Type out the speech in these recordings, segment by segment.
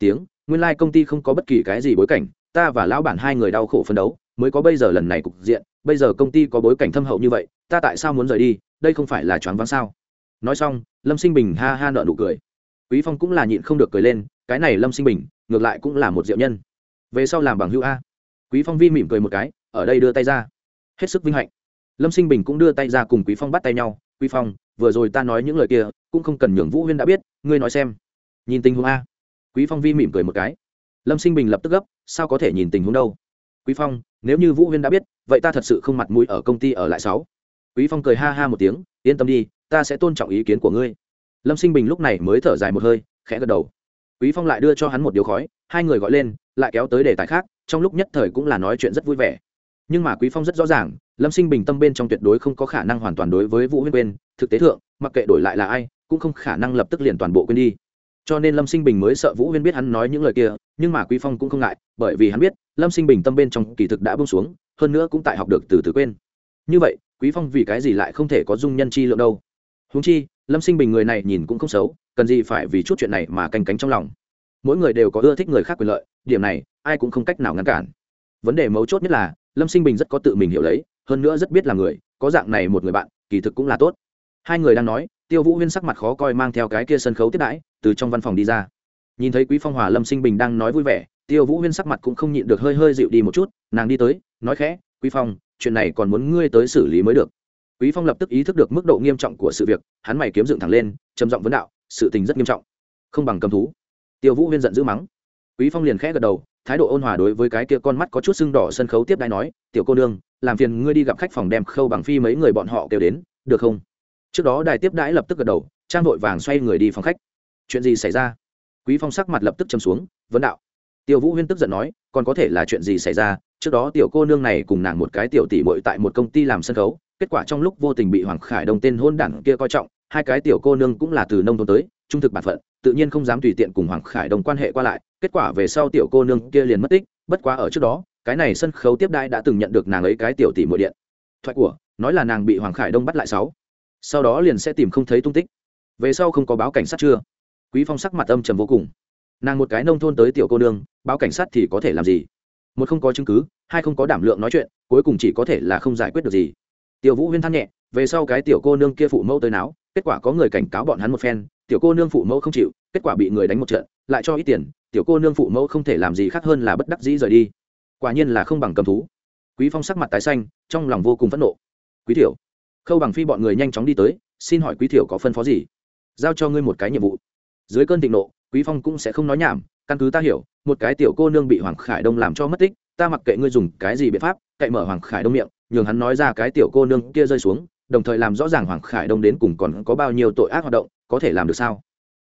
tiếng, nguyên lai、like、công ty không có bất kỳ cái gì bối cảnh, ta và lão bản hai người đau khổ phấn đấu, mới có bây giờ lần này cục diện, bây giờ công ty có bối cảnh thâm hậu như vậy, ta tại sao muốn rời đi, đây không phải là choáng váng sao? Nói xong, lâm sinh bình ha ha nợ nụ cười. Quý phong cũng là nhịn không được cười lên, cái này lâm sinh bình, ngược lại cũng là một diệu nhân. Về sau làm bằng hữu a. Quý phong vi mỉm cười một cái, ở đây đưa tay ra. Hết sức vinh hạnh. Lâm sinh bình cũng đưa tay ra cùng quý phong bắt tay nhau. Quý phong, vừa rồi ta nói những lời kia, cũng không cần nhường vũ huyên đã biết, ngươi nói xem. Nhìn tình huống a quý phong vi mỉm cười một cái. Lâm sinh bình lập tức gấp, sao có thể nhìn tình huống đâu? Quý phong, nếu như vũ huyên đã biết, vậy ta thật sự không mặt mũi ở công ty ở lại sáu. Quý phong cười ha ha một tiếng, yên tâm đi, ta sẽ tôn trọng ý kiến của ngươi. Lâm sinh bình lúc này mới thở dài một hơi, khẽ gật đầu. Quý phong lại đưa cho hắn một điếu khói, hai người gọi lên, lại kéo tới đề tài khác, trong lúc nhất thời cũng là nói chuyện rất vui vẻ. Nhưng mà quý phong rất rõ ràng, lâm sinh bình tâm bên trong tuyệt đối không có khả năng hoàn toàn đối với vũ huyên quên. Thực tế thượng, mặc kệ đổi lại là ai, cũng không khả năng lập tức liền toàn bộ quên đi cho nên lâm sinh bình mới sợ vũ huyên biết hắn nói những lời kia, nhưng mà quý phong cũng không ngại, bởi vì hắn biết, lâm sinh bình tâm bên trong kỳ thực đã bông xuống, hơn nữa cũng tại học được từ từ quên. Như vậy, quý phong vì cái gì lại không thể có dung nhân chi lượng đâu? Huống chi, lâm sinh bình người này nhìn cũng không xấu, cần gì phải vì chút chuyện này mà canh cánh trong lòng. Mỗi người đều có ưa thích người khác quyền lợi, điểm này, ai cũng không cách nào ngăn cản. Vấn đề mấu chốt nhất là, lâm sinh bình rất có tự mình hiểu lấy, hơn nữa rất biết là người, có dạng này một người bạn, kỳ thực cũng là tốt. Hai người đang nói, tiêu vũ huyên sắc mặt khó coi mang theo cái kia sân khấu tiếp đãi từ trong văn phòng đi ra. Nhìn thấy quý phong hòa lâm sinh bình đang nói vui vẻ, tiêu vũ huyên sắc mặt cũng không nhịn được hơi hơi dịu đi một chút, nàng đi tới, nói khẽ, quý phong, chuyện này còn muốn ngươi tới xử lý mới được. Quý phong lập tức ý thức được mức độ nghiêm trọng của sự việc, hắn mày kiếm dựng thẳng lên, trầm giọng vấn đạo, sự tình rất nghiêm trọng, không bằng cầm thú. Tiêu vũ huyên giận dữ mắng. Quý phong liền khẽ gật đầu, thái độ ôn hòa đối với cái kia con mắt có chút sưng đỏ sân khấu tiếp đai nói, tiểu cô nương, làm phiền ngươi đi gặp khách phòng đem khâu bằng phi mấy người bọn họ kêu đến, được không? Trước đó đài tiếp đãi lập tức gật đầu, trang vội vàng xoay người đi phòng khách chuyện gì xảy ra? Quý phong sắc mặt lập tức châm xuống, vấn đạo. Tiêu vũ huyên tức giận nói, còn có thể là chuyện gì xảy ra? Trước đó tiểu cô nương này cùng nàng một cái tiểu tỷ bội tại một công ty làm sân khấu, kết quả trong lúc vô tình bị hoàng khải đồng tên hôn đảng kia coi trọng, hai cái tiểu cô nương cũng là từ nông thôn tới, trung thực bản phận, tự nhiên không dám tùy tiện cùng hoàng khải đồng quan hệ qua lại, kết quả về sau tiểu cô nương kia liền mất tích, bất quá ở trước đó, cái này sân khấu tiếp đai đã từng nhận được nàng ấy cái tiểu tỷ muội điện. Thoại của, nói là nàng bị hoàng khải đông bắt lại sáu. Sau đó liền sẽ tìm không thấy tung tích. Về sau không có báo cảnh sát chưa? Quý phong sắc mặt âm trầm vô cùng. Nàng một cái nông thôn tới tiểu cô nương, báo cảnh sát thì có thể làm gì? Một không có chứng cứ, hai không có đảm lượng nói chuyện, cuối cùng chỉ có thể là không giải quyết được gì. Tiểu vũ huyên than nhẹ, về sau cái tiểu cô nương kia phụ mẫu tới não kết quả có người cảnh cáo bọn hắn một phen, tiểu cô nương phụ mẫu không chịu, kết quả bị người đánh một trận, lại cho ít tiền, tiểu cô nương phụ mẫu không thể làm gì khác hơn là bất đắc dĩ rời đi. Quả nhiên là không bằng cầm thú. Quý phong sắc mặt tái xanh, trong lòng vô cùng phẫn nộ. Quý thiểu khâu bằng phi bọn người nhanh chóng đi tới, xin hỏi quý thiểu có phân phó gì? Giao cho ngươi một cái nhiệm vụ dưới cơn thịnh nộ, quý phong cũng sẽ không nói nhảm, căn cứ ta hiểu, một cái tiểu cô nương bị hoàng khải đông làm cho mất tích, ta mặc kệ ngươi dùng cái gì biện pháp, cậy mở hoàng khải đông miệng, nhường hắn nói ra cái tiểu cô nương kia rơi xuống, đồng thời làm rõ ràng hoàng khải đông đến cùng còn có bao nhiêu tội ác hoạt động, có thể làm được sao?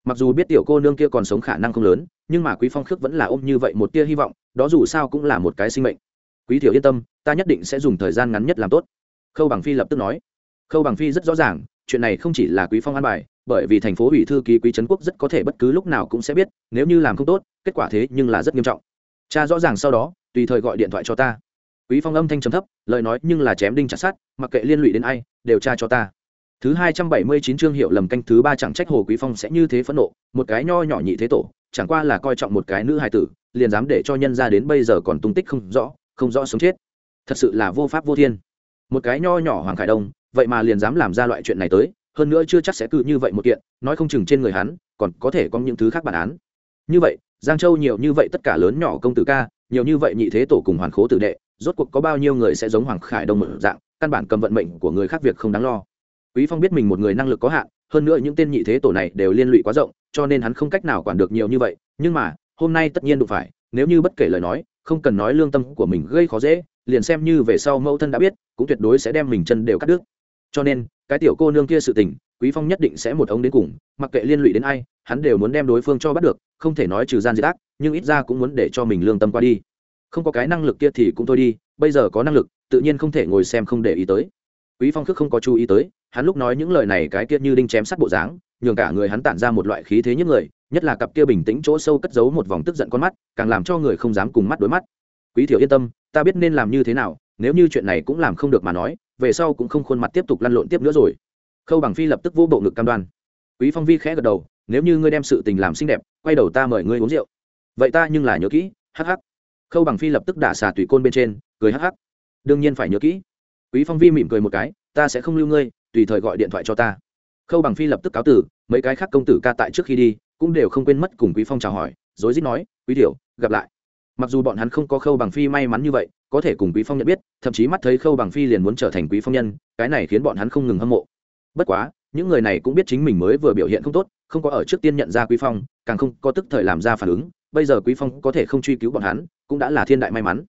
Mặc dù biết tiểu cô nương kia còn sống khả năng không lớn, nhưng mà quý phong khước vẫn là ôm như vậy một tia hy vọng, đó dù sao cũng là một cái sinh mệnh. Quý thiểu yên tâm, ta nhất định sẽ dùng thời gian ngắn nhất làm tốt. Khâu bằng phi lập tức nói. Khâu bằng phi rất rõ ràng, chuyện này không chỉ là quý phong an bài bởi vì thành phố ủy thư ký quý trấn quốc rất có thể bất cứ lúc nào cũng sẽ biết, nếu như làm không tốt, kết quả thế nhưng là rất nghiêm trọng. Cha rõ ràng sau đó, tùy thời gọi điện thoại cho ta. Quý phong âm thanh trầm thấp, lời nói nhưng là chém đinh chặt sát mặc kệ liên lụy đến ai, đều tra cho ta. Thứ hai trăm bảy mươi chín chương hiệu lầm canh thứ ba chẳng trách hồ quý phong sẽ như thế phẫn nộ, một cái nho nhỏ nhị thế tổ, chẳng qua là coi trọng một cái nữ hài tử, liền dám để cho nhân ra đến bây giờ còn tung tích không rõ không rõ sống chết. Thật sự là vô pháp vô thiên. Một cái nho nhỏ hoàng khải đông, vậy mà liền dám làm ra loại chuyện này tới hơn nữa chưa chắc sẽ cứ như vậy một kiện, nói không chừng trên người hắn còn có thể có những thứ khác bản án. Như vậy, giang châu nhiều như vậy tất cả lớn nhỏ công tử ca, nhiều như vậy nhị thế tổ cùng hoàn khố tử đệ, rốt cuộc có bao nhiêu người sẽ giống hoàng khải đông mở dạng, căn bản cầm vận mệnh của người khác việc không đáng lo. Quý phong biết mình một người năng lực có hạn, hơn nữa những tên nhị thế tổ này đều liên lụy quá rộng, cho nên hắn không cách nào quản được nhiều như vậy, nhưng mà, hôm nay tất nhiên đủ phải, nếu như bất kể lời nói, không cần nói lương tâm của mình gây khó dễ, liền xem như về sau mẫu thân đã biết, cũng tuyệt đối sẽ đem mình chân đều cắt đứt. Cho nên cái tiểu cô nương kia sự tình, quý phong nhất định sẽ một ống đến cùng, mặc kệ liên lụy đến ai, hắn đều muốn đem đối phương cho bắt được, không thể nói trừ gian diệt ác, nhưng ít ra cũng muốn để cho mình lương tâm qua đi. Không có cái năng lực kia thì cũng thôi đi, bây giờ có năng lực, tự nhiên không thể ngồi xem không để ý tới. Quý phong khước không có chú ý tới, hắn lúc nói những lời này cái kia như đinh chém sắt bộ dáng, nhường cả người hắn tản ra một loại khí thế nhất người, nhất là cặp kia bình tĩnh chỗ sâu cất giấu một vòng tức giận con mắt, càng làm cho người không dám cùng mắt đối mắt. Quý thiểu yên tâm, ta biết nên làm như thế nào, nếu như chuyện này cũng làm không được mà nói về sau cũng không khuôn mặt tiếp tục lăn lộn tiếp nữa rồi. Khâu bằng phi lập tức vô bộ ngực cam đoan. Quý phong vi khẽ gật đầu, nếu như ngươi đem sự tình làm xinh đẹp, quay đầu ta mời ngươi uống rượu. Vậy ta nhưng là nhớ kỹ, hắc hắc. khâu bằng phi lập tức đả xà tùy côn bên trên, cười hắc hắc. đương nhiên phải nhớ kỹ. Quý phong vi mỉm cười một cái, ta sẽ không lưu ngươi, tùy thời gọi điện thoại cho ta. Khâu bằng phi lập tức cáo tử mấy cái khác công tử ca tại trước khi đi, cũng đều không quên mất cùng quý phong chào hỏi, rối rít nói, quý tiểu, gặp lại. Mặc dù bọn hắn không có khâu bằng phi may mắn như vậy có thể cùng quý phong nhận biết, thậm chí mắt thấy khâu bằng phi liền muốn trở thành quý phong nhân, cái này khiến bọn hắn không ngừng hâm mộ. Bất quá, những người này cũng biết chính mình mới vừa biểu hiện không tốt, không có ở trước tiên nhận ra quý phong, càng không có tức thời làm ra phản ứng, bây giờ quý phong có thể không truy cứu bọn hắn, cũng đã là thiên đại may mắn.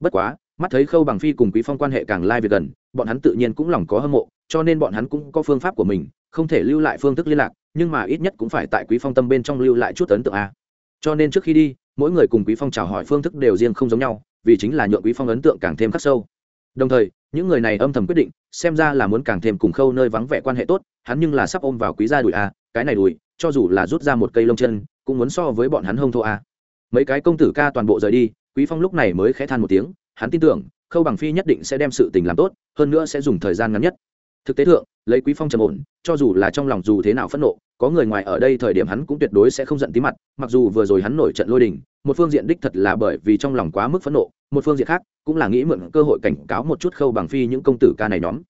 Bất quá, mắt thấy khâu bằng phi cùng quý phong quan hệ càng lai việc gần, bọn hắn tự nhiên cũng lòng có hâm mộ, cho nên bọn hắn cũng có phương pháp của mình, không thể lưu lại phương thức liên lạc, nhưng mà ít nhất cũng phải tại quý phong tâm bên trong lưu lại chút ấn tượng a. Cho nên trước khi đi, mỗi người cùng quý phong chào hỏi phương thức đều riêng không giống nhau vì chính là nhượng quý phong ấn tượng càng thêm khắc sâu. Đồng thời, những người này âm thầm quyết định, xem ra là muốn càng thêm cùng khâu nơi vắng vẻ quan hệ tốt, hắn nhưng là sắp ôm vào quý gia đùi a, cái này đùi, cho dù là rút ra một cây lông chân, cũng muốn so với bọn hắn hông thô a. Mấy cái công tử ca toàn bộ rời đi, quý phong lúc này mới khẽ than một tiếng, hắn tin tưởng, khâu bằng phi nhất định sẽ đem sự tình làm tốt, hơn nữa sẽ dùng thời gian ngắn nhất. Thực tế thượng, lấy quý phong trầm ổn, cho dù là trong lòng dù thế nào phẫn nộ, có người ngoài ở đây thời điểm hắn cũng tuyệt đối sẽ không giận tí mặt, mặc dù vừa rồi hắn nổi trận lôi đình một phương diện đích thật là bởi vì trong lòng quá mức phẫn nộ, một phương diện khác cũng là nghĩ mượn cơ hội cảnh cáo một chút khâu bằng phi những công tử ca này nhóm.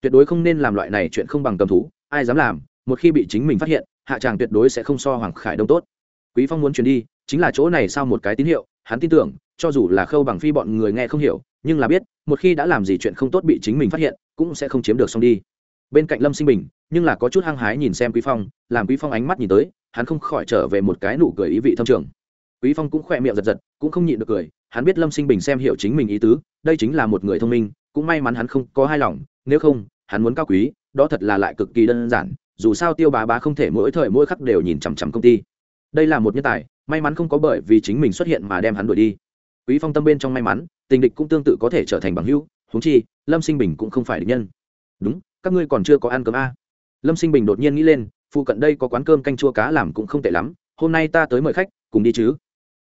Tuyệt đối không nên làm loại này chuyện không bằng cầm thú, ai dám làm, một khi bị chính mình phát hiện, hạ tràng tuyệt đối sẽ không so hoàng khải đông tốt. Quý phong muốn chuyển đi, chính là chỗ này sau một cái tín hiệu, hắn tin tưởng, cho dù là khâu bằng phi bọn người nghe không hiểu, nhưng là biết, một khi đã làm gì chuyện không tốt bị chính mình phát hiện, cũng sẽ không chiếm được xong đi. Bên cạnh lâm sinh bình, nhưng là có chút hăng hái nhìn xem quý phong, làm quý phong ánh mắt nhìn tới, hắn không khỏi trở về một cái nụ cười ý vị thâm trường quý phong cũng khỏe miệng giật giật, cũng không nhịn được cười, hắn biết lâm sinh bình xem hiểu chính mình ý tứ, đây chính là một người thông minh, cũng may mắn hắn không có hai lòng, nếu không, hắn muốn cao quý, đó thật là lại cực kỳ đơn giản, dù sao tiêu bá bá không thể mỗi thời mỗi khắc đều nhìn chằm chằm công ty. Đây là một nhân tài, may mắn không có bởi vì chính mình xuất hiện mà đem hắn đuổi đi. Quý phong tâm bên trong may mắn, tình địch cũng tương tự có thể trở thành bằng hữu, huống chi, lâm sinh bình cũng không phải địch nhân. Đúng, các ngươi còn chưa có ăn cơm a lâm sinh bình đột nhiên nghĩ lên, phụ cận đây có quán cơm canh chua cá làm cũng không tệ lắm, hôm nay ta tới mời khách, cùng đi chứ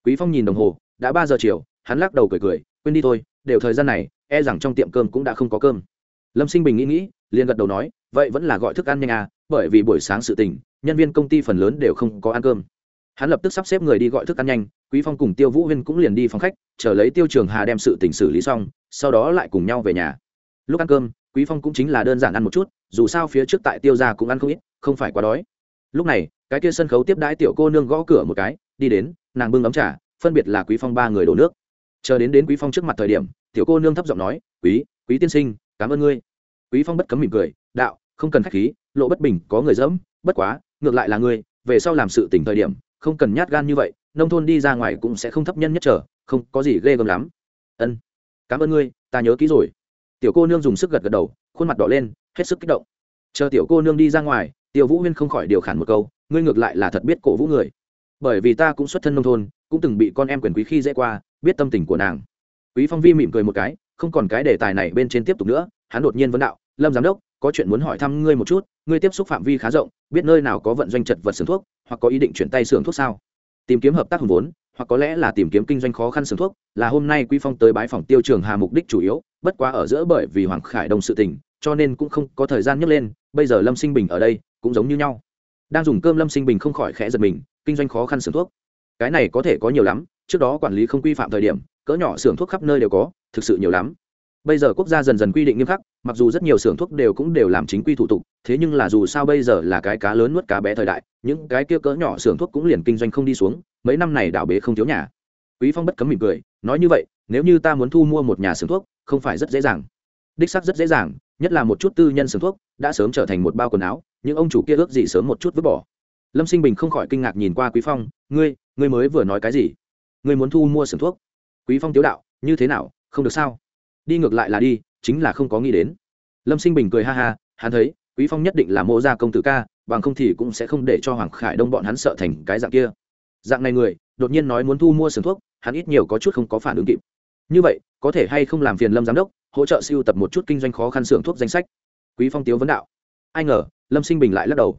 quý phong nhìn đồng hồ, đã ba giờ chiều, hắn lắc đầu cười cười, quên đi thôi, đều thời gian này e rằng trong tiệm cơm cũng đã không có cơm. Lâm sinh bình nghĩ nghĩ, liền gật đầu nói, vậy vẫn là gọi thức ăn nhanh à bởi vì buổi sáng sự tình, nhân viên công ty phần lớn đều không có ăn cơm. Hắn lập tức sắp xếp người đi gọi thức ăn nhanh, quý phong cùng tiêu vũ huyên cũng liền đi phòng khách, chờ lấy tiêu trường hà đem sự tình xử lý xong, sau đó lại cùng nhau về nhà. Lúc ăn cơm, quý phong cũng chính là đơn giản ăn một chút, dù sao phía trước tại tiêu gia cũng ăn không ít, không phải quá đói. Lúc này, cái kia sân khấu tiếp đãi tiểu cô nương gõ cửa một cái đi đến, nàng bưng ấm trà, phân biệt là quý phong ba người đổ nước. Chờ đến đến quý phong trước mặt thời điểm, tiểu cô nương thấp giọng nói, quý quý tiên sinh, cảm ơn ngươi. Quý phong bất cấm mỉm cười, đạo, không cần khách khí, lộ bất bình, có người dẫm, bất quá, ngược lại là ngươi, về sau làm sự tỉnh thời điểm, không cần nhát gan như vậy, nông thôn đi ra ngoài cũng sẽ không thấp nhân nhất trở, không có gì ghê gớm lắm. Ân, cảm ơn ngươi, ta nhớ kỹ rồi. Tiểu cô nương dùng sức gật gật đầu, khuôn mặt đỏ lên, hết sức kích động. Chờ tiểu cô nương đi ra ngoài tiểu vũ huyên không khỏi điều khản một câu, ngươi ngược lại là thật biết cổ vũ người bởi vì ta cũng xuất thân nông thôn, cũng từng bị con em quyền quý khi dễ qua, biết tâm tình của nàng. Quý phong vi mỉm cười một cái, không còn cái đề tài này bên trên tiếp tục nữa, hắn đột nhiên vấn đạo, lâm giám đốc, có chuyện muốn hỏi thăm ngươi một chút, ngươi tiếp xúc phạm vi khá rộng, biết nơi nào có vận doanh chật vật xưởng thuốc, hoặc có ý định chuyển tay xưởng thuốc sao? Tìm kiếm hợp tác hùng vốn, hoặc có lẽ là tìm kiếm kinh doanh khó khăn xưởng thuốc, là hôm nay quý phong tới bái phòng tiêu trường hà mục đích chủ yếu, bất quá ở giữa bởi vì hoàng khải đông sự tình, cho nên cũng không có thời gian nhấc lên, bây giờ lâm sinh bình ở đây, cũng giống như nhau. Đang dùng cơm lâm sinh bình không khỏi khẽ giật mình kinh doanh khó khăn xưởng thuốc. Cái này có thể có nhiều lắm, trước đó quản lý không quy phạm thời điểm, cỡ nhỏ xưởng thuốc khắp nơi đều có, thực sự nhiều lắm. Bây giờ quốc gia dần dần quy định nghiêm khắc, mặc dù rất nhiều xưởng thuốc đều cũng đều làm chính quy thủ tục, thế nhưng là dù sao bây giờ là cái cá lớn nuốt cá bé thời đại, những cái kia cỡ nhỏ xưởng thuốc cũng liền kinh doanh không đi xuống, mấy năm này đảo bế không thiếu nhà. Quý phong bất cấm mỉm cười, nói như vậy, nếu như ta muốn thu mua một nhà xưởng thuốc, không phải rất dễ dàng. Đích xác rất dễ dàng, nhất là một chút tư nhân xưởng thuốc, đã sớm trở thành một bao quần áo những ông chủ kia ước gì sớm một chút vứt bỏ lâm sinh bình không khỏi kinh ngạc nhìn qua quý phong, ngươi ngươi mới vừa nói cái gì? Ngươi muốn thu mua sưởng thuốc? Quý phong tiếu đạo, như thế nào, không được sao? Đi ngược lại là đi, chính là không có nghĩ đến. Lâm sinh bình cười ha ha, hắn thấy, quý phong nhất định là mô gia công tử ca, bằng không thì cũng sẽ không để cho hoàng khải đông bọn hắn sợ thành cái dạng kia. Dạng này người, đột nhiên nói muốn thu mua sưởng thuốc, hắn ít nhiều có chút không có phản ứng kịp. Như vậy, có thể hay không làm phiền lâm giám đốc, hỗ trợ siêu tập một chút kinh doanh khó khăn xưởng thuốc danh sách? Quý phong tiếu vấn đạo. Ai ngờ, lâm sinh bình lại lắc đầu.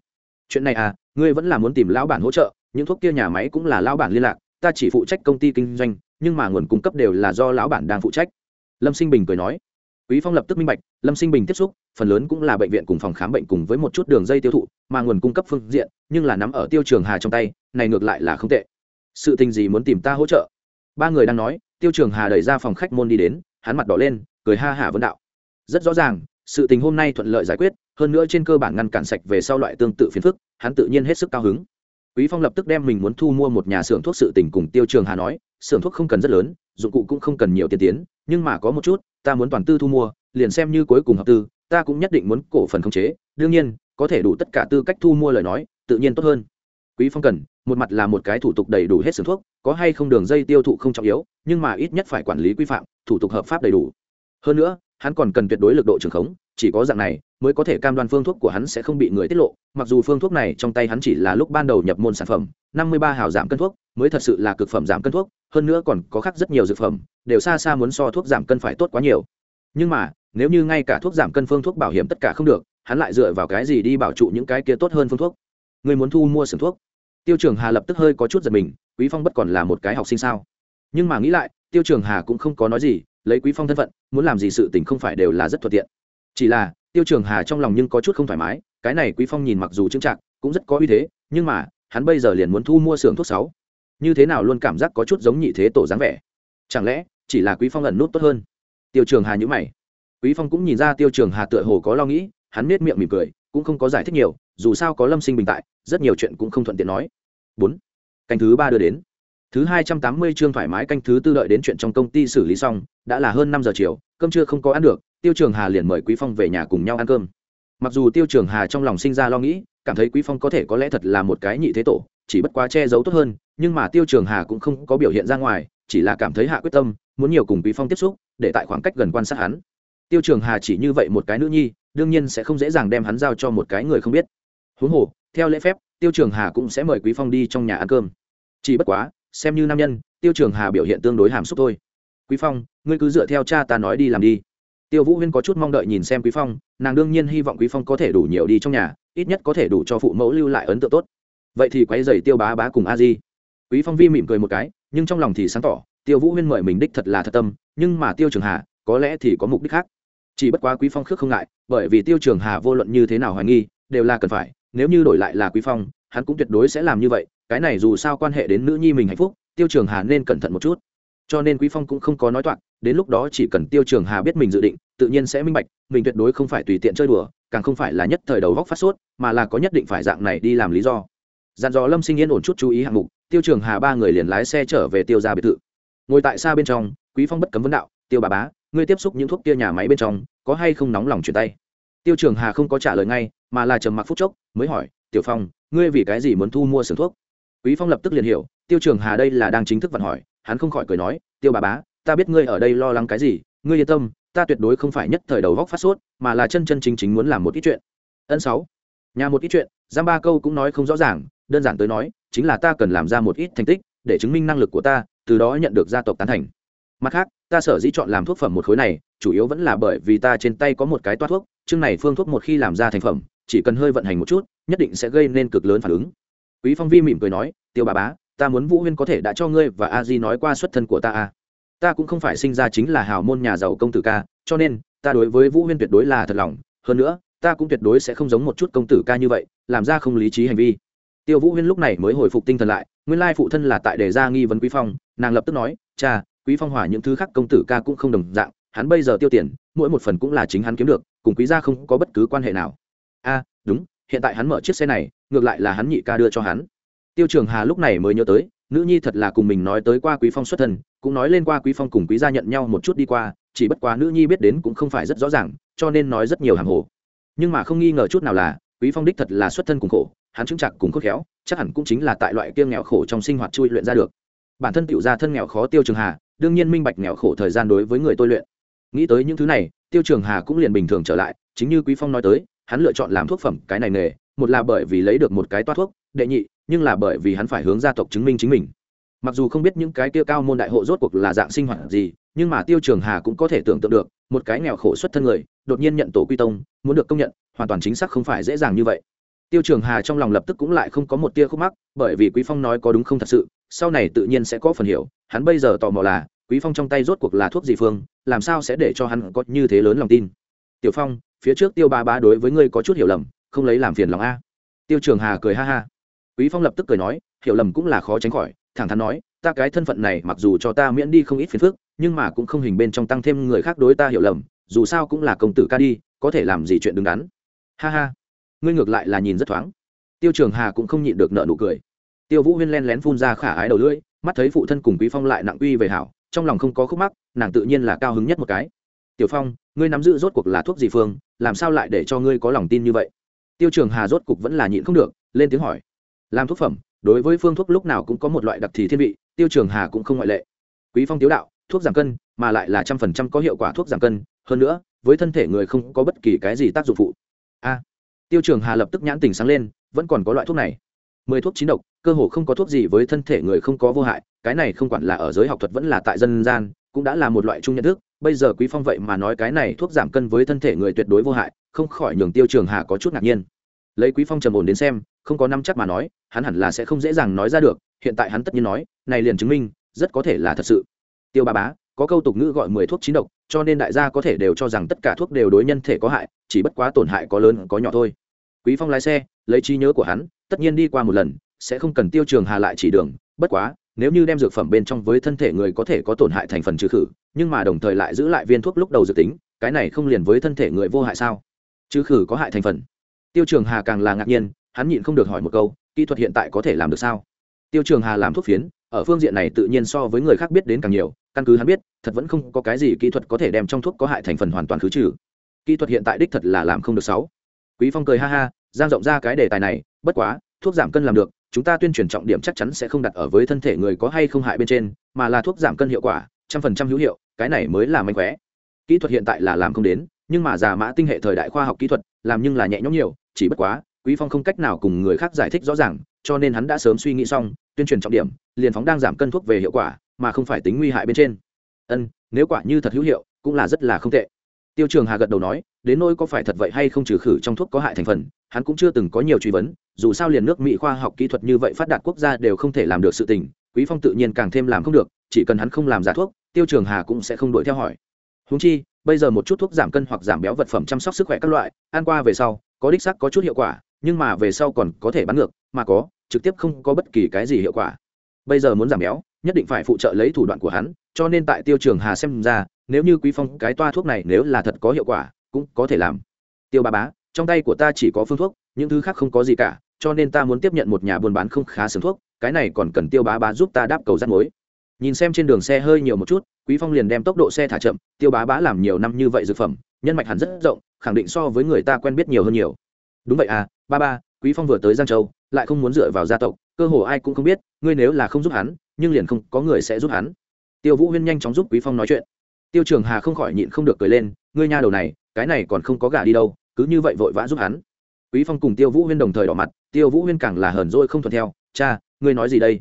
Chuyện này à ngươi vẫn là muốn tìm lão bản hỗ trợ, những thuốc kia nhà máy cũng là lão bản liên lạc, ta chỉ phụ trách công ty kinh doanh, nhưng mà nguồn cung cấp đều là do lão bản đang phụ trách. Lâm sinh bình cười nói. Quý phong lập tức minh bạch, lâm sinh bình tiếp xúc, phần lớn cũng là bệnh viện cùng phòng khám bệnh cùng với một chút đường dây tiêu thụ, mà nguồn cung cấp phương diện, nhưng là nắm ở tiêu trường hà trong tay, này ngược lại là không tệ. Sự tình gì muốn tìm ta hỗ trợ? Ba người đang nói, tiêu trường hà đẩy ra phòng khách môn đi đến, hắn mặt đỏ lên, cười ha hả vấn đạo. Rất rõ ràng sự tình hôm nay thuận lợi giải quyết, hơn nữa trên cơ bản ngăn cản sạch về sau loại tương tự phiền phức, hắn tự nhiên hết sức cao hứng. Quý phong lập tức đem mình muốn thu mua một nhà xưởng thuốc sự tình cùng tiêu trường hà nói, xưởng thuốc không cần rất lớn, dụng cụ cũng không cần nhiều tiền tiến, nhưng mà có một chút, ta muốn toàn tư thu mua, liền xem như cuối cùng hợp tư, ta cũng nhất định muốn cổ phần khống chế, đương nhiên, có thể đủ tất cả tư cách thu mua lời nói, tự nhiên tốt hơn. Quý phong cần, một mặt là một cái thủ tục đầy đủ hết xưởng thuốc, có hay không đường dây tiêu thụ không trọng yếu, nhưng mà ít nhất phải quản lý quy phạm, thủ tục hợp pháp đầy đủ. Hơn nữa hắn còn cần tuyệt đối lực độ trường khống, chỉ có dạng này mới có thể cam đoan phương thuốc của hắn sẽ không bị người tiết lộ, mặc dù phương thuốc này trong tay hắn chỉ là lúc ban đầu nhập môn sản phẩm, năm mươi ba hào giảm cân thuốc mới thật sự là cực phẩm giảm cân thuốc, hơn nữa còn có khác rất nhiều dược phẩm, đều xa xa muốn so thuốc giảm cân phải tốt quá nhiều. Nhưng mà, nếu như ngay cả thuốc giảm cân phương thuốc bảo hiểm tất cả không được, hắn lại dựa vào cái gì đi bảo trụ những cái kia tốt hơn phương thuốc? Người muốn thu mua sưởng thuốc? Tiêu trường hà lập tức hơi có chút giật mình, quý phong bất còn là một cái học sinh sao? Nhưng mà nghĩ lại, tiêu trường hà cũng không có nói gì lấy quý phong thân phận, muốn làm gì sự tình không phải đều là rất thuận tiện. Chỉ là, tiêu trường hà trong lòng nhưng có chút không thoải mái, cái này quý phong nhìn mặc dù trưng trạng cũng rất có uy thế, nhưng mà, hắn bây giờ liền muốn thu mua xưởng thuốc sáu. Như thế nào luôn cảm giác có chút giống nhị thế tổ dáng vẻ? Chẳng lẽ, chỉ là quý phong ẩn nút tốt hơn? Tiêu trường hà nhữ mày. Quý phong cũng nhìn ra tiêu trường hà tựa hồ có lo nghĩ, hắn nết miệng mỉm cười, cũng không có giải thích nhiều, dù sao có lâm sinh bình tại, rất nhiều chuyện cũng không thuận tiện nói. Bốn. Canh thứ ba đưa đến thứ hai trăm tám mươi chương thoải mái canh thứ tư đợi đến chuyện trong công ty xử lý xong, đã là hơn năm giờ chiều, cơm trưa không có ăn được, tiêu trường hà liền mời quý phong về nhà cùng nhau ăn cơm. Mặc dù tiêu trường hà trong lòng sinh ra lo nghĩ, cảm thấy quý phong có thể có lẽ thật là một cái nhị thế tổ, chỉ bất quá che giấu tốt hơn, nhưng mà tiêu trường hà cũng không có biểu hiện ra ngoài, chỉ là cảm thấy hạ quyết tâm, muốn nhiều cùng quý phong tiếp xúc, để tại khoảng cách gần quan sát hắn. Tiêu trường hà chỉ như vậy một cái nữ nhi, đương nhiên sẽ không dễ dàng đem hắn giao cho một cái người không biết. Huống hồ, theo lễ phép, tiêu trường hà cũng sẽ mời quý phong đi trong nhà ăn cơm. Chỉ bất quá xem như nam nhân, tiêu trường hà biểu hiện tương đối hàm xúc thôi. Quý phong, ngươi cứ dựa theo cha ta nói đi làm đi. Tiêu vũ huyên có chút mong đợi nhìn xem quý phong, nàng đương nhiên hy vọng quý phong có thể đủ nhiều đi trong nhà, ít nhất có thể đủ cho phụ mẫu lưu lại ấn tượng tốt. Vậy thì quay dày tiêu bá bá cùng a di. Quý phong vi mỉm cười một cái, nhưng trong lòng thì sáng tỏ, tiêu vũ huyên mời mình đích thật là thật tâm, nhưng mà tiêu trường hà, có lẽ thì có mục đích khác. Chỉ bất quá quý phong khước không ngại, bởi vì tiêu trường hà vô luận như thế nào hoài nghi, đều là cần phải, nếu như đổi lại là quý phong, hắn cũng tuyệt đối sẽ làm như vậy cái này dù sao quan hệ đến nữ nhi mình hạnh phúc, tiêu trường hà nên cẩn thận một chút. Cho nên quý phong cũng không có nói toạc, đến lúc đó chỉ cần tiêu trường hà biết mình dự định, tự nhiên sẽ minh bạch, mình tuyệt đối không phải tùy tiện chơi đùa, càng không phải là nhất thời đầu góc phát sốt, mà là có nhất định phải dạng này đi làm lý do. Dặn dò lâm sinh yên ổn chút chú ý hạng mục, tiêu trường hà ba người liền lái xe trở về tiêu ra biệt thự. Ngồi tại xa bên trong, quý phong bất cấm vấn đạo, tiêu bà bá, ngươi tiếp xúc những thuốc kia nhà máy bên trong, có hay không nóng lòng chuyển tay? Tiêu trường hà không có trả lời ngay, mà là trầm mặc phút chốc, mới hỏi, tiểu phong, ngươi vì cái gì muốn thu mua sưởng thuốc? Quý phong lập tức liền hiểu, tiêu trường hà đây là đang chính thức vận hỏi, hắn không khỏi cười nói, tiêu bà bá, ta biết ngươi ở đây lo lắng cái gì, ngươi yên tâm, ta tuyệt đối không phải nhất thời đầu góc phát sốt, mà là chân chân chính chính muốn làm một ít chuyện. Ân sáu, nhà một ít chuyện giam ba câu cũng nói không rõ ràng, đơn giản tới nói, chính là ta cần làm ra một ít thành tích, để chứng minh năng lực của ta, từ đó nhận được gia tộc tán thành. Mặt khác, ta sở dĩ chọn làm thuốc phẩm một khối này, chủ yếu vẫn là bởi vì ta trên tay có một cái toa thuốc, chương này phương thuốc một khi làm ra thành phẩm, chỉ cần hơi vận hành một chút, nhất định sẽ gây nên cực lớn phản ứng quý phong vi mỉm cười nói tiêu bà bá, ta muốn vũ huyên có thể đã cho ngươi và a di nói qua xuất thân của ta à. ta cũng không phải sinh ra chính là hào môn nhà giàu công tử ca, cho nên, ta đối với vũ huyên tuyệt đối là thật lòng. Hơn nữa, ta cũng tuyệt đối sẽ không giống một chút công tử ca như vậy, làm ra không lý trí hành vi. Tiêu vũ huyên lúc này mới hồi phục tinh thần lại, nguyên lai phụ thân là tại đề ra nghi vấn quý phong, nàng lập tức nói, cha, quý phong hỏa những thứ khác công tử ca cũng không đồng dạng, hắn bây giờ tiêu tiền, mỗi một phần cũng là chính hắn kiếm được, cùng quý gia không có bất cứ quan hệ nào. A, đúng, hiện tại hắn mở chiếc xe này ngược lại là hắn nhị ca đưa cho hắn. Tiêu trường hà lúc này mới nhớ tới, nữ nhi thật là cùng mình nói tới qua quý phong xuất thân, cũng nói lên qua quý phong cùng quý gia nhận nhau một chút đi qua, chỉ bất quá nữ nhi biết đến cũng không phải rất rõ ràng, cho nên nói rất nhiều hàng hồ. Nhưng mà không nghi ngờ chút nào là, quý phong đích thật là xuất thân cùng khổ, hắn chứng chặt cùng khôn khéo, chắc hẳn cũng chính là tại loại kia nghèo khổ trong sinh hoạt chui luyện ra được. Bản thân tiểu gia thân nghèo khó tiêu trường hà, đương nhiên minh bạch nghèo khổ thời gian đối với người tôi luyện. Nghĩ tới những thứ này, tiêu trường hà cũng liền bình thường trở lại, chính như quý phong nói tới, hắn lựa chọn làm thuốc phẩm cái này nghề một là bởi vì lấy được một cái toát thuốc, đệ nhị, nhưng là bởi vì hắn phải hướng gia tộc chứng minh chính mình. Mặc dù không biết những cái kia cao môn đại hộ rốt cuộc là dạng sinh hoạt gì, nhưng mà tiêu trường hà cũng có thể tưởng tượng được, một cái nghèo khổ xuất thân người, đột nhiên nhận tổ quy tông, muốn được công nhận, hoàn toàn chính xác không phải dễ dàng như vậy. Tiêu trường hà trong lòng lập tức cũng lại không có một tia khúc mắc, bởi vì quý phong nói có đúng không thật sự, sau này tự nhiên sẽ có phần hiểu, hắn bây giờ tò mò là, quý phong trong tay rốt cuộc là thuốc gì phương, làm sao sẽ để cho hắn có như thế lớn lòng tin. Tiểu phong, phía trước tiêu ba ba đối với ngươi có chút hiểu lầm không lấy làm phiền lòng a. Tiêu trường hà cười ha ha. Quý phong lập tức cười nói, hiểu lầm cũng là khó tránh khỏi, thẳng thắn nói, ta cái thân phận này mặc dù cho ta miễn đi không ít phiền phức, nhưng mà cũng không hình bên trong tăng thêm người khác đối ta hiểu lầm, dù sao cũng là công tử ca đi, có thể làm gì chuyện đứng đắn. Ha ha. Ngươi ngược lại là nhìn rất thoáng. Tiêu trường hà cũng không nhịn được nợ nụ cười. Tiêu vũ huyên len lén phun ra khả ái đầu lưỡi, mắt thấy phụ thân cùng quý phong lại nặng uy về hảo, trong lòng không có khúc mắc, nàng tự nhiên là cao hứng nhất một cái. Tiểu phong, ngươi nắm giữ rốt cuộc là thuốc gì phương, làm sao lại để cho ngươi có lòng tin như vậy? Tiêu trường hà rốt cục vẫn là nhịn không được, lên tiếng hỏi. Làm thuốc phẩm, đối với phương thuốc lúc nào cũng có một loại đặc thì thiên vị, tiêu trường hà cũng không ngoại lệ. Quý phong tiếu đạo, thuốc giảm cân, mà lại là trăm phần trăm có hiệu quả thuốc giảm cân, hơn nữa, với thân thể người không có bất kỳ cái gì tác dụng phụ. A. Tiêu trường hà lập tức nhãn tình sáng lên, vẫn còn có loại thuốc này. Mười thuốc chín độc, cơ hồ không có thuốc gì với thân thể người không có vô hại, cái này không quản là ở giới học thuật vẫn là tại dân gian, cũng đã là một loại chung nhận thức, bây giờ quý phong vậy mà nói cái này thuốc giảm cân với thân thể người tuyệt đối vô hại không khỏi nhường tiêu trường hà có chút ngạc nhiên. Lấy quý phong trầm ổn đến xem, không có năm chắc mà nói, hắn hẳn là sẽ không dễ dàng nói ra được, hiện tại hắn tất nhiên nói, này liền chứng minh, rất có thể là thật sự. Tiêu ba bá, có câu tục ngữ gọi mười thuốc chín độc, cho nên đại gia có thể đều cho rằng tất cả thuốc đều đối nhân thể có hại, chỉ bất quá tổn hại có lớn, có nhỏ thôi. Quý phong lái xe, lấy trí nhớ của hắn, tất nhiên đi qua một lần, sẽ không cần tiêu trường hà lại chỉ đường, bất quá, nếu như đem dược phẩm bên trong với thân thể người có thể có tổn hại thành phần trừ khử, nhưng mà đồng thời lại giữ lại viên thuốc lúc đầu dự tính, cái này không liền với thân thể người vô hại sao? Chứ khử có hại thành phần. Tiêu trường hà càng là ngạc nhiên, hắn nhịn không được hỏi một câu, kỹ thuật hiện tại có thể làm được sao? Tiêu trường hà làm thuốc phiến, ở phương diện này tự nhiên so với người khác biết đến càng nhiều, căn cứ hắn biết, thật vẫn không có cái gì kỹ thuật có thể đem trong thuốc có hại thành phần hoàn toàn khứ trừ. Kỹ thuật hiện tại đích thật là làm không được sáu. Quý phong cười ha ha, giang rộng ra cái đề tài này, bất quá, thuốc giảm cân làm được, chúng ta tuyên truyền trọng điểm chắc chắn sẽ không đặt ở với thân thể người có hay không hại bên trên, mà là thuốc giảm cân hiệu quả, trăm phần trăm hữu hiệu, cái này mới là manh khỏe kỹ thuật hiện tại là làm không đến nhưng mà giả mã tinh hệ thời đại khoa học kỹ thuật, làm nhưng là nhẹ nhõm nhiều, chỉ bất quá, quý phong không cách nào cùng người khác giải thích rõ ràng, cho nên hắn đã sớm suy nghĩ xong, tuyên truyền trọng điểm, liền phóng đang giảm cân thuốc về hiệu quả, mà không phải tính nguy hại bên trên. Ân, nếu quả như thật hữu hiệu, cũng là rất là không tệ. Tiêu trường hà gật đầu nói, đến nỗi có phải thật vậy hay không trừ khử trong thuốc có hại thành phần, hắn cũng chưa từng có nhiều truy vấn, dù sao liền nước mỹ khoa học kỹ thuật như vậy phát đạt quốc gia đều không thể làm được sự tình, quý phong tự nhiên càng thêm làm không được, chỉ cần hắn không làm giả thuốc, tiêu trường hà cũng sẽ không đuổi theo hỏi. Húng chi bây giờ một chút thuốc giảm cân hoặc giảm béo vật phẩm chăm sóc sức khỏe các loại, ăn qua về sau, có đích sắc có chút hiệu quả, nhưng mà về sau còn có thể bán ngược, mà có, trực tiếp không có bất kỳ cái gì hiệu quả. Bây giờ muốn giảm béo, nhất định phải phụ trợ lấy thủ đoạn của hắn, cho nên tại tiêu trường hà xem ra, nếu như quý phong cái toa thuốc này nếu là thật có hiệu quả, cũng có thể làm. Tiêu bà bá, trong tay của ta chỉ có phương thuốc, những thứ khác không có gì cả, cho nên ta muốn tiếp nhận một nhà buôn bán không khá sướng thuốc, cái này còn cần tiêu bá bá giúp ta đáp cầu rắt mối. Nhìn xem trên đường xe hơi nhiều một chút quý phong liền đem tốc độ xe thả chậm, tiêu bá bá làm nhiều năm như vậy dược phẩm, nhân mạch hẳn rất rộng, khẳng định so với người ta quen biết nhiều hơn nhiều. Đúng vậy à ba ba, quý phong vừa tới giang châu, lại không muốn dựa vào gia tộc, cơ hồ ai cũng không biết, ngươi nếu là không giúp hắn, nhưng liền không có người sẽ giúp hắn. Tiêu vũ huyên nhanh chóng giúp quý phong nói chuyện. Tiêu trường hà không khỏi nhịn không được cười lên, ngươi nha đầu này, cái này còn không có gả đi đâu, cứ như vậy vội vã giúp hắn. Quý phong cùng tiêu vũ huyên đồng thời đỏ mặt, tiêu vũ huyên càng là hờn dỗi không thuận theo, cha, ngươi nói gì đây?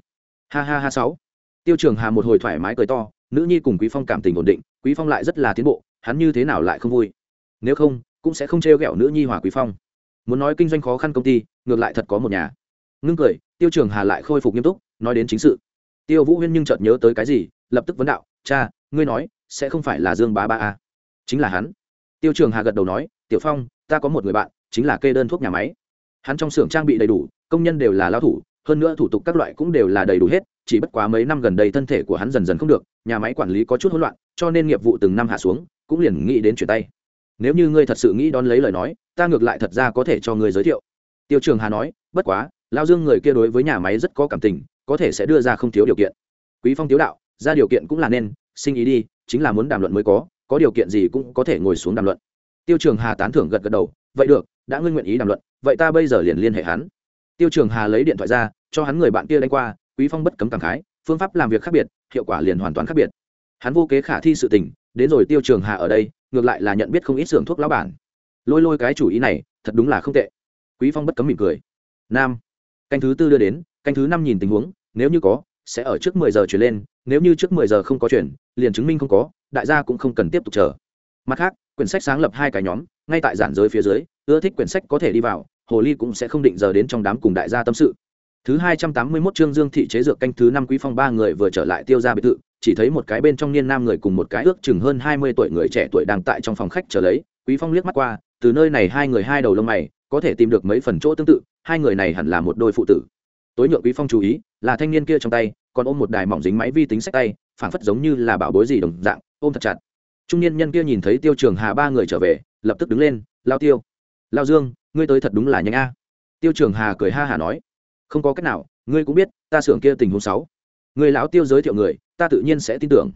Ha ha ha sáu. Tiêu trường hà một hồi thoải mái cười to nữ nhi cùng quý phong cảm tình ổn định, quý phong lại rất là tiến bộ, hắn như thế nào lại không vui? Nếu không, cũng sẽ không trêu ghẹo nữ nhi hòa quý phong. Muốn nói kinh doanh khó khăn công ty, ngược lại thật có một nhà. Ngưng cười, tiêu trường hà lại khôi phục nghiêm túc, nói đến chính sự. Tiêu vũ huyên nhưng chợt nhớ tới cái gì, lập tức vấn đạo, cha, ngươi nói, sẽ không phải là dương bá ba a à? chính là hắn. Tiêu trường hà gật đầu nói, tiểu phong, ta có một người bạn, chính là kê đơn thuốc nhà máy. Hắn trong xưởng trang bị đầy đủ, công nhân đều là lao thủ hơn nữa thủ tục các loại cũng đều là đầy đủ hết, chỉ bất quá mấy năm gần đây thân thể của hắn dần dần không được, nhà máy quản lý có chút hỗn loạn, cho nên nghiệp vụ từng năm hạ xuống, cũng liền nghĩ đến chuyển tay. Nếu như ngươi thật sự nghĩ đón lấy lời nói, ta ngược lại thật ra có thể cho ngươi giới thiệu. Tiêu trường hà nói, bất quá, lao dương người kia đối với nhà máy rất có cảm tình, có thể sẽ đưa ra không thiếu điều kiện. Quý phong tiếu đạo, ra điều kiện cũng là nên, sinh ý đi, chính là muốn đàm luận mới có có điều kiện gì cũng có thể ngồi xuống đàm luận. Tiêu trường hà tán thưởng gật gật đầu, vậy được, đã ngươi nguyện ý đàm luận, vậy ta bây giờ liền liên hệ hắn tiêu trường hà lấy điện thoại ra, cho hắn người bạn kia đánh qua, quý phong bất cấm cảm khái, phương pháp làm việc khác biệt, hiệu quả liền hoàn toàn khác biệt. Hắn vô kế khả thi sự tình, đến rồi tiêu trường hà ở đây, ngược lại là nhận biết không ít xưởng thuốc lão bản. Lôi lôi cái chủ ý này, thật đúng là không tệ. Quý phong bất cấm mỉm cười. Nam. Canh thứ tư đưa đến, canh thứ năm nhìn tình huống, nếu như có, sẽ ở trước mười giờ chuyển lên, nếu như trước mười giờ không có chuyển, liền chứng minh không có, đại gia cũng không cần tiếp tục chờ. Mặt khác, quyển sách sáng lập hai cái nhóm, ngay tại giản giới phía dưới, ưa thích quyển sách có thể đi vào hồ ly cũng sẽ không định giờ đến trong đám cùng đại gia tâm sự. Thứ hai trăm tám mươi 281 chương dương thị chế dược canh thứ năm quý phong ba người vừa trở lại tiêu ra biệt thự, chỉ thấy một cái bên trong niên nam người cùng một cái ước chừng hơn hai mươi tuổi người trẻ tuổi đang tại trong phòng khách chờ lấy. Quý phong liếc mắt qua, từ nơi này hai người hai đầu lông mày, có thể tìm được mấy phần chỗ tương tự, hai người này hẳn là một đôi phụ tử. Tối nhượng quý phong chú ý, là thanh niên kia trong tay, còn ôm một đài mỏng dính máy vi tính sách tay, phảng phất giống như là bảo bối gì đồng dạng, ôm thật chặt. Trung niên nhân kia nhìn thấy tiêu trường hà ba người trở về, lập tức đứng lên, lao tiêu, lao dương ngươi tới thật đúng là nhanh a. Tiêu trường hà cười ha hà nói. Không có cách nào, ngươi cũng biết, ta xưởng kia tình huống sáu. Người lão tiêu giới thiệu người, ta tự nhiên sẽ tin tưởng.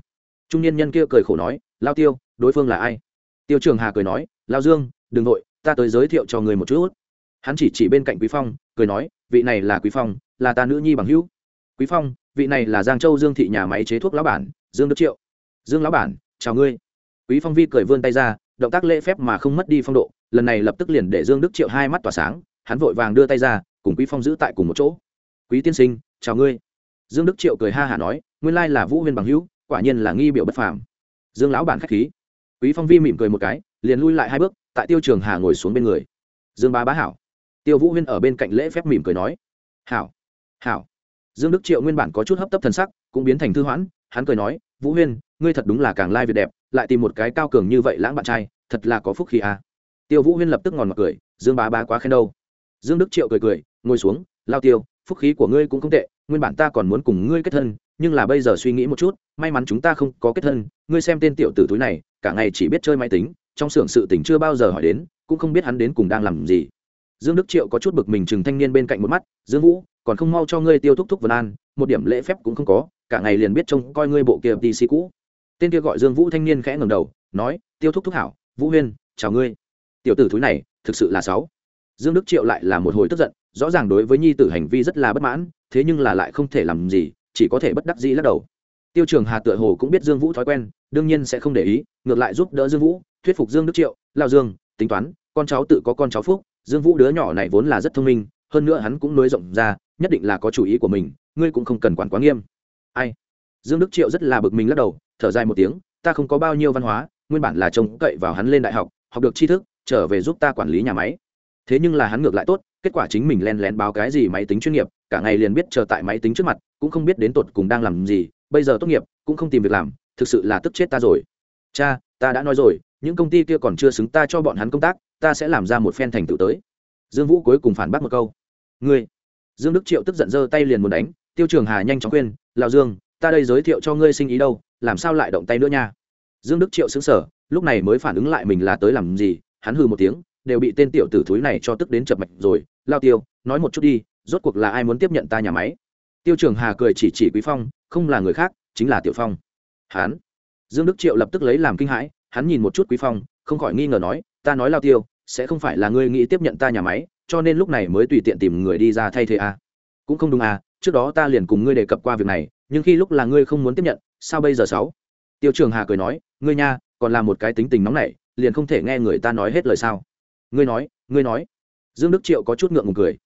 Trung niên nhân kia cười khổ nói lao tiêu, đối phương là ai? Tiêu trường hà cười nói lao dương, đừng nội ta tới giới thiệu cho người một chút. Hắn chỉ chỉ bên cạnh quý phong, cười nói, vị này là quý phong, là ta nữ nhi bằng hữu. Quý phong, vị này là giang châu dương thị nhà máy chế thuốc lão bản, dương đức triệu. Dương lão bản, chào ngươi. Quý phong vi cười vươn tay ra, động tác lễ phép mà không mất đi phong độ lần này lập tức liền để dương đức triệu hai mắt tỏa sáng, hắn vội vàng đưa tay ra, cùng quý phong giữ tại cùng một chỗ. Quý tiên sinh, chào ngươi. Dương đức triệu cười ha hả nói, nguyên lai là vũ huyên bằng hữu, quả nhiên là nghi biểu bất phàm. Dương lão bản khách khí. Quý phong vi mỉm cười một cái, liền lui lại hai bước, tại tiêu trường hà ngồi xuống bên người. Dương bá bá hảo. Tiêu vũ huyên ở bên cạnh lễ phép mỉm cười nói, hảo hảo. Dương đức triệu nguyên bản có chút hấp tấp thần sắc, cũng biến thành thư hoãn, hắn cười nói, vũ huyên, ngươi thật đúng là càng lai việt đẹp, lại tìm một cái cao cường như vậy lãng bạn trai, thật là có phúc khí à tiêu vũ huyên lập tức ngòn mặt cười, dương bá bá quá khen đâu. Dương đức triệu cười cười, ngồi xuống, lao tiêu, phúc khí của ngươi cũng không tệ, nguyên bản ta còn muốn cùng ngươi kết thân, nhưng là bây giờ suy nghĩ một chút, may mắn chúng ta không có kết thân, ngươi xem tên tiểu tử túi này, cả ngày chỉ biết chơi máy tính, trong xưởng sự tình chưa bao giờ hỏi đến, cũng không biết hắn đến cùng đang làm gì. Dương đức triệu có chút bực mình chừng thanh niên bên cạnh một mắt, dương vũ, còn không mau cho ngươi tiêu thúc thúc vân an, một điểm lễ phép cũng không có, cả ngày liền biết trông coi ngươi bộ kia pc cũ. Tên kia gọi dương vũ thanh niên khẽ ngầm đầu, nói, tiêu thúc thúc hảo, vũ huyên, chào ngươi tiểu tử thúi này thực sự là sáu. Dương đức triệu lại là một hồi tức giận, rõ ràng đối với nhi tử hành vi rất là bất mãn, thế nhưng là lại không thể làm gì, chỉ có thể bất đắc dĩ lắc đầu. Tiêu trường hà tựa hồ cũng biết dương vũ thói quen, đương nhiên sẽ không để ý, ngược lại giúp đỡ dương vũ, thuyết phục dương đức triệu lao dương, tính toán, con cháu tự có con cháu phúc, dương vũ đứa nhỏ này vốn là rất thông minh, hơn nữa hắn cũng nối rộng ra, nhất định là có chủ ý của mình, ngươi cũng không cần quản quá nghiêm. Ai? Dương đức triệu rất là bực mình lắc đầu, thở dài một tiếng, ta không có bao nhiêu văn hóa, nguyên bản là trông cậy vào hắn lên đại học học được tri thức trở về giúp ta quản lý nhà máy. Thế nhưng là hắn ngược lại tốt, kết quả chính mình len lén báo cái gì máy tính chuyên nghiệp, cả ngày liền biết chờ tại máy tính trước mặt, cũng không biết đến tột cùng đang làm gì, bây giờ tốt nghiệp, cũng không tìm việc làm, thực sự là tức chết ta rồi. Cha, ta đã nói rồi, những công ty kia còn chưa xứng ta cho bọn hắn công tác, ta sẽ làm ra một phen thành tựu tới. Dương vũ cuối cùng phản bác một câu. Ngươi, dương đức triệu tức giận giơ tay liền muốn đánh, tiêu trường hà nhanh chóng khuyên, Lão dương, ta đây giới thiệu cho ngươi sinh ý đâu, làm sao lại động tay nữa nha? Dương đức triệu xứng sở lúc này mới phản ứng lại mình là tới làm gì hắn hừ một tiếng, đều bị tên tiểu tử thúi này cho tức đến chập mạch rồi. Lao tiêu, nói một chút đi, rốt cuộc là ai muốn tiếp nhận ta nhà máy? Tiêu trường hà cười chỉ chỉ quý phong, không là người khác, chính là tiểu phong. Hắn. Dương đức triệu lập tức lấy làm kinh hãi, hắn nhìn một chút quý phong, không khỏi nghi ngờ nói, ta nói lao tiêu, sẽ không phải là ngươi nghĩ tiếp nhận ta nhà máy, cho nên lúc này mới tùy tiện tìm người đi ra thay thế à. cũng không đúng à trước đó ta liền cùng ngươi đề cập qua việc này, nhưng khi lúc là ngươi không muốn tiếp nhận, sao bây giờ sáu? Tiêu trường hà cười nói, ngươi nha, còn là một cái tính tình nóng nảy liền không thể nghe người ta nói hết lời sao? Ngươi nói ngươi nói. Dương đức triệu có chút ngượng ngùng cười.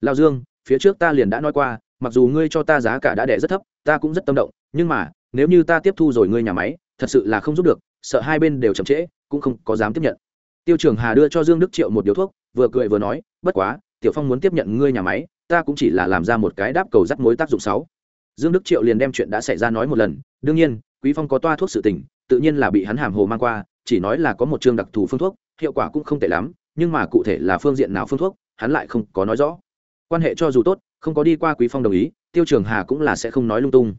Lao dương, phía trước ta liền đã nói qua, mặc dù ngươi cho ta giá cả đã đẻ rất thấp, ta cũng rất tâm động, nhưng mà, nếu như ta tiếp thu rồi ngươi nhà máy, thật sự là không giúp được, sợ hai bên đều chậm trễ, cũng không có dám tiếp nhận. Tiêu trường hà đưa cho dương đức triệu một điếu thuốc, vừa cười vừa nói, bất quá, tiểu phong muốn tiếp nhận ngươi nhà máy, ta cũng chỉ là làm ra một cái đáp cầu dắt mối tác dụng sáu. Dương đức triệu liền đem chuyện đã xảy ra nói một lần, đương nhiên, quý phong có toa thuốc sự tình, tự nhiên là bị hắn hàm hồ mang qua chỉ nói là có một chương đặc thù phương thuốc, hiệu quả cũng không tệ lắm, nhưng mà cụ thể là phương diện nào phương thuốc, hắn lại không có nói rõ. Quan hệ cho dù tốt, không có đi qua quý phong đồng ý, tiêu trường hà cũng là sẽ không nói lung tung.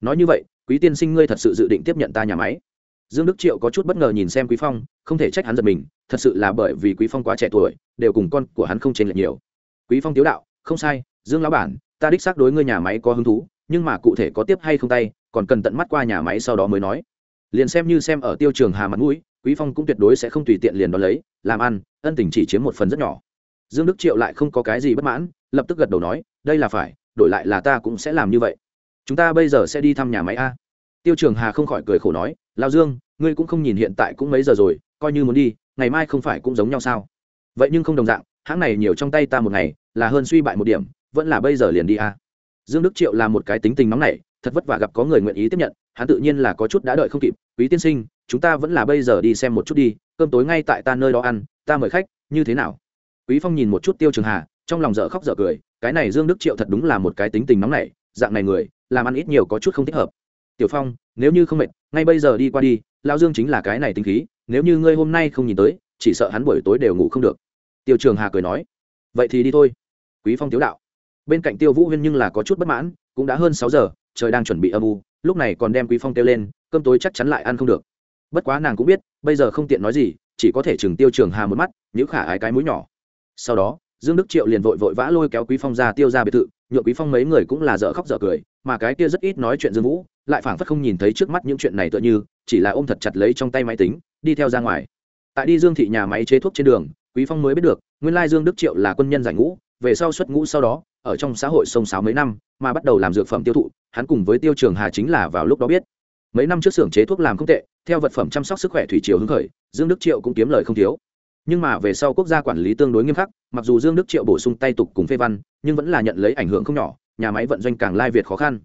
Nói như vậy, quý tiên sinh ngươi thật sự dự định tiếp nhận ta nhà máy. Dương đức triệu có chút bất ngờ nhìn xem quý phong, không thể trách hắn giật mình, thật sự là bởi vì quý phong quá trẻ tuổi, đều cùng con của hắn không chênh lệch nhiều. Quý phong tiếu đạo, không sai, dương lão bản, ta đích xác đối ngươi nhà máy có hứng thú, nhưng mà cụ thể có tiếp hay không tay, còn cần tận mắt qua nhà máy sau đó mới nói liền xem như xem ở tiêu trường hà mặt mũi, quý phong cũng tuyệt đối sẽ không tùy tiện liền đón lấy, làm ăn, ân tình chỉ chiếm một phần rất nhỏ. Dương đức triệu lại không có cái gì bất mãn, lập tức gật đầu nói, đây là phải, đổi lại là ta cũng sẽ làm như vậy. Chúng ta bây giờ sẽ đi thăm nhà máy a. Tiêu trường hà không khỏi cười khổ nói lao dương, ngươi cũng không nhìn hiện tại cũng mấy giờ rồi, coi như muốn đi, ngày mai không phải cũng giống nhau sao? Vậy nhưng không đồng dạng, hãng này nhiều trong tay ta một ngày, là hơn suy bại một điểm, vẫn là bây giờ liền đi a. Dương đức triệu là một cái tính tình nóng này thật vất vả gặp có người nguyện ý tiếp nhận hắn tự nhiên là có chút đã đợi không kịp, quý tiên sinh, chúng ta vẫn là bây giờ đi xem một chút đi, cơm tối ngay tại ta nơi đó ăn, ta mời khách, như thế nào? Quý phong nhìn một chút tiêu trường hà, trong lòng dở khóc dở cười, cái này dương đức triệu thật đúng là một cái tính tình nóng nảy, dạng này người, làm ăn ít nhiều có chút không thích hợp. Tiểu phong, nếu như không mệt, ngay bây giờ đi qua đi lao dương chính là cái này tính khí, nếu như ngươi hôm nay không nhìn tới, chỉ sợ hắn buổi tối đều ngủ không được. Tiêu trường hà cười nói, vậy thì đi thôi. Quý phong tiếu đạo. Bên cạnh tiêu vũ huyên nhưng là có chút bất mãn, cũng đã hơn sáu giờ trời đang chuẩn bị âm u, lúc này còn đem quý phong kêu lên, cơm tối chắc chắn lại ăn không được. Bất quá nàng cũng biết, bây giờ không tiện nói gì, chỉ có thể chừng tiêu trường hà một mắt nhữ khả ái cái mũi nhỏ. Sau đó, dương đức triệu liền vội vội vã lôi kéo quý phong ra tiêu ra biệt thự nhựa quý phong mấy người cũng là dở khóc dở cười, mà cái kia rất ít nói chuyện dương vũ, lại phảng phất không nhìn thấy trước mắt những chuyện này tựa như, chỉ là ôm thật chặt lấy trong tay máy tính, đi theo ra ngoài. Tại đi dương thị nhà máy chế thuốc trên đường, quý phong mới biết được, nguyên lai dương đức triệu là quân nhân giải ngũ, về sau xuất ngũ sau đó, ở trong xã hội sông sáo mấy năm mà bắt đầu làm dược phẩm tiêu thụ, hắn cùng với tiêu trường hà chính là vào lúc đó biết. Mấy năm trước xưởng chế thuốc làm không tệ, theo vật phẩm chăm sóc sức khỏe thủy triều hứng khởi, dương đức triệu cũng kiếm lời không thiếu. Nhưng mà về sau quốc gia quản lý tương đối nghiêm khắc, mặc dù dương đức triệu bổ sung tay tục cùng phê văn, nhưng vẫn là nhận lấy ảnh hưởng không nhỏ, nhà máy vận doanh càng lai việt khó khăn.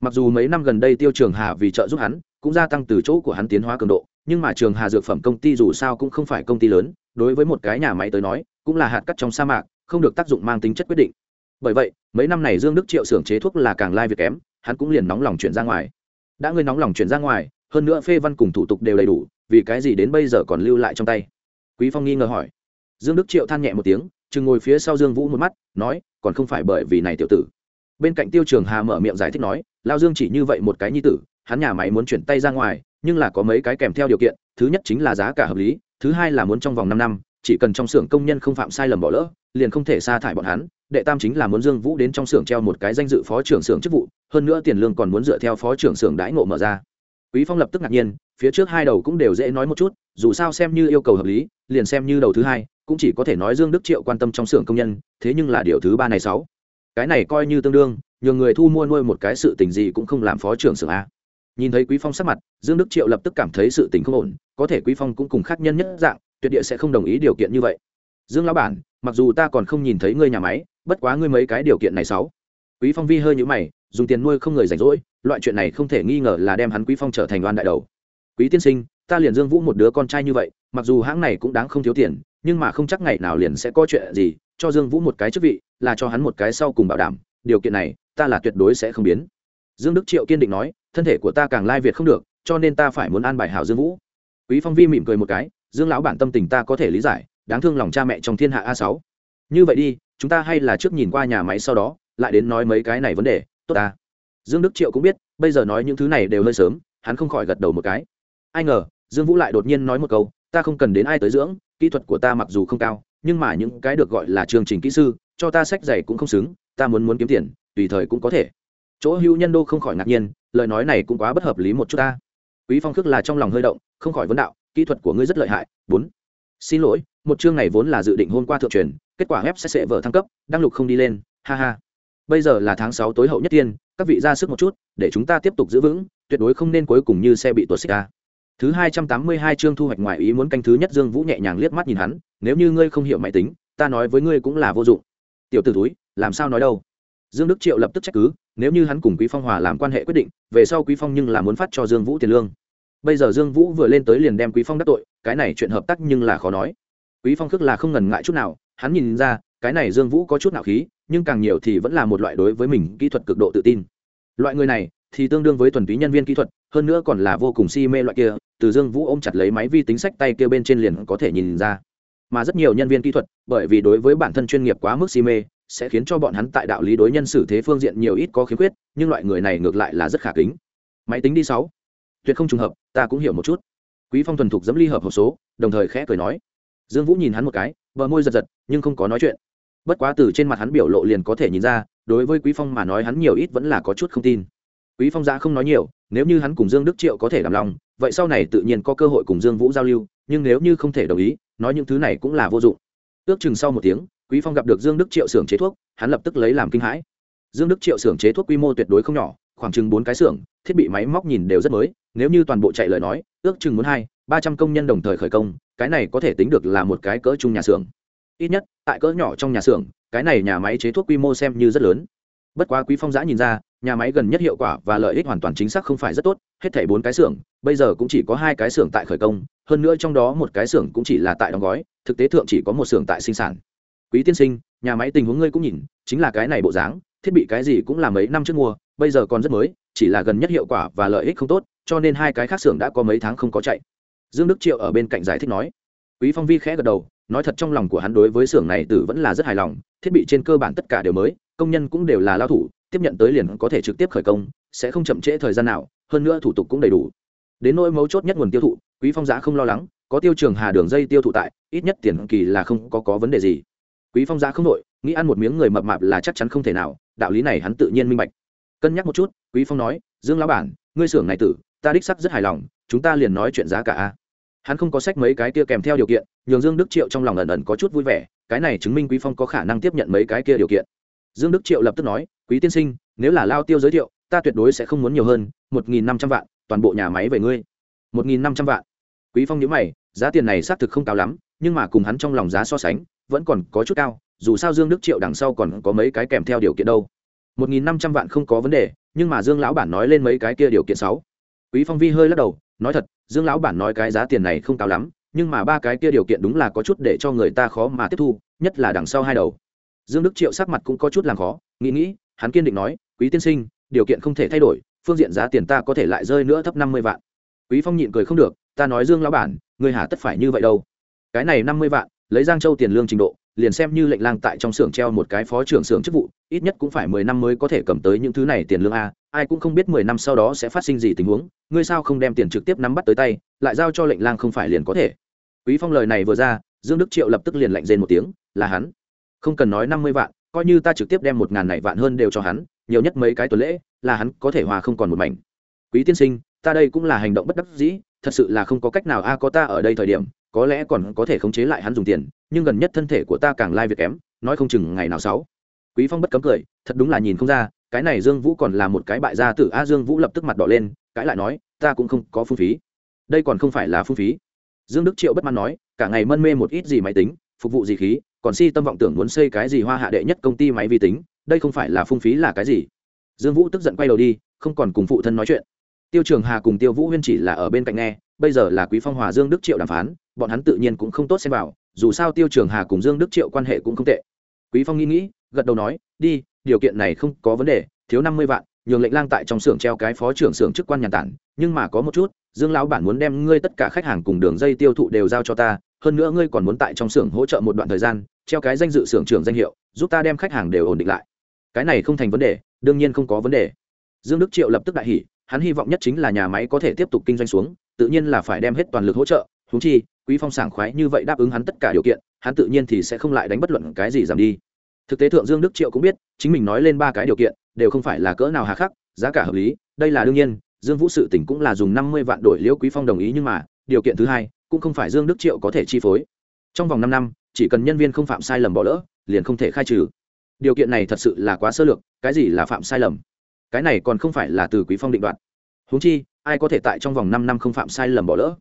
Mặc dù mấy năm gần đây tiêu trường hà vì trợ giúp hắn, cũng gia tăng từ chỗ của hắn tiến hóa cường độ, nhưng mà trường hà dược phẩm công ty dù sao cũng không phải công ty lớn, đối với một cái nhà máy tới nói, cũng là hạt cắt trong sa mạc, không được tác dụng mang tính chất quyết định bởi vậy, mấy năm này dương đức triệu xưởng chế thuốc là càng lai việc kém, hắn cũng liền nóng lòng chuyển ra ngoài. Đã ngươi nóng lòng chuyển ra ngoài, hơn nữa phê văn cùng thủ tục đều đầy đủ, vì cái gì đến bây giờ còn lưu lại trong tay? Quý phong nghi ngờ hỏi. Dương đức triệu than nhẹ một tiếng, chừng ngồi phía sau dương vũ một mắt, nói, còn không phải bởi vì này tiểu tử. Bên cạnh tiêu trường hà mở miệng giải thích nói, lao dương chỉ như vậy một cái nhi tử, hắn nhà máy muốn chuyển tay ra ngoài, nhưng là có mấy cái kèm theo điều kiện, thứ nhất chính là giá cả hợp lý, thứ hai là muốn trong vòng năm năm, chỉ cần trong xưởng công nhân không phạm sai lầm bỏ lỡ, liền không thể sa thải bọn hắn đệ tam chính là muốn dương vũ đến trong xưởng treo một cái danh dự phó trưởng xưởng chức vụ, hơn nữa tiền lương còn muốn dựa theo phó trưởng xưởng đãi ngộ mở ra. Quý phong lập tức ngạc nhiên, phía trước hai đầu cũng đều dễ nói một chút, dù sao xem như yêu cầu hợp lý, liền xem như đầu thứ hai, cũng chỉ có thể nói dương đức triệu quan tâm trong xưởng công nhân, thế nhưng là điều thứ ba này sáu. Cái này coi như tương đương, nhường người thu mua nuôi một cái sự tình gì cũng không làm phó trưởng xưởng a. Nhìn thấy quý phong sắc mặt, dương đức triệu lập tức cảm thấy sự tình không ổn, có thể quý phong cũng cùng khác nhân nhất dạng, tuyệt địa sẽ không đồng ý điều kiện như vậy dương lão bản, mặc dù ta còn không nhìn thấy ngươi nhà máy, bất quá ngươi mấy cái điều kiện này sáu. Quý phong vi hơi nhũ mày, dùng tiền nuôi không người rảnh rỗi, loại chuyện này không thể nghi ngờ là đem hắn quý phong trở thành oan đại đầu. Quý tiên sinh, ta liền dương vũ một đứa con trai như vậy, mặc dù hãng này cũng đáng không thiếu tiền, nhưng mà không chắc ngày nào liền sẽ có chuyện gì, cho dương vũ một cái chức vị, là cho hắn một cái sau cùng bảo đảm, điều kiện này, ta là tuyệt đối sẽ không biến. Dương đức triệu kiên định nói, thân thể của ta càng lai việt không được, cho nên ta phải muốn an bài hảo dương vũ. Quý phong vi mỉm cười một cái, dương lão bản tâm tình ta có thể lý giải đáng thương lòng cha mẹ trong thiên hạ a sáu. Như vậy đi, chúng ta hay là trước nhìn qua nhà máy sau đó, lại đến nói mấy cái này vấn đề, tốt ta. Dương đức triệu cũng biết, bây giờ nói những thứ này đều hơi sớm, hắn không khỏi gật đầu một cái. Ai ngờ, dương vũ lại đột nhiên nói một câu, ta không cần đến ai tới dưỡng, kỹ thuật của ta mặc dù không cao, nhưng mà những cái được gọi là chương trình kỹ sư, cho ta sách giày cũng không xứng, ta muốn muốn kiếm tiền, tùy thời cũng có thể. Chỗ hữu nhân đô không khỏi ngạc nhiên, lời nói này cũng quá bất hợp lý một chút ta. Quý phong khước là trong lòng hơi động, không khỏi vấn đạo, kỹ thuật của ngươi rất lợi hại, bốn xin lỗi, một chương này vốn là dự định hôm qua thượng truyền, kết quả web sẽ sệ vở thăng cấp, đăng lục không đi lên, ha ha. Bây giờ là tháng sáu tối hậu nhất tiên, các vị ra sức một chút, để chúng ta tiếp tục giữ vững, tuyệt đối không nên cuối cùng như xe bị tuột xích ra thứ hai trăm tám mươi hai chương thu hoạch ngoài ý muốn canh thứ nhất dương vũ nhẹ nhàng liếc mắt nhìn hắn, nếu như ngươi không hiểu máy tính, ta nói với ngươi cũng là vô dụng. Tiểu t ử túi làm sao nói đâu? Dương đức triệu lập tức trách cứ, nếu như hắn cùng quý phong hòa làm quan hệ quyết định, về sau quý phong nhưng là muốn phát cho dương vũ tiền lương bây giờ dương vũ vừa lên tới liền đem quý phong đắc tội, cái này chuyện hợp tác nhưng là khó nói. Quý phong khước là không ngần ngại chút nào, hắn nhìn ra, cái này dương vũ có chút nào khí, nhưng càng nhiều thì vẫn là một loại đối với mình kỹ thuật cực độ tự tin. Loại người này thì tương đương với thuần túy nhân viên kỹ thuật, hơn nữa còn là vô cùng si mê loại kia, từ dương vũ ôm chặt lấy máy vi tính sách tay kia bên trên liền có thể nhìn ra. Mà rất nhiều nhân viên kỹ thuật, bởi vì đối với bản thân chuyên nghiệp quá mức si mê, sẽ khiến cho bọn hắn tại đạo lý đối nhân xử thế phương diện nhiều ít có khiếm khuyết, nhưng loại người này ngược lại là rất khả kính. Máy tính đi sáu tuyệt không trùng hợp, ta cũng hiểu một chút. Quý phong thuần thục dẫm ly hợp hộp số, đồng thời khẽ cười nói. Dương vũ nhìn hắn một cái, bờ môi giật giật, nhưng không có nói chuyện. Bất quá từ trên mặt hắn biểu lộ liền có thể nhìn ra, đối với quý phong mà nói hắn nhiều ít vẫn là có chút không tin. Quý phong ra không nói nhiều, nếu như hắn cùng dương đức triệu có thể làm lòng, vậy sau này tự nhiên có cơ hội cùng dương vũ giao lưu, nhưng nếu như không thể đồng ý, nói những thứ này cũng là vô dụng. Ước chừng sau một tiếng, quý phong gặp được dương đức triệu xưởng chế thuốc, hắn lập tức lấy làm kinh hãi. Dương đức triệu xưởng chế thuốc quy mô tuyệt đối không nhỏ, khoảng chừng bốn cái xưởng thiết bị máy móc nhìn đều rất mới, nếu như toàn bộ chạy lời nói, ước chừng muốn hai, ba trăm công nhân đồng thời khởi công, cái này có thể tính được là một cái cỡ chung nhà xưởng. Ít nhất, tại cỡ nhỏ trong nhà xưởng, cái này nhà máy chế thuốc quy mô xem như rất lớn. Bất quá quý phong giã nhìn ra, nhà máy gần nhất hiệu quả và lợi ích hoàn toàn chính xác không phải rất tốt, hết thảy bốn cái xưởng, bây giờ cũng chỉ có hai cái xưởng tại khởi công, hơn nữa trong đó một cái xưởng cũng chỉ là tại đóng gói, thực tế thượng chỉ có một xưởng tại sinh sản. Quý tiên sinh, nhà máy tình huống ngươi cũng nhìn, chính là cái này bộ dáng, thiết bị cái gì cũng là mấy năm trước mua bây giờ còn rất mới, chỉ là gần nhất hiệu quả và lợi ích không tốt, cho nên hai cái khác xưởng đã có mấy tháng không có chạy. Dương đức triệu ở bên cạnh giải thích nói. Quý phong vi khẽ gật đầu, nói thật trong lòng của hắn đối với xưởng này tử vẫn là rất hài lòng, thiết bị trên cơ bản tất cả đều mới, công nhân cũng đều là lao thủ, tiếp nhận tới liền có thể trực tiếp khởi công, sẽ không chậm trễ thời gian nào, hơn nữa thủ tục cũng đầy đủ. Đến nỗi mấu chốt nhất nguồn tiêu thụ, quý phong giá không lo lắng, có tiêu trường hà đường dây tiêu thụ tại, ít nhất tiền kỳ là không có có vấn đề gì. Quý phong giá không nội nghĩ ăn một miếng người mập mạp là chắc chắn không thể nào, đạo lý này hắn tự nhiên minh bạch cân nhắc một chút, quý phong nói, dương lão bản, ngươi xưởng này tử, ta đích sắc rất hài lòng, chúng ta liền nói chuyện giá cả hắn không có sách mấy cái kia kèm theo điều kiện, nhường dương đức triệu trong lòng ẩn ẩn có chút vui vẻ, cái này chứng minh quý phong có khả năng tiếp nhận mấy cái kia điều kiện. Dương đức triệu lập tức nói, quý tiên sinh, nếu là lao tiêu giới thiệu, ta tuyệt đối sẽ không muốn nhiều hơn, một nghìn năm trăm vạn, toàn bộ nhà máy về ngươi. Một nghìn năm trăm vạn. Quý phong nhớ mày, giá tiền này xác thực không cao lắm, nhưng mà cùng hắn trong lòng giá so sánh, vẫn còn có chút cao, dù sao dương đức triệu đằng sau còn có mấy cái kèm theo điều kiện đâu một nghìn năm trăm vạn không có vấn đề, nhưng mà dương lão bản nói lên mấy cái kia điều kiện sáu. Quý phong vi hơi lắc đầu, nói thật, dương lão bản nói cái giá tiền này không cao lắm, nhưng mà ba cái kia điều kiện đúng là có chút để cho người ta khó mà tiếp thu, nhất là đằng sau hai đầu. Dương đức triệu sắc mặt cũng có chút làm khó, nghĩ nghĩ, hắn kiên định nói, quý tiên sinh, điều kiện không thể thay đổi, phương diện giá tiền ta có thể lại rơi nữa thấp năm mươi vạn. Quý phong nhịn cười không được, ta nói dương lão bản, người hà tất phải như vậy đâu. Cái này năm mươi vạn, lấy giang châu tiền lương trình độ liền xem như lệnh lang tại trong xưởng treo một cái phó trưởng xưởng chức vụ, ít nhất cũng phải mười năm mới có thể cầm tới những thứ này tiền lương a, ai cũng không biết mười năm sau đó sẽ phát sinh gì tình huống, ngươi sao không đem tiền trực tiếp nắm bắt tới tay, lại giao cho lệnh lang không phải liền có thể. Quý phong lời này vừa ra, dương đức triệu lập tức liền lạnh rên một tiếng, là hắn. Không cần nói năm mươi vạn, coi như ta trực tiếp đem một ngàn này vạn hơn đều cho hắn, nhiều nhất mấy cái tuần lễ, là hắn có thể hòa không còn một mảnh. Quý tiên sinh, ta đây cũng là hành động bất đắc dĩ, thật sự là không có cách nào, a, có ta ở đây thời điểm, có lẽ còn có thể khống chế lại hắn dùng tiền nhưng gần nhất thân thể của ta càng lai việc kém, nói không chừng ngày nào sáu. Quý phong bất cấm cười, thật đúng là nhìn không ra, cái này dương vũ còn là một cái bại gia tử, a, dương vũ lập tức mặt đỏ lên cãi lại nói, ta cũng không có phung phí. Đây còn không phải là phung phí. Dương đức triệu bất mãn nói, cả ngày mân mê một ít gì máy tính, phục vụ gì khí, còn si tâm vọng tưởng muốn xây cái gì hoa hạ đệ nhất công ty máy vi tính, đây không phải là phung phí là cái gì? Dương vũ tức giận quay đầu đi, không còn cùng phụ thân nói chuyện. Tiêu trường hà cùng tiêu vũ huyên chỉ là ở bên cạnh nghe, bây giờ là quý phong hòa dương đức triệu đàm phán, bọn hắn tự nhiên cũng không tốt xem vào dù sao tiêu trường hà cùng dương đức triệu quan hệ cũng không tệ. Quý phong nghĩ nghĩ, gật đầu nói, đi, điều kiện này không có vấn đề, thiếu năm mươi vạn, nhường lệnh lang tại trong xưởng treo cái phó trưởng xưởng chức quan nhà tản, nhưng mà có một chút, dương lão bản muốn đem ngươi tất cả khách hàng cùng đường dây tiêu thụ đều giao cho ta, hơn nữa ngươi còn muốn tại trong xưởng hỗ trợ một đoạn thời gian, treo cái danh dự xưởng trưởng danh hiệu, giúp ta đem khách hàng đều ổn định lại. Cái này không thành vấn đề, đương nhiên không có vấn đề. Dương đức triệu lập tức đại hỉ, hắn hy vọng nhất chính là nhà máy có thể tiếp tục kinh doanh xuống, tự nhiên là phải đem hết toàn lực hỗ trợ thú chi quý phong sảng khoái như vậy đáp ứng hắn tất cả điều kiện, hắn tự nhiên thì sẽ không lại đánh bất luận cái gì giảm đi. Thực tế thượng dương đức triệu cũng biết, chính mình nói lên ba cái điều kiện, đều không phải là cỡ nào hà khắc, giá cả hợp lý, đây là đương nhiên, dương vũ sự tỉnh cũng là dùng năm mươi vạn đổi liễu quý phong đồng ý nhưng mà, điều kiện thứ hai, cũng không phải dương đức triệu có thể chi phối. Trong vòng năm năm, chỉ cần nhân viên không phạm sai lầm bỏ lỡ, liền không thể khai trừ. Điều kiện này thật sự là quá sơ lược, cái gì là phạm sai lầm? Cái này còn không phải là từ quý phong định đoạt. Huống chi, ai có thể tại trong vòng năm năm không phạm sai lầm bỏ lỡ?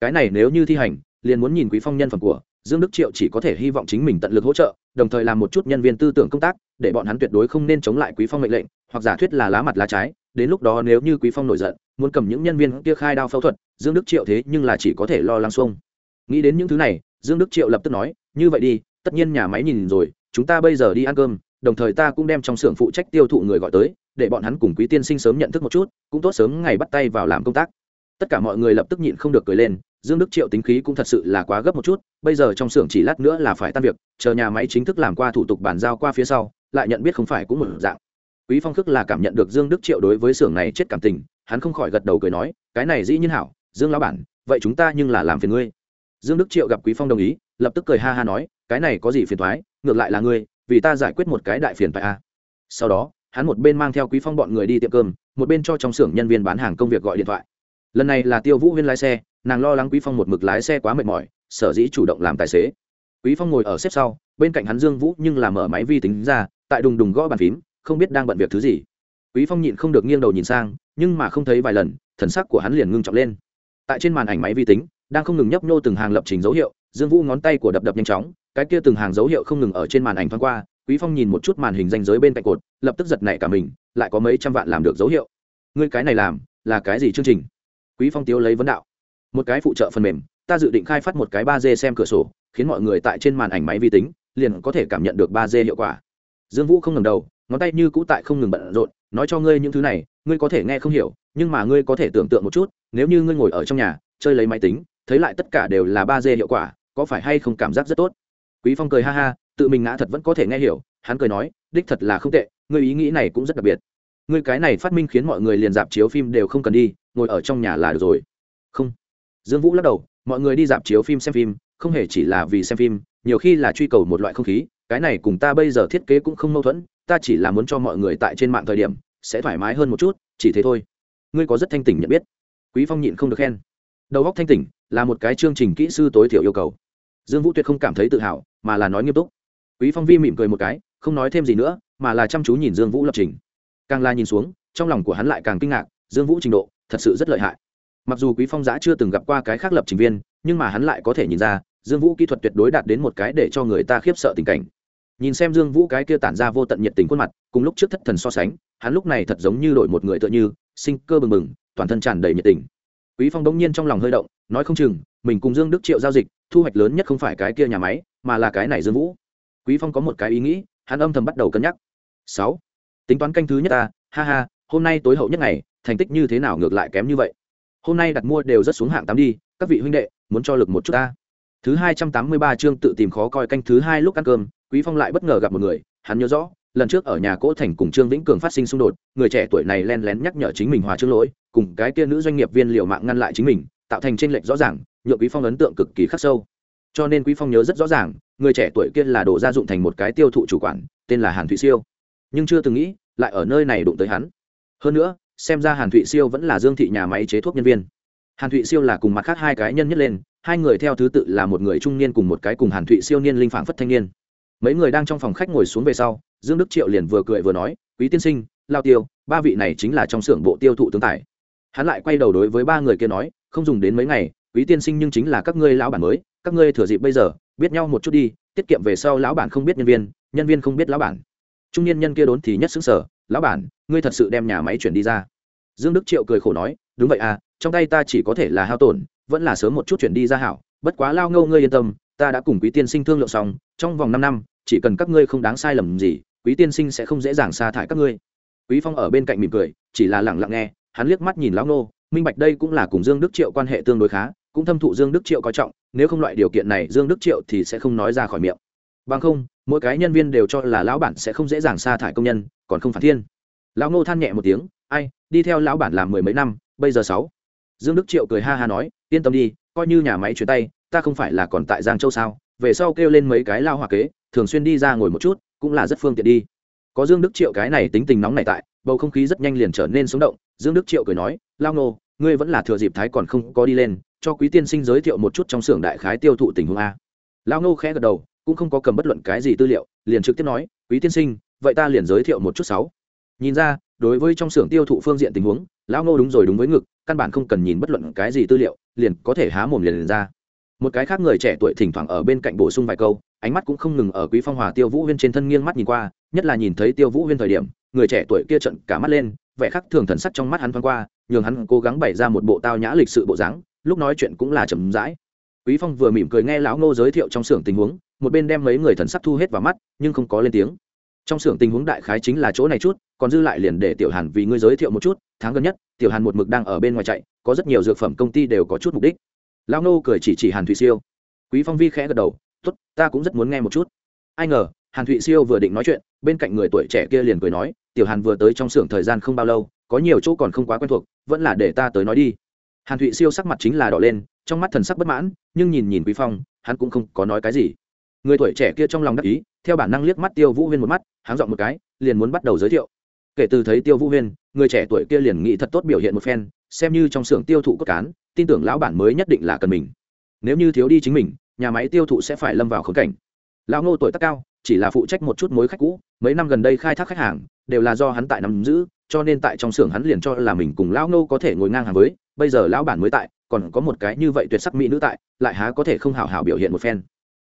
Cái này nếu như thi hành liền muốn nhìn quý phong nhân phẩm của dương đức triệu chỉ có thể hy vọng chính mình tận lực hỗ trợ, đồng thời làm một chút nhân viên tư tưởng công tác, để bọn hắn tuyệt đối không nên chống lại quý phong mệnh lệnh, hoặc giả thuyết là lá mặt lá trái. Đến lúc đó nếu như quý phong nổi giận, muốn cầm những nhân viên kia khai đao phẫu thuật, dương đức triệu thế nhưng là chỉ có thể lo lắng xuông. Nghĩ đến những thứ này, dương đức triệu lập tức nói, như vậy đi, tất nhiên nhà máy nhìn rồi, chúng ta bây giờ đi ăn cơm, đồng thời ta cũng đem trong xưởng phụ trách tiêu thụ người gọi tới, để bọn hắn cùng quý tiên sinh sớm nhận thức một chút, cũng tốt sớm ngày bắt tay vào làm công tác. Tất cả mọi người lập tức nhịn không được cười lên dương đức triệu tính khí cũng thật sự là quá gấp một chút, bây giờ trong xưởng chỉ lát nữa là phải tan việc, chờ nhà máy chính thức làm qua thủ tục bàn giao qua phía sau, lại nhận biết không phải cũng một dạng. Quý phong khước là cảm nhận được dương đức triệu đối với xưởng này chết cảm tình, hắn không khỏi gật đầu cười nói, cái này dĩ nhiên hảo, dương lão bản, vậy chúng ta nhưng là làm phiền ngươi. Dương đức triệu gặp quý phong đồng ý, lập tức cười ha ha nói, cái này có gì phiền thoái ngược lại là ngươi, vì ta giải quyết một cái đại phiền phải a. Sau đó, hắn một bên mang theo quý phong bọn người đi tiệm cơm, một bên cho trong xưởng nhân viên bán hàng công việc gọi điện thoại. Lần này là tiêu vũ huyên lái xe nàng lo lắng quý phong một mực lái xe quá mệt mỏi, sở dĩ chủ động làm tài xế. Quý phong ngồi ở xếp sau, bên cạnh hắn dương vũ nhưng là mở máy vi tính ra, tại đùng đùng gõ bàn phím, không biết đang bận việc thứ gì. Quý phong nhịn không được nghiêng đầu nhìn sang, nhưng mà không thấy vài lần, thần sắc của hắn liền ngưng trọng lên. Tại trên màn ảnh máy vi tính, đang không ngừng nhấp nhô từng hàng lập trình dấu hiệu, dương vũ ngón tay của đập đập nhanh chóng, cái kia từng hàng dấu hiệu không ngừng ở trên màn ảnh thoáng qua, quý phong nhìn một chút màn hình danh giới bên cạnh cột, lập tức giật nảy cả mình, lại có mấy trăm vạn làm được dấu hiệu. Ngươi cái này làm, là cái gì chương trình? Quý phong tiếu lấy vấn đạo một cái phụ trợ phần mềm, ta dự định khai phát một cái ba d xem cửa sổ, khiến mọi người tại trên màn ảnh máy vi tính, liền có thể cảm nhận được ba d hiệu quả. Dương vũ không ngừng đầu, ngón tay như cũ tại không ngừng bận rộn, nói cho ngươi những thứ này, ngươi có thể nghe không hiểu, nhưng mà ngươi có thể tưởng tượng một chút, nếu như ngươi ngồi ở trong nhà, chơi lấy máy tính, thấy lại tất cả đều là ba d hiệu quả, có phải hay không cảm giác rất tốt? Quý phong cười ha ha, tự mình ngã thật vẫn có thể nghe hiểu, hắn cười nói, đích thật là không tệ, ngươi ý nghĩ này cũng rất đặc biệt. Ngươi cái này phát minh khiến mọi người liền dạp chiếu phim đều không cần đi, ngồi ở trong nhà là được rồi. Không dương vũ lắc đầu, mọi người đi dạp chiếu phim xem phim, không hề chỉ là vì xem phim, nhiều khi là truy cầu một loại không khí, cái này cùng ta bây giờ thiết kế cũng không mâu thuẫn, ta chỉ là muốn cho mọi người tại trên mạng thời điểm, sẽ thoải mái hơn một chút, chỉ thế thôi. Ngươi có rất thanh tỉnh nhận biết. Quý phong nhịn không được khen. Đầu góc thanh tỉnh là một cái chương trình kỹ sư tối thiểu yêu cầu. Dương vũ tuyệt không cảm thấy tự hào, mà là nói nghiêm túc. Quý phong vi mỉm cười một cái, không nói thêm gì nữa, mà là chăm chú nhìn dương vũ lập trình. Càng la nhìn xuống, trong lòng của hắn lại càng kinh ngạc, dương vũ trình độ thật sự rất lợi hại mặc dù quý phong giã chưa từng gặp qua cái khác lập trình viên, nhưng mà hắn lại có thể nhìn ra, dương vũ kỹ thuật tuyệt đối đạt đến một cái để cho người ta khiếp sợ tình cảnh. Nhìn xem dương vũ cái kia tản ra vô tận nhiệt tình khuôn mặt, cùng lúc trước thất thần so sánh, hắn lúc này thật giống như đổi một người tựa như, sinh cơ bừng bừng, toàn thân tràn đầy nhiệt tình. Quý phong đống nhiên trong lòng hơi động, nói không chừng, mình cùng dương đức triệu giao dịch, thu hoạch lớn nhất không phải cái kia nhà máy, mà là cái này dương vũ. Quý phong có một cái ý nghĩ, hắn âm thầm bắt đầu cân nhắc. Sáu. Tính toán canh thứ nhất ta, ha ha, hôm nay tối hậu nhất ngày, thành tích như thế nào ngược lại kém như vậy? Hôm nay đặt mua đều rất xuống hạng tám đi, các vị huynh đệ, muốn cho lực một chút ta. Thứ hai trăm tám mươi ba chương tự tìm khó coi canh thứ hai lúc ăn cơm, quý phong lại bất ngờ gặp một người, hắn nhớ rõ, lần trước ở nhà cỗ thành cùng trương vĩnh cường phát sinh xung đột, người trẻ tuổi này len lén nhắc nhở chính mình hòa trương lỗi, cùng cái kia nữ doanh nghiệp viên liệu mạng ngăn lại chính mình, tạo thành tranh lệch rõ ràng, nhượng quý phong ấn tượng cực kỳ khắc sâu. Cho nên quý phong nhớ rất rõ ràng, người trẻ tuổi kia là đồ gia dụng thành một cái tiêu thụ chủ quản, tên là hàn thụy siêu. Nhưng chưa từng nghĩ, lại ở nơi này đụng tới hắn. Hơn nữa xem ra hàn thụy siêu vẫn là dương thị nhà máy chế thuốc nhân viên. Hàn thụy siêu là cùng mặt khác hai cái nhân nhất lên, hai người theo thứ tự là một người trung niên cùng một cái cùng hàn thụy siêu niên linh phảng phất thanh niên. Mấy người đang trong phòng khách ngồi xuống về sau, dương đức triệu liền vừa cười vừa nói, quý tiên sinh, lao tiêu, ba vị này chính là trong xưởng bộ tiêu thụ tướng tài. Hắn lại quay đầu đối với ba người kia nói, không dùng đến mấy ngày, quý tiên sinh nhưng chính là các ngươi lão bản mới, các ngươi thừa dịp bây giờ, biết nhau một chút đi, tiết kiệm về sau lão bản không biết nhân viên nhân viên không biết lão bản. Trung niên nhân kia đốn thì nhất xứng sở lão bản, ngươi thật sự đem nhà máy chuyển đi ra? Dương đức triệu cười khổ nói, đúng vậy à trong tay ta chỉ có thể là hao tổn, vẫn là sớm một chút chuyển đi ra hảo, bất quá lao ngâu ngươi yên tâm, ta đã cùng quý tiên sinh thương lượng xong, trong vòng năm năm, chỉ cần các ngươi không đáng sai lầm gì, quý tiên sinh sẽ không dễ dàng sa thải các ngươi. Quý phong ở bên cạnh mỉm cười, chỉ là lẳng lặng nghe, hắn liếc mắt nhìn lão nô minh bạch đây cũng là cùng dương đức triệu quan hệ tương đối khá, cũng thâm thụ dương đức triệu coi trọng, nếu không loại điều kiện này, dương đức triệu thì sẽ không nói ra khỏi miệng. Bằng không mỗi cái nhân viên đều cho là lão bản sẽ không dễ dàng sa thải công nhân còn không phản thiên. Lão ngô than nhẹ một tiếng ai đi theo lão bản làm mười mấy năm bây giờ sáu. Dương đức triệu cười ha ha nói yên tâm đi coi như nhà máy chuyển tay ta không phải là còn tại giang châu sao? Về sau kêu lên mấy cái lao hòa kế thường xuyên đi ra ngồi một chút cũng là rất phương tiện đi. Có dương đức triệu cái này tính tình nóng này tại bầu không khí rất nhanh liền trở nên sống động. Dương đức triệu cười nói lao Ngô, ngươi vẫn là thừa dịp thái còn không có đi lên cho quý tiên sinh giới thiệu một chút trong xưởng đại khái tiêu thụ tình huống a. Lao Ngô khẽ gật đầu cũng không có cầm bất luận cái gì tư liệu liền trực tiếp nói quý tiên sinh vậy ta liền giới thiệu một chút sáu. Nhìn ra đối với trong xưởng tiêu thụ phương diện tình huống lão nô đúng rồi đúng với ngực căn bản không cần nhìn bất luận cái gì tư liệu liền có thể há mồm liền, liền ra. Một cái khác người trẻ tuổi thỉnh thoảng ở bên cạnh bổ sung vài câu ánh mắt cũng không ngừng ở quý phong hòa tiêu vũ huyên trên thân nghiêng mắt nhìn qua nhất là nhìn thấy tiêu vũ huyên thời điểm người trẻ tuổi kia trận cả mắt lên vẻ khắc thường thần sắc trong mắt hắn thoáng qua nhường hắn cố gắng bày ra một bộ tao nhã lịch sự bộ dáng lúc nói chuyện cũng là chậm rãi. Quý phong vừa mỉm cười nghe lão ngô giới thiệu trong xưởng tình huống một bên đem mấy người thần sắc thu hết vào mắt, nhưng không có lên tiếng. Trong xưởng tình huống đại khái chính là chỗ này chút, còn dư lại liền để tiểu hàn vì ngươi giới thiệu một chút, tháng gần nhất, tiểu hàn một mực đang ở bên ngoài chạy, có rất nhiều dược phẩm công ty đều có chút mục đích. Lão nô cười chỉ chỉ hàn thụy siêu. Quý phong vi khẽ gật đầu, tốt, ta cũng rất muốn nghe một chút. Ai ngờ, hàn thụy siêu vừa định nói chuyện, bên cạnh người tuổi trẻ kia liền cười nói, tiểu hàn vừa tới trong xưởng thời gian không bao lâu, có nhiều chỗ còn không quá quen thuộc, vẫn là để ta tới nói đi. Hàn thụy siêu sắc mặt chính là đỏ lên, trong mắt thần sắc bất mãn, nhưng nhìn nhìn quý phong, hắn cũng không có nói cái gì người tuổi trẻ kia trong lòng đắc ý, theo bản năng liếc mắt tiêu vũ huyên một mắt, háng dọn một cái, liền muốn bắt đầu giới thiệu. Kể từ thấy tiêu vũ huyên, người trẻ tuổi kia liền nghĩ thật tốt biểu hiện một phen, xem như trong xưởng tiêu thụ cốt cán, tin tưởng lão bản mới nhất định là cần mình. Nếu như thiếu đi chính mình, nhà máy tiêu thụ sẽ phải lâm vào khốn cảnh. Lão ngô tuổi tác cao, chỉ là phụ trách một chút mối khách cũ, mấy năm gần đây khai thác khách hàng, đều là do hắn tại nắm giữ, cho nên tại trong xưởng hắn liền cho là mình cùng lão ngô có thể ngồi ngang hàng với, bây giờ lão bản mới tại, còn có một cái như vậy tuyệt sắc mỹ nữ tại, lại há có thể không hào hào biểu hiện một phen.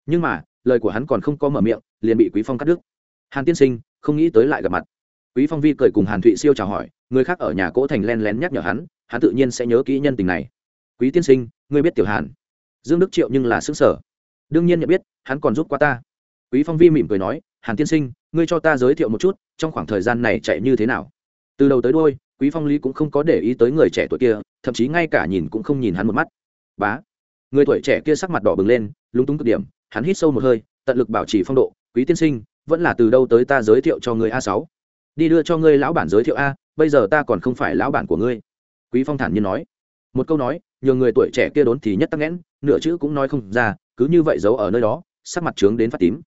Nhưng mà lời của hắn còn không có mở miệng, liền bị quý phong cắt đứt. Hàn tiên sinh, không nghĩ tới lại gặp mặt. Quý phong vi cười cùng hàn thụy siêu chào hỏi, người khác ở nhà cỗ thành len lén nhắc nhở hắn hắn tự nhiên sẽ nhớ kỹ nhân tình này. Quý tiên sinh, ngươi biết tiểu hàn. Dương đức triệu nhưng là xứng sở. Đương nhiên nhận biết, hắn còn giúp qua ta. Quý phong vi mỉm cười nói, hàn tiên sinh, ngươi cho ta giới thiệu một chút, trong khoảng thời gian này chạy như thế nào? Từ đầu tới đôi quý phong lý cũng không có để ý tới người trẻ tuổi kia, thậm chí ngay cả nhìn cũng không nhìn hắn một mắt. Bá, người tuổi trẻ kia sắc mặt đỏ bừng lên, lúng túng cực điểm hắn hít sâu một hơi, tận lực bảo trì phong độ, quý tiên sinh, vẫn là từ đâu tới ta giới thiệu cho người a sáu? Đi đưa cho ngươi lão bản giới thiệu a, bây giờ ta còn không phải lão bản của ngươi. Quý phong thản nhiên nói. Một câu nói nhiều người tuổi trẻ kia đốn thì nhất tắc nghẽn, nửa chữ cũng nói không ra, cứ như vậy giấu ở nơi đó, sắc mặt trướng đến phát tím.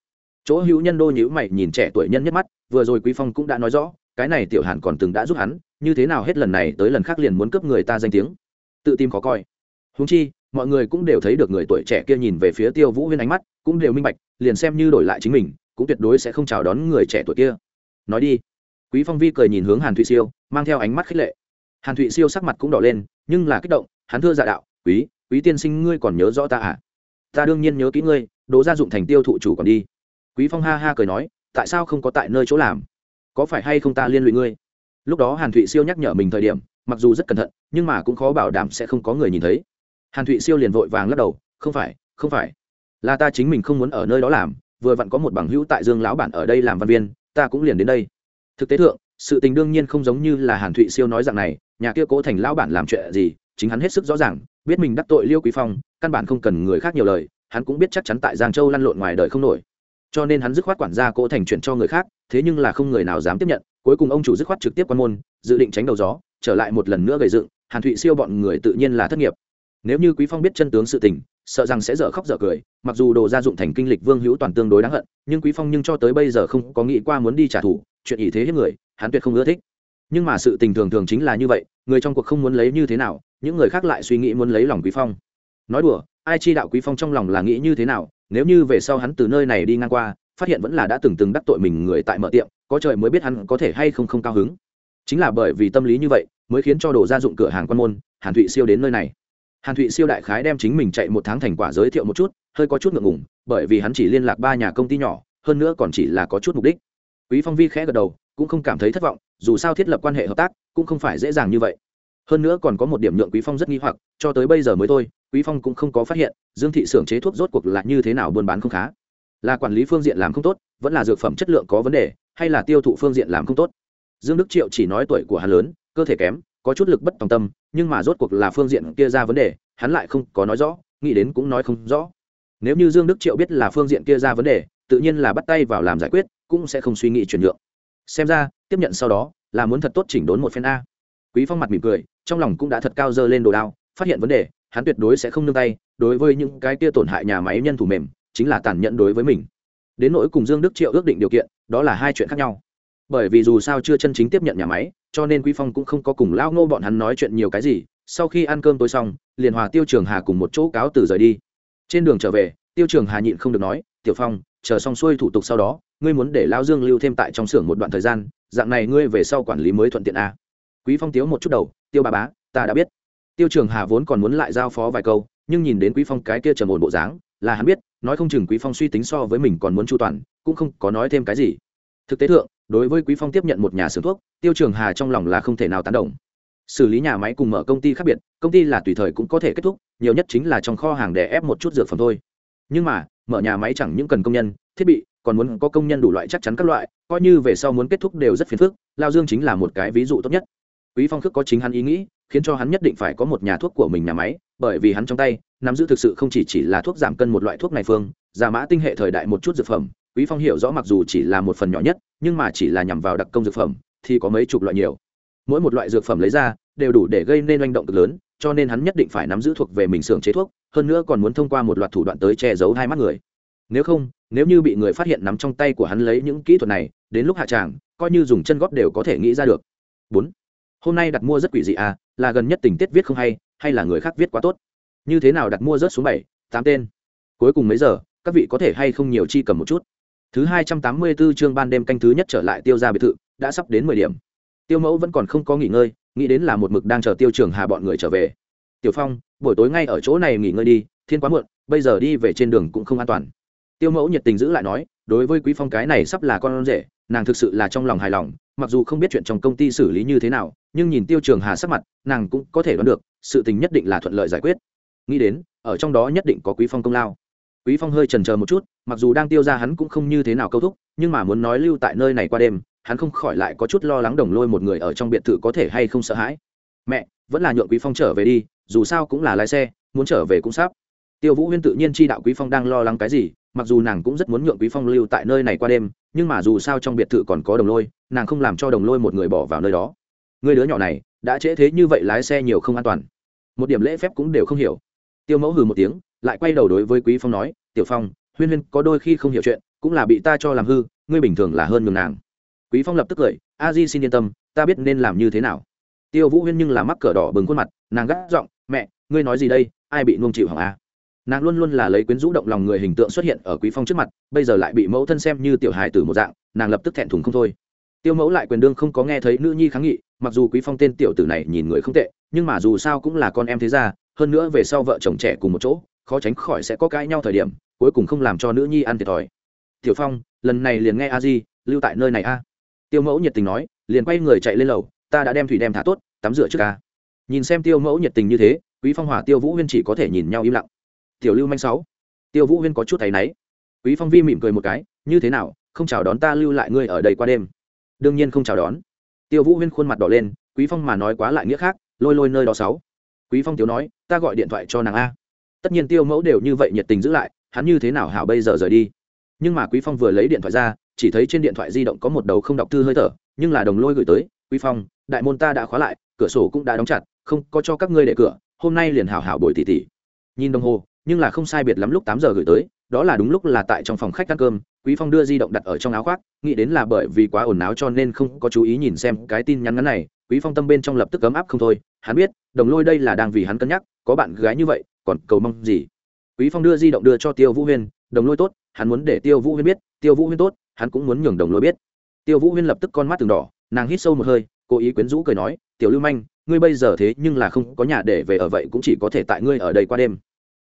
Chỗ hữu nhân đô nhữ mày nhìn trẻ tuổi nhân nhất mắt, vừa rồi quý phong cũng đã nói rõ, cái này tiểu hàn còn từng đã giúp hắn, như thế nào hết lần này tới lần khác liền muốn cướp người ta danh tiếng. Tự tìm khó coi. Húng chi mọi người cũng đều thấy được người tuổi trẻ kia nhìn về phía tiêu vũ huyên ánh mắt, cũng đều minh bạch, liền xem như đổi lại chính mình, cũng tuyệt đối sẽ không chào đón người trẻ tuổi kia. Nói đi. Quý phong vi cười nhìn hướng hàn thụy siêu, mang theo ánh mắt khích lệ. Hàn thụy siêu sắc mặt cũng đỏ lên, nhưng là kích động, hắn thưa dạ đạo, quý quý tiên sinh ngươi còn nhớ rõ ta à? Ta đương nhiên nhớ kỹ ngươi đố gia dụng thành tiêu thụ chủ còn đi. Quý phong ha ha cười nói, tại sao không có tại nơi chỗ làm? Có phải hay không ta liên lụy ngươi? Lúc đó hàn thụy siêu nhắc nhở mình thời điểm, mặc dù rất cẩn thận, nhưng mà cũng khó bảo đảm sẽ không có người nhìn thấy hàn thụy siêu liền vội vàng lắc đầu, không phải không phải. Là ta chính mình không muốn ở nơi đó làm, vừa vặn có một bằng hữu tại dương lão bản ở đây làm văn viên, ta cũng liền đến đây. Thực tế thượng, sự tình đương nhiên không giống như là hàn thụy siêu nói rằng này, nhà kia cố thành lão bản làm chuyện gì, chính hắn hết sức rõ ràng, biết mình đắc tội liêu quý phong, căn bản không cần người khác nhiều lời, hắn cũng biết chắc chắn tại giang châu lăn lộn ngoài đời không nổi. Cho nên hắn dứt khoát quản gia cố thành chuyển cho người khác, thế nhưng là không người nào dám tiếp nhận, cuối cùng ông chủ dứt khoát trực tiếp quan môn, dự định tránh đầu gió, trở lại một lần nữa gầy dựng, hàn thụy siêu bọn người tự nhiên là thất nghiệp nếu như quý phong biết chân tướng sự tình, sợ rằng sẽ dở khóc dở cười, mặc dù đồ gia dụng thành kinh lịch vương hữu toàn tương đối đáng hận, nhưng quý phong nhưng cho tới bây giờ không có nghĩ qua muốn đi trả thù, chuyện ý thế hiếp người, hắn tuyệt không ưa thích. Nhưng mà sự tình thường thường chính là như vậy, người trong cuộc không muốn lấy như thế nào, những người khác lại suy nghĩ muốn lấy lòng quý phong. Nói đùa, ai chi đạo quý phong trong lòng là nghĩ như thế nào, nếu như về sau hắn từ nơi này đi ngang qua, phát hiện vẫn là đã từng từng đắc tội mình người tại mở tiệm, có trời mới biết hắn có thể hay không không cao hứng. Chính là bởi vì tâm lý như vậy, mới khiến cho đồ gia dụng cửa hàng quan môn, hàn thụy siêu đến nơi này hàn thụy siêu đại khái đem chính mình chạy một tháng thành quả giới thiệu một chút, hơi có chút ngượng ngùng, bởi vì hắn chỉ liên lạc ba nhà công ty nhỏ, hơn nữa còn chỉ là có chút mục đích. Quý phong vi khẽ gật đầu, cũng không cảm thấy thất vọng, dù sao thiết lập quan hệ hợp tác, cũng không phải dễ dàng như vậy. Hơn nữa còn có một điểm nhượng quý phong rất nghi hoặc, cho tới bây giờ mới thôi, quý phong cũng không có phát hiện, dương thị xưởng chế thuốc rốt cuộc là như thế nào buôn bán không khá. Là quản lý phương diện làm không tốt, vẫn là dược phẩm chất lượng có vấn đề, hay là tiêu thụ phương diện làm không tốt. Dương đức triệu chỉ nói tuổi của hắn lớn, cơ thể kém có chút lực bất tòng tâm, nhưng mà rốt cuộc là phương diện kia ra vấn đề, hắn lại không có nói rõ, nghĩ đến cũng nói không rõ. Nếu như dương đức triệu biết là phương diện kia ra vấn đề, tự nhiên là bắt tay vào làm giải quyết, cũng sẽ không suy nghĩ chuyển nhượng. Xem ra, tiếp nhận sau đó, là muốn thật tốt chỉnh đốn một phen a. Quý phong mặt mỉm cười, trong lòng cũng đã thật cao dơ lên đồ đao, phát hiện vấn đề, hắn tuyệt đối sẽ không nương tay, đối với những cái kia tổn hại nhà máy nhân thủ mềm, chính là tàn nhẫn đối với mình. Đến nỗi cùng dương đức triệu ước định điều kiện, đó là hai chuyện khác nhau. Bởi vì dù sao chưa chân chính tiếp nhận nhà máy cho nên quý phong cũng không có cùng lao ngô bọn hắn nói chuyện nhiều cái gì, sau khi ăn cơm tối xong, liền hòa tiêu trường hà cùng một chỗ cáo từ rời đi. Trên đường trở về, tiêu trường hà nhịn không được nói, tiểu phong, chờ xong xuôi thủ tục sau đó, ngươi muốn để lao dương lưu thêm tại trong xưởng một đoạn thời gian, dạng này ngươi về sau quản lý mới thuận tiện à. quý phong tiếu một chút đầu, tiêu bà bá, ta đã biết. Tiêu trường hà vốn còn muốn lại giao phó vài câu, nhưng nhìn đến quý phong cái kia trầm ổn bộ dáng, là hắn biết, nói không chừng quý phong suy tính so với mình còn muốn chu toàn, cũng không có nói thêm cái gì. Thực tế thượng đối với quý phong tiếp nhận một nhà xưởng thuốc, tiêu trường hà trong lòng là không thể nào tán đồng. Xử lý nhà máy cùng mở công ty khác biệt, công ty là tùy thời cũng có thể kết thúc, nhiều nhất chính là trong kho hàng để ép một chút dược phẩm thôi. Nhưng mà, mở nhà máy chẳng những cần công nhân, thiết bị, còn muốn có công nhân đủ loại chắc chắn các loại, coi như về sau muốn kết thúc đều rất phiền phức, lao dương chính là một cái ví dụ tốt nhất. Quý phong khước có chính hắn ý nghĩ, khiến cho hắn nhất định phải có một nhà thuốc của mình nhà máy, bởi vì hắn trong tay, nắm giữ thực sự không chỉ chỉ là thuốc giảm cân một loại thuốc này phương, giả mã tinh hệ thời đại một chút dược phẩm quý phong hiểu rõ mặc dù chỉ là một phần nhỏ nhất, nhưng mà chỉ là nhằm vào đặc công dược phẩm, thì có mấy chục loại nhiều. Mỗi một loại dược phẩm lấy ra, đều đủ để gây nên oanh động cực lớn, cho nên hắn nhất định phải nắm giữ thuộc về mình xưởng chế thuốc, hơn nữa còn muốn thông qua một loạt thủ đoạn tới che giấu hai mắt người. Nếu không, nếu như bị người phát hiện nắm trong tay của hắn lấy những kỹ thuật này, đến lúc hạ tràng, coi như dùng chân góp đều có thể nghĩ ra được. Bốn. Hôm nay đặt mua rất quỷ dị à là gần nhất tình tiết viết không hay hay là người khác viết quá tốt? Như thế nào đặt mua rớt xuống bảy, tám tên? Cuối cùng mấy giờ, các vị có thể hay không nhiều chi cầm một chút? Thứ hai trăm tám mươi 284 chương ban đêm canh thứ nhất trở lại tiêu gia biệt thự, đã sắp đến mười điểm. Tiêu mẫu vẫn còn không có nghỉ ngơi, nghĩ đến là một mực đang chờ tiêu trường hà bọn người trở về. Tiểu phong, buổi tối ngay ở chỗ này nghỉ ngơi đi, thiên quá muộn, bây giờ đi về trên đường cũng không an toàn. Tiêu mẫu nhiệt tình giữ lại nói, đối với quý phong cái này sắp là con rể, nàng thực sự là trong lòng hài lòng, mặc dù không biết chuyện trong công ty xử lý như thế nào, nhưng nhìn tiêu trường hà sắc mặt, nàng cũng có thể đoán được, sự tình nhất định là thuận lợi giải quyết. Nghĩ đến, ở trong đó nhất định có quý phong công lao quý phong hơi chần chờ một chút, mặc dù đang tiêu ra hắn cũng không như thế nào câu thúc, nhưng mà muốn nói lưu tại nơi này qua đêm, hắn không khỏi lại có chút lo lắng đồng lôi một người ở trong biệt thự có thể hay không sợ hãi. Mẹ, vẫn là nhượng quý phong trở về đi, dù sao cũng là lái xe, muốn trở về cũng sắp. Tiêu vũ huyên tự nhiên chi đạo quý phong đang lo lắng cái gì, mặc dù nàng cũng rất muốn nhượng quý phong lưu tại nơi này qua đêm, nhưng mà dù sao trong biệt thự còn có đồng lôi, nàng không làm cho đồng lôi một người bỏ vào nơi đó. Người đứa nhỏ này, đã trễ thế như vậy lái xe nhiều không an toàn. Một điểm lễ phép cũng đều không hiểu. Tiêu mẫu hừ một tiếng lại quay đầu đối với quý phong nói, tiểu phong, huyên huyên có đôi khi không hiểu chuyện, cũng là bị ta cho làm hư, ngươi bình thường là hơn ngừng nàng. Quý phong lập tức cười, a di xin yên tâm, ta biết nên làm như thế nào. Tiêu vũ huyên nhưng là mắc cờ đỏ bừng khuôn mặt, nàng gắt giọng, mẹ, ngươi nói gì đây, ai bị nuông chịu hỏng a nàng luôn luôn là lấy quyến rũ động lòng người hình tượng xuất hiện ở quý phong trước mặt, bây giờ lại bị mẫu thân xem như tiểu hài tử một dạng, nàng lập tức thẹn thùng không thôi. Tiêu mẫu lại quyền đương không có nghe thấy nữ nhi kháng nghị, mặc dù quý phong tên tiểu tử này nhìn người không tệ, nhưng mà dù sao cũng là con em thế gia, hơn nữa về sau vợ chồng trẻ cùng một chỗ khó tránh khỏi sẽ có cãi nhau thời điểm, cuối cùng không làm cho nữ nhi ăn thiệt thòi. Tiểu phong, lần này liền nghe a di, lưu tại nơi này a. Tiêu mẫu nhiệt tình nói, liền quay người chạy lên lầu, ta đã đem thủy đem thả tốt, tắm rửa trước ca nhìn xem tiêu mẫu nhiệt tình như thế, quý phong hòa, tiêu vũ huyên chỉ có thể nhìn nhau im lặng. Tiểu lưu manh sáu. Tiêu vũ huyên có chút thấy náy. Quý phong vi mỉm cười một cái, như thế nào, không chào đón ta lưu lại ngươi ở đây qua đêm? Đương nhiên không chào đón. Tiêu vũ huyên khuôn mặt đỏ lên, quý phong mà nói quá lại nghĩa khác, lôi lôi nơi đó sáu. Quý phong tiếu nói, ta gọi điện thoại cho nàng a tất nhiên tiêu mẫu đều như vậy nhiệt tình giữ lại, hắn như thế nào hảo bây giờ rời đi? Nhưng mà quý phong vừa lấy điện thoại ra, chỉ thấy trên điện thoại di động có một đầu không đọc thư hơi thở, nhưng là đồng lôi gửi tới, quý phong, đại môn ta đã khóa lại, cửa sổ cũng đã đóng chặt, không có cho các ngươi để cửa, hôm nay liền hảo hảo bồi tỉ tỉ nhìn đồng hồ, nhưng là không sai biệt lắm lúc tám giờ gửi tới, đó là đúng lúc là tại trong phòng khách ăn cơm, quý phong đưa di động đặt ở trong áo khoác, nghĩ đến là bởi vì quá ồn áo cho nên không có chú ý nhìn xem cái tin nhắn ngắn này, quý phong tâm bên trong lập tức cấm áp không thôi, hắn biết, đồng lôi đây là đang vì hắn cân nhắc, có bạn gái như vậy còn cầu mong gì? Quý phong đưa di động đưa cho tiêu vũ huyên, đồng lôi tốt, hắn muốn để tiêu vũ huyên biết, tiêu vũ huyên tốt, hắn cũng muốn nhường đồng lôi biết. Tiêu vũ huyên lập tức con mắt từng đỏ, nàng hít sâu một hơi, cố ý quyến rũ cười nói, tiểu lưu manh, ngươi bây giờ thế nhưng là không có nhà để về ở vậy cũng chỉ có thể tại ngươi ở đây qua đêm.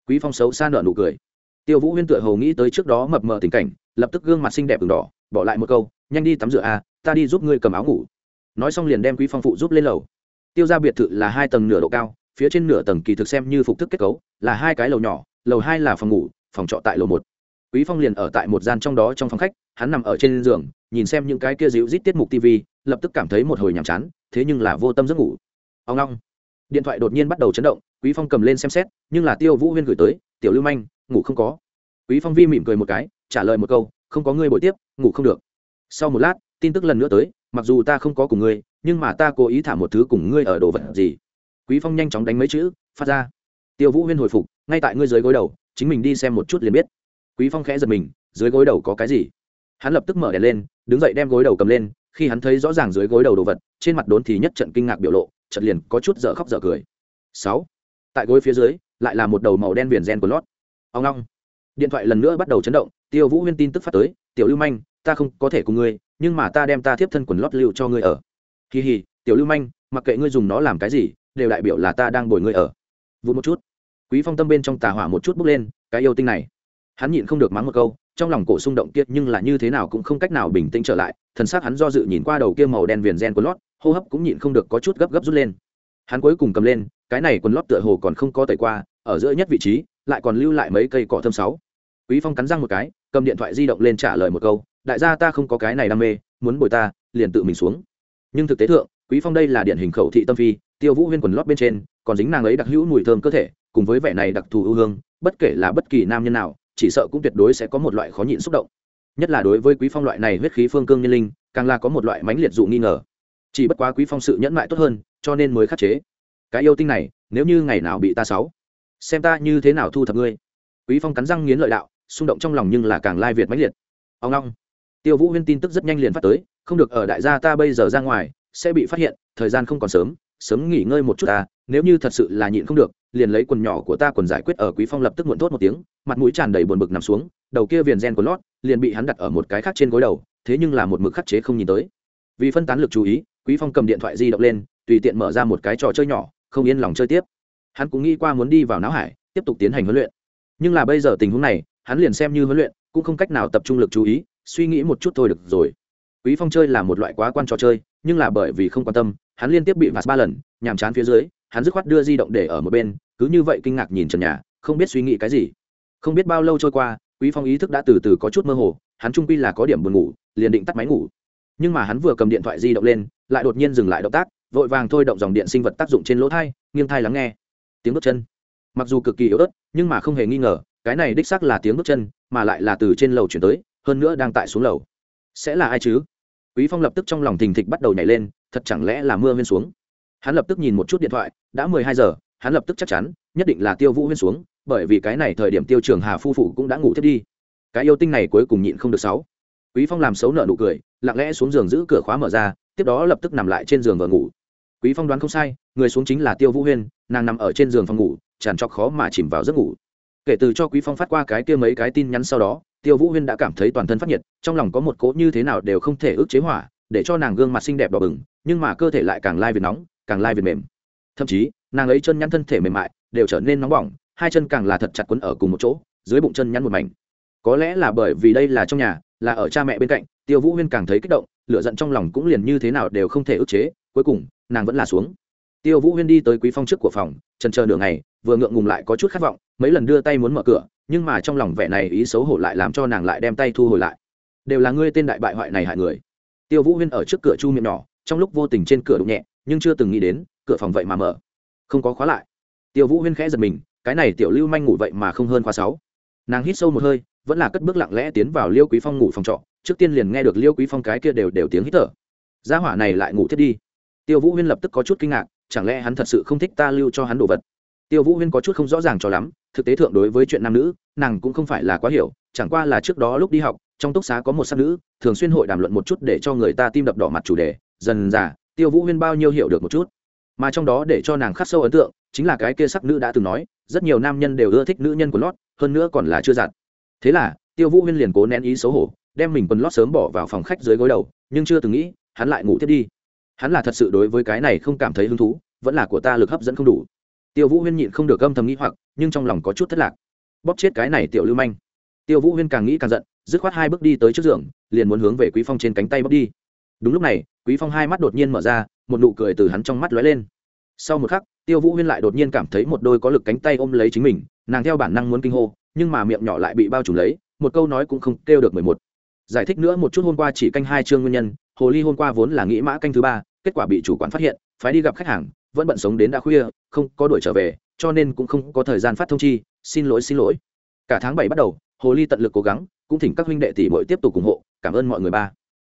Quý phong xấu xa nở nụ cười. Tiêu vũ huyên tựa hồ nghĩ tới trước đó mập mờ tình cảnh, lập tức gương mặt xinh đẹp từng đỏ, bỏ lại một câu, nhanh đi tắm rửa a ta đi giúp ngươi cầm áo ngủ. Nói xong liền đem quý phong phụ giúp lên lầu. Tiêu ra biệt thự là hai tầng nửa độ cao phía trên nửa tầng kỳ thực xem như phục thức kết cấu, là hai cái lầu nhỏ, lầu hai là phòng ngủ, phòng trọ tại lầu một. Quý phong liền ở tại một gian trong đó trong phòng khách, hắn nằm ở trên giường, nhìn xem những cái kia dịu rít tiết mục tv lập tức cảm thấy một hồi nhàm chán, thế nhưng là vô tâm giấc ngủ. Ông long điện thoại đột nhiên bắt đầu chấn động, quý phong cầm lên xem xét, nhưng là tiêu vũ huyên gửi tới, tiểu lưu manh, ngủ không có. Quý phong vi mỉm cười một cái, trả lời một câu, không có ngươi buổi tiếp, ngủ không được. Sau một lát, tin tức lần nữa tới, mặc dù ta không có cùng ngươi, nhưng mà ta cố ý thả một thứ cùng ngươi ở đồ vật gì quý phong nhanh chóng đánh mấy chữ, phát ra. Tiêu vũ huyên hồi phục, ngay tại ngươi dưới gối đầu, chính mình đi xem một chút liền biết. Quý phong khẽ giật mình, dưới gối đầu có cái gì? Hắn lập tức mở đèn lên, đứng dậy đem gối đầu cầm lên, khi hắn thấy rõ ràng dưới gối đầu đồ vật, trên mặt đốn thì nhất trận kinh ngạc biểu lộ, chợt liền có chút dở khóc dở cười. Sáu. Tại gối phía dưới, lại là một đầu màu đen viền gen của lót. Ông long điện thoại lần nữa bắt đầu chấn động, tiêu vũ huyên tin tức phát tới, tiểu lưu manh, ta không có thể cùng ngươi, nhưng mà ta đem ta tiếp thân quần lót lưu cho ngươi ở. Kỳ hì, tiểu lưu manh, mặc kệ ngươi dùng nó làm cái gì đều đại biểu là ta đang bồi ngươi ở. Vụ một chút. Quý phong tâm bên trong tà hỏa một chút bốc lên, cái yêu tinh này. Hắn nhịn không được mắng một câu, trong lòng cổ xung động kiệt nhưng là như thế nào cũng không cách nào bình tĩnh trở lại, thần sắc hắn do dự nhìn qua đầu kia màu đen viền gen của lót, hô hấp cũng nhịn không được có chút gấp gấp rút lên. Hắn cuối cùng cầm lên, cái này quần lót tựa hồ còn không có tẩy qua, ở giữa nhất vị trí, lại còn lưu lại mấy cây cỏ thơm sáu. Quý phong cắn răng một cái, cầm điện thoại di động lên trả lời một câu, đại gia ta không có cái này đam mê, muốn bồi ta, liền tự mình xuống. Nhưng thực tế thượng, quý phong đây là điển hình khẩu thị tâm phi tiêu vũ huyên quần lót bên trên còn dính nàng ấy đặc hữu mùi thơm cơ thể cùng với vẻ này đặc thù ưu hương bất kể là bất kỳ nam nhân nào chỉ sợ cũng tuyệt đối sẽ có một loại khó nhịn xúc động. Nhất là đối với quý phong loại này huyết khí phương cương nhân linh càng là có một loại mãnh liệt dụ nghi ngờ. Chỉ bất quá quý phong sự nhẫn mại tốt hơn cho nên mới khắc chế. Cái yêu tinh này nếu như ngày nào bị ta sáu, xem ta như thế nào thu thập ngươi. Quý phong cắn răng nghiến lợi đạo xung động trong lòng nhưng là càng lai việt mãnh liệt. Ông long tiêu vũ huyên tin tức rất nhanh liền phát tới không được ở đại gia ta bây giờ ra ngoài sẽ bị phát hiện thời gian không còn sớm sớm nghỉ ngơi một chút ta, nếu như thật sự là nhịn không được, liền lấy quần nhỏ của ta quần giải quyết ở quý phong lập tức muộn thốt một tiếng, mặt mũi tràn đầy buồn bực nằm xuống, đầu kia viền gen của lót liền bị hắn đặt ở một cái khác trên gối đầu, thế nhưng là một mực khắc chế không nhìn tới. Vì phân tán lực chú ý, quý phong cầm điện thoại di động lên, tùy tiện mở ra một cái trò chơi nhỏ, không yên lòng chơi tiếp. Hắn cũng nghĩ qua muốn đi vào não hải, tiếp tục tiến hành huấn luyện. Nhưng là bây giờ tình huống này, hắn liền xem như huấn luyện, cũng không cách nào tập trung lực chú ý, suy nghĩ một chút thôi được rồi. Quý phong chơi là một loại quá quan trò chơi, nhưng là bởi vì không quan tâm hắn liên tiếp bị vạt ba lần, nhàm chán phía dưới, hắn dứt khoát đưa di động để ở một bên, cứ như vậy kinh ngạc nhìn trần nhà, không biết suy nghĩ cái gì. Không biết bao lâu trôi qua, quý phong ý thức đã từ từ có chút mơ hồ, hắn trung quy là có điểm buồn ngủ, liền định tắt máy ngủ. Nhưng mà hắn vừa cầm điện thoại di động lên, lại đột nhiên dừng lại động tác, vội vàng thôi động dòng điện sinh vật tác dụng trên lỗ thai, nghiêng thai lắng nghe. Tiếng bước chân. Mặc dù cực kỳ yếu ớt, nhưng mà không hề nghi ngờ, cái này đích xác là tiếng bước chân, mà lại là từ trên lầu chuyển tới, hơn nữa đang tại xuống lầu. Sẽ là ai chứ? Quý phong lập tức trong lòng thình thịch bắt đầu nhảy lên thật chẳng lẽ là mưa huyên xuống? Hắn lập tức nhìn một chút điện thoại, đã mười hai giờ, hắn lập tức chắc chắn, nhất định là tiêu vũ huyên xuống, bởi vì cái này thời điểm tiêu trường hà phu phụ cũng đã ngủ thiết đi. Cái yêu tinh này cuối cùng nhịn không được sáu. Quý phong làm xấu nợ nụ cười, lặng lẽ xuống giường giữ cửa khóa mở ra, tiếp đó lập tức nằm lại trên giường vợ ngủ. Quý phong đoán không sai, người xuống chính là tiêu vũ huyên, nàng nằm ở trên giường phòng ngủ, tràn trọc khó mà chìm vào giấc ngủ. Kể từ cho quý phong phát qua cái kia mấy cái tin nhắn sau đó, tiêu vũ huyên đã cảm thấy toàn thân phát nhiệt, trong lòng có một cỗ như thế nào đều không thể ức chế hỏa để cho nàng gương mặt xinh đẹp đỏ bừng, nhưng mà cơ thể lại càng lai việt nóng, càng lai việt mềm. Thậm chí, nàng ấy chân nhăn thân thể mềm mại, đều trở nên nóng bỏng, hai chân càng là thật chặt quấn ở cùng một chỗ, dưới bụng chân nhăn một mảnh. Có lẽ là bởi vì đây là trong nhà, là ở cha mẹ bên cạnh, tiêu vũ huyên càng thấy kích động, lửa giận trong lòng cũng liền như thế nào đều không thể ức chế, cuối cùng, nàng vẫn là xuống. Tiêu vũ huyên đi tới quý phong trước của phòng trần chờ nửa ngày, vừa ngượng ngùng lại có chút khát vọng, mấy lần đưa tay muốn mở cửa, nhưng mà trong lòng vẻ này ý xấu hổ lại làm cho nàng lại đem tay thu hồi lại. Đều là ngươi tên đại bại hoại này hại người tiêu vũ huyên ở trước cửa chu miệng nhỏ, trong lúc vô tình trên cửa đụng nhẹ, nhưng chưa từng nghĩ đến, cửa phòng vậy mà mở. Không có khóa lại. Tiêu vũ huyên khẽ giật mình, cái này tiểu lưu manh ngủ vậy mà không hơn khóa sáu. Nàng hít sâu một hơi, vẫn là cất bước lặng lẽ tiến vào liêu quý phong ngủ phòng trọ, trước tiên liền nghe được liêu quý phong cái kia đều đều tiếng hít thở. Gia hỏa này lại ngủ thiết đi. Tiêu vũ huyên lập tức có chút kinh ngạc, chẳng lẽ hắn thật sự không thích ta lưu cho hắn đồ vật? Tiêu vũ huyên có chút không rõ ràng cho lắm, thực tế thượng đối với chuyện nam nữ, nàng cũng không phải là quá hiểu, chẳng qua là trước đó lúc đi học trong túc xá có một sắc nữ, thường xuyên hội đàm luận một chút để cho người ta tim đập đỏ mặt chủ đề, dần dà, tiêu vũ huyên bao nhiêu hiểu được một chút. Mà trong đó để cho nàng khắc sâu ấn tượng, chính là cái kia sắc nữ đã từng nói, rất nhiều nam nhân đều ưa thích nữ nhân của lót, hơn nữa còn là chưa giặt. Thế là, tiêu vũ huyên liền cố nén ý xấu hổ, đem mình quần lót sớm bỏ vào phòng khách dưới gối đầu, nhưng chưa từng nghĩ, hắn lại ngủ tiếp đi. Hắn là thật sự đối với cái này không cảm thấy hứng thú, vẫn là của ta lực hấp dẫn không đủ. Tiêu vũ huyên nhịn không được âm thầm nghĩ hoặc, nhưng trong lòng có chút thất lạc. Bóp chết cái này tiểu lưu manh. Tiêu vũ huyên càng nghĩ càng giận dứt khoát hai bước đi tới trước giường, liền muốn hướng về quý phong trên cánh tay bóc đi. Đúng lúc này, quý phong hai mắt đột nhiên mở ra, một nụ cười từ hắn trong mắt lóe lên. Sau một khắc, tiêu vũ huyên lại đột nhiên cảm thấy một đôi có lực cánh tay ôm lấy chính mình, nàng theo bản năng muốn kinh hô, nhưng mà miệng nhỏ lại bị bao trùm lấy, một câu nói cũng không kêu được mười một. Giải thích nữa một chút hôm qua chỉ canh hai chương nguyên nhân, hồ ly hôm qua vốn là nghĩ mã canh thứ ba, kết quả bị chủ quán phát hiện phải đi gặp khách hàng, vẫn bận sống đến đã khuya, không có đuổi trở về, cho nên cũng không có thời gian phát thông chi, xin lỗi xin lỗi. Cả tháng bảy bắt đầu, hồ ly tận lực cố gắng cũng thỉnh các huynh đệ tỷ muội tiếp tục ủng hộ, cảm ơn mọi người ba.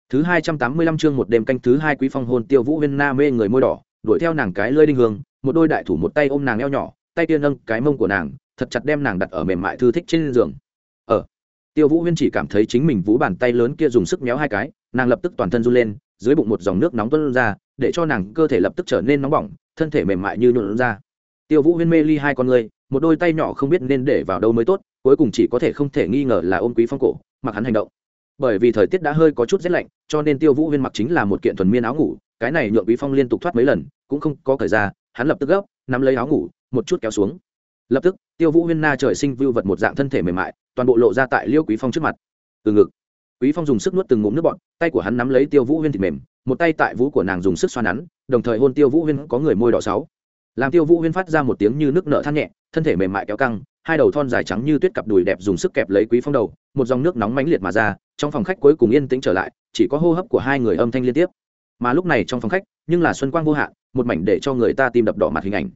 Thứ hai trăm tám mươi lăm chương một đêm canh thứ hai quý phong hôn tiêu vũ huyên na mê người môi đỏ, đuổi theo nàng cái lơi đinh hương, một đôi đại thủ một tay ôm nàng eo nhỏ, tay kia nâng cái mông của nàng, thật chặt đem nàng đặt ở mềm mại thư thích trên giường. Ở tiêu vũ huyên chỉ cảm thấy chính mình vũ bàn tay lớn kia dùng sức méo hai cái, nàng lập tức toàn thân run lên, dưới bụng một dòng nước nóng tuôn ra, để cho nàng cơ thể lập tức trở nên nóng bỏng, thân thể mềm mại như nhũn ra. Tiêu vũ huyên mê ly hai con người, một đôi tay nhỏ không biết nên để vào đâu mới tốt cuối cùng chỉ có thể không thể nghi ngờ là ôm quý phong cổ, mặc hắn hành động. Bởi vì thời tiết đã hơi có chút rét lạnh, cho nên tiêu vũ huyên mặc chính là một kiện thuần miên áo ngủ, cái này nhượng quý phong liên tục thoát mấy lần, cũng không có thời ra hắn lập tức gấp, nắm lấy áo ngủ, một chút kéo xuống. Lập tức, tiêu vũ huyên na trời sinh vưu vật một dạng thân thể mềm mại, toàn bộ lộ ra tại liêu quý phong trước mặt. Từ ngực, quý phong dùng sức nuốt từng ngụm nước bọt, tay của hắn nắm lấy tiêu vũ huyên thịt mềm, một tay tại vũ của nàng dùng sức xoa nắn, đồng thời hôn tiêu vũ huyên có người môi đỏ sáu. Làm tiêu vũ huyên phát ra một tiếng như nước nở than nhẹ, thân thể mềm mại kéo căng hai đầu thon dài trắng như tuyết cặp đùi đẹp dùng sức kẹp lấy quý phong đầu, một dòng nước nóng mãnh liệt mà ra, trong phòng khách cuối cùng yên tĩnh trở lại, chỉ có hô hấp của hai người âm thanh liên tiếp. Mà lúc này trong phòng khách, nhưng là xuân quang vô hạn, một mảnh để cho người ta tim đập đỏ mặt hình ảnh.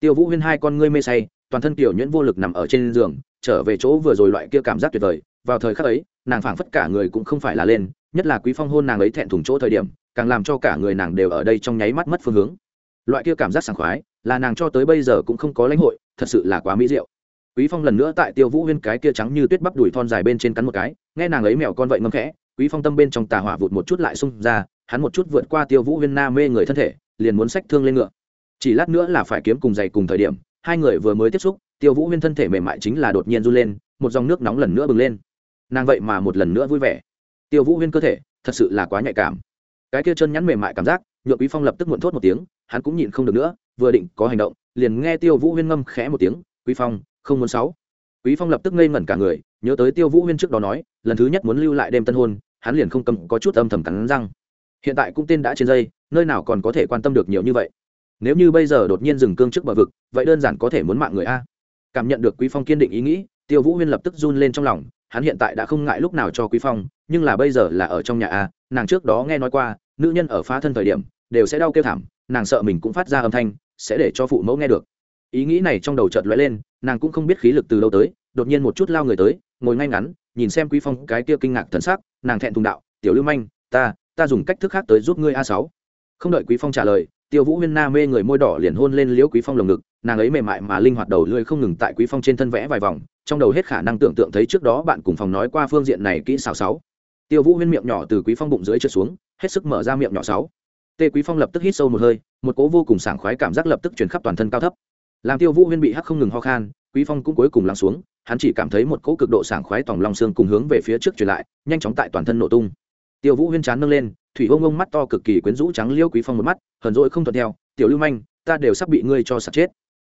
Tiêu vũ huyên hai con ngươi mê say, toàn thân tiểu nhuyễn vô lực nằm ở trên giường, trở về chỗ vừa rồi loại kia cảm giác tuyệt vời. Vào thời khắc ấy, nàng phảng phất cả người cũng không phải là lên, nhất là quý phong hôn nàng ấy thẹn thùng chỗ thời điểm, càng làm cho cả người nàng đều ở đây trong nháy mắt mất phương hướng. Loại kia cảm giác sảng khoái, là nàng cho tới bây giờ cũng không có lãnh hội, thật sự là quá mỹ diệu quý phong lần nữa tại tiêu vũ huyên cái kia trắng như tuyết bắp đùi thon dài bên trên cắn một cái, nghe nàng ấy mèo con vậy ngâm khẽ, quý phong tâm bên trong tà hỏa vụt một chút lại xung ra, hắn một chút vượt qua tiêu vũ huyên na mê người thân thể, liền muốn sách thương lên ngựa. Chỉ lát nữa là phải kiếm cùng giày cùng thời điểm, hai người vừa mới tiếp xúc, tiêu vũ huyên thân thể mềm mại chính là đột nhiên run lên, một dòng nước nóng lần nữa bừng lên. Nàng vậy mà một lần nữa vui vẻ. Tiêu vũ huyên cơ thể, thật sự là quá nhạy cảm. Cái kia chân nhắn mềm mại cảm giác nhựa quý phong lập tức muộn thốt một tiếng, hắn cũng nhịn không được nữa, vừa định có hành động, liền nghe tiêu vũ huyên ngâm khẽ một tiếng, quý phong không muốn sáu. Quý phong lập tức ngây ngẩn cả người, nhớ tới tiêu vũ huyên trước đó nói, lần thứ nhất muốn lưu lại đêm tân hôn, hắn liền không cầm, có chút âm thầm cắn răng. Hiện tại cũng tên đã trên dây, nơi nào còn có thể quan tâm được nhiều như vậy. Nếu như bây giờ đột nhiên dừng cương trước bờ vực, vậy đơn giản có thể muốn mạng người a. Cảm nhận được quý phong kiên định ý nghĩ, tiêu vũ huyên lập tức run lên trong lòng, hắn hiện tại đã không ngại lúc nào cho quý phong, nhưng là bây giờ là ở trong nhà a, nàng trước đó nghe nói qua, nữ nhân ở phá thân thời điểm, đều sẽ đau kêu thảm, nàng sợ mình cũng phát ra âm thanh, sẽ để cho phụ mẫu nghe được. Ý nghĩ này trong đầu chợt lóe lên nàng cũng không biết khí lực từ đâu tới, đột nhiên một chút lao người tới, ngồi ngay ngắn, nhìn xem quý phong cái kia kinh ngạc thần sắc, nàng thẹn thùng đạo, tiểu lưu manh, ta ta dùng cách thức khác tới giúp ngươi a sáu. Không đợi quý phong trả lời, tiêu vũ huyên na mê người môi đỏ liền hôn lên liễu quý phong lồng ngực, nàng ấy mềm mại mà linh hoạt đầu lưỡi không ngừng tại quý phong trên thân vẽ vài vòng, trong đầu hết khả năng tưởng tượng thấy trước đó bạn cùng phòng nói qua phương diện này kỹ xảo sáu. Tiêu vũ huyên miệng nhỏ từ quý phong bụng dưới trượt xuống, hết sức mở ra miệng nhỏ sáu. Tê quý phong lập tức hít sâu một hơi, một cỗ vô cùng sảng khoái cảm giác lập tức truyền khắp toàn thân cao thấp làm tiêu vũ huyên bị hắc không ngừng ho khan, quý phong cũng cuối cùng lắng xuống, hắn chỉ cảm thấy một cỗ cực độ sảng khoái tòng long xương cùng hướng về phía trước truyền lại, nhanh chóng tại toàn thân nổ tung. Tiêu vũ huyên chán nâng lên, thủy ông ông mắt to cực kỳ quyến rũ trắng liêu quý phong một mắt, hờn dỗi không thuận theo, tiểu lưu manh, ta đều sắp bị ngươi cho sạch chết.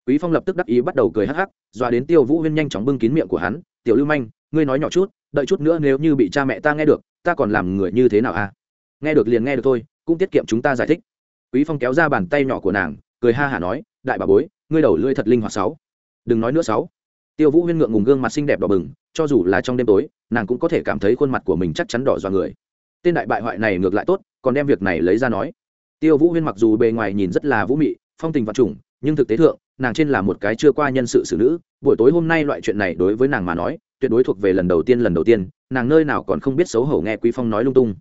Quý phong lập tức đắc ý bắt đầu cười hắc hắc, dọa đến tiêu vũ huyên nhanh chóng bưng kín miệng của hắn, tiểu lưu manh, ngươi nói nhỏ chút, đợi chút nữa nếu như bị cha mẹ ta nghe được, ta còn làm người như thế nào à? Nghe được liền nghe được thôi, cũng tiết kiệm chúng ta giải thích. Quý phong kéo ra bàn tay nhỏ của nàng, cười ha hả nói, đại bà bối ngươi đầu lưỡi thật linh hoạt sáu. Đừng nói nữa sáu. Tiêu vũ huyên ngượng ngùng gương mặt xinh đẹp đỏ bừng, cho dù là trong đêm tối, nàng cũng có thể cảm thấy khuôn mặt của mình chắc chắn đỏ dọa người. Tên đại bại hoại này ngược lại tốt, còn đem việc này lấy ra nói. Tiêu vũ huyên mặc dù bề ngoài nhìn rất là vũ mị, phong tình vật chủng nhưng thực tế thượng, nàng trên là một cái chưa qua nhân sự xử nữ. Buổi tối hôm nay loại chuyện này đối với nàng mà nói, tuyệt đối thuộc về lần đầu tiên lần đầu tiên, nàng nơi nào còn không biết xấu hổ nghe quý phong nói lung tung.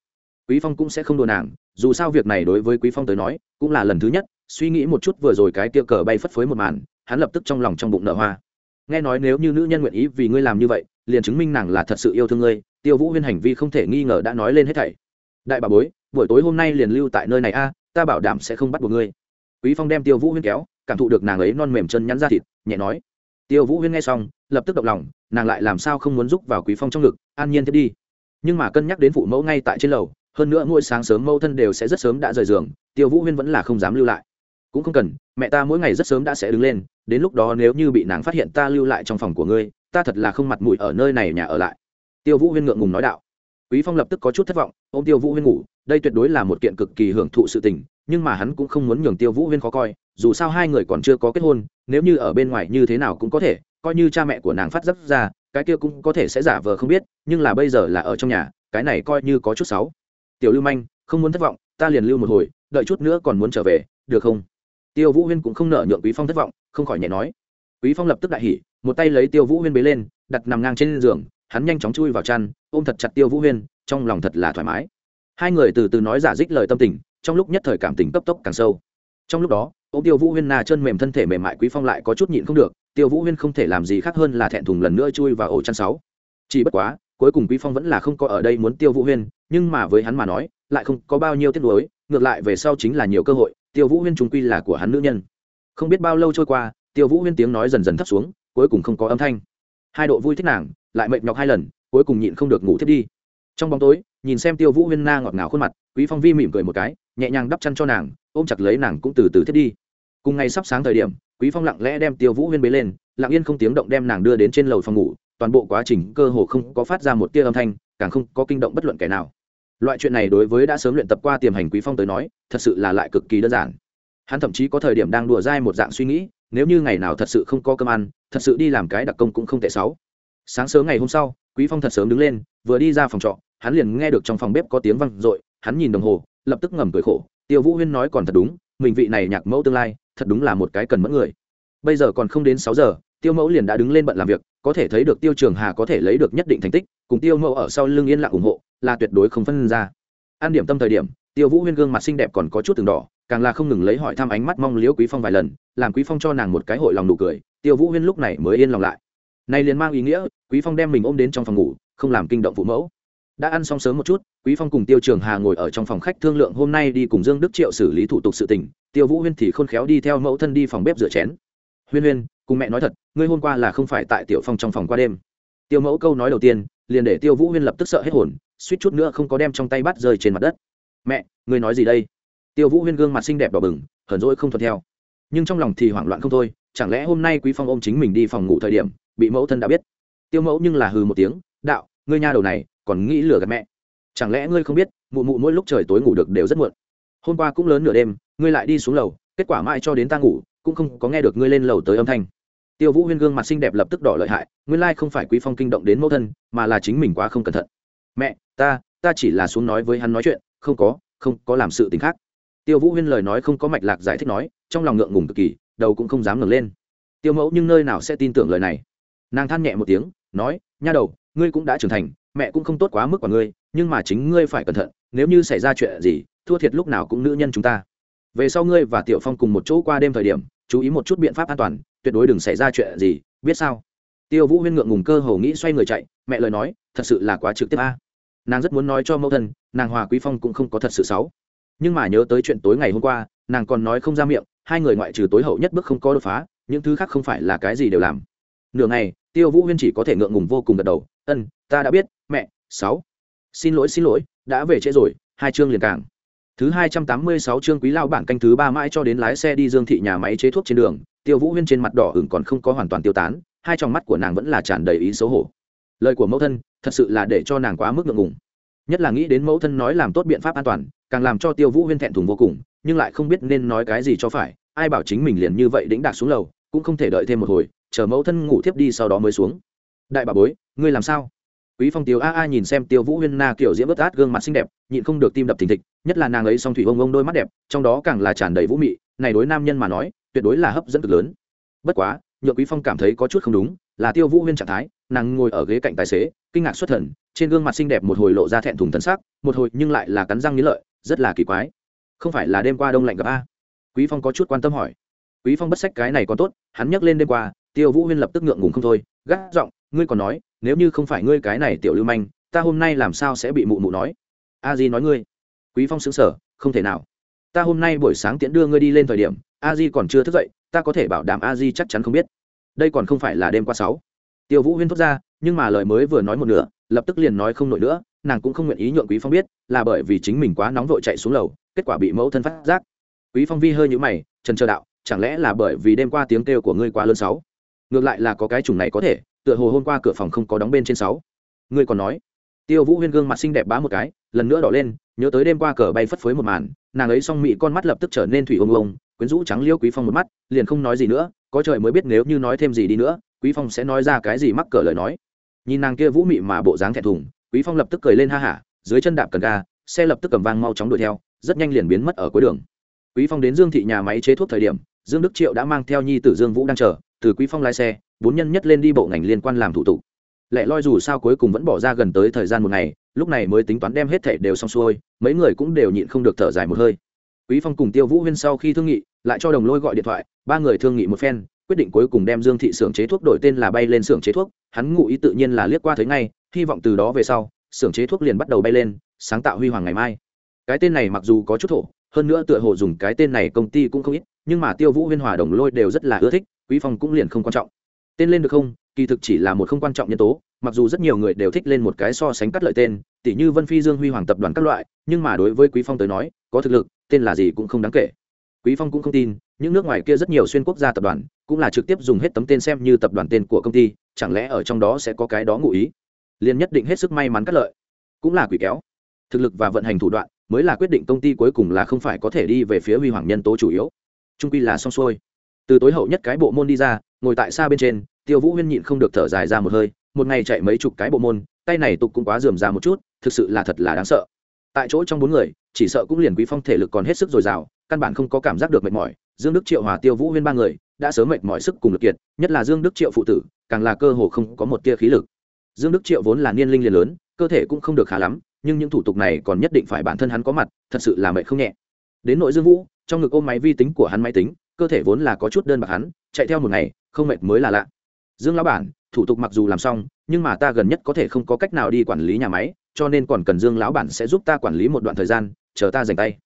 Quý phong cũng sẽ không đùa nàng, dù sao việc này đối với quý phong tới nói, cũng là lần thứ nhất suy nghĩ một chút vừa rồi cái tia cờ bay phất phới một màn, hắn lập tức trong lòng trong bụng nở hoa. Nghe nói nếu như nữ nhân nguyện ý vì ngươi làm như vậy, liền chứng minh nàng là thật sự yêu thương ngươi, tiêu vũ huyên hành vi không thể nghi ngờ đã nói lên hết thảy. Đại bà bối, buổi tối hôm nay liền lưu tại nơi này a, ta bảo đảm sẽ không bắt buộc ngươi. Quý phong đem tiêu vũ huyên kéo, cảm thụ được nàng ấy non mềm chân nhắn ra thịt, nhẹ nói. Tiêu vũ huyên nghe xong, lập tức động lòng, nàng lại làm sao không muốn giúp vào quý phong trong ngực, an nhiên thiết đi. Nhưng mà cân nhắc đến phụ mẫu ngay tại trên lầu, hơn nữa mỗi sáng sớm mẫu thân đều sẽ rất sớm đã rời giường, tiêu vũ huyên vẫn là không dám lưu lại cũng không cần, mẹ ta mỗi ngày rất sớm đã sẽ đứng lên, đến lúc đó nếu như bị nàng phát hiện ta lưu lại trong phòng của ngươi, ta thật là không mặt mũi ở nơi này nhà ở lại. Tiêu vũ huyên ngượng ngùng nói đạo. Quý phong lập tức có chút thất vọng, ô m tiêu vũ huyên ngủ, đây tuyệt đối là một kiện cực kỳ hưởng thụ sự tình, nhưng mà hắn cũng không muốn nhường tiêu vũ huyên khó coi, dù sao hai người còn chưa có kết hôn, nếu như ở bên ngoài như thế nào cũng có thể, coi như cha mẹ của nàng phát giấc ra, cái kia cũng có thể sẽ giả vờ không biết, nhưng là bây giờ là ở trong nhà, cái này coi như có chút xấu. Tiểu lưu manh, không muốn thất vọng, ta liền lưu một hồi, đợi chút nữa còn muốn trở về, được không? Tiêu vũ huyên cũng không nợ nhượng quý phong thất vọng, không khỏi nhẹ nói. Quý phong lập tức đại hỉ, một tay lấy tiêu vũ huyên bế lên, đặt nằm ngang trên giường, hắn nhanh chóng chui vào chăn, ôm thật chặt tiêu vũ huyên, trong lòng thật là thoải mái. Hai người từ từ nói giả dích lời tâm tình, trong lúc nhất thời cảm tình cấp tốc càng sâu. Trong lúc đó ô tiêu vũ huyên na chân mềm thân thể mềm mại quý phong lại có chút nhịn không được, tiêu vũ huyên không thể làm gì khác hơn là thẹn thùng lần nữa chui vào ổ chăn sáu. Chỉ bất quá, cuối cùng quý phong vẫn là không có ở đây muốn tiêu vũ huyên, nhưng mà với hắn mà nói, lại không có bao nhiêu tiếc nuối, ngược lại về sau chính là nhiều cơ hội tiêu vũ huyên trung quy là của hắn nữ nhân. Không biết bao lâu trôi qua, tiêu vũ huyên tiếng nói dần dần thấp xuống, cuối cùng không có âm thanh. Hai độ vui thích nàng, lại mệt nhọc hai lần, cuối cùng nhịn không được ngủ thiết đi. Trong bóng tối, nhìn xem tiêu vũ huyên na ngọt ngào khuôn mặt, quý phong vi mỉm cười một cái, nhẹ nhàng đắp chăn cho nàng, ôm chặt lấy nàng cũng từ từ thiết đi. Cùng ngày sắp sáng thời điểm, quý phong lặng lẽ đem tiêu vũ huyên bế lên, lặng yên không tiếng động đem nàng đưa đến trên lầu phòng ngủ, toàn bộ quá trình cơ hồ không có phát ra một tia âm thanh, càng không có kinh động bất luận kẻ nào loại chuyện này đối với đã sớm luyện tập qua tiềm hành quý phong tới nói, thật sự là lại cực kỳ đơn giản. Hắn thậm chí có thời điểm đang đùa dai một dạng suy nghĩ, nếu như ngày nào thật sự không có cơm ăn, thật sự đi làm cái đặc công cũng không tệ xấu sáng sớm ngày hôm sau, quý phong thật sớm đứng lên, vừa đi ra phòng trọ, hắn liền nghe được trong phòng bếp có tiếng vang dội, hắn nhìn đồng hồ, lập tức ngầm cười khổ, tiêu vũ huyên nói còn thật đúng, mình vị này nhạc mẫu tương lai, thật đúng là một cái cần mẫn người. Bây giờ còn không đến sáu giờ, tiêu mẫu liền đã đứng lên bận làm việc, có thể thấy được tiêu trường hà có thể lấy được nhất định thành tích, cùng tiêu mẫu ở sau lưng yên lặng ủng hộ là tuyệt đối không phân ra. An điểm tâm thời điểm, tiêu vũ huyên gương mặt xinh đẹp còn có chút từng đỏ, càng là không ngừng lấy hỏi thăm ánh mắt mong liễu quý phong vài lần, làm quý phong cho nàng một cái hội lòng nụ cười, tiêu vũ huyên lúc này mới yên lòng lại. Này liền mang ý nghĩa, quý phong đem mình ôm đến trong phòng ngủ, không làm kinh động phụ mẫu. Đã ăn xong sớm một chút, quý phong cùng tiêu trường hà ngồi ở trong phòng khách thương lượng hôm nay đi cùng dương đức triệu xử lý thủ tục sự tình, tiêu vũ huyên thì khôn khéo đi theo mẫu thân đi phòng bếp rửa chén. Huyên huyên, cùng mẹ nói thật, ngươi hôm qua là không phải tại tiểu phong trong phòng qua đêm. Tiêu mẫu câu nói đầu tiên, liền để tiêu vũ huyên lập tức sợ hết hồn suýt chút nữa không có đem trong tay bắt rơi trên mặt đất. Mẹ, ngươi nói gì đây? Tiêu vũ huyên gương mặt xinh đẹp đỏ bừng, hờn dỗi không thuận theo. Nhưng trong lòng thì hoảng loạn không thôi, chẳng lẽ hôm nay quý phong ôm chính mình đi phòng ngủ thời điểm, bị mẫu thân đã biết? Tiêu mẫu nhưng là hừ một tiếng, đạo, ngươi nha đầu này, còn nghĩ lừa gạt mẹ. Chẳng lẽ ngươi không biết, mụ mụ mỗi lúc trời tối ngủ được đều rất muộn. Hôm qua cũng lớn nửa đêm, ngươi lại đi xuống lầu, kết quả mãi cho đến ta ngủ, cũng không có nghe được ngươi lên lầu tới âm thanh. Tiêu vũ huyên gương mặt xinh đẹp lập tức đỏ lợi hại, nguyên lai không phải quý phong kinh động đến mẫu thân, mà là chính mình quá không cẩn thận mẹ, ta ta chỉ là xuống nói với hắn nói chuyện, không có không có làm sự tình khác. Tiêu vũ huyên lời nói không có mạch lạc giải thích nói, trong lòng ngượng ngùng cực kỳ, đầu cũng không dám ngẩng lên. Tiêu mẫu nhưng nơi nào sẽ tin tưởng lời này? Nàng than nhẹ một tiếng, nói, nha đầu, ngươi cũng đã trưởng thành, mẹ cũng không tốt quá mức của ngươi, nhưng mà chính ngươi phải cẩn thận, nếu như xảy ra chuyện gì, thua thiệt lúc nào cũng nữ nhân chúng ta. Về sau ngươi và tiểu phong cùng một chỗ qua đêm thời điểm, chú ý một chút biện pháp an toàn, tuyệt đối đừng xảy ra chuyện gì, biết sao? Tiêu vũ huyên ngượng ngùng cơ hồ nghĩ xoay người chạy, mẹ lời nói, thật sự là quá trực tiếp a nàng rất muốn nói cho mẫu thân, nàng hòa quý phong cũng không có thật sự xấu. Nhưng mà nhớ tới chuyện tối ngày hôm qua, nàng còn nói không ra miệng, hai người ngoại trừ tối hậu nhất bước không có đột phá, những thứ khác không phải là cái gì đều làm. Nửa ngày, tiêu vũ huyên chỉ có thể ngượng ngùng vô cùng gật đầu, ân, ta đã biết, mẹ, sáu. Xin lỗi xin lỗi, đã về trễ rồi, hai chương liền càng. Thứ hai trăm tám mươi sáu chương quý lao bảng canh thứ ba mãi cho đến lái xe đi dương thị nhà máy chế thuốc trên đường, tiêu vũ huyên trên mặt đỏ ửng còn không có hoàn toàn tiêu tán, hai trong mắt của nàng vẫn là tràn đầy ý xấu hổ. Lời của mẫu thân thật sự là để cho nàng quá mức ngượng ngùng. Nhất là nghĩ đến mẫu thân nói làm tốt biện pháp an toàn, càng làm cho tiêu vũ huyên thẹn thùng vô cùng, nhưng lại không biết nên nói cái gì cho phải, ai bảo chính mình liền như vậy đĩnh đạc xuống lầu, cũng không thể đợi thêm một hồi, chờ mẫu thân ngủ thiếp đi sau đó mới xuống. Đại bà bối, ngươi làm sao? Quý phong tiêu a a nhìn xem tiêu vũ huyên na kiểu diễm bất át, gương mặt xinh đẹp, nhịn không được tim đập thình thịch, nhất là nàng ấy song thủy ông ông đôi mắt đẹp, trong đó càng là tràn đầy vũ mị, này đối nam nhân mà nói, tuyệt đối là hấp dẫn cực lớn. Bất quá nhượng quý phong cảm thấy có chút không đúng, là tiêu vũ huyên trạng thái, nàng ngồi ở ghế cạnh tài xế, kinh ngạc xuất thần, trên gương mặt xinh đẹp một hồi lộ ra thẹn thùng thân sắc, một hồi nhưng lại là cắn răng nghĩ lợi, rất là kỳ quái. Không phải là đêm qua đông lạnh gặp a? Quý phong có chút quan tâm hỏi. Quý phong bất sách cái này còn tốt, hắn nhắc lên đêm qua, tiêu vũ huyên lập tức ngượng ngùng không thôi, gắt giọng, ngươi còn nói, nếu như không phải ngươi cái này tiểu lưu manh, ta hôm nay làm sao sẽ bị mụ mụ nói? A di nói ngươi. Quý phong xứng sở không thể nào. Ta hôm nay buổi sáng tiễn đưa ngươi đi lên thời điểm, a di còn chưa thức dậy ta có thể bảo đảm a di chắc chắn không biết. Đây còn không phải là đêm qua sáu. Tiêu vũ huyên thốt ra, nhưng mà lời mới vừa nói một nửa, lập tức liền nói không nổi nữa, nàng cũng không nguyện ý nhượng quý phong biết, là bởi vì chính mình quá nóng vội chạy xuống lầu, kết quả bị mẫu thân phát giác. Quý phong vi hơi nhũ mày, trần chờ đạo, chẳng lẽ là bởi vì đêm qua tiếng kêu của ngươi quá lớn sáu? Ngược lại là có cái chủng này có thể, tựa hồ hôm qua cửa phòng không có đóng bên trên sáu. Ngươi còn nói. Tiêu vũ huyên gương mặt xinh đẹp bá một cái, lần nữa đỏ lên, nhớ tới đêm qua cờ bay phất phới một màn, nàng ấy xong mị con mắt lập tức trở nên thủy ông ông quyến rũ trắng liêu quý phong một mắt, liền không nói gì nữa, có trời mới biết nếu như nói thêm gì đi nữa, quý phong sẽ nói ra cái gì mắc cỡ lời nói. Nhìn nàng kia vũ mị mà bộ dáng thẹn thùng, quý phong lập tức cười lên ha hả, dưới chân đạp cần ga, xe lập tức cầm vang mau chóng đuổi theo, rất nhanh liền biến mất ở cuối đường. Quý phong đến dương thị nhà máy chế thuốc thời điểm, dương đức triệu đã mang theo nhi tử dương vũ đang chờ, từ quý phong lái xe, bốn nhân nhất lên đi bộ ngành liên quan làm thủ tục. Lẽ loi dù sao cuối cùng vẫn bỏ ra gần tới thời gian một ngày, lúc này mới tính toán đem hết thể đều xong xuôi, mấy người cũng đều nhịn không được thở dài một hơi quý phong cùng tiêu vũ huyên sau khi thương nghị, lại cho đồng lôi gọi điện thoại, ba người thương nghị một phen, quyết định cuối cùng đem dương thị xưởng chế thuốc đổi tên là bay lên xưởng chế thuốc. Hắn ngụ ý tự nhiên là liếc qua thấy ngay, hy vọng từ đó về sau, xưởng chế thuốc liền bắt đầu bay lên, sáng tạo huy hoàng ngày mai. Cái tên này mặc dù có chút thổ, hơn nữa tựa hồ dùng cái tên này công ty cũng không ít, nhưng mà tiêu vũ huyên hòa đồng lôi đều rất là ưa thích, quý phong cũng liền không quan trọng. Tên lên được không? Kỳ thực chỉ là một không quan trọng nhân tố, mặc dù rất nhiều người đều thích lên một cái so sánh cắt lợi tên tỷ như vân phi dương huy hoàng tập đoàn các loại, nhưng mà đối với quý phong tới nói, có thực lực tên là gì cũng không đáng kể. Quý phong cũng không tin, những nước ngoài kia rất nhiều xuyên quốc gia tập đoàn cũng là trực tiếp dùng hết tấm tên xem như tập đoàn tên của công ty, chẳng lẽ ở trong đó sẽ có cái đó ngụ ý? Liền nhất định hết sức may mắn cắt lợi. Cũng là quỷ kéo. Thực lực và vận hành thủ đoạn mới là quyết định công ty cuối cùng là không phải có thể đi về phía huy hoàng nhân tố chủ yếu. Trung quy là xong xuôi. Từ tối hậu nhất cái bộ môn đi ra, ngồi tại xa bên trên, tiêu vũ huyên nhịn không được thở dài ra một hơi, một ngày chạy mấy chục cái bộ môn, tay này tục cũng quá dườm ra một chút, thực sự là thật là đáng sợ tại chỗ trong bốn người, chỉ sợ cũng liền quý phong thể lực còn hết sức dồi dào, căn bản không có cảm giác được mệt mỏi. Dương đức triệu, hòa tiêu vũ huyên ba người, đã sớm mệt mỏi sức cùng lực kiệt, nhất là dương đức triệu phụ tử, càng là cơ hồ không có một tia khí lực. Dương đức triệu vốn là niên linh liền lớn, cơ thể cũng không được khá lắm, nhưng những thủ tục này còn nhất định phải bản thân hắn có mặt, thật sự là mệt không nhẹ. Đến nội dương vũ, trong ngực ôm máy vi tính của hắn máy tính, cơ thể vốn là có chút đơn bạc hắn, chạy theo một ngày, không mệt mới là lạ. Dương lão bản, thủ tục mặc dù làm xong, nhưng mà ta gần nhất có thể không có cách nào đi quản lý nhà máy cho nên còn cần dương lão bản sẽ giúp ta quản lý một đoạn thời gian, chờ ta dành tay.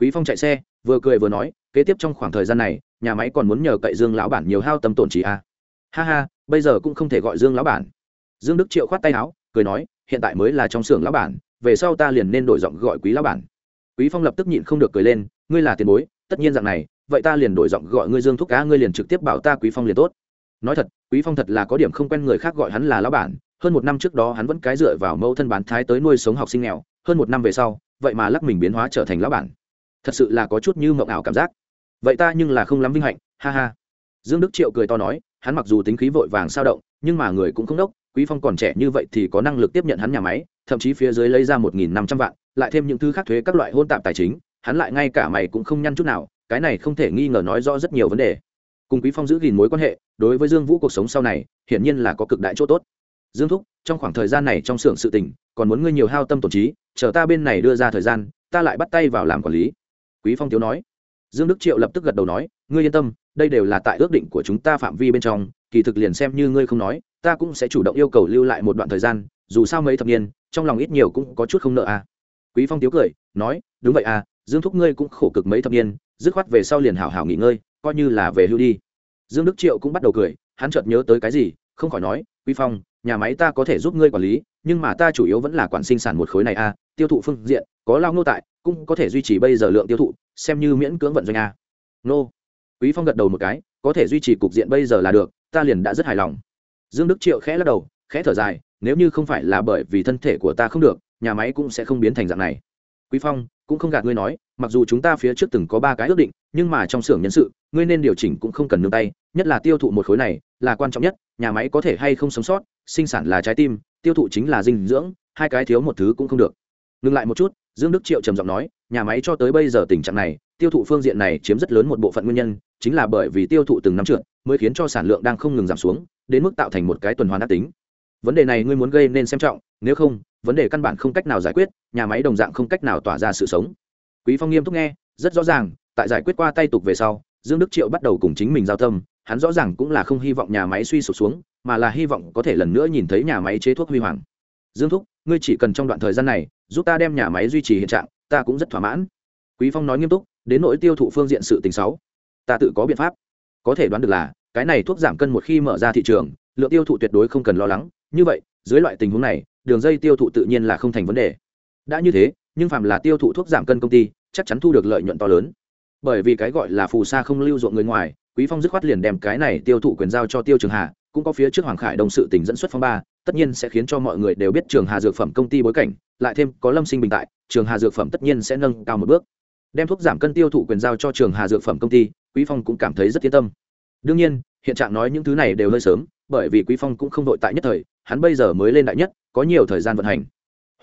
Quý phong chạy xe, vừa cười vừa nói, kế tiếp trong khoảng thời gian này, nhà máy còn muốn nhờ cậy dương lão bản nhiều hao tâm tổn trí à. ha ha, bây giờ cũng không thể gọi dương lão bản. Dương đức triệu khoát tay áo, cười nói, hiện tại mới là trong xưởng lão bản, về sau ta liền nên đổi giọng gọi quý lão bản. Quý phong lập tức nhịn không được cười lên, ngươi là tiền bối, tất nhiên dạng này, vậy ta liền đổi giọng gọi ngươi dương thúc cá, ngươi liền trực tiếp bảo ta quý phong liền tốt. Nói thật, quý phong thật là có điểm không quen người khác gọi hắn là lão bản hơn một năm trước đó hắn vẫn cái dựa vào mẫu thân bán thái tới nuôi sống học sinh nghèo, hơn một năm về sau, vậy mà lắc mình biến hóa trở thành lão bản. Thật sự là có chút như mộng ảo cảm giác. Vậy ta nhưng là không lắm vinh hạnh, ha ha. Dương đức triệu cười to nói, hắn mặc dù tính khí vội vàng sao động, nhưng mà người cũng không đốc, quý phong còn trẻ như vậy thì có năng lực tiếp nhận hắn nhà máy, thậm chí phía dưới lấy ra một nghìn năm trăm vạn, lại thêm những thứ khác thuế các loại hôn tạp tài chính, hắn lại ngay cả mày cũng không nhăn chút nào, cái này không thể nghi ngờ nói rõ rất nhiều vấn đề. Cùng quý phong giữ gìn mối quan hệ, đối với dương vũ cuộc sống sau này, hiển nhiên là có cực đại chỗ tốt dương thúc, trong khoảng thời gian này trong xưởng sự tình, còn muốn ngươi nhiều hao tâm tổn trí, chờ ta bên này đưa ra thời gian, ta lại bắt tay vào làm quản lý. Quý phong tiếu nói. Dương đức triệu lập tức gật đầu nói, ngươi yên tâm, đây đều là tại ước định của chúng ta phạm vi bên trong, kỳ thực liền xem như ngươi không nói, ta cũng sẽ chủ động yêu cầu lưu lại một đoạn thời gian, dù sao mấy thập niên, trong lòng ít nhiều cũng có chút không nợ à. Quý phong tiếu cười, nói, đúng vậy à dương thúc ngươi cũng khổ cực mấy thập niên, dứt khoát về sau liền hảo hảo nghỉ ngơi, coi như là về hưu đi. Dương đức triệu cũng bắt đầu cười, hắn chợt nhớ tới cái gì, không khỏi nói, quý phong nhà máy ta có thể giúp ngươi quản lý, nhưng mà ta chủ yếu vẫn là quản sinh sản một khối này a, tiêu thụ phương diện, có lao nô tại, cũng có thể duy trì bây giờ lượng tiêu thụ, xem như miễn cưỡng vận doanh a. Nô. Quý phong gật đầu một cái, có thể duy trì cục diện bây giờ là được, ta liền đã rất hài lòng. Dương đức triệu khẽ lắc đầu, khẽ thở dài, nếu như không phải là bởi vì thân thể của ta không được, nhà máy cũng sẽ không biến thành dạng này quý phong, cũng không gạt ngươi nói, mặc dù chúng ta phía trước từng có ba cái ước định, nhưng mà trong xưởng nhân sự, ngươi nên điều chỉnh cũng không cần nương tay, nhất là tiêu thụ một khối này, là quan trọng nhất, nhà máy có thể hay không sống sót, sinh sản là trái tim, tiêu thụ chính là dinh dưỡng, hai cái thiếu một thứ cũng không được. Ngừng lại một chút, dương đức triệu trầm giọng nói, nhà máy cho tới bây giờ tình trạng này, tiêu thụ phương diện này chiếm rất lớn một bộ phận nguyên nhân, chính là bởi vì tiêu thụ từng năm trượt, mới khiến cho sản lượng đang không ngừng giảm xuống, đến mức tạo thành một cái tuần hoàn ác tính. Vấn đề này ngươi muốn gây nên xem trọng, nếu không vấn đề căn bản không cách nào giải quyết, nhà máy đồng dạng không cách nào tỏa ra sự sống. Quý phong nghiêm túc nghe, rất rõ ràng, tại giải quyết qua tay tục về sau, dương đức triệu bắt đầu cùng chính mình giao tâm, hắn rõ ràng cũng là không hy vọng nhà máy suy sụp xuống, mà là hy vọng có thể lần nữa nhìn thấy nhà máy chế thuốc huy hoàng. Dương thúc, ngươi chỉ cần trong đoạn thời gian này, giúp ta đem nhà máy duy trì hiện trạng, ta cũng rất thỏa mãn. Quý phong nói nghiêm túc, đến nỗi tiêu thụ phương diện sự tình xấu ta tự có biện pháp. Có thể đoán được là, cái này thuốc giảm cân một khi mở ra thị trường, lượng tiêu thụ tuyệt đối không cần lo lắng. Như vậy, dưới loại tình huống này đường dây tiêu thụ tự nhiên là không thành vấn đề. Đã như thế, nhưng phạm là tiêu thụ thuốc giảm cân công ty, chắc chắn thu được lợi nhuận to lớn. Bởi vì cái gọi là phù sa không lưu ruộng người ngoài, quý phong dứt khoát liền đem cái này tiêu thụ quyền giao cho tiêu trường hà, cũng có phía trước hoàng khải đồng sự tỉnh dẫn xuất phong ba, tất nhiên sẽ khiến cho mọi người đều biết trường hà dược phẩm công ty bối cảnh, lại thêm có lâm sinh bình tại, trường hà dược phẩm tất nhiên sẽ nâng cao một bước. Đem thuốc giảm cân tiêu thụ quyền giao cho trường hà dược phẩm công ty, quý phong cũng cảm thấy rất yên tâm. Đương nhiên, hiện trạng nói những thứ này đều hơi sớm, bởi vì quý phong cũng không đội tại nhất thời, hắn bây giờ mới lên đại nhất có nhiều thời gian vận hành.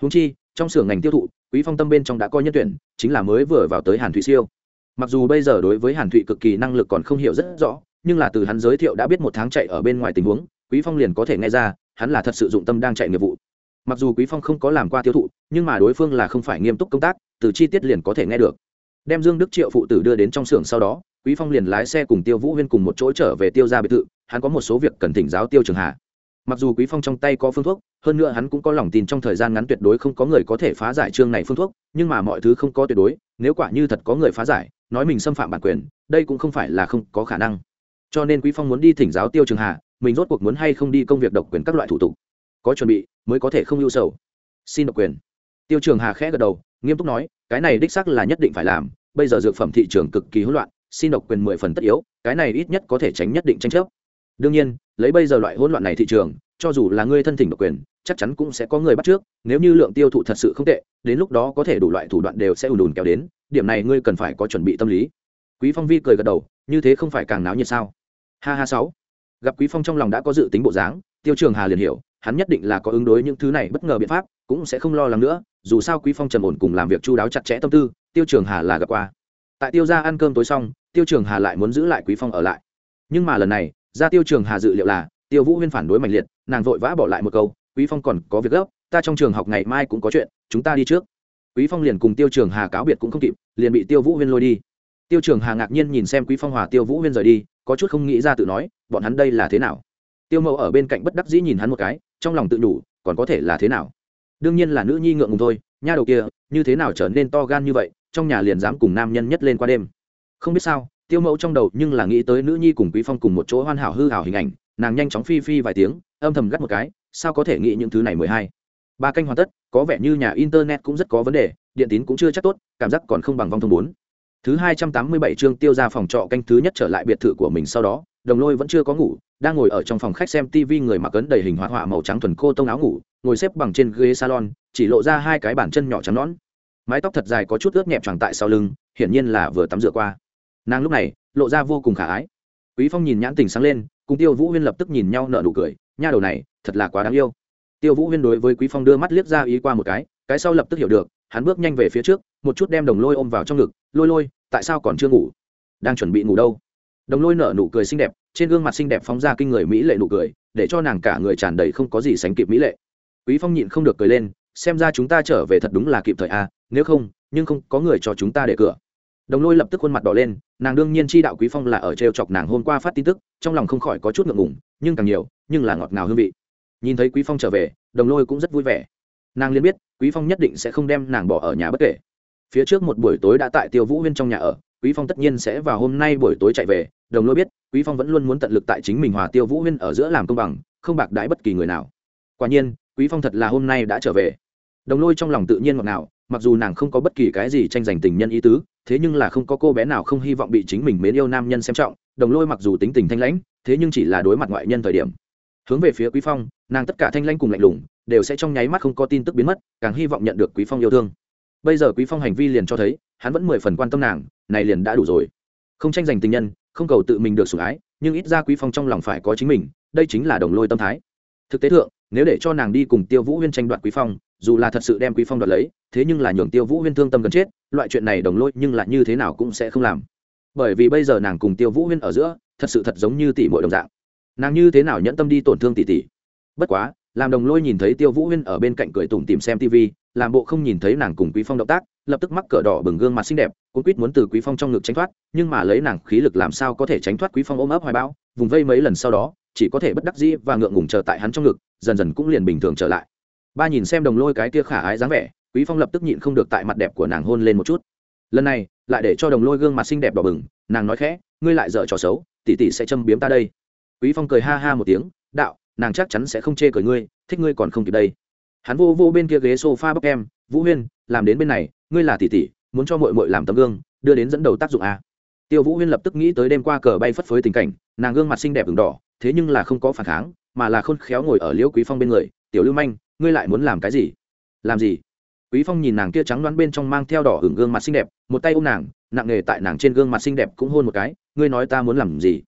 Húng chi, trong xưởng ngành tiêu thụ, quý phong tâm bên trong đã coi nhân tuyển, chính là mới vừa vào tới hàn thụy siêu. Mặc dù bây giờ đối với hàn thụy cực kỳ năng lực còn không hiểu rất rõ, nhưng là từ hắn giới thiệu đã biết một tháng chạy ở bên ngoài tình huống, quý phong liền có thể nghe ra, hắn là thật sự dụng tâm đang chạy nghiệp vụ. Mặc dù quý phong không có làm qua tiêu thụ, nhưng mà đối phương là không phải nghiêm túc công tác, từ chi tiết liền có thể nghe được. Đem dương đức triệu phụ tử đưa đến trong xưởng sau đó, quý phong liền lái xe cùng tiêu vũ huyên cùng một chỗ trở về tiêu ra biệt thự, hắn có một số việc cần thỉnh giáo tiêu trường hà mặc dù quý phong trong tay có phương thuốc, hơn nữa hắn cũng có lòng tin trong thời gian ngắn tuyệt đối không có người có thể phá giải chương này phương thuốc, nhưng mà mọi thứ không có tuyệt đối, nếu quả như thật có người phá giải, nói mình xâm phạm bản quyền, đây cũng không phải là không có khả năng. Cho nên quý phong muốn đi thỉnh giáo tiêu trường hà, mình rốt cuộc muốn hay không đi công việc độc quyền các loại thủ tục. Có chuẩn bị, mới có thể không ưu sầu. Xin độc quyền. Tiêu trường hà khẽ gật đầu, nghiêm túc nói, cái này đích xác là nhất định phải làm, bây giờ dược phẩm thị trường cực kỳ hỗn loạn, xin độc quyền mười phần tất yếu, cái này ít nhất có thể tránh nhất định tranh chấp đương nhiên, lấy bây giờ loại hỗn loạn này thị trường, cho dù là ngươi thân thỉnh độc quyền, chắc chắn cũng sẽ có người bắt trước, nếu như lượng tiêu thụ thật sự không tệ, đến lúc đó có thể đủ loại thủ đoạn đều sẽ ùn ùn kéo đến, điểm này ngươi cần phải có chuẩn bị tâm lý. Quý phong vi cười gật đầu, như thế không phải càng náo nhiệt sao? Ha ha sáu. Gặp quý phong trong lòng đã có dự tính bộ dáng, tiêu trường hà liền hiểu, hắn nhất định là có ứng đối những thứ này bất ngờ biện pháp, cũng sẽ không lo lắng nữa, dù sao quý phong trầm ổn cùng làm việc chu đáo chặt chẽ tâm tư, tiêu trường hà là gặp qua. Tại tiêu gia ăn cơm tối xong, tiêu trường hà lại muốn giữ lại quý phong ở lại. Nhưng mà lần này ra tiêu trường hà dự liệu là, tiêu vũ huyên phản đối mạnh liệt, nàng vội vã bỏ lại một câu, quý phong còn có việc gấp, ta trong trường học ngày mai cũng có chuyện, chúng ta đi trước. Quý phong liền cùng tiêu trường hà cáo biệt cũng không kịp, liền bị tiêu vũ huyên lôi đi. Tiêu trường hà ngạc nhiên nhìn xem quý phong hòa tiêu vũ huyên rời đi, có chút không nghĩ ra tự nói, bọn hắn đây là thế nào? Tiêu mẫu ở bên cạnh bất đắc dĩ nhìn hắn một cái, trong lòng tự đủ, còn có thể là thế nào? Đương nhiên là nữ nhi ngượng ngùng thôi, nha đầu kia, như thế nào trở nên to gan như vậy, trong nhà liền dám cùng nam nhân nhất lên qua đêm. Không biết sao tiêu mẫu trong đầu nhưng là nghĩ tới nữ nhi cùng quý phong cùng một chỗ hoàn hảo hư hảo hình ảnh, nàng nhanh chóng phi phi vài tiếng, âm thầm gắt một cái, sao có thể nghĩ những thứ này mười hai? Ba canh hoàn tất, có vẻ như nhà internet cũng rất có vấn đề, điện tín cũng chưa chắc tốt, cảm giác còn không bằng vong thông bốn. Thứ hai trăm tám mươi bảy chương tiêu ra phòng trọ canh thứ nhất trở lại biệt thự của mình sau đó, đồng lôi vẫn chưa có ngủ, đang ngồi ở trong phòng khách xem tv người mặc ấn đầy hình hoạt họa màu trắng thuần cô tông áo ngủ, ngồi xếp bằng trên ghế salon, chỉ lộ ra hai cái bàn chân nhỏ trắng nón mái tóc thật dài có chút ướt nhẹp tròn tại sau lưng, hiển nhiên là vừa tắm rửa qua nàng lúc này lộ ra vô cùng khả ái. Quý phong nhìn nhãn tình sáng lên, cùng tiêu vũ huyên lập tức nhìn nhau nở nụ cười, nha đầu này thật là quá đáng yêu. Tiêu vũ huyên đối với quý phong đưa mắt liếc ra ý qua một cái cái sau lập tức hiểu được, hắn bước nhanh về phía trước, một chút đem đồng lôi ôm vào trong ngực, lôi lôi, tại sao còn chưa ngủ? Đang chuẩn bị ngủ đâu? Đồng lôi nở nụ cười xinh đẹp, trên gương mặt xinh đẹp phóng ra kinh người mỹ lệ nụ cười, để cho nàng cả người tràn đầy không có gì sánh kịp mỹ lệ. Quý phong nhịn không được cười lên, xem ra chúng ta trở về thật đúng là kịp thời à nếu không, nhưng không có người cho chúng ta để cửa đồng lôi lập tức khuôn mặt đỏ lên, nàng đương nhiên chi đạo quý phong là ở trêu chọc nàng hôm qua phát tin tức, trong lòng không khỏi có chút ngượng ngùng, nhưng càng nhiều, nhưng là ngọt ngào hương vị. Nhìn thấy quý phong trở về, đồng lôi cũng rất vui vẻ. Nàng liền biết, quý phong nhất định sẽ không đem nàng bỏ ở nhà bất kể. Phía trước một buổi tối đã tại tiêu vũ huyên trong nhà ở, quý phong tất nhiên sẽ vào hôm nay buổi tối chạy về. Đồng lôi biết, quý phong vẫn luôn muốn tận lực tại chính mình hòa tiêu vũ huyên ở giữa làm công bằng, không bạc đãi bất kỳ người nào. Quả nhiên, quý phong thật là hôm nay đã trở về. Đồng lôi trong lòng tự nhiên ngọt ngào mặc dù nàng không có bất kỳ cái gì tranh giành tình nhân ý tứ, thế nhưng là không có cô bé nào không hy vọng bị chính mình mến yêu nam nhân xem trọng, đồng lôi mặc dù tính tình thanh lãnh, thế nhưng chỉ là đối mặt ngoại nhân thời điểm. Hướng về phía quý phong, nàng tất cả thanh lãnh cùng lạnh lùng, đều sẽ trong nháy mắt không có tin tức biến mất, càng hy vọng nhận được quý phong yêu thương. Bây giờ quý phong hành vi liền cho thấy, hắn vẫn mười phần quan tâm nàng, này liền đã đủ rồi. Không tranh giành tình nhân, không cầu tự mình được sủng ái, nhưng ít ra quý phong trong lòng phải có chính mình, đây chính là đồng lôi tâm thái. Thực tế thượng, nếu để cho nàng đi cùng tiêu vũ huyên tranh đoạt quý phong dù là thật sự đem quý phong đoạt lấy, thế nhưng là nhường tiêu vũ huyên thương tâm gần chết, loại chuyện này đồng lôi nhưng là như thế nào cũng sẽ không làm. Bởi vì bây giờ nàng cùng tiêu vũ huyên ở giữa, thật sự thật giống như tỷ muội đồng dạng. Nàng như thế nào nhẫn tâm đi tổn thương tỷ tỷ? Bất quá, làm đồng lôi nhìn thấy tiêu vũ huyên ở bên cạnh cười tủm tìm xem tv làm bộ không nhìn thấy nàng cùng quý phong động tác, lập tức mắc cỡ đỏ bừng gương mặt xinh đẹp cũng quýt muốn từ quý phong trong ngực tránh thoát, nhưng mà lấy nàng khí lực làm sao có thể tránh thoát quý phong ôm ấp hoài bão, vùng vây mấy lần sau đó, chỉ có thể bất đắc dĩ và ngượng ngùng chờ tại hắn trong ngực, dần dần cũng liền bình thường trở lại ba nhìn xem đồng lôi cái kia khả ái dáng vẻ, quý phong lập tức nhịn không được tại mặt đẹp của nàng hôn lên một chút. Lần này, lại để cho đồng lôi gương mặt xinh đẹp đỏ bừng, nàng nói khẽ, ngươi lại dở trò xấu, tỷ tỷ sẽ châm biếm ta đây. Quý phong cười ha ha một tiếng, đạo, nàng chắc chắn sẽ không chê cười ngươi, thích ngươi còn không kịp đây. Hắn vô vô bên kia ghế sofa bắp em, vũ huyên, làm đến bên này, ngươi là tỷ tỷ, muốn cho muội muội làm tấm gương, đưa đến dẫn đầu tác dụng a tiêu vũ huyên lập tức nghĩ tới đêm qua cờ bay phất phới tình cảnh, nàng gương mặt xinh đẹp ửng đỏ, thế nhưng là không có phản kháng, mà là khôn khéo ngồi ở liễu quý phong bên người, tiểu lưu manh ngươi lại muốn làm cái gì? Làm gì? Quý phong nhìn nàng kia trắng đoán bên trong mang theo đỏ hưởng gương mặt xinh đẹp, một tay ôm nàng, nặng nề tại nàng trên gương mặt xinh đẹp cũng hôn một cái, ngươi nói ta muốn làm gì?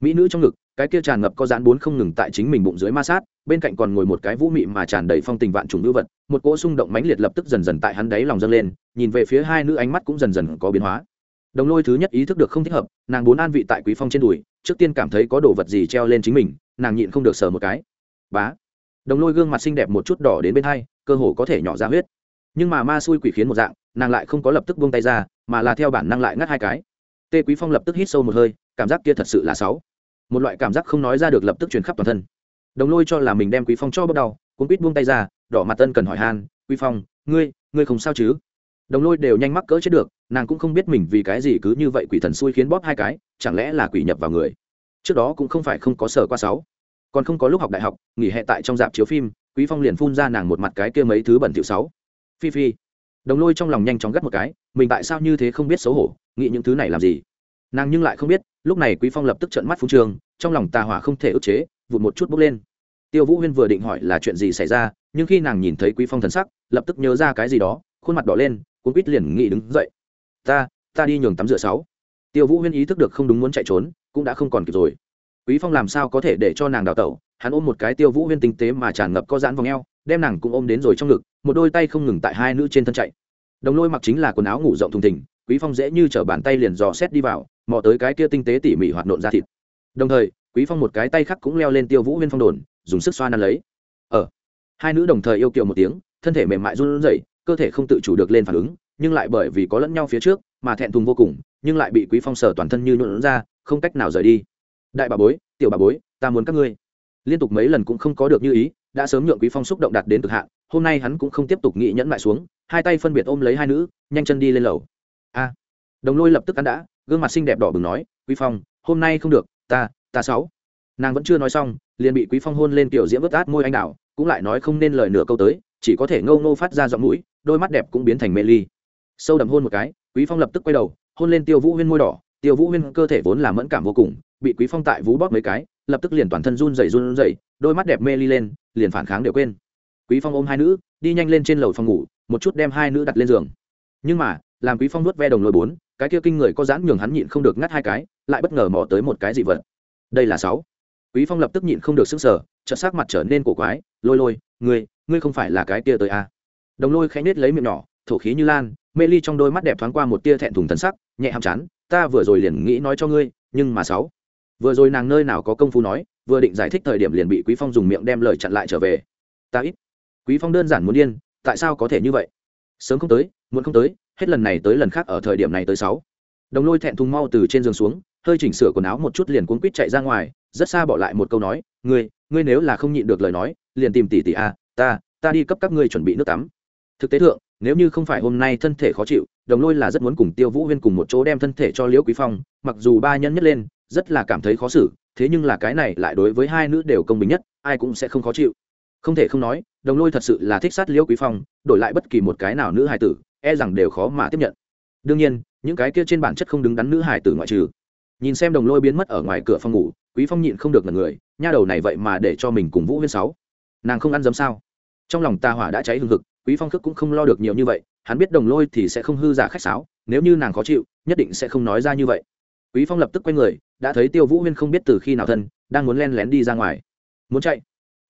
Mỹ nữ trong ngực, cái kia tràn ngập có dán bốn không ngừng tại chính mình bụng dưới ma sát, bên cạnh còn ngồi một cái vũ mị mà tràn đầy phong tình vạn trùng nữ vật, một cỗ xung động mãnh liệt lập tức dần dần tại hắn đáy lòng dâng lên, nhìn về phía hai nữ ánh mắt cũng dần dần có biến hóa. Đồng lôi thứ nhất ý thức được không thích hợp, nàng bốn an vị tại quý phong trên đùi, trước tiên cảm thấy có đồ vật gì treo lên chính mình, nàng nhịn không được sờ một cái. Bá đồng lôi gương mặt xinh đẹp một chút đỏ đến bên hai, cơ hồ có thể nhỏ ra huyết. Nhưng mà ma xui quỷ khiến một dạng, nàng lại không có lập tức buông tay ra, mà là theo bản năng lại ngắt hai cái. Tê quý phong lập tức hít sâu một hơi, cảm giác kia thật sự là sáu một loại cảm giác không nói ra được lập tức truyền khắp toàn thân. Đồng lôi cho là mình đem quý phong cho bắt đầu cũng biết buông tay ra, đỏ mặt tân cần hỏi han, quý phong, ngươi ngươi không sao chứ? Đồng lôi đều nhanh mắc cỡ chết được, nàng cũng không biết mình vì cái gì cứ như vậy quỷ thần xui khiến bóp hai cái, chẳng lẽ là quỷ nhập vào người? Trước đó cũng không phải không có sở qua sáu còn không có lúc học đại học, nghỉ hè tại trong dạp chiếu phim, quý phong liền phun ra nàng một mặt cái kia mấy thứ bẩn thỉu sáu. Phi phi. Đồng lôi trong lòng nhanh chóng gắt một cái, mình tại sao như thế không biết xấu hổ, nghĩ những thứ này làm gì? Nàng nhưng lại không biết, lúc này quý phong lập tức trợn mắt phun trường, trong lòng tà hỏa không thể ức chế, vụt một chút bốc lên. Tiêu vũ huyên vừa định hỏi là chuyện gì xảy ra, nhưng khi nàng nhìn thấy quý phong thần sắc, lập tức nhớ ra cái gì đó, khuôn mặt đỏ lên cuốn quýt liền nghĩ đứng dậy. Ta ta đi nhường tắm rửa sáu. Tiêu vũ huyên ý thức được không đúng muốn chạy trốn, cũng đã không còn kịp rồi quý phong làm sao có thể để cho nàng đào tẩu? Hắn ôm một cái tiêu vũ huyên tinh tế mà tràn ngập có giãn vòng eo, đem nàng cũng ôm đến rồi trong ngực, một đôi tay không ngừng tại hai nữ trên thân chạy. Đồng lôi mặc chính là quần áo ngủ rộng thùng thình, quý phong dễ như trở bàn tay liền dò xét đi vào, mò tới cái kia tinh tế tỉ mỉ hoạt nộn ra thịt. Đồng thời, quý phong một cái tay khác cũng leo lên tiêu vũ huyên phong đồn, dùng sức xoa nắn lấy. Ở hai nữ đồng thời yêu kiều một tiếng, thân thể mềm mại run rẩy, cơ thể không tự chủ được lên phản ứng, nhưng lại bởi vì có lẫn nhau phía trước mà thẹn thùng vô cùng, nhưng lại bị quý phong sở toàn thân như nhuộn ra, không cách nào rời đi đại bà bối, tiểu bà bối, ta muốn các ngươi. Liên tục mấy lần cũng không có được như ý, đã sớm nhượng quý phong xúc động đạt đến cực hạn, hôm nay hắn cũng không tiếp tục nghĩ nhẫn lại xuống, hai tay phân biệt ôm lấy hai nữ, nhanh chân đi lên lầu. A. Đồng lôi lập tức ăn đã, gương mặt xinh đẹp đỏ bừng nói, quý phong, hôm nay không được, ta ta sáu. Nàng vẫn chưa nói xong, liền bị quý phong hôn lên tiểu diễm vớt át môi anh đào, cũng lại nói không nên lời nửa câu tới, chỉ có thể ngâu ngô phát ra giọng mũi, đôi mắt đẹp cũng biến thành mê ly. Sâu đậm hôn một cái, quý phong lập tức quay đầu, hôn lên tiêu vũ huyên môi đỏ, tiêu vũ huyên cơ thể vốn là mẫn cảm vô cùng bị quý phong tại vú bóp mấy cái, lập tức liền toàn thân run rẩy run rẩy, đôi mắt đẹp mê ly lên, liền phản kháng đều quên. Quý phong ôm hai nữ, đi nhanh lên trên lầu phòng ngủ, một chút đem hai nữ đặt lên giường. Nhưng mà, làm quý phong nuốt ve đồng lôi bốn, cái kia kinh người có giãn nhường hắn nhịn không được ngắt hai cái, lại bất ngờ mò tới một cái dị vật. Đây là sáu. Quý phong lập tức nhịn không được sức sở chợt sắc mặt trở nên cổ quái, lôi lôi, ngươi ngươi không phải là cái kia tới a à. đồng lôi khẽ nết lấy miệng nhỏ, thổ khí như lan, mê ly trong đôi mắt đẹp thoáng qua một tia thẹn thùng thần sắc, nhẹ hàm chán, ta vừa rồi liền nghĩ nói cho ngươi, nhưng mà sáu vừa rồi nàng nơi nào có công phu nói, vừa định giải thích thời điểm liền bị quý phong dùng miệng đem lời chặn lại trở về. Ta ít. Quý phong đơn giản muốn điên, tại sao có thể như vậy? Sớm không tới muốn không tới, hết lần này tới lần khác ở thời điểm này tới sáu. Đồng lôi thẹn thùng mau từ trên giường xuống, hơi chỉnh sửa quần áo một chút liền cuốn quýt chạy ra ngoài, rất xa bỏ lại một câu nói, ngươi ngươi nếu là không nhịn được lời nói, liền tìm tỷ tỷ a ta ta đi cấp các ngươi chuẩn bị nước tắm. Thực tế thượng, nếu như không phải hôm nay thân thể khó chịu, đồng lôi là rất muốn cùng tiêu vũ huyên cùng một chỗ đem thân thể cho liễu quý phong, mặc dù ba nhân nhất lên rất là cảm thấy khó xử, thế nhưng là cái này lại đối với hai nữ đều công bình nhất, ai cũng sẽ không khó chịu. Không thể không nói, đồng lôi thật sự là thích sát liễu quý phong, đổi lại bất kỳ một cái nào nữ hài tử e rằng đều khó mà tiếp nhận. Đương nhiên, những cái kia trên bản chất không đứng đắn nữ hài tử ngoại trừ. Nhìn xem đồng lôi biến mất ở ngoài cửa phòng ngủ, quý phong nhịn không được ngần người, nha đầu này vậy mà để cho mình cùng vũ huyên sáu. Nàng không ăn dấm sao? Trong lòng ta hỏa đã cháy hừng hực, quý phong khước cũng không lo được nhiều như vậy, hắn biết đồng lôi thì sẽ không hư giả khách sáo, nếu như nàng khó chịu, nhất định sẽ không nói ra như vậy. Quý phong lập tức quay người đã thấy tiêu vũ huyên không biết từ khi nào thân, đang muốn len lén đi ra ngoài. Muốn chạy.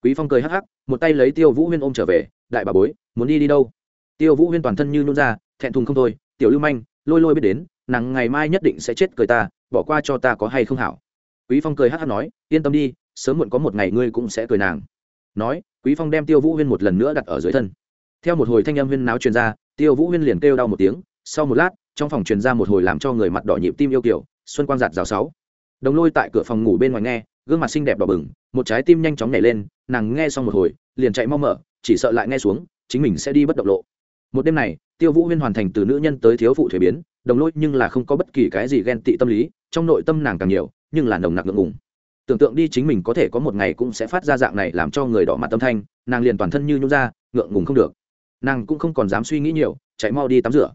Quý phong cười hắc hắc, một tay lấy tiêu vũ huyên ôm trở về, đại bà bối, muốn đi đi đâu? Tiêu vũ huyên toàn thân như nôn ra, thẹn thùng không thôi, tiểu lưu manh, lôi lôi biết đến, nàng ngày mai nhất định sẽ chết cười ta, bỏ qua cho ta có hay không hảo. Quý phong cười hắc hắc nói, yên tâm đi, sớm muộn có một ngày ngươi cũng sẽ cười nàng. Nói, quý phong đem tiêu vũ huyên một lần nữa đặt ở dưới thân. Theo một hồi thanh âm huyên náo truyền ra, tiêu vũ huyên liền kêu đau một tiếng, sau một lát, trong phòng truyền ra một hồi làm cho người mặt đỏ nhịp tim yêu kiểu, xuân quang giạt rào sáu đồng lôi tại cửa phòng ngủ bên ngoài nghe, gương mặt xinh đẹp đỏ bừng, một trái tim nhanh chóng nhảy lên, nàng nghe xong một hồi, liền chạy mau mở, chỉ sợ lại nghe xuống, chính mình sẽ đi bất động lộ. Một đêm này, tiêu vũ huyên hoàn thành từ nữ nhân tới thiếu phụ thuế biến, đồng lôi nhưng là không có bất kỳ cái gì ghen tị tâm lý, trong nội tâm nàng càng nhiều, nhưng là nồng nặc ngượng ngùng. Tưởng tượng đi chính mình có thể có một ngày cũng sẽ phát ra dạng này làm cho người đỏ mặt tâm thanh, nàng liền toàn thân như nhún ra, ngượng ngùng không được. Nàng cũng không còn dám suy nghĩ nhiều, chạy mau đi tắm rửa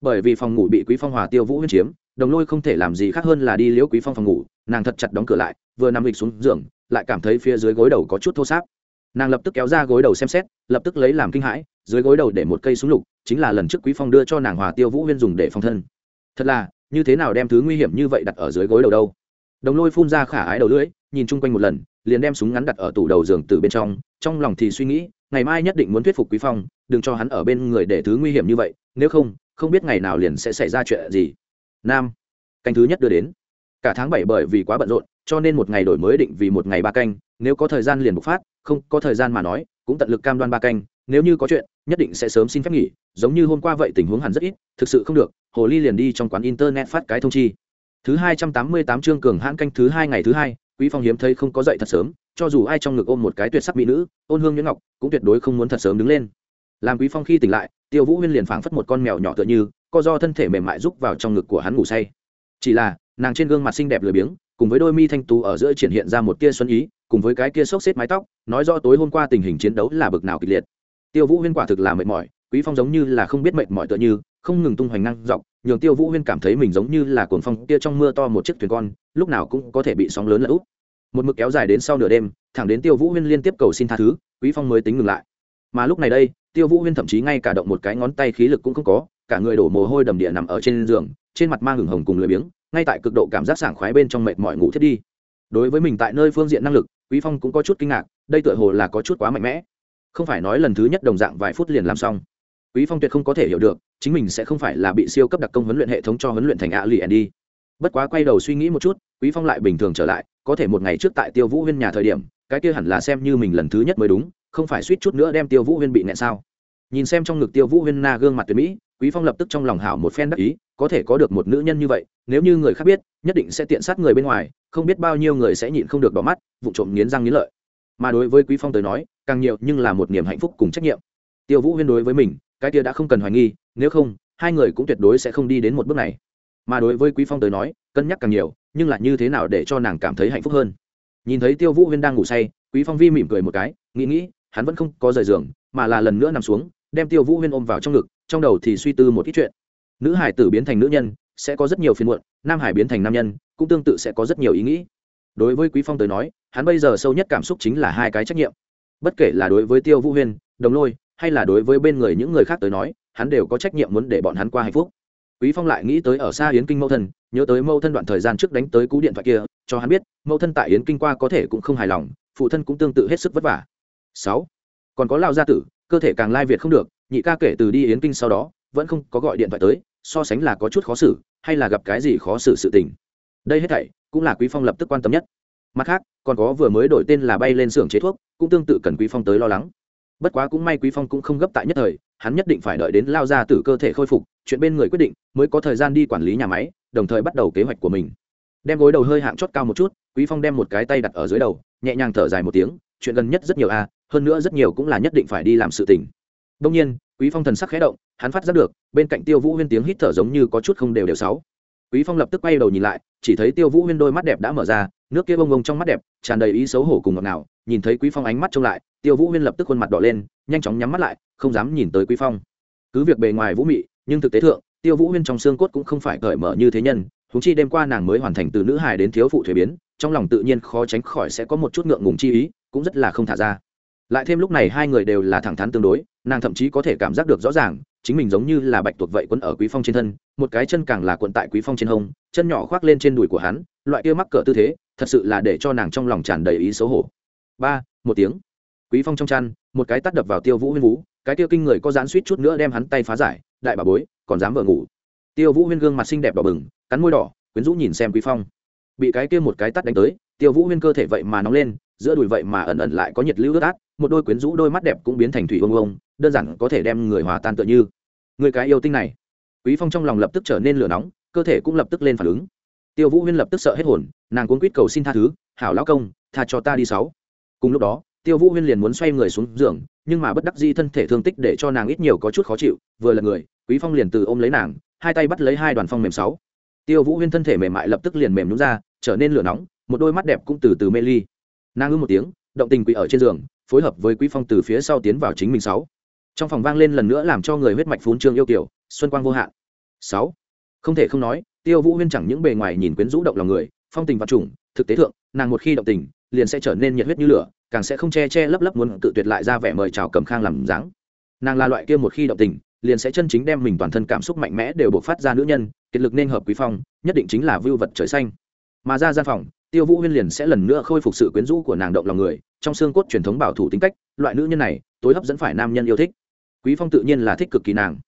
bởi vì phòng ngủ bị quý phong hòa tiêu vũ huyên chiếm, đồng lôi không thể làm gì khác hơn là đi liễu quý phong phòng ngủ, nàng thật chặt đóng cửa lại, vừa nằm lịch xuống giường, lại cảm thấy phía dưới gối đầu có chút thô sáp. Nàng lập tức kéo ra gối đầu xem xét, lập tức lấy làm kinh hãi, dưới gối đầu để một cây súng lục, chính là lần trước quý phong đưa cho nàng hòa tiêu vũ huyên dùng để phòng thân. Thật là, như thế nào đem thứ nguy hiểm như vậy đặt ở dưới gối đầu đâu? Đồng lôi phun ra khả ái đầu lưỡi, nhìn chung quanh một lần, liền đem súng ngắn đặt ở tủ đầu giường từ bên trong trong lòng thì suy nghĩ, ngày mai nhất định muốn thuyết phục quý phong, đừng cho hắn ở bên người để thứ nguy hiểm như vậy, nếu không không biết ngày nào liền sẽ xảy ra chuyện gì. Nam, canh thứ nhất đưa đến. Cả tháng bảy bởi vì quá bận rộn, cho nên một ngày đổi mới định vì một ngày ba canh, nếu có thời gian liền bộc phát, không có thời gian mà nói, cũng tận lực cam đoan ba canh, nếu như có chuyện, nhất định sẽ sớm xin phép nghỉ, giống như hôm qua vậy tình huống hẳn rất ít, thực sự không được, hồ ly liền đi trong quán internet phát cái thông chi. Thứ hai trăm tám mươi tám chương cường hãn canh thứ hai ngày thứ hai, quý phong hiếm thấy không có dậy thật sớm, cho dù ai trong ngực ôm một cái tuyệt sắc mỹ nữ, ôn hương nhuyễn ngọc, cũng tuyệt đối không muốn thật sớm đứng lên làm quý phong khi tỉnh lại, tiêu vũ huyên liền phảng phất một con mèo nhỏ tựa như, co do thân thể mềm mại rúc vào trong ngực của hắn ngủ say. Chỉ là, nàng trên gương mặt xinh đẹp lười biếng, cùng với đôi mi thanh tú ở giữa triển hiện ra một tia xuân ý, cùng với cái kia xốc xếp mái tóc, nói rõ tối hôm qua tình hình chiến đấu là bực nào kịch liệt. Tiêu vũ huyên quả thực là mệt mỏi, quý phong giống như là không biết mệt mỏi tựa như, không ngừng tung hoành năng dọc, nhường tiêu vũ huyên cảm thấy mình giống như là cuồng phong kia trong mưa to một chiếc thuyền con, lúc nào cũng có thể bị sóng lớn lỡ úp. Một mực kéo dài đến sau nửa đêm, thẳng đến tiêu vũ huyên liên tiếp cầu xin tha thứ, quý phong mới tính ngừng lại. Mà lúc này đây tiêu vũ huyên thậm chí ngay cả động một cái ngón tay khí lực cũng không có, cả người đổ mồ hôi đầm địa nằm ở trên giường, trên mặt mang hửng hồng cùng lười biếng, ngay tại cực độ cảm giác sảng khoái bên trong mệt mỏi ngủ thiết đi. Đối với mình tại nơi phương diện năng lực, quý phong cũng có chút kinh ngạc, đây tựa hồ là có chút quá mạnh mẽ. Không phải nói lần thứ nhất đồng dạng vài phút liền làm xong. Quý phong tuyệt không có thể hiểu được, chính mình sẽ không phải là bị siêu cấp đặc công huấn luyện hệ thống cho huấn luyện thành ạ lì đi bất quá quay đầu suy nghĩ một chút, quý phong lại bình thường trở lại, có thể một ngày trước tại tiêu vũ huyên nhà thời điểm, cái kia hẳn là xem như mình lần thứ nhất mới đúng không phải suýt chút nữa đem tiêu vũ huyên bị nẹn sao? Nhìn xem trong ngực tiêu vũ huyên na gương mặt tuyệt mỹ, quý phong lập tức trong lòng hảo một phen đắc ý, có thể có được một nữ nhân như vậy, nếu như người khác biết, nhất định sẽ tiện sát người bên ngoài, không biết bao nhiêu người sẽ nhịn không được đỏ mắt, vụ trộm nghiến răng nghiến lợi. Mà đối với quý phong tới nói, càng nhiều nhưng là một niềm hạnh phúc cùng trách nhiệm. Tiêu vũ huyên đối với mình, cái kia đã không cần hoài nghi, nếu không, hai người cũng tuyệt đối sẽ không đi đến một bước này. Mà đối với quý phong tới nói, cân nhắc càng nhiều, nhưng lại như thế nào để cho nàng cảm thấy hạnh phúc hơn? Nhìn thấy tiêu vũ huyên đang ngủ say, quý phong vi mỉm cười một cái, nghĩ nghĩ hắn vẫn không có rời giường, mà là lần nữa nằm xuống, đem tiêu vũ huyên ôm vào trong ngực, trong đầu thì suy tư một ít chuyện. Nữ hải tử biến thành nữ nhân, sẽ có rất nhiều phiền muộn, nam hải biến thành nam nhân, cũng tương tự sẽ có rất nhiều ý nghĩ. Đối với quý phong tới nói, hắn bây giờ sâu nhất cảm xúc chính là hai cái trách nhiệm. Bất kể là đối với tiêu vũ huyên, đồng lôi, hay là đối với bên người những người khác tới nói, hắn đều có trách nhiệm muốn để bọn hắn qua hạnh phúc. Quý phong lại nghĩ tới ở xa yến kinh mẫu thân, nhớ tới mẫu thân đoạn thời gian trước đánh tới cú điện thoại kia, cho hắn biết, mẫu thân tại yến kinh qua có thể cũng không hài lòng, phụ thân cũng tương tự hết sức vất vả sáu. Còn có lao gia tử, cơ thể càng lai việt không được, nhị ca kể từ đi yến kinh sau đó, vẫn không có gọi điện thoại tới, so sánh là có chút khó xử, hay là gặp cái gì khó xử sự tình. Đây hết thảy, cũng là quý phong lập tức quan tâm nhất. Mặt khác, còn có vừa mới đổi tên là bay lên xưởng chế thuốc, cũng tương tự cần quý phong tới lo lắng. Bất quá cũng may quý phong cũng không gấp tại nhất thời, hắn nhất định phải đợi đến lao ra từ cơ thể khôi phục, chuyện bên người quyết định, mới có thời gian đi quản lý nhà máy, đồng thời bắt đầu kế hoạch của mình. Đem gối đầu hơi hạng chót cao một chút, quý phong đem một cái tay đặt ở dưới đầu, nhẹ nhàng thở dài một tiếng, chuyện gần nhất rất nhiều a hơn nữa rất nhiều cũng là nhất định phải đi làm sự tình. Đông nhiên, quý phong thần sắc khẽ động, hắn phát giác được, bên cạnh tiêu vũ huyên tiếng hít thở giống như có chút không đều đều sáu. Quý phong lập tức quay đầu nhìn lại, chỉ thấy tiêu vũ huyên đôi mắt đẹp đã mở ra, nước kia bông bông trong mắt đẹp, tràn đầy ý xấu hổ cùng ngọt ngào, nhìn thấy quý phong ánh mắt trông lại, tiêu vũ huyên lập tức khuôn mặt đỏ lên, nhanh chóng nhắm mắt lại, không dám nhìn tới quý phong. Cứ việc bề ngoài vũ mị, nhưng thực tế thượng, tiêu vũ huyên trong xương cốt cũng không phải cởi mở như thế nhân húng chi đêm qua nàng mới hoàn thành từ nữ hài đến thiếu phụ thuế biến, trong lòng tự nhiên khó tránh khỏi sẽ có một chút ngượng ngùng chi ý, cũng rất là không thả ra lại thêm lúc này hai người đều là thẳng thắn tương đối, nàng thậm chí có thể cảm giác được rõ ràng, chính mình giống như là bạch tuộc vậy quấn ở quý phong trên thân, một cái chân càng là quận tại quý phong trên hông, chân nhỏ khoác lên trên đùi của hắn, loại kia mắc cỡ tư thế, thật sự là để cho nàng trong lòng tràn đầy ý xấu hổ. Ba, một tiếng. Quý phong trong chăn, một cái tắt đập vào tiêu vũ huyên vũ, cái tiêu kinh người có dán suýt chút nữa đem hắn tay phá giải, đại bà bối, còn dám vợ ngủ? Tiêu vũ huyên gương mặt xinh đẹp đỏ bừng, cắn môi đỏ, quyến rũ nhìn xem quý phong. Bị cái kia một cái tắt đánh tới, tiêu vũ huyên cơ thể vậy mà nóng lên giữa đùi vậy mà ẩn ẩn lại có nhiệt lưu ướt át, một đôi quyến rũ đôi mắt đẹp cũng biến thành thủy ông ông, đơn giản có thể đem người hòa tan tựa như. Người cái yêu tinh này. Quý phong trong lòng lập tức trở nên lửa nóng, cơ thể cũng lập tức lên phản ứng. Tiêu vũ huyên lập tức sợ hết hồn, nàng cuốn quýt cầu xin tha thứ, hảo lão công, tha cho ta đi sáu. Cùng lúc đó, tiêu vũ huyên liền muốn xoay người xuống giường, nhưng mà bất đắc di thân thể thương tích để cho nàng ít nhiều có chút khó chịu, vừa là người, quý phong liền từ ôm lấy nàng, hai tay bắt lấy hai đoàn phong mềm sáu. Tiêu vũ huyên thân thể mềm mại lập tức liền mềm nhún ra, trở nên lửa nóng, một đôi mắt đẹp cũng từ từ mê ly nàng ư một tiếng, động tình quỷ ở trên giường, phối hợp với quý phong từ phía sau tiến vào chính mình sáu. Trong phòng vang lên lần nữa làm cho người huyết mạch phún trương yêu kiểu, xuân quang vô hạn. Sáu. Không thể không nói, tiêu vũ huyên chẳng những bề ngoài nhìn quyến rũ động lòng người, phong tình vật chủng thực tế thượng, nàng một khi động tình, liền sẽ trở nên nhiệt huyết như lửa, càng sẽ không che che lấp lấp muốn tự tuyệt lại ra vẻ mời chào cầm khang làm dáng. Nàng là loại kia một khi động tình, liền sẽ chân chính đem mình toàn thân cảm xúc mạnh mẽ đều buộc phát ra nữ nhân, kiệt lực nên hợp quý phong, nhất định chính là vưu vật trời xanh. Mà ra gian phòng tiêu vũ huyên liền sẽ lần nữa khôi phục sự quyến rũ của nàng động lòng người, trong xương cốt truyền thống bảo thủ tính cách, loại nữ nhân này, tối hấp dẫn phải nam nhân yêu thích. Quý phong tự nhiên là thích cực kỳ nàng.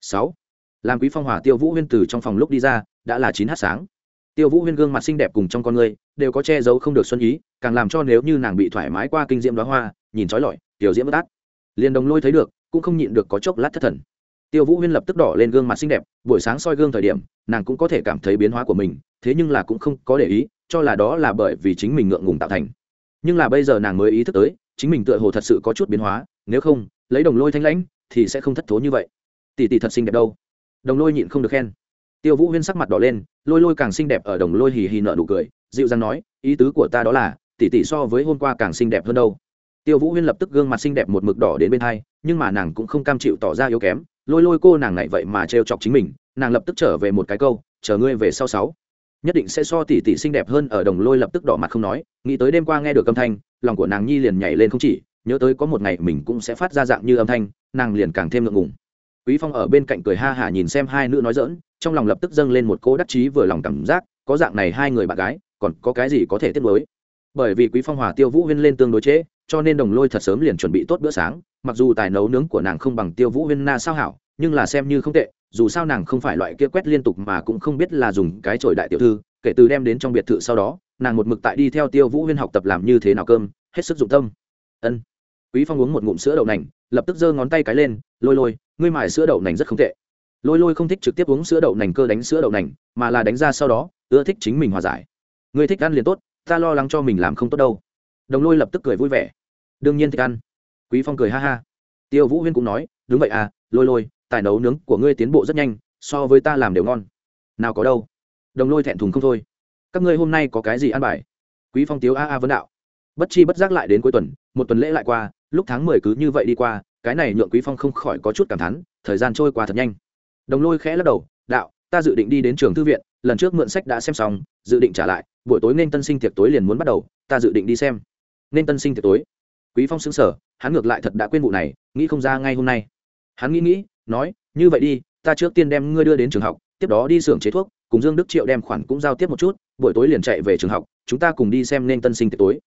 Sáu, làm quý phong hòa tiêu vũ huyên từ trong phòng lúc đi ra, đã là chín h sáng. Tiêu vũ huyên gương mặt xinh đẹp cùng trong con người, đều có che giấu không được xuân ý, càng làm cho nếu như nàng bị thoải mái qua kinh diễm đóa hoa, nhìn trói lọi, tiểu diễm bất át. Liền đồng lôi thấy được, cũng không nhịn được có chốc lát thất thần. Tiêu vũ huyên lập tức đỏ lên gương mặt xinh đẹp, buổi sáng soi gương thời điểm, nàng cũng có thể cảm thấy biến hóa của mình, thế nhưng là cũng không có để ý cho là đó là bởi vì chính mình ngượng ngùng tạo thành. Nhưng là bây giờ nàng mới ý thức tới, chính mình tựa hồ thật sự có chút biến hóa, nếu không, lấy đồng lôi thanh lãnh thì sẽ không thất thố như vậy. Tỷ tỷ thật xinh đẹp đâu? Đồng lôi nhịn không được khen. Tiêu vũ huyên sắc mặt đỏ lên, lôi lôi càng xinh đẹp ở đồng lôi hì hì nợ nụ cười, dịu dàng nói, ý tứ của ta đó là, tỷ tỷ so với hôm qua càng xinh đẹp hơn đâu. Tiêu vũ huyên lập tức gương mặt xinh đẹp một mực đỏ đến bên hai, nhưng mà nàng cũng không cam chịu tỏ ra yếu kém, lôi lôi cô nàng này vậy mà trêu chọc chính mình, nàng lập tức trở về một cái câu, chờ ngươi về sau sáu nhất định sẽ so tỷ tỷ xinh đẹp hơn ở đồng lôi lập tức đỏ mặt không nói nghĩ tới đêm qua nghe được âm thanh lòng của nàng nhi liền nhảy lên không chỉ nhớ tới có một ngày mình cũng sẽ phát ra dạng như âm thanh nàng liền càng thêm ngượng ngùng. Quý phong ở bên cạnh cười ha hả nhìn xem hai nữ nói dỡn trong lòng lập tức dâng lên một cỗ đắc chí vừa lòng cảm giác có dạng này hai người bạn gái còn có cái gì có thể tiếp nối bởi vì quý phong hòa tiêu vũ huyên lên tương đối chế, cho nên đồng lôi thật sớm liền chuẩn bị tốt bữa sáng mặc dù tài nấu nướng của nàng không bằng tiêu vũ huyên na sao hảo nhưng là xem như không tệ, dù sao nàng không phải loại kia quét liên tục mà cũng không biết là dùng cái chổi đại tiểu thư, kể từ đem đến trong biệt thự sau đó, nàng một mực tại đi theo tiêu vũ huyên học tập làm như thế nào cơm, hết sức dụng tâm. Ân. Quý phong uống một ngụm sữa đậu nành, lập tức giơ ngón tay cái lên, lôi lôi, ngươi mài sữa đậu nành rất không tệ. Lôi lôi không thích trực tiếp uống sữa đậu nành cơ đánh sữa đậu nành, mà là đánh ra sau đó, ưa thích chính mình hòa giải. Ngươi thích ăn liền tốt, ta lo lắng cho mình làm không tốt đâu. Đồng lôi lập tức cười vui vẻ. Đương nhiên thích ăn. Quý phong cười ha ha. Tiêu vũ huyên cũng nói, đúng vậy à lôi lôi tài nấu nướng của ngươi tiến bộ rất nhanh, so với ta làm đều ngon. Nào có đâu. Đồng lôi thẹn thùng không thôi. Các ngươi hôm nay có cái gì ăn bài? Quý phong tiếu a a vấn đạo. Bất chi bất giác lại đến cuối tuần, một tuần lễ lại qua, lúc tháng mười cứ như vậy đi qua, cái này nhượng quý phong không khỏi có chút cảm thán, thời gian trôi qua thật nhanh. Đồng lôi khẽ lắc đầu, đạo, ta dự định đi đến trường thư viện, lần trước mượn sách đã xem xong, dự định trả lại, buổi tối nên tân sinh tiệc tối liền muốn bắt đầu, ta dự định đi xem. Nên tân sinh tiệc tối. Quý phong xứng sở hắn ngược lại thật đã quên vụ này, nghĩ không ra ngay hôm nay. Hắn nghĩ nghĩ nói, như vậy đi, ta trước tiên đem ngươi đưa đến trường học, tiếp đó đi xưởng chế thuốc, cùng dương đức triệu đem khoản cũng giao tiếp một chút, buổi tối liền chạy về trường học, chúng ta cùng đi xem nên tân sinh tiệc tối.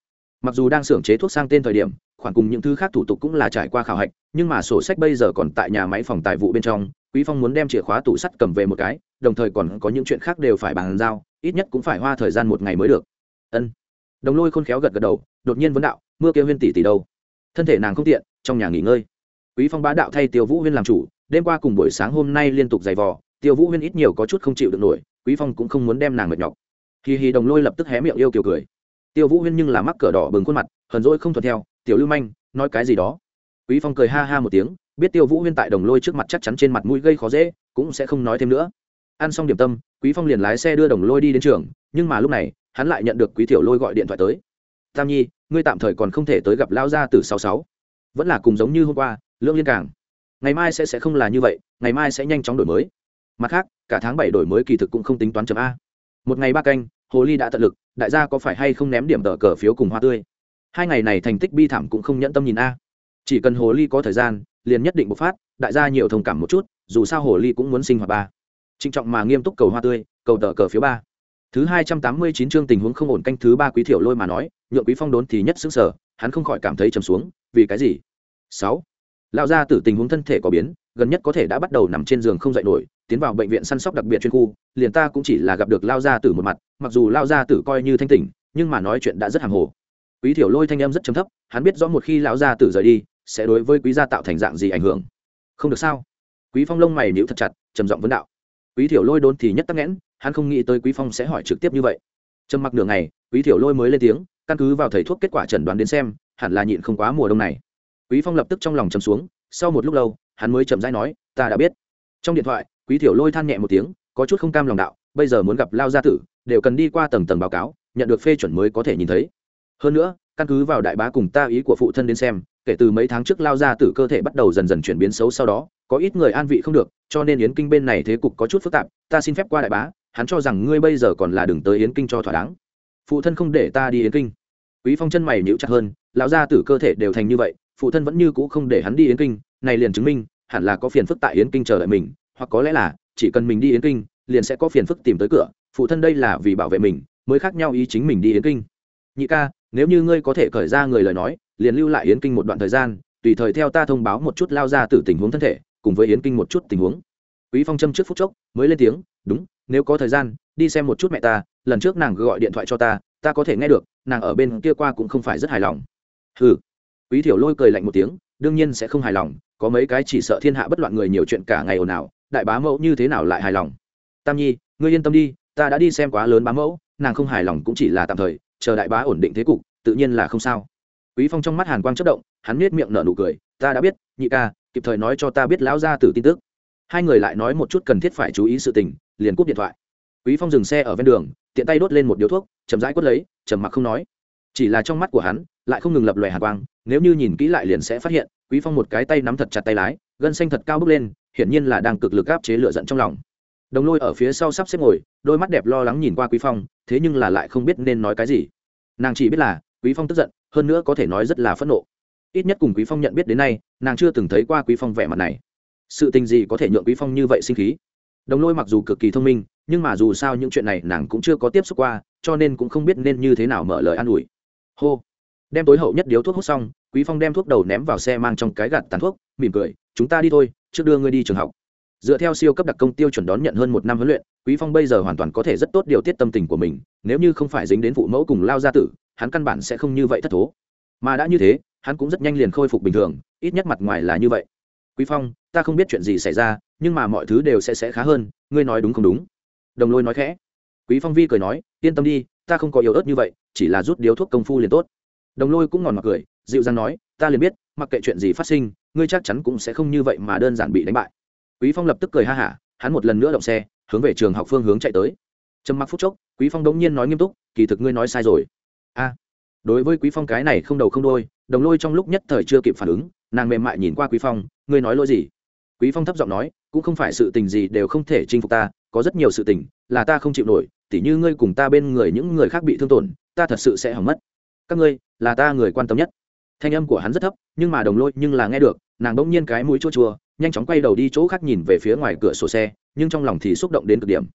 Mặc dù đang xưởng chế thuốc sang tên thời điểm, khoản cùng những thứ khác thủ tục cũng là trải qua khảo hạch, nhưng mà sổ sách bây giờ còn tại nhà máy phòng tài vụ bên trong, quý phong muốn đem chìa khóa tủ sắt cầm về một cái, đồng thời còn có những chuyện khác đều phải bàn giao, ít nhất cũng phải hoa thời gian một ngày mới được. Ân. Đồng lôi khôn khéo gật gật đầu, đột nhiên vấn đạo, mưa kêu huyên tỷ tỷ đâu? Thân thể nàng không tiện, trong nhà nghỉ ngơi. Quý phong bá đạo thay tiêu vũ huyên làm chủ đêm qua cùng buổi sáng hôm nay liên tục giày vò, tiêu vũ huyên ít nhiều có chút không chịu được nổi, quý phong cũng không muốn đem nàng mệt nhọc. Hì hì đồng lôi lập tức hé miệng yêu kiều cười. Tiêu vũ huyên nhưng là mắc cờ đỏ bừng khuôn mặt, hờn dỗi không thuận theo, tiểu lưu manh, nói cái gì đó? Quý phong cười ha ha một tiếng, biết tiêu vũ huyên tại đồng lôi trước mặt chắc chắn trên mặt mũi gây khó dễ, cũng sẽ không nói thêm nữa. Ăn xong điểm tâm, quý phong liền lái xe đưa đồng lôi đi đến trường, nhưng mà lúc này, hắn lại nhận được quý tiểu lôi gọi điện thoại tới. Tam nhi, ngươi tạm thời còn không thể tới gặp lao gia từ sáu sáu. Vẫn là cùng giống như hôm qua, lương liên cảng ngày mai sẽ sẽ không là như vậy, ngày mai sẽ nhanh chóng đổi mới. Mặt khác, cả tháng bảy đổi mới kỳ thực cũng không tính toán chấm a. Một ngày ba canh, hồ ly đã tận lực, đại gia có phải hay không ném điểm tờ cờ phiếu cùng hoa tươi? Hai ngày này thành tích bi thảm cũng không nhẫn tâm nhìn a. Chỉ cần hồ ly có thời gian, liền nhất định bộc phát, đại gia nhiều thông cảm một chút, dù sao hồ ly cũng muốn sinh hoạt ba. Trịnh trọng mà nghiêm túc cầu hoa tươi, cầu tờ cờ phiếu ba. Thứ hai trăm tám mươi chín chương tình huống không ổn canh thứ ba quý thiểu lôi mà nói, nhượng quý phong đốn thì nhất xứng sở hắn không khỏi cảm thấy trầm xuống, vì cái gì? Sáu lão gia tử tình huống thân thể có biến, gần nhất có thể đã bắt đầu nằm trên giường không dậy nổi, tiến vào bệnh viện săn sóc đặc biệt chuyên khu, liền ta cũng chỉ là gặp được lao gia tử một mặt, mặc dù lao gia tử coi như thanh tỉnh, nhưng mà nói chuyện đã rất hàng hồ. Quý thiểu lôi thanh em rất trầm thấp, hắn biết rõ một khi lão gia tử rời đi, sẽ đối với quý gia tạo thành dạng gì ảnh hưởng. Không được sao? Quý phong lông mày níu thật chặt, trầm giọng vấn đạo. Quý thiểu lôi đốn thì nhất tắc nghẽn, hắn không nghĩ tới quý phong sẽ hỏi trực tiếp như vậy. Trầm mặc nửa ngày, quý thiểu lôi mới lên tiếng, căn cứ vào thầy thuốc kết quả chẩn đoán đến xem, hẳn là nhịn không quá mùa đông này quý phong lập tức trong lòng chầm xuống, sau một lúc lâu, hắn mới chậm rãi nói, ta đã biết. Trong điện thoại, quý thiểu lôi than nhẹ một tiếng, có chút không cam lòng đạo, bây giờ muốn gặp lao gia tử, đều cần đi qua tầng tầng báo cáo, nhận được phê chuẩn mới có thể nhìn thấy. Hơn nữa, căn cứ vào đại bá cùng ta ý của phụ thân đến xem, kể từ mấy tháng trước lao Gia Tử cơ thể bắt đầu dần dần chuyển biến xấu sau đó, có ít người an vị không được, cho nên yến kinh bên này thế cục có chút phức tạp, ta xin phép qua đại bá, hắn cho rằng ngươi bây giờ còn là đừng tới yến kinh cho thỏa đáng. Phụ thân không để ta đi yến kinh. Quý phong chân mày nhíu chặt hơn, lão gia tử cơ thể đều thành như vậy phụ thân vẫn như cũ không để hắn đi yến kinh, này liền chứng minh, hẳn là có phiền phức tại yến kinh chờ đợi mình, hoặc có lẽ là, chỉ cần mình đi yến kinh, liền sẽ có phiền phức tìm tới cửa, phụ thân đây là vì bảo vệ mình, mới khác nhau ý chính mình đi yến kinh. Nhị ca, nếu như ngươi có thể cởi ra người lời nói, liền lưu lại yến kinh một đoạn thời gian, tùy thời theo ta thông báo một chút lao ra từ tình huống thân thể, cùng với yến kinh một chút tình huống. Quý phong châm trước phút chốc, mới lên tiếng, đúng, nếu có thời gian, đi xem một chút mẹ ta, lần trước nàng gọi điện thoại cho ta ta có thể nghe được, nàng ở bên kia qua cũng không phải rất hài lòng. Ừ quý thiểu lôi cười lạnh một tiếng, đương nhiên sẽ không hài lòng, có mấy cái chỉ sợ thiên hạ bất loạn người nhiều chuyện cả ngày ồn ào, đại bá mẫu như thế nào lại hài lòng? Tam nhi, ngươi yên tâm đi, ta đã đi xem quá lớn bá mẫu, nàng không hài lòng cũng chỉ là tạm thời, chờ đại bá ổn định thế cục, tự nhiên là không sao. Quý phong trong mắt hàn quang chất động, hắn nết miệng nở nụ cười, ta đã biết, nhị ca, kịp thời nói cho ta biết lão gia tử tin tức. Hai người lại nói một chút cần thiết phải chú ý sự tình, liền cúp điện thoại. Quý phong dừng xe ở ven đường, tiện tay đốt lên một điếu thuốc, chậm rãi quất lấy chầm mặc không nói. Chỉ là trong mắt của hắn, lại không ngừng lập lòe hàn quang nếu như nhìn kỹ lại liền sẽ phát hiện, quý phong một cái tay nắm thật chặt tay lái, gân xanh thật cao bước lên, hiển nhiên là đang cực lực áp chế lửa giận trong lòng. Đồng lôi ở phía sau sắp xếp ngồi, đôi mắt đẹp lo lắng nhìn qua quý phong, thế nhưng là lại không biết nên nói cái gì. Nàng chỉ biết là, quý phong tức giận, hơn nữa có thể nói rất là phẫn nộ. Ít nhất cùng quý phong nhận biết đến nay, nàng chưa từng thấy qua quý phong vẻ mặt này. Sự tình gì có thể nhượng quý phong như vậy sinh khí? Đồng lôi mặc dù cực kỳ thông minh, nhưng mà dù sao những chuyện này nàng cũng chưa có tiếp xúc qua, cho nên cũng không biết nên như thế nào mở lời an ủi. Hô! Đem tối hậu nhất điếu thuốc hút xong, quý phong đem thuốc đầu ném vào xe mang trong cái gạt tàn thuốc, mỉm cười, chúng ta đi thôi, trước đưa ngươi đi trường học. Dựa theo siêu cấp đặc công tiêu chuẩn đón nhận hơn một năm huấn luyện, quý phong bây giờ hoàn toàn có thể rất tốt điều tiết tâm tình của mình, nếu như không phải dính đến phụ mẫu cùng lao gia tử, hắn căn bản sẽ không như vậy thất thố. Mà đã như thế, hắn cũng rất nhanh liền khôi phục bình thường, ít nhất mặt ngoài là như vậy. Quý phong, ta không biết chuyện gì xảy ra, nhưng mà mọi thứ đều sẽ sẽ khá hơn, ngươi nói đúng không đúng? Đồng lôi nói khẽ. Quý phong vi cười nói, yên tâm đi, ta không có yếu ớt như vậy, chỉ là rút điếu thuốc công phu liền tốt đồng lôi cũng ngòn mặc cười, dịu dàng nói, ta liền biết, mặc kệ chuyện gì phát sinh, ngươi chắc chắn cũng sẽ không như vậy mà đơn giản bị đánh bại. Quý phong lập tức cười ha hả, hắn một lần nữa động xe, hướng về trường học phương hướng chạy tới. Trầm mặc phút chốc, quý phong đống nhiên nói nghiêm túc, kỳ thực ngươi nói sai rồi. A. Đối với quý phong cái này không đầu không đôi đồng lôi trong lúc nhất thời chưa kịp phản ứng, nàng mềm mại nhìn qua quý phong, ngươi nói lỗi gì? Quý phong thấp giọng nói, cũng không phải sự tình gì đều không thể chinh phục ta, có rất nhiều sự tình là ta không chịu nổi, tỉ như ngươi cùng ta bên người những người khác bị thương tổn, ta thật sự sẽ hỏng mất các ngươi, là ta người quan tâm nhất. Thanh âm của hắn rất thấp, nhưng mà đồng lôi nhưng là nghe được, nàng bỗng nhiên cái mũi chua chua, nhanh chóng quay đầu đi chỗ khác nhìn về phía ngoài cửa sổ xe, nhưng trong lòng thì xúc động đến cực điểm.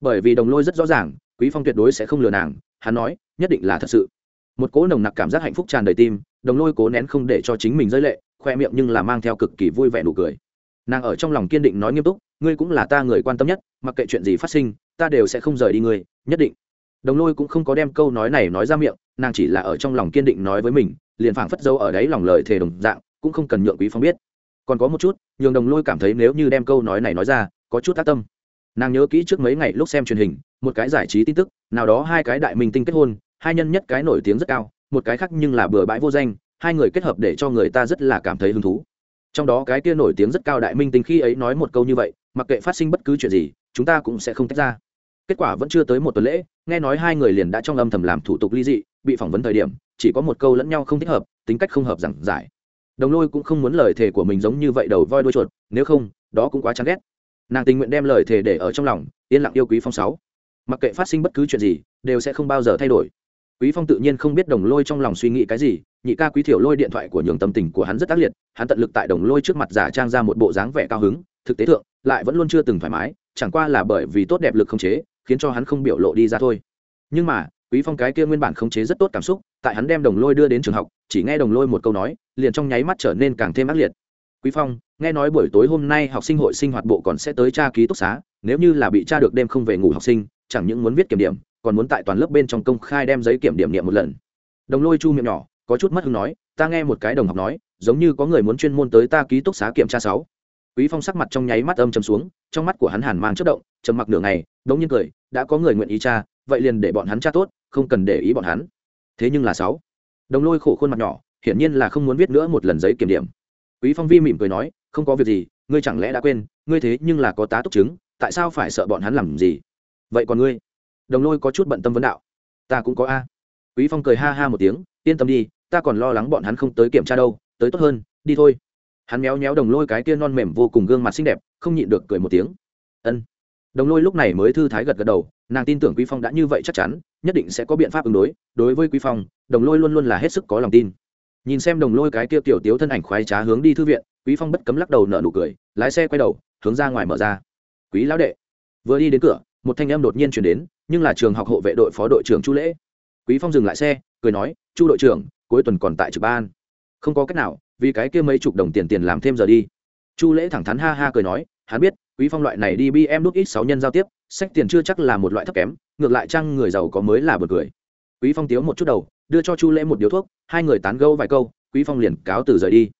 Bởi vì đồng lôi rất rõ ràng, quý phong tuyệt đối sẽ không lừa nàng, hắn nói, nhất định là thật sự. Một cỗ nồng nặc cảm giác hạnh phúc tràn đầy tim, đồng lôi cố nén không để cho chính mình rơi lệ, khoe miệng nhưng là mang theo cực kỳ vui vẻ nụ cười. Nàng ở trong lòng kiên định nói nghiêm túc, ngươi cũng là ta người quan tâm nhất, mặc kệ chuyện gì phát sinh, ta đều sẽ không rời đi ngươi, nhất định đồng lôi cũng không có đem câu nói này nói ra miệng, nàng chỉ là ở trong lòng kiên định nói với mình, liền phảng phất dâu ở đấy lòng lời thề đồng dạng, cũng không cần nhượng quý phong biết. Còn có một chút, nhường đồng lôi cảm thấy nếu như đem câu nói này nói ra, có chút tác tâm. Nàng nhớ kỹ trước mấy ngày lúc xem truyền hình, một cái giải trí tin tức, nào đó hai cái đại minh tinh kết hôn, hai nhân nhất cái nổi tiếng rất cao, một cái khác nhưng là bừa bãi vô danh, hai người kết hợp để cho người ta rất là cảm thấy hứng thú. Trong đó cái kia nổi tiếng rất cao đại minh tinh khi ấy nói một câu như vậy, mặc kệ phát sinh bất cứ chuyện gì, chúng ta cũng sẽ không tách ra kết quả vẫn chưa tới một tuần lễ, nghe nói hai người liền đã trong âm thầm làm thủ tục ly dị, bị phỏng vấn thời điểm, chỉ có một câu lẫn nhau không thích hợp, tính cách không hợp giảng giải. Đồng lôi cũng không muốn lời thề của mình giống như vậy đầu voi đuôi chuột, nếu không, đó cũng quá chán ghét. Nàng tình nguyện đem lời thề để ở trong lòng, yên lặng yêu quý phong sáu. Mặc kệ phát sinh bất cứ chuyện gì, đều sẽ không bao giờ thay đổi. Quý phong tự nhiên không biết đồng lôi trong lòng suy nghĩ cái gì, nhị ca quý thiểu lôi điện thoại của nhường tâm tình của hắn rất ác liệt, hắn tận lực tại đồng lôi trước mặt giả trang ra một bộ dáng vẻ cao hứng, thực tế thượng, lại vẫn luôn chưa từng thoải mái, chẳng qua là bởi vì tốt đẹp lực không chế khiến cho hắn không biểu lộ đi ra thôi. Nhưng mà, quý phong cái kia nguyên bản không chế rất tốt cảm xúc, tại hắn đem đồng lôi đưa đến trường học, chỉ nghe đồng lôi một câu nói, liền trong nháy mắt trở nên càng thêm ác liệt. Quý phong, nghe nói buổi tối hôm nay học sinh hội sinh hoạt bộ còn sẽ tới tra ký túc xá, nếu như là bị tra được đêm không về ngủ học sinh, chẳng những muốn viết kiểm điểm, còn muốn tại toàn lớp bên trong công khai đem giấy kiểm điểm niệm một lần. Đồng lôi chu miệng nhỏ, có chút mất hứng nói, ta nghe một cái đồng học nói, giống như có người muốn chuyên môn tới ta ký túc xá kiểm tra sáu. Quý phong sắc mặt trong nháy mắt âm trầm xuống, trong mắt của hắn hàn mang chất động trầm mặc nửa ngày, đống nhiên cười, đã có người nguyện ý tra vậy liền để bọn hắn tra tốt, không cần để ý bọn hắn. Thế nhưng là sáu. Đồng lôi khổ khuôn mặt nhỏ, hiển nhiên là không muốn viết nữa một lần giấy kiểm điểm. Quý phong vi mỉm cười nói, không có việc gì, ngươi chẳng lẽ đã quên, ngươi thế nhưng là có tá túc chứng, tại sao phải sợ bọn hắn làm gì? Vậy còn ngươi? Đồng lôi có chút bận tâm vấn đạo. Ta cũng có a. Quý phong cười ha ha một tiếng, yên tâm đi, ta còn lo lắng bọn hắn không tới kiểm tra đâu, tới tốt hơn, đi thôi. Hắn méo méo đồng lôi cái kia non mềm vô cùng gương mặt xinh đẹp, không nhịn được cười một tiếng. Ân đồng lôi lúc này mới thư thái gật gật đầu, nàng tin tưởng quý phong đã như vậy chắc chắn, nhất định sẽ có biện pháp ứng đối. Đối với quý phong, đồng lôi luôn luôn là hết sức có lòng tin. Nhìn xem đồng lôi cái tiêu tiểu tiếu thân ảnh khoái trá hướng đi thư viện, quý phong bất cấm lắc đầu nở nụ cười, lái xe quay đầu, hướng ra ngoài mở ra. Quý lão đệ. Vừa đi đến cửa, một thanh em đột nhiên chuyển đến, nhưng là trường học hộ vệ đội phó đội trưởng chu lễ. Quý phong dừng lại xe, cười nói, chu đội trưởng, cuối tuần còn tại trực ban. Không có cách nào, vì cái kia mấy chục đồng tiền tiền làm thêm giờ đi. Chu lễ thẳng thắn ha ha cười nói, hắn biết quý phong loại này đi bm đúc ít sáu nhân giao tiếp, sách tiền chưa chắc là một loại thấp kém, ngược lại chăng người giàu có mới là bật cười. Quý phong tiếu một chút đầu, đưa cho chu lễ một điếu thuốc, hai người tán gẫu vài câu, quý phong liền cáo từ rời đi.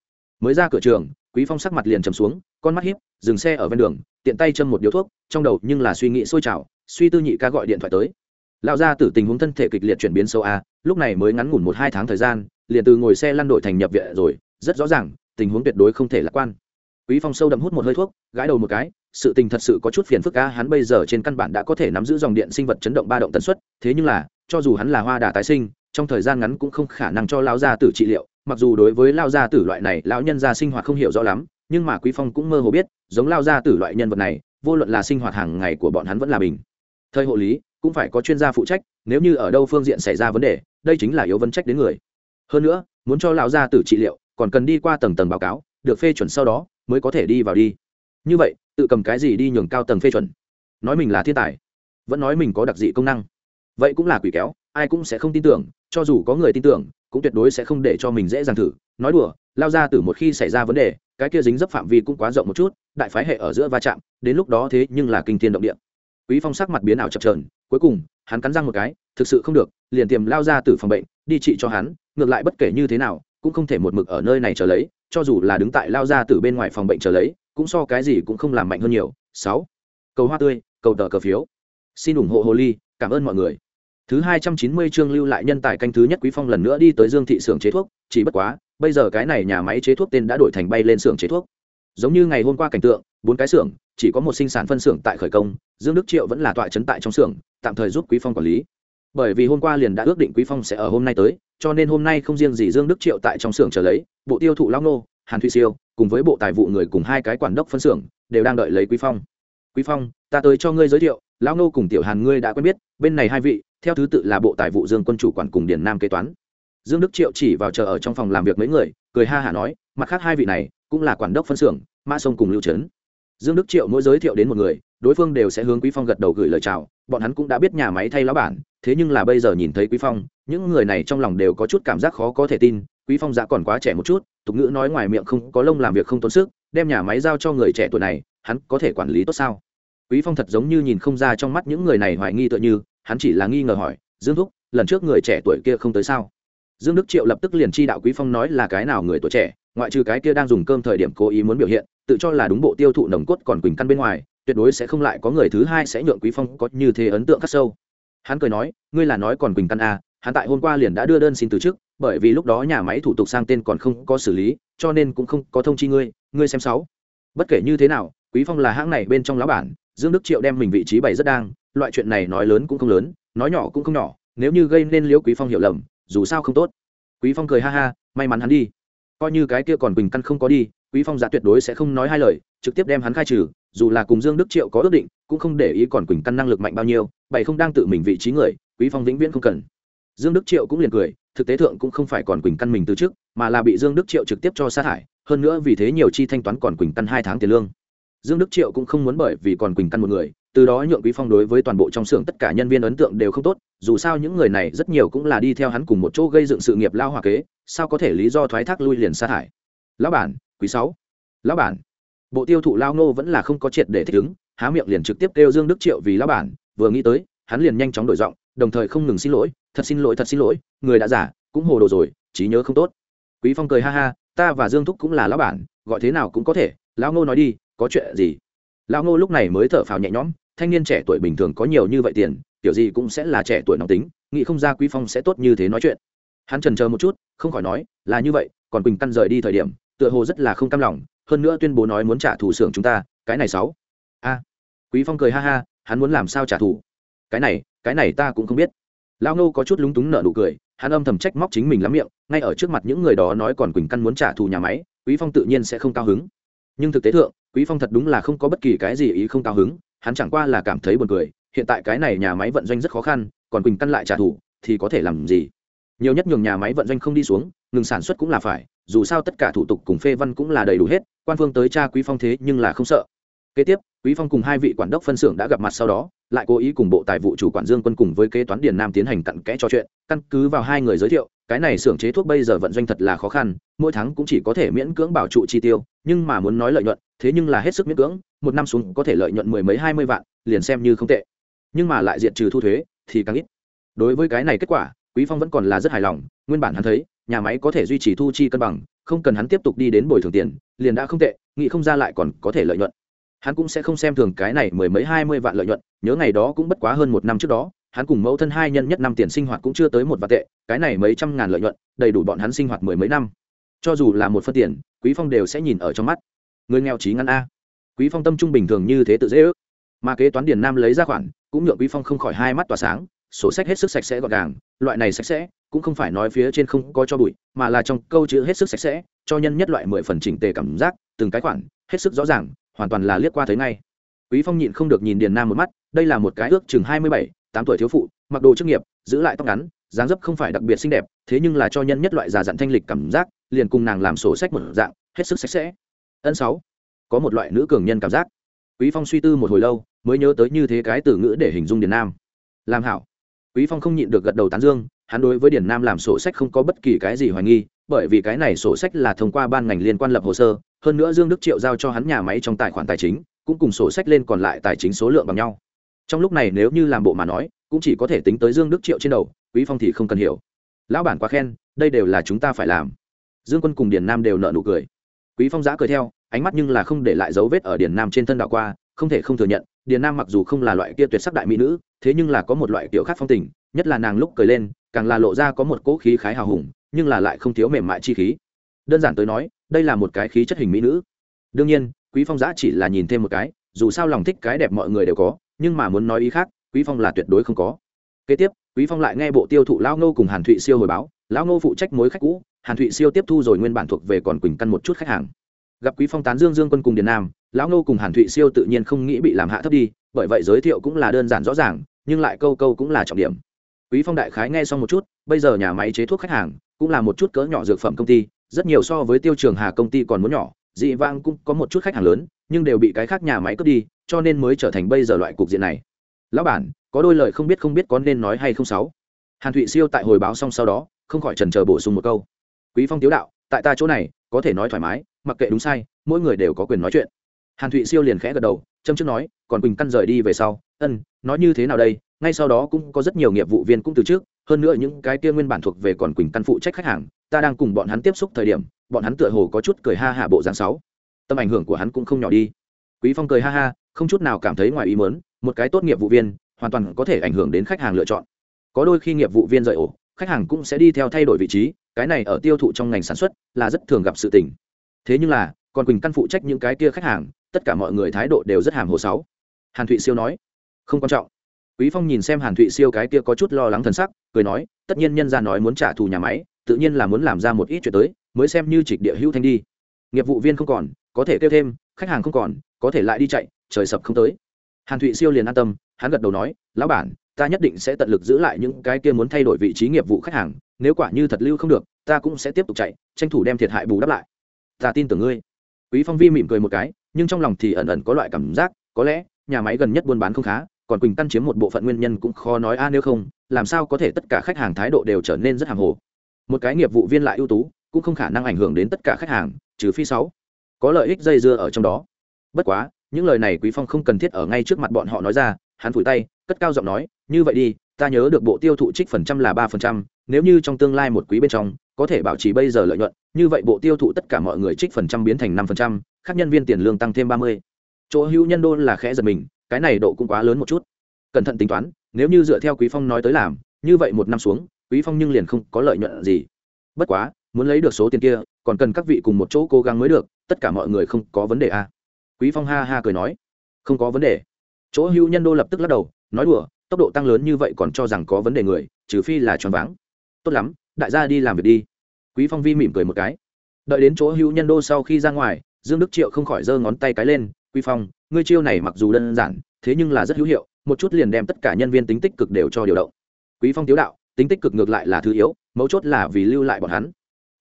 Mới ra cửa trường, quý phong sắc mặt liền trầm xuống, con mắt hiếp dừng xe ở ven đường, tiện tay châm một điếu thuốc, trong đầu nhưng là suy nghĩ sôi trào, suy tư nhị ca gọi điện thoại tới. Lão gia tử tình huống thân thể kịch liệt chuyển biến sâu a, lúc này mới ngắn ngủn một hai tháng thời gian, liền từ ngồi xe lăn đội thành nhập viện rồi, rất rõ ràng, tình huống tuyệt đối không thể lạc quan. Quý phong sâu đậm hút một hơi thuốc, gãi đầu một cái sự tình thật sự có chút phiền phức Ca hắn bây giờ trên căn bản đã có thể nắm giữ dòng điện sinh vật chấn động ba động tần suất, thế nhưng là, cho dù hắn là hoa đà tái sinh, trong thời gian ngắn cũng không khả năng cho lão gia tử trị liệu, mặc dù đối với lao gia tử loại này, lão nhân gia sinh hoạt không hiểu rõ lắm, nhưng mà quý phong cũng mơ hồ biết, giống lao gia tử loại nhân vật này, vô luận là sinh hoạt hàng ngày của bọn hắn vẫn là bình thời hộ lý, cũng phải có chuyên gia phụ trách, nếu như ở đâu phương diện xảy ra vấn đề, đây chính là yếu vấn trách đến người. Hơn nữa, muốn cho lão gia tử trị liệu, còn cần đi qua tầng tầng báo cáo, được phê chuẩn sau đó, mới có thể đi vào đi như vậy, tự cầm cái gì đi nhường cao tầng phê chuẩn? Nói mình là thiên tài, vẫn nói mình có đặc dị công năng. Vậy cũng là quỷ kéo, ai cũng sẽ không tin tưởng, cho dù có người tin tưởng, cũng tuyệt đối sẽ không để cho mình dễ dàng thử. Nói đùa, lao ra từ một khi xảy ra vấn đề, cái kia dính dấp phạm vi cũng quá rộng một chút, đại phái hệ ở giữa va chạm, đến lúc đó thế nhưng là kinh thiên động địa. Quý phong sắc mặt biến ảo chập trờn cuối cùng, hắn cắn răng một cái, thực sự không được, liền tiềm lao ra từ phòng bệnh, đi trị cho hắn, ngược lại bất kể như thế nào, cũng không thể một mực ở nơi này chờ lấy, cho dù là đứng tại lao ra từ bên ngoài phòng bệnh chờ lấy cũng so cái gì cũng không làm mạnh hơn nhiều. Sáu, cầu hoa tươi, cầu tờ cờ phiếu. Xin ủng hộ hồ ly, cảm ơn mọi người. Thứ hai trăm chín mươi chương lưu lại nhân tài canh thứ nhất quý phong lần nữa đi tới dương thị xưởng chế thuốc, chỉ bất quá, bây giờ cái này nhà máy chế thuốc tên đã đổi thành bay lên xưởng chế thuốc. Giống như ngày hôm qua cảnh tượng, bốn cái xưởng, chỉ có một sinh sản phân xưởng tại khởi công, dương đức triệu vẫn là tọa chấn tại trong xưởng, tạm thời giúp quý phong quản lý. Bởi vì hôm qua liền đã ước định quý phong sẽ ở hôm nay tới, cho nên hôm nay không riêng gì dương đức triệu tại trong xưởng chờ lấy, bộ tiêu thụ lao nô, hàn thụy siêu cùng với bộ tài vụ người cùng hai cái quản đốc phân xưởng, đều đang đợi lấy quý phong. Quý phong, ta tới cho ngươi giới thiệu, lão nô cùng tiểu hàn ngươi đã quen biết, bên này hai vị, theo thứ tự là bộ tài vụ dương quân chủ quản cùng điền nam kế toán. Dương đức triệu chỉ vào chờ ở trong phòng làm việc mấy người, cười ha hả nói, mặt khác hai vị này, cũng là quản đốc phân xưởng, mã sông cùng lưu trấn. Dương đức triệu mỗi giới thiệu đến một người, đối phương đều sẽ hướng quý phong gật đầu gửi lời chào, bọn hắn cũng đã biết nhà máy thay lão bản, thế nhưng là bây giờ nhìn thấy quý phong, những người này trong lòng đều có chút cảm giác khó có thể tin, quý phong dạ còn quá trẻ một chút tục ngữ nói ngoài miệng không có lông làm việc không tốn sức, đem nhà máy giao cho người trẻ tuổi này, hắn có thể quản lý tốt sao? Quý phong thật giống như nhìn không ra trong mắt những người này hoài nghi tựa như, hắn chỉ là nghi ngờ hỏi, dương thúc, lần trước người trẻ tuổi kia không tới sao? Dương đức triệu lập tức liền chi đạo quý phong nói là cái nào người tuổi trẻ, ngoại trừ cái kia đang dùng cơm thời điểm cố ý muốn biểu hiện, tự cho là đúng bộ tiêu thụ nồng cốt còn quỳnh căn bên ngoài, tuyệt đối sẽ không lại có người thứ hai sẽ nhượng quý phong có như thế ấn tượng khắc sâu. Hắn cười nói, ngươi là nói còn quỳnh căn a hắn tại hôm qua liền đã đưa đơn xin từ chức, bởi vì lúc đó nhà máy thủ tục sang tên còn không có xử lý, cho nên cũng không có thông chi ngươi ngươi xem sáu. Bất kể như thế nào, quý phong là hãng này bên trong lão bản, dương đức triệu đem mình vị trí bày rất đang, loại chuyện này nói lớn cũng không lớn, nói nhỏ cũng không nhỏ, nếu như gây nên liễu quý phong hiểu lầm, dù sao không tốt. Quý phong cười ha ha, may mắn hắn đi. Coi như cái kia còn bình căn không có đi, quý phong giả tuyệt đối sẽ không nói hai lời, trực tiếp đem hắn khai trừ, dù là cùng dương đức triệu có ước định, cũng không để ý còn quỳnh căn năng lực mạnh bao nhiêu bảy không đang tự mình vị trí người, quý phong vĩnh viễn không cần dương đức triệu cũng liền cười, thực tế thượng cũng không phải còn quỳnh căn mình từ trước mà là bị dương đức triệu trực tiếp cho sát hại, hơn nữa vì thế nhiều chi thanh toán còn quỳnh căn hai tháng tiền lương. Dương đức triệu cũng không muốn bởi vì còn quỳnh căn một người, từ đó nhượng quý phong đối với toàn bộ trong xưởng tất cả nhân viên ấn tượng đều không tốt, dù sao những người này rất nhiều cũng là đi theo hắn cùng một chỗ gây dựng sự nghiệp lao hòa kế, sao có thể lý do thoái thác lui liền sa thải lão bản, quý sáu. Lão bản. Bộ tiêu thụ lao nô vẫn là không có triệt để thích ứng, há miệng liền trực tiếp kêu dương đức triệu vì lão bản, vừa nghĩ tới, hắn liền nhanh chóng đổi giọng đồng thời không ngừng xin lỗi, thật xin lỗi, thật xin lỗi, người đã giả, cũng hồ đồ rồi, trí nhớ không tốt. Quý phong cười ha ha, ta và dương thúc cũng là lão bản, gọi thế nào cũng có thể, lão ngô nói đi, có chuyện gì? Lão ngô lúc này mới thở phào nhẹ nhõm, thanh niên trẻ tuổi bình thường có nhiều như vậy tiền, kiểu gì cũng sẽ là trẻ tuổi nóng tính, nghĩ không ra quý phong sẽ tốt như thế nói chuyện. Hắn trần chờ một chút, không khỏi nói, là như vậy, còn quỳnh căn rời đi thời điểm, tựa hồ rất là không cam lòng, hơn nữa tuyên bố nói muốn trả thù xưởng chúng ta, cái này sáu a, quý phong cười ha ha, hắn muốn làm sao trả thù? Cái này cái này ta cũng không biết. Lão nô có chút lúng túng nở nụ cười, hắn âm thầm trách móc chính mình lắm miệng, ngay ở trước mặt những người đó nói còn quỳnh căn muốn trả thù nhà máy, quý phong tự nhiên sẽ không cao hứng. Nhưng thực tế thượng, quý phong thật đúng là không có bất kỳ cái gì ý không cao hứng, hắn chẳng qua là cảm thấy buồn cười, hiện tại cái này nhà máy vận doanh rất khó khăn, còn quỳnh căn lại trả thù, thì có thể làm gì? Nhiều nhất nhường nhà máy vận doanh không đi xuống, ngừng sản xuất cũng là phải, dù sao tất cả thủ tục cùng phê văn cũng là đầy đủ hết, quan phương tới cha quý phong thế nhưng là không sợ kế tiếp, quý phong cùng hai vị quản đốc phân xưởng đã gặp mặt sau đó, lại cố ý cùng bộ tài vụ chủ quản dương quân cùng với kế toán điền nam tiến hành cặn kẽ trò chuyện, căn cứ vào hai người giới thiệu, cái này xưởng chế thuốc bây giờ vận doanh thật là khó khăn, mỗi tháng cũng chỉ có thể miễn cưỡng bảo trụ chi tiêu, nhưng mà muốn nói lợi nhuận, thế nhưng là hết sức miễn cưỡng, một năm xuống có thể lợi nhuận mười mấy hai mươi vạn, liền xem như không tệ. Nhưng mà lại diện trừ thu thuế, thì càng ít. Đối với cái này kết quả, quý phong vẫn còn là rất hài lòng, nguyên bản hắn thấy, nhà máy có thể duy trì thu chi cân bằng, không cần hắn tiếp tục đi đến bồi thường tiền, liền đã không tệ, nghĩ không ra lại còn có thể lợi nhuận hắn cũng sẽ không xem thường cái này mười mấy hai mươi vạn lợi nhuận, nhớ ngày đó cũng bất quá hơn một năm trước đó, hắn cùng mẫu thân hai nhân nhất năm tiền sinh hoạt cũng chưa tới một vạn tệ, cái này mấy trăm ngàn lợi nhuận, đầy đủ bọn hắn sinh hoạt mười mấy năm. Cho dù là một phân tiền, quý phong đều sẽ nhìn ở trong mắt. Người nghèo trí ngắn a. Quý phong tâm trung bình thường như thế tự dễ ước. Mà kế toán điền nam lấy ra khoản, cũng nhượng quý phong không khỏi hai mắt tỏa sáng, sổ sách hết sức sạch sẽ gọn gàng, loại này sạch sẽ, cũng không phải nói phía trên không có cho bụi, mà là trong câu chữ hết sức sạch sẽ, cho nhân nhất loại mười phần chỉnh tề cảm giác, từng cái khoản, hết sức rõ ràng hoàn toàn là liếc qua thấy ngay. Quý phong nhịn không được nhìn điền nam một mắt, đây là một cái ước chừng hai mươi bảy, tám tuổi thiếu phụ, mặc đồ chức nghiệp, giữ lại tóc ngắn, dáng dấp không phải đặc biệt xinh đẹp, thế nhưng là cho nhân nhất loại già dặn thanh lịch cảm giác, liền cùng nàng làm sổ sách một dạng, hết sức sạch sẽ. Ân sáu, có một loại nữ cường nhân cảm giác. Quý phong suy tư một hồi lâu, mới nhớ tới như thế cái từ ngữ để hình dung điền nam. Làm hảo. Quý phong không nhịn được gật đầu tán dương, hắn đối với điền nam làm sổ sách không có bất kỳ cái gì hoài nghi, bởi vì cái này sổ sách là thông qua ban ngành liên quan lập hồ sơ hơn nữa dương đức triệu giao cho hắn nhà máy trong tài khoản tài chính, cũng cùng sổ sách lên còn lại tài chính số lượng bằng nhau. Trong lúc này nếu như làm bộ mà nói, cũng chỉ có thể tính tới dương đức triệu trên đầu, quý phong thì không cần hiểu. Lão bản quá khen, đây đều là chúng ta phải làm. Dương quân cùng điền nam đều nợ nụ cười. Quý phong giã cười theo, ánh mắt nhưng là không để lại dấu vết ở điền nam trên thân đạo qua, không thể không thừa nhận, điền nam mặc dù không là loại kia tuyệt sắc đại mỹ nữ, thế nhưng là có một loại kiểu khác phong tình, nhất là nàng lúc cười lên, càng là lộ ra có một cỗ khí khái hào hùng, nhưng là lại không thiếu mềm mại chi khí đơn giản tới nói, đây là một cái khí chất hình mỹ nữ. Đương nhiên, quý phong giã chỉ là nhìn thêm một cái, dù sao lòng thích cái đẹp mọi người đều có, nhưng mà muốn nói ý khác, quý phong là tuyệt đối không có. Kế tiếp, quý phong lại nghe bộ tiêu thụ lao ngô cùng hàn thụy siêu hồi báo, lão ngô phụ trách mối khách cũ, hàn thụy siêu tiếp thu rồi nguyên bản thuộc về còn quỳnh căn một chút khách hàng. Gặp quý phong tán dương dương quân cùng điền nam, lão ngô cùng hàn thụy siêu tự nhiên không nghĩ bị làm hạ thấp đi, bởi vậy giới thiệu cũng là đơn giản rõ ràng, nhưng lại câu câu cũng là trọng điểm. Quý phong đại khái nghe xong một chút, bây giờ nhà máy chế thuốc khách hàng, cũng là một chút cỡ nhỏ dược phẩm công ty rất nhiều so với tiêu trường hà công ty còn muốn nhỏ, dị vang cũng có một chút khách hàng lớn, nhưng đều bị cái khác nhà máy cướp đi, cho nên mới trở thành bây giờ loại cục diện này. Lão bản, có đôi lời không biết không biết có nên nói hay không sáu? Hàn thụy siêu tại hồi báo xong sau đó, không khỏi trần chờ bổ sung một câu. Quý phong tiếu đạo, tại ta chỗ này, có thể nói thoải mái, mặc kệ đúng sai, mỗi người đều có quyền nói chuyện. Hàn thụy siêu liền khẽ gật đầu, châm trước nói, còn quỳnh căn rời đi về sau, ân, nói như thế nào đây? Ngay sau đó cũng có rất nhiều nghiệp vụ viên cũng từ trước hơn nữa những cái kia nguyên bản thuộc về còn quỳnh căn phụ trách khách hàng ta đang cùng bọn hắn tiếp xúc thời điểm, bọn hắn tựa hồ có chút cười ha hạ bộ dáng sáu. Tâm ảnh hưởng của hắn cũng không nhỏ đi. Quý phong cười ha ha, không chút nào cảm thấy ngoài ý mớn một cái tốt nghiệp vụ viên, hoàn toàn có thể ảnh hưởng đến khách hàng lựa chọn. Có đôi khi nghiệp vụ viên rời ổ, khách hàng cũng sẽ đi theo thay đổi vị trí, cái này ở tiêu thụ trong ngành sản xuất là rất thường gặp sự tình. Thế nhưng là, còn quỳnh căn phụ trách những cái kia khách hàng, tất cả mọi người thái độ đều rất hàm hồ sáu. Hàn thụy siêu nói, không quan trọng. Quý phong nhìn xem hàn thụy siêu cái kia có chút lo lắng thần sắc, cười nói, tất nhiên nhân ra nói muốn trả thù nhà máy tự nhiên là muốn làm ra một ít chuyện tới, mới xem như trịch địa hữu thanh đi. Nghiệp vụ viên không còn, có thể kêu thêm, khách hàng không còn, có thể lại đi chạy, trời sập không tới. Hàn thụy siêu liền an tâm, hắn gật đầu nói, lão bản, ta nhất định sẽ tận lực giữ lại những cái kia muốn thay đổi vị trí nghiệp vụ khách hàng, nếu quả như thật lưu không được, ta cũng sẽ tiếp tục chạy, tranh thủ đem thiệt hại bù đắp lại. Ta tin tưởng ngươi. Quý phong vi mỉm cười một cái, nhưng trong lòng thì ẩn ẩn có loại cảm giác, có lẽ, nhà máy gần nhất buôn bán không khá, còn quỳnh căn chiếm một bộ phận nguyên nhân cũng khó nói, a, nếu không, làm sao có thể tất cả khách hàng thái độ đều trở nên rất hàng hồ? Một cái nghiệp vụ viên lại ưu tú, cũng không khả năng ảnh hưởng đến tất cả khách hàng, trừ phi sáu. Có lợi ích dây dưa ở trong đó. Bất quá, những lời này quý phong không cần thiết ở ngay trước mặt bọn họ nói ra, hắn phủi tay, cất cao giọng nói, như vậy đi, ta nhớ được bộ tiêu thụ trích phần trăm là ba phần trăm, nếu như trong tương lai một quý bên trong, có thể bảo trì bây giờ lợi nhuận, như vậy bộ tiêu thụ tất cả mọi người trích phần trăm biến thành năm phần trăm, khác nhân viên tiền lương tăng thêm ba mươi. Chỗ hữu nhân đô là khẽ giật mình, cái này độ cũng quá lớn một chút. Cẩn thận tính toán, nếu như dựa theo quý phong nói tới làm, như vậy một năm xuống quý phong nhưng liền không có lợi nhuận gì. Bất quá, muốn lấy được số tiền kia, còn cần các vị cùng một chỗ cố gắng mới được, tất cả mọi người không có vấn đề à. quý phong ha ha cười nói. Không có vấn đề. Chỗ hữu nhân đô lập tức lắc đầu, nói đùa, tốc độ tăng lớn như vậy còn cho rằng có vấn đề người, trừ phi là choáng váng. Tốt lắm, đại gia đi làm việc đi. Quý phong vi mỉm cười một cái. Đợi đến chỗ hữu nhân đô sau khi ra ngoài, dương đức triệu không khỏi giơ ngón tay cái lên, quý phong, ngươi chiêu này mặc dù đơn giản, thế nhưng là rất hữu hiệu, một chút liền đem tất cả nhân viên tính tích cực đều cho điều động. Quý phong tiếu đạo tính tích cực ngược lại là thứ yếu, mấu chốt là vì lưu lại bọn hắn.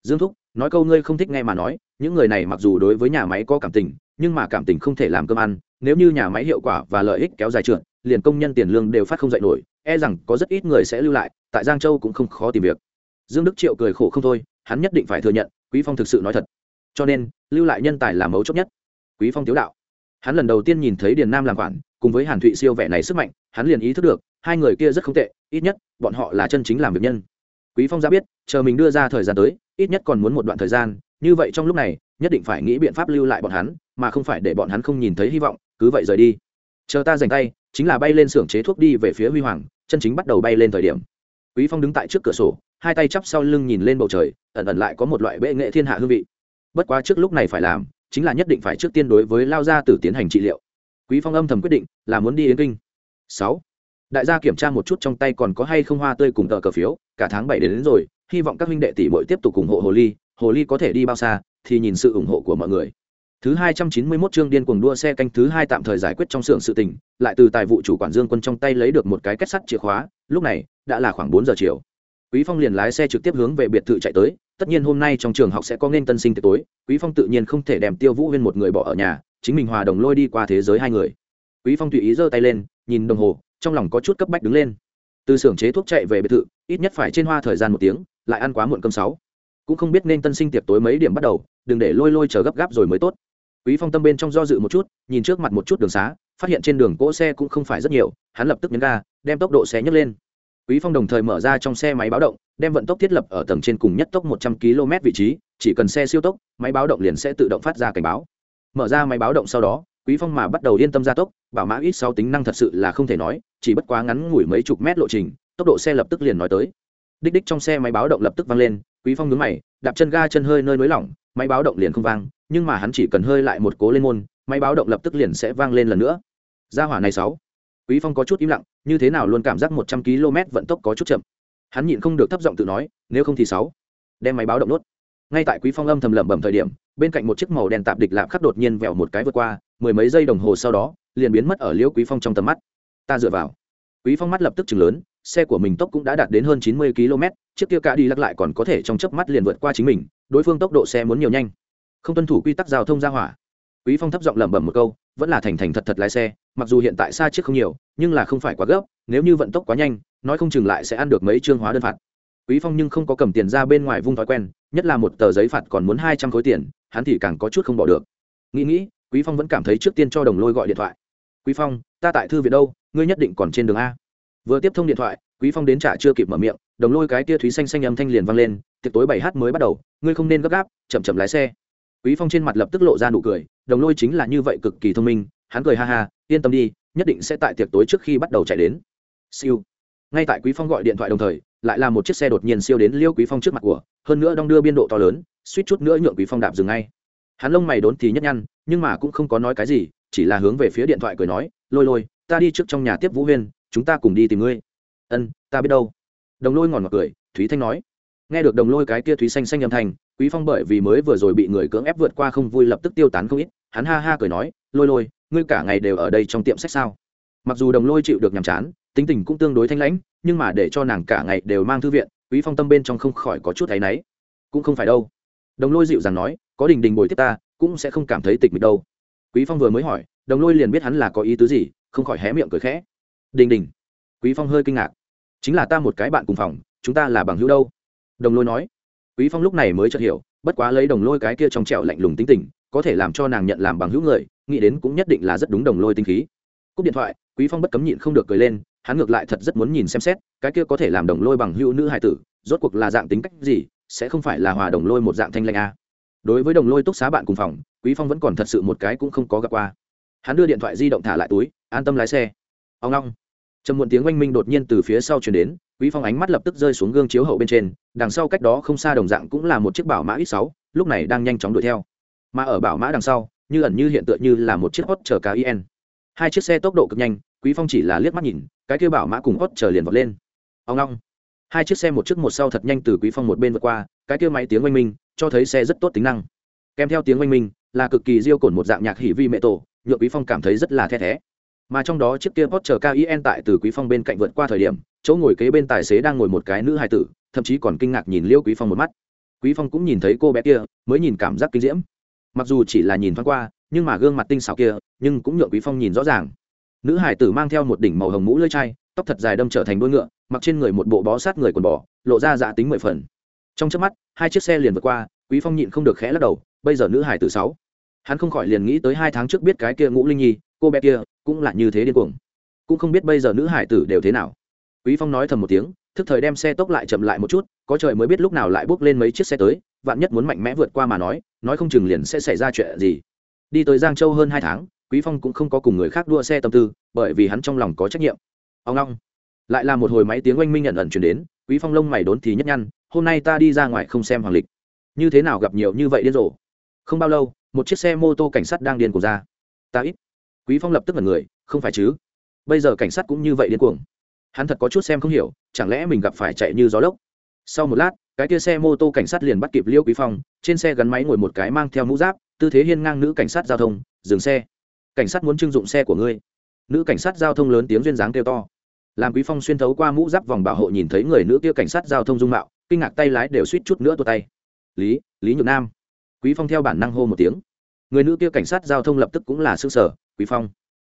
Dương thúc, nói câu ngươi không thích nghe mà nói, những người này mặc dù đối với nhà máy có cảm tình, nhưng mà cảm tình không thể làm cơm ăn, nếu như nhà máy hiệu quả và lợi ích kéo dài trượt, liền công nhân tiền lương đều phát không dậy nổi e rằng có rất ít người sẽ lưu lại, tại giang châu cũng không khó tìm việc. Dương đức triệu cười khổ không thôi, hắn nhất định phải thừa nhận, quý phong thực sự nói thật. Cho nên, lưu lại nhân tài là mấu chốt nhất. Quý phong tiếu đạo. Hắn lần đầu tiên nhìn thấy điền nam làm quản, cùng với hàn thụy siêu vẻ này sức mạnh, hắn liền ý thức được, hai người kia rất không tệ ít nhất, bọn họ là chân chính làm việc nhân. Quý phong ra biết, chờ mình đưa ra thời gian tới, ít nhất còn muốn một đoạn thời gian, như vậy trong lúc này, nhất định phải nghĩ biện pháp lưu lại bọn hắn, mà không phải để bọn hắn không nhìn thấy hy vọng, cứ vậy rời đi. Chờ ta dành tay, chính là bay lên xưởng chế thuốc đi về phía huy hoàng, chân chính bắt đầu bay lên thời điểm. Quý phong đứng tại trước cửa sổ, hai tay chắp sau lưng nhìn lên bầu trời, ẩn ẩn lại có một loại bệ nghệ thiên hạ hương vị. Bất quá trước lúc này phải làm, chính là nhất định phải trước tiên đối với lao gia tử tiến hành trị liệu. Quý phong âm thầm quyết định là muốn đi yến kinh. Sáu đại gia kiểm tra một chút trong tay còn có hay không hoa tươi cùng tờ cờ phiếu cả tháng bảy đến, đến rồi hy vọng các huynh đệ tỷ muội tiếp tục ủng hộ hồ ly hồ ly có thể đi bao xa thì nhìn sự ủng hộ của mọi người. Thứ hai trăm chín mươi 291 chương điên cuồng đua xe canh thứ hai tạm thời giải quyết trong xưởng sự tình lại từ tài vụ chủ quản dương quân trong tay lấy được một cái kết sắt chìa khóa lúc này đã là khoảng bốn giờ chiều. Quý phong liền lái xe trực tiếp hướng về biệt thự chạy tới tất nhiên hôm nay trong trường học sẽ có nên tân sinh tiệc tối quý phong tự nhiên không thể đem tiêu vũ huyên một người bỏ ở nhà chính mình hòa đồng lôi đi qua thế giới hai người. Quý phong tùy ý giơ tay lên nhìn đồng hồ trong lòng có chút cấp bách đứng lên. Từ xưởng chế thuốc chạy về biệt thự, ít nhất phải trên hoa thời gian một tiếng, lại ăn quá muộn cơm sáu. Cũng không biết nên tân sinh tiệc tối mấy điểm bắt đầu, đừng để lôi lôi chờ gấp gáp rồi mới tốt. Quý phong tâm bên trong do dự một chút, nhìn trước mặt một chút đường xá, phát hiện trên đường cỗ xe cũng không phải rất nhiều, hắn lập tức nhấn ga, đem tốc độ xe nhấc lên. Quý phong đồng thời mở ra trong xe máy báo động, đem vận tốc thiết lập ở tầng trên cùng nhất tốc 100 km vị trí, chỉ cần xe siêu tốc, máy báo động liền sẽ tự động phát ra cảnh báo. Mở ra máy báo động sau đó quý phong mà bắt đầu yên tâm gia tốc, bảo mã ít sau tính năng thật sự là không thể nói, chỉ bất quá ngắn ngủi mấy chục mét lộ trình, tốc độ xe lập tức liền nói tới. Đích đích trong xe máy báo động lập tức vang lên, quý phong nhướng mày, đạp chân ga chân hơi nơi nới lỏng, máy báo động liền không vang, nhưng mà hắn chỉ cần hơi lại một cố lên môn, máy báo động lập tức liền sẽ vang lên lần nữa. Gia hỏa này sáu. Quý phong có chút im lặng, như thế nào luôn cảm giác một trăm km vận tốc có chút chậm. Hắn nhịn không được thấp giọng tự nói, nếu không thì sáu. Đem máy báo động nốt ngay tại quý phong âm thầm lẩm bẩm thời điểm, bên cạnh một chiếc màu đen tạp địch lạp khắc đột nhiên vẹo một cái vượt qua, mười mấy giây đồng hồ sau đó, liền biến mất ở liễu quý phong trong tầm mắt. Ta dựa vào. Quý phong mắt lập tức chừng lớn, xe của mình tốc cũng đã đạt đến hơn chín mươi km chiếc kia cả đi lắc lại còn có thể trong chớp mắt liền vượt qua chính mình, đối phương tốc độ xe muốn nhiều nhanh. Không tuân thủ quy tắc giao thông ra hỏa. Quý phong thấp giọng lẩm bẩm một câu, vẫn là thành thành thật thật lái xe, mặc dù hiện tại xa chiếc không nhiều, nhưng là không phải quá gấp, nếu như vận tốc quá nhanh, nói không chừng lại sẽ ăn được mấy chương hóa đơn phạt quý phong nhưng không có cầm tiền ra bên ngoài vung thói quen, nhất là một tờ giấy phạt còn muốn hai trăm khối tiền, hắn thì càng có chút không bỏ được. Nghĩ nghĩ, quý phong vẫn cảm thấy trước tiên cho đồng lôi gọi điện thoại. Quý phong, ta tại thư viện đâu, ngươi nhất định còn trên đường a. Vừa tiếp thông điện thoại, quý phong đến trả chưa kịp mở miệng, đồng lôi cái tia thúy xanh xanh âm thanh liền vang lên, tiệc tối bảy h mới bắt đầu, ngươi không nên gấp gáp, chậm chậm lái xe. Quý phong trên mặt lập tức lộ ra nụ cười, đồng lôi chính là như vậy cực kỳ thông minh, hắn cười ha ha, yên tâm đi, nhất định sẽ tại tiệc tối trước khi bắt đầu chạy đến. Siêu. Ngay tại quý phong gọi điện thoại đồng thời lại là một chiếc xe đột nhiên siêu đến liêu quý phong trước mặt của, hơn nữa đong đưa biên độ to lớn, suýt chút nữa nhượng quý phong đạp dừng ngay. Hắn lông mày đốn thì nhất nhăn, nhưng mà cũng không có nói cái gì, chỉ là hướng về phía điện thoại cười nói, lôi lôi, ta đi trước trong nhà tiếp vũ huyên, chúng ta cùng đi tìm ngươi. Ân, ta biết đâu. Đồng lôi ngòn ngọt cười, thúy thanh nói. Nghe được đồng lôi cái kia thúy xanh xanh âm thanh, quý phong bởi vì mới vừa rồi bị người cưỡng ép vượt qua không vui lập tức tiêu tán không ít, hắn ha ha cười nói, lôi lôi, ngươi cả ngày đều ở đây trong tiệm sách sao? Mặc dù đồng lôi chịu được nhàm chán tính tình cũng tương đối thanh lãnh, nhưng mà để cho nàng cả ngày đều mang thư viện, quý phong tâm bên trong không khỏi có chút thấy náy. Cũng không phải đâu. Đồng lôi dịu dàng nói, có đình đình bồi tiếp ta, cũng sẽ không cảm thấy tịch mịch đâu. Quý phong vừa mới hỏi, đồng lôi liền biết hắn là có ý tứ gì, không khỏi hé miệng cười khẽ. Đình đình. Quý phong hơi kinh ngạc. Chính là ta một cái bạn cùng phòng, chúng ta là bằng hữu đâu? Đồng lôi nói. Quý phong lúc này mới chợt hiểu, bất quá lấy đồng lôi cái kia trong trẻo lạnh lùng tính tình, có thể làm cho nàng nhận làm bằng hữu người, nghĩ đến cũng nhất định là rất đúng đồng lôi tinh khí. Cúp điện thoại, quý phong bất cấm nhịn không được cười lên hắn ngược lại thật rất muốn nhìn xem xét, cái kia có thể làm đồng lôi bằng hữu nữ hải tử, rốt cuộc là dạng tính cách gì, sẽ không phải là hòa đồng lôi một dạng thanh lanh a. Đối với đồng lôi túc xá bạn cùng phòng, quý phong vẫn còn thật sự một cái cũng không có gặp qua. Hắn đưa điện thoại di động thả lại túi, an tâm lái xe. Ông long. Trầm muộn tiếng oanh minh đột nhiên từ phía sau chuyển đến, quý phong ánh mắt lập tức rơi xuống gương chiếu hậu bên trên, đằng sau cách đó không xa đồng dạng cũng là một chiếc bảo mã ít sáu, lúc này đang nhanh chóng đuổi theo. Mà ở bảo mã đằng sau, như ẩn như hiện tượng như là một chiếc hot chờ cá in hai chiếc xe tốc độ cực nhanh, quý phong chỉ là liếc mắt nhìn cái kia bảo mã cùng hót chờ liền vọt lên ông long hai chiếc xe một trước một sau thật nhanh từ quý phong một bên vượt qua cái kia máy tiếng oanh minh cho thấy xe rất tốt tính năng kèm theo tiếng oanh minh là cực kỳ diêu cổn một dạng nhạc hỉ vi mẹ tổ nhựa quý phong cảm thấy rất là the thé mà trong đó chiếc kia hót chờ KIEN tại từ Quý Phong bên cạnh vượt qua thời điểm, chỗ ngồi kế bên tài xế đang ngồi một cái nữ hài tử, thậm chí còn kinh ngạc nhìn Liêu Quý Phong một mắt. Quý Phong cũng nhìn thấy cô bé kia, mới nhìn cảm giác kinh diễm. Mặc dù chỉ là nhìn thoáng qua, nhưng mà gương mặt tinh xảo kia, nhưng cũng nhượng Quý Phong nhìn rõ ràng. Nữ Hải tử mang theo một đỉnh màu hồng mũ lưỡi chai, tóc thật dài đâm trở thành đuôi ngựa, mặc trên người một bộ bó sát người quần bò, lộ ra dạ tính mười phần. Trong chớp mắt, hai chiếc xe liền vượt qua, Quý Phong nhịn không được khẽ lắc đầu, bây giờ nữ Hải tử sáu. Hắn không khỏi liền nghĩ tới hai tháng trước biết cái kia Ngũ Linh Nhi, cô bé kia, cũng là như thế điên cuồng cũng không biết bây giờ nữ hải tử đều thế nào quý phong nói thầm một tiếng thức thời đem xe tốc lại chậm lại một chút có trời mới biết lúc nào lại bước lên mấy chiếc xe tới vạn nhất muốn mạnh mẽ vượt qua mà nói nói không chừng liền sẽ xảy ra chuyện gì đi tới giang châu hơn hai tháng quý phong cũng không có cùng người khác đua xe tâm tư, bởi vì hắn trong lòng có trách nhiệm. Ông long, lại là một hồi máy tiếng oanh minh nhận ẩn chuyển đến, quý phong lông mày đốn thì nhất nhăn, hôm nay ta đi ra ngoài không xem hoàng lịch. Như thế nào gặp nhiều như vậy điên rồ? Không bao lâu, một chiếc xe mô tô cảnh sát đang điên của ra. Ta ít. Quý phong lập tức là người, không phải chứ? Bây giờ cảnh sát cũng như vậy điên cuồng. Hắn thật có chút xem không hiểu, chẳng lẽ mình gặp phải chạy như gió lốc? Sau một lát, cái kia xe mô tô cảnh sát liền bắt kịp liêu quý phong, trên xe gắn máy ngồi một cái mang theo mũ giáp, tư thế hiên ngang nữ cảnh sát giao thông, dừng xe cảnh sát muốn trưng dụng xe của ngươi. Nữ cảnh sát giao thông lớn tiếng duyên dáng kêu to. Làm quý phong xuyên thấu qua mũ giáp vòng bảo hộ nhìn thấy người nữ kia cảnh sát giao thông dung mạo, kinh ngạc tay lái đều suýt chút nữa tua tay. Lý lý nhược nam. Quý phong theo bản năng hô một tiếng. Người nữ kia cảnh sát giao thông lập tức cũng là s sở quý phong.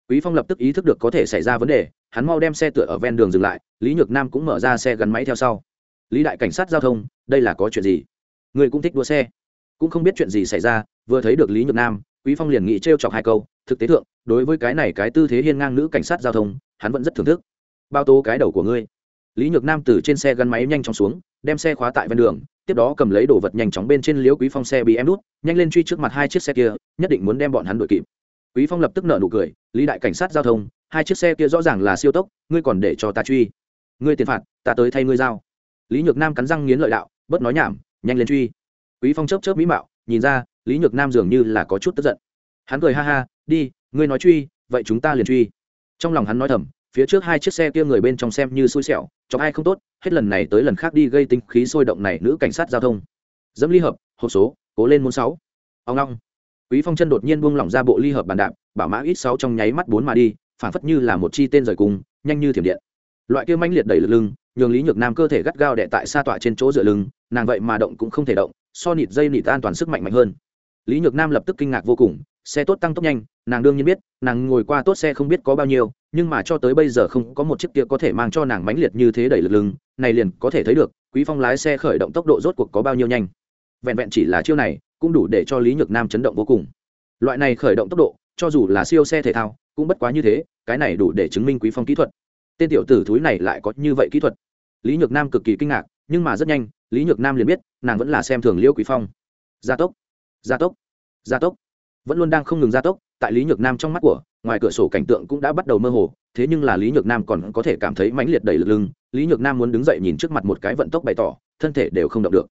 Quý phong lập tức ý thức được có thể xảy ra vấn đề, hắn mau đem xe tựa ở ven đường dừng lại, lý nhược nam cũng mở ra xe gắn máy theo sau. Lý đại cảnh sát giao thông, đây là có chuyện gì? Người cũng thích đua xe. Cũng không biết chuyện gì xảy ra, vừa thấy được lý nhược nam quý phong liền nghĩ trêu chọc hai câu, thực tế thượng, đối với cái này cái tư thế hiên ngang nữ cảnh sát giao thông, hắn vẫn rất thưởng thức. Bao tố cái đầu của ngươi. Lý nhược nam từ trên xe gắn máy nhanh chóng xuống, đem xe khóa tại ven đường, tiếp đó cầm lấy đồ vật nhanh chóng bên trên liếu quý phong xe bị em đút, nhanh lên truy trước mặt hai chiếc xe kia, nhất định muốn đem bọn hắn đuổi kịp. Quý phong lập tức nở nụ cười, lý đại cảnh sát giao thông, hai chiếc xe kia rõ ràng là siêu tốc, ngươi còn để cho ta truy. Ngươi tiền phạt, ta tới thay ngươi giao. Lý nhược nam cắn răng nghiến lợi đạo, bớt nói nhảm, nhanh lên truy. Quý phong chớp chớp mỹ mạo, nhìn ra lý nhược nam dường như là có chút tức giận. Hắn cười ha ha, đi, ngươi nói truy, vậy chúng ta liền truy. Trong lòng hắn nói thầm, phía trước hai chiếc xe kia người bên trong xem như xui xẻo cho ai không tốt, hết lần này tới lần khác đi gây tính khí sôi động này nữ cảnh sát giao thông. Dẫm ly hợp, hộp số, cố lên môn sáu. Ông long. Quý phong chân đột nhiên buông lỏng ra bộ ly hợp bàn đạp, bảo mã ít sáu trong nháy mắt bốn mà đi, phản phất như là một chi tên rời cung nhanh như thiểm điện. Loại kia manh liệt đẩy lực lưng, nhường lý nhược nam cơ thể gắt gao đè tại xa tọa trên chỗ dựa lưng, nàng vậy mà động cũng không thể động, so nịt dây nịt an toàn sức mạnh mạnh hơn lý nhược nam lập tức kinh ngạc vô cùng, xe tốt tăng tốc nhanh, nàng đương nhiên biết, nàng ngồi qua tốt xe không biết có bao nhiêu, nhưng mà cho tới bây giờ không có một chiếc kia có thể mang cho nàng mãnh liệt như thế đẩy lực lưng, này liền có thể thấy được, quý phong lái xe khởi động tốc độ rốt cuộc có bao nhiêu nhanh. Vẹn vẹn chỉ là chiêu này, cũng đủ để cho lý nhược nam chấn động vô cùng. Loại này khởi động tốc độ, cho dù là siêu xe thể thao, cũng bất quá như thế, cái này đủ để chứng minh quý phong kỹ thuật. Tên tiểu tử thúi này lại có như vậy kỹ thuật. Lý nhược nam cực kỳ kinh ngạc, nhưng mà rất nhanh, lý nhược nam liền biết, nàng vẫn là xem thường liêu quý phong. Gia tốc gia tốc gia tốc. Vẫn luôn đang không ngừng gia tốc, tại lý nhược nam trong mắt của, ngoài cửa sổ cảnh tượng cũng đã bắt đầu mơ hồ, thế nhưng là lý nhược nam còn có thể cảm thấy mãnh liệt đầy lực lưng, lý nhược nam muốn đứng dậy nhìn trước mặt một cái vận tốc bày tỏ, thân thể đều không động được.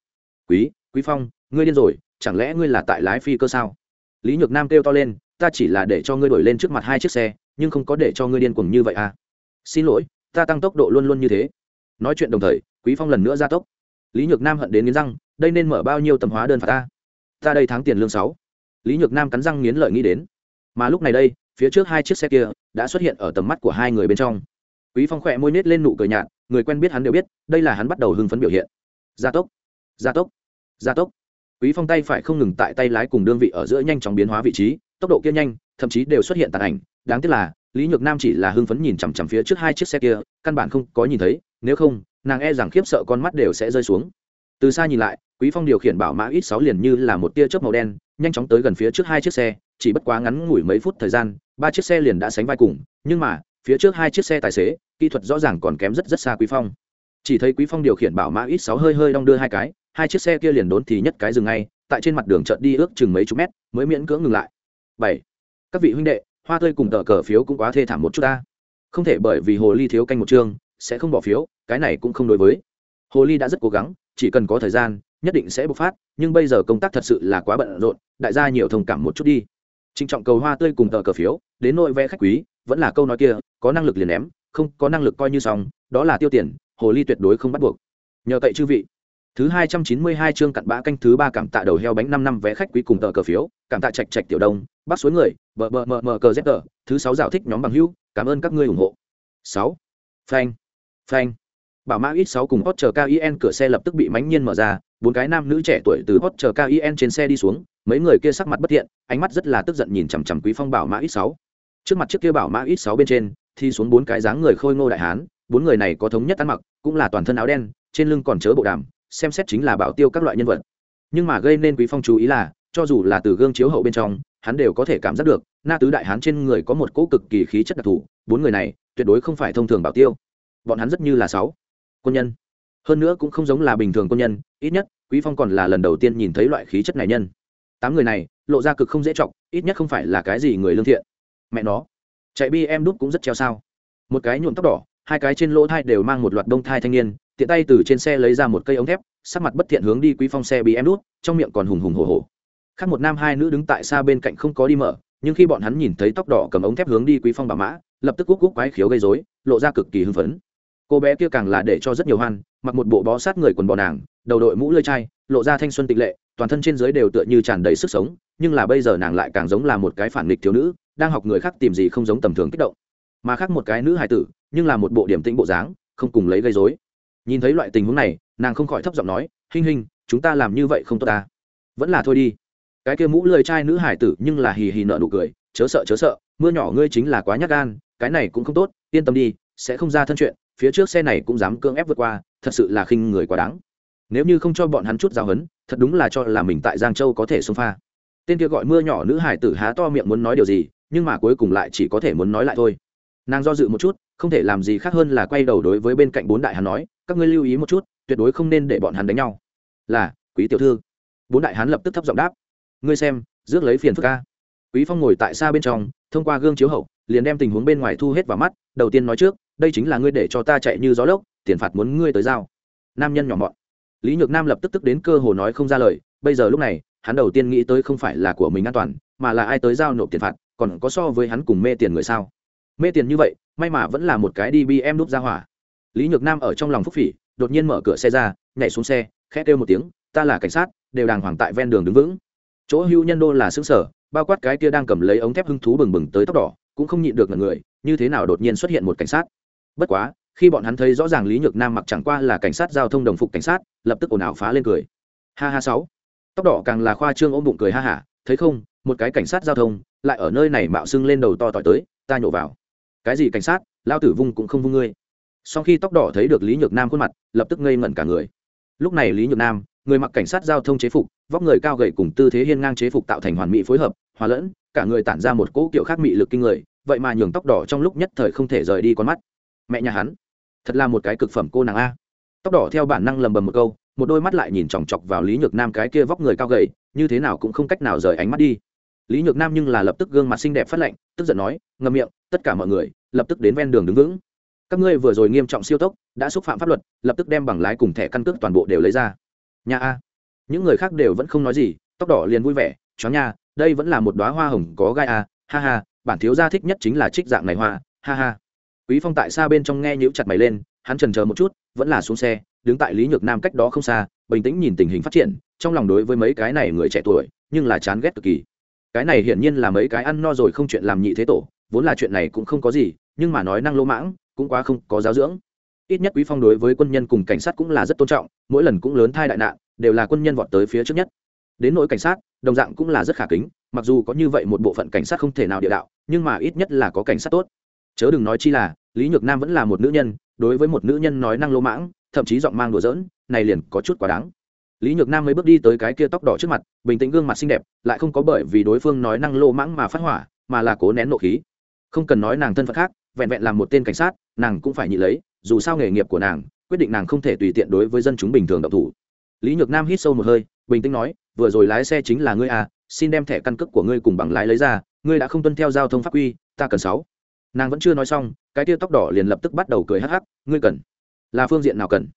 Quý quý phong, ngươi điên rồi, chẳng lẽ ngươi là tại lái phi cơ sao? Lý nhược nam kêu to lên, ta chỉ là để cho ngươi đổi lên trước mặt hai chiếc xe, nhưng không có để cho ngươi điên cuồng như vậy à. Xin lỗi, ta tăng tốc độ luôn luôn như thế. Nói chuyện đồng thời, quý phong lần nữa gia tốc. Lý nhược nam hận đến nghiến răng, đây nên mở bao nhiêu tấm hóa đơn phạt ta? Ta đây tháng tiền lương sáu. Lý nhược nam cắn răng nghiến lợi nghĩ đến. Mà lúc này đây, phía trước hai chiếc xe kia đã xuất hiện ở tầm mắt của hai người bên trong. Quý phong khỏe môi nết lên nụ cười nhạt, người quen biết hắn đều biết, đây là hắn bắt đầu hưng phấn biểu hiện. Gia tốc gia tốc gia tốc. Quý phong tay phải không ngừng tại tay lái cùng đơn vị ở giữa nhanh chóng biến hóa vị trí, tốc độ kia nhanh, thậm chí đều xuất hiện tàn ảnh. Đáng tiếc là, lý nhược nam chỉ là hưng phấn nhìn chằm chằm phía trước hai chiếc xe kia, căn bản không có nhìn thấy, nếu không, nàng e rằng khiếp sợ con mắt đều sẽ rơi xuống từ xa nhìn lại, quý phong điều khiển bảo mã ít sáu liền như là một tia chớp màu đen, nhanh chóng tới gần phía trước hai chiếc xe, chỉ bất quá ngắn ngủi mấy phút thời gian, ba chiếc xe liền đã sánh vai cùng, nhưng mà, phía trước hai chiếc xe tài xế, kỹ thuật rõ ràng còn kém rất rất xa quý phong. Chỉ thấy quý phong điều khiển bảo mã ít sáu hơi hơi đong đưa hai cái, hai chiếc xe kia liền đốn thì nhất cái dừng ngay, tại trên mặt đường chợt đi ước chừng mấy chục mét, mới miễn cưỡng ngừng lại. Bảy, các vị huynh đệ, hoa tươi cùng tờ cờ phiếu cũng quá thê thảm một chút ta. Không thể bởi vì hồ ly thiếu canh một chương, sẽ không bỏ phiếu, cái này cũng không đối với. Hồ ly đã rất cố gắng chỉ cần có thời gian, nhất định sẽ bộc phát, nhưng bây giờ công tác thật sự là quá bận rộn, đại gia nhiều thông cảm một chút đi. Trinh trọng cầu hoa tươi cùng tờ cờ phiếu, đến nội vẽ khách quý, vẫn là câu nói kia, có năng lực liền ném, không, có năng lực coi như xong, đó là tiêu tiền, hồ ly tuyệt đối không bắt buộc. Nhờ cậy chư vị, thứ hai trăm chín mươi hai chương cặn bã canh thứ ba cảm tạ đầu heo bánh năm năm vé khách quý cùng tờ cờ phiếu, cảm tạ trạch trạch tiểu đông bắt suối người, bờ bờ mờ mờ cờ z tờ thứ sáu dạo thích nhóm bằng hữu, cảm ơn các ngươi ủng hộ. Sáu. Phanh. Phanh bảo mã ít sáu cùng hot chờ kin cửa xe lập tức bị mãnh nhiên mở ra, bốn cái nam nữ trẻ tuổi từ hot chờ kin trên xe đi xuống, mấy người kia sắc mặt bất thiện, ánh mắt rất là tức giận nhìn chằm chằm quý phong bảo mã ít sáu. Trước mặt trước kia bảo mã ít sáu bên trên thì xuống bốn cái dáng người khôi ngô đại hán, bốn người này có thống nhất ăn mặc, cũng là toàn thân áo đen, trên lưng còn chớ bộ đàm, xem xét chính là bảo tiêu các loại nhân vật. Nhưng mà gây nên quý phong chú ý là, cho dù là từ gương chiếu hậu bên trong, hắn đều có thể cảm giác được, na tứ đại hán trên người có một cỗ cực kỳ khí chất đặc thù, bốn người này tuyệt đối không phải thông thường bảo tiêu. Bọn hắn rất như là sáu quân nhân. Hơn nữa cũng không giống là bình thường quân nhân, ít nhất, quý phong còn là lần đầu tiên nhìn thấy loại khí chất này nhân. Tám người này, lộ ra cực không dễ trọng ít nhất không phải là cái gì người lương thiện. Mẹ nó, chạy bi em đút cũng rất treo sao. Một cái nhuộm tóc đỏ, hai cái trên lỗ thai đều mang một loạt đông thai thanh niên, tiện tay từ trên xe lấy ra một cây ống thép, sắc mặt bất thiện hướng đi quý phong xe bị em đút trong miệng còn hùng hùng hổ hổ. Khác một nam hai nữ đứng tại xa bên cạnh không có đi mở, nhưng khi bọn hắn nhìn thấy tóc đỏ cầm ống thép hướng đi quý phong bà mã, lập tức cúc cúc quái khiếu gây rối, lộ ra cực kỳ hưng phấn cô bé kia càng là để cho rất nhiều hoan, mặc một bộ bó sát người quần bò nàng, đầu đội mũ lơi chai, lộ ra thanh xuân tịch lệ, toàn thân trên dưới đều tựa như tràn đầy sức sống, nhưng là bây giờ nàng lại càng giống là một cái phản nghịch thiếu nữ, đang học người khác tìm gì không giống tầm thường kích động. Mà khác một cái nữ hài tử, nhưng là một bộ điểm tĩnh bộ dáng, không cùng lấy gây rối. Nhìn thấy loại tình huống này, nàng không khỏi thấp giọng nói, hinh hinh, chúng ta làm như vậy không tốt ta. Vẫn là thôi đi. Cái kia mũ lười trai nữ hải tử nhưng là hì hì nợ nụ cười, chớ sợ chớ sợ, mưa nhỏ ngươi chính là quá nhát gan, cái này cũng không tốt, yên tâm đi, sẽ không ra thân chuyện phía trước xe này cũng dám cưỡng ép vượt qua, thật sự là khinh người quá đáng. Nếu như không cho bọn hắn chút giáo hấn thật đúng là cho là mình tại giang châu có thể xông pha. Tên kia gọi mưa nhỏ nữ hải tử há to miệng muốn nói điều gì, nhưng mà cuối cùng lại chỉ có thể muốn nói lại thôi. Nàng do dự một chút, không thể làm gì khác hơn là quay đầu đối với bên cạnh bốn đại hắn nói, các ngươi lưu ý một chút, tuyệt đối không nên để bọn hắn đánh nhau. Là, quý tiểu thư. Bốn đại hán lập tức thấp giọng đáp. Ngươi xem, rước lấy phiền phức ca quý phong ngồi tại xa bên trong, thông qua gương chiếu hậu, liền đem tình huống bên ngoài thu hết vào mắt, đầu tiên nói trước đây chính là ngươi để cho ta chạy như gió lốc, tiền phạt muốn ngươi tới giao. Nam nhân nhỏ mọn. Lý nhược nam lập tức tức đến cơ hồ nói không ra lời, bây giờ lúc này, hắn đầu tiên nghĩ tới không phải là của mình an toàn, mà là ai tới giao nộp tiền phạt, còn có so với hắn cùng mê tiền người sao? Mê tiền như vậy, may mà vẫn là một cái đi bi em núp ra hỏa. Lý nhược nam ở trong lòng phúc phỉ, đột nhiên mở cửa xe ra, nhảy xuống xe, khẽ kêu một tiếng, ta là cảnh sát, đều đàng hoàng tại ven đường đứng vững. Chỗ hưu nhân đô là xứng sở, bao quát cái kia đang cầm lấy ống thép hưng thú bừng bừng tới tóc đỏ, cũng không nhịn được ngần người, như thế nào đột nhiên xuất hiện một cảnh sát? Bất quá, khi bọn hắn thấy rõ ràng lý nhược nam mặc chẳng qua là cảnh sát giao thông đồng phục cảnh sát, lập tức ồn ào phá lên cười. Ha ha sáu. Tóc đỏ càng là khoa trương ôm bụng cười ha hả, thấy không, một cái cảnh sát giao thông lại ở nơi này mạo xưng lên đầu to tỏi tới, ta nhổ vào. Cái gì cảnh sát lao tử vung cũng không vung ngươi. Sau khi tóc đỏ thấy được lý nhược nam khuôn mặt, lập tức ngây ngẩn cả người. Lúc này lý nhược nam, người mặc cảnh sát giao thông chế phục, vóc người cao gầy cùng tư thế hiên ngang chế phục tạo thành hoàn mỹ phối hợp, hòa lẫn, cả người tản ra một cỗ kiểu khác mị lực kinh người, vậy mà nhường tóc đỏ trong lúc nhất thời không thể rời đi con mắt mẹ nhà hắn. Thật là một cái cực phẩm cô nàng a. Tóc đỏ theo bản năng lầm bầm một câu, một đôi mắt lại nhìn chòng chọc vào lý nhược nam cái kia vóc người cao gầy, như thế nào cũng không cách nào rời ánh mắt đi. Lý nhược nam nhưng là lập tức gương mặt xinh đẹp phát lạnh, tức giận nói, ngậm miệng, tất cả mọi người, lập tức đến ven đường đứng vững. Các ngươi vừa rồi nghiêm trọng siêu tốc, đã xúc phạm pháp luật, lập tức đem bằng lái cùng thẻ căn cước toàn bộ đều lấy ra. Nhà a. Những người khác đều vẫn không nói gì, tóc đỏ liền vui vẻ, chó nha, đây vẫn là một đoá hoa hồng có gai a, ha ha, bản thiếu gia thích nhất chính là trích dạng này hoa, ha ha quý phong tại xa bên trong nghe nhíu chặt mày lên, hắn trần chờ một chút, vẫn là xuống xe, đứng tại lý nhược nam cách đó không xa, bình tĩnh nhìn tình hình phát triển, trong lòng đối với mấy cái này người trẻ tuổi, nhưng là chán ghét cực kỳ. Cái này hiển nhiên là mấy cái ăn no rồi không chuyện làm nhị thế tổ, vốn là chuyện này cũng không có gì, nhưng mà nói năng lỗ mãng, cũng quá không có giáo dưỡng. Ít nhất quý phong đối với quân nhân cùng cảnh sát cũng là rất tôn trọng, mỗi lần cũng lớn thai đại nạn, đều là quân nhân vọt tới phía trước nhất. Đến nỗi cảnh sát, đồng dạng cũng là rất khả kính, mặc dù có như vậy một bộ phận cảnh sát không thể nào địa đạo, nhưng mà ít nhất là có cảnh sát tốt chớ đừng nói chi là, lý nhược nam vẫn là một nữ nhân, đối với một nữ nhân nói năng lỗ mãng, thậm chí giọng mang đùa giỡn, này liền có chút quá đáng. Lý nhược nam mới bước đi tới cái kia tóc đỏ trước mặt, bình tĩnh gương mặt xinh đẹp, lại không có bởi vì đối phương nói năng lỗ mãng mà phát hỏa, mà là cố nén nộ khí. Không cần nói nàng thân phận khác, vẹn vẹn làm một tên cảnh sát, nàng cũng phải nhị lấy, dù sao nghề nghiệp của nàng, quyết định nàng không thể tùy tiện đối với dân chúng bình thường độc thủ. Lý nhược nam hít sâu một hơi, bình tĩnh nói, vừa rồi lái xe chính là ngươi à xin đem thẻ căn cước của ngươi cùng bằng lái lấy ra, ngươi đã không tuân theo giao thông pháp quy, ta cần sáu nàng vẫn chưa nói xong, cái tia tóc đỏ liền lập tức bắt đầu cười hắc hắc, ngươi cần? Là phương diện nào cần?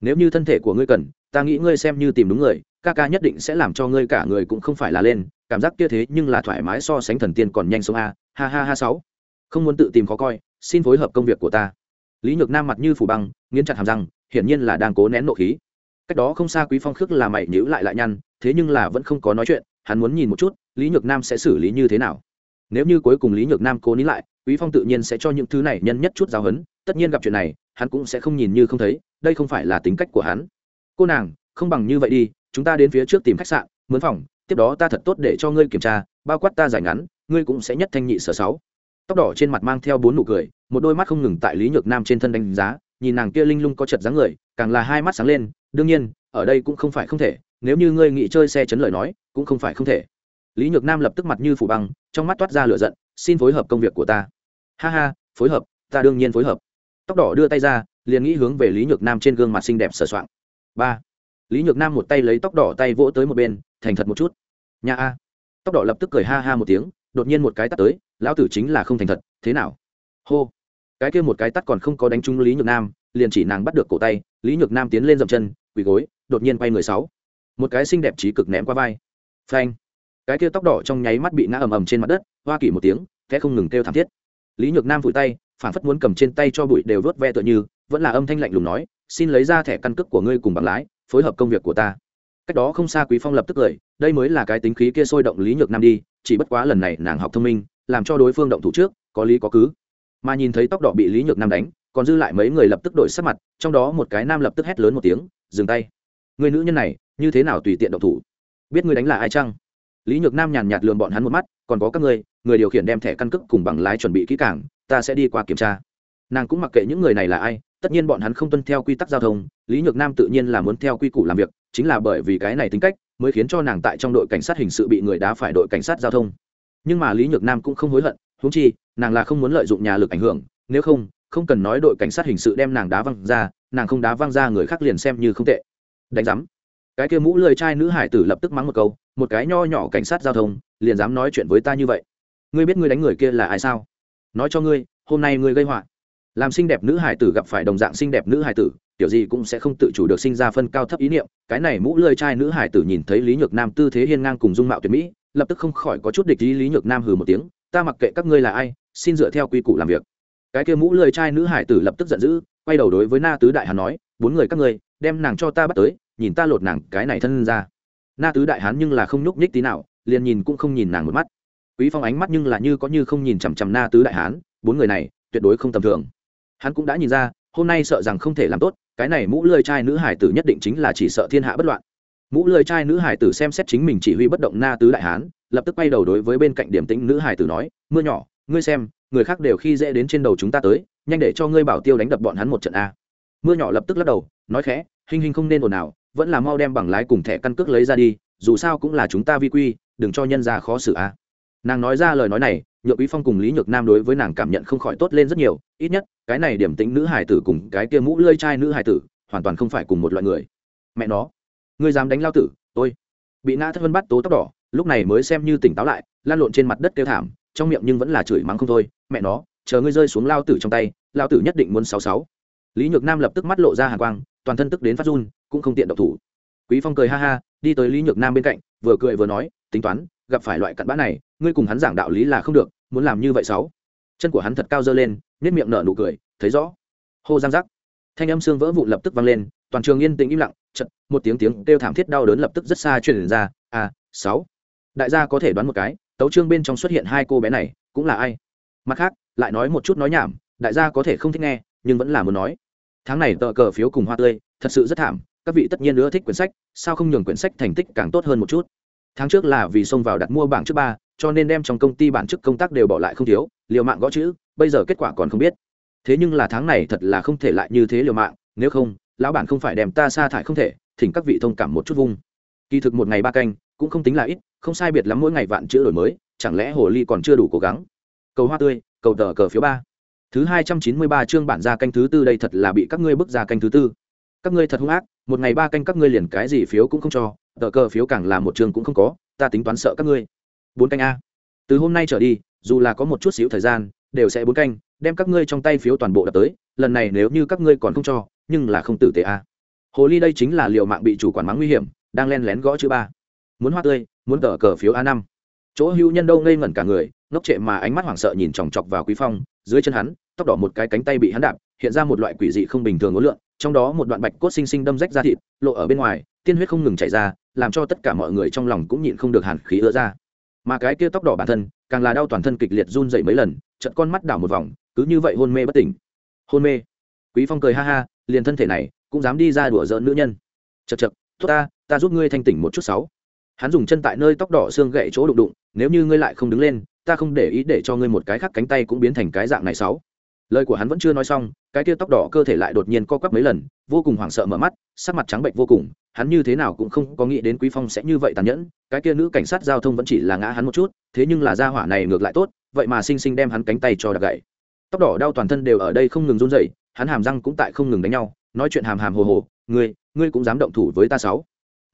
Nếu như thân thể của ngươi cần, ta nghĩ ngươi xem như tìm đúng người, ca ca nhất định sẽ làm cho ngươi cả người cũng không phải là lên, cảm giác kia thế nhưng là thoải mái so sánh thần tiên còn nhanh sống a, ha ha ha sáu. Không muốn tự tìm khó coi, xin phối hợp công việc của ta. Lý nhược nam mặt như phủ băng, nghiến chặt hàm răng, hiển nhiên là đang cố nén nộ khí. Cách đó không xa quý phong khước là mày nhíu lại lại nhăn, thế nhưng là vẫn không có nói chuyện, hắn muốn nhìn một chút, lý nhược nam sẽ xử lý như thế nào. Nếu như cuối cùng lý nhược nam cố nín lại quý phong tự nhiên sẽ cho những thứ này nhân nhất chút giáo hấn, tất nhiên gặp chuyện này, hắn cũng sẽ không nhìn như không thấy, đây không phải là tính cách của hắn. Cô nàng, không bằng như vậy đi, chúng ta đến phía trước tìm khách sạn, mướn phòng, tiếp đó ta thật tốt để cho ngươi kiểm tra, bao quát ta giải ngắn, ngươi cũng sẽ nhất thanh nhị sở sáu. Tóc đỏ trên mặt mang theo bốn nụ cười, một đôi mắt không ngừng tại lý nhược nam trên thân đánh giá, nhìn nàng kia linh lung có chật dáng người, càng là hai mắt sáng lên, đương nhiên, ở đây cũng không phải không thể, nếu như ngươi nghĩ chơi xe chấn lời nói, cũng không phải không thể. Lý nhược nam lập tức mặt như phủ băng, trong mắt toát ra lửa giận, xin phối hợp công việc của ta ha ha, phối hợp, ta đương nhiên phối hợp. Tóc đỏ đưa tay ra, liền nghĩ hướng về lý nhược nam trên gương mặt xinh đẹp sờ soạng. Ba. Lý nhược nam một tay lấy tóc đỏ tay vỗ tới một bên, thành thật một chút. Nhà a. Tóc đỏ lập tức cười ha ha một tiếng, đột nhiên một cái tắt tới, lão tử chính là không thành thật, thế nào? Hô. Cái kia một cái tắt còn không có đánh trúng lý nhược nam, liền chỉ nàng bắt được cổ tay, lý nhược nam tiến lên dậm chân, quỳ gối, đột nhiên quay người sáu. Một cái xinh đẹp trí cực ném qua vai. Phanh. Cái kia tóc đỏ trong nháy mắt bị ngã ầm ầm trên mặt đất, hoa kỳ một tiếng kẽ không ngừng kêu thảm thiết lý nhược nam vùi tay phản phất muốn cầm trên tay cho bụi đều vớt ve tựa như, vẫn là âm thanh lạnh lùng nói, xin lấy ra thẻ căn cước của ngươi cùng bằng lái, phối hợp công việc của ta. Cách đó không xa quý phong lập tức cười, đây mới là cái tính khí kia sôi động lý nhược nam đi, chỉ bất quá lần này nàng học thông minh, làm cho đối phương động thủ trước, có lý có cứ. Mà nhìn thấy tóc đỏ bị lý nhược nam đánh, còn dư lại mấy người lập tức đổi sắc mặt, trong đó một cái nam lập tức hét lớn một tiếng, dừng tay. Người nữ nhân này, như thế nào tùy tiện động thủ? Biết người đánh là ai chăng? Lý nhược nam nhàn nhạt lườm bọn hắn một mắt, còn có các người người điều khiển đem thẻ căn cước cùng bằng lái chuẩn bị kỹ càng, ta sẽ đi qua kiểm tra. Nàng cũng mặc kệ những người này là ai, tất nhiên bọn hắn không tuân theo quy tắc giao thông, lý nhược nam tự nhiên là muốn theo quy củ làm việc, chính là bởi vì cái này tính cách, mới khiến cho nàng tại trong đội cảnh sát hình sự bị người đá phải đội cảnh sát giao thông. Nhưng mà lý nhược nam cũng không hối hận húng chi, nàng là không muốn lợi dụng nhà lực ảnh hưởng, nếu không không cần nói đội cảnh sát hình sự đem nàng đá văng ra, nàng không đá văng ra người khác liền xem như không tệ. Đánh giám cái kia mũ lười trai nữ hải tử lập tức mắng một câu, một cái nho nhỏ cảnh sát giao thông, liền dám nói chuyện với ta như vậy. Ngươi biết ngươi đánh người kia là ai sao? Nói cho ngươi, hôm nay ngươi gây họa. Làm xinh đẹp nữ hải tử gặp phải đồng dạng xinh đẹp nữ hải tử, kiểu gì cũng sẽ không tự chủ được sinh ra phân cao thấp ý niệm. Cái này mũ lười trai nữ hải tử nhìn thấy lý nhược nam tư thế hiên ngang cùng dung mạo tuyệt mỹ, lập tức không khỏi có chút địch ý lý nhược nam hừ một tiếng, ta mặc kệ các ngươi là ai, xin dựa theo quy củ làm việc. Cái kia mũ lười trai nữ hải tử lập tức giận dữ, quay đầu đối với na tứ đại hàn nói, bốn người các ngươi, đem nàng cho ta bắt tới nhìn ta lột nàng cái này thân ra. Na tứ đại hán nhưng là không nhúc nhích tí nào, liền nhìn cũng không nhìn nàng một mắt. Quý phong ánh mắt nhưng là như có như không nhìn chằm chằm na tứ đại hán, bốn người này, tuyệt đối không tầm thường. Hắn cũng đã nhìn ra, hôm nay sợ rằng không thể làm tốt, cái này mũ lơi trai nữ hải tử nhất định chính là chỉ sợ thiên hạ bất loạn. Mũ lơi trai nữ hải tử xem xét chính mình chỉ huy bất động na tứ đại hán, lập tức quay đầu đối với bên cạnh điểm tĩnh nữ hải tử nói, mưa nhỏ, ngươi xem, người khác đều khi dễ đến trên đầu chúng ta tới, nhanh để cho ngươi bảo tiêu đánh đập bọn hắn một trận a. Mưa nhỏ lập tức lắc đầu, nói khẽ, hình hình không nên ồn nào vẫn là mau đem bằng lái cùng thẻ căn cước lấy ra đi, dù sao cũng là chúng ta vi quy, đừng cho nhân ra khó xử a. Nàng nói ra lời nói này nhựa quý phong cùng lý nhược nam đối với nàng cảm nhận không khỏi tốt lên rất nhiều, ít nhất, cái này điểm tính nữ hải tử cùng cái kia mũ lơi trai nữ hải tử, hoàn toàn không phải cùng một loại người. Mẹ nó, ngươi dám đánh lao tử, tôi. Bị ngã thất vân bắt tố tóc đỏ, lúc này mới xem như tỉnh táo lại, lan lộn trên mặt đất kêu thảm, trong miệng nhưng vẫn là chửi mắng không thôi, mẹ nó, chờ ngươi rơi xuống lao tử trong tay, lao tử nhất định muốn sáu sáu. Lý nhược nam lập tức mắt lộ ra hàng quang, toàn thân tức đến phát run cũng không tiện độc thủ. Quý phong cười ha ha, đi tới lý nhược nam bên cạnh, vừa cười vừa nói, tính toán, gặp phải loại cặn bã này, ngươi cùng hắn giảng đạo lý là không được, muốn làm như vậy sáu. Chân của hắn thật cao dơ lên nếp miệng nở nụ cười, thấy rõ. Hô giang giác thanh âm xương vỡ vụn lập tức vang lên, toàn trường yên tĩnh im lặng chật một tiếng tiếng kêu thảm thiết đau đớn lập tức rất xa truyền ra à sáu. Đại gia có thể đoán một cái, tấu trương bên trong xuất hiện hai cô bé này, cũng là ai? Mặt khác, lại nói một chút nói nhảm, đại gia có thể không thích nghe, nhưng vẫn là muốn nói. Tháng này tờ cờ phiếu cùng hoa tươi thật sự rất thảm, các vị tất nhiên ưa thích quyển sách, sao không nhường quyển sách thành tích càng tốt hơn một chút? Tháng trước là vì xông vào đặt mua bảng trước ba, cho nên đem trong công ty bản chức công tác đều bỏ lại không thiếu, liều mạng gõ chữ, bây giờ kết quả còn không biết. Thế nhưng là tháng này thật là không thể lại như thế liều mạng, nếu không, lão bản không phải đem ta sa thải không thể, thỉnh các vị thông cảm một chút vung. Kỳ thực một ngày ba canh, cũng không tính là ít, không sai biệt lắm mỗi ngày vạn chữ đổi mới, chẳng lẽ hồ ly còn chưa đủ cố gắng? Cầu hoa tươi, cầu tờ cờ phiếu ba. Thứ hai trăm chín mươi ba chương bản ra canh thứ tư đây thật là bị các ngươi bước ra canh thứ tư các ngươi thật hung ác, một ngày ba canh các ngươi liền cái gì phiếu cũng không cho, tờ cờ phiếu càng là một trường cũng không có, ta tính toán sợ các ngươi. Bốn canh a. Từ hôm nay trở đi, dù là có một chút xíu thời gian, đều sẽ bốn canh, đem các ngươi trong tay phiếu toàn bộ đập tới, lần này nếu như các ngươi còn không cho, nhưng là không tử tế a. Hồ ly đây chính là liều mạng bị chủ quản mắng nguy hiểm, đang len lén gõ chữ ba. Muốn hoa tươi, muốn tờ cờ phiếu a năm. Chỗ hưu nhân đâu ngây ngẩn cả người, ngốc trệ mà ánh mắt hoảng sợ nhìn chòng chọc vào quý phong, dưới chân hắn, tóc đỏ một cái cánh tay bị hắn đạp hiện ra một loại quỷ dị không bình thường ngốn lượn trong đó một đoạn bạch cốt sinh sinh đâm rách ra thịt, lộ ở bên ngoài, tiên huyết không ngừng chảy ra, làm cho tất cả mọi người trong lòng cũng nhịn không được hàn khí ứa ra. Mà cái kia tóc đỏ bản thân, càng là đau toàn thân kịch liệt run dậy mấy lần, chợt con mắt đảo một vòng, cứ như vậy hôn mê bất tỉnh. Hôn mê. Quý phong cười ha ha, liền thân thể này, cũng dám đi ra đùa giỡn nữ nhân. Chật chật tốt ta ta giúp ngươi thanh tỉnh một chút sáu. Hắn dùng chân tại nơi tóc đỏ xương gậy chỗ đụng đụng, nếu như ngươi lại không đứng lên, ta không để ý để cho ngươi một cái khác cánh tay cũng biến thành cái dạng này sáu. Lời của hắn vẫn chưa nói xong cái tia tóc đỏ cơ thể lại đột nhiên co quắp mấy lần, vô cùng hoảng sợ mở mắt, sắc mặt trắng bệnh vô cùng, hắn như thế nào cũng không có nghĩ đến quý phong sẽ như vậy tàn nhẫn, cái kia nữ cảnh sát giao thông vẫn chỉ là ngã hắn một chút, thế nhưng là gia hỏa này ngược lại tốt, vậy mà sinh sinh đem hắn cánh tay cho đập gãy tóc đỏ đau toàn thân đều ở đây không ngừng run rẩy, hắn hàm răng cũng tại không ngừng đánh nhau, nói chuyện hàm hàm hồ hồ, ngươi ngươi cũng dám động thủ với ta sáu.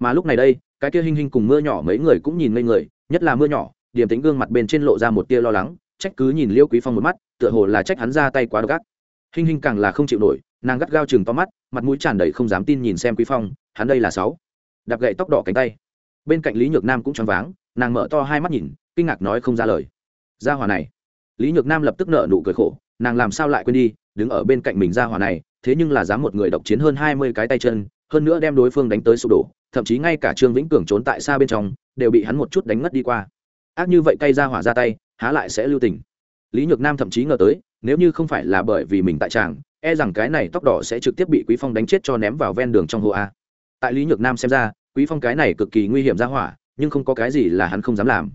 Mà lúc này đây, cái kia hình hình cùng mưa nhỏ mấy người cũng nhìn ngây người, nhất là mưa nhỏ điểm tính gương mặt bên trên lộ ra một tia lo lắng, trách cứ nhìn liêu quý phong một mắt, tựa hồ là trách hắn ra tay quá độc ác hình hình càng là không chịu nổi, nàng gắt gao chừng to mắt, mặt mũi tràn đầy không dám tin nhìn xem quý phong, hắn đây là sáu. Đạp gậy tóc đỏ cánh tay. Bên cạnh lý nhược nam cũng choáng váng, nàng mở to hai mắt nhìn, kinh ngạc nói không ra lời. Gia hỏa này. Lý nhược nam lập tức nợ nụ cười khổ, nàng làm sao lại quên đi, đứng ở bên cạnh mình gia hỏa này, thế nhưng là dám một người độc chiến hơn hai mươi cái tay chân, hơn nữa đem đối phương đánh tới sụp đổ, thậm chí ngay cả trương vĩnh cường trốn tại xa bên trong, đều bị hắn một chút đánh ngất đi qua. Ác như vậy cay ra hỏa ra tay, há lại sẽ lưu tình. Lý nhược nam thậm chí ngờ tới nếu như không phải là bởi vì mình tại tràng e rằng cái này tóc đỏ sẽ trực tiếp bị quý phong đánh chết cho ném vào ven đường trong hồ a. Tại lý nhược nam xem ra, quý phong cái này cực kỳ nguy hiểm ra hỏa, nhưng không có cái gì là hắn không dám làm.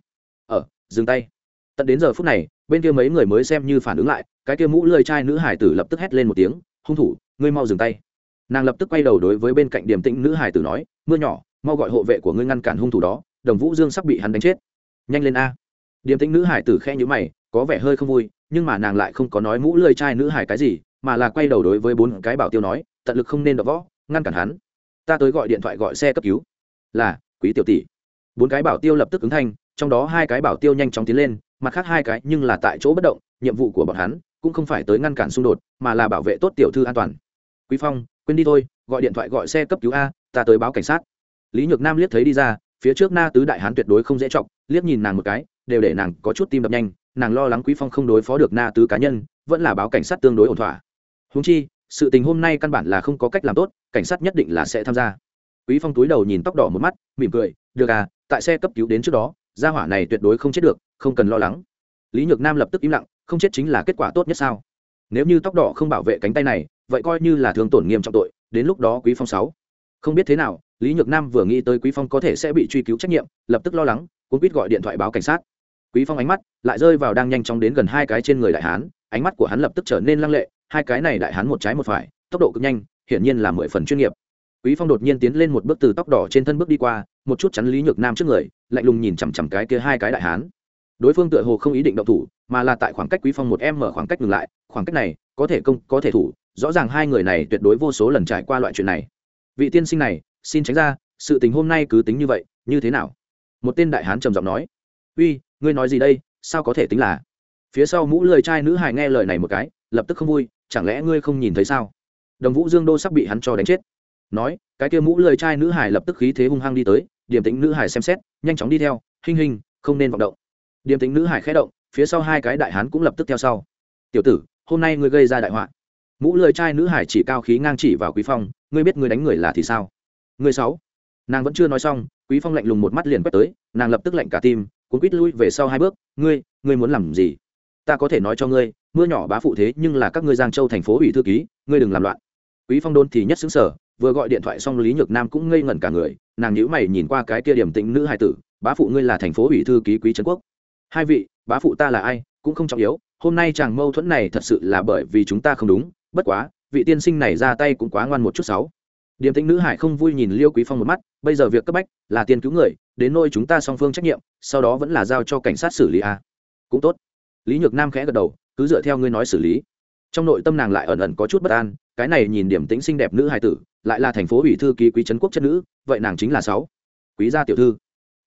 Ở dừng tay. Tận đến giờ phút này, bên kia mấy người mới xem như phản ứng lại, cái kia mũ lơi trai nữ hải tử lập tức hét lên một tiếng, hung thủ, ngươi mau dừng tay. Nàng lập tức quay đầu đối với bên cạnh điềm tĩnh nữ hải tử nói, mưa nhỏ, mau gọi hộ vệ của ngươi ngăn cản hung thủ đó, đồng vũ dương sắp bị hắn đánh chết. Nhanh lên a. Điềm tĩnh nữ hải tử khe nhữ mày có vẻ hơi không vui, nhưng mà nàng lại không có nói mũ lơi trai nữ hải cái gì, mà là quay đầu đối với bốn cái bảo tiêu nói, tận lực không nên đập võ, ngăn cản hắn. Ta tới gọi điện thoại gọi xe cấp cứu. Là, quý tiểu tỷ. Bốn cái bảo tiêu lập tức ứng thanh, trong đó hai cái bảo tiêu nhanh chóng tiến lên, mặt khác hai cái nhưng là tại chỗ bất động, nhiệm vụ của bọn hắn cũng không phải tới ngăn cản xung đột, mà là bảo vệ tốt tiểu thư an toàn. Quý phong, quên đi thôi, gọi điện thoại gọi xe cấp cứu a, ta tới báo cảnh sát. Lý nhược nam liếc thấy đi ra, phía trước na tứ đại hán tuyệt đối không dễ chọc, liếc nhìn nàng một cái, đều để nàng có chút tim đập nhanh nàng lo lắng quý phong không đối phó được na tứ cá nhân, vẫn là báo cảnh sát tương đối ổn thỏa. Húng chi, sự tình hôm nay căn bản là không có cách làm tốt, cảnh sát nhất định là sẽ tham gia. Quý phong túi đầu nhìn tóc đỏ một mắt, mỉm cười, được à tại xe cấp cứu đến trước đó, gia hỏa này tuyệt đối không chết được, không cần lo lắng. Lý nhược nam lập tức im lặng, không chết chính là kết quả tốt nhất sao? Nếu như tóc đỏ không bảo vệ cánh tay này, vậy coi như là thương tổn nghiêm trọng tội, đến lúc đó quý phong sáu. Không biết thế nào, lý nhược nam vừa nghĩ tới quý phong có thể sẽ bị truy cứu trách nhiệm, lập tức lo lắng cũng biết gọi điện thoại báo cảnh sát quý phong ánh mắt lại rơi vào đang nhanh chóng đến gần hai cái trên người đại hán, ánh mắt của hắn lập tức trở nên lăng lệ, hai cái này đại hán một trái một phải, tốc độ cực nhanh, hiển nhiên là mười phần chuyên nghiệp. Quý phong đột nhiên tiến lên một bước từ tóc đỏ trên thân bước đi qua, một chút chắn lý nhược nam trước người, lạnh lùng nhìn chằm chằm cái kia hai cái đại hán. Đối phương tựa hồ không ý định động thủ, mà là tại khoảng cách quý phong một em mở khoảng cách ngừng lại, khoảng cách này có thể công, có thể thủ, rõ ràng hai người này tuyệt đối vô số lần trải qua loại chuyện này. Vị tiên sinh này, xin tránh ra, sự tình hôm nay cứ tính như vậy, như thế nào? Một tên đại hán trầm giọng nói. Uy ngươi nói gì đây, sao có thể tính là? Phía sau mũ lười trai nữ hài nghe lời này một cái, lập tức không vui, chẳng lẽ ngươi không nhìn thấy sao? Đồng vũ dương đô sắp bị hắn cho đánh chết. Nói, cái kia mũ lười trai nữ hài lập tức khí thế hung hăng đi tới, điểm tính nữ hài xem xét, nhanh chóng đi theo hình hình không nên vọng động. Điểm tính nữ hài khẽ động, phía sau hai cái đại hán cũng lập tức theo sau. Tiểu tử, hôm nay ngươi gây ra đại họa. Mũ lười trai nữ hải chỉ cao khí ngang chỉ vào quý phong, ngươi biết ngươi đánh người là thì sao? Ngươi sáu. Nàng vẫn chưa nói xong, quý phong lạnh lùng một mắt liền quét tới, nàng lập tức lạnh cả tim cuốn quýt lui về sau hai bước, ngươi ngươi muốn làm gì? Ta có thể nói cho ngươi, mưa nhỏ bá phụ thế nhưng là các ngươi giang châu thành phố ủy thư ký, ngươi đừng làm loạn. Quý phong đôn thì nhất xứng sở vừa gọi điện thoại xong lý nhược nam cũng ngây ngẩn cả người, nàng nhíu mày nhìn qua cái kia điểm tĩnh nữ hài tử, bá phụ ngươi là thành phố ủy thư ký quý trấn quốc. Hai vị, bá phụ ta là ai, cũng không trọng yếu, hôm nay chàng mâu thuẫn này thật sự là bởi vì chúng ta không đúng, bất quá, vị tiên sinh này ra tay cũng quá ngoan một chút sáu. Điểm tĩnh nữ hải không vui nhìn liêu quý phong một mắt, bây giờ việc cấp bách là tiền cứu người đến nơi chúng ta song phương trách nhiệm, sau đó vẫn là giao cho cảnh sát xử lý a. Cũng tốt. Lý nhược nam khẽ gật đầu, cứ dựa theo ngươi nói xử lý. Trong nội tâm nàng lại ẩn ẩn có chút bất an, cái này nhìn điểm tĩnh xinh đẹp nữ hài tử, lại là thành phố ủy thư ký quý trấn quốc chất nữ, vậy nàng chính là sáu. Quý gia tiểu thư.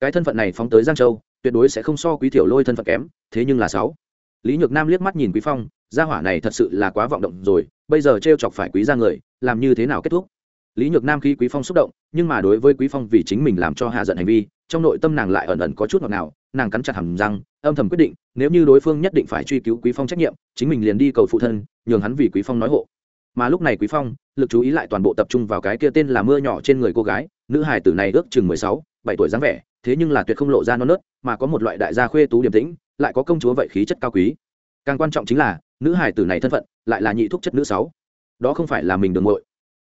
Cái thân phận này phóng tới giang châu, tuyệt đối sẽ không so quý tiểu lôi thân phận kém, thế nhưng là sáu. Lý nhược nam liếc mắt nhìn quý phong, gia hỏa này thật sự là quá vọng động rồi, bây giờ trêu chọc phải quý gia người, làm như thế nào kết thúc? Lý nhược nam khi quý phong xúc động nhưng mà đối với quý phong vì chính mình làm cho hạ giận hành vi trong nội tâm nàng lại ẩn ẩn có chút ngọt nào nàng cắn chặt hầm răng âm thầm quyết định nếu như đối phương nhất định phải truy cứu quý phong trách nhiệm chính mình liền đi cầu phụ thân nhường hắn vì quý phong nói hộ. Mà lúc này quý phong lực chú ý lại toàn bộ tập trung vào cái kia tên là mưa nhỏ trên người cô gái nữ hài tử này ước chừng mười sáu, bảy tuổi dáng vẻ thế nhưng là tuyệt không lộ ra non nớt mà có một loại đại gia khuê tú điềm tĩnh lại có công chúa vậy khí chất cao quý. Càng quan trọng chính là nữ hài tử này thân phận lại là nhị thúc chất nữ sáu. Đó không phải là mình đường muội.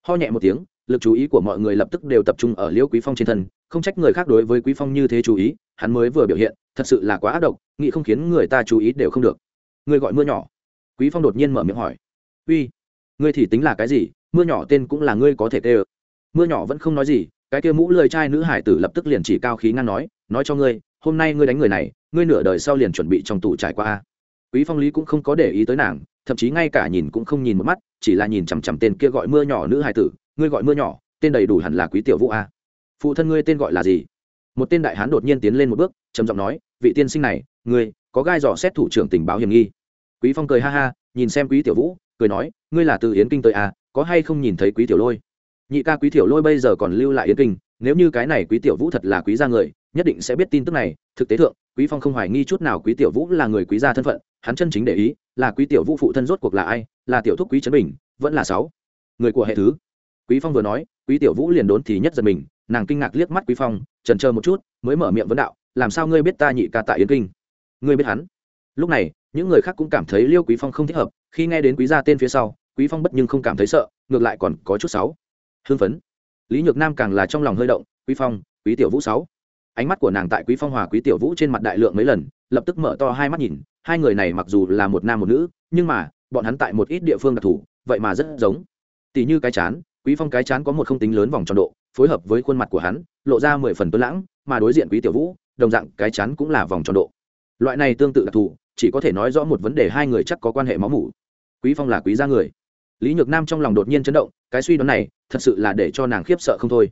Ho nhẹ một tiếng lực chú ý của mọi người lập tức đều tập trung ở liễu quý phong trên thân, không trách người khác đối với quý phong như thế chú ý, hắn mới vừa biểu hiện, thật sự là quá ác độc, nghĩ không khiến người ta chú ý đều không được. Người gọi mưa nhỏ. Quý phong đột nhiên mở miệng hỏi. Uy, ngươi thì tính là cái gì? Mưa nhỏ tên cũng là ngươi có thể tê ơ. Mưa nhỏ vẫn không nói gì, cái kia mũ lười trai nữ hải tử lập tức liền chỉ cao khí ngăn nói nói cho ngươi, hôm nay ngươi đánh người này, ngươi nửa đời sau liền chuẩn bị trong tủ trải qua quý phong lý cũng không có để ý tới nàng, thậm chí ngay cả nhìn cũng không nhìn một mắt, chỉ là nhìn chằm chằm tên kia gọi mưa nhỏ nữ hải tử ngươi gọi mưa nhỏ, tên đầy đủ hẳn là quý tiểu vũ a. Phụ thân ngươi tên gọi là gì? Một tên đại hán đột nhiên tiến lên một bước, trầm giọng nói, vị tiên sinh này, ngươi, có gai dò xét thủ trưởng tình báo hiểm nghi. Quý phong cười ha ha, nhìn xem quý tiểu vũ, cười nói, ngươi là từ yến kinh tới a, có hay không nhìn thấy quý tiểu lôi? Nhị ca quý tiểu lôi bây giờ còn lưu lại yến kinh, nếu như cái này quý tiểu vũ thật là quý gia người, nhất định sẽ biết tin tức này. Thực tế thượng, quý phong không hoài nghi chút nào quý tiểu vũ là người quý gia thân phận, hắn chân chính để ý là quý tiểu vũ phụ thân rốt cuộc là ai, là tiểu thúc quý trấn bình, vẫn là sáu người của hệ thứ quý phong vừa nói, quý tiểu vũ liền đốn thì nhất giật mình, nàng kinh ngạc liếc mắt quý phong, trần chờ một chút, mới mở miệng vấn đạo, làm sao ngươi biết ta nhị ca tại yến kinh? Ngươi biết hắn. Lúc này, những người khác cũng cảm thấy liêu quý phong không thích hợp, khi nghe đến quý gia tên phía sau, quý phong bất nhưng không cảm thấy sợ, ngược lại còn có chút sáu hưng phấn. Lý nhược nam càng là trong lòng hơi động, quý phong, quý tiểu vũ sáu. Ánh mắt của nàng tại quý phong hòa quý tiểu vũ trên mặt đại lượng mấy lần, lập tức mở to hai mắt nhìn, hai người này mặc dù là một nam một nữ, nhưng mà, bọn hắn tại một ít địa phương đặc thù, vậy mà rất giống. Tỷ như cái chán quý phong cái chán có một không tính lớn vòng tròn độ, phối hợp với khuôn mặt của hắn, lộ ra mười phần tuấn lãng, mà đối diện quý tiểu vũ, đồng dạng, cái chán cũng là vòng tròn độ. Loại này tương tự đặc thù, chỉ có thể nói rõ một vấn đề hai người chắc có quan hệ máu mủ. Quý phong là quý gia người. Lý nhược nam trong lòng đột nhiên chấn động, cái suy đoán này, thật sự là để cho nàng khiếp sợ không thôi.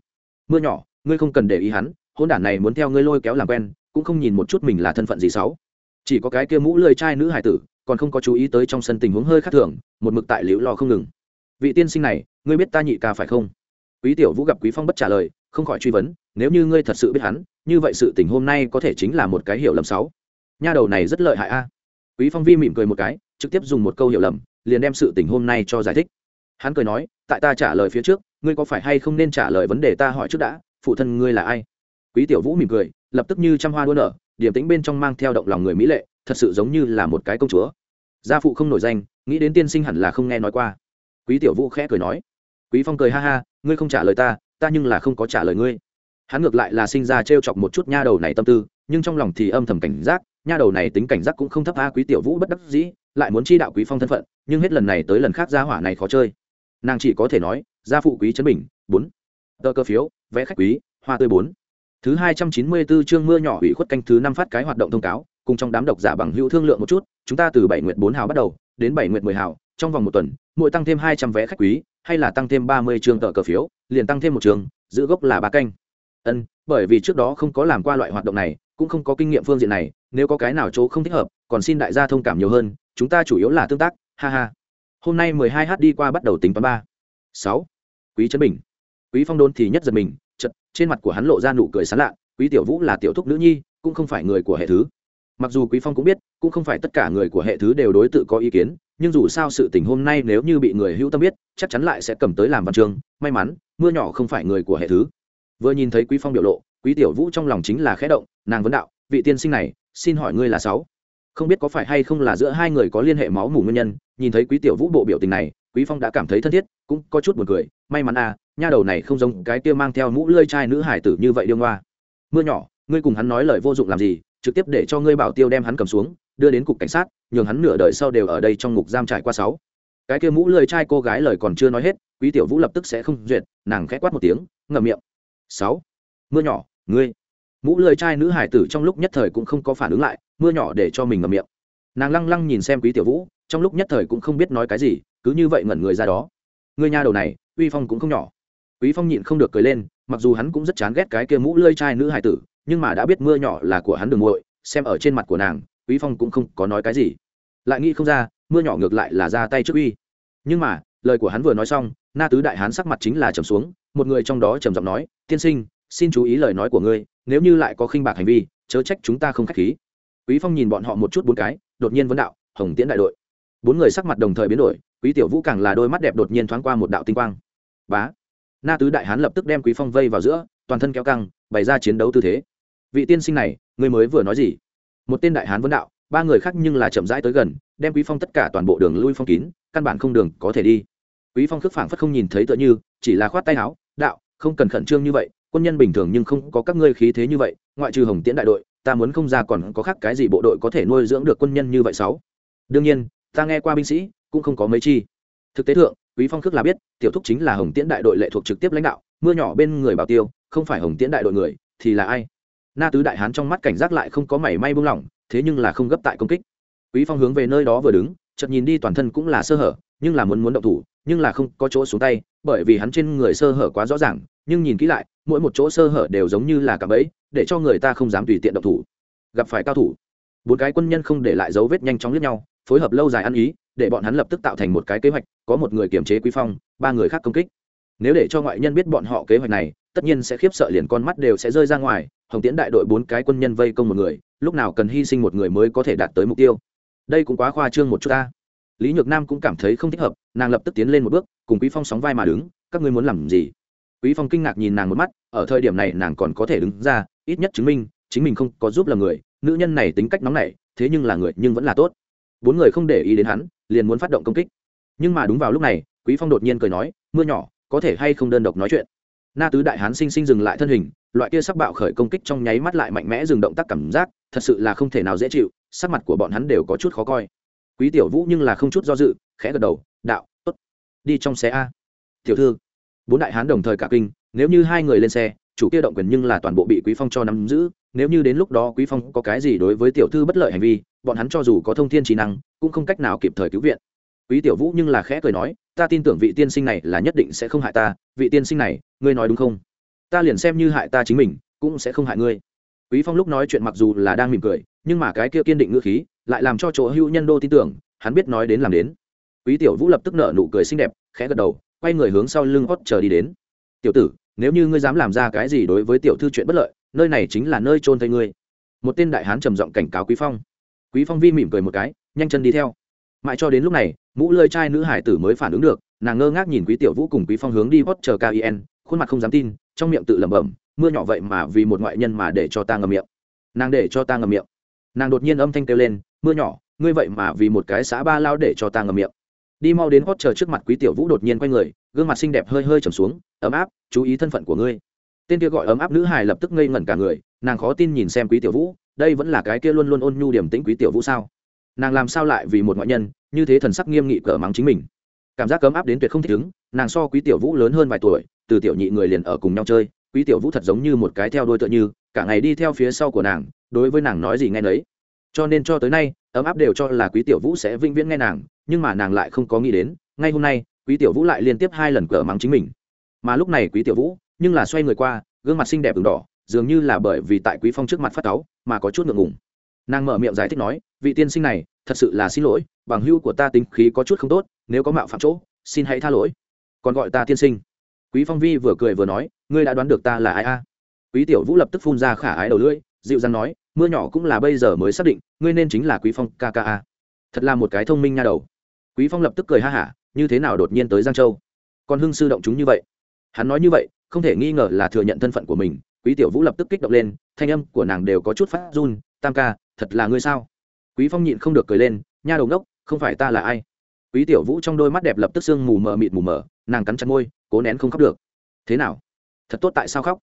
Mưa nhỏ, ngươi không cần để ý hắn hôn đản này muốn theo ngươi lôi kéo làm quen, cũng không nhìn một chút mình là thân phận gì xấu. Chỉ có cái kia mũ lười trai nữ hải tử, còn không có chú ý tới trong sân tình huống hơi khác thường, một mực tại liễu lo không ngừng. Vị tiên sinh này ngươi biết ta nhị ca phải không? Quý tiểu vũ gặp quý phong bất trả lời, không khỏi truy vấn, nếu như ngươi thật sự biết hắn, như vậy sự tình hôm nay có thể chính là một cái hiểu lầm sáu. nha đầu này rất lợi hại a. Quý phong vi mỉm cười một cái, trực tiếp dùng một câu hiểu lầm, liền đem sự tình hôm nay cho giải thích. Hắn cười nói, tại ta trả lời phía trước, ngươi có phải hay không nên trả lời vấn đề ta hỏi trước đã, phụ thân ngươi là ai? Quý tiểu vũ mỉm cười, lập tức như trăm hoa đua nở điểm tĩnh bên trong mang theo động lòng người mỹ lệ, thật sự giống như là một cái công chúa. Gia phụ không nổi danh, nghĩ đến tiên sinh hẳn là không nghe nói qua. Quý tiểu vũ khẽ cười nói quý phong cười ha ha, ngươi không trả lời ta ta nhưng là không có trả lời ngươi. Hắn ngược lại là sinh ra trêu chọc một chút nha đầu này tâm tư, nhưng trong lòng thì âm thầm cảnh giác, nha đầu này tính cảnh giác cũng không thấp a quý tiểu vũ bất đắc dĩ, lại muốn chi đạo quý phong thân phận, nhưng hết lần này tới lần khác gia hỏa này khó chơi. Nàng chỉ có thể nói, gia phụ quý trấn bình, bốn tờ cơ phiếu, vẽ khách quý, hoa tươi bốn. Thứ hai trăm chín mươi 294 chương mưa nhỏ ủy khuất canh thứ năm phát cái hoạt động thông cáo, cùng trong đám độc giả bằng hữu thương lượng một chút, chúng ta từ bảy nguyện bốn hào bắt đầu đến bảy nguyện mười hào, trong vòng một tuần, mỗi tăng thêm hai trăm vé khách quý, hay là tăng thêm ba mươi trường tờ cờ phiếu, liền tăng thêm một trường, giữ gốc là ba canh. Ân, bởi vì trước đó không có làm qua loại hoạt động này, cũng không có kinh nghiệm phương diện này, nếu có cái nào chỗ không thích hợp, còn xin đại gia thông cảm nhiều hơn, chúng ta chủ yếu là tương tác, ha ha. Hôm nay mười hai h đi qua bắt đầu tính toán ba. Sáu. Quý trấn bình. Quý phong đôn thì nhất giật mình chật trên mặt của hắn lộ ra nụ cười sán lạ, quý tiểu vũ là tiểu thúc nữ nhi, cũng không phải người của hệ thứ mặc dù quý phong cũng biết, cũng không phải tất cả người của hệ thứ đều đối tự có ý kiến, nhưng dù sao sự tình hôm nay nếu như bị người hữu tâm biết, chắc chắn lại sẽ cầm tới làm văn chương, may mắn, mưa nhỏ không phải người của hệ thứ. Vừa nhìn thấy quý phong biểu lộ, quý tiểu vũ trong lòng chính là khẽ động, nàng vấn đạo, vị tiên sinh này, xin hỏi ngươi là sáu? Không biết có phải hay không là giữa hai người có liên hệ máu mủ nguyên nhân, nhìn thấy quý tiểu vũ bộ biểu tình này, quý phong đã cảm thấy thân thiết, cũng có chút buồn cười, may mắn à nha đầu này không giống cái kia mang theo mũ lơi trai nữ hải tử như vậy điêu ngoa. Mưa nhỏ, ngươi cùng hắn nói lời vô dụng làm gì trực tiếp để cho ngươi bảo tiêu đem hắn cầm xuống, đưa đến cục cảnh sát, nhường hắn nửa đời sau đều ở đây trong ngục giam trải qua sáu. Cái kia mũ lười trai cô gái lời còn chưa nói hết, quý tiểu vũ lập tức sẽ không duyệt, nàng khẽ quát một tiếng, ngậm miệng. Sáu. Mưa nhỏ, ngươi. Mũ lười trai nữ hải tử trong lúc nhất thời cũng không có phản ứng lại, mưa nhỏ để cho mình ngậm miệng. Nàng lăng lăng nhìn xem quý tiểu vũ, trong lúc nhất thời cũng không biết nói cái gì, cứ như vậy ngẩn người ra đó. Ngươi nha đầu này, uy phong cũng không nhỏ. Quý phong nhịn không được cười lên, mặc dù hắn cũng rất chán ghét cái kia mũ lơi trai nữ hải tử nhưng mà đã biết mưa nhỏ là của hắn đường muội, xem ở trên mặt của nàng, quý phong cũng không có nói cái gì. Lại nghĩ không ra, mưa nhỏ ngược lại là ra tay trước uy. Nhưng mà, lời của hắn vừa nói xong, na tứ đại hán sắc mặt chính là trầm xuống, một người trong đó trầm giọng nói, tiên sinh, xin chú ý lời nói của ngươi, nếu như lại có khinh bạc hành vi, chớ trách chúng ta không khách khí. Quý phong nhìn bọn họ một chút bốn cái, đột nhiên vấn đạo, hồng tiễn đại đội. Bốn người sắc mặt đồng thời biến đổi, quý tiểu vũ càng là đôi mắt đẹp đột nhiên thoáng qua một đạo tinh quang. Bá. Na tứ đại hán lập tức đem quý phong vây vào giữa, toàn thân kéo căng, bày ra chiến đấu tư thế vị tiên sinh này, ngươi mới vừa nói gì? Một tên đại hán vấn đạo, ba người khác nhưng là chậm rãi tới gần, đem quý phong tất cả toàn bộ đường lui phong kín, căn bản không đường có thể đi. Quý phong khước phảng phất không nhìn thấy tựa như, chỉ là khoát tay áo, đạo, không cần khẩn trương như vậy, quân nhân bình thường nhưng không có các ngươi khí thế như vậy, ngoại trừ hồng tiễn đại đội, ta muốn không ra còn có khác cái gì bộ đội có thể nuôi dưỡng được quân nhân như vậy sáu? Đương nhiên, ta nghe qua binh sĩ, cũng không có mấy chi. Thực tế thượng, quý phong khước là biết, tiểu thúc chính là hồng tiễn đại đội lệ thuộc trực tiếp lãnh đạo, mưa nhỏ bên người bảo tiêu, không phải hồng tiễn đại đội người, thì là ai? Na tứ đại hán trong mắt cảnh giác lại không có mảy may buông lỏng, thế nhưng là không gấp tại công kích. Quý phong hướng về nơi đó vừa đứng, chợt nhìn đi toàn thân cũng là sơ hở, nhưng là muốn muốn động thủ, nhưng là không có chỗ xuống tay, bởi vì hắn trên người sơ hở quá rõ ràng, nhưng nhìn kỹ lại, mỗi một chỗ sơ hở đều giống như là cả bẫy, để cho người ta không dám tùy tiện động thủ. Gặp phải cao thủ, bốn cái quân nhân không để lại dấu vết nhanh chóng lướt nhau, phối hợp lâu dài ăn ý, để bọn hắn lập tức tạo thành một cái kế hoạch, có một người kiềm chế quý phong, ba người khác công kích. Nếu để cho ngoại nhân biết bọn họ kế hoạch này tất nhiên sẽ khiếp sợ liền con mắt đều sẽ rơi ra ngoài, hồng tiễn đại đội bốn cái quân nhân vây công một người, lúc nào cần hy sinh một người mới có thể đạt tới mục tiêu. Đây cũng quá khoa trương một chút ta. Lý nhược nam cũng cảm thấy không thích hợp, nàng lập tức tiến lên một bước, cùng quý phong sóng vai mà đứng, các ngươi muốn làm gì? Quý phong kinh ngạc nhìn nàng một mắt, ở thời điểm này nàng còn có thể đứng ra, ít nhất chứng minh, chính mình không có giúp là người, nữ nhân này tính cách nóng nảy, thế nhưng là người nhưng vẫn là tốt. Bốn người không để ý đến hắn, liền muốn phát động công kích. Nhưng mà đúng vào lúc này, quý phong đột nhiên cười nói, mưa nhỏ, có thể hay không đơn độc nói chuyện? Na tứ đại hán sinh sinh dừng lại thân hình, loại kia sắc bạo khởi công kích trong nháy mắt lại mạnh mẽ dừng động tác cảm giác, thật sự là không thể nào dễ chịu, sắc mặt của bọn hắn đều có chút khó coi. Quý tiểu vũ nhưng là không chút do dự, khẽ gật đầu, đạo, tốt. Đi trong xe a. Tiểu thư. Bốn đại hán đồng thời cả kinh, nếu như hai người lên xe, chủ kia động quyền nhưng là toàn bộ bị quý phong cho nắm giữ, nếu như đến lúc đó quý phong có cái gì đối với tiểu thư bất lợi hành vi, bọn hắn cho dù có thông thiên trí năng, cũng không cách nào kịp thời cứu viện quý tiểu vũ nhưng là khẽ cười nói, ta tin tưởng vị tiên sinh này là nhất định sẽ không hại ta. Vị tiên sinh này, ngươi nói đúng không? Ta liền xem như hại ta chính mình, cũng sẽ không hại ngươi. Quý phong lúc nói chuyện mặc dù là đang mỉm cười, nhưng mà cái kia kiên định ngữ khí lại làm cho chỗ hữu nhân đô tin tưởng, hắn biết nói đến làm đến. Quý tiểu vũ lập tức nở nụ cười xinh đẹp, khẽ gật đầu, quay người hướng sau lưng hót chờ đi đến. Tiểu tử, nếu như ngươi dám làm ra cái gì đối với tiểu thư chuyện bất lợi, nơi này chính là nơi trôn thây ngươi. Một tên đại hán trầm giọng cảnh cáo quý phong. Quý phong vi mỉm cười một cái, nhanh chân đi theo. Mãi cho đến lúc này mũ lơi trai nữ hải tử mới phản ứng được nàng ngơ ngác nhìn quý tiểu vũ cùng quý phong hướng đi hót chờ Kien, khuôn mặt không dám tin trong miệng tự lẩm bẩm mưa nhỏ vậy mà vì một ngoại nhân mà để cho ta ngầm miệng. Nàng để cho ta ngầm miệng. Nàng đột nhiên âm thanh kêu lên mưa nhỏ ngươi vậy mà vì một cái xã ba lao để cho ta ngầm miệng. Đi mau đến hót chờ trước mặt quý tiểu vũ đột nhiên quay người gương mặt xinh đẹp hơi hơi trầm xuống ấm áp chú ý thân phận của ngươi. Tên kia gọi ấm áp nữ hài lập tức ngây ngẩn cả người nàng khó tin nhìn xem quý tiểu vũ đây vẫn là cái kia luôn luôn ôn nhu điểm tĩnh quý tiểu vũ sao? Nàng làm sao lại vì một ngoại nhân, như thế thần sắc nghiêm nghị cỡ mắng chính mình. Cảm giác cấm áp đến tuyệt không thích ứng, nàng so quý tiểu vũ lớn hơn vài tuổi, từ tiểu nhị người liền ở cùng nhau chơi, quý tiểu vũ thật giống như một cái theo đôi tựa như, cả ngày đi theo phía sau của nàng, đối với nàng nói gì nghe nấy. Cho nên cho tới nay, ấm áp đều cho là quý tiểu vũ sẽ vĩnh viễn nghe nàng, nhưng mà nàng lại không có nghĩ đến, ngay hôm nay, quý tiểu vũ lại liên tiếp hai lần cờ mắng chính mình. Mà lúc này quý tiểu vũ, nhưng là xoay người qua, gương mặt xinh đẹp ửng đỏ, dường như là bởi vì tại quý phong trước mặt phát cáu, mà có chút ngượng ngùng. Nàng mở miệng giải thích nói, vị tiên sinh này thật sự là xin lỗi, bằng hưu của ta tính khí có chút không tốt, nếu có mạo phạm chỗ, xin hãy tha lỗi. Còn gọi ta tiên sinh. Quý phong vi vừa cười vừa nói, ngươi đã đoán được ta là ai a? Quý tiểu vũ lập tức phun ra khả ái đầu lưỡi, dịu dàng nói, mưa nhỏ cũng là bây giờ mới xác định, ngươi nên chính là quý phong kka thật là một cái thông minh nha đầu. Quý phong lập tức cười ha hả, như thế nào đột nhiên tới giang châu? Còn hưng sư động chúng như vậy. Hắn nói như vậy, không thể nghi ngờ là thừa nhận thân phận của mình, quý tiểu vũ lập tức kích động lên, thanh âm của nàng đều có chút phát run, tam ca, thật là ngươi sao? Quý phong nhịn không được cười lên nha đầu đốc không phải ta là ai? Quý tiểu vũ trong đôi mắt đẹp lập tức sương mù mờ mịt mù mờ nàng cắn chặt môi cố nén không khóc được. Thế nào? Thật tốt tại sao khóc?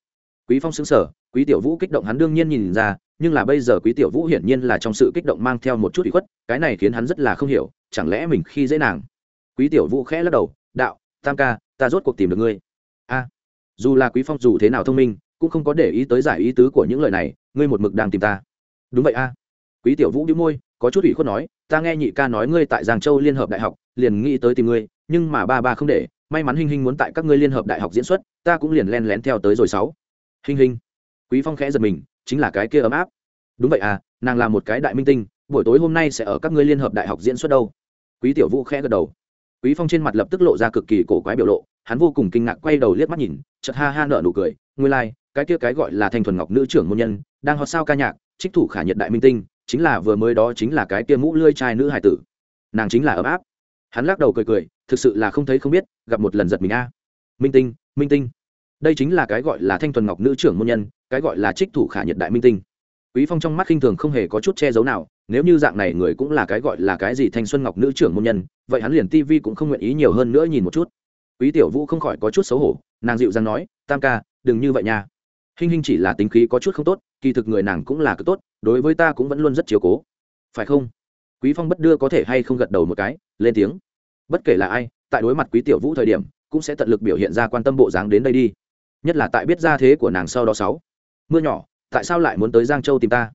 Quý phong sững sờ, quý tiểu vũ kích động hắn đương nhiên nhìn ra nhưng là bây giờ quý tiểu vũ hiển nhiên là trong sự kích động mang theo một chút ủy khuất cái này khiến hắn rất là không hiểu chẳng lẽ mình khi dễ nàng? Quý tiểu vũ khẽ lắc đầu đạo tam ca ta rốt cuộc tìm được ngươi. A dù là quý phong dù thế nào thông minh cũng không có để ý tới giải ý tứ của những lời này ngươi một mực đang tìm ta. Đúng vậy a. Quý tiểu vũ đĩu môi có chút ủy khuất nói ta nghe nhị ca nói ngươi tại giang châu liên hợp đại học liền nghĩ tới tìm ngươi nhưng mà ba ba không để may mắn Hinh Hinh muốn tại các ngươi liên hợp đại học diễn xuất ta cũng liền len lén theo tới rồi sáu. Hinh Hinh, quý phong khẽ giật mình chính là cái kia ấm áp. Đúng vậy à nàng là một cái đại minh tinh buổi tối hôm nay sẽ ở các ngươi liên hợp đại học diễn xuất đâu. Quý tiểu vũ khẽ gật đầu. Quý phong trên mặt lập tức lộ ra cực kỳ cổ quái biểu lộ hắn vô cùng kinh ngạc quay đầu liếc mắt nhìn chợt ha ha nở nụ cười nguyên lai like, cái kia cái gọi là thanh thuần ngọc nữ trưởng môn nhân đang hot sao ca nhạc trích thủ khả nhiệt đại minh tinh chính là vừa mới đó chính là cái kia mũ lươi trai nữ hải tử. Nàng chính là ấm áp. Hắn lắc đầu cười cười, thực sự là không thấy không biết, gặp một lần giật mình a. Minh tinh minh tinh. Đây chính là cái gọi là thanh thuần ngọc nữ trưởng môn nhân, cái gọi là trích thủ khả nhật đại minh tinh. Quý phong trong mắt khinh thường không hề có chút che giấu nào, nếu như dạng này người cũng là cái gọi là cái gì thanh xuân ngọc nữ trưởng môn nhân, vậy hắn liền tivi cũng không nguyện ý nhiều hơn nữa nhìn một chút. Quý tiểu vũ không khỏi có chút xấu hổ, nàng dịu dàng nói, tam ca, đừng như vậy nha. Hinh hinh chỉ là tính khí có chút không tốt, kỳ thực người nàng cũng là cực tốt đối với ta cũng vẫn luôn rất chiếu cố. Phải không? Quý phong bất đưa có thể hay không gật đầu một cái, lên tiếng. Bất kể là ai, tại đối mặt quý tiểu vũ thời điểm, cũng sẽ tận lực biểu hiện ra quan tâm bộ dáng đến đây đi. Nhất là tại biết ra thế của nàng sau đó sáu. Mưa nhỏ, tại sao lại muốn tới giang châu tìm ta?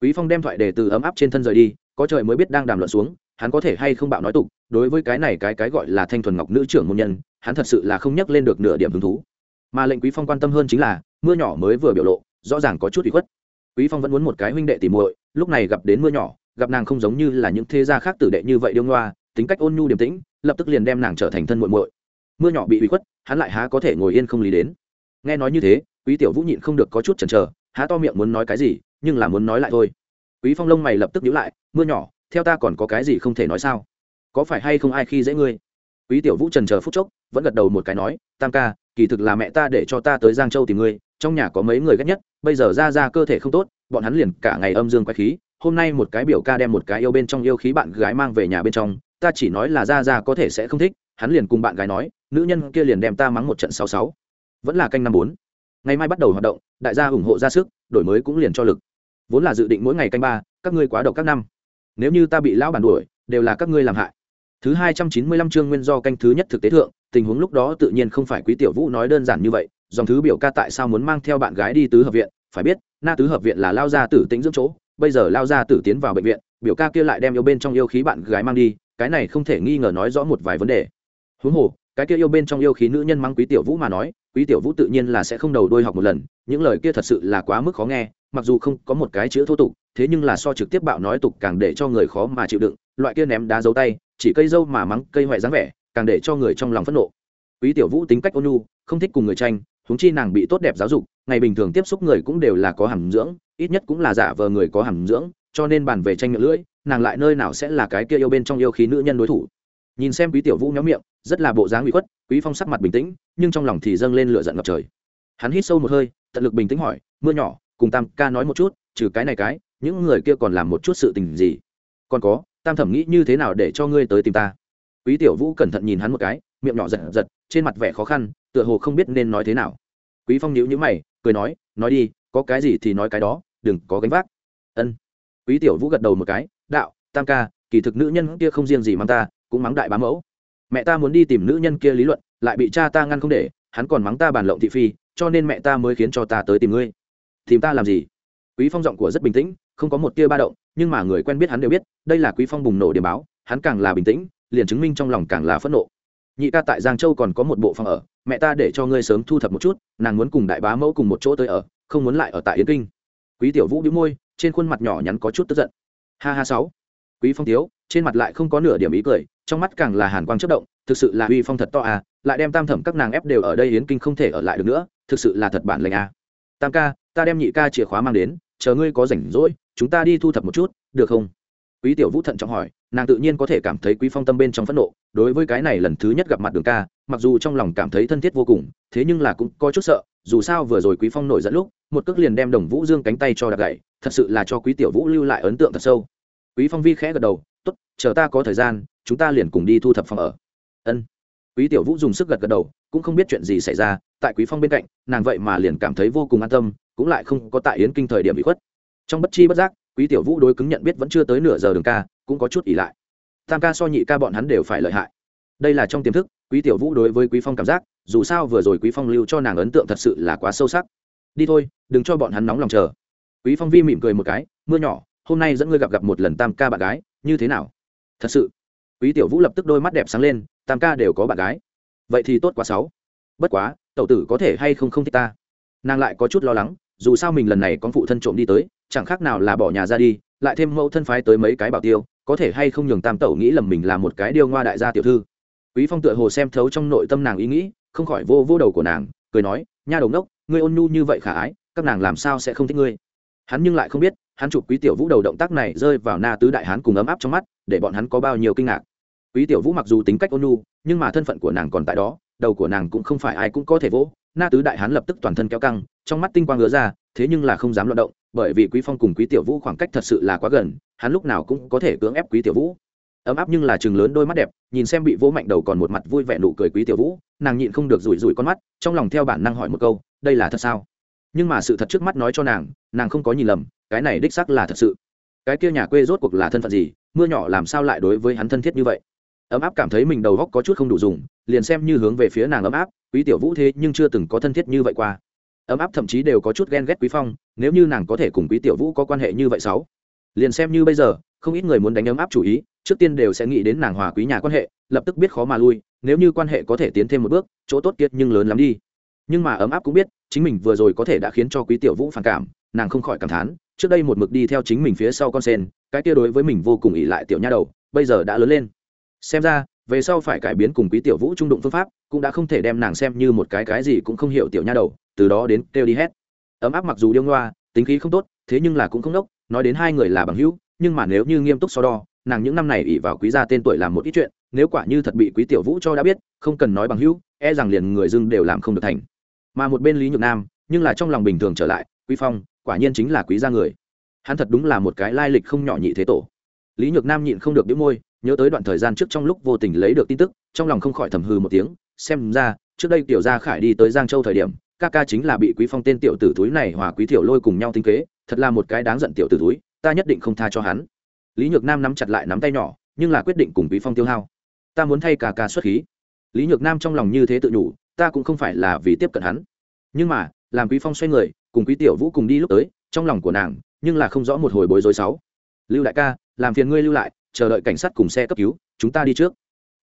Quý phong đem thoại đề từ ấm áp trên thân rời đi, có trời mới biết đang đàm luận xuống, hắn có thể hay không bạo nói tục, đối với cái này cái cái gọi là thanh thuần ngọc nữ trưởng môn nhân, hắn thật sự là không nhắc lên được nửa điểm hứng thú. Mà lệnh quý phong quan tâm hơn chính là, mưa nhỏ mới vừa biểu lộ, rõ ràng có chút bị khuất quý phong vẫn muốn một cái huynh đệ tỉ muội, lúc này gặp đến mưa nhỏ, gặp nàng không giống như là những thế gia khác tử đệ như vậy điêu ngoa, tính cách ôn nhu điềm tĩnh, lập tức liền đem nàng trở thành thân muội muội. Mưa nhỏ bị ủy khuất, hắn lại há có thể ngồi yên không lý đến. Nghe nói như thế, quý tiểu vũ nhịn không được có chút chần chờ, há to miệng muốn nói cái gì, nhưng là muốn nói lại thôi. Quý phong lông mày lập tức nhíu lại, mưa nhỏ, theo ta còn có cái gì không thể nói sao? Có phải hay không ai khi dễ ngươi? Quý tiểu vũ trần chờ phút chốc, vẫn gật đầu một cái nói, tam ca, kỳ thực là mẹ ta để cho ta tới giang châu tìm ngươi trong nhà có mấy người ghét nhất, bây giờ ra ra cơ thể không tốt, bọn hắn liền cả ngày âm dương quay khí, hôm nay một cái biểu ca đem một cái yêu bên trong yêu khí bạn gái mang về nhà bên trong, ta chỉ nói là ra ra có thể sẽ không thích, hắn liền cùng bạn gái nói, nữ nhân kia liền đem ta mắng một trận sáu sáu. Vẫn là canh năm bốn. Ngày mai bắt đầu hoạt động, đại gia ủng hộ ra sức, đổi mới cũng liền cho lực. Vốn là dự định mỗi ngày canh ba, các ngươi quá độc các năm. Nếu như ta bị lão bản đuổi, đều là các ngươi làm hại. Thứ hai trăm chín mươi lăm chương nguyên do canh thứ nhất thực tế thượng, tình huống lúc đó tự nhiên không phải quý tiểu vũ nói đơn giản như vậy dòng thứ biểu ca tại sao muốn mang theo bạn gái đi tứ hợp viện? Phải biết, na tứ hợp viện là lao gia tử tính dưỡng chỗ, bây giờ lao gia tử tiến vào bệnh viện, biểu ca kia lại đem yêu bên trong yêu khí bạn gái mang đi, cái này không thể nghi ngờ nói rõ một vài vấn đề. Huống hồ, cái kia yêu bên trong yêu khí nữ nhân mang quý tiểu vũ mà nói, quý tiểu vũ tự nhiên là sẽ không đầu đôi học một lần, những lời kia thật sự là quá mức khó nghe, mặc dù không có một cái chữ thô tục, thế nhưng là so trực tiếp bạo nói tục càng để cho người khó mà chịu đựng, loại kia ném đá dấu tay, chỉ cây dâu mà mắng cây hoại dáng vẻ, càng để cho người trong lòng phẫn nộ. Quý tiểu vũ tính cách ôn nhu, không thích cùng người tranh huống chi nàng bị tốt đẹp giáo dục, ngày bình thường tiếp xúc người cũng đều là có hàm dưỡng, ít nhất cũng là giả vờ người có hàm dưỡng, cho nên bàn về tranh miệng lưỡi, nàng lại nơi nào sẽ là cái kia yêu bên trong yêu khí nữ nhân đối thủ. Nhìn xem quý tiểu vũ nhóm miệng, rất là bộ dáng bị khuất, quý phong sắc mặt bình tĩnh, nhưng trong lòng thì dâng lên lửa giận ngập trời. Hắn hít sâu một hơi, tận lực bình tĩnh hỏi, mưa nhỏ, cùng tam ca nói một chút, trừ cái này cái, những người kia còn làm một chút sự tình gì? Còn có, tam thẩm nghĩ như thế nào để cho ngươi tới tìm ta? Quý tiểu vũ cẩn thận nhìn hắn một cái miệng nhỏ giật giật, trên mặt vẻ khó khăn, tựa hồ không biết nên nói thế nào. Quý phong nhíu nhíu mày, cười nói nói đi, có cái gì thì nói cái đó, đừng có gánh vác. Ân. Quý tiểu vũ gật đầu một cái, đạo, tam ca, kỳ thực nữ nhân kia không riêng gì mang ta, cũng mắng đại bá mẫu. Mẹ ta muốn đi tìm nữ nhân kia lý luận, lại bị cha ta ngăn không để, hắn còn mắng ta bàn lộng thị phi, cho nên mẹ ta mới khiến cho ta tới tìm ngươi. Tìm ta làm gì? Quý phong giọng của rất bình tĩnh, không có một tia ba động, nhưng mà người quen biết hắn đều biết, đây là quý phong bùng nổ điểm báo, hắn càng là bình tĩnh, liền chứng minh trong lòng càng là phẫn nộ nhị ca tại giang châu còn có một bộ phòng ở, mẹ ta để cho ngươi sớm thu thập một chút, nàng muốn cùng đại bá mẫu cùng một chỗ tới ở, không muốn lại ở tại yến kinh. Quý tiểu vũ đĩu môi, trên khuôn mặt nhỏ nhắn có chút tức giận. Ha ha sáu. Quý phong thiếu, trên mặt lại không có nửa điểm ý cười, trong mắt càng là hàn quang chất động, thực sự là uy phong thật to à lại đem tam thẩm các nàng ép đều ở đây yến kinh không thể ở lại được nữa, thực sự là thật bản lệnh à. Tam ca, ta đem nhị ca chìa khóa mang đến, chờ ngươi có rảnh rỗi, chúng ta đi thu thập một chút, được không? Quý tiểu vũ thận trọng hỏi, nàng tự nhiên có thể cảm thấy quý phong tâm bên trong phẫn nộ, đối với cái này lần thứ nhất gặp mặt đường ca, mặc dù trong lòng cảm thấy thân thiết vô cùng, thế nhưng là cũng có chút sợ, dù sao vừa rồi quý phong nổi dẫn lúc, một cước liền đem đồng vũ dương cánh tay cho đặt gậy, thật sự là cho quý tiểu vũ lưu lại ấn tượng thật sâu. Quý phong vi khẽ gật đầu, tốt, chờ ta có thời gian, chúng ta liền cùng đi thu thập phòng ở. Ân. Quý tiểu vũ dùng sức gật gật đầu, cũng không biết chuyện gì xảy ra, tại quý phong bên cạnh, nàng vậy mà liền cảm thấy vô cùng an tâm, cũng lại không có tại yến kinh thời điểm bị khuất. Trong bất chi bất giác quý tiểu vũ đối cứng nhận biết vẫn chưa tới nửa giờ đường ca, cũng có chút ỉ lại. Tam ca so nhị ca bọn hắn đều phải lợi hại. Đây là trong tiềm thức, quý tiểu vũ đối với quý phong cảm giác, dù sao vừa rồi quý phong lưu cho nàng ấn tượng thật sự là quá sâu sắc. Đi thôi, đừng cho bọn hắn nóng lòng chờ. Quý phong vi mỉm cười một cái, mưa nhỏ, hôm nay dẫn ngươi gặp gặp một lần tam ca bạn gái, như thế nào? Thật sự. Quý tiểu vũ lập tức đôi mắt đẹp sáng lên, tam ca đều có bạn gái. Vậy thì tốt quá sáu. Bất quá, tẩu tử có thể hay không không thích ta? Nàng lại có chút lo lắng, dù sao mình lần này con phụ thân trộm đi tới chẳng khác nào là bỏ nhà ra đi, lại thêm mẫu thân phái tới mấy cái bảo tiêu, có thể hay không nhường tam tẩu nghĩ lầm mình là một cái điêu ngoa đại gia tiểu thư. Quý phong tựa hồ xem thấu trong nội tâm nàng ý nghĩ, không khỏi vô vô đầu của nàng, cười nói, nha đầu đốc ngươi ôn nhu như vậy khả ái, các nàng làm sao sẽ không thích ngươi? Hắn nhưng lại không biết, hắn chụp quý tiểu vũ đầu động tác này rơi vào na tứ đại hán cùng ấm áp trong mắt, để bọn hắn có bao nhiêu kinh ngạc. Quý tiểu vũ mặc dù tính cách ôn nhu, nhưng mà thân phận của nàng còn tại đó, đầu của nàng cũng không phải ai cũng có thể vỗ. Na tứ đại hán lập tức toàn thân kéo căng, trong mắt tinh quang ngứa ra, thế nhưng là không dám loạt động bởi vì quý phong cùng quý tiểu vũ khoảng cách thật sự là quá gần, hắn lúc nào cũng có thể cưỡng ép quý tiểu vũ. Ấm áp nhưng là chừng lớn đôi mắt đẹp, nhìn xem bị vỗ mạnh đầu còn một mặt vui vẻ nụ cười quý tiểu vũ, nàng nhịn không được rủi rủi con mắt, trong lòng theo bản năng hỏi một câu, đây là thật sao? Nhưng mà sự thật trước mắt nói cho nàng nàng không có nhìn lầm, cái này đích xác là thật sự. Cái kia nhà quê rốt cuộc là thân phận gì, mưa nhỏ làm sao lại đối với hắn thân thiết như vậy? Ấm áp cảm thấy mình đầu góc có chút không đủ dùng, liền xem như hướng về phía nàng ấm áp, quý tiểu vũ thế nhưng chưa từng có thân thiết như vậy qua ấm áp thậm chí đều có chút ghen ghét quý phong, nếu như nàng có thể cùng quý tiểu vũ có quan hệ như vậy sáu. Liền xem như bây giờ, không ít người muốn đánh ấm áp chủ ý, trước tiên đều sẽ nghĩ đến nàng hòa quý nhà quan hệ, lập tức biết khó mà lui, nếu như quan hệ có thể tiến thêm một bước, chỗ tốt kiệt nhưng lớn lắm đi. Nhưng mà ấm áp cũng biết, chính mình vừa rồi có thể đã khiến cho quý tiểu vũ phản cảm, nàng không khỏi cảm thán, trước đây một mực đi theo chính mình phía sau con sen, cái kia đối với mình vô cùng ỷ lại tiểu nha đầu, bây giờ đã lớn lên. Xem ra, về sau phải cải biến cùng quý tiểu vũ trung đụng phương pháp, cũng đã không thể đem nàng xem như một cái cái gì cũng không hiểu tiểu nha đầu từ đó đến kêu đi hết. Ấm áp mặc dù điêu ngoa, tính khí không tốt, thế nhưng là cũng không đốc, nói đến hai người là bằng hữu, nhưng mà nếu như nghiêm túc so đo, nàng những năm này ỉ vào quý gia tên tuổi làm một ít chuyện, nếu quả như thật bị quý tiểu vũ cho đã biết, không cần nói bằng hữu e rằng liền người dưng đều làm không được thành. Mà một bên lý nhược nam, nhưng là trong lòng bình thường trở lại, quý phong, quả nhiên chính là quý gia người. Hắn thật đúng là một cái lai lịch không nhỏ nhị thế tổ. Lý nhược nam nhịn không được đĩu môi, nhớ tới đoạn thời gian trước trong lúc vô tình lấy được tin tức, trong lòng không khỏi thầm hư một tiếng, xem ra, trước đây tiểu gia khải đi tới giang châu thời điểm ca ca chính là bị quý phong tên tiểu tử túi này hòa quý tiểu lôi cùng nhau tinh kế, thật là một cái đáng giận tiểu tử túi ta nhất định không tha cho hắn. Lý nhược nam nắm chặt lại nắm tay nhỏ, nhưng là quyết định cùng quý phong tiêu hao. Ta muốn thay ca ca xuất khí. Lý nhược nam trong lòng như thế tự nhủ ta cũng không phải là vì tiếp cận hắn. Nhưng mà, làm quý phong xoay người, cùng quý tiểu vũ cùng đi lúc tới, trong lòng của nàng, nhưng là không rõ một hồi bối rối sáu. Lưu đại ca, làm phiền ngươi lưu lại, chờ đợi cảnh sát cùng xe cấp cứu, chúng ta đi trước.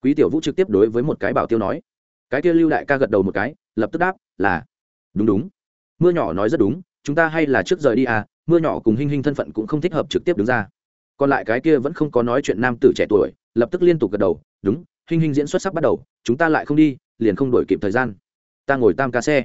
Quý tiểu vũ trực tiếp đối với một cái bảo tiêu nói. Cái kia lưu đại ca gật đầu một cái, lập tức đáp, là đúng đúng. Mưa nhỏ nói rất đúng, chúng ta hay là trước rời đi à mưa nhỏ cùng hinh hinh thân phận cũng không thích hợp trực tiếp đứng ra. Còn lại cái kia vẫn không có nói chuyện nam tử trẻ tuổi, lập tức liên tục gật đầu, đúng, hinh hinh diễn xuất sắc bắt đầu, chúng ta lại không đi, liền không đổi kịp thời gian. Ta ngồi tam ca xe.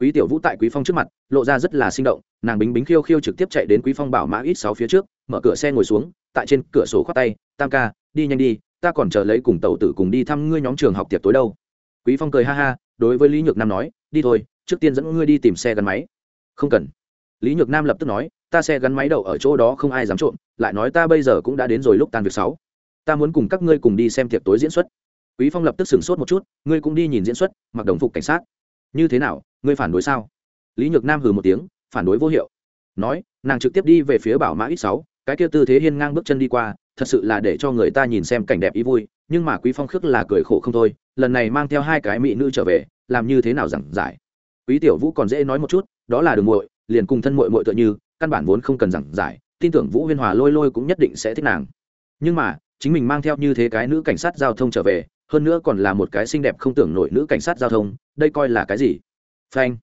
Quý tiểu vũ tại quý phong trước mặt, lộ ra rất là sinh động, nàng bính bính khiêu khiêu trực tiếp chạy đến quý phong bảo mã ít sáu phía trước, mở cửa xe ngồi xuống, tại trên cửa sổ khoác tay, tam ca, đi nhanh đi, ta còn chờ lấy cùng tàu tử cùng đi thăm ngươi nhóm trường học tiệc tối đâu. Quý phong cười ha ha, đối với lý nhược nam nói, đi thôi trước tiên dẫn ngươi đi tìm xe gắn máy. Không cần. Lý nhược nam lập tức nói, ta xe gắn máy đậu ở chỗ đó không ai dám trộm, lại nói ta bây giờ cũng đã đến rồi lúc tan việc sáu. Ta muốn cùng các ngươi cùng đi xem tiệc tối diễn xuất. Quý phong lập tức sửng sốt một chút, ngươi cũng đi nhìn diễn xuất, mặc đồng phục cảnh sát. Như thế nào, ngươi phản đối sao? Lý nhược nam hừ một tiếng, phản đối vô hiệu. Nói, nàng trực tiếp đi về phía bảo mã ít sáu, cái kia tư thế hiên ngang bước chân đi qua, thật sự là để cho người ta nhìn xem cảnh đẹp ý vui, nhưng mà quý phong khước là cười khổ không thôi, lần này mang theo hai cái mỹ nữ trở về, làm như thế nào giảng giải? Quý tiểu vũ còn dễ nói một chút, đó là đường muội, liền cùng thân muội muội tựa như, căn bản vốn không cần giảng giải, tin tưởng vũ huyên hòa lôi lôi cũng nhất định sẽ thích nàng. Nhưng mà, chính mình mang theo như thế cái nữ cảnh sát giao thông trở về, hơn nữa còn là một cái xinh đẹp không tưởng nổi nữ cảnh sát giao thông, đây coi là cái gì? Phanh.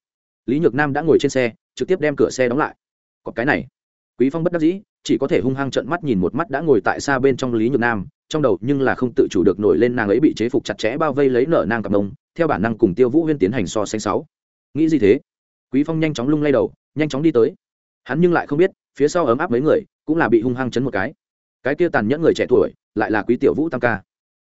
Lý nhược nam đã ngồi trên xe, trực tiếp đem cửa xe đóng lại. Có cái này. Quý phong bất đắc dĩ, chỉ có thể hung hăng trợn mắt nhìn một mắt đã ngồi tại xa bên trong lý nhược nam, trong đầu nhưng là không tự chủ được nổi lên nàng ấy bị chế phục chặt chẽ bao vây lấy nở nàng cặp mông, theo bản năng cùng tiêu vũ huyên tiến hành so sánh sáu nghĩ gì thế? Quý phong nhanh chóng lung lay đầu, nhanh chóng đi tới. Hắn nhưng lại không biết, phía sau ấm áp mấy người, cũng là bị hung hăng chấn một cái. Cái kia tàn nhẫn người trẻ tuổi, lại là quý tiểu vũ tam ca.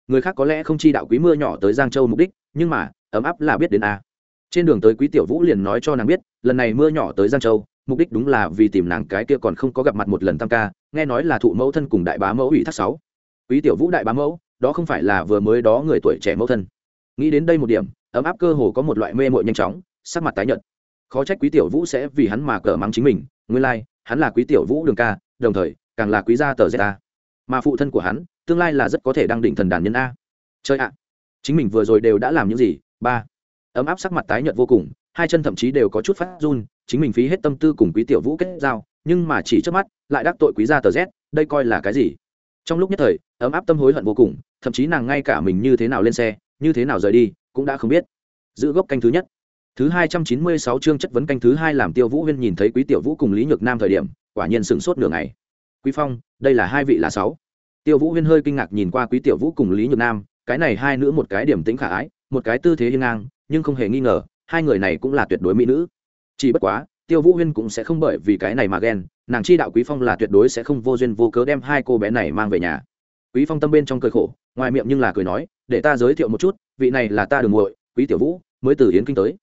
Người khác có lẽ không chi đạo quý mưa nhỏ tới giang châu mục đích, nhưng mà, ấm áp là biết đến a. Trên đường tới quý tiểu vũ liền nói cho nàng biết, lần này mưa nhỏ tới giang châu, mục đích đúng là vì tìm nàng cái kia còn không có gặp mặt một lần tam ca, nghe nói là thụ mẫu thân cùng đại bá mẫu ủy thác sáu. Quý tiểu vũ đại bá mẫu, đó không phải là vừa mới đó người tuổi trẻ mẫu thân. Nghĩ đến đây một điểm, ấm áp cơ hồ có một loại mê mội nhanh chóng sắc mặt tái nhợt. Khó trách quý tiểu vũ sẽ vì hắn mà cờ mắng chính mình nguyên lai、like, hắn là quý tiểu vũ đường ca đồng thời càng là quý gia tờ zeta. Mà phụ thân của hắn tương lai là rất có thể đang định thần đàn nhân a. Chơi ạ! Chính mình vừa rồi đều đã làm những gì? Ba. Ấm áp sắc mặt tái nhợt vô cùng hai chân thậm chí đều có chút phát run chính mình phí hết tâm tư cùng quý tiểu vũ kết giao nhưng mà chỉ trước mắt lại đắc tội quý gia tờ z đây coi là cái gì? Trong lúc nhất thời ấm áp tâm hối hận vô cùng thậm chí nàng ngay cả mình như thế nào lên xe như thế nào rời đi cũng đã không biết. Giữ gốc canh thứ nhất thứ hai trăm chín mươi sáu chương chất vấn canh thứ hai làm tiêu vũ huyên nhìn thấy quý tiểu vũ cùng lý nhược nam thời điểm, quả nhiên sửng sốt nửa ngày. Quý phong, đây là hai vị là sáu. Tiêu vũ huyên hơi kinh ngạc nhìn qua quý tiểu vũ cùng lý nhược nam, cái này hai nữ một cái điểm tĩnh khả ái, một cái tư thế hiên ngang, nhưng không hề nghi ngờ, hai người này cũng là tuyệt đối mỹ nữ. Chỉ bất quá, tiêu vũ huyên cũng sẽ không bởi vì cái này mà ghen, nàng chi đạo quý phong là tuyệt đối sẽ không vô duyên vô cớ đem hai cô bé này mang về nhà. Quý phong tâm bên trong cười khổ, ngoài miệng nhưng là cười nói, để ta giới thiệu một chút, vị này là ta đường muội, quý tiểu vũ, mới từ yến kinh tới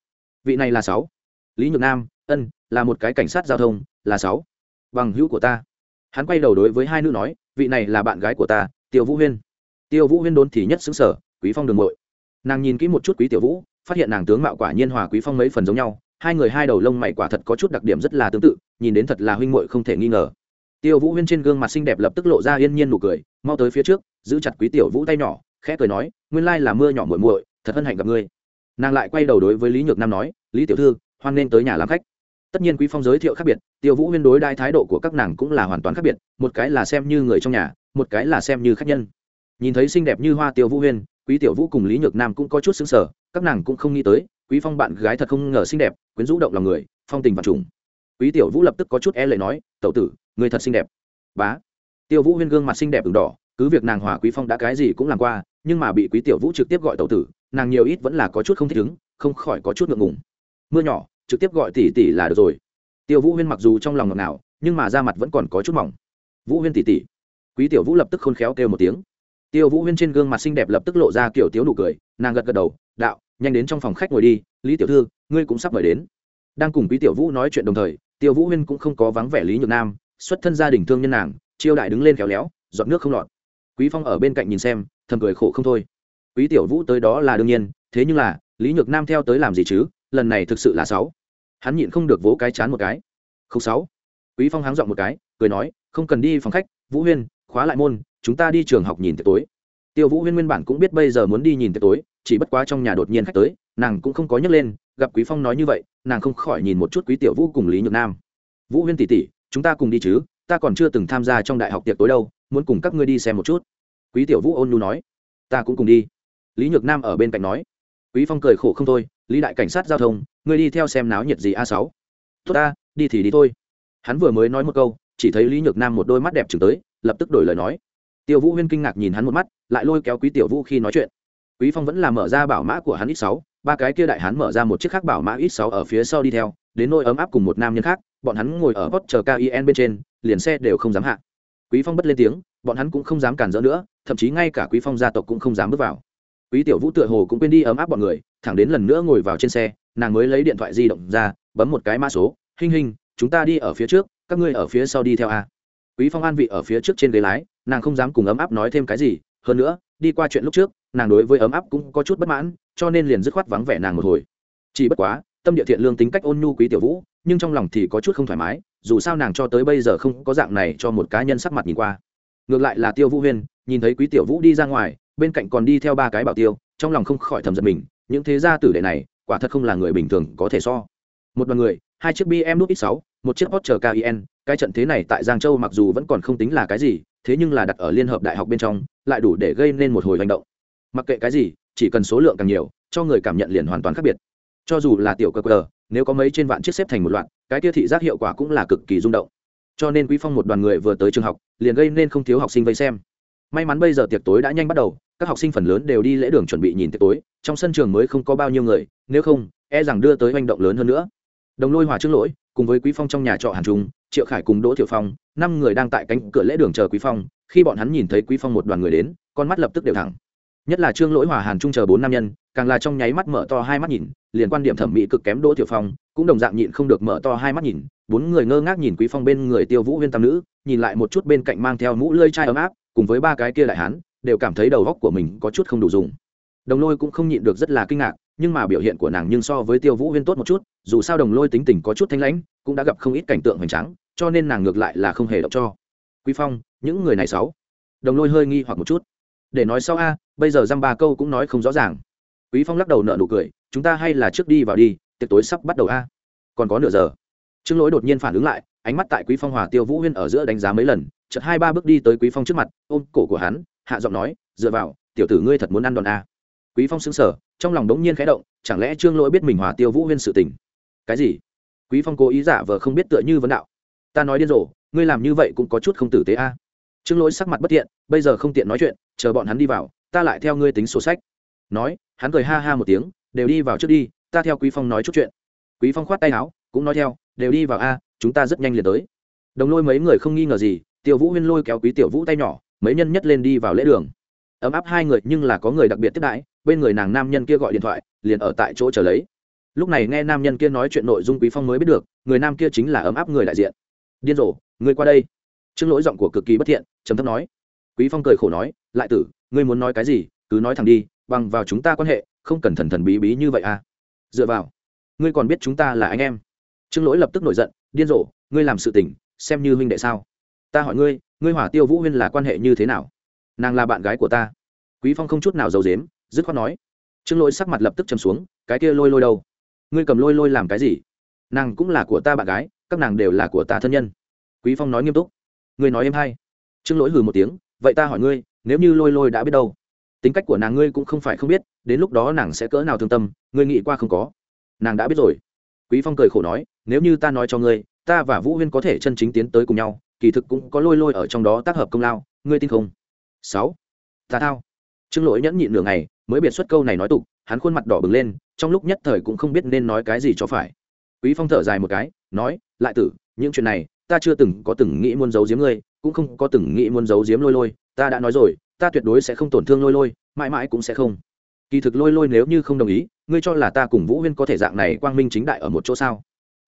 vị này là sáu. Lý nhược nam, ân, là một cái cảnh sát giao thông, là sáu. Bằng hữu của ta. Hắn quay đầu đối với hai nữ nói, vị này là bạn gái của ta, tiêu vũ huyên. Tiêu vũ huyên đốn thì nhất xứng sở, quý phong đường muội. Nàng nhìn kỹ một chút quý tiểu vũ, phát hiện nàng tướng mạo quả nhiên hòa quý phong mấy phần giống nhau, hai người hai đầu lông mày quả thật có chút đặc điểm rất là tương tự, nhìn đến thật là huynh muội không thể nghi ngờ. Tiêu vũ huyên trên gương mặt xinh đẹp lập tức lộ ra yên nhiên nụ cười, mau tới phía trước, giữ chặt quý tiểu vũ tay nhỏ, khẽ cười nói, nguyên lai là mưa nhỏ muội muội, thật hân hạnh gặp ngươi nàng lại quay đầu đối với lý nhược nam nói, lý tiểu thư, hoan nên tới nhà làm khách. Tất nhiên quý phong giới thiệu khác biệt, tiêu vũ huyên đối đai thái độ của các nàng cũng là hoàn toàn khác biệt, một cái là xem như người trong nhà, một cái là xem như khách nhân. Nhìn thấy xinh đẹp như hoa tiêu vũ huyên, quý tiểu vũ cùng lý nhược nam cũng có chút xứng sở các nàng cũng không nghĩ tới, quý phong bạn gái thật không ngờ xinh đẹp, quyến rũ động lòng người, phong tình và trùng. Quý tiểu vũ lập tức có chút e lệ nói, tẩu tử, người thật xinh đẹp. Bá. Tiêu vũ huyên gương mặt xinh đẹp ửng đỏ, cứ việc nàng hòa quý phong đã cái gì cũng làm qua, nhưng mà bị quý tiểu vũ trực tiếp gọi tẩu tử nàng nhiều ít vẫn là có chút không thích ứng, không khỏi có chút ngượng ngùng. Mưa nhỏ, trực tiếp gọi tỷ tỷ là được rồi. Tiêu vũ huyên mặc dù trong lòng ngọt nào nhưng mà da mặt vẫn còn có chút mỏng. Vũ huyên tỷ tỷ. Quý tiểu vũ lập tức khôn khéo kêu một tiếng. Tiêu vũ huyên trên gương mặt xinh đẹp lập tức lộ ra kiểu tiếu nụ cười, nàng gật gật đầu, đạo, nhanh đến trong phòng khách ngồi đi, lý tiểu thư, ngươi cũng sắp mời đến. Đang cùng quý tiểu vũ nói chuyện đồng thời, tiêu vũ huyên cũng không có vắng vẻ lý nhược nam, xuất thân gia đình thương nhân nàng chiêu đại đứng lên khéo léo dọn nước không lọt. Quý phong ở bên cạnh nhìn xem, thầm cười khổ không thôi quý tiểu vũ tới đó là đương nhiên, thế nhưng là, lý nhược nam theo tới làm gì chứ? Lần này thực sự là sáu. Hắn nhịn không được vỗ cái chán một cái. Không sáu. Quý phong háng dọn một cái, cười nói, không cần đi phòng khách, vũ huyên, khóa lại môn, chúng ta đi trường học nhìn tiệc tối. Tiêu vũ huyên nguyên bản cũng biết bây giờ muốn đi nhìn tiệc tối, chỉ bất quá trong nhà đột nhiên khách tới, nàng cũng không có nhấc lên, gặp quý phong nói như vậy, nàng không khỏi nhìn một chút quý tiểu vũ cùng lý nhược nam. Vũ huyên tỷ tỷ, chúng ta cùng đi chứ, ta còn chưa từng tham gia trong đại học tiệc tối đâu, muốn cùng các ngươi đi xem một chút. Quý tiểu vũ ôn nhu nói, ta cũng cùng đi lý nhược nam ở bên cạnh nói. Quý phong cười khổ không thôi, lý đại cảnh sát giao thông, ngươi đi theo xem náo nhiệt gì a sáu? Tốt ta, đi thì đi thôi. Hắn vừa mới nói một câu, chỉ thấy lý nhược nam một đôi mắt đẹp chừng tới, lập tức đổi lời nói. Tiêu vũ huyên kinh ngạc nhìn hắn một mắt, lại lôi kéo quý tiểu vũ khi nói chuyện. Quý phong vẫn là mở ra bảo mã của hắn ít sáu, ba cái kia đại hắn mở ra một chiếc khác bảo mã ít sáu ở phía sau đi theo, đến nôi ấm áp cùng một nam nhân khác, bọn hắn ngồi ở hot chờ kin bên trên, liền xe đều không dám hạ. Quý phong bất lên tiếng, bọn hắn cũng không dám cản rỡ nữa, thậm chí ngay cả quý phong gia tộc cũng không dám bước vào quý tiểu vũ tựa hồ cũng quên đi ấm áp bọn người, thẳng đến lần nữa ngồi vào trên xe, nàng mới lấy điện thoại di động ra, bấm một cái mã số hình hình chúng ta đi ở phía trước, các ngươi ở phía sau đi theo a. Quý phong an vị ở phía trước trên ghế lái, nàng không dám cùng ấm áp nói thêm cái gì, hơn nữa, đi qua chuyện lúc trước, nàng đối với ấm áp cũng có chút bất mãn, cho nên liền dứt khoát vắng vẻ nàng một hồi. Chỉ bất quá, tâm địa thiện lương tính cách ôn nhu quý tiểu vũ, nhưng trong lòng thì có chút không thoải mái, dù sao nàng cho tới bây giờ không có dạng này cho một cá nhân sắc mặt nhìn qua. Ngược lại là tiêu vũ huyên, nhìn thấy quý tiểu vũ đi ra ngoài bên cạnh còn đi theo ba cái bảo tiêu, trong lòng không khỏi thầm giật mình, những thế gia tử đệ này, quả thật không là người bình thường có thể so. Một đoàn người, hai chiếc bm nút x sáu, một chiếc Porsche chờ cái trận thế này tại giang châu mặc dù vẫn còn không tính là cái gì, thế nhưng là đặt ở liên hợp đại học bên trong, lại đủ để gây nên một hồi hành động. Mặc kệ cái gì, chỉ cần số lượng càng nhiều, cho người cảm nhận liền hoàn toàn khác biệt. Cho dù là tiểu cơ cơ nếu có mấy trên vạn chiếc xếp thành một loạt, cái tiêu thị giác hiệu quả cũng là cực kỳ rung động. Cho nên quý phong một đoàn người vừa tới trường học, liền gây nên không thiếu học sinh vây xem. May mắn bây giờ tiệc tối đã nhanh bắt đầu các học sinh phần lớn đều đi lễ đường chuẩn bị nhìn tiệc tối, trong sân trường mới không có bao nhiêu người, nếu không e rằng đưa tới hành động lớn hơn nữa. Đồng lôi hòa trước lỗi, cùng với quý phong trong nhà trọ hàn trung, triệu khải cùng đỗ thiệu phong, năm người đang tại cánh cửa lễ đường chờ quý phong, khi bọn hắn nhìn thấy quý phong một đoàn người đến, con mắt lập tức đều thẳng. Nhất là trương lỗi hòa hàn trung chờ bốn nam nhân, càng là trong nháy mắt mở to hai mắt nhìn, liền quan điểm thẩm mỹ cực kém đỗ tiểu phong, cũng đồng dạng nhịn không được mở to hai mắt nhìn, bốn người ngơ ngác nhìn quý phong bên người tiêu vũ huyên tam nữ, nhìn lại một chút bên cạnh mang theo mũ lơi chai ấm áp, cùng với ba cái kia đại hán đều cảm thấy đầu góc của mình có chút không đủ dùng. Đồng lôi cũng không nhịn được rất là kinh ngạc, nhưng mà biểu hiện của nàng nhưng so với tiêu vũ huyên tốt một chút, dù sao đồng lôi tính tình có chút thanh lãnh, cũng đã gặp không ít cảnh tượng hoành tráng, cho nên nàng ngược lại là không hề động cho. Quý phong, những người này xấu đồng lôi hơi nghi hoặc một chút. Để nói sau a, bây giờ dăm ba câu cũng nói không rõ ràng. Quý phong lắc đầu nợ nụ cười, chúng ta hay là trước đi vào đi, tiệc tối sắp bắt đầu a. Còn có nửa giờ. Trương lỗi đột nhiên phản ứng lại, ánh mắt tại quý phong hòa tiêu vũ huyên ở giữa đánh giá mấy lần, chợt hai ba bước đi tới quý phong trước mặt, ôm cổ của hắn hạ giọng nói, dựa vào, tiểu tử ngươi thật muốn ăn đòn a quý phong sững sờ, trong lòng đống nhiên khẽ động, chẳng lẽ trương lỗi biết mình hòa tiêu vũ huyên sự tình? Cái gì? Quý phong cố ý giả vờ không biết tựa như vấn đạo. Ta nói điên rồ, ngươi làm như vậy cũng có chút không tử tế a trương lỗi sắc mặt bất tiện bây giờ không tiện nói chuyện, chờ bọn hắn đi vào, ta lại theo ngươi tính sổ sách. Nói, hắn cười ha ha một tiếng, đều đi vào trước đi, ta theo quý phong nói chút chuyện. Quý phong khoát tay áo, cũng nói theo, đều đi vào a, chúng ta rất nhanh liền tới. Đồng lôi mấy người không nghi ngờ gì, tiêu vũ huyên lôi kéo quý tiểu vũ tay nhỏ mấy nhân nhất lên đi vào lễ đường. Ấm áp hai người nhưng là có người đặc biệt tiếp đãi, bên người nàng nam nhân kia gọi điện thoại, liền ở tại chỗ chờ lấy. Lúc này nghe nam nhân kia nói chuyện nội dung quý phong mới biết được, người nam kia chính là ấm áp người đại diện. Điên rồ người qua đây. Trương lỗi giọng của cực kỳ bất thiện, trầm thấp nói. Quý phong cười khổ nói, lại tử, ngươi muốn nói cái gì, cứ nói thẳng đi, bằng vào chúng ta quan hệ, không cần thần thần bí bí như vậy à. Dựa vào, ngươi còn biết chúng ta là anh em. Trương lỗi lập tức nổi giận, điên rồ, ngươi làm sự tình, xem như huynh đệ sao? Ta hỏi ngươi ngươi hỏa tiêu vũ huyên là quan hệ như thế nào? Nàng là bạn gái của ta. Quý phong không chút nào giấu dếm dứt khoát nói. Trương lỗi sắc mặt lập tức chầm xuống, cái kia lôi lôi đâu? Ngươi cầm lôi lôi làm cái gì? Nàng cũng là của ta bạn gái, các nàng đều là của ta thân nhân. Quý phong nói nghiêm túc. Ngươi nói em hay. Trương lỗi hừ một tiếng, vậy ta hỏi ngươi, nếu như lôi lôi đã biết đâu? Tính cách của nàng ngươi cũng không phải không biết, đến lúc đó nàng sẽ cỡ nào thương tâm, ngươi nghĩ qua không có? Nàng đã biết rồi. Quý phong cười khổ nói, nếu như ta nói cho ngươi, ta và vũ huyên có thể chân chính tiến tới cùng nhau kỳ thực cũng có lôi lôi ở trong đó tác hợp công lao, ngươi tin không? Sáu. Ta thao. Trương lỗi nhẫn nhịn nửa ngày, mới biệt xuất câu này nói tục, hắn khuôn mặt đỏ bừng lên, trong lúc nhất thời cũng không biết nên nói cái gì cho phải. Quý phong thở dài một cái, nói, lại tử, những chuyện này, ta chưa từng có từng nghĩ muốn giấu giếm ngươi, cũng không có từng nghĩ muốn giấu giếm lôi lôi, ta đã nói rồi, ta tuyệt đối sẽ không tổn thương lôi lôi, mãi mãi cũng sẽ không. Kỳ thực lôi lôi nếu như không đồng ý, ngươi cho là ta cùng vũ huyên có thể dạng này quang minh chính đại ở một chỗ sao?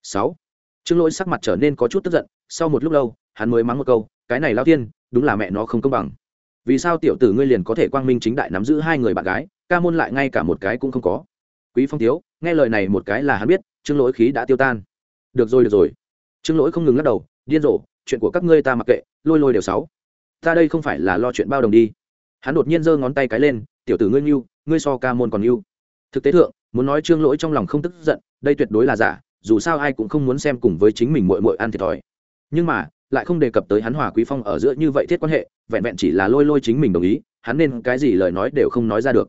Sáu. Trương lỗi sắc mặt trở nên có chút tức giận, sau một lúc lâu hắn mới mắng một câu, cái này lao tiên, đúng là mẹ nó không công bằng. Vì sao tiểu tử ngươi liền có thể quang minh chính đại nắm giữ hai người bạn gái, ca môn lại ngay cả một cái cũng không có? Quý phong tiếu, nghe lời này một cái là hắn biết, trương lỗi khí đã tiêu tan. Được rồi được rồi. Trương lỗi không ngừng lắc đầu, điên rồ, chuyện của các ngươi ta mặc kệ, lôi lôi đều sáu. Ta đây không phải là lo chuyện bao đồng đi. Hắn đột nhiên giơ ngón tay cái lên, tiểu tử ngươi nhu ngươi so ca môn còn nhu thực tế thượng, muốn nói trương lỗi trong lòng không tức giận, đây tuyệt đối là giả, dù sao ai cũng không muốn xem cùng với chính mình mội mội ăn thiệt thòi. Nhưng mà lại không đề cập tới hắn hòa quý phong ở giữa như vậy thiết quan hệ, vẹn vẹn chỉ là lôi lôi chính mình đồng ý, hắn nên cái gì lời nói đều không nói ra được.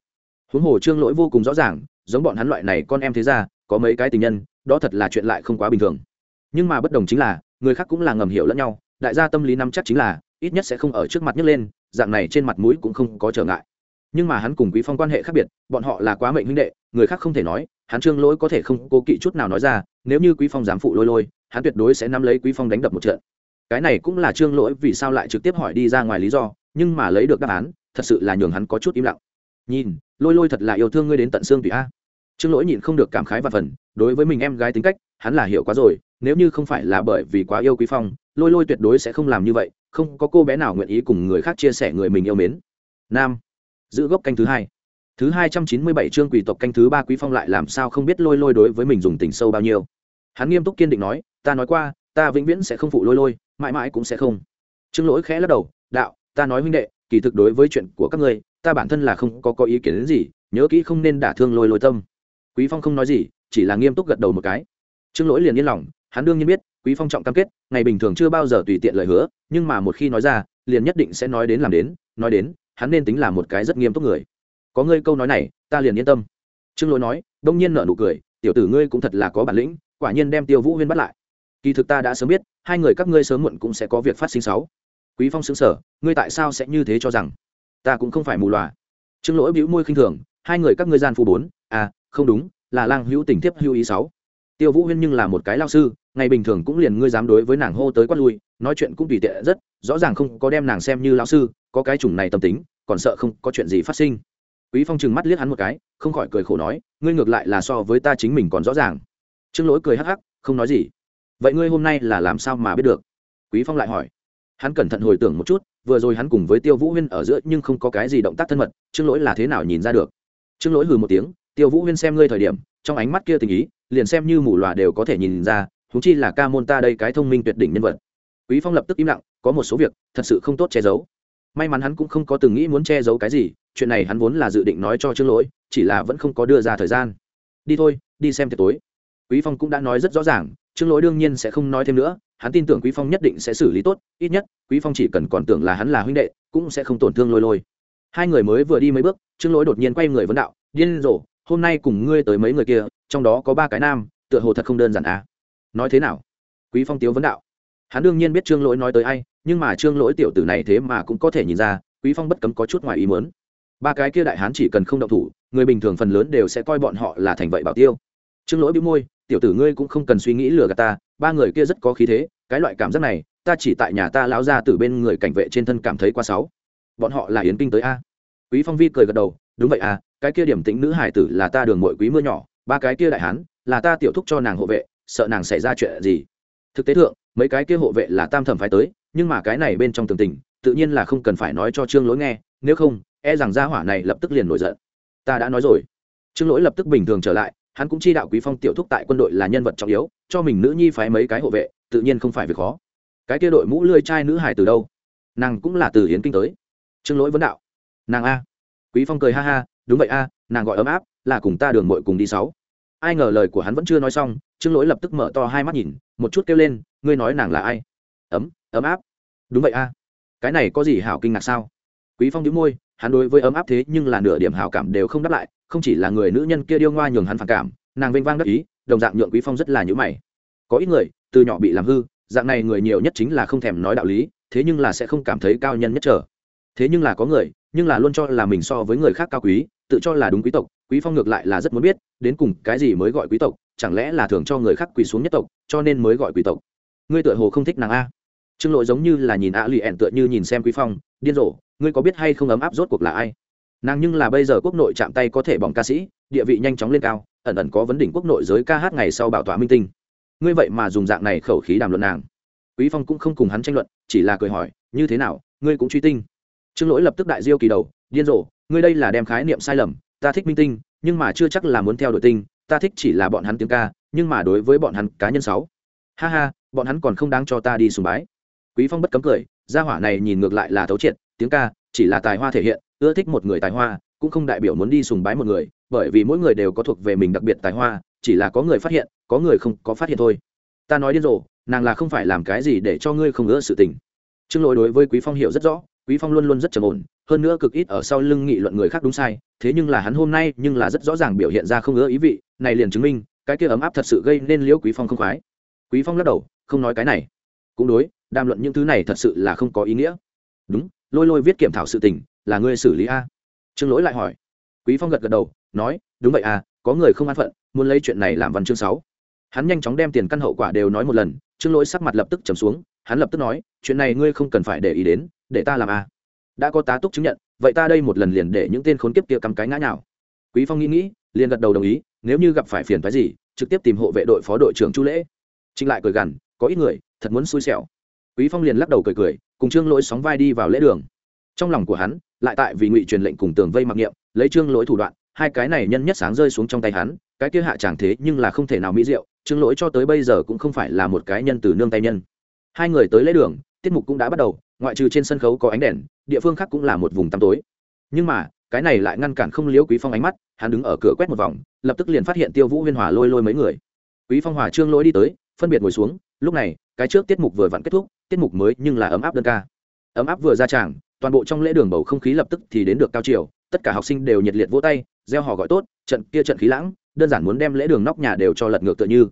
Huống hồ trương lỗi vô cùng rõ ràng, giống bọn hắn loại này con em thế ra có mấy cái tình nhân, đó thật là chuyện lại không quá bình thường. Nhưng mà bất đồng chính là, người khác cũng là ngầm hiểu lẫn nhau, đại gia tâm lý nắm chắc chính là, ít nhất sẽ không ở trước mặt nhấc lên, dạng này trên mặt mũi cũng không có trở ngại. Nhưng mà hắn cùng quý phong quan hệ khác biệt, bọn họ là quá mệnh huynh đệ, người khác không thể nói, hắn trương lỗi có thể không cố kỵ chút nào nói ra, nếu như quý phong dám phụ lôi lôi, hắn tuyệt đối sẽ nắm lấy quý phong đánh đập một trận cái này cũng là trương lỗi vì sao lại trực tiếp hỏi đi ra ngoài lý do, nhưng mà lấy được đáp án, thật sự là nhường hắn có chút im lặng. Nhìn, lôi lôi thật là yêu thương ngươi đến tận xương tùy a. Trương lỗi nhịn không được cảm khái và phần, đối với mình em gái tính cách, hắn là hiểu quá rồi, nếu như không phải là bởi vì quá yêu quý phong, lôi lôi tuyệt đối sẽ không làm như vậy, không có cô bé nào nguyện ý cùng người khác chia sẻ người mình yêu mến. Nam, giữ gốc canh thứ hai. Thứ hai trăm chín mươi bảy chương quỷ tộc canh thứ ba quý phong lại làm sao không biết lôi lôi đối với mình dùng tình sâu bao nhiêu. Hắn nghiêm túc kiên định nói, ta nói qua, ta vĩnh viễn sẽ không phụ lôi lôi mãi mãi cũng sẽ không. Trương lỗi khẽ lắc đầu, đạo, ta nói huynh đệ, kỳ thực đối với chuyện của các ngươi, ta bản thân là không có có ý kiến đến gì, nhớ kỹ không nên đả thương lôi lôi tâm. Quý phong không nói gì, chỉ là nghiêm túc gật đầu một cái. Trương lỗi liền yên lòng, hắn đương nhiên biết, quý phong trọng cam kết, ngày bình thường chưa bao giờ tùy tiện lời hứa, nhưng mà một khi nói ra, liền nhất định sẽ nói đến làm đến, nói đến, hắn nên tính là một cái rất nghiêm túc người. Có ngươi câu nói này, ta liền yên tâm. Trương lỗi nói, đông nhiên nở nụ cười, tiểu tử ngươi cũng thật là có bản lĩnh, quả nhiên đem tiêu vũ huyên bắt lại kỳ thực ta đã sớm biết, hai người các ngươi sớm muộn cũng sẽ có việc phát sinh sáu. Quý phong xứng sở ngươi tại sao sẽ như thế cho rằng? Ta cũng không phải mù loà. Trương lỗi bĩu môi khinh thường, hai người các ngươi gian phu bốn à không đúng, là lang hữu tình tiếp hữu ý sáu. Tiêu vũ huyên nhưng là một cái lao sư, ngày bình thường cũng liền ngươi dám đối với nàng hô tới quát lui, nói chuyện cũng tùy tiện rất, rõ ràng không có đem nàng xem như lao sư, có cái chủng này tâm tính, còn sợ không có chuyện gì phát sinh. Quý phong trừng mắt liếc hắn một cái, không khỏi cười khổ nói, ngươi ngược lại là so với ta chính mình còn rõ ràng. Trương lỗi cười hắc hắc, không nói gì vậy ngươi hôm nay là làm sao mà biết được? Quý phong lại hỏi. Hắn cẩn thận hồi tưởng một chút, vừa rồi hắn cùng với tiêu vũ huyên ở giữa nhưng không có cái gì động tác thân mật, trương lỗi là thế nào nhìn ra được? Trương lỗi hừ một tiếng, tiêu vũ huyên xem ngươi thời điểm, trong ánh mắt kia tình ý, liền xem như mù lòa đều có thể nhìn ra thú chi là ca môn ta đây cái thông minh tuyệt đỉnh nhân vật. Quý phong lập tức im lặng, có một số việc, thật sự không tốt che giấu. May mắn hắn cũng không có từng nghĩ muốn che giấu cái gì, chuyện này hắn vốn là dự định nói cho trương lỗi, chỉ là vẫn không có đưa ra thời gian. Đi thôi, đi xem tiệc tối. Quý phong cũng đã nói rất rõ ràng trương lỗi đương nhiên sẽ không nói thêm nữa, hắn tin tưởng quý phong nhất định sẽ xử lý tốt, ít nhất, quý phong chỉ cần còn tưởng là hắn là huynh đệ, cũng sẽ không tổn thương lôi lôi. Hai người mới vừa đi mấy bước, trương lỗi đột nhiên quay người vấn đạo, điên rồ, hôm nay cùng ngươi tới mấy người kia, trong đó có ba cái nam, tựa hồ thật không đơn giản à? Nói thế nào? Quý phong tiếu vấn đạo. Hắn đương nhiên biết trương lỗi nói tới ai, nhưng mà trương lỗi tiểu tử này thế mà cũng có thể nhìn ra, quý phong bất cấm có chút ngoài ý muốn. Ba cái kia đại hán chỉ cần không động thủ, người bình thường phần lớn đều sẽ coi bọn họ là thành vậy bảo tiêu. Trương lỗi bĩu môi tiểu tử ngươi cũng không cần suy nghĩ lừa gạt ta, ba người kia rất có khí thế, cái loại cảm giác này, ta chỉ tại nhà ta láo ra từ bên người cảnh vệ trên thân cảm thấy qua sáu bọn họ là yến kinh tới a. Quý phong vi cười gật đầu, đúng vậy à cái kia điểm tĩnh nữ hải tử là ta đường mội quý mưa nhỏ, ba cái kia đại hán, là ta tiểu thúc cho nàng hộ vệ, sợ nàng xảy ra chuyện gì. Thực tế thượng, mấy cái kia hộ vệ là tam thẩm phái tới, nhưng mà cái này bên trong tường tình, tự nhiên là không cần phải nói cho trương lỗi nghe, nếu không e rằng gia hỏa này lập tức liền nổi giận. Ta đã nói rồi. Trương lỗi lập tức bình thường trở lại hắn cũng chi đạo quý phong tiểu thúc tại quân đội là nhân vật trọng yếu, cho mình nữ nhi phái mấy cái hộ vệ, tự nhiên không phải việc khó. Cái kia đội mũ lươi trai nữ hải từ đâu? Nàng cũng là từ hiến kinh tới. Trương lỗi vấn đạo. Nàng a. Quý phong cười ha ha, đúng vậy a, nàng gọi ấm áp, là cùng ta đường mội cùng đi sáu. Ai ngờ lời của hắn vẫn chưa nói xong, trương lỗi lập tức mở to hai mắt nhìn, một chút kêu lên, ngươi nói nàng là ai? Ấm ấm áp. Đúng vậy a. Cái này có gì hảo kinh ngạc sao? Quý phong đĩu môi hắn đối với ấm áp thế nhưng là nửa điểm hảo cảm đều không đáp lại, không chỉ là người nữ nhân kia điêu ngoa nhường hắn phản cảm, nàng vênh vang đắc ý, đồng dạng nhượng quý phong rất là nhữ mày. Có ít người, từ nhỏ bị làm hư, dạng này người nhiều nhất chính là không thèm nói đạo lý, thế nhưng là sẽ không cảm thấy cao nhân nhất trở. Thế nhưng là có người, nhưng là luôn cho là mình so với người khác cao quý, tự cho là đúng quý tộc, quý phong ngược lại là rất muốn biết, đến cùng cái gì mới gọi quý tộc, chẳng lẽ là thường cho người khác quỳ xuống nhất tộc, cho nên mới gọi quý tộc. Ngươi tựa hồ không thích nàng a. Trương lỗi giống như là nhìn a lì ẹn tựa như nhìn xem quý phong, điên rồ ngươi có biết hay không ấm áp rốt cuộc là ai? Nàng nhưng là bây giờ quốc nội chạm tay có thể bỏng ca sĩ, địa vị nhanh chóng lên cao, ẩn ẩn có vấn đỉnh quốc nội giới ca hát ngày sau bảo tỏa minh tinh. Ngươi vậy mà dùng dạng này khẩu khí đàm luận nàng. Quý phong cũng không cùng hắn tranh luận, chỉ là cười hỏi, như thế nào, ngươi cũng truy tinh? Trương lỗi lập tức đại diêu kỳ đầu, điên rồ, ngươi đây là đem khái niệm sai lầm, ta thích minh tinh, nhưng mà chưa chắc là muốn theo đội tinh, ta thích chỉ là bọn hắn tiếng ca, nhưng mà đối với bọn hắn cá nhân sáu. Ha ha, bọn hắn còn không đáng cho ta đi sùng bái. Quý phong bất cấm cười, gia hỏa này nhìn ngược lại là thấu triệt tiếng ca, chỉ là tài hoa thể hiện, ưa thích một người tài hoa, cũng không đại biểu muốn đi sùng bái một người, bởi vì mỗi người đều có thuộc về mình đặc biệt tài hoa, chỉ là có người phát hiện, có người không có phát hiện thôi. Ta nói điên rồ, nàng là không phải làm cái gì để cho ngươi không ngỡ sự tình. Trương lỗi đối với quý phong hiểu rất rõ, quý phong luôn luôn rất trầm ổn, hơn nữa cực ít ở sau lưng nghị luận người khác đúng sai, thế nhưng là hắn hôm nay nhưng là rất rõ ràng biểu hiện ra không ngỡ ý vị, này liền chứng minh, cái kia ấm áp thật sự gây nên liễu quý phong không khoái. Quý phong lắc đầu, không nói cái này. Cũng đối, đàm luận những thứ này thật sự là không có ý nghĩa. Đúng lôi lôi viết kiểm thảo sự tình, là ngươi xử lý a? Trương lỗi lại hỏi. Quý phong gật gật đầu, nói, đúng vậy à có người không an phận, muốn lấy chuyện này làm văn chương sáu. Hắn nhanh chóng đem tiền căn hậu quả đều nói một lần, trương lỗi sắc mặt lập tức trầm xuống, hắn lập tức nói, chuyện này ngươi không cần phải để ý đến, để ta làm a. Đã có tá túc chứng nhận, vậy ta đây một lần liền để những tên khốn kiếp kia cắm cái ngã nào quý phong nghĩ nghĩ, liền gật đầu đồng ý, nếu như gặp phải phiền phái gì, trực tiếp tìm hộ vệ đội phó đội trưởng chu lễ. Trinh lại cười gằn, có ít người, thật muốn xui xẻo quý phong liền lắc đầu cười cười, cùng trương lỗi sóng vai đi vào lễ đường. Trong lòng của hắn, lại tại vì ngụy truyền lệnh cùng tường vây mặc niệm, lấy trương lỗi thủ đoạn, hai cái này nhân nhất sáng rơi xuống trong tay hắn, cái kia hạ chẳng thế nhưng là không thể nào mỹ diệu, trương lỗi cho tới bây giờ cũng không phải là một cái nhân từ nương tay nhân. Hai người tới lễ đường, tiết mục cũng đã bắt đầu, ngoại trừ trên sân khấu có ánh đèn, địa phương khác cũng là một vùng tăm tối. Nhưng mà, cái này lại ngăn cản không liếu quý phong ánh mắt, hắn đứng ở cửa quét một vòng, lập tức liền phát hiện tiêu vũ huyên hòa lôi lôi mấy người. Quý phong hòa trương lỗi đi tới, phân biệt ngồi xuống, lúc này, cái trước tiết mục vừa vặn kết thúc tiết mục mới nhưng là ấm áp đơn ca. Ấm áp vừa ra tràng, toàn bộ trong lễ đường bầu không khí lập tức thì đến được cao chiều, tất cả học sinh đều nhiệt liệt vỗ tay, gieo họ gọi tốt, trận kia trận khí lãng, đơn giản muốn đem lễ đường nóc nhà đều cho lật ngược tựa như.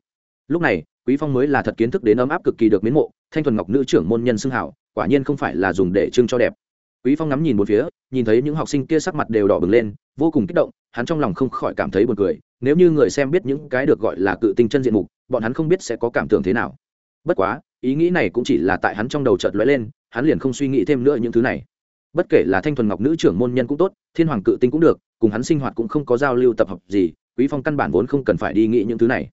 Lúc này, quý phong mới là thật kiến thức đến ấm áp cực kỳ được mến mộ, thanh thuần ngọc nữ trưởng môn nhân xưng hảo, quả nhiên không phải là dùng để trưng cho đẹp. Quý phong ngắm nhìn một phía, nhìn thấy những học sinh kia sắc mặt đều đỏ bừng lên, vô cùng kích động, hắn trong lòng không khỏi cảm thấy buồn cười, nếu như người xem biết những cái được gọi là cự tinh chân diện mục, bọn hắn không biết sẽ có cảm tưởng thế nào. Bất quá ý nghĩ này cũng chỉ là tại hắn trong đầu chợt lóe lên, hắn liền không suy nghĩ thêm nữa những thứ này. Bất kể là thanh thuần ngọc nữ trưởng môn nhân cũng tốt, thiên hoàng cự tinh cũng được, cùng hắn sinh hoạt cũng không có giao lưu tập hợp gì, quý phong căn bản vốn không cần phải đi nghĩ những thứ này.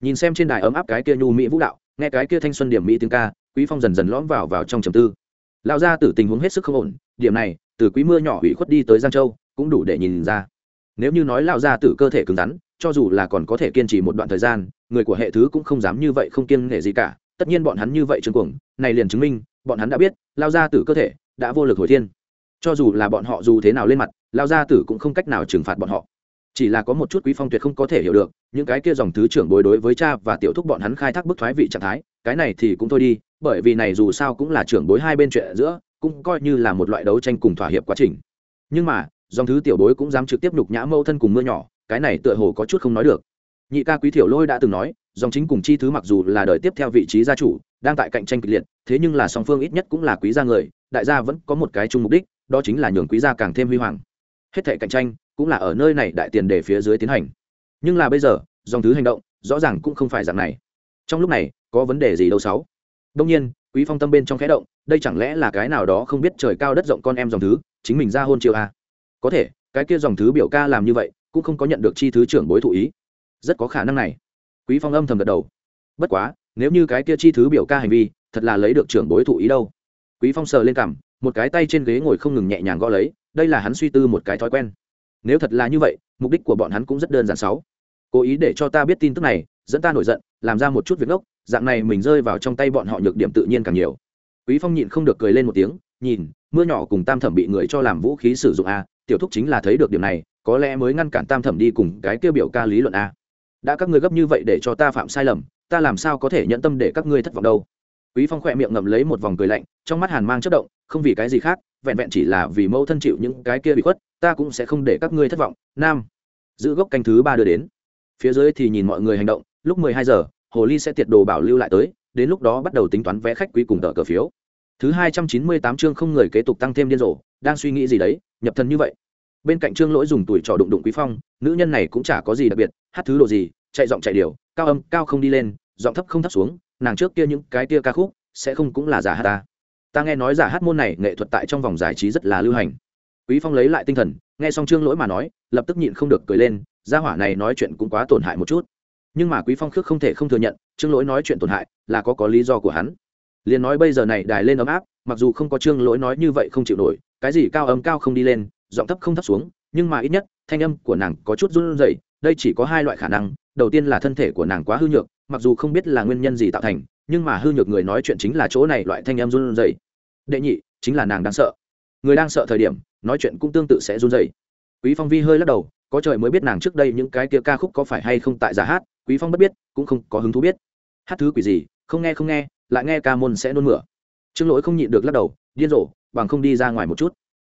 Nhìn xem trên đài ấm áp cái kia nhu mỹ vũ đạo, nghe cái kia thanh xuân điểm mỹ tiếng ca, quý phong dần dần lõm vào vào trong trầm tư. Lão gia tử tình huống hết sức không ổn, điểm này, từ quý mưa nhỏ ủy khuất đi tới giang châu, cũng đủ để nhìn ra. Nếu như nói lão gia tử cơ thể cứng rắn, cho dù là còn có thể kiên trì một đoạn thời gian, người của hệ thứ cũng không dám như vậy không kiêng nể gì cả tất nhiên bọn hắn như vậy trương cuồng, này liền chứng minh, bọn hắn đã biết, lao gia tử cơ thể đã vô lực hồi thiên. Cho dù là bọn họ dù thế nào lên mặt, lao gia tử cũng không cách nào trừng phạt bọn họ. Chỉ là có một chút quý phong tuyệt không có thể hiểu được, những cái kia dòng thứ trưởng bối đối với cha và tiểu thúc bọn hắn khai thác bức thoái vị trạng thái, cái này thì cũng thôi đi, bởi vì này dù sao cũng là trưởng bối hai bên chuyện giữa, cũng coi như là một loại đấu tranh cùng thỏa hiệp quá trình. Nhưng mà, dòng thứ tiểu bối cũng dám trực tiếp nhục nhã mâu thân cùng mưa nhỏ, cái này tựa hồ có chút không nói được. Nhị ca quý thiểu lôi đã từng nói dòng chính cùng chi thứ mặc dù là đời tiếp theo vị trí gia chủ, đang tại cạnh tranh kịch liệt, thế nhưng là song phương ít nhất cũng là quý gia người, đại gia vẫn có một cái chung mục đích, đó chính là nhường quý gia càng thêm huy hoàng. Hết thể cạnh tranh cũng là ở nơi này đại tiền đề phía dưới tiến hành. Nhưng là bây giờ, dòng thứ hành động rõ ràng cũng không phải dạng này. Trong lúc này, có vấn đề gì đâu sáu? Đông nhiên, quý phong tâm bên trong khẽ động, đây chẳng lẽ là cái nào đó không biết trời cao đất rộng con em dòng thứ, chính mình ra hôn chiều a à? có thể, cái kia dòng thứ biểu ca làm như vậy, cũng không có nhận được chi thứ trưởng bối thụ ý. Rất có khả năng này quý phong âm thầm gật đầu. Bất quá, nếu như cái kia chi thứ biểu ca hành vi, thật là lấy được trưởng bối thụ ý đâu. Quý phong sờ lên cằm, một cái tay trên ghế ngồi không ngừng nhẹ nhàng gõ lấy, đây là hắn suy tư một cái thói quen. Nếu thật là như vậy, mục đích của bọn hắn cũng rất đơn giản sáu. Cố ý để cho ta biết tin tức này, dẫn ta nổi giận, làm ra một chút việc ngốc, dạng này mình rơi vào trong tay bọn họ nhược điểm tự nhiên càng nhiều. Quý phong nhịn không được cười lên một tiếng, nhìn, mưa nhỏ cùng tam thẩm bị người cho làm vũ khí sử dụng a, tiểu thúc chính là thấy được điểm này, có lẽ mới ngăn cản tam thẩm đi cùng cái kêu biểu ca lý luận a đã các ngươi gấp như vậy để cho ta phạm sai lầm, ta làm sao có thể nhận tâm để các ngươi thất vọng đâu? Quý phong khỏe miệng ngậm lấy một vòng cười lạnh, trong mắt hàn mang chất động, không vì cái gì khác, vẹn vẹn chỉ là vì mẫu thân chịu những cái kia bị khuất, ta cũng sẽ không để các ngươi thất vọng. Nam, giữ gốc canh thứ ba đưa đến. Phía dưới thì nhìn mọi người hành động, lúc mười hai giờ, hồ ly sẽ tiệt đồ bảo lưu lại tới, đến lúc đó bắt đầu tính toán vé khách quý cùng tờ cờ phiếu. Thứ hai trăm chín mươi tám chương không người kế tục tăng thêm điên rồ, đang suy nghĩ gì đấy, nhập thần như vậy bên cạnh trương lỗi dùng tuổi trò đụng đụng quý phong, nữ nhân này cũng chả có gì đặc biệt, hát thứ đồ gì, chạy giọng chạy điều cao âm, cao không đi lên, giọng thấp không thấp xuống, nàng trước kia những cái kia ca khúc, sẽ không cũng là giả hát ta. Ta nghe nói giả hát môn này nghệ thuật tại trong vòng giải trí rất là lưu hành. Quý phong lấy lại tinh thần, nghe xong trương lỗi mà nói, lập tức nhịn không được cười lên, gia hỏa này nói chuyện cũng quá tổn hại một chút. Nhưng mà quý phong khước không thể không thừa nhận, trương lỗi nói chuyện tổn hại, là có có lý do của hắn. Liền nói bây giờ này đài lên ấm áp, mặc dù không có trương lỗi nói như vậy không chịu nổi, cái gì cao âm cao không đi lên giọng thấp không thấp xuống, nhưng mà ít nhất, thanh âm của nàng có chút run rẩy, đây chỉ có hai loại khả năng, đầu tiên là thân thể của nàng quá hư nhược, mặc dù không biết là nguyên nhân gì tạo thành, nhưng mà hư nhược người nói chuyện chính là chỗ này loại thanh âm run rẩy. Đệ nhị, chính là nàng đang sợ. Người đang sợ thời điểm, nói chuyện cũng tương tự sẽ run rẩy. Quý phong vi hơi lắc đầu, có trời mới biết nàng trước đây những cái kia ca khúc có phải hay không tại giả hát, quý phong bất biết, cũng không có hứng thú biết. Hát thứ quỷ gì, không nghe không nghe, lại nghe ca môn sẽ nôn mửa. Trương lỗi không nhịn được lắc đầu, điên rồ, bằng không đi ra ngoài một chút.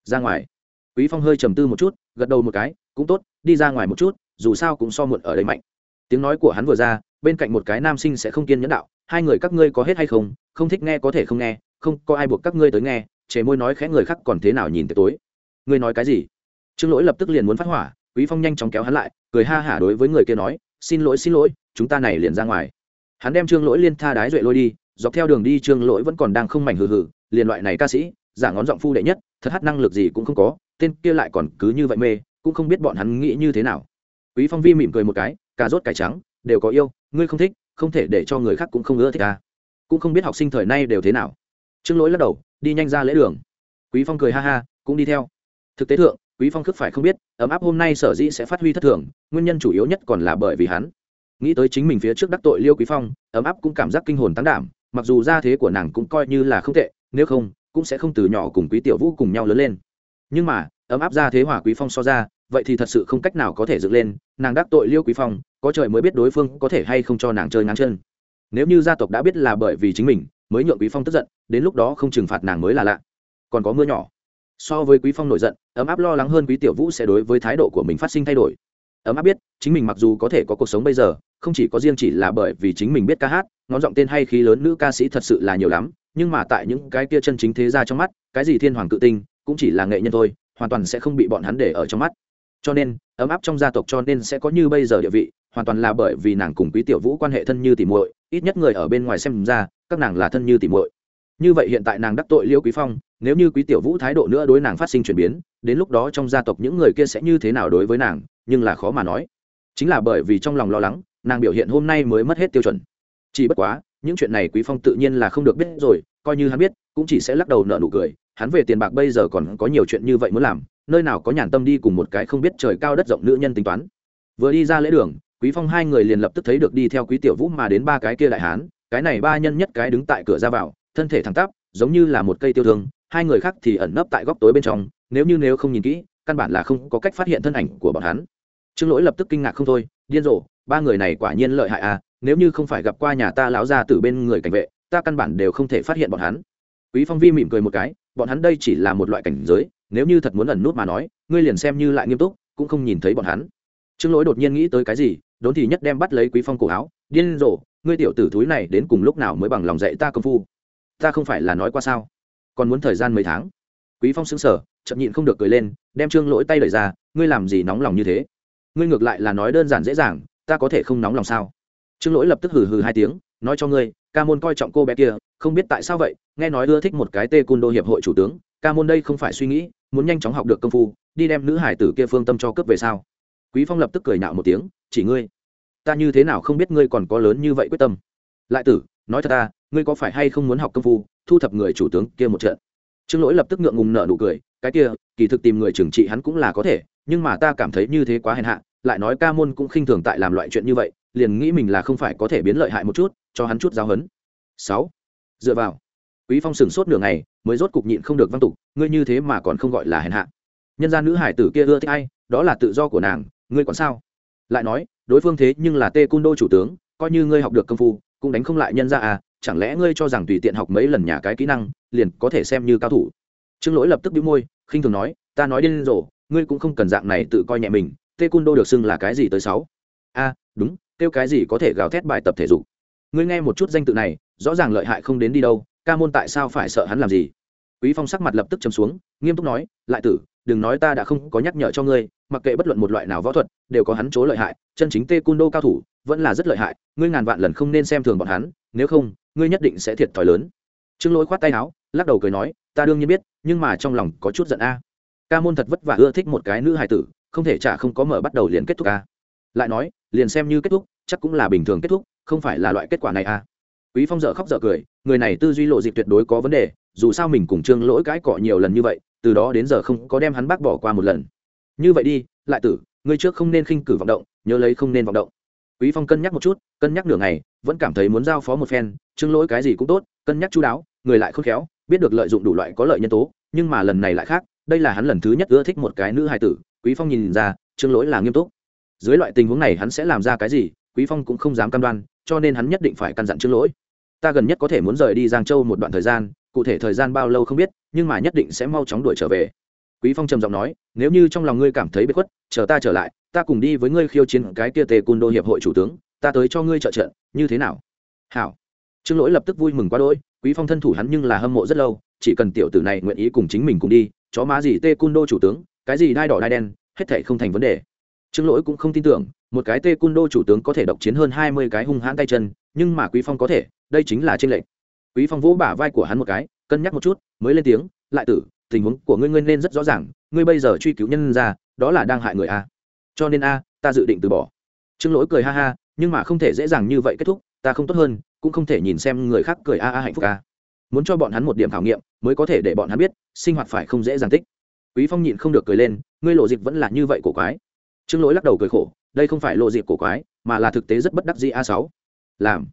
Ra ngoài quý phong hơi trầm tư một chút, gật đầu một cái, cũng tốt, đi ra ngoài một chút, dù sao cũng so muộn ở đây mạnh. Tiếng nói của hắn vừa ra, bên cạnh một cái nam sinh sẽ không kiên nhẫn đạo, hai người các ngươi có hết hay không? Không thích nghe có thể không nghe, không, có ai buộc các ngươi tới nghe chế môi nói khẽ người khác còn thế nào nhìn tới tối. Ngươi nói cái gì? Trương lỗi lập tức liền muốn phát hỏa, quý phong nhanh chóng kéo hắn lại, cười ha hả đối với người kia nói, xin lỗi xin lỗi, chúng ta này liền ra ngoài. Hắn đem trương lỗi liên tha đái duệ lôi đi, dọc theo đường đi trương lỗi vẫn còn đang không mảnh hừ hừ, liền loại này ca sĩ, giả ngón giọng phu đệ nhất, thật hát năng lực gì cũng không có tên kia lại còn cứ như vậy mê, cũng không biết bọn hắn nghĩ như thế nào. Quý phong vi mỉm cười một cái, cà rốt cải trắng, đều có yêu, ngươi không thích, không thể để cho người khác cũng không ưa thích ta. Cũng không biết học sinh thời nay đều thế nào. Trương lỗi lắc đầu, đi nhanh ra lễ đường. Quý phong cười ha ha, cũng đi theo. Thực tế thượng, quý phong khước phải không biết, ấm áp hôm nay sở dĩ sẽ phát huy thất thường, nguyên nhân chủ yếu nhất còn là bởi vì hắn. Nghĩ tới chính mình phía trước đắc tội liêu quý phong, ấm áp cũng cảm giác kinh hồn tăng đảm, mặc dù gia thế của nàng cũng coi như là không tệ, nếu không, cũng sẽ không từ nhỏ cùng quý tiểu vũ cùng nhau lớn lên nhưng mà, ấm áp ra thế hỏa quý phong so ra, vậy thì thật sự không cách nào có thể dựng lên, nàng đắc tội liêu quý phong, có trời mới biết đối phương có thể hay không cho nàng chơi ngang chân. Nếu như gia tộc đã biết là bởi vì chính mình, mới nhượng quý phong tức giận, đến lúc đó không trừng phạt nàng mới là lạ. Còn có mưa nhỏ. So với quý phong nổi giận, ấm áp lo lắng hơn quý tiểu vũ sẽ đối với thái độ của mình phát sinh thay đổi. Ấm áp biết, chính mình mặc dù có thể có cuộc sống bây giờ, không chỉ có riêng chỉ là bởi vì chính mình biết ca hát, ngón giọng tên hay khí lớn nữ ca sĩ thật sự là nhiều lắm, nhưng mà tại những cái kia chân chính thế ra trong mắt, cái gì thiên hoàng cự tinh cũng chỉ là nghệ nhân thôi, hoàn toàn sẽ không bị bọn hắn để ở trong mắt. Cho nên, ấm áp trong gia tộc cho nên sẽ có như bây giờ địa vị, hoàn toàn là bởi vì nàng cùng quý tiểu vũ quan hệ thân như tỉ muội, ít nhất người ở bên ngoài xem ra, các nàng là thân như tỉ muội. Như vậy hiện tại nàng đắc tội liêu quý phong, nếu như quý tiểu vũ thái độ nữa đối nàng phát sinh chuyển biến, đến lúc đó trong gia tộc những người kia sẽ như thế nào đối với nàng, nhưng là khó mà nói. Chính là bởi vì trong lòng lo lắng, nàng biểu hiện hôm nay mới mất hết tiêu chuẩn. Chỉ bất quá, những chuyện này quý phong tự nhiên là không được biết rồi, coi như hắn biết, cũng chỉ sẽ lắc đầu nợ nụ cười hắn về tiền bạc bây giờ còn có nhiều chuyện như vậy muốn làm, nơi nào có nhàn tâm đi cùng một cái không biết trời cao đất rộng nữ nhân tính toán. Vừa đi ra lễ đường, quý phong hai người liền lập tức thấy được đi theo quý tiểu vũ mà đến ba cái kia đại hán, cái này ba nhân nhất cái đứng tại cửa ra vào, thân thể thẳng tắp, giống như là một cây tiêu thương, hai người khác thì ẩn nấp tại góc tối bên trong, nếu như nếu không nhìn kỹ, căn bản là không có cách phát hiện thân ảnh của bọn hắn. Trương lỗi lập tức kinh ngạc không thôi, điên rồ, ba người này quả nhiên lợi hại à nếu như không phải gặp qua nhà ta lão ra từ bên người cảnh vệ, ta căn bản đều không thể phát hiện bọn hắn. Quý phong vi mỉm cười một cái bọn hắn đây chỉ là một loại cảnh giới, nếu như thật muốn ẩn nút mà nói, ngươi liền xem như lại nghiêm túc, cũng không nhìn thấy bọn hắn. Trương lỗi đột nhiên nghĩ tới cái gì, đốn thì nhất đem bắt lấy quý phong cổ áo, điên rồ, ngươi tiểu tử thúi này đến cùng lúc nào mới bằng lòng dạy ta công phu? Ta không phải là nói qua sao? Còn muốn thời gian mấy tháng? Quý phong sững sờ chậm nhịn không được cười lên, đem trương lỗi tay đẩy ra, ngươi làm gì nóng lòng như thế? Ngươi ngược lại là nói đơn giản dễ dàng, ta có thể không nóng lòng sao? Trương lỗi lập tức hừ hừ hai tiếng, nói cho ngươi ca môn coi trọng cô bé kia, không biết tại sao vậy, nghe nói ưa thích một cái tê cun đô hiệp hội chủ tướng, ca môn đây không phải suy nghĩ, muốn nhanh chóng học được công phu, đi đem nữ hải tử kia phương tâm cho cướp về sao? Quý phong lập tức cười nạo một tiếng, chỉ ngươi, ta như thế nào không biết ngươi còn có lớn như vậy quyết tâm? Lại tử, nói thật ta, ngươi có phải hay không muốn học công phu, thu thập người chủ tướng kia một trận? Trương lỗi lập tức ngượng ngùng nở nụ cười, cái kia, kỳ thực tìm người trừng trị hắn cũng là có thể, nhưng mà ta cảm thấy như thế quá hèn hạ, lại nói ca môn cũng khinh thường tại làm loại chuyện như vậy, liền nghĩ mình là không phải có thể biến lợi hại một chút cho hắn chút giáo hấn sáu. Dựa vào. Quý phong sửng sốt nửa ngày, mới rốt cục nhịn không được văn tục, ngươi như thế mà còn không gọi là hèn hạ. Nhân gia nữ hải tử kia ưa thích ai, đó là tự do của nàng, ngươi còn sao? Lại nói, đối phương thế nhưng là tê cung đô chủ tướng, coi như ngươi học được công phu, cũng đánh không lại nhân gia à chẳng lẽ ngươi cho rằng tùy tiện học mấy lần nhà cái kỹ năng, liền có thể xem như cao thủ? Trương lỗi lập tức bĩu môi, khinh thường nói, ta nói điên rồ, ngươi cũng không cần dạng này tự coi nhẹ mình tê cung đô được xưng là cái gì tới sáu? A đúng, kêu cái gì có thể gào thét bài tập thể dục ngươi nghe một chút danh tự này, rõ ràng lợi hại không đến đi đâu, ca môn tại sao phải sợ hắn làm gì? Quý phong sắc mặt lập tức chấm xuống, nghiêm túc nói, lại tử, đừng nói ta đã không có nhắc nhở cho ngươi, mặc kệ bất luận một loại nào võ thuật, đều có hắn chỗ lợi hại, chân chính tê cung đô cao thủ, vẫn là rất lợi hại, ngươi ngàn vạn lần không nên xem thường bọn hắn, nếu không, ngươi nhất định sẽ thiệt thòi lớn. Trương lỗi khoát tay áo, lắc đầu cười nói, ta đương nhiên biết, nhưng mà trong lòng có chút giận a. Ca môn thật vất vả ưa thích một cái nữ hài tử, không thể chả không có mở bắt đầu liền kết thúc a. Lại nói, liền xem như kết thúc, chắc cũng là bình thường kết thúc không phải là loại kết quả này à? quý phong dở khóc dở cười, người này tư duy lộ dịp tuyệt đối có vấn đề, dù sao mình cùng trương lỗi cãi cọ nhiều lần như vậy, từ đó đến giờ không có đem hắn bác bỏ qua một lần. Như vậy đi, lại tử, ngươi trước không nên khinh cử vọng động, nhớ lấy không nên vọng động. Quý phong cân nhắc một chút, cân nhắc nửa ngày, vẫn cảm thấy muốn giao phó một phen, trương lỗi cái gì cũng tốt, cân nhắc chú đáo, người lại khôn khéo, biết được lợi dụng đủ loại có lợi nhân tố, nhưng mà lần này lại khác, đây là hắn lần thứ nhất ưa thích một cái nữ hài tử, quý phong nhìn ra, trương lỗi là nghiêm túc. Dưới loại tình huống này hắn sẽ làm ra cái gì, quý phong cũng không dám cam đoan cho nên hắn nhất định phải căn dặn trương lỗi. Ta gần nhất có thể muốn rời đi giang châu một đoạn thời gian, cụ thể thời gian bao lâu không biết, nhưng mà nhất định sẽ mau chóng đuổi trở về. Quý phong trầm giọng nói, nếu như trong lòng ngươi cảm thấy bất khuất, chờ ta trở lại, ta cùng đi với ngươi khiêu chiến cái kia tề cun đô hiệp hội chủ tướng, ta tới cho ngươi trợ trận, như thế nào? Hảo. Trương lỗi lập tức vui mừng quá đỗi, quý phong thân thủ hắn nhưng là hâm mộ rất lâu, chỉ cần tiểu tử này nguyện ý cùng chính mình cùng đi, chó má gì tê cun đô chủ tướng, cái gì đai đỏ đai đen, hết thảy không thành vấn đề. Trương lỗi cũng không tin tưởng một cái tê cung đô chủ tướng có thể độc chiến hơn hai mươi cái hung hãn tay chân, nhưng mà quý phong có thể, đây chính là trên lệnh quý phong vỗ bả vai của hắn một cái, cân nhắc một chút, mới lên tiếng, lại tử, tình huống của ngươi ngươi nên rất rõ ràng, ngươi bây giờ truy cứu nhân ra, đó là đang hại người a. Cho nên a, ta dự định từ bỏ. Trương lỗi cười ha ha, nhưng mà không thể dễ dàng như vậy kết thúc, ta không tốt hơn, cũng không thể nhìn xem người khác cười a a hạnh phúc a. Muốn cho bọn hắn một điểm khảo nghiệm, mới có thể để bọn hắn biết, sinh hoạt phải không dễ dàng tích quý phong nhịn không được cười lên, ngươi lộ dịch vẫn là như vậy cổ quái. Trương lỗi lắc đầu cười khổ đây không phải lộ dịp cổ quái, mà là thực tế rất bất đắc dĩ a sáu. Làm.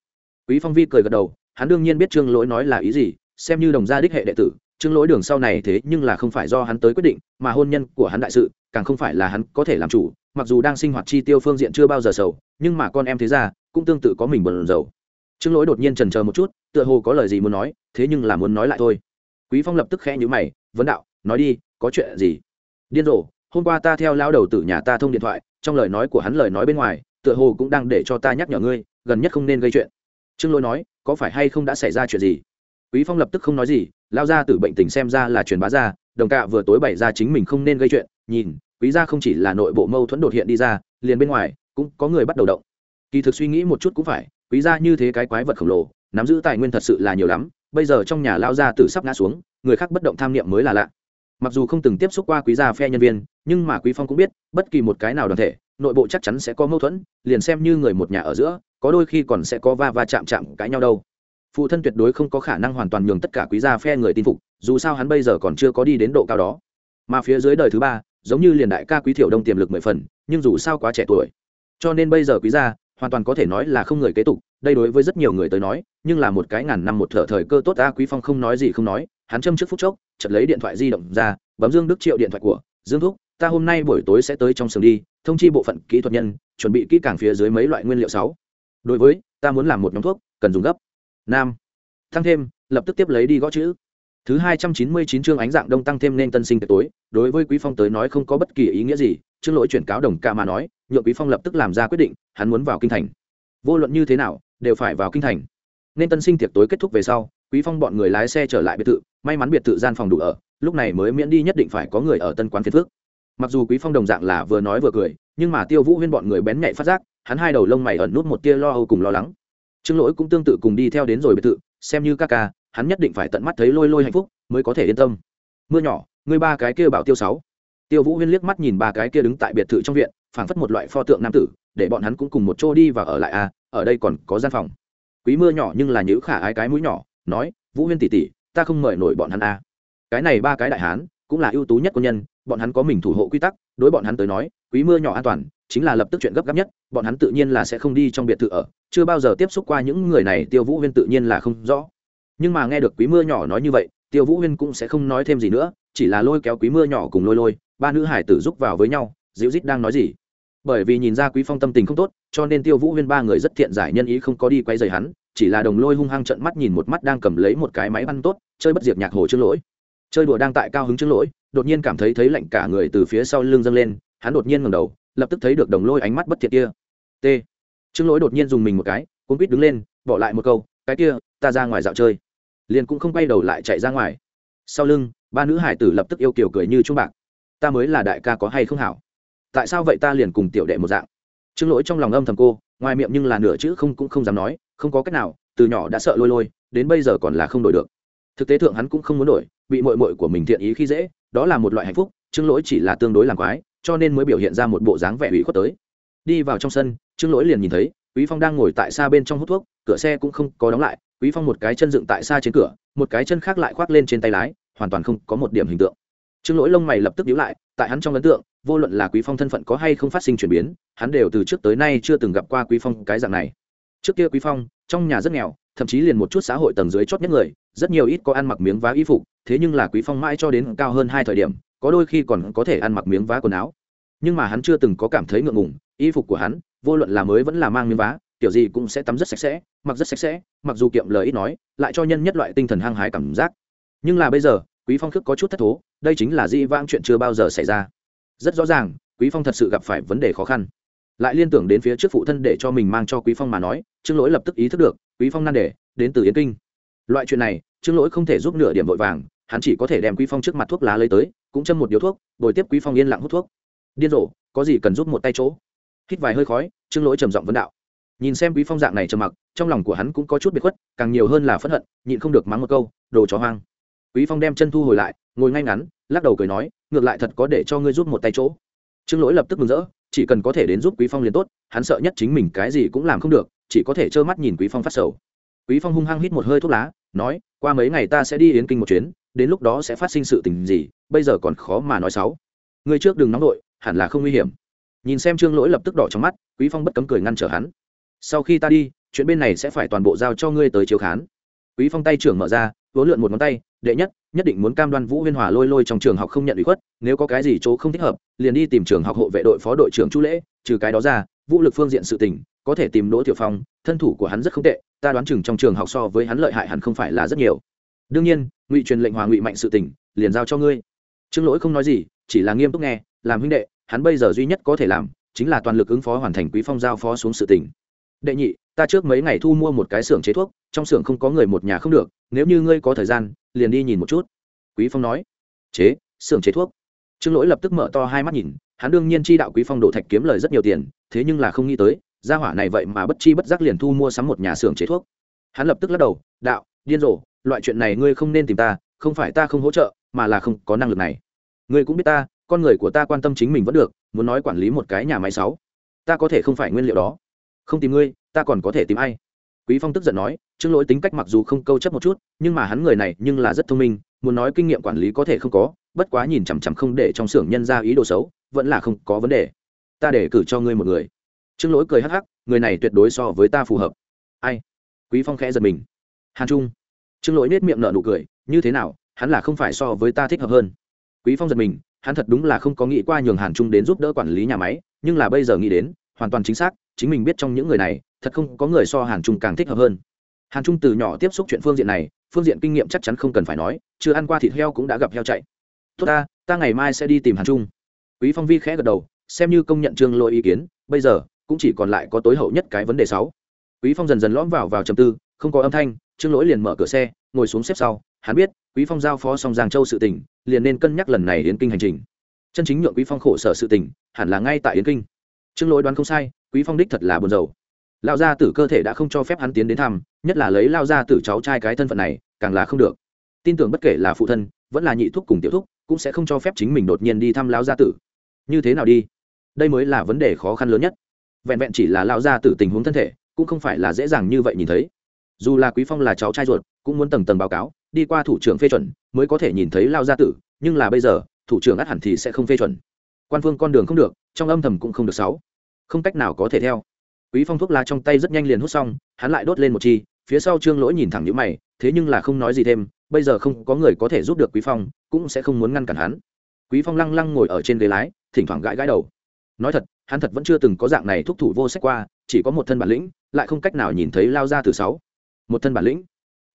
Quý phong vi cười gật đầu, hắn đương nhiên biết trương lỗi nói là ý gì, xem như đồng gia đích hệ đệ tử, trương lỗi đường sau này thế nhưng là không phải do hắn tới quyết định, mà hôn nhân của hắn đại sự, càng không phải là hắn có thể làm chủ, mặc dù đang sinh hoạt chi tiêu phương diện chưa bao giờ sầu, nhưng mà con em thế ra cũng tương tự có mình bần dầu trương lỗi đột nhiên trần chờ một chút, tựa hồ có lời gì muốn nói, thế nhưng là muốn nói lại thôi. Quý phong lập tức khẽ nhíu mày, vấn đạo, nói đi, có chuyện gì? Điên rồ, hôm qua ta theo lão đầu tử nhà ta thông điện thoại trong lời nói của hắn lời nói bên ngoài, tựa hồ cũng đang để cho ta nhắc nhở ngươi, gần nhất không nên gây chuyện. Trương lỗi nói, có phải hay không đã xảy ra chuyện gì? Quý phong lập tức không nói gì, lao ra từ bệnh tình xem ra là truyền bá ra, đồng cạ vừa tối bày ra chính mình không nên gây chuyện, nhìn, quý gia không chỉ là nội bộ mâu thuẫn đột hiện đi ra, liền bên ngoài, cũng có người bắt đầu động. Kỳ thực suy nghĩ một chút cũng phải, quý gia như thế cái quái vật khổng lồ, nắm giữ tài nguyên thật sự là nhiều lắm, bây giờ trong nhà lao gia tử sắp ngã xuống, người khác bất động tham niệm mới là lạ mặc dù không từng tiếp xúc qua quý gia phe nhân viên, nhưng mà quý phong cũng biết, bất kỳ một cái nào đoàn thể, nội bộ chắc chắn sẽ có mâu thuẫn, liền xem như người một nhà ở giữa, có đôi khi còn sẽ có va va chạm chạm cãi nhau đâu. Phụ thân tuyệt đối không có khả năng hoàn toàn nhường tất cả quý gia phe người tin phục, dù sao hắn bây giờ còn chưa có đi đến độ cao đó. Mà phía dưới đời thứ ba, giống như liền đại ca quý thiểu đông tiềm lực mười phần, nhưng dù sao quá trẻ tuổi. Cho nên bây giờ quý gia, hoàn toàn có thể nói là không người kế tục, đây đối với rất nhiều người tới nói, nhưng là một cái ngàn năm một thở thời cơ tốt ta quý phong không nói gì không nói hắn châm trước phút chốc, chợt lấy điện thoại di động ra, bấm dương đức triệu điện thoại của, dương thúc, ta hôm nay buổi tối sẽ tới trong sườn đi, thông chi bộ phận kỹ thuật nhân, chuẩn bị kỹ càng phía dưới mấy loại nguyên liệu sáu. Đối với, ta muốn làm một nhóm thuốc, cần dùng gấp. Nam, tăng thêm, lập tức tiếp lấy đi gõ chữ. Thứ hai trăm chín mươi chín chương ánh dạng đông tăng thêm nên tân sinh tối, đối với quý phong tới nói không có bất kỳ ý nghĩa gì, chương lỗi chuyển cáo đồng ca mà nói, nhượng quý phong lập tức làm ra quyết định, hắn muốn vào kinh thành. Vô luận như thế nào, đều phải vào kinh thành. Nên tân sinh tiệc tối kết thúc về sau quý phong bọn người lái xe trở lại biệt thự, may mắn biệt thự gian phòng đủ ở, lúc này mới miễn đi nhất định phải có người ở tân quán phiên phước mặc dù quý phong đồng dạng là vừa nói vừa cười, nhưng mà tiêu vũ huyên bọn người bén nhạy phát giác, hắn hai đầu lông mày ẩn nút một tia lo âu cùng lo lắng. Trương lỗi cũng tương tự cùng đi theo đến rồi biệt thự, xem như ca ca, hắn nhất định phải tận mắt thấy lôi lôi hạnh phúc mới có thể yên tâm. Mưa nhỏ ngươi ba cái kia bảo tiêu sáu. Tiêu vũ huyên liếc mắt nhìn ba cái kia đứng tại biệt thự trong viện, phảng phất một loại pho tượng nam tử, để bọn hắn cũng cùng một chỗ đi và ở lại à ở đây còn có gian phòng. Quý mưa nhỏ nhưng là nhữ khả ái cái mũi nhỏ nói, vũ huyên tỷ tỷ, ta không mời nổi bọn hắn à cái này ba cái đại hán cũng là ưu tú nhất quân nhân, bọn hắn có mình thủ hộ quy tắc, đối bọn hắn tới nói, quý mưa nhỏ an toàn, chính là lập tức chuyện gấp gáp nhất, bọn hắn tự nhiên là sẽ không đi trong biệt thự ở, chưa bao giờ tiếp xúc qua những người này, tiêu vũ huyên tự nhiên là không rõ. Nhưng mà nghe được quý mưa nhỏ nói như vậy, tiêu vũ huyên cũng sẽ không nói thêm gì nữa, chỉ là lôi kéo quý mưa nhỏ cùng lôi lôi, ba nữ hải tử giúp vào với nhau dịu rít đang nói gì? Bởi vì nhìn ra quý phong tâm tình không tốt, cho nên tiêu vũ huyên ba người rất thiện giải nhân ý không có đi quay dày hắn chỉ là đồng lôi hung hăng trận mắt nhìn một mắt đang cầm lấy một cái máy ăn tốt, chơi bất diệt nhạc hồ trước lỗi. Chơi đùa đang tại cao hứng trước lỗi, đột nhiên cảm thấy thấy lạnh cả người từ phía sau lưng dâng lên, hắn đột nhiên ngẩng đầu, lập tức thấy được đồng lôi ánh mắt bất thiện kia. T. Trước lỗi đột nhiên dùng mình một cái, cuốn quýt đứng lên, bỏ lại một câu, cái kia, ta ra ngoài dạo chơi. Liền cũng không quay đầu lại chạy ra ngoài. Sau lưng, ba nữ hải tử lập tức yêu kiều cười như trung bạc. Ta mới là đại ca có hay không hảo? Tại sao vậy ta liền cùng tiểu đệ một dạng? Trương lỗi trong lòng âm thầm cô ngoài miệng nhưng là nửa chữ không cũng không dám nói, không có cách nào, từ nhỏ đã sợ lôi lôi, đến bây giờ còn là không đổi được. Thực tế thượng hắn cũng không muốn đổi, bị mội mội của mình thiện ý khi dễ, đó là một loại hạnh phúc trương lỗi chỉ là tương đối làm quái, cho nên mới biểu hiện ra một bộ dáng vẻ ủy khuất tới. Đi vào trong sân trương lỗi liền nhìn thấy, quý phong đang ngồi tại xa bên trong hút thuốc, cửa xe cũng không có đóng lại, quý phong một cái chân dựng tại xa trên cửa, một cái chân khác lại khoác lên trên tay lái, hoàn toàn không có một điểm hình tượng trương lỗi lông mày lập tức nhíu lại, tại hắn trong ấn tượng, vô luận là quý phong thân phận có hay không phát sinh chuyển biến, hắn đều từ trước tới nay chưa từng gặp qua quý phong cái dạng này. Trước kia quý phong, trong nhà rất nghèo, thậm chí liền một chút xã hội tầng dưới chót nhất người, rất nhiều ít có ăn mặc miếng vá y phục, thế nhưng là quý phong mãi cho đến cao hơn hai thời điểm, có đôi khi còn có thể ăn mặc miếng vá quần áo. Nhưng mà hắn chưa từng có cảm thấy ngượng ngùng, y phục của hắn, vô luận là mới vẫn là mang miếng vá, kiểu gì cũng sẽ tắm rất sạch sẽ, mặc rất sạch sẽ, mặc dù kiệm lời ít nói, lại cho nhân nhất loại tinh thần hăng hái cảm giác. Nhưng là bây giờ quý phong khước có chút thất thố, đây chính là di vãng chuyện chưa bao giờ xảy ra. Rất rõ ràng, quý phong thật sự gặp phải vấn đề khó khăn. Lại liên tưởng đến phía trước phụ thân để cho mình mang cho quý phong mà nói, trương lỗi lập tức ý thức được, quý phong nan đề, đến từ yến kinh. Loại chuyện này, trương lỗi không thể giúp nửa điểm vội vàng, hắn chỉ có thể đem quý phong trước mặt thuốc lá lấy tới, cũng châm một điếu thuốc, bồi tiếp quý phong yên lặng hút thuốc. Điên rồ, có gì cần giúp một tay chỗ? Hít vài hơi khói, trương lỗi trầm giọng vấn đạo. Nhìn xem quý phong dạng này trầm mặc, trong lòng của hắn cũng có chút biệt khuất, càng nhiều hơn là phẫn hận, nhịn không được mắng một câu, đồ chó hoang quý phong đem chân thu hồi lại, ngồi ngay ngắn, lắc đầu cười nói, ngược lại thật có để cho ngươi giúp một tay chỗ. Trương lỗi lập tức mừng rỡ, chỉ cần có thể đến giúp quý phong liền tốt, hắn sợ nhất chính mình cái gì cũng làm không được, chỉ có thể trơ mắt nhìn quý phong phát sầu. Quý phong hung hăng hít một hơi thuốc lá, nói, qua mấy ngày ta sẽ đi yến kinh một chuyến, đến lúc đó sẽ phát sinh sự tình gì, bây giờ còn khó mà nói xấu. Ngươi trước đừng nóng đội, hẳn là không nguy hiểm. Nhìn xem trương lỗi lập tức đỏ trong mắt, quý phong bất cấm cười ngăn trở hắn. Sau khi ta đi, chuyện bên này sẽ phải toàn bộ giao cho ngươi tới chiếu khán. Quý phong tay trưởng mở ra vỗ lượn một ngón tay, đệ nhất nhất định muốn cam đoan vũ huyên hòa lôi lôi trong trường học không nhận ủy khuất, nếu có cái gì chỗ không thích hợp, liền đi tìm trường học hộ vệ đội phó đội trưởng chu lễ, trừ cái đó ra, vũ lực phương diện sự tình, có thể tìm đỗ tiểu phong, thân thủ của hắn rất không tệ, ta đoán chừng trong trường học so với hắn lợi hại hẳn không phải là rất nhiều. Đương nhiên, ngụy truyền lệnh hòa ngụy mạnh sự tình, liền giao cho ngươi. Trương lỗi không nói gì, chỉ là nghiêm túc nghe, làm huynh đệ, hắn bây giờ duy nhất có thể làm, chính là toàn lực ứng phó hoàn thành quý phong giao phó xuống sự tình. Đệ nhị ta trước mấy ngày thu mua một cái xưởng chế thuốc, trong xưởng không có người một nhà không được, nếu như ngươi có thời gian, liền đi nhìn một chút. Quý phong nói. Chế, xưởng chế thuốc. Trương lỗi lập tức mở to hai mắt nhìn, hắn đương nhiên chi đạo quý phong đổ thạch kiếm lời rất nhiều tiền, thế nhưng là không nghĩ tới, gia hỏa này vậy mà bất chi bất giác liền thu mua sắm một nhà xưởng chế thuốc. Hắn lập tức lắc đầu, đạo, điên rồ, loại chuyện này ngươi không nên tìm ta, không phải ta không hỗ trợ, mà là không có năng lực này. Ngươi cũng biết ta, con người của ta quan tâm chính mình vẫn được, muốn nói quản lý một cái nhà máy sáu, ta có thể không phải nguyên liệu đó. Không tìm ngươi ta còn có thể tìm ai? Quý phong tức giận nói, trương lỗi tính cách mặc dù không câu chấp một chút, nhưng mà hắn người này nhưng là rất thông minh, muốn nói kinh nghiệm quản lý có thể không có, bất quá nhìn chằm chằm không để trong xưởng nhân ra ý đồ xấu, vẫn là không có vấn đề. Ta để cử cho ngươi một người. Trương lỗi cười hắc hắc, người này tuyệt đối so với ta phù hợp. Ai? Quý phong khẽ giật mình. Hàn trung. Trương lỗi nết miệng nở nụ cười, như thế nào, hắn là không phải so với ta thích hợp hơn. Quý phong giật mình, hắn thật đúng là không có nghĩ qua nhường hàn trung đến giúp đỡ quản lý nhà máy, nhưng là bây giờ nghĩ đến, hoàn toàn chính xác, chính mình biết trong những người này thật không có người so hàn trung càng thích hợp hơn. Hàn trung từ nhỏ tiếp xúc chuyện phương diện này, phương diện kinh nghiệm chắc chắn không cần phải nói, chưa ăn qua thịt heo cũng đã gặp heo chạy. Tốt ta ta ngày mai sẽ đi tìm hàn trung. Quý phong vi khẽ gật đầu, xem như công nhận trương lỗi ý kiến, bây giờ cũng chỉ còn lại có tối hậu nhất cái vấn đề sáu. Quý phong dần dần lõm vào vào trầm tư, không có âm thanh, trương lỗi liền mở cửa xe, ngồi xuống xếp sau. Hắn biết, quý phong giao phó xong giang châu sự tình, liền nên cân nhắc lần này yến kinh hành trình. Chân chính nhượng quý phong khổ sở sự tình, hẳn là ngay tại yến kinh. Trương lỗi đoán không sai, quý phong đích thật là buồn rầu lao gia tử cơ thể đã không cho phép hắn tiến đến thăm, nhất là lấy lao gia tử cháu trai cái thân phận này, càng là không được. Tin tưởng bất kể là phụ thân, vẫn là nhị thúc cùng tiểu thúc, cũng sẽ không cho phép chính mình đột nhiên đi thăm lao gia tử. Như thế nào đi? Đây mới là vấn đề khó khăn lớn nhất. Vẹn vẹn chỉ là lao gia tử tình huống thân thể, cũng không phải là dễ dàng như vậy nhìn thấy. Dù là quý phong là cháu trai ruột, cũng muốn tầng tầng báo cáo, đi qua thủ trưởng phê chuẩn mới có thể nhìn thấy lao gia tử, nhưng là bây giờ, thủ trưởng ắt hẳn thì sẽ không phê chuẩn. Quan phương con đường không được, trong âm thầm cũng không được sáu. Không cách nào có thể theo quý phong thuốc lá trong tay rất nhanh liền hút xong, hắn lại đốt lên một chi, phía sau trương lỗi nhìn thẳng những mày, thế nhưng là không nói gì thêm, bây giờ không có người có thể giúp được quý phong, cũng sẽ không muốn ngăn cản hắn. Quý phong lăng lăng ngồi ở trên ghế lái, thỉnh thoảng gãi gãi đầu. Nói thật, hắn thật vẫn chưa từng có dạng này thúc thủ vô sách qua, chỉ có một thân bản lĩnh, lại không cách nào nhìn thấy lao ra từ sáu. Một thân bản lĩnh.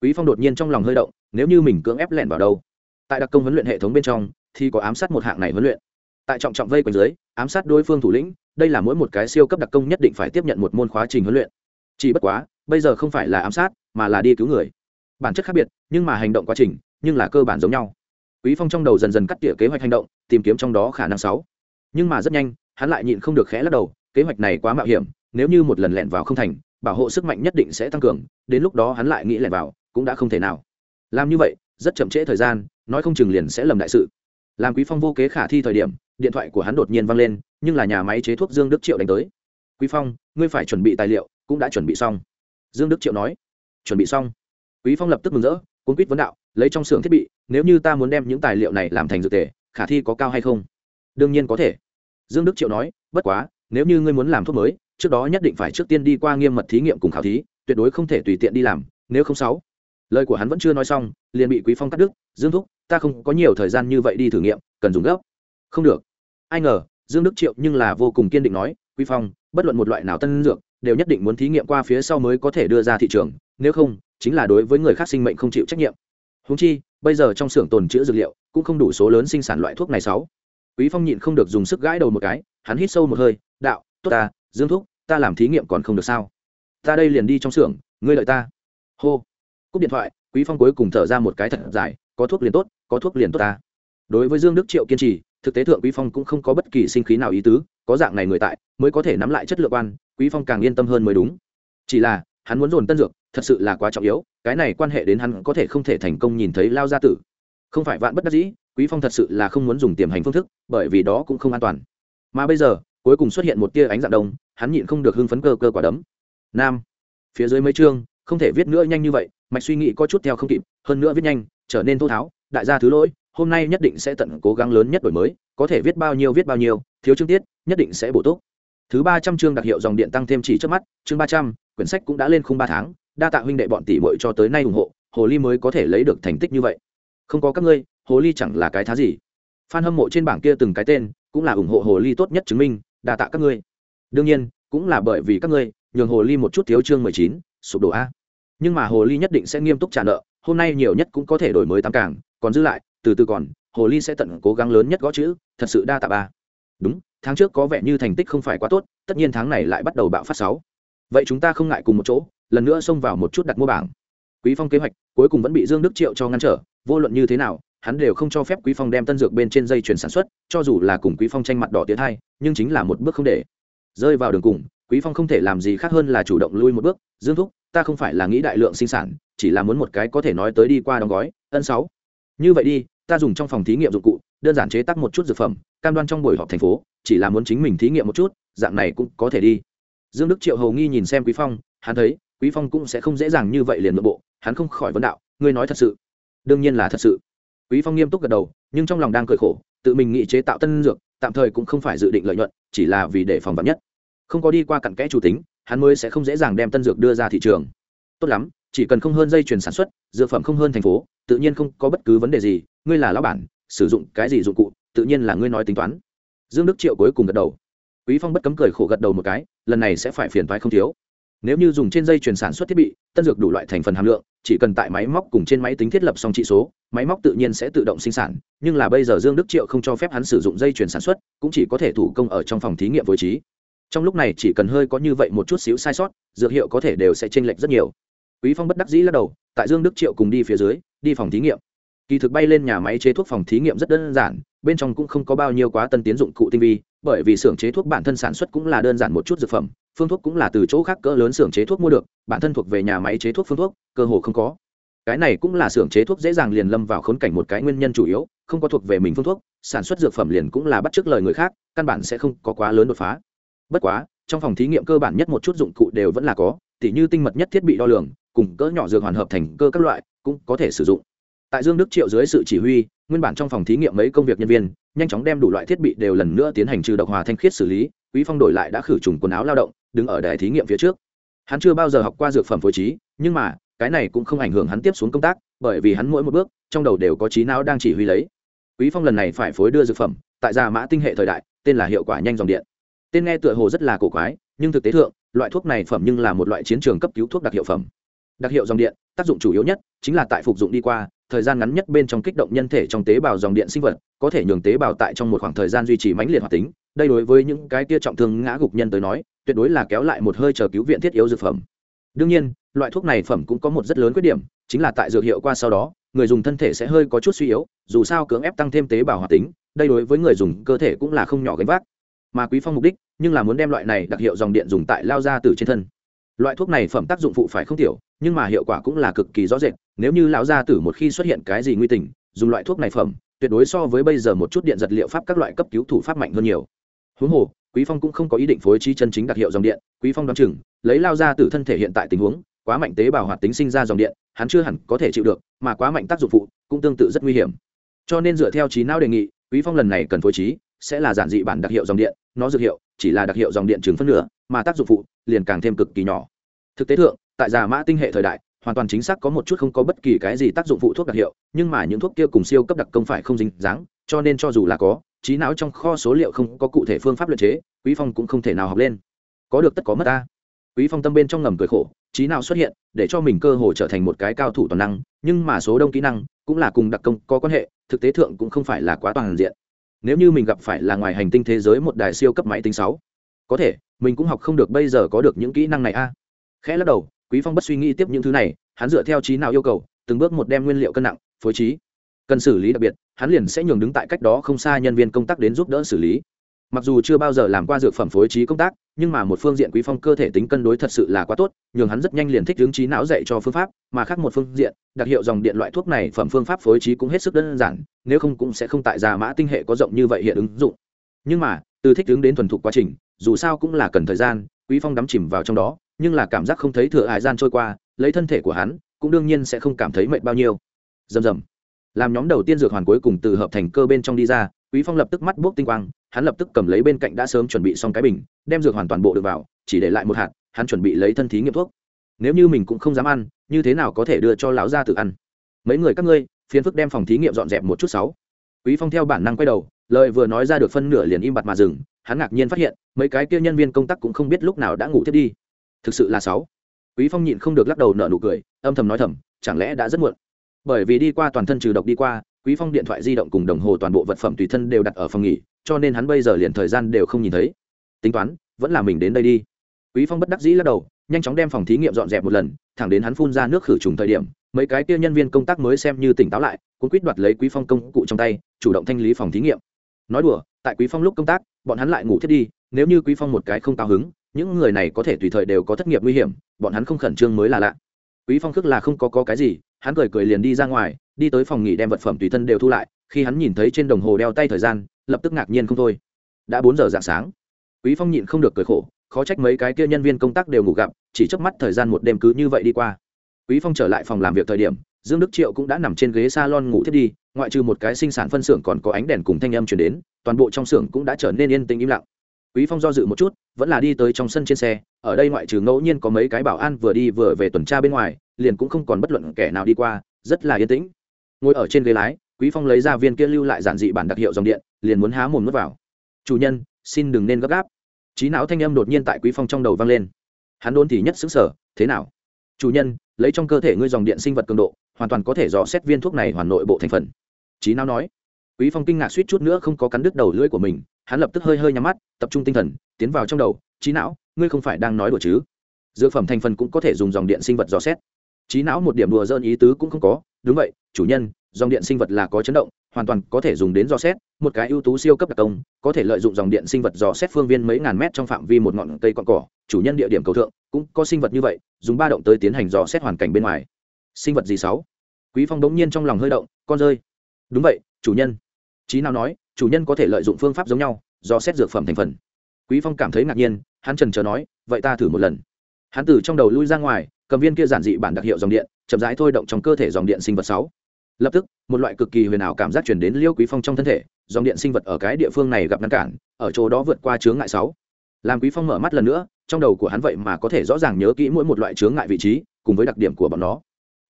Quý phong đột nhiên trong lòng hơi động, nếu như mình cưỡng ép lẹn vào đâu? Tại đặc công huấn luyện hệ thống bên trong, thì có ám sát một hạng này huấn luyện. Tại trọng trọng vây quanh dưới, ám sát đối phương thủ lĩnh đây là mỗi một cái siêu cấp đặc công nhất định phải tiếp nhận một môn khóa trình huấn luyện. Chỉ bất quá, bây giờ không phải là ám sát, mà là đi cứu người. Bản chất khác biệt, nhưng mà hành động quá trình, nhưng là cơ bản giống nhau. Quý phong trong đầu dần dần cắt tỉa kế hoạch hành động, tìm kiếm trong đó khả năng sáu. Nhưng mà rất nhanh, hắn lại nhịn không được khẽ lắc đầu, kế hoạch này quá mạo hiểm, nếu như một lần lẻn vào không thành, bảo hộ sức mạnh nhất định sẽ tăng cường, đến lúc đó hắn lại nghĩ lẻn vào, cũng đã không thể nào. Làm như vậy, rất chậm trễ thời gian, nói không chừng liền sẽ lầm đại sự. Làm quý phong vô kế khả thi thời điểm, điện thoại của hắn đột nhiên vang lên nhưng là nhà máy chế thuốc dương đức triệu đánh tới. Quý phong, ngươi phải chuẩn bị tài liệu, cũng đã chuẩn bị xong. Dương đức triệu nói. Chuẩn bị xong. Quý phong lập tức mừng rỡ, cuốn quýt vấn đạo, lấy trong xưởng thiết bị, nếu như ta muốn đem những tài liệu này làm thành dược thể khả thi có cao hay không? Đương nhiên có thể. Dương đức triệu nói, bất quá, nếu như ngươi muốn làm thuốc mới, trước đó nhất định phải trước tiên đi qua nghiêm mật thí nghiệm cùng khảo thí, tuyệt đối không thể tùy tiện đi làm, nếu không sáu. Lời của hắn vẫn chưa nói xong, liền bị quý phong cắt đứt. Dương thúc, ta không có nhiều thời gian như vậy đi thử nghiệm, cần dùng gấp. Không được. Ai ngờ dương đức triệu nhưng là vô cùng kiên định nói, quý phong, bất luận một loại nào tân dược, đều nhất định muốn thí nghiệm qua phía sau mới có thể đưa ra thị trường, nếu không, chính là đối với người khác sinh mệnh không chịu trách nhiệm. Húng chi, bây giờ trong xưởng tồn chữ dược liệu, cũng không đủ số lớn sinh sản loại thuốc này sáu. Quý phong nhịn không được dùng sức gãi đầu một cái, hắn hít sâu một hơi, đạo, tốt ta, dương thúc, ta làm thí nghiệm còn không được sao? Ta đây liền đi trong xưởng, ngươi lợi ta. Hô. Cúp điện thoại, quý phong cuối cùng thở ra một cái thật dài, có thuốc liền tốt, có thuốc liền tốt ta. Đối với dương đức triệu kiên trì thực tế thượng quý phong cũng không có bất kỳ sinh khí nào ý tứ, có dạng này người tại, mới có thể nắm lại chất lượng quan, quý phong càng yên tâm hơn mới đúng. Chỉ là, hắn muốn dồn tân dược, thật sự là quá trọng yếu, cái này quan hệ đến hắn có thể không thể thành công nhìn thấy lao gia tử. Không phải vạn bất đắc dĩ, quý phong thật sự là không muốn dùng tiềm hành phương thức, bởi vì đó cũng không an toàn. Mà bây giờ, cuối cùng xuất hiện một tia ánh dạng đông, hắn nhịn không được hưng phấn cơ cơ quả đấm. Nam, phía dưới mấy chương, không thể viết nữa nhanh như vậy, mạch suy nghĩ có chút theo không kịp, hơn nữa viết nhanh, trở nên thô tháo, đại gia thứ lỗi hôm nay nhất định sẽ tận cố gắng lớn nhất đổi mới, có thể viết bao nhiêu viết bao nhiêu, thiếu chương tiết, nhất định sẽ bổ túc. Thứ ba trăm chương đặc hiệu dòng điện tăng thêm chỉ trước mắt, chương ba trăm, quyển sách cũng đã lên khung ba tháng, đa tạ huynh đệ bọn tỷ muội cho tới nay ủng hộ, hồ ly mới có thể lấy được thành tích như vậy. Không có các ngươi, hồ ly chẳng là cái thá gì. F hâm mộ trên bảng kia từng cái tên, cũng là ủng hộ hồ ly tốt nhất chứng minh, đa tạ các ngươi. Đương nhiên, cũng là bởi vì các ngươi, nhường hồ ly một chút thiếu chương mười chín, sụp đổ a. Nhưng mà hồ ly nhất định sẽ nghiêm túc trả nợ, hôm nay nhiều nhất cũng có thể đổi mới tám càng, còn giữ lại từ từ còn, hồ ly sẽ tận cố gắng lớn nhất gõ chữ, thật sự đa tạ ba. Đúng, tháng trước có vẻ như thành tích không phải quá tốt, tất nhiên tháng này lại bắt đầu bạo phát sáu. Vậy chúng ta không ngại cùng một chỗ, lần nữa xông vào một chút đặt mua bảng. Quý phong kế hoạch, cuối cùng vẫn bị dương đức triệu cho ngăn trở, vô luận như thế nào, hắn đều không cho phép quý phong đem tân dược bên trên dây chuyển sản xuất, cho dù là cùng quý phong tranh mặt đỏ tiến hai, nhưng chính là một bước không để. Rơi vào đường cùng, quý phong không thể làm gì khác hơn là chủ động lui một bước, dương thúc, ta không phải là nghĩ đại lượng sinh sản, chỉ là muốn một cái có thể nói tới đi qua đóng gói, ân sáu. Như vậy đi ta dùng trong phòng thí nghiệm dụng cụ, đơn giản chế tác một chút dược phẩm, cam đoan trong buổi họp thành phố, chỉ là muốn chính mình thí nghiệm một chút, dạng này cũng có thể đi. Dương đức triệu hầu nghi nhìn xem quý phong, hắn thấy, quý phong cũng sẽ không dễ dàng như vậy liền nội bộ, hắn không khỏi vấn đạo, ngươi nói thật sự? Đương nhiên là thật sự. Quý phong nghiêm túc gật đầu, nhưng trong lòng đang cười khổ, tự mình nghĩ chế tạo tân dược, tạm thời cũng không phải dự định lợi nhuận, chỉ là vì để phòng vắn nhất. Không có đi qua cặn kẽ chủ tính, hắn mới sẽ không dễ dàng đem tân dược đưa ra thị trường. Tốt lắm, chỉ cần không hơn dây chuyển sản xuất, dược phẩm không hơn thành phố, tự nhiên không có bất cứ vấn đề gì ngươi là lão bản, sử dụng cái gì dụng cụ, tự nhiên là ngươi nói tính toán. Dương đức triệu cuối cùng gật đầu. Quý phong bất cấm cười khổ gật đầu một cái, lần này sẽ phải phiền toái không thiếu. Nếu như dùng trên dây chuyển sản xuất thiết bị, tân dược đủ loại thành phần hàm lượng, chỉ cần tại máy móc cùng trên máy tính thiết lập xong trị số, máy móc tự nhiên sẽ tự động sinh sản, nhưng là bây giờ dương đức triệu không cho phép hắn sử dụng dây chuyển sản xuất, cũng chỉ có thể thủ công ở trong phòng thí nghiệm với trí. Trong lúc này chỉ cần hơi có như vậy một chút xíu sai sót, dược hiệu có thể đều sẽ chênh lệch rất nhiều. Quý phong bất đắc dĩ lắc đầu, tại dương đức triệu cùng đi phía dưới, đi phòng thí nghiệm kỳ thực bay lên nhà máy chế thuốc phòng thí nghiệm rất đơn giản, bên trong cũng không có bao nhiêu quá tân tiến dụng cụ tinh vi, bởi vì xưởng chế thuốc bản thân sản xuất cũng là đơn giản một chút dược phẩm, phương thuốc cũng là từ chỗ khác cỡ lớn xưởng chế thuốc mua được, bản thân thuộc về nhà máy chế thuốc phương thuốc, cơ hồ không có. Cái này cũng là xưởng chế thuốc dễ dàng liền lâm vào khốn cảnh một cái nguyên nhân chủ yếu, không có thuộc về mình phương thuốc, sản xuất dược phẩm liền cũng là bắt chước lời người khác, căn bản sẽ không có quá lớn đột phá. Bất quá, trong phòng thí nghiệm cơ bản nhất một chút dụng cụ đều vẫn là có, tỉ như tinh mật nhất thiết bị đo lường, cùng cỡ nhỏ dược hoàn hợp thành cơ các loại, cũng có thể sử dụng tại dương đức triệu dưới sự chỉ huy, nguyên bản trong phòng thí nghiệm mấy công việc nhân viên, nhanh chóng đem đủ loại thiết bị đều lần nữa tiến hành trừ độc hòa thanh khiết xử lý, quý phong đổi lại đã khử trùng quần áo lao động, đứng ở đài thí nghiệm phía trước. Hắn chưa bao giờ học qua dược phẩm phối trí, nhưng mà, cái này cũng không ảnh hưởng hắn tiếp xuống công tác, bởi vì hắn mỗi một bước, trong đầu đều có trí não đang chỉ huy lấy. Quý phong lần này phải phối đưa dược phẩm, tại gia mã tinh hệ thời đại, tên là hiệu quả nhanh dòng điện. Tên nghe tựa hồ rất là cổ quái, nhưng thực tế thượng, loại thuốc này phẩm nhưng là một loại chiến trường cấp cứu thuốc đặc hiệu phẩm. Đặc hiệu dòng điện, tác dụng chủ yếu nhất chính là tại phục dụng đi qua thời gian ngắn nhất bên trong kích động nhân thể trong tế bào dòng điện sinh vật, có thể nhường tế bào tại trong một khoảng thời gian duy trì mãnh liệt hoạt tính. Đây đối với những cái kia trọng thương ngã gục nhân tới nói, tuyệt đối là kéo lại một hơi chờ cứu viện thiết yếu dược phẩm. Đương nhiên, loại thuốc này phẩm cũng có một rất lớn khuyết điểm, chính là tại dược hiệu qua sau đó, người dùng thân thể sẽ hơi có chút suy yếu, dù sao cưỡng ép tăng thêm tế bào hoạt tính, đây đối với người dùng cơ thể cũng là không nhỏ gánh vác. Mà quý phong mục đích, nhưng là muốn đem loại này đặc hiệu dòng điện dùng tại lao ra từ trên thân. Loại thuốc này phẩm tác dụng phụ phải không tiểu, nhưng mà hiệu quả cũng là cực kỳ rõ rệt nếu như lão gia tử một khi xuất hiện cái gì nguy tình, dùng loại thuốc này phẩm, tuyệt đối so với bây giờ một chút điện giật liệu pháp các loại cấp cứu thủ pháp mạnh hơn nhiều. Huống hồ, quý phong cũng không có ý định phối trí chân chính đặc hiệu dòng điện, quý phong đoán chừng, lấy lao ra từ thân thể hiện tại tình huống, quá mạnh tế bào hoạt tính sinh ra dòng điện, hắn chưa hẳn có thể chịu được, mà quá mạnh tác dụng phụ cũng tương tự rất nguy hiểm. Cho nên dựa theo trí não đề nghị, quý phong lần này cần phối trí sẽ là giản dị bản đặc hiệu dòng điện, nó dược hiệu chỉ là đặc hiệu dòng điện chừng phân nửa, mà tác dụng phụ liền càng thêm cực kỳ nhỏ. Thực tế thượng, tại già mã tinh hệ thời đại hoàn toàn chính xác có một chút không có bất kỳ cái gì tác dụng phụ thuốc đặc hiệu, nhưng mà những thuốc kia cùng siêu cấp đặc công phải không dính dáng, cho nên cho dù là có, trí não trong kho số liệu không có cụ thể phương pháp luyện chế, quý phong cũng không thể nào học lên. Có được tất có mất ta. Quý phong tâm bên trong ngầm cười khổ, trí não xuất hiện, để cho mình cơ hội trở thành một cái cao thủ toàn năng, nhưng mà số đông kỹ năng cũng là cùng đặc công có quan hệ, thực tế thượng cũng không phải là quá toàn diện. Nếu như mình gặp phải là ngoài hành tinh thế giới một đài siêu cấp máy tính sáu, có thể, mình cũng học không được bây giờ có được những kỹ năng này a. Khẽ lắc đầu quý phong bất suy nghĩ tiếp những thứ này, hắn dựa theo trí nào yêu cầu, từng bước một đem nguyên liệu cân nặng, phối trí. Cần xử lý đặc biệt, hắn liền sẽ nhường đứng tại cách đó không xa nhân viên công tác đến giúp đỡ xử lý. Mặc dù chưa bao giờ làm qua dược phẩm phối trí công tác, nhưng mà một phương diện quý phong cơ thể tính cân đối thật sự là quá tốt, nhường hắn rất nhanh liền thích hướng trí não dạy cho phương pháp, mà khác một phương diện, đặc hiệu dòng điện loại thuốc này phẩm phương pháp phối trí cũng hết sức đơn giản, nếu không cũng sẽ không tại già mã tinh hệ có rộng như vậy hiện ứng dụng. Nhưng mà, từ thích hướng đến thuần thục quá trình, dù sao cũng là cần thời gian, quý phong đắm chìm vào trong đó nhưng là cảm giác không thấy thừa hải gian trôi qua, lấy thân thể của hắn, cũng đương nhiên sẽ không cảm thấy mệt bao nhiêu. Rầm rầm. Làm nhóm đầu tiên dược hoàn cuối cùng từ hợp thành cơ bên trong đi ra, quý phong lập tức mắt buốc tinh quang, hắn lập tức cầm lấy bên cạnh đã sớm chuẩn bị xong cái bình, đem dược hoàn toàn bộ được vào, chỉ để lại một hạt, hắn chuẩn bị lấy thân thí nghiệm thuốc. Nếu như mình cũng không dám ăn, như thế nào có thể đưa cho lão gia tự ăn? Mấy người các ngươi, phiền phức đem phòng thí nghiệm dọn dẹp một chút sáu. Quý phong theo bản năng quay đầu, lời vừa nói ra được phân nửa liền im bặt mà dừng, hắn ngạc nhiên phát hiện, mấy cái kia nhân viên công tác cũng không biết lúc nào đã ngủ thiết đi thực sự là sáu. Quý phong nhịn không được lắc đầu nở nụ cười, âm thầm nói thầm, chẳng lẽ đã rất muộn? Bởi vì đi qua toàn thân trừ độc đi qua, quý phong điện thoại di động cùng đồng hồ toàn bộ vật phẩm tùy thân đều đặt ở phòng nghỉ, cho nên hắn bây giờ liền thời gian đều không nhìn thấy. Tính toán, vẫn là mình đến đây đi. Quý phong bất đắc dĩ lắc đầu, nhanh chóng đem phòng thí nghiệm dọn dẹp một lần, thẳng đến hắn phun ra nước khử trùng thời điểm, mấy cái kia nhân viên công tác mới xem như tỉnh táo lại cũng quyết đoạt lấy quý phong công cụ trong tay, chủ động thanh lý phòng thí nghiệm. Nói đùa, tại quý phong lúc công tác, bọn hắn lại ngủ thiết đi, nếu như quý phong một cái không cao hứng những người này có thể tùy thời đều có thất nghiệp nguy hiểm bọn hắn không khẩn trương mới là lạ. Quý phong khước là không có, có cái gì hắn cười cười liền đi ra ngoài đi tới phòng nghỉ đem vật phẩm tùy thân đều thu lại khi hắn nhìn thấy trên đồng hồ đeo tay thời gian lập tức ngạc nhiên không thôi. Đã bốn giờ dạng sáng. Quý phong nhịn không được cười khổ khó trách mấy cái kia nhân viên công tác đều ngủ gặp chỉ chớp mắt thời gian một đêm cứ như vậy đi qua. Quý phong trở lại phòng làm việc thời điểm dương đức triệu cũng đã nằm trên ghế salon ngủ thiết đi ngoại trừ một cái sinh sản phân xưởng còn có ánh đèn cùng thanh âm truyền đến toàn bộ trong xưởng cũng đã trở nên yên tĩnh im lặng. Quý phong do dự một chút vẫn là đi tới trong sân trên xe, ở đây ngoại trừ ngẫu nhiên có mấy cái bảo an vừa đi vừa về tuần tra bên ngoài, liền cũng không còn bất luận kẻ nào đi qua, rất là yên tĩnh. Ngồi ở trên ghế lái, quý phong lấy ra viên kia lưu lại giản dị bản đặc hiệu dòng điện, liền muốn há mồm nuốt vào. Chủ nhân, xin đừng nên gấp gáp. Trí não thanh âm đột nhiên tại quý phong trong đầu vang lên. Hắn đôn thì nhất xứng sở thế nào? Chủ nhân, lấy trong cơ thể ngươi dòng điện sinh vật cường độ, hoàn toàn có thể dò xét viên thuốc này hoàn nội bộ thành phần. Trí não nói quý phong kinh ngạc suýt chút nữa không có cắn đứt đầu lưỡi của mình, hắn lập tức hơi hơi nhắm mắt, tập trung tinh thần, tiến vào trong đầu trí não, ngươi không phải đang nói đùa chứ? Dược phẩm thành phần cũng có thể dùng dòng điện sinh vật dò xét. Trí não một điểm đùa dơn ý tứ cũng không có. Đúng vậy, chủ nhân, dòng điện sinh vật là có chấn động, hoàn toàn có thể dùng đến dò xét, một cái ưu tú siêu cấp đặc công, có thể lợi dụng dòng điện sinh vật dò xét phương viên mấy ngàn mét trong phạm vi một ngọn cây con cỏ, chủ nhân địa điểm cầu thượng, cũng có sinh vật như vậy, dùng ba động tới tiến hành dò xét hoàn cảnh bên ngoài. Sinh vật gì sáu? Quý phong đống nhiên trong lòng hơi động, con rơi. Đúng vậy, chủ nhân trí nào nói, chủ nhân có thể lợi dụng phương pháp giống nhau, do xét dược phẩm thành phần. Quý phong cảm thấy ngạc nhiên, hắn trần chờ nói, vậy ta thử một lần. Hắn từ trong đầu lui ra ngoài, cầm viên kia giản dị bản đặc hiệu dòng điện, chậm rãi thôi động trong cơ thể dòng điện sinh vật sáu. Lập tức, một loại cực kỳ huyền ảo cảm giác truyền đến liêu quý phong trong thân thể, dòng điện sinh vật ở cái địa phương này gặp ngăn cản, ở chỗ đó vượt qua chướng ngại sáu. Làm quý phong mở mắt lần nữa, trong đầu của hắn vậy mà có thể rõ ràng nhớ kỹ mỗi một loại chướng ngại vị trí, cùng với đặc điểm của bọn nó.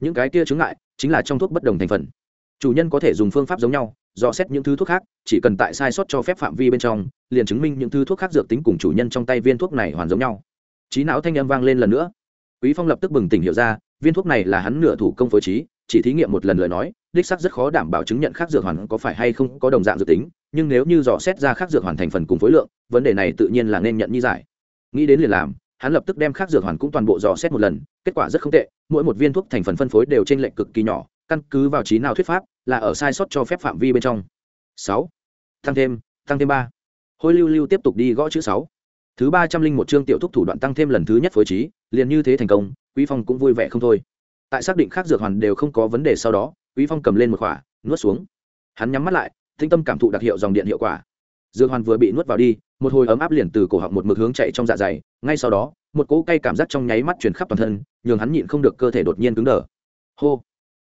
Những cái kia chướng ngại, chính là trong thuốc bất đồng thành phần chủ nhân có thể dùng phương pháp giống nhau, do xét những thứ thuốc khác, chỉ cần tại sai sót cho phép phạm vi bên trong, liền chứng minh những thứ thuốc khác dược tính cùng chủ nhân trong tay viên thuốc này hoàn giống nhau. Trí não thanh âm vang lên lần nữa. Quý phong lập tức bừng tỉnh hiểu ra, viên thuốc này là hắn nửa thủ công phối trí, chỉ thí nghiệm một lần lời nói, đích sắc rất khó đảm bảo chứng nhận khác dược hoàn có phải hay không có đồng dạng dược tính, nhưng nếu như dò xét ra khác dược hoàn thành phần cùng phối lượng, vấn đề này tự nhiên là nên nhận như giải. Nghĩ đến liền làm, hắn lập tức đem khác dược hoàn cũng toàn bộ dò xét một lần, kết quả rất không tệ, mỗi một viên thuốc thành phần phân phối đều trên lệnh cực kỳ nhỏ căn cứ vào trí nào thuyết pháp, là ở sai sót cho phép phạm vi bên trong. Sáu. Tăng thêm tăng thêm ba. Hôi lưu lưu tiếp tục đi gõ chữ sáu. Thứ ba trăm linh một chương tiểu thúc thủ đoạn tăng thêm lần thứ nhất phối trí, liền như thế thành công, quý phong cũng vui vẻ không thôi. Tại xác định khác dược hoàn đều không có vấn đề sau đó, quý phong cầm lên một khỏa, nuốt xuống. Hắn nhắm mắt lại, tinh tâm cảm thụ đặc hiệu dòng điện hiệu quả. Dược hoàn vừa bị nuốt vào đi, một hồi ấm áp liền từ cổ họng một mực hướng chạy trong dạ dày. Ngay sau đó, một cỗ cay cảm giác trong nháy mắt truyền khắp toàn thân, nhường hắn nhịn không được cơ thể đột nhiên cứng đờ. Hô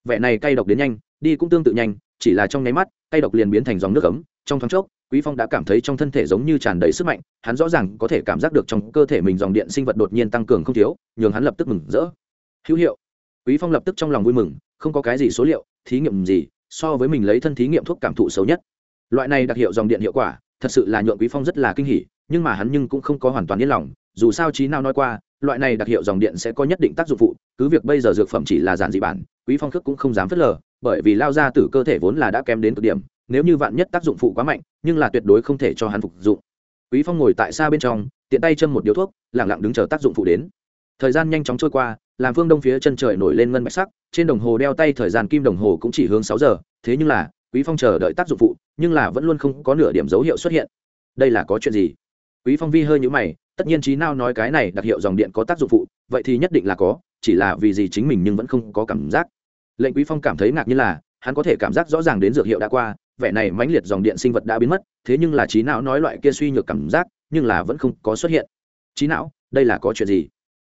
vẻ này cay độc đến nhanh, đi cũng tương tự nhanh, chỉ là trong nháy mắt, cay độc liền biến thành dòng nước ấm, trong thoáng chốc, quý phong đã cảm thấy trong thân thể giống như tràn đầy sức mạnh, hắn rõ ràng có thể cảm giác được trong cơ thể mình dòng điện sinh vật đột nhiên tăng cường không thiếu, nhường hắn lập tức mừng rỡ. Hữu hiệu. Quý phong lập tức trong lòng vui mừng, không có cái gì số liệu, thí nghiệm gì, so với mình lấy thân thí nghiệm thuốc cảm thụ xấu nhất. Loại này đặc hiệu dòng điện hiệu quả, thật sự là nhượng quý phong rất là kinh hỉ, nhưng mà hắn nhưng cũng không có hoàn toàn yên lòng, dù sao trí nào nói qua loại này đặc hiệu dòng điện sẽ có nhất định tác dụng phụ, cứ việc bây giờ dược phẩm chỉ là giản dị bản, quý phong khước cũng không dám phớt lờ, bởi vì lao ra từ cơ thể vốn là đã kém đến cực điểm, nếu như vạn nhất tác dụng phụ quá mạnh, nhưng là tuyệt đối không thể cho hắn phục dụng. Quý phong ngồi tại xa bên trong, tiện tay châm một điếu thuốc, lặng lặng đứng chờ tác dụng phụ đến. Thời gian nhanh chóng trôi qua, làm phương đông phía chân trời nổi lên ngân bạch sắc, trên đồng hồ đeo tay thời gian kim đồng hồ cũng chỉ hướng sáu giờ, thế nhưng là, quý phong chờ đợi tác dụng phụ, nhưng là vẫn luôn không có nửa điểm dấu hiệu xuất hiện. Đây là có chuyện gì? Quý phong vi hơi nhũ mày tất nhiên trí nào nói cái này đặc hiệu dòng điện có tác dụng phụ, vậy thì nhất định là có, chỉ là vì gì chính mình nhưng vẫn không có cảm giác. Lệnh quý phong cảm thấy ngạc như là, hắn có thể cảm giác rõ ràng đến dược hiệu đã qua, vẻ này mãnh liệt dòng điện sinh vật đã biến mất, thế nhưng là trí não nói loại kia suy nhược cảm giác, nhưng là vẫn không có xuất hiện. Trí não đây là có chuyện gì?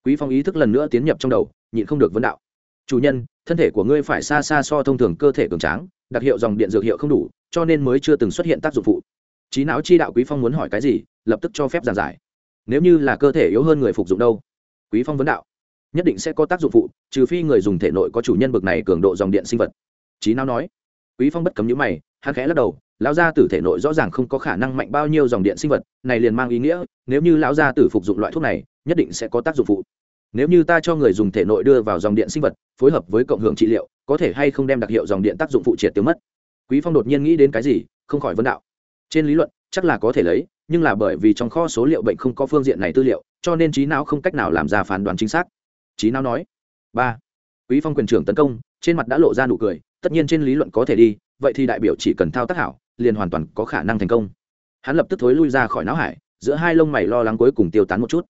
Quý phong ý thức lần nữa tiến nhập trong đầu, nhịn không được vấn đạo. Chủ nhân, thân thể của ngươi phải xa xa so thông thường cơ thể cường tráng, đặc hiệu dòng điện dược hiệu không đủ, cho nên mới chưa từng xuất hiện tác dụng phụ. Trí não chi đạo quý phong muốn hỏi cái gì, lập tức cho phép giảng giải nếu như là cơ thể yếu hơn người phục dụng đâu? Quý phong vấn đạo. Nhất định sẽ có tác dụng phụ, trừ phi người dùng thể nội có chủ nhân bực này cường độ dòng điện sinh vật. Trí não nói. Quý phong bất cấm những mày, hắn khẽ lắc đầu, lão gia tử thể nội rõ ràng không có khả năng mạnh bao nhiêu dòng điện sinh vật, này liền mang ý nghĩa, nếu như lão gia tử phục dụng loại thuốc này, nhất định sẽ có tác dụng phụ. Nếu như ta cho người dùng thể nội đưa vào dòng điện sinh vật, phối hợp với cộng hưởng trị liệu, có thể hay không đem đặc hiệu dòng điện tác dụng phụ triệt tiêu mất? Quý phong đột nhiên nghĩ đến cái gì, không khỏi vấn đạo. Trên lý luận, chắc là có thể lấy nhưng là bởi vì trong kho số liệu bệnh không có phương diện này tư liệu, cho nên trí não không cách nào làm ra phán đoán chính xác. Trí não nói, ba, quý phong quyền trưởng tấn công, trên mặt đã lộ ra nụ cười, tất nhiên trên lý luận có thể đi, vậy thì đại biểu chỉ cần thao tác hảo, liền hoàn toàn có khả năng thành công. Hắn lập tức thối lui ra khỏi não hải, giữa hai lông mày lo lắng cuối cùng tiêu tán một chút.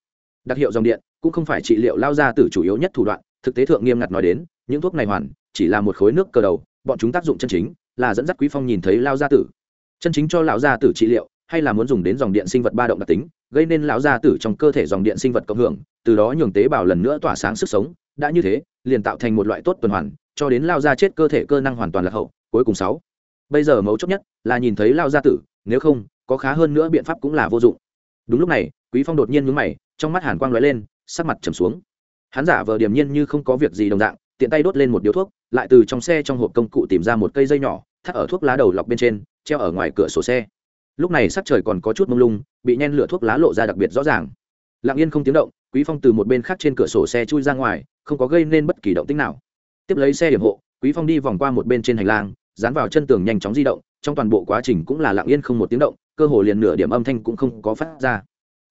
Đặc hiệu dòng điện, cũng không phải trị liệu lao ra từ chủ yếu nhất thủ đoạn, thực tế thượng nghiêm ngặt nói đến, những thuốc này hoàn, chỉ là một khối nước cờ đầu, bọn chúng tác dụng chân chính, là dẫn dắt quý phong nhìn thấy lao gia tử. Chân chính cho lão gia tử trị liệu hay là muốn dùng đến dòng điện sinh vật ba động đặc tính, gây nên lão gia tử trong cơ thể dòng điện sinh vật cộng hưởng, từ đó nhường tế bào lần nữa tỏa sáng sức sống. Đã như thế, liền tạo thành một loại tốt tuần hoàn, cho đến lao ra chết cơ thể cơ năng hoàn toàn là hậu, cuối cùng sáu. Bây giờ mấu chốt nhất là nhìn thấy lao gia tử, nếu không, có khá hơn nữa biện pháp cũng là vô dụng. Đúng lúc này, quý phong đột nhiên nhướng mày, trong mắt hàn quang lóe lên, sắc mặt trầm xuống. Hắn giả vờ điềm nhiên như không có việc gì đồng dạng, tiện tay đốt lên một điếu thuốc, lại từ trong xe trong hộp công cụ tìm ra một cây dây nhỏ, thắt ở thuốc lá đầu lọc bên trên, treo ở ngoài cửa sổ xe lúc này sắc trời còn có chút mông lung, bị nhen lửa thuốc lá lộ ra đặc biệt rõ ràng. Lặng yên không tiếng động, quý phong từ một bên khác trên cửa sổ xe chui ra ngoài, không có gây nên bất kỳ động tĩnh nào. Tiếp lấy xe điểm hộ, quý phong đi vòng qua một bên trên hành lang, dán vào chân tường nhanh chóng di động, trong toàn bộ quá trình cũng là lặng yên không một tiếng động, cơ hồ liền nửa điểm âm thanh cũng không có phát ra.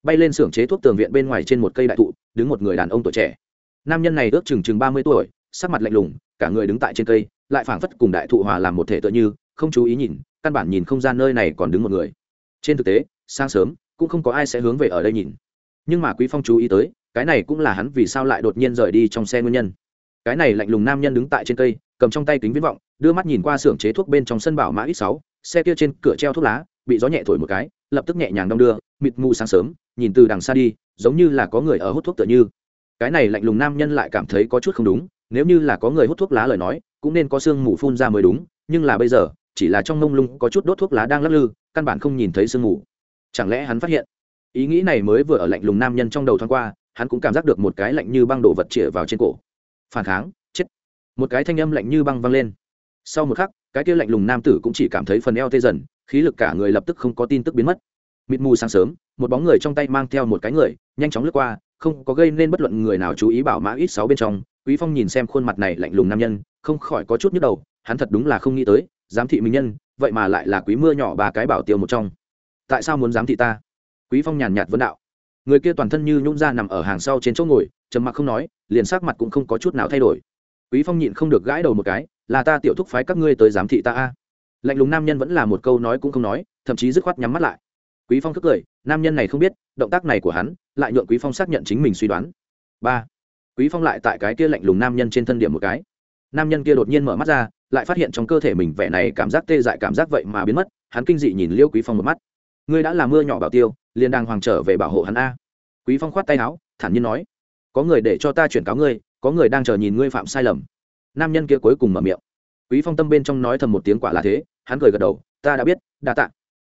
Bay lên xưởng chế thuốc tường viện bên ngoài trên một cây đại thụ, đứng một người đàn ông tuổi trẻ. Nam nhân này ước chừng chừng ba mươi tuổi, sắc mặt lạnh lùng, cả người đứng tại trên cây, lại phảng phất cùng đại thụ hòa làm một thể tựa như, không chú ý nhìn căn bản nhìn không ra nơi này còn đứng một người. Trên thực tế, sáng sớm, cũng không có ai sẽ hướng về ở đây nhìn. Nhưng mà quý phong chú ý tới, cái này cũng là hắn vì sao lại đột nhiên rời đi trong xe nguyên nhân. Cái này lạnh lùng nam nhân đứng tại trên cây, cầm trong tay kính viễn vọng, đưa mắt nhìn qua xưởng chế thuốc bên trong sân bảo mã ít sáu, xe kia trên cửa treo thuốc lá, bị gió nhẹ thổi một cái, lập tức nhẹ nhàng đong đưa, mịt mù sáng sớm, nhìn từ đằng xa đi, giống như là có người ở hút thuốc tựa như. Cái này lạnh lùng nam nhân lại cảm thấy có chút không đúng, nếu như là có người hút thuốc lá lời nói, cũng nên có sương mù phun ra mới đúng, nhưng là bây giờ chỉ là trong mông lung có chút đốt thuốc lá đang lắc lư, căn bản không nhìn thấy sương mù. Chẳng lẽ hắn phát hiện? Ý nghĩ này mới vừa ở lạnh lùng nam nhân trong đầu thoáng qua, hắn cũng cảm giác được một cái lạnh như băng đổ vật chĩa vào trên cổ. Phản kháng, chết. Một cái thanh âm lạnh như băng văng lên. Sau một khắc, cái kia lạnh lùng nam tử cũng chỉ cảm thấy phần eo tê dần, khí lực cả người lập tức không có tin tức biến mất. Mịt mù sáng sớm, một bóng người trong tay mang theo một cái người, nhanh chóng lướt qua, không có gây nên bất luận người nào chú ý bảo mã ít sáu bên trong. Quý phong nhìn xem khuôn mặt này lạnh lùng nam nhân, không khỏi có chút nhức đầu, hắn thật đúng là không nghĩ tới giám thị minh nhân, vậy mà lại là quý mưa nhỏ ba cái bảo tiêu một trong. Tại sao muốn giám thị ta? Quý phong nhàn nhạt vấn đạo. Người kia toàn thân như nhũn ra nằm ở hàng sau trên chỗ ngồi, trầm mặc không nói, liền sắc mặt cũng không có chút nào thay đổi. Quý phong nhịn không được gãi đầu một cái, là ta tiểu thúc phái các ngươi tới giám thị ta a? Lạnh lùng nam nhân vẫn là một câu nói cũng không nói, thậm chí dứt khoát nhắm mắt lại. Quý phong thức cười, nam nhân này không biết, động tác này của hắn, lại nhượng quý phong xác nhận chính mình suy đoán. Ba. Quý phong lại tại cái kia lạnh lùng nam nhân trên thân điểm một cái nam nhân kia đột nhiên mở mắt ra, lại phát hiện trong cơ thể mình vẻ này cảm giác tê dại cảm giác vậy mà biến mất, hắn kinh dị nhìn liêu quý phong một mắt. Ngươi đã làm mưa nhỏ bảo tiêu, liền đang hoàng trở về bảo hộ hắn a. Quý phong khoát tay áo, thản nhiên nói, có người để cho ta chuyển cáo ngươi, có người đang chờ nhìn ngươi phạm sai lầm. Nam nhân kia cuối cùng mở miệng. Quý phong tâm bên trong nói thầm một tiếng quả là thế, hắn cười gật đầu, ta đã biết, đa tạ.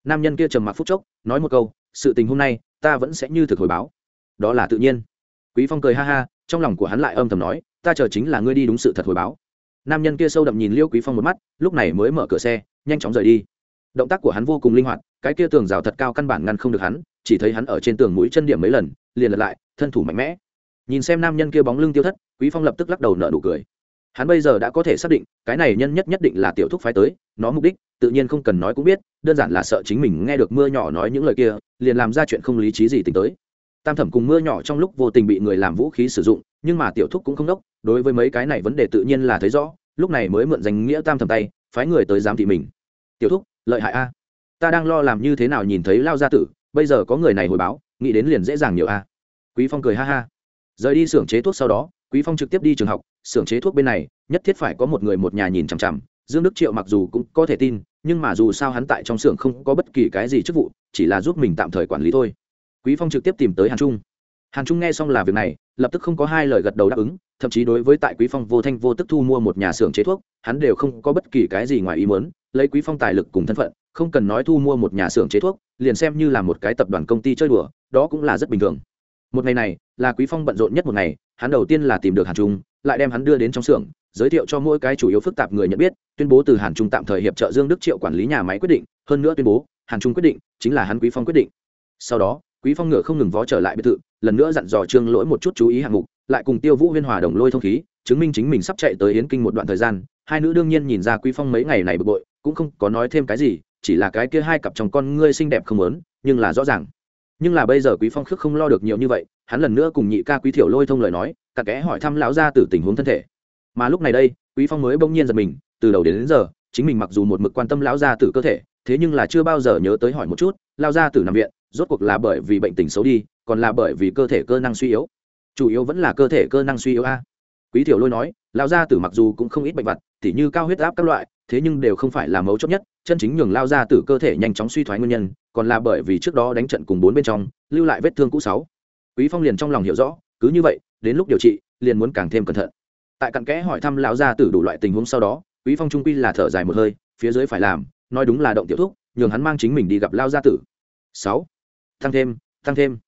Nam nhân kia trầm mặc phút chốc, nói một câu, sự tình hôm nay, ta vẫn sẽ như thực hồi báo. Đó là tự nhiên. Quý phong cười ha ha, trong lòng của hắn lại âm thầm nói, ta chờ chính là ngươi đi đúng sự thật hồi báo nam nhân kia sâu đậm nhìn liêu quý phong một mắt lúc này mới mở cửa xe nhanh chóng rời đi động tác của hắn vô cùng linh hoạt cái kia tường rào thật cao căn bản ngăn không được hắn chỉ thấy hắn ở trên tường mũi chân điểm mấy lần liền lật lại thân thủ mạnh mẽ nhìn xem nam nhân kia bóng lưng tiêu thất quý phong lập tức lắc đầu nở nụ cười hắn bây giờ đã có thể xác định cái này nhân nhất nhất định là tiểu thúc phái tới nó mục đích tự nhiên không cần nói cũng biết đơn giản là sợ chính mình nghe được mưa nhỏ nói những lời kia liền làm ra chuyện không lý trí gì tính tới tam thẩm cùng mưa nhỏ trong lúc vô tình bị người làm vũ khí sử dụng nhưng mà tiểu thúc cũng không đốc, đối với mấy cái này vấn đề tự nhiên là thấy rõ, lúc này mới mượn danh nghĩa tam thầm tay, phái người tới giám thị mình. Tiểu thúc, lợi hại a. Ta đang lo làm như thế nào nhìn thấy lao gia tử, bây giờ có người này hồi báo, nghĩ đến liền dễ dàng nhiều a. Quý phong cười ha ha. Rời đi xưởng chế thuốc sau đó, quý phong trực tiếp đi trường học, xưởng chế thuốc bên này, nhất thiết phải có một người một nhà nhìn chằm chằm, dương đức triệu mặc dù cũng có thể tin, nhưng mà dù sao hắn tại trong xưởng không có bất kỳ cái gì chức vụ, chỉ là giúp mình tạm thời quản lý thôi. Quý phong trực tiếp tìm tới hàn trung hàn trung nghe xong là việc này, lập tức không có hai lời gật đầu đáp ứng, thậm chí đối với tại quý phong vô thanh vô tức thu mua một nhà xưởng chế thuốc, hắn đều không có bất kỳ cái gì ngoài ý muốn, lấy quý phong tài lực cùng thân phận, không cần nói thu mua một nhà xưởng chế thuốc, liền xem như là một cái tập đoàn công ty chơi đùa, đó cũng là rất bình thường. Một ngày này, là quý phong bận rộn nhất một ngày, hắn đầu tiên là tìm được hàn trung, lại đem hắn đưa đến trong xưởng, giới thiệu cho mỗi cái chủ yếu phức tạp người nhận biết, tuyên bố từ hàn trung tạm thời hiệp trợ dương đức triệu quản lý nhà máy quyết định, hơn nữa tuyên bố, hàn trung quyết định, chính là hắn quý phong quyết định. Sau đó quý phong ngựa không ngừng vó trở lại biệt thự lần nữa dặn dò trương lỗi một chút chú ý hạng mục lại cùng tiêu vũ huyên hòa đồng lôi thông khí chứng minh chính mình sắp chạy tới yến kinh một đoạn thời gian. Hai nữ đương nhiên nhìn ra quý phong mấy ngày này bực bội cũng không có nói thêm cái gì chỉ là cái kia hai cặp chồng con ngươi xinh đẹp không lớn nhưng là rõ ràng. Nhưng là bây giờ quý phong khước không lo được nhiều như vậy hắn lần nữa cùng nhị ca quý thiểu lôi thông lời nói cả kẽ hỏi thăm lão gia tử tình huống thân thể. Mà lúc này đây quý phong mới bỗng nhiên giật mình từ đầu đến, đến giờ chính mình mặc dù một mực quan tâm lão gia tử cơ thể thế nhưng là chưa bao giờ nhớ tới hỏi một chút lao gia tử nằm viện rốt cuộc là bởi vì bệnh tình xấu đi, còn là bởi vì cơ thể cơ năng suy yếu. Chủ yếu vẫn là cơ thể cơ năng suy yếu a. Quý thiểu lôi nói lao gia tử mặc dù cũng không ít bệnh vật h như cao huyết áp các loại, thế nhưng đều không phải là mấu chốt nhất, chân chính nhường lao gia tử cơ thể nhanh chóng suy thoái nguyên nhân, còn là bởi vì trước đó đánh trận cùng bốn bên trong, lưu lại vết thương cũ sáu. Quý phong liền trong lòng hiểu rõ, cứ như vậy, đến lúc điều trị, liền muốn càng thêm cẩn thận. Tại cặn kẽ hỏi thăm lão gia tử đủ loại tình huống sau đó, quý phong trung quy là thở dài một hơi, phía dưới phải làm, nói đúng là động tiểu thúc, nhường hắn mang chính mình đi gặp lao gia tử. Sáu tăng thêm tăng thêm.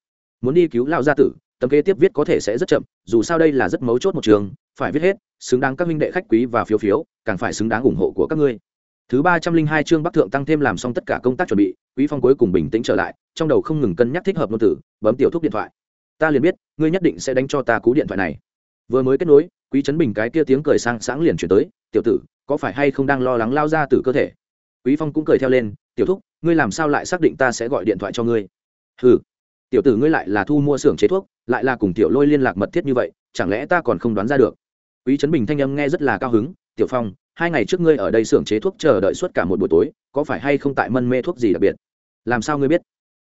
Muốn đi cứu lao gia tử, tấm kế tiếp viết có thể sẽ rất chậm, dù sao đây là rất mấu chốt một trường, phải viết hết, xứng đáng các minh đệ khách quý và phiếu phiếu, càng phải xứng đáng ủng hộ của các ngươi. Thứ ba trăm linh hai chương bắc thượng tăng thêm làm xong tất cả công tác chuẩn bị, quý phong cuối cùng bình tĩnh trở lại, trong đầu không ngừng cân nhắc thích hợp ngôn tử bấm tiểu thúc điện thoại. Ta liền biết, ngươi nhất định sẽ đánh cho ta cú điện thoại này. Vừa mới kết nối, quý trấn bình cái kia tiếng cười sang sáng liền chuyển tới, tiểu tử, có phải hay không đang lo lắng lao ra từ cơ thể? Quý phong cũng cười theo lên, tiểu thúc, ngươi làm sao lại xác định ta sẽ gọi điện thoại cho ngươi? Ừ tiểu tử ngươi lại là thu mua xưởng chế thuốc, lại là cùng tiểu lôi liên lạc mật thiết như vậy, chẳng lẽ ta còn không đoán ra được? Quý trấn bình thanh âm nghe rất là cao hứng, tiểu phong, hai ngày trước ngươi ở đây xưởng chế thuốc chờ đợi suốt cả một buổi tối, có phải hay không tại mân mê thuốc gì đặc biệt? Làm sao ngươi biết?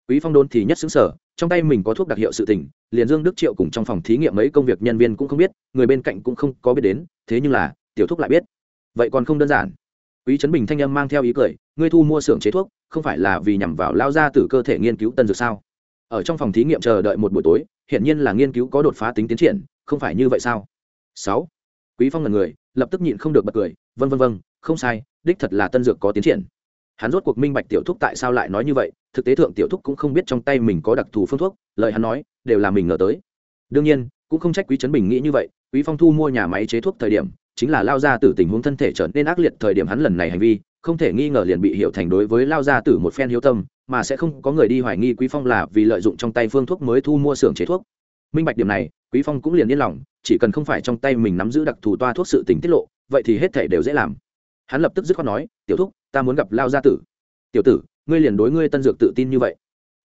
Quý phong đôn thì nhất xứng sở trong tay mình có thuốc đặc hiệu sự tình, liền dương đức triệu cùng trong phòng thí nghiệm mấy công việc nhân viên cũng không biết, người bên cạnh cũng không có biết đến, thế nhưng là, tiểu thuốc lại biết. Vậy còn không đơn giản. Quý trấn bình thanh âm mang theo ý cười, ngươi thu mua xưởng chế thuốc không phải là vì nhằm vào lao ra từ cơ thể nghiên cứu tân dược sao? Ở trong phòng thí nghiệm chờ đợi một buổi tối hiện nhiên là nghiên cứu có đột phá tính tiến triển, không phải như vậy sao? Sáu. Quý phong là người, lập tức nhịn không được bật cười vân vân vân không sai, đích thật là tân dược có tiến triển. Hắn rốt cuộc minh bạch tiểu thúc tại sao lại nói như vậy, thực tế thượng tiểu thúc cũng không biết trong tay mình có đặc thù phương thuốc, lời hắn nói, đều là mình ngờ tới. Đương nhiên, cũng không trách quý trấn bình nghĩ như vậy, quý phong thu mua nhà máy chế thuốc thời điểm, chính là lao ra từ tình huống thân thể trở nên ác liệt thời điểm hắn lần này hành vi không thể nghi ngờ liền bị hiểu thành đối với lao Gia Tử một phen hiếu tâm, mà sẽ không có người đi hoài nghi quý phong là vì lợi dụng trong tay phương thuốc mới thu mua xưởng chế thuốc. Minh bạch điểm này, quý phong cũng liền yên lòng, chỉ cần không phải trong tay mình nắm giữ đặc thù toa thuốc sự tình tiết lộ, vậy thì hết thể đều dễ làm. Hắn lập tức dứt khoát nói, tiểu thúc, ta muốn gặp lao gia tử. Tiểu tử, ngươi liền đối ngươi tân dược tự tin như vậy.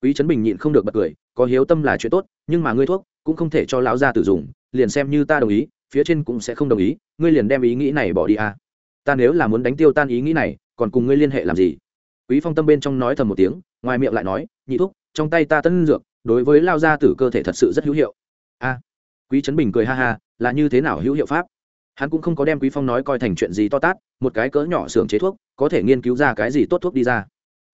Quý trấn bình nhịn không được bật cười, có hiếu tâm là chuyện tốt, nhưng mà ngươi thuốc cũng không thể cho lão gia tử dùng, liền xem như ta đồng ý, phía trên cũng sẽ không đồng ý, ngươi liền đem ý nghĩ này bỏ đi à. ta nếu là muốn đánh tiêu tan ý nghĩ này còn cùng ngươi liên hệ làm gì? Quý phong tâm bên trong nói thầm một tiếng, ngoài miệng lại nói, nhị thúc, trong tay ta tân dược, đối với lao gia tử cơ thể thật sự rất hữu hiệu. A, quý trấn bình cười ha ha, là như thế nào hữu hiệu pháp? Hắn cũng không có đem quý phong nói coi thành chuyện gì to tát, một cái cỡ nhỏ xưởng chế thuốc, có thể nghiên cứu ra cái gì tốt thuốc đi ra.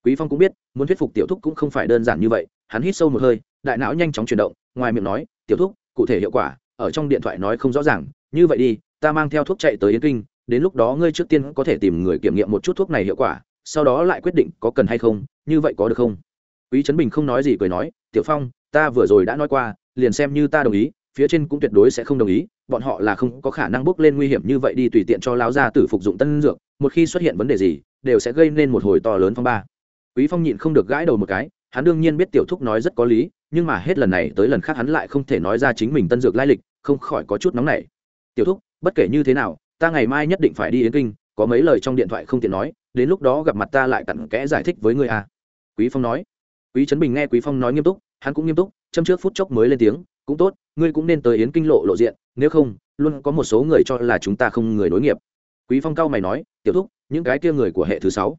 Quý phong cũng biết, muốn thuyết phục tiểu thúc cũng không phải đơn giản như vậy, hắn hít sâu một hơi, đại não nhanh chóng chuyển động, ngoài miệng nói, tiểu thúc, cụ thể hiệu quả, ở trong điện thoại nói không rõ ràng, như vậy đi, ta mang theo thuốc chạy tới yến kinh đến lúc đó ngươi trước tiên có thể tìm người kiểm nghiệm một chút thuốc này hiệu quả, sau đó lại quyết định có cần hay không, như vậy có được không? Quý trấn bình không nói gì cười nói, tiểu phong, ta vừa rồi đã nói qua, liền xem như ta đồng ý, phía trên cũng tuyệt đối sẽ không đồng ý, bọn họ là không có khả năng bước lên nguy hiểm như vậy đi tùy tiện cho láo gia tử phục dụng tân dược, một khi xuất hiện vấn đề gì, đều sẽ gây nên một hồi to lớn phong ba. Quý phong nhịn không được gãi đầu một cái, hắn đương nhiên biết tiểu thúc nói rất có lý, nhưng mà hết lần này tới lần khác hắn lại không thể nói ra chính mình tân dược lai lịch, không khỏi có chút nóng nảy. Tiểu thúc, bất kể như thế nào ta ngày mai nhất định phải đi yến kinh, có mấy lời trong điện thoại không tiện nói, đến lúc đó gặp mặt ta lại cặn kẽ giải thích với người à? quý phong nói. Quý trấn bình nghe quý phong nói nghiêm túc, hắn cũng nghiêm túc, châm trước phút chốc mới lên tiếng, cũng tốt, ngươi cũng nên tới yến kinh lộ lộ diện, nếu không, luôn có một số người cho là chúng ta không người đối nghiệp. Quý phong cao mày nói, tiểu thúc, những cái kia người của hệ thứ sáu.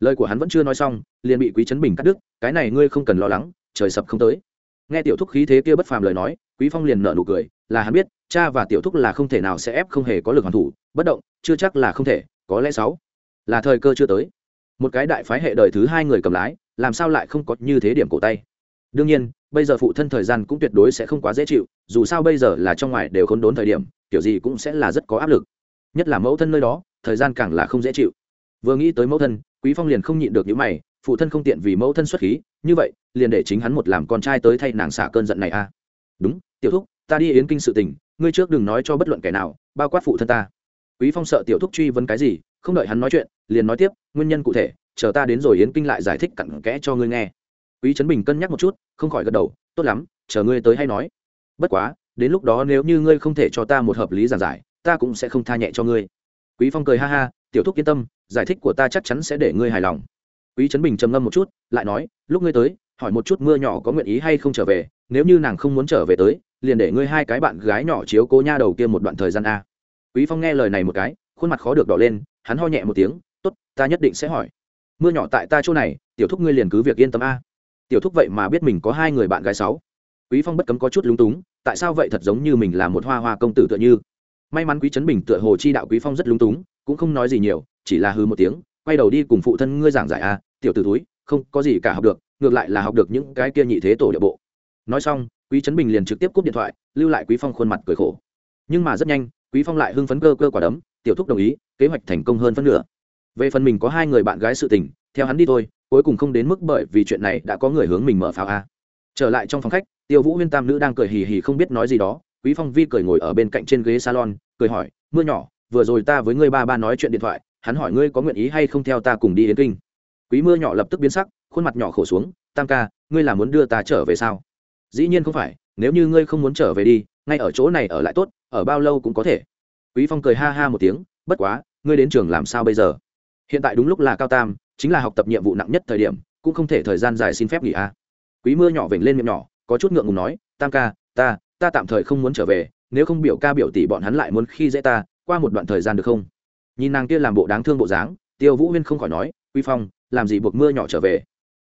Lời của hắn vẫn chưa nói xong, liền bị quý trấn bình cắt đứt, cái này ngươi không cần lo lắng, trời sập không tới. Nghe tiểu thúc khí thế kia bất phàm lời nói quý phong liền nở nụ cười, là hắn biết, cha và tiểu thúc là không thể nào sẽ ép không hề có lực hoàn thủ, bất động, chưa chắc là không thể, có lẽ sáu. Là thời cơ chưa tới. Một cái đại phái hệ đời thứ hai người cầm lái, làm sao lại không có như thế điểm cổ tay? Đương nhiên, bây giờ phụ thân thời gian cũng tuyệt đối sẽ không quá dễ chịu, dù sao bây giờ là trong ngoài đều khốn đốn thời điểm, kiểu gì cũng sẽ là rất có áp lực. Nhất là mẫu thân nơi đó, thời gian càng là không dễ chịu. Vừa nghĩ tới mẫu thân, quý phong liền không nhịn được những mày, phụ thân không tiện vì mẫu thân xuất khí, như vậy, liền để chính hắn một làm con trai tới thay nàng xả cơn giận này a à. đúng tiểu thúc, ta đi yến kinh sự tình, ngươi trước đừng nói cho bất luận kẻ nào, bao quát phụ thân ta. Quý phong sợ tiểu thúc truy vấn cái gì, không đợi hắn nói chuyện, liền nói tiếp, nguyên nhân cụ thể, chờ ta đến rồi yến kinh lại giải thích cặn kẽ cho ngươi nghe. Quý trấn bình cân nhắc một chút, không khỏi gật đầu, tốt lắm, chờ ngươi tới hay nói. Bất quá, đến lúc đó nếu như ngươi không thể cho ta một hợp lý giảng giải, ta cũng sẽ không tha nhẹ cho ngươi. Quý phong cười ha ha, tiểu thúc yên tâm, giải thích của ta chắc chắn sẽ để ngươi hài lòng. Quý trấn bình trầm ngâm một chút, lại nói, lúc ngươi tới, hỏi một chút mưa nhỏ có nguyện ý hay không trở về, nếu như nàng không muốn trở về tới liền để ngươi hai cái bạn gái nhỏ chiếu cố nha đầu kia một đoạn thời gian a. Quý phong nghe lời này một cái, khuôn mặt khó được đỏ lên, hắn ho nhẹ một tiếng, tốt, ta nhất định sẽ hỏi. Mưa nhỏ tại ta chỗ này, tiểu thúc ngươi liền cứ việc yên tâm a. Tiểu thúc vậy mà biết mình có hai người bạn gái sáu. Quý phong bất cấm có chút lúng túng, tại sao vậy? Thật giống như mình là một hoa hoa công tử tựa như. May mắn quý trấn bình tựa hồ chi đạo quý phong rất lúng túng, cũng không nói gì nhiều, chỉ là hư một tiếng, quay đầu đi cùng phụ thân ngươi giảng giải a, tiểu tử túi không có gì cả học được, ngược lại là học được những cái kia nhị thế tổ địa bộ. Nói xong quý trấn bình liền trực tiếp cúp điện thoại, lưu lại quý phong khuôn mặt cười khổ. Nhưng mà rất nhanh, quý phong lại hưng phấn cơ cơ quả đấm, tiểu thúc đồng ý, kế hoạch thành công hơn phân nửa. Về phần mình có hai người bạn gái sự tình, theo hắn đi thôi, cuối cùng không đến mức bởi vì chuyện này đã có người hướng mình mở pháo a. Trở lại trong phòng khách, tiêu vũ huyên tam nữ đang cười hì hì không biết nói gì đó, quý phong vi cười ngồi ở bên cạnh trên ghế salon, cười hỏi, mưa nhỏ, vừa rồi ta với ngươi ba ba nói chuyện điện thoại, hắn hỏi ngươi có nguyện ý hay không theo ta cùng đi đến kinh? Quý mưa nhỏ lập tức biến sắc, khuôn mặt nhỏ khổ xuống, tam ca, ngươi là muốn đưa ta trở về sao? Dĩ nhiên không phải, nếu như ngươi không muốn trở về đi, ngay ở chỗ này ở lại tốt, ở bao lâu cũng có thể. Quý phong cười ha ha một tiếng, bất quá, ngươi đến trường làm sao bây giờ? Hiện tại đúng lúc là cao tam, chính là học tập nhiệm vụ nặng nhất thời điểm, cũng không thể thời gian dài xin phép nghỉ a à. quý mưa nhỏ vểnh lên miệng nhỏ, có chút ngượng ngùng nói, tam ca, ta ta tạm thời không muốn trở về, nếu không biểu ca biểu tỷ bọn hắn lại muốn khi dễ ta, qua một đoạn thời gian được không? Nhìn nàng kia làm bộ đáng thương bộ dáng, tiêu vũ huyên không khỏi nói, quý phong, làm gì buộc mưa nhỏ trở về?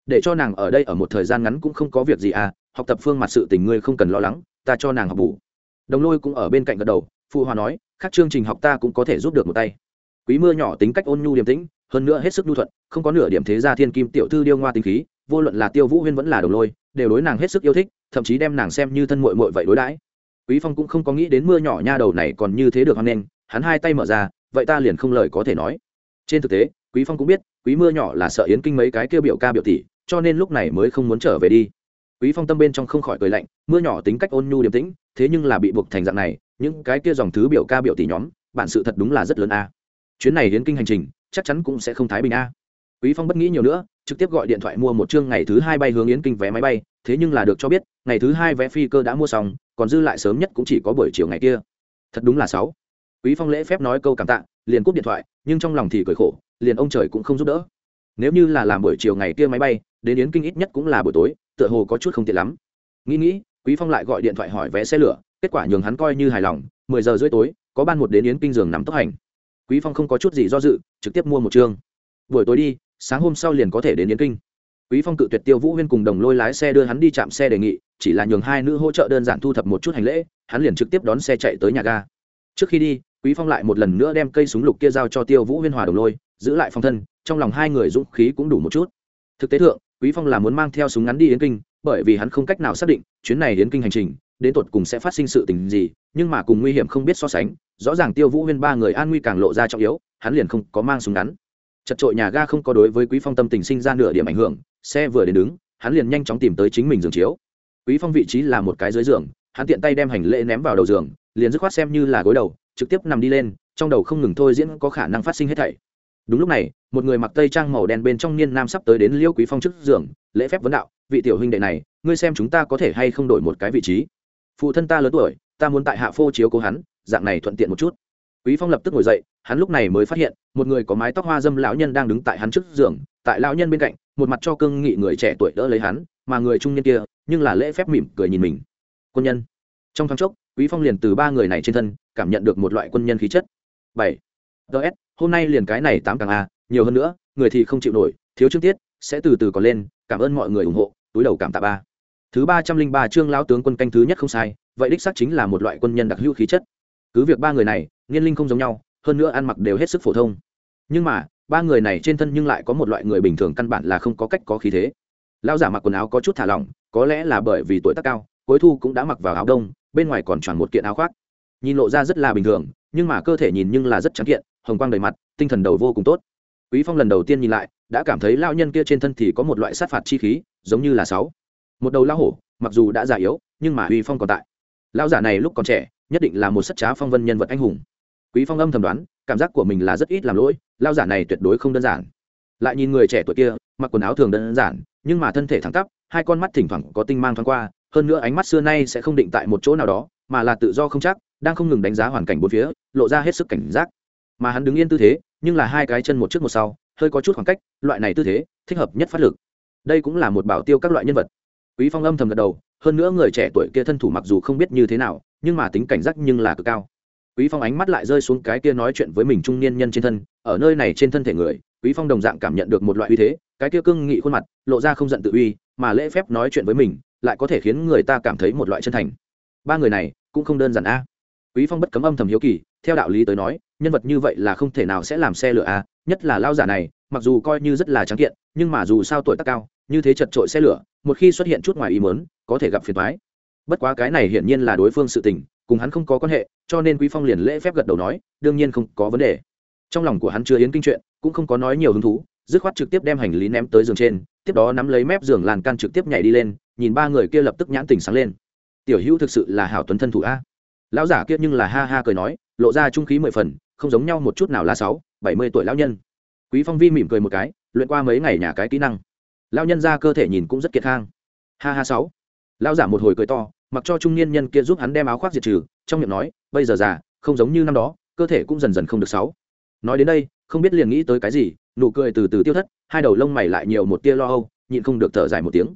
Để cho nàng ở đây ở một thời gian ngắn cũng không có việc gì à học tập phương mặt sự tình ngươi không cần lo lắng, ta cho nàng học bù. Đồng lôi cũng ở bên cạnh gật đầu, phụ hòa nói, khác chương trình học ta cũng có thể giúp được một tay. Quý mưa nhỏ tính cách ôn nhu điềm tĩnh, hơn nữa hết sức nhu thuận, không có nửa điểm thế gia thiên kim tiểu thư điêu ngoa tính khí, vô luận là tiêu vũ huyên vẫn là đồng lôi, đều đối nàng hết sức yêu thích, thậm chí đem nàng xem như thân muội muội vậy đối đãi. Quý phong cũng không có nghĩ đến mưa nhỏ nha đầu này còn như thế được hoan nghênh, hắn hai tay mở ra, vậy ta liền không lời có thể nói. Trên thực tế, quý phong cũng biết, quý mưa nhỏ là sợ yến kinh mấy cái kêu biểu ca biểu tỷ, cho nên lúc này mới không muốn trở về đi quý phong tâm bên trong không khỏi cười lạnh, mưa nhỏ tính cách ôn nhu điềm tĩnh, thế nhưng là bị buộc thành dạng này, những cái kia dòng thứ biểu ca biểu tỷ nhóm, bản sự thật đúng là rất lớn a. Chuyến này đến kinh hành trình, chắc chắn cũng sẽ không thái bình a. Quý phong bất nghĩ nhiều nữa, trực tiếp gọi điện thoại mua một chương ngày thứ hai bay hướng yến kinh vé máy bay, thế nhưng là được cho biết, ngày thứ hai vé phi cơ đã mua xong, còn dư lại sớm nhất cũng chỉ có buổi chiều ngày kia. Thật đúng là sáu. Quý phong lễ phép nói câu cảm tạ, liền cúp điện thoại, nhưng trong lòng thì cười khổ, liền ông trời cũng không giúp đỡ. Nếu như là làm buổi chiều ngày kia máy bay, đến yến kinh ít nhất cũng là buổi tối tựa hồ có chút không tiện lắm. Nghĩ nghĩ, quý phong lại gọi điện thoại hỏi vé xe lửa, kết quả nhường hắn coi như hài lòng, mười giờ rưỡi tối, có ban một đến yến kinh giường nằm tốc hành. Quý phong không có chút gì do dự, trực tiếp mua một chương. Buổi tối đi, sáng hôm sau liền có thể đến yến kinh. Quý phong cự tuyệt tiêu vũ huyên cùng đồng lôi lái xe đưa hắn đi chạm xe đề nghị, chỉ là nhường hai nữ hỗ trợ đơn giản thu thập một chút hành lễ, hắn liền trực tiếp đón xe chạy tới nhà ga. Trước khi đi, quý phong lại một lần nữa đem cây súng lục kia giao cho tiêu vũ huyên hòa đồng lôi, giữ lại phòng thân, trong lòng hai người dũng khí cũng đủ một chút. Thực tế thượng quý phong là muốn mang theo súng ngắn đi yến kinh, bởi vì hắn không cách nào xác định chuyến này đến kinh hành trình, đến tột cùng sẽ phát sinh sự tình gì, nhưng mà cùng nguy hiểm không biết so sánh, rõ ràng tiêu vũ huyên ba người an nguy càng lộ ra trọng yếu, hắn liền không có mang súng ngắn. Chật trội nhà ga không có đối với quý phong tâm tình sinh ra nửa điểm ảnh hưởng, xe vừa đến đứng, hắn liền nhanh chóng tìm tới chính mình giường chiếu. Quý phong vị trí là một cái dưới giường, hắn tiện tay đem hành lễ ném vào đầu giường, liền dứt khoát xem như là gối đầu, trực tiếp nằm đi lên, trong đầu không ngừng thôi diễn có khả năng phát sinh hết thảy đúng lúc này, một người mặc tây trang màu đen bên trong niên nam sắp tới đến liêu quý phong trước giường, lễ phép vấn đạo, vị tiểu huynh đệ này, ngươi xem chúng ta có thể hay không đổi một cái vị trí? Phụ thân ta lớn tuổi, ta muốn tại hạ phô chiếu cố hắn, dạng này thuận tiện một chút. Quý phong lập tức ngồi dậy, hắn lúc này mới phát hiện, một người có mái tóc hoa dâm lão nhân đang đứng tại hắn trước giường, tại lão nhân bên cạnh, một mặt cho cương nghị người trẻ tuổi đỡ lấy hắn, mà người trung niên kia, nhưng là lễ phép mỉm cười nhìn mình. Quân nhân. Trong thoáng chốc, quý phong liền từ ba người này trên thân, cảm nhận được một loại quân nhân khí chất. Bảy hôm nay liền cái này tám càng a, nhiều hơn nữa, người thì không chịu nổi, thiếu chương tiết, sẽ từ từ còn lên, cảm ơn mọi người ủng hộ, túi đầu cảm tạ ba. Thứ ba trăm linh ba chương lão tướng quân canh thứ nhất không sai, vậy đích xác chính là một loại quân nhân đặc hữu khí chất. Cứ việc ba người này niên linh không giống nhau, hơn nữa ăn mặc đều hết sức phổ thông. Nhưng mà, ba người này trên thân nhưng lại có một loại người bình thường căn bản là không có cách có khí thế. Lão giả mặc quần áo có chút thả lỏng, có lẽ là bởi vì tuổi tác cao, cuối thu cũng đã mặc vào áo đông, bên ngoài còn tròn một kiện áo khoác. Nhìn lộ ra rất là bình thường, nhưng mà cơ thể nhìn nhưng là rất trắng kiện hồng quang đầy mặt, tinh thần đầu vô cùng tốt. Quý phong lần đầu tiên nhìn lại, đã cảm thấy lao nhân kia trên thân thì có một loại sát phạt chi khí, giống như là sáu. Một đầu lao hổ, mặc dù đã già yếu, nhưng mà uy phong còn tại. Lao giả này lúc còn trẻ, nhất định là một sất trá phong vân nhân vật anh hùng. Quý phong âm thầm đoán, cảm giác của mình là rất ít làm lỗi lao giả này tuyệt đối không đơn giản. Lại nhìn người trẻ tuổi kia, mặc quần áo thường đơn giản, nhưng mà thân thể thẳng tắp, hai con mắt thỉnh thoảng có tinh mang thoáng qua, hơn nữa ánh mắt xưa nay sẽ không định tại một chỗ nào đó, mà là tự do không chắc, đang không ngừng đánh giá hoàn cảnh bốn phía, lộ ra hết sức cảnh giác mà hắn đứng yên tư thế, nhưng là hai cái chân một trước một sau, hơi có chút khoảng cách, loại này tư thế, thích hợp nhất phát lực. Đây cũng là một bảo tiêu các loại nhân vật. Quý phong âm thầm gật đầu, hơn nữa người trẻ tuổi kia thân thủ mặc dù không biết như thế nào, nhưng mà tính cảnh giác nhưng là cực cao. Quý phong ánh mắt lại rơi xuống cái kia nói chuyện với mình trung niên nhân trên thân, ở nơi này trên thân thể người, quý phong đồng dạng cảm nhận được một loại uy thế, cái kia cương nghị khuôn mặt, lộ ra không giận tự uy, mà lễ phép nói chuyện với mình, lại có thể khiến người ta cảm thấy một loại chân thành. Ba người này, cũng không đơn giản a. Quý phong bất cấm âm thầm hiếu kỳ theo đạo lý tới nói, nhân vật như vậy là không thể nào sẽ làm xe lửa a nhất là lao giả này, mặc dù coi như rất là trắng kiện, nhưng mà dù sao tuổi tác cao, như thế chật trội xe lửa, một khi xuất hiện chút ngoài ý mớn có thể gặp phiền thoái bất quá cái này hiển nhiên là đối phương sự tình, cùng hắn không có quan hệ, cho nên quý phong liền lễ phép gật đầu nói, đương nhiên không có vấn đề. Trong lòng của hắn chưa yến kinh chuyện, cũng không có nói nhiều hứng thú, dứt khoát trực tiếp đem hành lý ném tới giường trên, tiếp đó nắm lấy mép giường làn can trực tiếp nhảy đi lên, nhìn ba người kia lập tức nhãn tình sáng lên. Tiểu hữu thực sự là hảo tuấn thân thủ a. Lão giả kia nhưng là ha ha cười nói lộ ra trung khí mười phần, không giống nhau một chút nào là sáu, bảy mươi tuổi lão nhân. Quý phong vi mỉm cười một cái, luyện qua mấy ngày nhà cái kỹ năng. Lão nhân ra cơ thể nhìn cũng rất kiệt khang ha ha sáu. Lão giả một hồi cười to, mặc cho trung niên nhân kia giúp hắn đem áo khoác diệt trừ, trong miệng nói, bây giờ già, không giống như năm đó, cơ thể cũng dần dần không được sáu. Nói đến đây, không biết liền nghĩ tới cái gì, nụ cười từ từ tiêu thất, hai đầu lông mày lại nhiều một tia lo âu, nhịn không được thở dài một tiếng.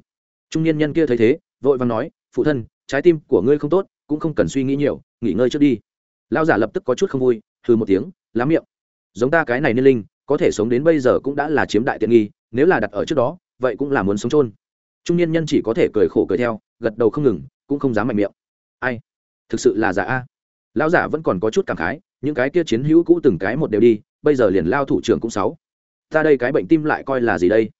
Trung niên nhân kia thấy thế, vội vàng nói, phụ thân, trái tim của ngươi không tốt, cũng không cần suy nghĩ nhiều, nghỉ ngơi trước đi lao giả lập tức có chút không vui hư một tiếng, lá miệng. Giống ta cái này niên linh, có thể sống đến bây giờ cũng đã là chiếm đại tiện nghi, nếu là đặt ở trước đó, vậy cũng là muốn sống trôn trung niên nhân chỉ có thể cười khổ cười theo, gật đầu không ngừng, cũng không dám mạnh miệng. Ai? Thực sự là giả a. Lão giả vẫn còn có chút cảm khái, những cái kia chiến hữu cũ từng cái một đều đi, bây giờ liền lao thủ trưởng cũng sáu. Ta đây cái bệnh tim lại coi là gì đây?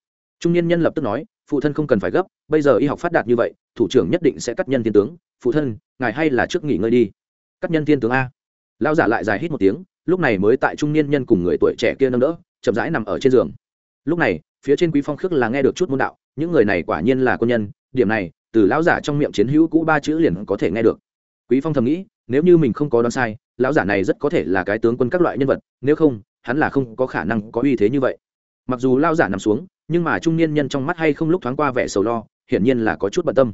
Trung niên nhân lập tức nói, phụ thân không cần phải gấp, bây giờ y học phát đạt như vậy, thủ trưởng nhất định sẽ cắt nhân thiên tướng. Phụ thân, ngài hay là trước nghỉ ngơi đi các nhân thiên tướng a. Lao giả lại dài hít một tiếng, lúc này mới tại trung niên nhân cùng người tuổi trẻ kia nâng đỡ, chậm rãi nằm ở trên giường. Lúc này, phía trên quý phong khước là nghe được chút môn đạo, những người này quả nhiên là quân nhân, điểm này, từ lão giả trong miệng chiến hữu cũ ba chữ liền có thể nghe được. Quý phong thầm nghĩ, nếu như mình không có đoán sai, lão giả này rất có thể là cái tướng quân các loại nhân vật, nếu không, hắn là không có khả năng có uy thế như vậy. Mặc dù lão giả nằm xuống, nhưng mà trung niên nhân trong mắt hay không lúc thoáng qua vẻ sầu lo, hiển nhiên là có chút bận tâm.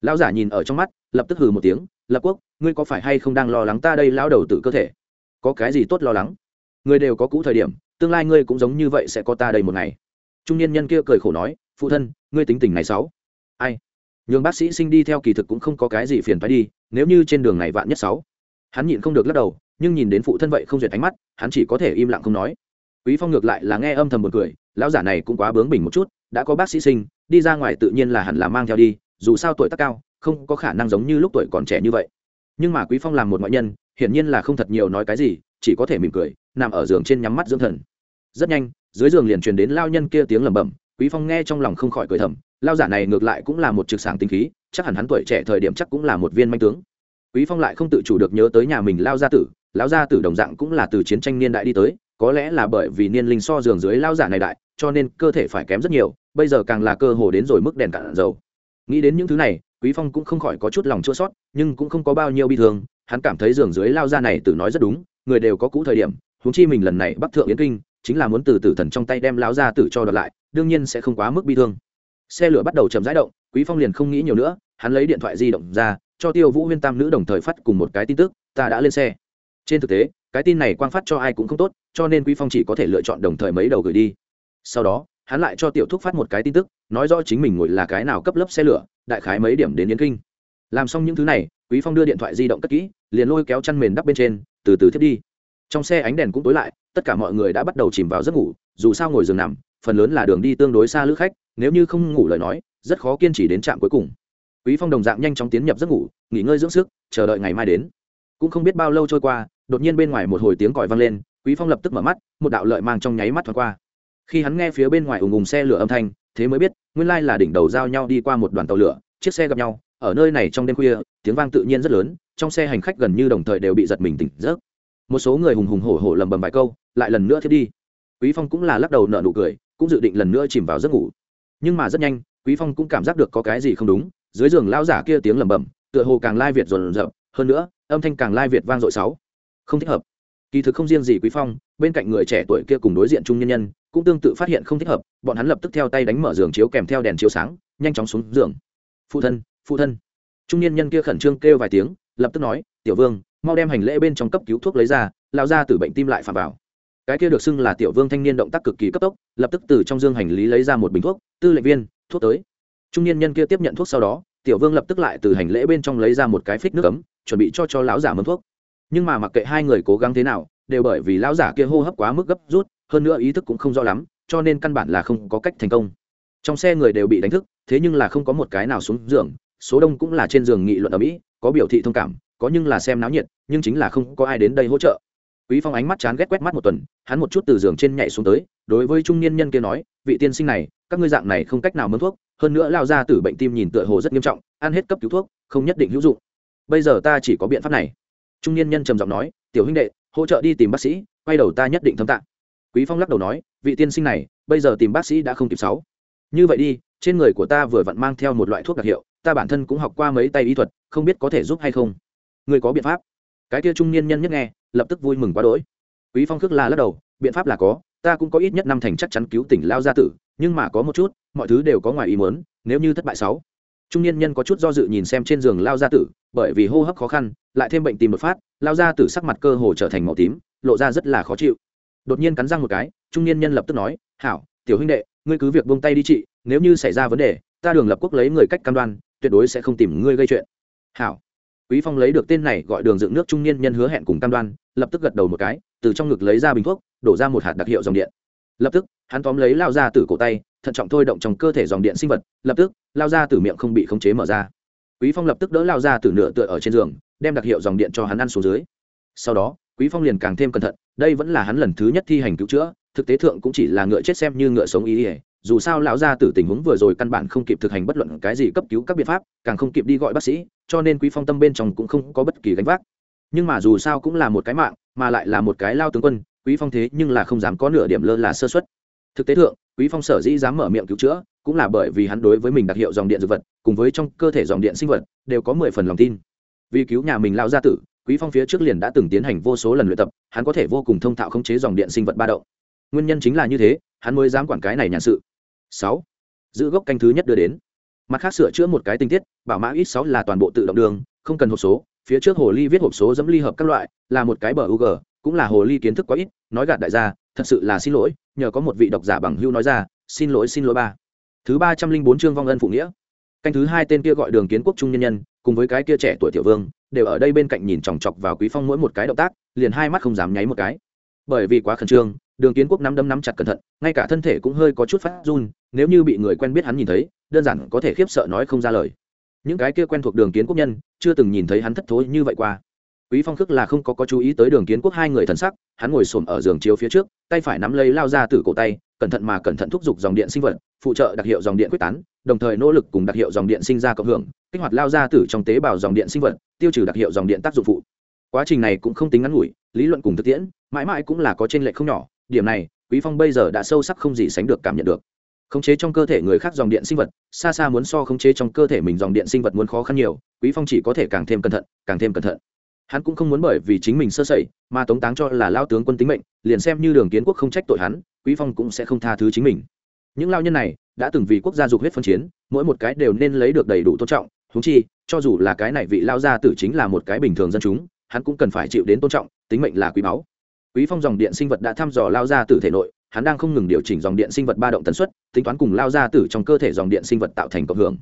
Lão giả nhìn ở trong mắt, lập tức hừ một tiếng lập quốc, ngươi có phải hay không đang lo lắng ta đây lao đầu tự cơ thể? Có cái gì tốt lo lắng? Ngươi đều có cũ thời điểm, tương lai ngươi cũng giống như vậy sẽ có ta đây một ngày. Trung niên nhân kia cười khổ nói, phụ thân, ngươi tính tình này sáu ai? Nhường bác sĩ sinh đi theo kỳ thực cũng không có cái gì phiền phải đi, nếu như trên đường này vạn nhất sáu hắn nhịn không được lắc đầu, nhưng nhìn đến phụ thân vậy không duyệt ánh mắt, hắn chỉ có thể im lặng không nói. Quý phong ngược lại là nghe âm thầm một cười, lão giả này cũng quá bướng bỉnh một chút, đã có bác sĩ sinh, đi ra ngoài tự nhiên là hẳn là mang theo đi, dù sao tuổi tác cao không có khả năng giống như lúc tuổi còn trẻ như vậy. Nhưng mà quý phong làm một ngoại nhân, hiển nhiên là không thật nhiều nói cái gì, chỉ có thể mỉm cười, nằm ở giường trên nhắm mắt dưỡng thần. Rất nhanh, dưới giường liền truyền đến lao nhân kia tiếng lẩm bẩm, quý phong nghe trong lòng không khỏi cười thầm, lao giả này ngược lại cũng là một trực sảng tinh khí, chắc hẳn hắn tuổi trẻ thời điểm chắc cũng là một viên manh tướng. Quý phong lại không tự chủ được nhớ tới nhà mình lao gia tử, lão gia tử đồng dạng cũng là từ chiến tranh niên đại đi tới, có lẽ là bởi vì niên linh so giường dưới lao giả này đại, cho nên cơ thể phải kém rất nhiều, bây giờ càng là cơ hồ đến rồi mức đèn cạn dầu. Nghĩ đến những thứ này quý phong cũng không khỏi có chút lòng chua sót, nhưng cũng không có bao nhiêu bi thương, hắn cảm thấy giường dưới lao ra này tự nói rất đúng, người đều có cũ thời điểm, huống chi mình lần này bắc thượng yến kinh, chính là muốn từ tử thần trong tay đem lão gia tử cho đợt lại, đương nhiên sẽ không quá mức bi thương. Xe lửa bắt đầu chậm rãi động, quý phong liền không nghĩ nhiều nữa, hắn lấy điện thoại di động ra, cho tiêu vũ huyên tam nữ đồng thời phát cùng một cái tin tức, ta đã lên xe. Trên thực tế, cái tin này quang phát cho ai cũng không tốt, cho nên quý phong chỉ có thể lựa chọn đồng thời mấy đầu gửi đi. Sau đó, hắn lại cho tiểu thúc phát một cái tin tức nói rõ chính mình ngồi là cái nào cấp lớp xe lửa, đại khái mấy điểm đến yến kinh. Làm xong những thứ này, quý phong đưa điện thoại di động cất kỹ, liền lôi kéo chăn mền đắp bên trên, từ từ thiết đi. Trong xe ánh đèn cũng tối lại, tất cả mọi người đã bắt đầu chìm vào giấc ngủ, dù sao ngồi giường nằm, phần lớn là đường đi tương đối xa lữ khách, nếu như không ngủ lời nói, rất khó kiên trì đến trạm cuối cùng. Quý phong đồng dạng nhanh chóng tiến nhập giấc ngủ, nghỉ ngơi dưỡng sức, chờ đợi ngày mai đến. Cũng không biết bao lâu trôi qua, đột nhiên bên ngoài một hồi tiếng còi vang lên, quý phong lập tức mở mắt, một đạo lợi mang trong nháy mắt thoáng qua. Khi hắn nghe phía bên ngoài ùng ùng xe lửa âm thanh thế mới biết, nguyên lai là đỉnh đầu giao nhau đi qua một đoàn tàu lửa, chiếc xe gặp nhau, ở nơi này trong đêm khuya, tiếng vang tự nhiên rất lớn, trong xe hành khách gần như đồng thời đều bị giật mình tỉnh giấc. Một số người hùng hùng hổ hổ lầm bầm vài câu, lại lần nữa thiết đi. Quý phong cũng là lắc đầu nở nụ cười, cũng dự định lần nữa chìm vào giấc ngủ. Nhưng mà rất nhanh, quý phong cũng cảm giác được có cái gì không đúng, dưới giường lao giả kia tiếng lầm bầm, tựa hồ càng lai việt rồn rập hơn nữa, âm thanh càng lai việt vang dội sáu. Không thích hợp. Kỳ thực không riêng gì quý phong, bên cạnh người trẻ tuổi kia cùng đối diện trung nhân nhân cũng tương tự phát hiện không thích hợp bọn hắn lập tức theo tay đánh mở giường chiếu kèm theo đèn chiếu sáng nhanh chóng xuống giường. Phụ thân phụ thân. Trung niên nhân kia khẩn trương kêu vài tiếng lập tức nói tiểu vương mau đem hành lễ bên trong cấp cứu thuốc lấy ra lao ra từ bệnh tim lại phạm vào. Cái kia được xưng là tiểu vương thanh niên động tác cực kỳ cấp tốc lập tức từ trong dương hành lý lấy ra một bình thuốc tư lệnh viên thuốc tới. Trung niên nhân kia tiếp nhận thuốc sau đó tiểu vương lập tức lại từ hành lễ bên trong lấy ra một cái phích nước cấm, chuẩn bị cho cho lão giả mâm thuốc. Nhưng mà mặc kệ hai người cố gắng thế nào đều bởi vì lão giả kia hô hấp quá mức gấp rút hơn nữa ý thức cũng không rõ lắm, cho nên căn bản là không có cách thành công. Trong xe người đều bị đánh thức, thế nhưng là không có một cái nào xuống giường, số đông cũng là trên giường nghị luận ở mỹ, có biểu thị thông cảm, có nhưng là xem náo nhiệt, nhưng chính là không có ai đến đây hỗ trợ. Quý phong ánh mắt chán ghét quét mắt một tuần, hắn một chút từ giường trên nhảy xuống tới, đối với trung niên nhân kia nói, vị tiên sinh này, các ngươi dạng này không cách nào mướn thuốc, hơn nữa lao ra từ bệnh tim nhìn tựa hồ rất nghiêm trọng, ăn hết cấp cứu thuốc, không nhất định hữu dụng. Bây giờ ta chỉ có biện pháp này. Trung niên nhân trầm giọng nói, tiểu huynh đệ, hỗ trợ đi tìm bác sĩ, quay đầu ta nhất định thâm tạng quý phong lắc đầu nói, vị tiên sinh này, bây giờ tìm bác sĩ đã không kịp sáu. Như vậy đi, trên người của ta vừa vặn mang theo một loại thuốc đặc hiệu, ta bản thân cũng học qua mấy tay y thuật, không biết có thể giúp hay không. Người có biện pháp? Cái kia trung niên nhân nhất nghe, lập tức vui mừng quá đỗi. Quý phong khước là lắc đầu, biện pháp là có, ta cũng có ít nhất năm thành chắc chắn cứu tỉnh lao gia tử, nhưng mà có một chút, mọi thứ đều có ngoài ý muốn, nếu như thất bại sáu. Trung niên nhân có chút do dự nhìn xem trên giường lao gia tử, bởi vì hô hấp khó khăn, lại thêm bệnh tìm một phát, lao gia tử sắc mặt cơ hồ trở thành màu tím, lộ ra rất là khó chịu đột nhiên cắn răng một cái, trung niên nhân lập tức nói, hảo, tiểu huynh đệ, ngươi cứ việc buông tay đi chị, nếu như xảy ra vấn đề, ta đường lập quốc lấy người cách cam đoan, tuyệt đối sẽ không tìm ngươi gây chuyện. Hảo. Quý phong lấy được tên này gọi đường dựng nước trung niên nhân hứa hẹn cùng cam đoan, lập tức gật đầu một cái, từ trong ngực lấy ra bình thuốc, đổ ra một hạt đặc hiệu dòng điện. Lập tức, hắn tóm lấy lao ra từ cổ tay, thận trọng thôi động trong cơ thể dòng điện sinh vật, lập tức, lao ra từ miệng không bị khống chế mở ra. Quý phong lập tức đỡ lao ra từ nửa tựa ở trên giường, đem đặc hiệu dòng điện cho hắn ăn xuống dưới. Sau đó quý phong liền càng thêm cẩn thận, đây vẫn là hắn lần thứ nhất thi hành cứu chữa, thực tế thượng cũng chỉ là ngựa chết xem như ngựa sống ý ỉa dù sao lão gia tử tình huống vừa rồi căn bản không kịp thực hành bất luận cái gì cấp cứu các biện pháp, càng không kịp đi gọi bác sĩ, cho nên quý phong tâm bên trong cũng không có bất kỳ gánh vác. Nhưng mà dù sao cũng là một cái mạng, mà lại là một cái lao tướng quân, quý phong thế nhưng là không dám có nửa điểm lơ là sơ suất. Thực tế thượng, quý phong sở dĩ dám mở miệng cứu chữa, cũng là bởi vì hắn đối với mình đặc hiệu dòng điện dược vật, cùng với trong cơ thể dòng điện sinh vật, đều có mười phần lòng tin. Vì cứu nhà mình lao gia tử quý phong phía trước liền đã từng tiến hành vô số lần luyện tập, hắn có thể vô cùng thông thạo khống chế dòng điện sinh vật ba động. Nguyên nhân chính là như thế, hắn mới dám quản cái này nhàn sự. Sáu, giữ gốc canh thứ nhất đưa đến. Mặt khác sửa chữa một cái tinh tiết, bảo mã ít sáu là toàn bộ tự động đường, không cần hộp số, phía trước hồ ly viết hộp số dẫm ly hợp các loại, là một cái bờ u g cũng là hồ ly kiến thức quá ít, nói gạt đại gia, thật sự là xin lỗi, nhờ có một vị độc giả bằng hưu nói ra, xin lỗi xin lỗi ba. Thứ ba trăm linh bốn chương vong ân phụ nghĩa. Canh thứ hai tên kia gọi đường kiến quốc trung nhân nhân, cùng với cái kia trẻ tuổi tiểu vương đều ở đây bên cạnh nhìn chòng chọc vào quý phong mỗi một cái động tác, liền hai mắt không dám nháy một cái. Bởi vì quá khẩn trương, đường kiến quốc nắm đấm nắm chặt cẩn thận, ngay cả thân thể cũng hơi có chút phát run, nếu như bị người quen biết hắn nhìn thấy, đơn giản có thể khiếp sợ nói không ra lời. Những cái kia quen thuộc đường kiến quốc nhân, chưa từng nhìn thấy hắn thất thối như vậy qua. Quý phong khước là không có có chú ý tới đường kiến quốc hai người thần sắc, hắn ngồi xổm ở giường chiếu phía trước, tay phải nắm lấy lao ra từ cổ tay cẩn thận mà cẩn thận thúc giục dòng điện sinh vật, phụ trợ đặc hiệu dòng điện quyết tán, đồng thời nỗ lực cùng đặc hiệu dòng điện sinh ra cộng hưởng, kích hoạt lao ra tử trong tế bào dòng điện sinh vật, tiêu trừ đặc hiệu dòng điện tác dụng phụ. Quá trình này cũng không tính ngắn ngủi, lý luận cùng thực tiễn, mãi mãi cũng là có trên lệch không nhỏ, điểm này, quý phong bây giờ đã sâu sắc không gì sánh được cảm nhận được. Khống chế trong cơ thể người khác dòng điện sinh vật, xa xa muốn so khống chế trong cơ thể mình dòng điện sinh vật muốn khó khăn nhiều, quý phong chỉ có thể càng thêm cẩn thận, càng thêm cẩn thận. Hắn cũng không muốn bởi vì chính mình sơ sẩy, mà tống táng cho là lao tướng quân tính mệnh, liền xem như đường kiến quốc không trách tội hắn quý phong cũng sẽ không tha thứ chính mình. Những lao nhân này đã từng vì quốc gia dục huyết phân chiến, mỗi một cái đều nên lấy được đầy đủ tôn trọng. Húng chi, cho dù là cái này vị lao gia tử chính là một cái bình thường dân chúng, hắn cũng cần phải chịu đến tôn trọng, tính mệnh là quý báu. Quý phong dòng điện sinh vật đã thăm dò lao gia tử thể nội, hắn đang không ngừng điều chỉnh dòng điện sinh vật ba động tần suất, tính toán cùng lao gia tử trong cơ thể dòng điện sinh vật tạo thành cộng hưởng.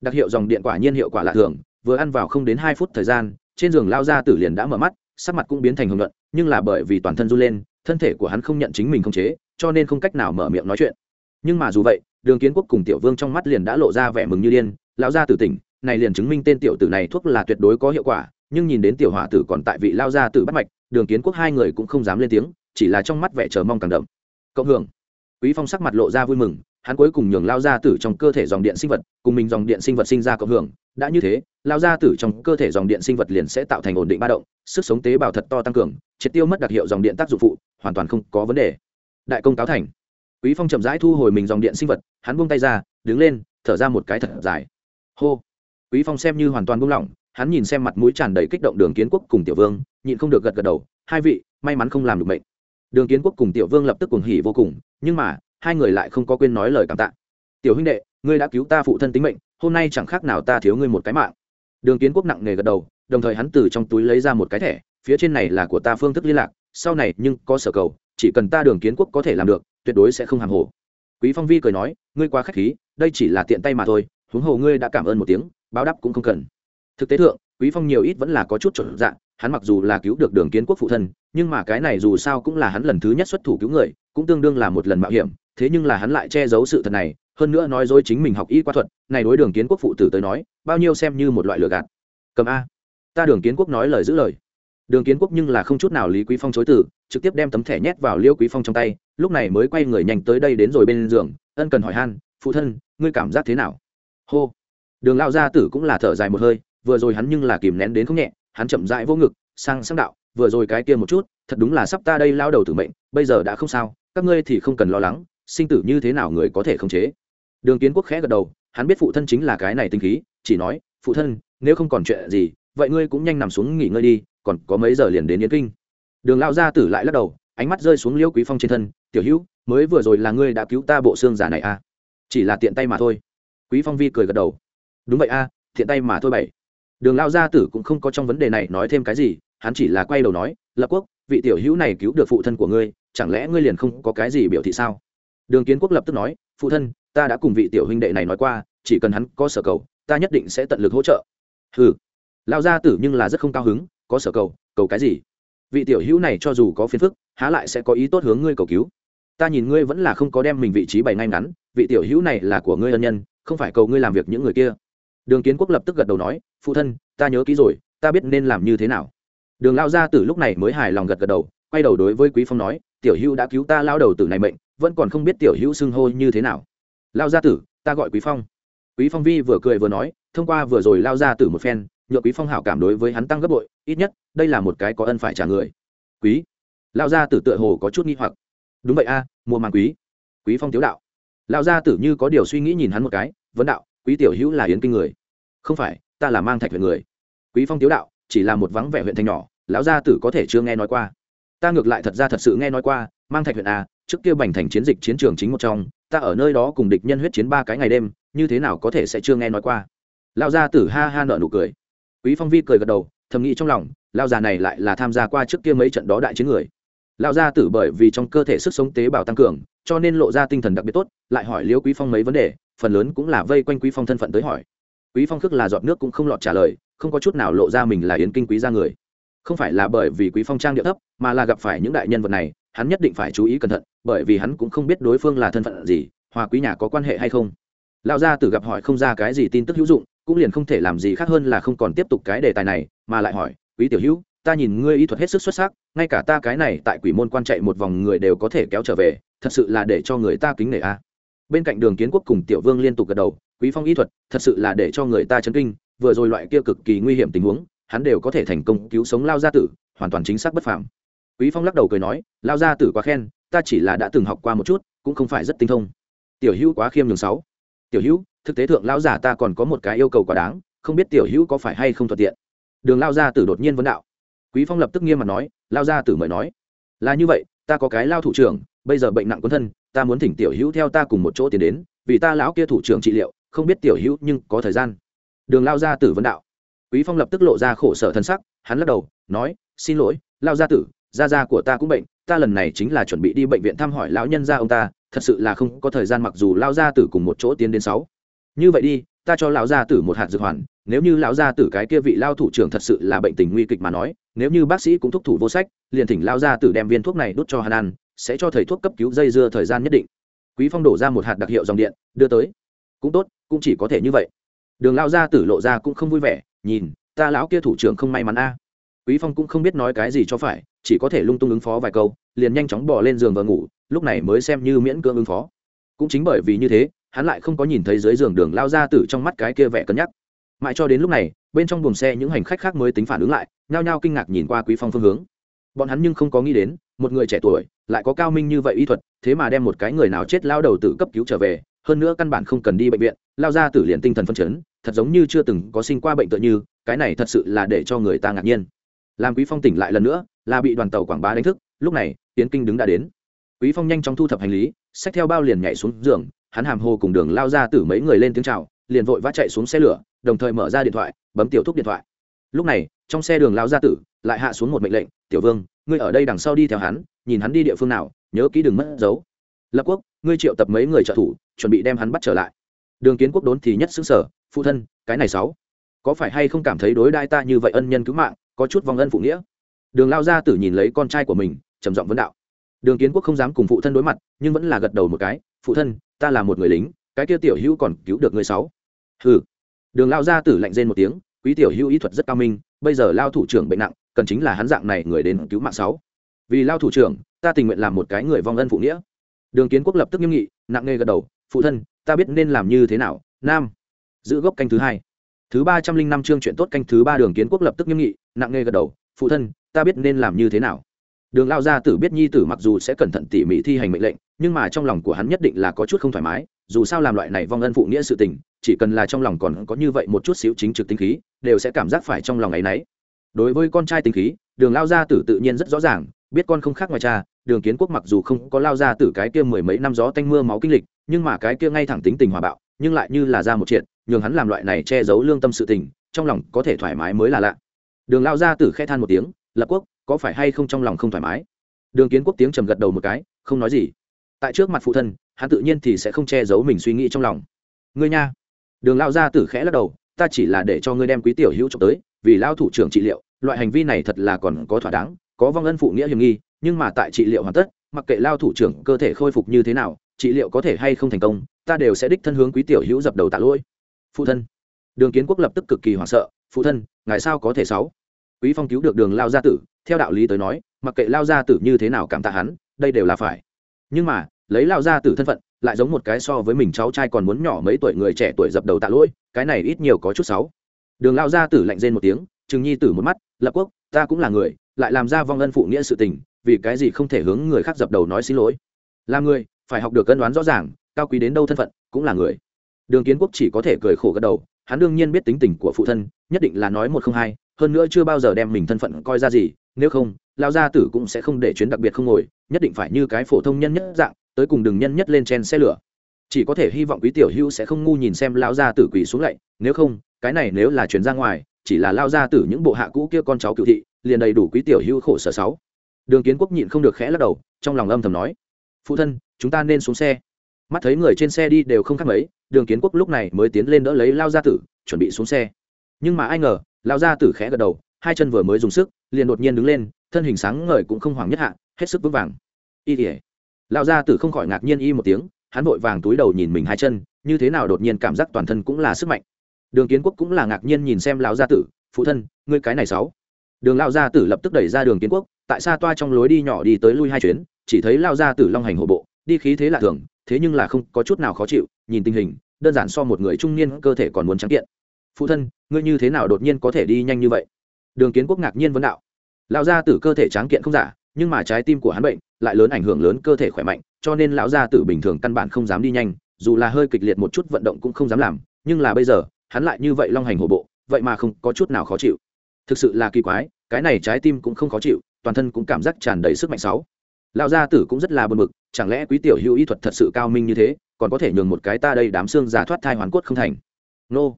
Đặc hiệu dòng điện quả nhiên hiệu quả lạ thường, vừa ăn vào không đến hai phút thời gian, trên giường lao gia tử liền đã mở mắt, sắc mặt cũng biến thành hồng luận nhưng là bởi vì toàn thân run lên thân thể của hắn không nhận chính mình không chế, cho nên không cách nào mở miệng nói chuyện. Nhưng mà dù vậy, đường kiến quốc cùng tiểu vương trong mắt liền đã lộ ra vẻ mừng như điên, lão gia tử tỉnh, này liền chứng minh tên tiểu tử này thuốc là tuyệt đối có hiệu quả, nhưng nhìn đến tiểu hỏa tử còn tại vị lao gia tử bắt mạch, đường kiến quốc hai người cũng không dám lên tiếng, chỉ là trong mắt vẻ chờ mong càng đậm. Cộng hưởng. Quý phong sắc mặt lộ ra vui mừng, hắn cuối cùng nhường lao gia tử trong cơ thể dòng điện sinh vật, cùng mình dòng điện sinh vật sinh ra cộng hưởng đã như thế, lao ra tử trong cơ thể dòng điện sinh vật liền sẽ tạo thành ổn định ba động, sức sống tế bào thật to tăng cường, triệt tiêu mất đặc hiệu dòng điện tác dụng phụ, hoàn toàn không có vấn đề. Đại công cáo thành. Quý phong chậm rãi thu hồi mình dòng điện sinh vật, hắn buông tay ra, đứng lên, thở ra một cái thật dài. Hô. Quý phong xem như hoàn toàn buông lỏng, hắn nhìn xem mặt mũi tràn đầy kích động đường kiến quốc cùng tiểu vương, nhịn không được gật gật đầu, hai vị, may mắn không làm được mệnh. Đường kiến quốc cùng tiểu vương lập tức cuồng hỉ vô cùng, nhưng mà, hai người lại không có quên nói lời cảm tạ. Tiểu huynh đệ, ngươi đã cứu ta phụ thân tính mệnh hôm nay chẳng khác nào ta thiếu ngươi một cái mạng. Đường kiến quốc nặng nề gật đầu, đồng thời hắn từ trong túi lấy ra một cái thẻ, phía trên này là của ta phương thức liên lạc, sau này nhưng có sở cầu, chỉ cần ta đường kiến quốc có thể làm được, tuyệt đối sẽ không hàng hồ. Quý phong vi cười nói, ngươi quá khách khí, đây chỉ là tiện tay mà thôi, huống hồ ngươi đã cảm ơn một tiếng, báo đáp cũng không cần. Thực tế thượng, quý phong nhiều ít vẫn là có chút chuẩn dạng hắn mặc dù là cứu được đường kiến quốc phụ thân, nhưng mà cái này dù sao cũng là hắn lần thứ nhất xuất thủ cứu người, cũng tương đương là một lần mạo hiểm, thế nhưng là hắn lại che giấu sự thật này hơn nữa nói dối chính mình học y qua thuật, này đối đường kiến quốc phụ tử tới nói, bao nhiêu xem như một loại lừa gạt. Cầm a. Ta đường kiến quốc nói lời giữ lời. Đường kiến quốc nhưng là không chút nào lý quý phong chối từ, trực tiếp đem tấm thẻ nhét vào liêu quý phong trong tay, lúc này mới quay người nhanh tới đây đến rồi bên giường, ân cần hỏi han, phụ thân, ngươi cảm giác thế nào? Hô. Đường lao gia tử cũng là thở dài một hơi, vừa rồi hắn nhưng là kìm nén đến không nhẹ, hắn chậm rãi vô ngực, sang sang đạo, vừa rồi cái kia một chút, thật đúng là sắp ta đây lao đầu tử mệnh, bây giờ đã không sao, các ngươi thì không cần lo lắng, sinh tử như thế nào người có thể khống chế đường kiến quốc khẽ gật đầu hắn biết phụ thân chính là cái này tinh khí chỉ nói phụ thân nếu không còn chuyện gì vậy ngươi cũng nhanh nằm xuống nghỉ ngơi đi còn có mấy giờ liền đến yến kinh. Đường lao gia tử lại lắc đầu ánh mắt rơi xuống liêu quý phong trên thân tiểu hữu mới vừa rồi là ngươi đã cứu ta bộ xương giả này à? Chỉ là tiện tay mà thôi. Quý phong vi cười gật đầu đúng vậy a à, tiện tay mà thôi bảy. Đường lao gia tử cũng không có trong vấn đề này nói thêm cái gì hắn chỉ là quay đầu nói lập quốc vị tiểu hữu này cứu được phụ thân của ngươi chẳng lẽ ngươi liền không có cái gì biểu thị sao? Đường kiến quốc lập tức nói phụ thân ta đã cùng vị tiểu huynh đệ này nói qua, chỉ cần hắn có sở cầu, ta nhất định sẽ tận lực hỗ trợ. Ừ lao gia tử nhưng là rất không cao hứng, có sở cầu cầu cái gì? Vị tiểu hữu này cho dù có phiền phức, há lại sẽ có ý tốt hướng ngươi cầu cứu. Ta nhìn ngươi vẫn là không có đem mình vị trí bày ngay ngắn, vị tiểu hữu này là của ngươi ân nhân, không phải cầu ngươi làm việc những người kia. Đường kiến quốc lập tức gật đầu nói, phụ thân, ta nhớ kỹ rồi, ta biết nên làm như thế nào. Đường lao gia tử lúc này mới hài lòng gật gật đầu, quay đầu đối với quý phong nói, tiểu hữu đã cứu ta lao đầu tử này mệnh, vẫn còn không biết tiểu hữu xưng hô như thế nào lao gia tử, ta gọi quý phong. Quý phong vi vừa cười vừa nói, thông qua vừa rồi lao gia tử một phen nhựa quý phong hảo cảm đối với hắn tăng gấp bội, ít nhất, đây là một cái có ân phải trả người. Quý. Lao gia tử tựa hồ có chút nghi hoặc. Đúng vậy a, mua màng quý. Quý phong tiếu đạo. Lao gia tử như có điều suy nghĩ nhìn hắn một cái, vấn đạo, quý tiểu hữu là yến kinh người. Không phải, ta là mang thạch huyện người. Quý phong tiếu đạo, chỉ là một vắng vẻ huyện thành nhỏ, lão gia tử có thể chưa nghe nói qua. Ta ngược lại thật ra thật sự nghe nói qua, mang thạch huyện a, trước kia bành thành chiến dịch chiến trường chính một trong ta ở nơi đó cùng địch nhân huyết chiến ba cái ngày đêm, như thế nào có thể sẽ chưa nghe nói qua? Lão gia tử ha ha nợ nụ cười. Quý phong vi cười gật đầu, thầm nghĩ trong lòng, lão già này lại là tham gia qua trước kia mấy trận đó đại chiến người. Lão gia tử bởi vì trong cơ thể sức sống tế bào tăng cường, cho nên lộ ra tinh thần đặc biệt tốt, lại hỏi liễu quý phong mấy vấn đề, phần lớn cũng là vây quanh quý phong thân phận tới hỏi. Quý phong khước là giọt nước cũng không lọt trả lời, không có chút nào lộ ra mình là yến kinh quý gia người. Không phải là bởi vì quý phong trang địa thấp, mà là gặp phải những đại nhân vật này hắn nhất định phải chú ý cẩn thận, bởi vì hắn cũng không biết đối phương là thân phận gì, hòa quý nhà có quan hệ hay không. Lão gia tử gặp hỏi không ra cái gì tin tức hữu dụng, cũng liền không thể làm gì khác hơn là không còn tiếp tục cái đề tài này, mà lại hỏi, quý tiểu hữu, ta nhìn ngươi y thuật hết sức xuất sắc, ngay cả ta cái này tại quỷ môn quan chạy một vòng người đều có thể kéo trở về, thật sự là để cho người ta kính nể a. Bên cạnh đường kiến quốc cùng tiểu vương liên tục gật đầu, quý phong y thuật, thật sự là để cho người ta chấn kinh, vừa rồi loại kia cực kỳ nguy hiểm tình huống, hắn đều có thể thành công cứu sống lao gia tử, hoàn toàn chính xác bất phàm quý phong lắc đầu cười nói, lao gia tử quá khen, ta chỉ là đã từng học qua một chút, cũng không phải rất tinh thông. Tiểu hữu quá khiêm nhường sáu. Tiểu hữu, thực tế thượng lão giả ta còn có một cái yêu cầu quá đáng, không biết tiểu hữu có phải hay không thuận tiện. Đường lao gia tử đột nhiên vấn đạo. Quý phong lập tức nghiêm mặt nói lao gia tử mời nói. Là như vậy, ta có cái lao thủ trưởng, bây giờ bệnh nặng quân thân, ta muốn thỉnh tiểu hữu theo ta cùng một chỗ tiến đến, vì ta lão kia thủ trưởng trị liệu, không biết tiểu hữu nhưng có thời gian. Đường lao gia tử vấn đạo. Quý phong lập tức lộ ra khổ sở thân sắc, hắn lắc đầu, nói, xin lỗi lao gia tử gia gia của ta cũng bệnh, ta lần này chính là chuẩn bị đi bệnh viện thăm hỏi lão nhân gia ông ta, thật sự là không có thời gian mặc dù lao gia tử cùng một chỗ tiến đến sáu. Như vậy đi, ta cho lão gia tử một hạt dược hoàn, nếu như lão gia tử cái kia vị lao thủ trưởng thật sự là bệnh tình nguy kịch mà nói, nếu như bác sĩ cũng thúc thủ vô sách, liền thỉnh lao gia tử đem viên thuốc này đút cho hắn ăn, sẽ cho thầy thuốc cấp cứu dây dưa thời gian nhất định. Quý phong đổ ra một hạt đặc hiệu dòng điện, đưa tới. Cũng tốt, cũng chỉ có thể như vậy. Đường lao gia tử lộ ra cũng không vui vẻ, nhìn, ta lão kia thủ trưởng không may mắn a quý phong cũng không biết nói cái gì cho phải, chỉ có thể lung tung ứng phó vài câu, liền nhanh chóng bỏ lên giường và ngủ, lúc này mới xem như miễn cưỡng ứng phó. Cũng chính bởi vì như thế, hắn lại không có nhìn thấy dưới giường đường lao ra tử trong mắt cái kia vẻ cân nhắc. Mãi cho đến lúc này, bên trong buồng xe những hành khách khác mới tính phản ứng lại, nhao nhao kinh ngạc nhìn qua quý phong phương hướng. Bọn hắn nhưng không có nghĩ đến, một người trẻ tuổi, lại có cao minh như vậy y thuật, thế mà đem một cái người nào chết lao đầu tử cấp cứu trở về, hơn nữa căn bản không cần đi bệnh viện, lao ra tử liền tinh thần phân chấn, thật giống như chưa từng có sinh qua bệnh tựa như, cái này thật sự là để cho người ta ngạc nhiên làm quý phong tỉnh lại lần nữa, là bị đoàn tàu quảng bá đánh thức, lúc này tiến kinh đứng đã đến. Quý phong nhanh chóng thu thập hành lý, xách theo bao liền nhảy xuống giường, hắn hàm hồ cùng đường lao ra tử mấy người lên tiếng chào, liền vội vã chạy xuống xe lửa, đồng thời mở ra điện thoại, bấm tiểu thúc điện thoại. Lúc này, trong xe đường lao gia tử, lại hạ xuống một mệnh lệnh, tiểu vương, ngươi ở đây đằng sau đi theo hắn, nhìn hắn đi địa phương nào, nhớ kỹ đừng mất dấu. Lập quốc, ngươi triệu tập mấy người trợ thủ, chuẩn bị đem hắn bắt trở lại. Đường kiến quốc đốn thì nhất xứng sở phụ thân, cái này sáu, có phải hay không cảm thấy đối đai ta như vậy ân nhân cứu mạng có chút vong ân phụ nghĩa. Đường lao gia tử nhìn lấy con trai của mình, trầm giọng vấn đạo. Đường kiến quốc không dám cùng phụ thân đối mặt, nhưng vẫn là gật đầu một cái, phụ thân, ta là một người lính, cái kia tiểu hữu còn cứu được người sáu. Hừ. Đường lao gia tử lạnh rên một tiếng, quý tiểu hữu ý thuật rất cao minh, bây giờ lao thủ trưởng bệnh nặng, cần chính là hắn dạng này người đến cứu mạng sáu. Vì lao thủ trưởng, ta tình nguyện làm một cái người vong ân phụ nghĩa. Đường kiến quốc lập tức nghiêm nghị, nặng nề gật đầu, phụ thân, ta biết nên làm như thế nào, nam. Giữ gốc canh thứ hai. Thứ ba trăm linh năm chương chuyện tốt canh thứ ba, đường kiến quốc lập tức nghiêm nghị nặng nề gật đầu, phụ thân, ta biết nên làm như thế nào. Đường lao gia tử biết nhi tử mặc dù sẽ cẩn thận tỉ mỉ thi hành mệnh lệnh, nhưng mà trong lòng của hắn nhất định là có chút không thoải mái, dù sao làm loại này vong ân phụ nghĩa sự tình, chỉ cần là trong lòng còn có như vậy một chút xíu chính trực tinh khí, đều sẽ cảm giác phải trong lòng ấy nấy. Đối với con trai tinh khí, đường lao gia tử tự nhiên rất rõ ràng, biết con không khác ngoài cha, đường kiến quốc mặc dù không có lao ra từ cái kia mười mấy năm gió tanh mưa máu kinh lịch, nhưng mà cái kia ngay thẳng tính tình hòa bạo, nhưng lại như là ra một chuyện, nhường hắn làm loại này che giấu lương tâm sự tình, trong lòng có thể thoải mái mới là lạ đường lao ra từ khe than một tiếng, lập quốc, có phải hay không trong lòng không thoải mái? Đường kiến quốc tiếng trầm gật đầu một cái, không nói gì. Tại trước mặt phụ thân, hắn tự nhiên thì sẽ không che giấu mình suy nghĩ trong lòng. Ngươi nha. Đường lao ra tử khẽ lắc đầu, ta chỉ là để cho ngươi đem quý tiểu hữu trộm tới, vì lao thủ trưởng trị liệu, loại hành vi này thật là còn có thỏa đáng, có vong ân phụ nghĩa hiểm nghi, nhưng mà tại trị liệu hoàn tất, mặc kệ lao thủ trưởng cơ thể khôi phục như thế nào, trị liệu có thể hay không thành công, ta đều sẽ đích thân hướng quý tiểu hữu dập đầu tạ lỗi. Phụ thân. Đường kiến quốc lập tức cực kỳ hoảng sợ, phụ thân, ngài sao có thể sáu? Quý phong cứu được đường lao gia tử, theo đạo lý tới nói, mặc kệ lao gia tử như thế nào cảm tạ hắn, đây đều là phải. Nhưng mà, lấy lao gia tử thân phận, lại giống một cái so với mình cháu trai còn muốn nhỏ mấy tuổi người trẻ tuổi dập đầu tạ lỗi, cái này ít nhiều có chút sáu đường lao gia tử lạnh rên một tiếng, Trừng nhi tử một mắt, lập quốc, ta cũng là người, lại làm ra vong ân phụ nghĩa sự tình, vì cái gì không thể hướng người khác dập đầu nói xin lỗi? Là người, phải học được cân đoán rõ ràng, cao quý đến đâu thân phận, cũng là người. Đường kiến quốc chỉ có thể cười khổ gật đầu, hắn đương nhiên biết tính tình của phụ thân, nhất định là nói một không hai hơn nữa chưa bao giờ đem mình thân phận coi ra gì, nếu không lao gia tử cũng sẽ không để chuyến đặc biệt không ngồi, nhất định phải như cái phổ thông nhân nhất dạng, tới cùng đường nhân nhất lên trên xe lửa. Chỉ có thể hy vọng quý tiểu hữu sẽ không ngu nhìn xem lao gia tử quỳ xuống lạy, nếu không, cái này nếu là chuyến ra ngoài, chỉ là lao gia tử những bộ hạ cũ kia con cháu cựu thị, liền đầy đủ quý tiểu hữu khổ sở sáu. Đường kiến quốc nhịn không được khẽ lắc đầu, trong lòng âm thầm nói, phụ thân, chúng ta nên xuống xe. Mắt thấy người trên xe đi đều không khác mấy, đường kiến quốc lúc này mới tiến lên đỡ lấy lao gia tử, chuẩn bị xuống xe nhưng mà ai ngờ lao gia tử khẽ gật đầu, hai chân vừa mới dùng sức, liền đột nhiên đứng lên, thân hình sáng ngời cũng không hoảng nhất hạ, hết sức vững vàng. Y tỉa lao gia tử không khỏi ngạc nhiên y một tiếng, hắn vội vàng túi đầu nhìn mình hai chân, như thế nào đột nhiên cảm giác toàn thân cũng là sức mạnh. Đường kiến quốc cũng là ngạc nhiên nhìn xem lao gia tử, phụ thân, ngươi cái này sáu. Đường lao gia tử lập tức đẩy ra đường kiến quốc, tại xa toa trong lối đi nhỏ đi tới lui hai chuyến, chỉ thấy lao gia tử long hành hộ bộ, đi khí thế lạ thường, thế nhưng là không có chút nào khó chịu, nhìn tình hình, đơn giản so một người trung niên cơ thể còn muốn trắng kiện phụ thân, ngươi như thế nào đột nhiên có thể đi nhanh như vậy? Đường kiến quốc ngạc nhiên vấn đạo. Lão gia tử cơ thể tráng kiện không giả, nhưng mà trái tim của hắn bệnh lại lớn ảnh hưởng lớn cơ thể khỏe mạnh, cho nên lão gia tử bình thường căn bản không dám đi nhanh, dù là hơi kịch liệt một chút vận động cũng không dám làm, nhưng là bây giờ, hắn lại như vậy long hành hổ bộ, vậy mà không có chút nào khó chịu. Thực sự là kỳ quái, cái này trái tim cũng không khó chịu, toàn thân cũng cảm giác tràn đầy sức mạnh sáu. Lão gia tử cũng rất là buồn bực, chẳng lẽ quý tiểu hữu y thuật thật sự cao minh như thế, còn có thể nhường một cái ta đây đám xương giả thoát thai hoàn cốt không thành? Nô!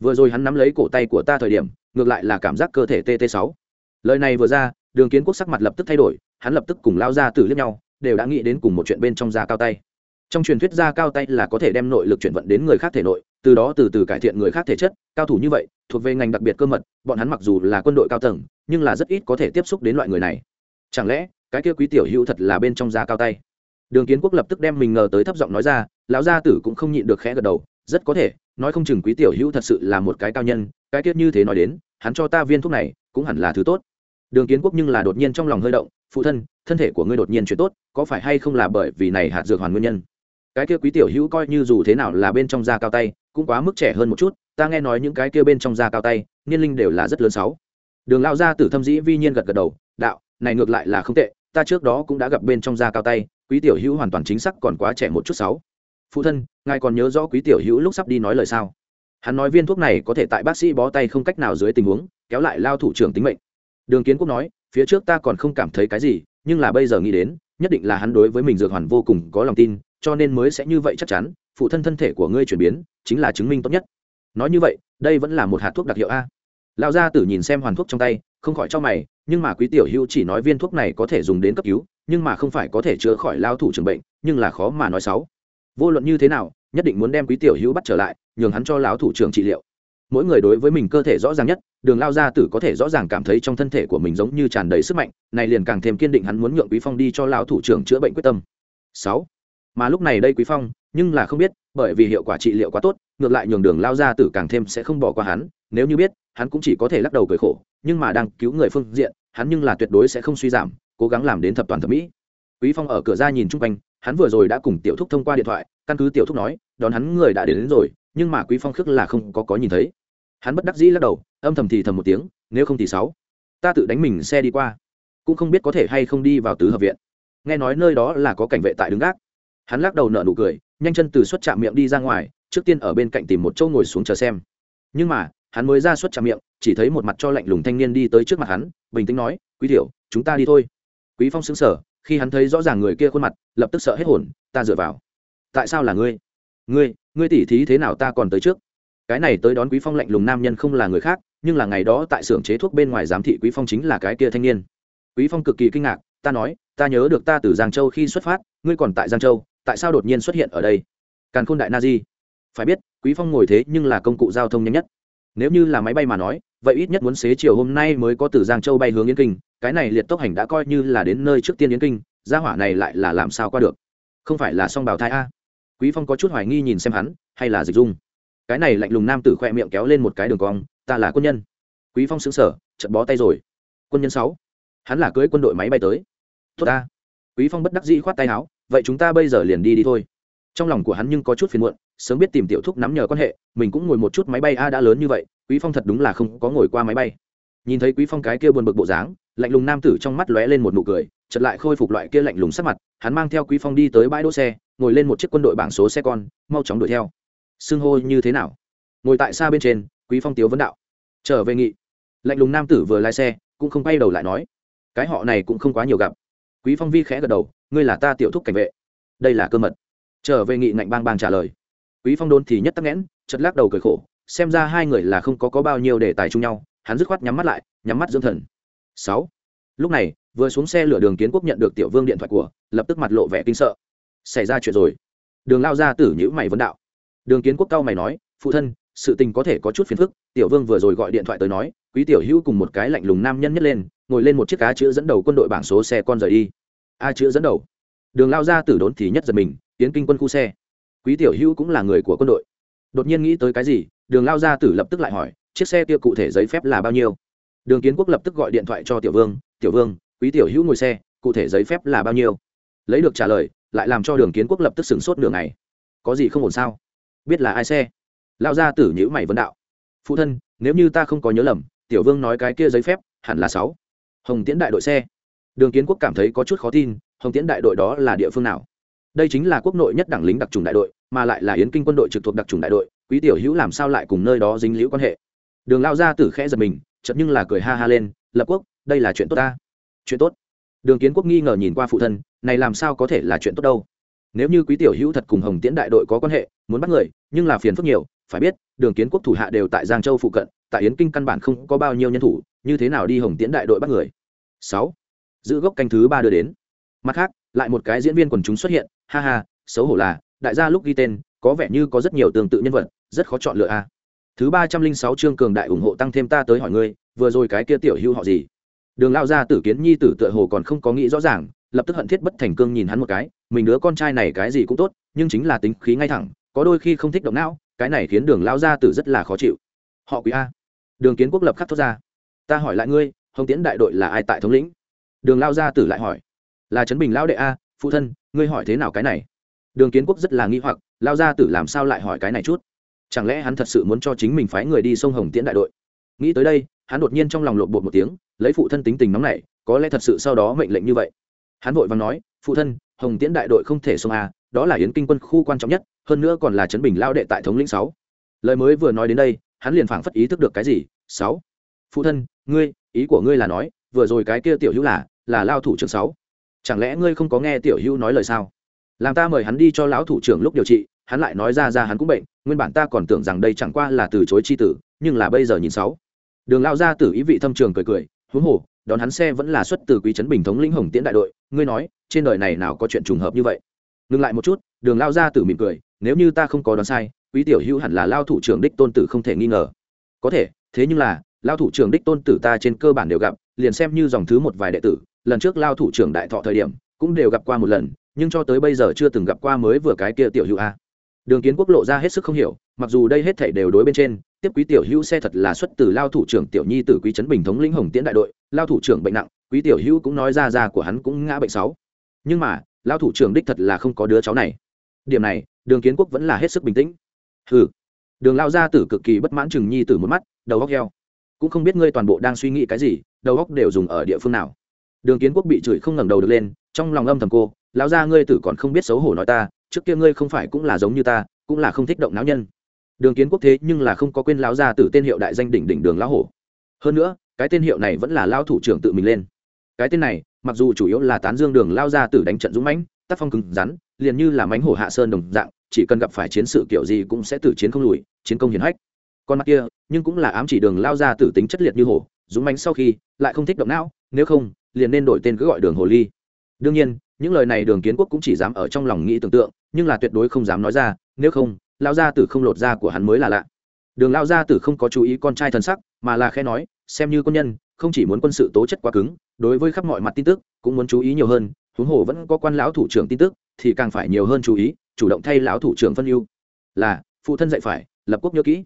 Vừa rồi hắn nắm lấy cổ tay của ta thời điểm, ngược lại là cảm giác cơ thể tt sáu. Lời này vừa ra, đường kiến quốc sắc mặt lập tức thay đổi, hắn lập tức cùng lao gia tử liếc nhau, đều đã nghĩ đến cùng một chuyện bên trong da cao tay. Trong truyền thuyết da cao tay là có thể đem nội lực chuyển vận đến người khác thể nội, từ đó từ từ cải thiện người khác thể chất, cao thủ như vậy, thuộc về ngành đặc biệt cơ mật, bọn hắn mặc dù là quân đội cao tầng, nhưng là rất ít có thể tiếp xúc đến loại người này. Chẳng lẽ, cái kia quý tiểu hữu thật là bên trong da cao tay? Đường kiến quốc lập tức đem mình ngờ tới thấp giọng nói ra, lão gia tử cũng không nhịn được khẽ gật đầu, rất có thể nói không chừng quý tiểu hữu thật sự là một cái cao nhân, cái tiết như thế nói đến, hắn cho ta viên thuốc này, cũng hẳn là thứ tốt. Đường kiến quốc nhưng là đột nhiên trong lòng hơi động, phụ thân thân thể của ngươi đột nhiên chuyển tốt, có phải hay không là bởi vì này hạt dược hoàn nguyên nhân? Cái kia quý tiểu hữu coi như dù thế nào là bên trong da cao tay, cũng quá mức trẻ hơn một chút, ta nghe nói những cái kia bên trong da cao tay, niên linh đều là rất lớn sáu. Đường lao ra tử thâm dĩ vi nhiên gật gật đầu, đạo, này ngược lại là không tệ, ta trước đó cũng đã gặp bên trong da cao tay, quý tiểu hữu hoàn toàn chính xác còn quá trẻ một chút sáu phụ thân, ngài còn nhớ rõ quý tiểu hữu lúc sắp đi nói lời sao? Hắn nói viên thuốc này có thể tại bác sĩ bó tay không cách nào dưới tình huống, kéo lại lao thủ trưởng tính mệnh. Đường kiến quốc nói, phía trước ta còn không cảm thấy cái gì, nhưng là bây giờ nghĩ đến, nhất định là hắn đối với mình dược hoàn vô cùng có lòng tin, cho nên mới sẽ như vậy chắc chắn, phụ thân thân thể của ngươi chuyển biến, chính là chứng minh tốt nhất. Nói như vậy, đây vẫn là một hạt thuốc đặc hiệu a. Lão gia tử nhìn xem hoàn thuốc trong tay, không khỏi cho mày, nhưng mà quý tiểu hữu chỉ nói viên thuốc này có thể dùng đến cấp cứu, nhưng mà không phải có thể chữa khỏi lao thủ trưởng bệnh, nhưng là khó mà nói xấu vô luận như thế nào, nhất định muốn đem quý tiểu hữu bắt trở lại, nhường hắn cho lão thủ trưởng trị liệu. Mỗi người đối với mình cơ thể rõ ràng nhất, đường lao gia tử có thể rõ ràng cảm thấy trong thân thể của mình giống như tràn đầy sức mạnh, này liền càng thêm kiên định hắn muốn nhượng quý phong đi cho lão thủ trưởng chữa bệnh quyết tâm. Sáu. Mà lúc này đây quý phong, nhưng là không biết, bởi vì hiệu quả trị liệu quá tốt, ngược lại nhường đường lao gia tử càng thêm sẽ không bỏ qua hắn, nếu như biết, hắn cũng chỉ có thể lắc đầu cười khổ, nhưng mà đang cứu người phương diện, hắn nhưng là tuyệt đối sẽ không suy giảm, cố gắng làm đến thập toàn thẩm mỹ. Quý phong ở cửa ra nhìn chung quanh hắn vừa rồi đã cùng tiểu thúc thông qua điện thoại căn cứ tiểu thúc nói đón hắn người đã đến, đến rồi nhưng mà quý phong khước là không có có nhìn thấy. Hắn bất đắc dĩ lắc đầu âm thầm thì thầm một tiếng nếu không thì sáu. Ta tự đánh mình xe đi qua. Cũng không biết có thể hay không đi vào tứ hợp viện. Nghe nói nơi đó là có cảnh vệ tại đứng gác. Hắn lắc đầu nở nụ cười nhanh chân từ xuất chạm miệng đi ra ngoài trước tiên ở bên cạnh tìm một chỗ ngồi xuống chờ xem. Nhưng mà hắn mới ra xuất chạm miệng chỉ thấy một mặt cho lạnh lùng thanh niên đi tới trước mặt hắn bình tĩnh nói quý tiểu chúng ta đi thôi. Quý phong sững sở khi hắn thấy rõ ràng người kia khuôn mặt, lập tức sợ hết hồn, ta dựa vào. Tại sao là ngươi? Ngươi ngươi tỉ thí thế nào ta còn tới trước? Cái này tới đón quý phong lạnh lùng nam nhân không là người khác, nhưng là ngày đó tại xưởng chế thuốc bên ngoài giám thị quý phong chính là cái kia thanh niên. Quý phong cực kỳ kinh ngạc, ta nói, ta nhớ được ta từ giang châu khi xuất phát, ngươi còn tại giang châu, tại sao đột nhiên xuất hiện ở đây? Càn khôn đại na di. Phải biết, quý phong ngồi thế nhưng là công cụ giao thông nhanh nhất. Nếu như là máy bay mà nói, vậy ít nhất muốn xế chiều hôm nay mới có từ giang châu bay hướng Yên kinh cái này liệt tốc hành đã coi như là đến nơi trước tiên yến kinh, gia hỏa này lại là làm sao qua được? Không phải là song bào thai a? Quý phong có chút hoài nghi nhìn xem hắn, hay là dịch dung? Cái này lạnh lùng nam tử khoe miệng kéo lên một cái đường cong, ta là quân nhân. Quý phong sững sở chật bó tay rồi. Quân nhân sáu, hắn là cưới quân đội máy bay tới. Tốt ta. Quý phong bất đắc dĩ khoát tay áo, vậy chúng ta bây giờ liền đi đi thôi. Trong lòng của hắn nhưng có chút phiền muộn, sớm biết tìm tiểu thúc nắm nhờ quan hệ, mình cũng ngồi một chút máy bay a đã lớn như vậy, quý phong thật đúng là không có ngồi qua máy bay. Nhìn thấy quý phong cái kia buồn bực bộ dáng lạnh lùng nam tử trong mắt lóe lên một nụ cười, chợt lại khôi phục loại kia lạnh lùng sắc mặt, hắn mang theo quý phong đi tới bãi đỗ xe, ngồi lên một chiếc quân đội bảng số xe con, mau chóng đuổi theo. Xưng hô như thế nào? Ngồi tại xa bên trên, quý phong tiếu vấn đạo. Trở về nghị. Lạnh lùng nam tử vừa lái xe, cũng không quay đầu lại nói. Cái họ này cũng không quá nhiều gặp. Quý phong vi khẽ gật đầu, ngươi là ta tiểu thúc cảnh vệ. Đây là cơ mật. Trở về nghị ngạnh bang bang trả lời. Quý phong đôn thì nhất tắc nghẽn chật lắc đầu cười khổ, xem ra hai người là không có có bao nhiêu đề tài chung nhau, hắn dứt khoát nhắm mắt lại, nhắm mắt dưỡng thần sáu. Lúc này, vừa xuống xe lửa đường kiến quốc nhận được tiểu vương điện thoại của, lập tức mặt lộ vẻ kinh sợ. Xảy ra chuyện rồi. Đường lao ra tử nhữ mày vấn đạo. Đường kiến quốc cao mày nói, phụ thân, sự tình có thể có chút phiền phức. Tiểu vương vừa rồi gọi điện thoại tới nói, quý tiểu hữu cùng một cái lạnh lùng nam nhân nhất lên, ngồi lên một chiếc cá chữ dẫn đầu quân đội bảng số xe con rời đi. A chữ dẫn đầu? Đường lao ra tử đốn thì nhất giật mình, tiến kinh quân khu xe. Quý tiểu hữu cũng là người của quân đội. Đột nhiên nghĩ tới cái gì, đường lao ra tử lập tức lại hỏi, chiếc xe kia cụ thể giấy phép là bao nhiêu? Đường kiến quốc lập tức gọi điện thoại cho tiểu vương tiểu vương, quý tiểu hữu ngồi xe, cụ thể giấy phép là bao nhiêu? Lấy được trả lời, lại làm cho đường kiến quốc lập tức sửng sốt đường này có gì không ổn sao? Biết là ai xe? Lao ra tử nhữ mày vấn đạo. Phụ thân, nếu như ta không có nhớ lầm, tiểu vương nói cái kia giấy phép hẳn là sáu. Hồng tiễn đại đội xe. Đường kiến quốc cảm thấy có chút khó tin, hồng tiễn đại đội đó là địa phương nào? Đây chính là quốc nội nhất đẳng lính đặc trùng đại đội, mà lại là yến kinh quân đội trực thuộc đặc trùng đại đội, quý tiểu hữu làm sao lại cùng nơi đó dính liễu quan hệ? Đường lao ra tử khẽ giật mình chậm nhưng là cười ha ha lên, lập quốc, đây là chuyện tốt ta. Chuyện tốt? Đường kiến quốc nghi ngờ nhìn qua phụ thân, này làm sao có thể là chuyện tốt đâu? Nếu như quý tiểu hữu thật cùng hồng tiễn đại đội có quan hệ, muốn bắt người, nhưng là phiền phức nhiều, phải biết, đường kiến quốc thủ hạ đều tại giang châu phụ cận, tại yến kinh căn bản không có bao nhiêu nhân thủ, như thế nào đi hồng tiễn đại đội bắt người? Sáu. Giữ gốc canh thứ ba đưa đến. Mặt khác, lại một cái diễn viên quần chúng xuất hiện, ha ha, xấu hổ là, đại gia lúc ghi tên, có vẻ như có rất nhiều tương tự nhân vật, rất khó chọn lựa a thứ ba trăm linh sáu chương cường đại ủng hộ tăng thêm ta tới hỏi ngươi, vừa rồi cái kia tiểu hưu họ gì? Đường lao ra tử kiến nhi tử tựa hồ còn không có nghĩ rõ ràng, lập tức hận thiết bất thành cương nhìn hắn một cái, mình đứa con trai này cái gì cũng tốt, nhưng chính là tính khí ngay thẳng, có đôi khi không thích động não, cái này khiến đường lao ra tử rất là khó chịu. Họ quý a. Đường kiến quốc lập khắc thốt ra. Ta hỏi lại ngươi, hồng tiễn đại đội là ai tại thống lĩnh? Đường lao gia tử lại hỏi. Là trấn bình lao đệ a, phụ thân, ngươi hỏi thế nào cái này? Đường kiến quốc rất là nghi hoặc lao gia tử làm sao lại hỏi cái này chút? Chẳng lẽ hắn thật sự muốn cho chính mình phái người đi sông hồng tiễn đại đội? Nghĩ tới đây, hắn đột nhiên trong lòng lộn bột một tiếng, lấy phụ thân tính tình nóng này có lẽ thật sự sau đó mệnh lệnh như vậy. Hắn vội và nói, phụ thân, hồng tiễn đại đội không thể sông a, đó là yến kinh quân khu quan trọng nhất, hơn nữa còn là trấn bình lao đệ tại thống lĩnh sáu. Lời mới vừa nói đến đây, hắn liền phảng phất ý thức được cái gì, sáu, phụ thân, ngươi, ý của ngươi là nói, vừa rồi cái kia tiểu hữu là là lao thủ trưởng sáu. Chẳng lẽ ngươi không có nghe tiểu hữu nói lời sao? Làm ta mời hắn đi cho lão thủ trưởng lúc điều trị hắn lại nói ra ra hắn cũng bệnh, nguyên bản ta còn tưởng rằng đây chẳng qua là từ chối c h i tử, nhưng là bây giờ nhìn sáu. Đường lao ra tử ý vị thâm trường cười cười, huống hồ, đón hắn xe vẫn là xuất từ quý trấn bình thống lĩnh hồng tiễn đại đội, ngươi nói, trên đời này nào có chuyện trùng hợp như vậy? Ngừng lại một chút, đường lao ra tử mỉm cười, nếu như ta không có đoán sai, quý tiểu hữu hẳn là lao thủ trưởng đích tôn tử không thể nghi ngờ. Có thể, thế nhưng là, lao thủ trưởng đích tôn tử ta trên cơ bản đều gặp, liền xem như dòng thứ một vài đệ tử, lần trước lao thủ trưởng đại thọ thời điểm, cũng đều gặp qua một lần, nhưng cho tới bây giờ chưa từng gặp qua mới vừa cái kia tiểu hữu a đường kiến quốc lộ ra hết sức không hiểu, mặc dù đây hết thảy đều đối bên trên, tiếp quý tiểu hữu xe thật là xuất từ lao thủ trưởng tiểu nhi tử quý trấn bình thống lĩnh hồng tiễn đại đội, lao thủ trưởng bệnh nặng, quý tiểu hữu cũng nói ra ra của hắn cũng ngã bệnh sáu. Nhưng mà, lao thủ trưởng đích thật là không có đứa cháu này. Điểm này, đường kiến quốc vẫn là hết sức bình tĩnh. Hừ. Đường lao gia tử cực kỳ bất mãn chừng nhi tử một mắt, đầu góc heo. Cũng không biết ngươi toàn bộ đang suy nghĩ cái gì, đầu góc đều dùng ở địa phương nào. Đường kiến quốc bị chửi không ngẩng đầu được lên, trong lòng âm thầm cô lão gia ngươi tử còn không biết xấu hổ nói ta trước kia ngươi không phải cũng là giống như ta, cũng là không thích động não nhân. Đường kiến quốc thế nhưng là không có quên lão gia tử tên hiệu đại danh đỉnh đỉnh đường lão hổ. Hơn nữa, cái tên hiệu này vẫn là lao thủ trưởng tự mình lên. Cái tên này, mặc dù chủ yếu là tán dương đường lao gia tử đánh trận dũng mãnh, tác phong cứng rắn, liền như là mánh hổ hạ sơn đồng dạng, chỉ cần gặp phải chiến sự kiểu gì cũng sẽ tử chiến không lùi, chiến công hiển hách. Con mắt kia, nhưng cũng là ám chỉ đường lao ra tử tính chất liệt như hổ, dũng mãnh sau khi, lại không thích động não, nếu không, liền nên đổi tên cứ gọi đường hồ ly. Đương nhiên những lời này đường kiến quốc cũng chỉ dám ở trong lòng nghĩ tưởng tượng, nhưng là tuyệt đối không dám nói ra, nếu không lao gia tử không lột da của hắn mới là lạ. Đường lao gia tử không có chú ý con trai thân sắc, mà là khe nói, xem như quân nhân, không chỉ muốn quân sự tố chất quá cứng, đối với khắp mọi mặt tin tức, cũng muốn chú ý nhiều hơn, huống hồ vẫn có quan lão thủ trưởng tin tức, thì càng phải nhiều hơn chú ý, chủ động thay lão thủ trưởng phân ưu. Là, phụ thân dạy phải, lập quốc nhớ kỹ.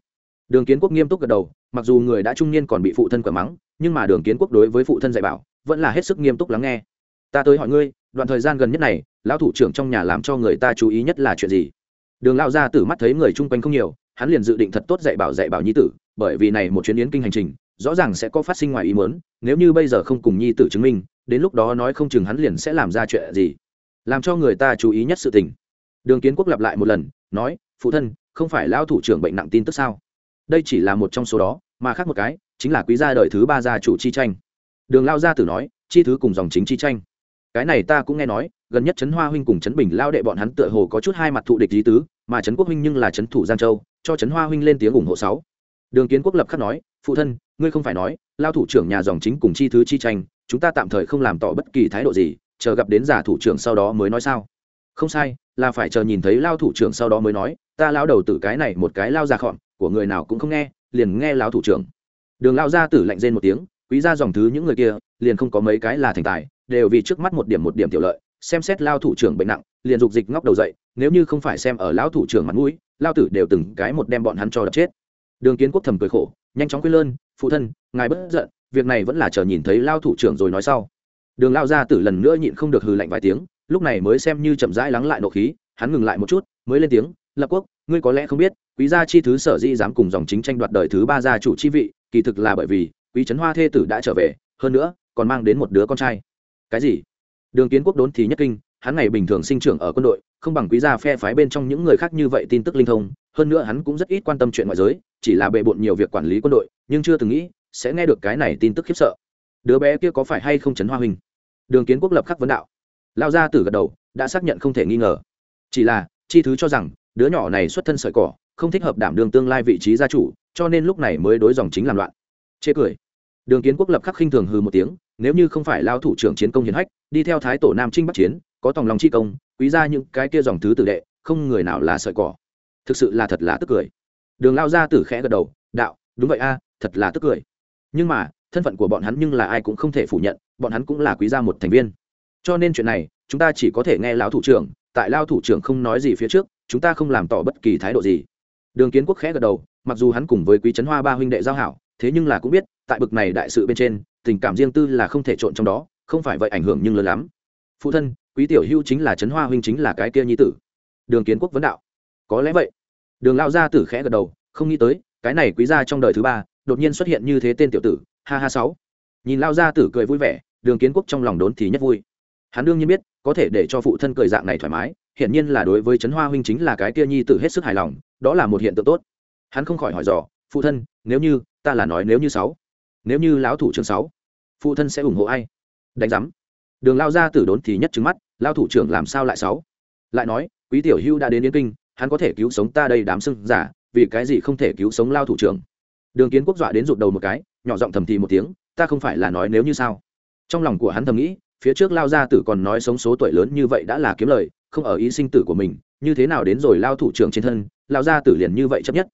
Đường kiến quốc nghiêm túc gật đầu, mặc dù người đã trung niên còn bị phụ thân quả mắng, nhưng mà đường kiến quốc đối với phụ thân dạy bảo, vẫn là hết sức nghiêm túc lắng nghe. Ta tới hỏi ngươi đoạn thời gian gần nhất này, lão thủ trưởng trong nhà làm cho người ta chú ý nhất là chuyện gì? Đường lao ra tử mắt thấy người chung quanh không nhiều, hắn liền dự định thật tốt dạy bảo dạy bảo nhi tử, bởi vì này một chuyến yến kinh hành trình, rõ ràng sẽ có phát sinh ngoài ý muốn, nếu như bây giờ không cùng nhi tử chứng minh, đến lúc đó nói không chừng hắn liền sẽ làm ra chuyện gì, làm cho người ta chú ý nhất sự tình. Đường kiến quốc lặp lại một lần, nói, phụ thân, không phải lao thủ trưởng bệnh nặng tin tức sao? Đây chỉ là một trong số đó, mà khác một cái, chính là quý gia đời thứ ba gia chủ chi tranh. Đường lao gia tử nói, chi thứ cùng dòng chính chi tranh cái này ta cũng nghe nói, gần nhất trấn hoa huynh cùng trấn bình lao đệ bọn hắn tựa hồ có chút hai mặt thụ địch lý tứ, mà trấn quốc huynh nhưng là trấn thủ giang châu, cho trấn hoa huynh lên tiếng ủng hộ sáu. Đường kiến quốc lập khắc nói, phụ thân, ngươi không phải nói, lao thủ trưởng nhà dòng chính cùng chi thứ chi tranh, chúng ta tạm thời không làm tỏ bất kỳ thái độ gì, chờ gặp đến giả thủ trưởng sau đó mới nói sao? Không sai, là phải chờ nhìn thấy lao thủ trưởng sau đó mới nói, ta lao đầu tử cái này một cái lao ra khọn của người nào cũng không nghe, liền nghe lao thủ trưởng. Đường lao ra tử lạnh rên một tiếng, quý ra dòng thứ những người kia, liền không có mấy cái là thành tài đều vì trước mắt một điểm một điểm tiểu lợi, xem xét lao thủ trưởng bệnh nặng, liền dục dịch ngóc đầu dậy, nếu như không phải xem ở lão thủ trưởng mặt mũi, lao tử đều từng cái một đem bọn hắn cho đập chết. Đường kiến quốc thầm cười khổ, nhanh chóng quên lơn, phụ thân, ngài bất giận, việc này vẫn là chờ nhìn thấy lao thủ trưởng rồi nói sau. Đường lao ra tử lần nữa nhịn không được hừ lạnh vài tiếng, lúc này mới xem như chậm rãi lắng lại nộ khí, hắn ngừng lại một chút, mới lên tiếng, lập quốc, ngươi có lẽ không biết, quý gia chi thứ sở di dám cùng dòng chính tranh đoạt đời thứ ba gia chủ chi vị, kỳ thực là bởi vì, quý trấn hoa thê tử đã trở về, hơn nữa, còn mang đến một đứa con trai cái gì? Đường kiến quốc đốn thì nhất kinh, hắn ngày bình thường sinh trưởng ở quân đội, không bằng quý gia phe phái bên trong những người khác như vậy tin tức linh thông, hơn nữa hắn cũng rất ít quan tâm chuyện ngoại giới, chỉ là bề bộn nhiều việc quản lý quân đội, nhưng chưa từng nghĩ sẽ nghe được cái này tin tức khiếp sợ. Đứa bé kia có phải hay không chấn hoa huynh? Đường kiến quốc lập khắc vấn đạo. Lao ra từ gật đầu, đã xác nhận không thể nghi ngờ. Chỉ là, chi thứ cho rằng, đứa nhỏ này xuất thân sợi cỏ, không thích hợp đảm đường tương lai vị trí gia chủ, cho nên lúc này mới đối dòng chính làm loạn. Chê cười. Đường kiến quốc lập khắc khinh thường hư một tiếng nếu như không phải lao thủ trưởng chiến công hiến hách, đi theo thái tổ nam trinh bắc chiến, có tòng lòng chi công, quý ra những cái kia dòng thứ tử đệ, không người nào là sợi cỏ. Thực sự là thật là tức cười. Đường lao ra tử khẽ gật đầu, đạo, đúng vậy a, thật là tức cười. Nhưng mà, thân phận của bọn hắn nhưng là ai cũng không thể phủ nhận, bọn hắn cũng là quý gia một thành viên. Cho nên chuyện này, chúng ta chỉ có thể nghe lão thủ trưởng, tại lao thủ trưởng không nói gì phía trước, chúng ta không làm tỏ bất kỳ thái độ gì. Đường kiến quốc khẽ gật đầu, mặc dù hắn cùng với quý trấn hoa ba huynh đệ giao hảo, thế nhưng là cũng biết, tại bực này đại sự bên trên tình cảm riêng tư là không thể trộn trong đó, không phải vậy ảnh hưởng nhưng lớn lắm. Phụ thân, quý tiểu hưu chính là trấn hoa huynh chính là cái kia nhi tử. Đường kiến quốc vấn đạo. Có lẽ vậy. Đường lao gia tử khẽ gật đầu, không nghĩ tới, cái này quý gia trong đời thứ ba, đột nhiên xuất hiện như thế tên tiểu tử, ha ha sáu. Nhìn lao gia tử cười vui vẻ, đường kiến quốc trong lòng đốn thì nhất vui. Hắn đương nhiên biết, có thể để cho phụ thân cười dạng này thoải mái, hiển nhiên là đối với trấn hoa huynh chính là cái kia nhi tử hết sức hài lòng, đó là một hiện tượng tốt. Hắn không khỏi hỏi dò, phụ thân, nếu như, ta là nói nếu như sáu? Nếu như lão thủ trưởng sáu, phụ thân sẽ ủng hộ ai? Đánh giám. Đường lao ra tử đốn thì nhất trứng mắt lao thủ trưởng làm sao lại sáu? Lại nói, quý tiểu hưu đã đến yến kinh, hắn có thể cứu sống ta đây đám sưng giả, vì cái gì không thể cứu sống lao thủ trưởng? Đường kiến quốc dọa đến rụt đầu một cái, nhỏ giọng thầm thì một tiếng, ta không phải là nói nếu như sao? Trong lòng của hắn thầm nghĩ, phía trước lao gia tử còn nói sống số tuổi lớn như vậy đã là kiếm lời, không ở ý sinh tử của mình, như thế nào đến rồi lao thủ trưởng trên thân, lao gia tử liền như vậy chấp nhất.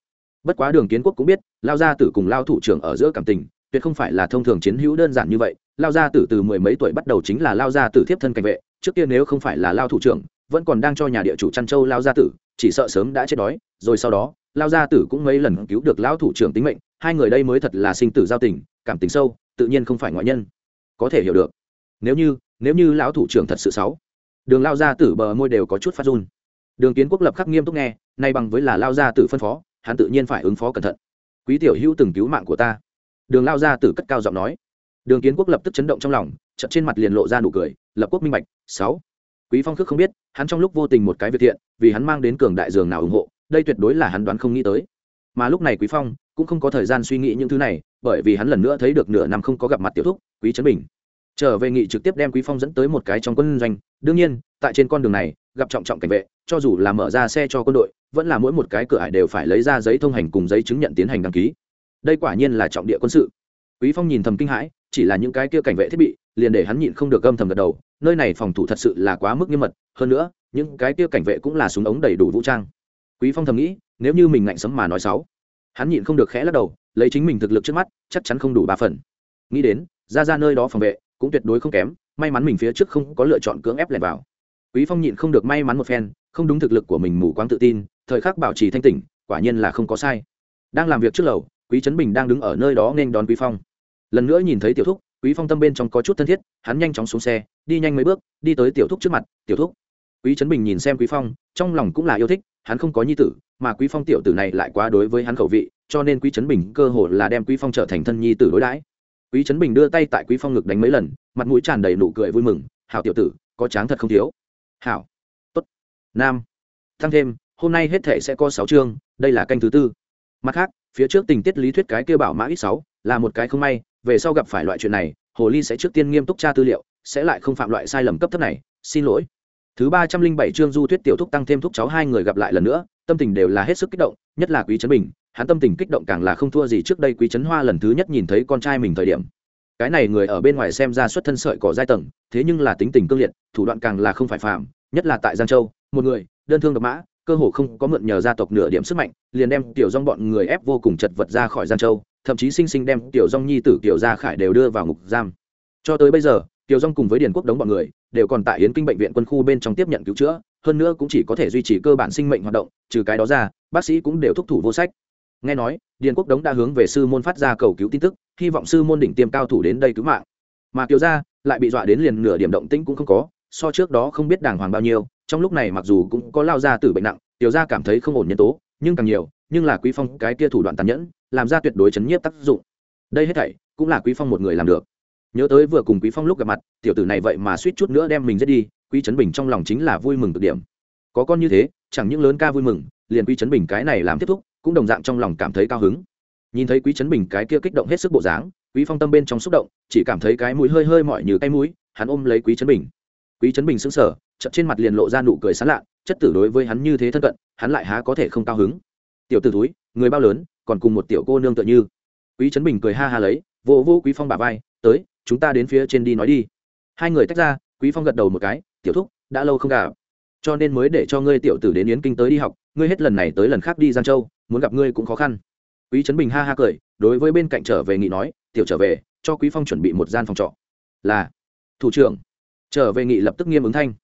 Bất quá đường kiến quốc cũng biết, lao gia tử cùng lao thủ trưởng ở giữa cảm tình tuyệt không phải là thông thường chiến hữu đơn giản như vậy, lao gia tử từ mười mấy tuổi bắt đầu chính là lao gia tử thiếp thân cảnh vệ, trước kia nếu không phải là lao thủ trưởng, vẫn còn đang cho nhà địa chủ chăn châu lao gia tử, chỉ sợ sớm đã chết đói, rồi sau đó, lao gia tử cũng mấy lần cứu được lão thủ trưởng tính mệnh, hai người đây mới thật là sinh tử giao tình, cảm tình sâu, tự nhiên không phải ngoại nhân. Có thể hiểu được. Nếu như nếu như lão thủ trưởng thật sự xấu, đường lao gia tử bờ môi đều có chút phát run. Đường kiến quốc lập khắc nghiêm túc nghe, nay bằng với là lao gia tử phân phó, hắn tự nhiên phải ứng phó cẩn thận. Quý tiểu hữu từng cứu mạng của ta đường lao gia tử cất cao giọng nói. Đường kiến quốc lập tức chấn động trong lòng chậm trên mặt liền lộ ra nụ cười, lập quốc minh bạch, sáu. Quý phong khước không biết, hắn trong lúc vô tình một cái việc thiện, vì hắn mang đến cường đại dường nào ủng hộ, đây tuyệt đối là hắn đoán không nghĩ tới. Mà lúc này quý phong cũng không có thời gian suy nghĩ những thứ này, bởi vì hắn lần nữa thấy được nửa năm không có gặp mặt tiểu thúc, quý trấn bình. Trở về nghị trực tiếp đem quý phong dẫn tới một cái trong quân doanh, đương nhiên, tại trên con đường này, gặp trọng trọng cảnh vệ, cho dù là mở ra xe cho quân đội, vẫn là mỗi một cái cửa ải đều phải lấy ra giấy thông hành cùng giấy chứng nhận tiến hành đăng ký đây quả nhiên là trọng địa quân sự. Quý phong nhìn thầm kinh hãi, chỉ là những cái kia cảnh vệ thiết bị, liền để hắn nhịn không được gâm thầm gật đầu, nơi này phòng thủ thật sự là quá mức nghiêm mật, hơn nữa, những cái kia cảnh vệ cũng là súng ống đầy đủ vũ trang. Quý phong thầm nghĩ, nếu như mình ngạnh sấm mà nói xấu, hắn nhịn không được khẽ lắc đầu, lấy chính mình thực lực trước mắt, chắc chắn không đủ ba phần. Nghĩ đến, ra ra nơi đó phòng vệ, cũng tuyệt đối không kém, may mắn mình phía trước không có lựa chọn cưỡng ép lẻn vào. Quý phong nhịn không được may mắn một phen, không đúng thực lực của mình mù quáng tự tin, thời khắc bảo trì thanh tỉnh, quả nhiên là không có sai. Đang làm việc trước lầu quý trấn bình đang đứng ở nơi đó nên đón quý phong. Lần nữa nhìn thấy tiểu thúc, quý phong tâm bên trong có chút thân thiết, hắn nhanh chóng xuống xe, đi nhanh mấy bước, đi tới tiểu thúc trước mặt, tiểu thúc. Quý trấn bình nhìn xem quý phong, trong lòng cũng là yêu thích, hắn không có nhi tử, mà quý phong tiểu tử này lại quá đối với hắn khẩu vị, cho nên quý trấn bình cơ hồ là đem quý phong trở thành thân nhi tử đối đãi. Quý trấn bình đưa tay tại quý phong ngực đánh mấy lần, mặt mũi tràn đầy nụ cười vui mừng, hảo tiểu tử, có tráng thật không thiếu? Hảo. Tốt. Nam. Tăng thêm, hôm nay hết thể sẽ có sáu chương, đây là canh thứ tư. Mặt khác phía trước tình tiết lý thuyết cái kêu bảo mã ít sáu, là một cái không may, về sau gặp phải loại chuyện này, hồ ly sẽ trước tiên nghiêm túc tra tư liệu, sẽ lại không phạm loại sai lầm cấp thấp này. Xin lỗi. Thứ ba trăm linh bảy chương du thuyết tiểu thúc tăng thêm thúc cháu hai người gặp lại lần nữa, tâm tình đều là hết sức kích động, nhất là quý trấn bình, hắn tâm tình kích động càng là không thua gì trước đây quý trấn hoa lần thứ nhất nhìn thấy con trai mình thời điểm. Cái này người ở bên ngoài xem ra xuất thân sợi cỏ giai tầng, thế nhưng là tính tình cương liệt, thủ đoạn càng là không phải phạm nhất là tại giang châu, một người, đơn thương độc mã cơ hồ không có mượn nhờ gia tộc nửa điểm sức mạnh, liền đem tiểu dong bọn người ép vô cùng chật vật ra khỏi giang châu, thậm chí sinh sinh đem tiểu dong nhi tử tiểu gia khải đều đưa vào ngục giam. Cho tới bây giờ, tiểu dong cùng với điền quốc đống bọn người đều còn tại yến kinh bệnh viện quân khu bên trong tiếp nhận cứu chữa, hơn nữa cũng chỉ có thể duy trì cơ bản sinh mệnh hoạt động, trừ cái đó ra, bác sĩ cũng đều thúc thủ vô sách. Nghe nói, điền quốc đống đã hướng về sư môn phát ra cầu cứu tin tức, hy vọng sư môn đỉnh tiêm cao thủ đến đây cứu mạng. Mà kiều gia lại bị dọa đến liền nửa điểm động tĩnh cũng không có, so trước đó không biết đàng hoàng bao nhiêu trong lúc này mặc dù cũng có lao ra từ bệnh nặng, tiểu gia cảm thấy không ổn nhân tố, nhưng càng nhiều, nhưng là quý phong cái kia thủ đoạn tàn nhẫn, làm ra tuyệt đối chấn nhiếp tác dụng. Đây hết thảy cũng là quý phong một người làm được. Nhớ tới vừa cùng quý phong lúc gặp mặt, tiểu tử này vậy mà suýt chút nữa đem mình giết đi, quý trấn bình trong lòng chính là vui mừng cực điểm. Có con như thế, chẳng những lớn ca vui mừng, liền quý trấn bình cái này làm tiếp thúc, cũng đồng dạng trong lòng cảm thấy cao hứng. Nhìn thấy quý trấn bình cái kia kích động hết sức bộ dáng, quý phong tâm bên trong xúc động, chỉ cảm thấy cái mũi hơi hơi mỏi như cái mũi, hắn ôm lấy quý trấn bình quý trấn bình sững sờ, chợt trên mặt liền lộ ra nụ cười sán lạ, chất tử đối với hắn như thế thân cận, hắn lại há có thể không cao hứng. Tiểu tử túi người bao lớn, còn cùng một tiểu cô nương tựa như. Quý trấn bình cười ha ha lấy, vô vô quý phong bà vai, tới, chúng ta đến phía trên đi nói đi. Hai người tách ra, quý phong gật đầu một cái, tiểu thúc, đã lâu không gặp, cho nên mới để cho ngươi tiểu tử đến yến kinh tới đi học, ngươi hết lần này tới lần khác đi giang châu, muốn gặp ngươi cũng khó khăn. Quý trấn bình ha ha cười, đối với bên cạnh trở về nghị nói, tiểu trở về, cho quý phong chuẩn bị một gian phòng trọ. Là, thủ trưởng trở về nghị lập tức nghiêm ứng thanh.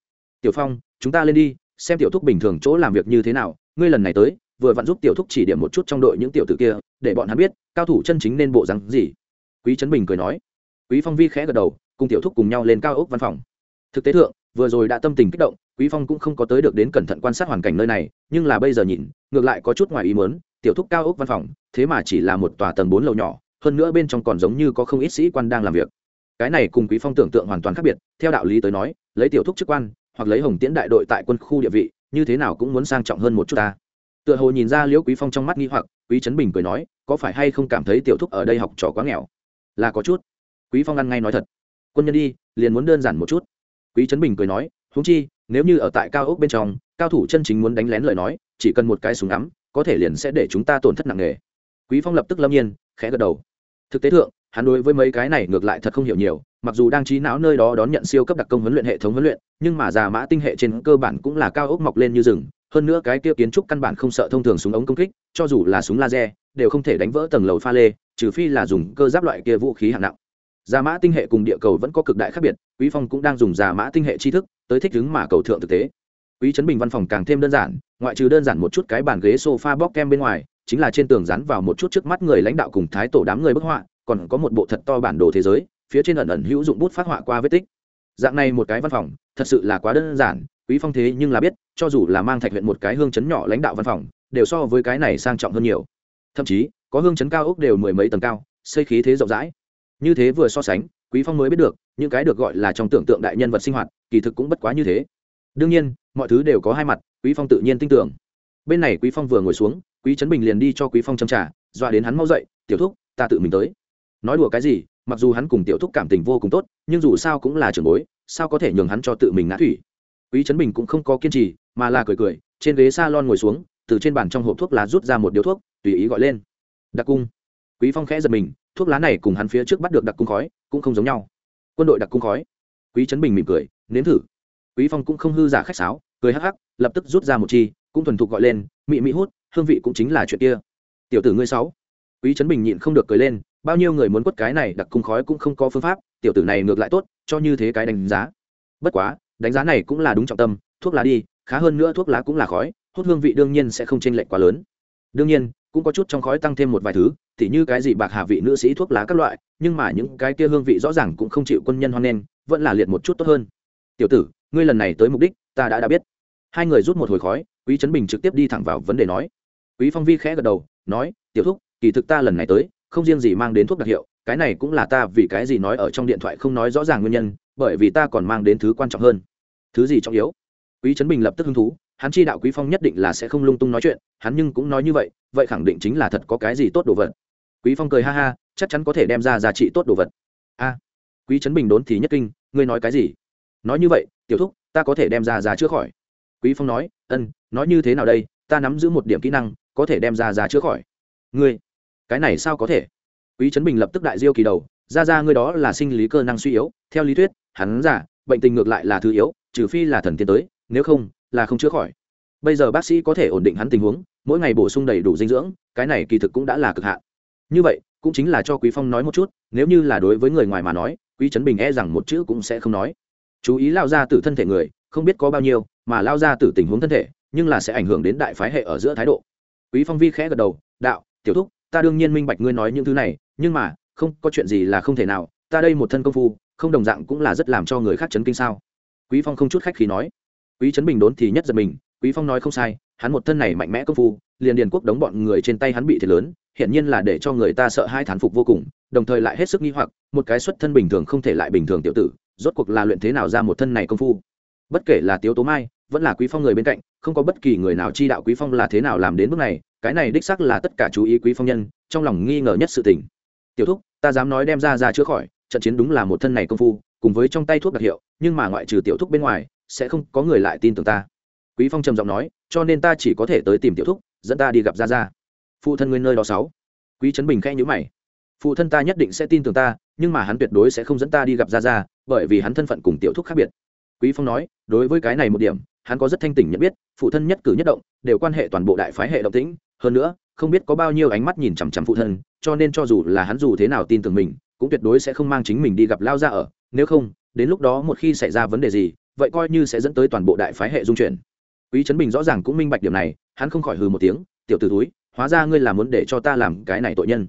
Tiểu phong, chúng ta lên đi, xem tiểu thúc bình thường chỗ làm việc như thế nào, ngươi lần này tới, vừa vặn giúp tiểu thúc chỉ điểm một chút trong đội những tiểu tử kia, để bọn hắn biết, cao thủ chân chính nên bộ rắn gì. Quý trấn bình cười nói. Quý phong vi khẽ gật đầu, cùng tiểu thúc cùng nhau lên cao ốc văn phòng. Thực tế thượng, vừa rồi đã tâm tình kích động, quý phong cũng không có tới được đến cẩn thận quan sát hoàn cảnh nơi này, nhưng là bây giờ nhìn, ngược lại có chút ngoài ý muốn, tiểu thúc cao ốc văn phòng, thế mà chỉ là một tòa tầng bốn lầu nhỏ, hơn nữa bên trong còn giống như có không ít sĩ quan đang làm việc cái này cùng quý phong tưởng tượng hoàn toàn khác biệt, theo đạo lý tới nói, lấy tiểu thúc chức quan, hoặc lấy hồng tiễn đại đội tại quân khu địa vị, như thế nào cũng muốn sang trọng hơn một chút ta. Tựa hồ nhìn ra liễu quý phong trong mắt nghi hoặc, quý trấn bình cười nói, có phải hay không cảm thấy tiểu thúc ở đây học trò quá nghèo? Là có chút. Quý phong ăn ngay nói thật. Quân nhân đi, liền muốn đơn giản một chút. Quý trấn bình cười nói, huống chi, nếu như ở tại cao ốc bên trong, cao thủ chân chính muốn đánh lén lời nói, chỉ cần một cái súng ngắm, có thể liền sẽ để chúng ta tổn thất nặng nề. Quý phong lập tức lâm nhiên, khẽ gật đầu. Thực tế thượng hắn đối với mấy cái này ngược lại thật không hiểu nhiều, mặc dù đang trí não nơi đó đón nhận siêu cấp đặc công huấn luyện hệ thống huấn luyện, nhưng mà già mã tinh hệ trên cơ bản cũng là cao ốc mọc lên như rừng, hơn nữa cái kia kiến trúc căn bản không sợ thông thường súng ống công kích, cho dù là súng laser, đều không thể đánh vỡ tầng lầu pha lê, trừ phi là dùng cơ giáp loại kia vũ khí hạng nặng. Già mã tinh hệ cùng địa cầu vẫn có cực đại khác biệt, quý phong cũng đang dùng già mã tinh hệ tri thức tới thích ứng mà cầu thượng thực tế. Quý trấn bình văn phòng càng thêm đơn giản, ngoại trừ đơn giản một chút cái bàn ghế sofa bóc kem bên ngoài, chính là trên tường dán vào một chút trước mắt người lãnh đạo cùng thái tổ đám người bức họa còn có một bộ thật to bản đồ thế giới, phía trên ẩn ẩn hữu dụng bút phát họa qua vết tích. Dạng này một cái văn phòng, thật sự là quá đơn giản, quý phong thế nhưng là biết, cho dù là mang thạch huyện một cái hương chấn nhỏ lãnh đạo văn phòng, đều so với cái này sang trọng hơn nhiều. Thậm chí, có hương chấn cao ốc đều mười mấy tầng cao, xây khí thế rộng rãi. Như thế vừa so sánh, quý phong mới biết được, những cái được gọi là trong tưởng tượng đại nhân vật sinh hoạt, kỳ thực cũng bất quá như thế. Đương nhiên, mọi thứ đều có hai mặt, quý phong tự nhiên tin tưởng. Bên này quý phong vừa ngồi xuống, quý trấn bình liền đi cho quý phong châm trà, dọa đến hắn mau dậy, tiểu thúc, ta tự mình tới nói đùa cái gì, mặc dù hắn cùng tiểu thúc cảm tình vô cùng tốt, nhưng dù sao cũng là trưởng bối, sao có thể nhường hắn cho tự mình ngã thủy? Quý trấn bình cũng không có kiên trì, mà là cười cười, trên ghế salon ngồi xuống, từ trên bàn trong hộp thuốc lá rút ra một điếu thuốc, tùy ý gọi lên. Đặc cung. Quý phong khẽ giật mình, thuốc lá này cùng hắn phía trước bắt được đặc cung khói, cũng không giống nhau. Quân đội đặc cung khói. Quý trấn bình mỉm cười, nếm thử. Quý phong cũng không hư giả khách sáo, cười hắc hắc, lập tức rút ra một chi, cũng thuần thục gọi lên, mị mị hút, hương vị cũng chính là chuyện kia. Tiểu tử ngươi sáu. Quý trấn bình nhịn không được cười lên bao nhiêu người muốn quất cái này đặc cung khói cũng không có phương pháp, tiểu tử này ngược lại tốt, cho như thế cái đánh giá. Bất quá, đánh giá này cũng là đúng trọng tâm, thuốc lá đi, khá hơn nữa thuốc lá cũng là khói, hút hương vị đương nhiên sẽ không chênh lệch quá lớn. Đương nhiên, cũng có chút trong khói tăng thêm một vài thứ thì như cái gì bạc hạ vị nữ sĩ thuốc lá các loại, nhưng mà những cái kia hương vị rõ ràng cũng không chịu quân nhân hoan nghênh, vẫn là liệt một chút tốt hơn. Tiểu tử, ngươi lần này tới mục đích, ta đã đã biết. Hai người rút một hồi khói, quý trấn bình trực tiếp đi thẳng vào vấn đề nói. Quý phong vi khẽ gật đầu, nói, tiểu thúc, kỳ thực ta lần này tới không riêng gì mang đến thuốc đặc hiệu, cái này cũng là ta vì cái gì nói ở trong điện thoại không nói rõ ràng nguyên nhân, bởi vì ta còn mang đến thứ quan trọng hơn. Thứ gì trọng yếu? Quý trấn bình lập tức hứng thú, hắn chi đạo quý phong nhất định là sẽ không lung tung nói chuyện, hắn nhưng cũng nói như vậy vậy khẳng định chính là thật có cái gì tốt đồ vật. Quý phong cười ha ha, chắc chắn có thể đem ra giá trị tốt đồ vật. A, quý trấn bình đốn thì nhất kinh, ngươi nói cái gì? Nói như vậy, tiểu thúc, ta có thể đem ra giá chữa khỏi. Quý phong nói, ân, nói như thế nào đây? Ta nắm giữ một điểm kỹ năng, có thể đem ra giá chữa khỏi. Ngươi cái này sao có thể? Quý trấn bình lập tức đại diêu kỳ đầu, ra ra ngươi đó là sinh lý cơ năng suy yếu, theo lý thuyết, hắn giả, bệnh tình ngược lại là thứ yếu, trừ phi là thần tiên tới, nếu không, là không chữa khỏi. Bây giờ bác sĩ có thể ổn định hắn tình huống, mỗi ngày bổ sung đầy đủ dinh dưỡng, cái này kỳ thực cũng đã là cực hạn. Như vậy, cũng chính là cho quý phong nói một chút, nếu như là đối với người ngoài mà nói, quý trấn bình e rằng một chữ cũng sẽ không nói. Chú ý lao ra từ thân thể người, không biết có bao nhiêu, mà lao ra từ tình huống thân thể, nhưng là sẽ ảnh hưởng đến đại phái hệ ở giữa thái độ. Quý phong vi khẽ gật đầu, đạo, tiểu thúc ta đương nhiên minh bạch ngươi nói những thứ này, nhưng mà, không có chuyện gì là không thể nào, ta đây một thân công phu, không đồng dạng cũng là rất làm cho người khác chấn kinh sao? Quý phong không chút khách khí nói. Quý trấn bình đốn thì nhất giật mình, quý phong nói không sai, hắn một thân này mạnh mẽ công phu, liền điền quốc đóng bọn người trên tay hắn bị thiệt lớn hiện nhiên là để cho người ta sợ hai thán phục vô cùng, đồng thời lại hết sức nghi hoặc, một cái xuất thân bình thường không thể lại bình thường tiểu tử, rốt cuộc là luyện thế nào ra một thân này công phu? Bất kể là tiếu tố mai vẫn là quý phong người bên cạnh, không có bất kỳ người nào chi đạo quý phong là thế nào làm đến bước này, cái này đích xác là tất cả chú ý quý phong nhân, trong lòng nghi ngờ nhất sự tình. Tiểu thúc, ta dám nói đem ra ra chữa khỏi, trận chiến đúng là một thân này công phu, cùng với trong tay thuốc đặc hiệu, nhưng mà ngoại trừ tiểu thúc bên ngoài, sẽ không có người lại tin tưởng ta. Quý phong trầm giọng nói, cho nên ta chỉ có thể tới tìm tiểu thúc, dẫn ta đi gặp ra ra. Phụ thân nguyên nơi đó sáu. Quý trấn bình khẽ nhíu mày. Phụ thân ta nhất định sẽ tin tưởng ta, nhưng mà hắn tuyệt đối sẽ không dẫn ta đi gặp ra ra, bởi vì hắn thân phận cùng tiểu thúc khác biệt. Quý phong nói, đối với cái này một điểm hắn có rất thanh tỉnh nhận biết, phụ thân nhất cử nhất động, đều quan hệ toàn bộ đại phái hệ động tĩnh. Hơn nữa, không biết có bao nhiêu ánh mắt nhìn chằm chằm phụ thân, cho nên cho dù là hắn dù thế nào tin tưởng mình, cũng tuyệt đối sẽ không mang chính mình đi gặp lao ra ở. Nếu không, đến lúc đó một khi xảy ra vấn đề gì, vậy coi như sẽ dẫn tới toàn bộ đại phái hệ dung chuyển. Quý trấn bình rõ ràng cũng minh bạch điểm này, hắn không khỏi hừ một tiếng, tiểu t ử túi hóa ra ngươi là muốn để cho ta làm cái này tội nhân.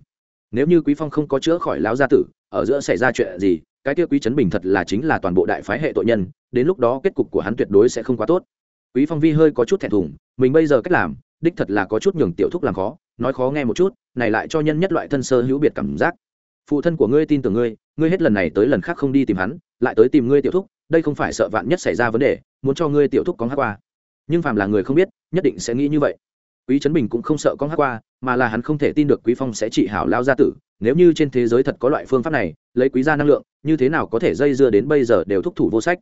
Nếu như quý phong không có chữa khỏi lão gia tử, ở giữa xảy ra chuyện gì cái kia quý trấn bình thật là chính là toàn bộ đại phái hệ tội nhân, đến lúc đó kết cục của hắn tuyệt đối sẽ không quá tốt. Quý phong vi hơi có chút thẹn thùng, mình bây giờ cách làm, đích thật là có chút nhường tiểu thúc làm khó, nói khó nghe một chút, này lại cho nhân nhất loại thân sơ hữu biệt cảm giác. Phụ thân của ngươi tin tưởng ngươi ngươi hết lần này tới lần khác không đi tìm hắn, lại tới tìm ngươi tiểu thúc, đây không phải sợ vạn nhất xảy ra vấn đề, muốn cho ngươi tiểu thúc có hát qua. Nhưng phàm là người không biết, nhất định sẽ nghĩ như vậy. Quý trấn bình cũng không sợ con hát qua, mà là hắn không thể tin được quý phong sẽ trị hảo lao gia tử, nếu như trên thế giới thật có loại phương pháp này, lấy quý gia năng lượng như thế nào có thể dây dưa đến bây giờ đều thúc thủ vô sách?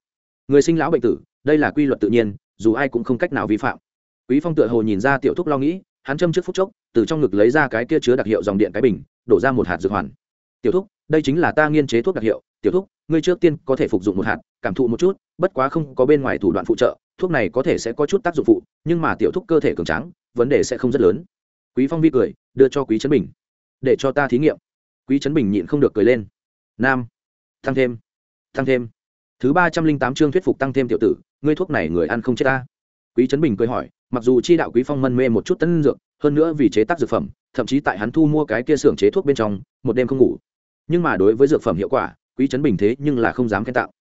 Người sinh lão bệnh tử, đây là quy luật tự nhiên, dù ai cũng không cách nào vi phạm. Quý phong tựa hồ nhìn ra tiểu thúc lo nghĩ, hắn châm trước phút chốc, từ trong ngực lấy ra cái kia chứa đặc hiệu dòng điện cái bình, đổ ra một hạt dược hoàn. Tiểu thúc, đây chính là ta nghiên chế thuốc đặc hiệu. Tiểu thúc, ngươi trước tiên có thể phục dụng một hạt, cảm thụ một chút, bất quá không có bên ngoài thủ đoạn phụ trợ, thuốc này có thể sẽ có chút tác dụng phụ, nhưng mà tiểu thúc cơ thể cường tráng, vấn đề sẽ không rất lớn. Quý phong vi cười, đưa cho quý trấn bình. Để cho ta thí nghiệm. Quý trấn bình nhịn không được cười lên. Nam tăng thêm. Tăng thêm. Thứ ba trăm linh tám chương thuyết phục tăng thêm tiểu tử, ngươi thuốc này người ăn không chết ta. Quý trấn bình cười hỏi, mặc dù chi đạo quý phong mân mê một chút tân dược, hơn nữa vì chế tác dược phẩm, thậm chí tại hắn thu mua cái kia xưởng chế thuốc bên trong, một đêm không ngủ. Nhưng mà đối với dược phẩm hiệu quả, quý trấn bình thế nhưng là không dám khen tạo.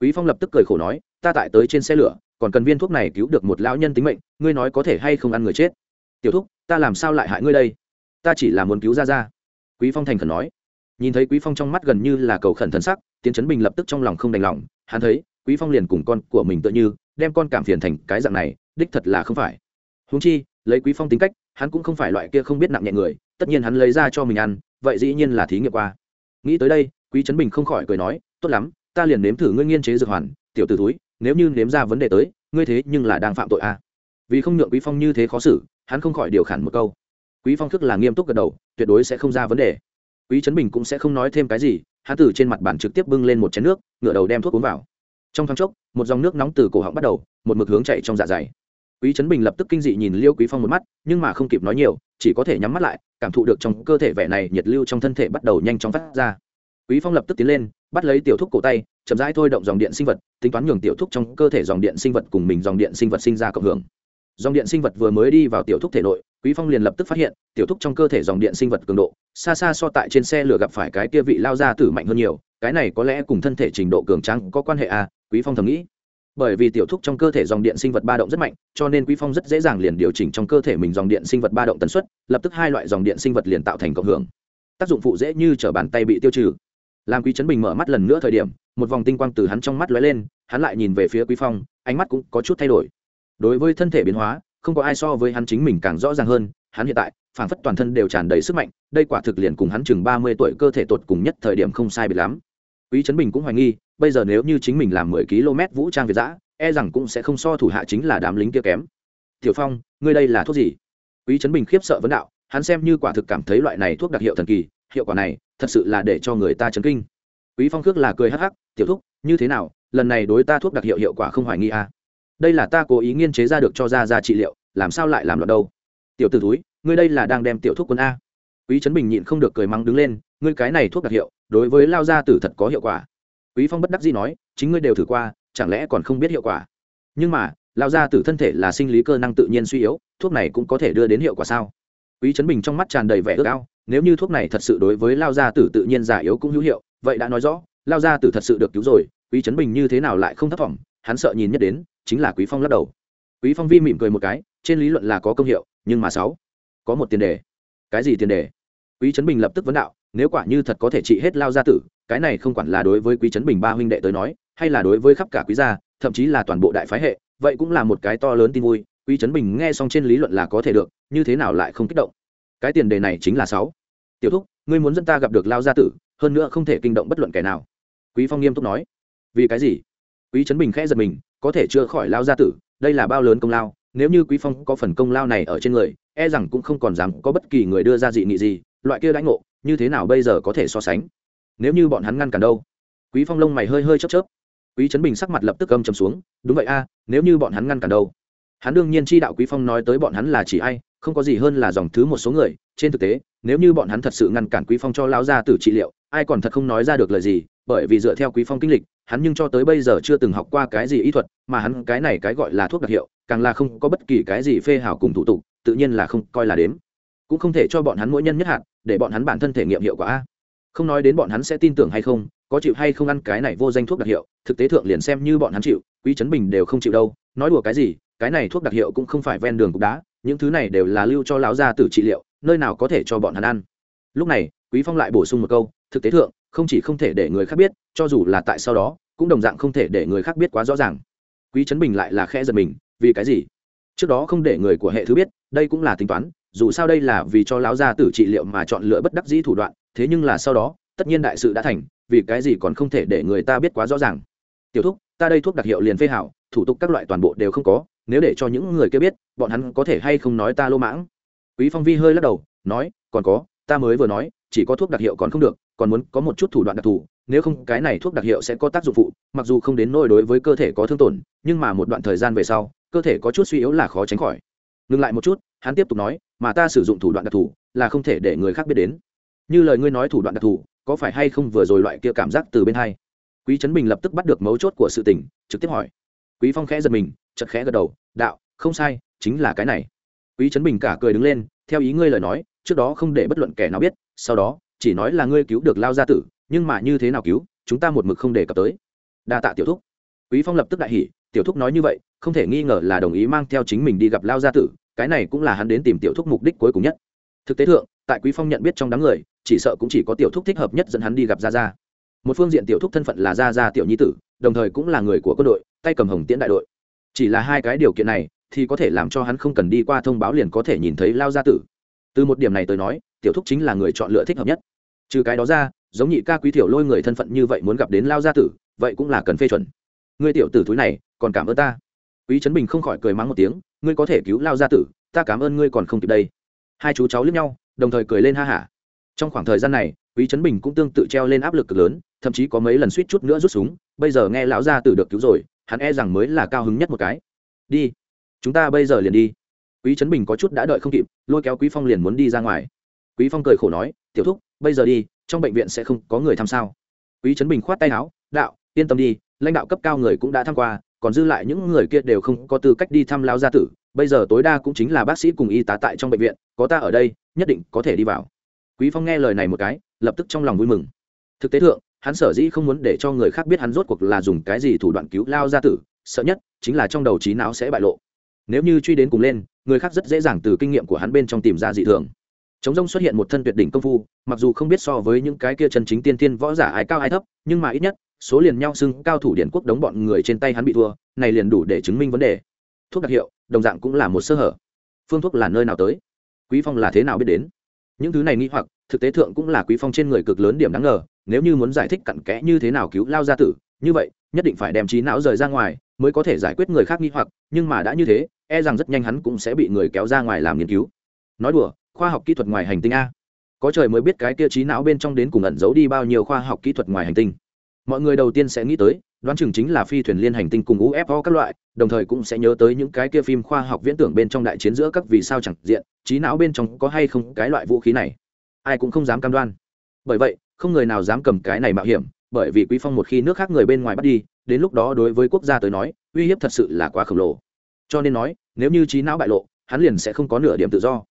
Quý phong lập tức cười khổ nói, ta tại tới trên xe lửa, còn cần viên thuốc này cứu được một lão nhân tính mệnh, ngươi nói có thể hay không ăn người chết? Tiểu thúc, ta làm sao lại hại ngươi đây? Ta chỉ là muốn cứu ra ra quý phong thành khẩn nói nhìn thấy quý phong trong mắt gần như là cầu khẩn thần sắc, tiến trấn bình lập tức trong lòng không đành lòng, hắn thấy, quý phong liền cùng con của mình tựa như, đem con cảm phiền thành cái dạng này, đích thật là không phải. Huống chi, lấy quý phong tính cách, hắn cũng không phải loại kia không biết nặng nhẹ người, tất nhiên hắn lấy ra cho mình ăn, vậy dĩ nhiên là thí nghiệm qua. Nghĩ tới đây, quý trấn bình không khỏi cười nói, tốt lắm, ta liền nếm thử ngươi nghiên chế dược hoàn, tiểu t ử túi nếu như nếm ra vấn đề tới, ngươi thế nhưng là đang phạm tội a à. vì không nhượng quý phong như thế khó xử, hắn không khỏi điều khản một câu. Quý phong thức là nghiêm túc gật đầu, tuyệt đối sẽ không ra vấn đề quý trấn bình cũng sẽ không nói thêm cái gì hắn từ trên mặt bàn trực tiếp bưng lên một chén nước ngựa đầu đem thuốc uống vào. Trong thoáng chốc, một dòng nước nóng từ cổ họng bắt đầu, một mực hướng chạy trong dạ dày. Quý trấn bình lập tức kinh dị nhìn liêu quý phong một mắt, nhưng mà không kịp nói nhiều, chỉ có thể nhắm mắt lại, cảm thụ được trong cơ thể vẻ này nhiệt lưu trong thân thể bắt đầu nhanh chóng phát ra. Quý phong lập tức tiến lên, bắt lấy tiểu thúc cổ tay, chậm rãi thôi động dòng điện sinh vật, tính toán nhường tiểu thúc trong cơ thể dòng điện sinh vật cùng mình dòng điện sinh vật sinh ra cộng hưởng. Dòng điện sinh vật vừa mới đi vào tiểu thúc thể nội quý phong liền lập tức phát hiện, tiểu thúc trong cơ thể dòng điện sinh vật cường độ, xa xa so tại trên xe lửa gặp phải cái kia vị lao ra tử mạnh hơn nhiều, cái này có lẽ cùng thân thể trình độ cường tráng có quan hệ à quý phong thầm nghĩ. Bởi vì tiểu thúc trong cơ thể dòng điện sinh vật ba động rất mạnh, cho nên quý phong rất dễ dàng liền điều chỉnh trong cơ thể mình dòng điện sinh vật ba động tần suất, lập tức hai loại dòng điện sinh vật liền tạo thành cộng hưởng. Tác dụng phụ dễ như trở bàn tay bị tiêu trừ. Làm quý trấn bình mở mắt lần nữa thời điểm, một vòng tinh quang từ hắn trong mắt lóe lên, hắn lại nhìn về phía quý phong, ánh mắt cũng có chút thay đổi. Đối với thân thể biến hóa không có ai so với hắn chính mình càng rõ ràng hơn, hắn hiện tại, phảng phất toàn thân đều tràn đầy sức mạnh, đây quả thực liền cùng hắn chừng ba mươi tuổi cơ thể tột cùng nhất thời điểm không sai biệt lắm. Quý trấn bình cũng hoài nghi, bây giờ nếu như chính mình làm mười km vũ trang việt giã e rằng cũng sẽ không so thủ hạ chính là đám lính kia kém. Tiểu phong, ngươi đây là thuốc gì? Quý trấn bình khiếp sợ vấn đạo, hắn xem như quả thực cảm thấy loại này thuốc đặc hiệu thần kỳ, hiệu quả này, thật sự là để cho người ta chấn kinh. Quý phong khước là cười hắc hắc, tiểu thúc, như thế nào? Lần này đối ta thuốc đặc hiệu hiệu quả không hoài nghi à? Đây là ta cố ý nghiên chế ra được cho ra ra trị liệu, làm sao lại làm loạn đâu? Tiểu t ử túi ngươi đây là đang đem tiểu thuốc quân a. Quý trấn bình nhịn không được cười mắng đứng lên, ngươi cái này thuốc đặc hiệu, đối với lao gia tử thật có hiệu quả. Quý phong bất đắc dĩ nói, chính ngươi đều thử qua, chẳng lẽ còn không biết hiệu quả? Nhưng mà, lao gia tử thân thể là sinh lý cơ năng tự nhiên suy yếu, thuốc này cũng có thể đưa đến hiệu quả sao? Quý trấn bình trong mắt tràn đầy vẻ ước ao, nếu như thuốc này thật sự đối với lao gia tử tự nhiên già yếu cũng hữu hiệu, vậy đã nói rõ, lao gia tử thật sự được cứu rồi, quý trấn bình như thế nào lại không thất vọng, hắn sợ nhìn nhất đến chính là quý phong lắc đầu. Quý phong vi mỉm cười một cái, trên lý luận là có công hiệu, nhưng mà sáu, có một tiền đề. Cái gì tiền đề? Quý trấn bình lập tức vấn đạo, nếu quả như thật có thể trị hết lao gia tử, cái này không quản là đối với quý trấn bình ba huynh đệ tới nói, hay là đối với khắp cả quý gia, thậm chí là toàn bộ đại phái hệ, vậy cũng là một cái to lớn tin vui, quý trấn bình nghe xong trên lý luận là có thể được, như thế nào lại không kích động? Cái tiền đề này chính là sáu. Tiểu thúc, ngươi muốn dân ta gặp được lao gia tử, hơn nữa không thể kinh động bất luận kẻ nào. Quý phong nghiêm túc nói. Vì cái gì? Quý trấn bình khẽ giật mình có thể chữa khỏi lao gia tử, đây là bao lớn công lao, nếu như quý phong có phần công lao này ở trên người e rằng cũng không còn dám có bất kỳ người đưa ra dị nghị gì, loại kia đánh ngộ, như thế nào bây giờ có thể so sánh? Nếu như bọn hắn ngăn cản đâu? Quý phong lông mày hơi hơi chớp chớp. Quý trấn bình sắc mặt lập tức âm trầm xuống, đúng vậy a, nếu như bọn hắn ngăn cản đâu? Hắn đương nhiên chi đạo quý phong nói tới bọn hắn là chỉ ai, không có gì hơn là dòng thứ một số người, trên thực tế, nếu như bọn hắn thật sự ngăn cản quý phong cho lão gia tử trị liệu, ai còn thật không nói ra được lời gì bởi vì dựa theo quý phong kinh lịch, hắn nhưng cho tới bây giờ chưa từng học qua cái gì y thuật, mà hắn cái này cái gọi là thuốc đặc hiệu, càng là không có bất kỳ cái gì phê hảo cùng thủ tục, tự nhiên là không coi là đếm. Cũng không thể cho bọn hắn mỗi nhân nhất hạn, để bọn hắn bản thân thể nghiệm hiệu quả. Không nói đến bọn hắn sẽ tin tưởng hay không, có chịu hay không ăn cái này vô danh thuốc đặc hiệu, thực tế thượng liền xem như bọn hắn chịu, quý trấn bình đều không chịu đâu. Nói đùa cái gì, cái này thuốc đặc hiệu cũng không phải ven đường cục đá, những thứ này đều là lưu cho lão gia tử trị liệu, nơi nào có thể cho bọn hắn ăn. Lúc này, quý phong lại bổ sung một câu, thực tế thượng không chỉ không thể để người khác biết, cho dù là tại sau đó, cũng đồng dạng không thể để người khác biết quá rõ ràng. Quý trấn bình lại là khẽ giật mình, vì cái gì? Trước đó không để người của hệ thứ biết, đây cũng là tính toán, dù sao đây là vì cho lão gia tử trị liệu mà chọn lựa bất đắc dĩ thủ đoạn, thế nhưng là sau đó, tất nhiên đại sự đã thành, vì cái gì còn không thể để người ta biết quá rõ ràng. Tiểu thúc, ta đây thuốc đặc hiệu liền phê hảo, thủ tục các loại toàn bộ đều không có, nếu để cho những người kia biết, bọn hắn có thể hay không nói ta lô mãng? Quý phong vi hơi lắc đầu, nói, còn có ta mới vừa nói, chỉ có thuốc đặc hiệu còn không được, còn muốn có một chút thủ đoạn đặc thù, nếu không cái này thuốc đặc hiệu sẽ có tác dụng phụ, mặc dù không đến nỗi đối với cơ thể có thương tổn, nhưng mà một đoạn thời gian về sau, cơ thể có chút suy yếu là khó tránh khỏi. Ngừng lại một chút, hắn tiếp tục nói, mà ta sử dụng thủ đoạn đặc thù, là không thể để người khác biết đến. Như lời ngươi nói thủ đoạn đặc thù, có phải hay không vừa rồi loại kia cảm giác từ bên hai? Quý trấn bình lập tức bắt được mấu chốt của sự tình, trực tiếp hỏi. Quý phong khẽ giật mình chật khẽ gật đầu, đạo, không sai, chính là cái này. Quý trấn bình cả cười đứng lên, theo ý ngươi lời nói trước đó không để bất luận kẻ nào biết, sau đó, chỉ nói là ngươi cứu được lao gia tử, nhưng mà như thế nào cứu, chúng ta một mực không đề cập tới. Đa tạ tiểu thúc. Quý phong lập tức đại hỉ, tiểu thúc nói như vậy, không thể nghi ngờ là đồng ý mang theo chính mình đi gặp lao gia tử, cái này cũng là hắn đến tìm tiểu thúc mục đích cuối cùng nhất. Thực tế thượng, tại quý phong nhận biết trong đám người, chỉ sợ cũng chỉ có tiểu thúc thích hợp nhất dẫn hắn đi gặp gia gia. Một phương diện tiểu thúc thân phận là gia gia tiểu nhi tử, đồng thời cũng là người của quân đội, tay cầm hồng tiễn đại đội. Chỉ là hai cái điều kiện này, thì có thể làm cho hắn không cần đi qua thông báo liền có thể nhìn thấy lao gia tử từ một điểm này tới nói, tiểu thúc chính là người chọn lựa thích hợp nhất. Trừ cái đó ra, giống nhị ca quý tiểu lôi người thân phận như vậy muốn gặp đến lao gia tử, vậy cũng là cần phê chuẩn. Ngươi tiểu tử thúi này, còn cảm ơn ta. Quý trấn bình không khỏi cười mắng một tiếng, ngươi có thể cứu lao gia tử, ta cảm ơn ngươi còn không kịp đây. Hai chú cháu lướt nhau, đồng thời cười lên ha hả. Trong khoảng thời gian này, quý trấn bình cũng tương tự treo lên áp lực cực lớn, thậm chí có mấy lần suýt chút nữa rút súng, bây giờ nghe lão gia tử được cứu rồi, hắn e rằng mới là cao hứng nhất một cái. Đi, chúng ta bây giờ liền đi quý trấn bình có chút đã đợi không kịp, lôi kéo quý phong liền muốn đi ra ngoài. Quý phong cười khổ nói, tiểu thúc, bây giờ đi, trong bệnh viện sẽ không có người thăm sao? Quý trấn bình khoát tay áo, đạo, yên tâm đi, lãnh đạo cấp cao người cũng đã tham qua, còn dư lại những người kia đều không có tư cách đi thăm lao gia tử. Bây giờ tối đa cũng chính là bác sĩ cùng y tá tại trong bệnh viện, có ta ở đây, nhất định có thể đi vào. Quý phong nghe lời này một cái, lập tức trong lòng vui mừng. Thực tế thượng, hắn sở dĩ không muốn để cho người khác biết hắn rốt cuộc là dùng cái gì thủ đoạn cứu lao gia tử, sợ nhất chính là trong đầu trí não sẽ bại lộ nếu như truy đến cùng lên, người khác rất dễ dàng từ kinh nghiệm của hắn bên trong tìm ra dị thường. Chống rông xuất hiện một thân tuyệt đỉnh công phu, mặc dù không biết so với những cái kia chân chính tiên tiên võ giả ai cao ai thấp, nhưng mà ít nhất, số liền nhau xưng cao thủ điện quốc đống bọn người trên tay hắn bị thua, này liền đủ để chứng minh vấn đề. Thuốc đặc hiệu, đồng dạng cũng là một sơ hở. Phương thuốc là nơi nào tới? Quý phong là thế nào biết đến? Những thứ này nghi hoặc, thực tế thượng cũng là quý phong trên người cực lớn điểm đáng ngờ, nếu như muốn giải thích cặn kẽ như thế nào cứu lao gia tử, như vậy, nhất định phải đem trí não rời ra ngoài, mới có thể giải quyết người khác nghi hoặc, nhưng mà đã như thế e rằng rất nhanh hắn cũng sẽ bị người kéo ra ngoài làm nghiên cứu. Nói đùa, khoa học kỹ thuật ngoài hành tinh a. Có trời mới biết cái kia trí não bên trong đến cùng ẩn giấu đi bao nhiêu khoa học kỹ thuật ngoài hành tinh. Mọi người đầu tiên sẽ nghĩ tới, đoán chừng chính là phi thuyền liên hành tinh cùng ufo các loại, đồng thời cũng sẽ nhớ tới những cái kia phim khoa học viễn tưởng bên trong đại chiến giữa các vì sao chẳng diện, trí não bên trong có hay không cái loại vũ khí này. Ai cũng không dám cam đoan. Bởi vậy, không người nào dám cầm cái này mạo hiểm, bởi vì quý phong một khi nước khác người bên ngoài bắt đi, đến lúc đó đối với quốc gia tới nói, uy hiếp thật sự là quá khổng lồ cho nên nói, nếu như trí não bại lộ, hắn liền sẽ không có nửa điểm tự do.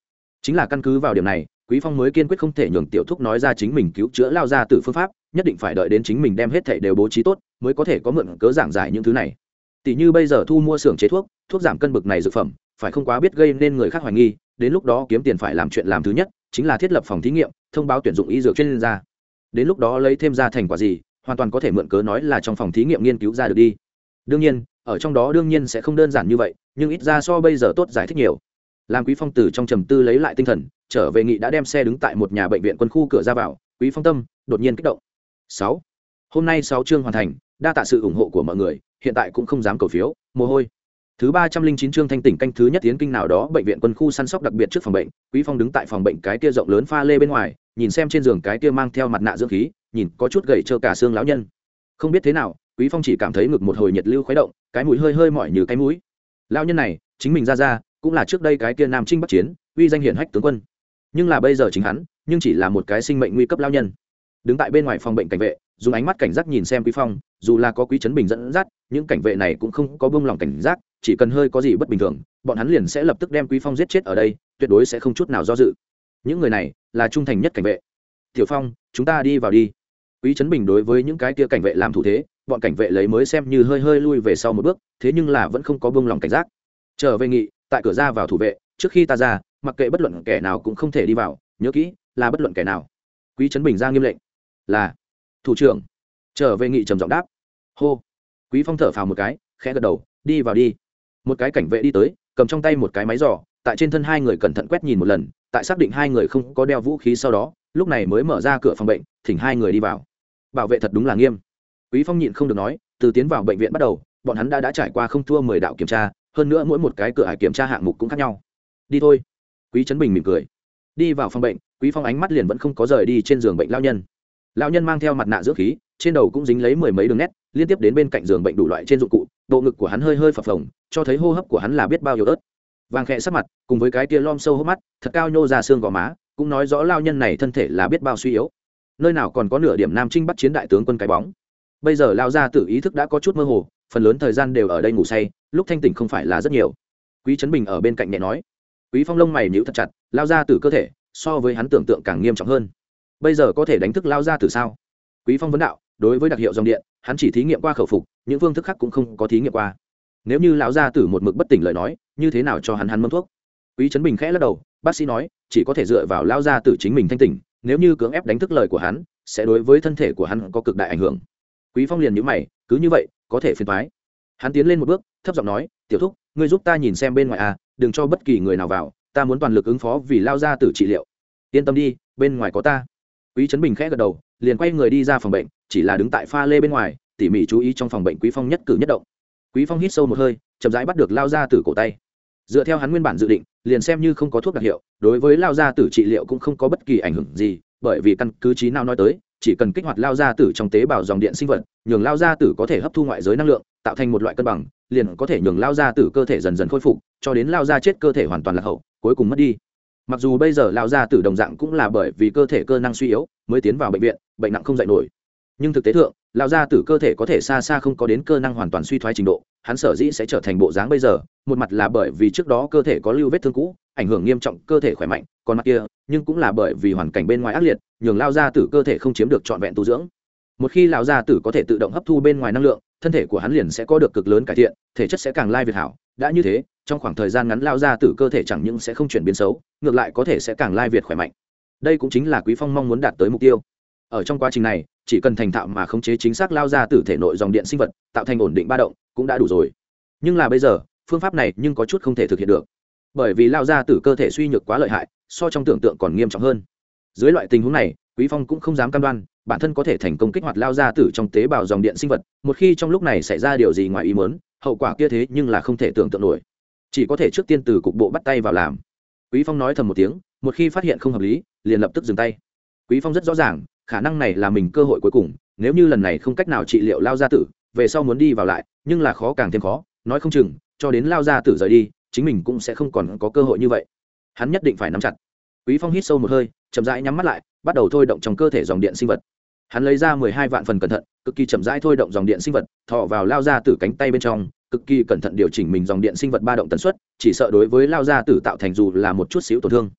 Chính là căn cứ vào điểm này, quý phong mới kiên quyết không thể nhường tiểu thúc nói ra chính mình cứu chữa lao ra từ phương pháp, nhất định phải đợi đến chính mình đem hết thảy đều bố trí tốt, mới có thể có mượn cớ giảng giải những thứ này. Tỷ như bây giờ thu mua xưởng chế thuốc thuốc giảm cân bực này dược phẩm, phải không quá biết gây nên người khác hoài nghi, đến lúc đó kiếm tiền phải làm chuyện làm thứ nhất, chính là thiết lập phòng thí nghiệm, thông báo tuyển dụng y dược chuyên gia. Đến lúc đó lấy thêm ra thành quả gì, hoàn toàn có thể mượn cớ nói là trong phòng thí nghiệm nghiên cứu ra được đi. Đương nhiên ở trong đó đương nhiên sẽ không đơn giản như vậy, nhưng ít ra so bây giờ tốt giải thích nhiều. Làm quý phong từ trong trầm tư lấy lại tinh thần, trở về nghị đã đem xe đứng tại một nhà bệnh viện quân khu cửa ra vào, quý phong tâm đột nhiên kích động. Sáu. Hôm nay sáu chương hoàn thành, đa tạ sự ủng hộ của mọi người, hiện tại cũng không dám cầu phiếu, mồ hôi. Thứ ba trăm linh chín chương thanh tỉnh canh thứ nhất tiến kinh nào đó, bệnh viện quân khu săn sóc đặc biệt trước phòng bệnh, quý phong đứng tại phòng bệnh cái kia rộng lớn pha lê bên ngoài, nhìn xem trên giường cái kia mang theo mặt nạ dưỡng khí, nhìn có chút gầy trơ cả xương lão nhân. Không biết thế nào quý phong chỉ cảm thấy ngực một hồi nhiệt lưu khuấy động, cái mũi hơi hơi mỏi như cái mũi. Lão nhân này, chính mình ra ra, cũng là trước đây cái kia nam trinh bắc chiến, uy danh hiển hách tướng quân. Nhưng là bây giờ chính hắn, nhưng chỉ là một cái sinh mệnh nguy cấp lao nhân. Đứng tại bên ngoài phòng bệnh cảnh vệ, dùng ánh mắt cảnh giác nhìn xem quý phong, dù là có quý trấn bình dẫn dắt, những cảnh vệ này cũng không có buông lòng cảnh giác, chỉ cần hơi có gì bất bình thường, bọn hắn liền sẽ lập tức đem quý phong giết chết ở đây, tuyệt đối sẽ không chút nào do dự. Những người này, là trung thành nhất cảnh vệ. Tiểu phong, chúng ta đi vào đi. Quý trấn bình đối với những cái kia cảnh vệ làm thủ thế bọn cảnh vệ lấy mới xem như hơi hơi lui về sau một bước, thế nhưng là vẫn không có buông lòng cảnh giác. Trở về nghị, tại cửa ra vào thủ vệ, trước khi ta ra, mặc kệ bất luận kẻ nào cũng không thể đi vào, nhớ kỹ, là bất luận kẻ nào. Quý trấn bình ra nghiêm lệnh, là, thủ trưởng. Trở về nghị trầm giọng đáp, hô. Quý phong thở phào một cái, khẽ gật đầu, đi vào đi. Một cái cảnh vệ đi tới, cầm trong tay một cái máy giỏ tại trên thân hai người cẩn thận quét nhìn một lần, tại xác định hai người không có đeo vũ khí sau đó, lúc này mới mở ra cửa phòng bệnh, thỉnh hai người đi vào. Bảo vệ thật đúng là nghiêm quý phong nhịn không được nói, từ tiến vào bệnh viện bắt đầu, bọn hắn đã đã trải qua không thua mười đạo kiểm tra, hơn nữa mỗi một cái cửa hải kiểm tra hạng mục cũng khác nhau. Đi thôi. Quý trấn bình mỉm cười. Đi vào phòng bệnh, quý phong ánh mắt liền vẫn không có rời đi trên giường bệnh lao nhân. Lao nhân mang theo mặt nạ dưỡng khí, trên đầu cũng dính lấy mười mấy đường nét, liên tiếp đến bên cạnh giường bệnh đủ loại trên dụng cụ, bộ ngực của hắn hơi hơi phập phồng, cho thấy hô hấp của hắn là biết bao nhiêu ớt. Vàng khẽ sắc mặt, cùng với cái tia lom sâu hốc mắt, thật cao nhô ra xương gò má, cũng nói rõ lao nhân này thân thể là biết bao suy yếu. Nơi nào còn có nửa điểm nam trinh bắt chiến đại tướng quân cái bóng bây giờ lao ra tự ý thức đã có chút mơ hồ, phần lớn thời gian đều ở đây ngủ say, lúc thanh tỉnh không phải là rất nhiều. Quý trấn bình ở bên cạnh nhẹ nói. Quý phong lông mày nhíu thật chặt lao ra từ cơ thể, so với hắn tưởng tượng càng nghiêm trọng hơn. Bây giờ có thể đánh thức lao ra từ sao? Quý phong vấn đạo, đối với đặc hiệu dòng điện, hắn chỉ thí nghiệm qua khẩu phục, những phương thức khác cũng không có thí nghiệm qua. Nếu như lão gia tử một mực bất tỉnh lời nói, như thế nào cho hắn hắn mâm thuốc? Quý trấn bình khẽ lắc đầu, bác sĩ nói, chỉ có thể dựa vào lao gia tử chính mình thanh tỉnh, nếu như cưỡng ép đánh thức lời của hắn, sẽ đối với thân thể của hắn có cực đại ảnh hưởng quý phong liền nhíu mày, cứ như vậy, có thể phiền toái. Hắn tiến lên một bước, thấp giọng nói, tiểu thúc, ngươi giúp ta nhìn xem bên ngoài à đừng cho bất kỳ người nào vào, ta muốn toàn lực ứng phó vì lao gia tử trị liệu. Yên tâm đi, bên ngoài có ta. Quý trấn bình khẽ gật đầu, liền quay người đi ra phòng bệnh, chỉ là đứng tại pha lê bên ngoài, tỉ mỉ chú ý trong phòng bệnh quý phong nhất cử nhất động. Quý phong hít sâu một hơi, chậm rãi bắt được lao ra Tử cổ tay. Dựa theo hắn nguyên bản dự định, liền xem như không có thuốc đặc hiệu, đối với lao gia tử trị liệu cũng không có bất kỳ ảnh hưởng gì, bởi vì căn cứ trí nào nói tới chỉ cần kích hoạt lao gia tử trong tế bào dòng điện sinh vật, nhường lao gia tử có thể hấp thu ngoại giới năng lượng, tạo thành một loại cân bằng, liền có thể nhường lao gia tử cơ thể dần dần khôi phục, cho đến lao gia chết cơ thể hoàn toàn là hậu, cuối cùng mất đi. Mặc dù bây giờ lao gia tử đồng dạng cũng là bởi vì cơ thể cơ năng suy yếu mới tiến vào bệnh viện, bệnh nặng không dạy nổi. Nhưng thực tế thượng, lao gia tử cơ thể có thể xa xa không có đến cơ năng hoàn toàn suy thoái trình độ, hắn sở dĩ sẽ trở thành bộ dáng bây giờ, một mặt là bởi vì trước đó cơ thể có lưu vết thương cũ ảnh hưởng nghiêm trọng cơ thể khỏe mạnh, còn mặt kia, nhưng cũng là bởi vì hoàn cảnh bên ngoài ác liệt, nhường lao gia tử cơ thể không chiếm được trọn vẹn tu dưỡng. Một khi lão gia tử có thể tự động hấp thu bên ngoài năng lượng, thân thể của hắn liền sẽ có được cực lớn cải thiện, thể chất sẽ càng lai việt hảo. Đã như thế, trong khoảng thời gian ngắn lao gia tử cơ thể chẳng những sẽ không chuyển biến xấu, ngược lại có thể sẽ càng lai việt khỏe mạnh. Đây cũng chính là quý phong mong muốn đạt tới mục tiêu. Ở trong quá trình này, chỉ cần thành thạo mà khống chế chính xác lao ra từ thể nội dòng điện sinh vật, tạo thành ổn định ba động, cũng đã đủ rồi. Nhưng là bây giờ, phương pháp này nhưng có chút không thể thực hiện được bởi vì lao ra từ cơ thể suy nhược quá lợi hại, so trong tưởng tượng còn nghiêm trọng hơn. Dưới loại tình huống này, quý phong cũng không dám cam đoan, bản thân có thể thành công kích hoạt lao ra tử trong tế bào dòng điện sinh vật, một khi trong lúc này xảy ra điều gì ngoài ý muốn, hậu quả kia thế nhưng là không thể tưởng tượng nổi. Chỉ có thể trước tiên từ cục bộ bắt tay vào làm. Quý phong nói thầm một tiếng, một khi phát hiện không hợp lý, liền lập tức dừng tay. Quý phong rất rõ ràng, khả năng này là mình cơ hội cuối cùng, nếu như lần này không cách nào trị liệu lao gia tử, về sau muốn đi vào lại, nhưng là khó càng thêm khó, nói không chừng, cho đến lao gia tử rời đi chính mình cũng sẽ không còn có cơ hội như vậy. Hắn nhất định phải nắm chặt. Quý phong hít sâu một hơi, chậm rãi nhắm mắt lại, bắt đầu thôi động trong cơ thể dòng điện sinh vật. Hắn lấy ra mười hai vạn phần cẩn thận, cực kỳ chậm rãi thôi động dòng điện sinh vật thọ vào lao ra từ cánh tay bên trong, cực kỳ cẩn thận điều chỉnh mình dòng điện sinh vật ba động tần suất, chỉ sợ đối với lao ra tử tạo thành dù là một chút xíu tổn thương.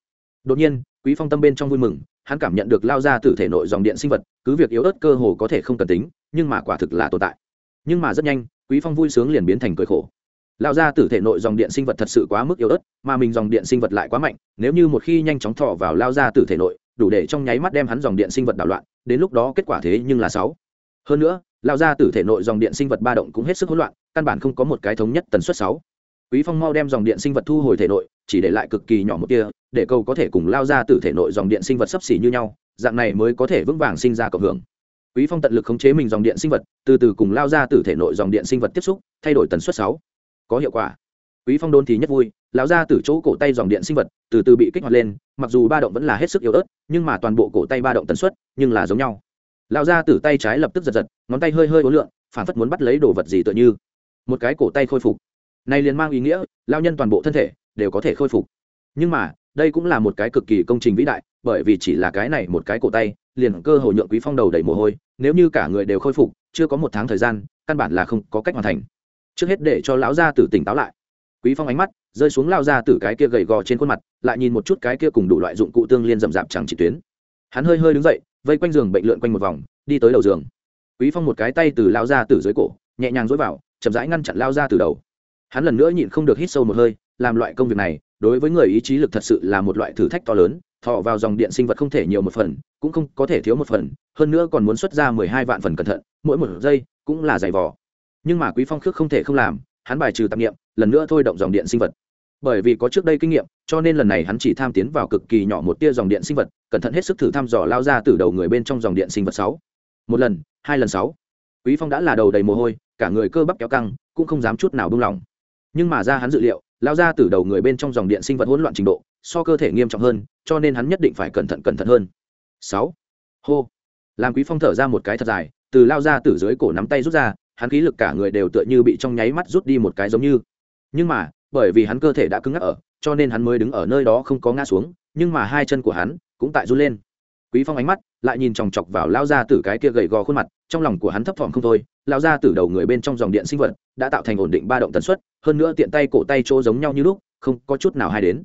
Đột nhiên, quý phong tâm bên trong vui mừng, hắn cảm nhận được lao ra từ thể nội dòng điện sinh vật, cứ việc yếu ớt cơ hồ có thể không cần tính, nhưng mà quả thực là tồn tại. Nhưng mà rất nhanh, quý phong vui sướng liền biến thành cười khổ lao ra tử thể nội dòng điện sinh vật thật sự quá mức yếu ớt, mà mình dòng điện sinh vật lại quá mạnh, nếu như một khi nhanh chóng thọ vào lao ra tử thể nội, đủ để trong nháy mắt đem hắn dòng điện sinh vật đảo loạn, đến lúc đó kết quả thế nhưng là sáu. Hơn nữa lao ra tử thể nội dòng điện sinh vật ba động cũng hết sức hỗn loạn, căn bản không có một cái thống nhất tần suất sáu. Quý phong mau đem dòng điện sinh vật thu hồi thể nội, chỉ để lại cực kỳ nhỏ một tia, để cầu có thể cùng lao ra tử thể nội dòng điện sinh vật sấp xỉ như nhau, dạng này mới có thể vững vàng sinh ra cộng hưởng. Quý phong tận lực khống chế mình dòng điện sinh vật, từ từ cùng lao ra tử thể nội dòng điện sinh vật tiếp xúc, thay đổi tần suất sáu có hiệu quả. Quý phong đôn thì nhất vui, lão ra từ chỗ cổ tay dòng điện sinh vật, từ từ bị kích hoạt lên, mặc dù ba động vẫn là hết sức yếu ớt, nhưng mà toàn bộ cổ tay ba động tần suất, nhưng là giống nhau. Lão ra từ tay trái lập tức giật giật, ngón tay hơi hơi ố lượng phản phất muốn bắt lấy đồ vật gì tựa như. Một cái cổ tay khôi phục. Này liền mang ý nghĩa lao nhân toàn bộ thân thể đều có thể khôi phục. Nhưng mà, đây cũng là một cái cực kỳ công trình vĩ đại, bởi vì chỉ là cái này một cái cổ tay, liền cơ hội nhượng quý phong đầu đầy mồ hôi, nếu như cả người đều khôi phục, chưa có một tháng thời gian, căn bản là không có cách hoàn thành trước hết để cho lão gia tử tỉnh táo lại. Quý phong ánh mắt rơi xuống lao ra từ cái kia gầy gò trên khuôn mặt, lại nhìn một chút cái kia cùng đủ loại dụng cụ tương liên rậm rạp chẳng chỉ tuyến. Hắn hơi hơi đứng dậy, vây quanh giường bệnh lượn quanh một vòng, đi tới đầu giường. Quý phong một cái tay từ lao ra từ dưới cổ, nhẹ nhàng dối vào, chậm rãi ngăn chặn lao ra từ đầu. Hắn lần nữa nhịn không được hít sâu một hơi, làm loại công việc này, đối với người ý chí lực thật sự là một loại thử thách to lớn, thọ vào dòng điện sinh vật không thể nhiều một phần, cũng không có thể thiếu một phần, hơn nữa còn muốn xuất ra mười hai vạn phần cẩn thận, mỗi một giây cũng là giày vò nhưng mà quý phong khước không thể không làm, hắn bài trừ tạp nghiệm lần nữa thôi động dòng điện sinh vật. Bởi vì có trước đây kinh nghiệm, cho nên lần này hắn chỉ tham tiến vào cực kỳ nhỏ một tia dòng điện sinh vật, cẩn thận hết sức thử thăm dò lao ra từ đầu người bên trong dòng điện sinh vật sáu. Một lần, hai lần sáu. Quý phong đã là đầu đầy mồ hôi, cả người cơ bắp kéo căng, cũng không dám chút nào buông lỏng. Nhưng mà ra hắn dự liệu, lao ra từ đầu người bên trong dòng điện sinh vật hỗn loạn trình độ, so cơ thể nghiêm trọng hơn, cho nên hắn nhất định phải cẩn thận cẩn thận hơn. Sáu. Hô. Làm quý phong thở ra một cái thật dài, từ lao ra từ dưới cổ nắm tay rút ra hắn khí lực cả người đều tựa như bị trong nháy mắt rút đi một cái giống như. Nhưng mà, bởi vì hắn cơ thể đã cứng ngắc ở, cho nên hắn mới đứng ở nơi đó không có ngã xuống, nhưng mà hai chân của hắn cũng tại run lên. Quý phong ánh mắt lại nhìn chòng chọc vào lao ra tử cái kia gầy gò khuôn mặt, trong lòng của hắn thấp thỏm không thôi lao ra tử đầu người bên trong dòng điện sinh vật đã tạo thành ổn định ba động tần suất, hơn nữa tiện tay cổ tay chỗ giống nhau như lúc, không có chút nào hay đến.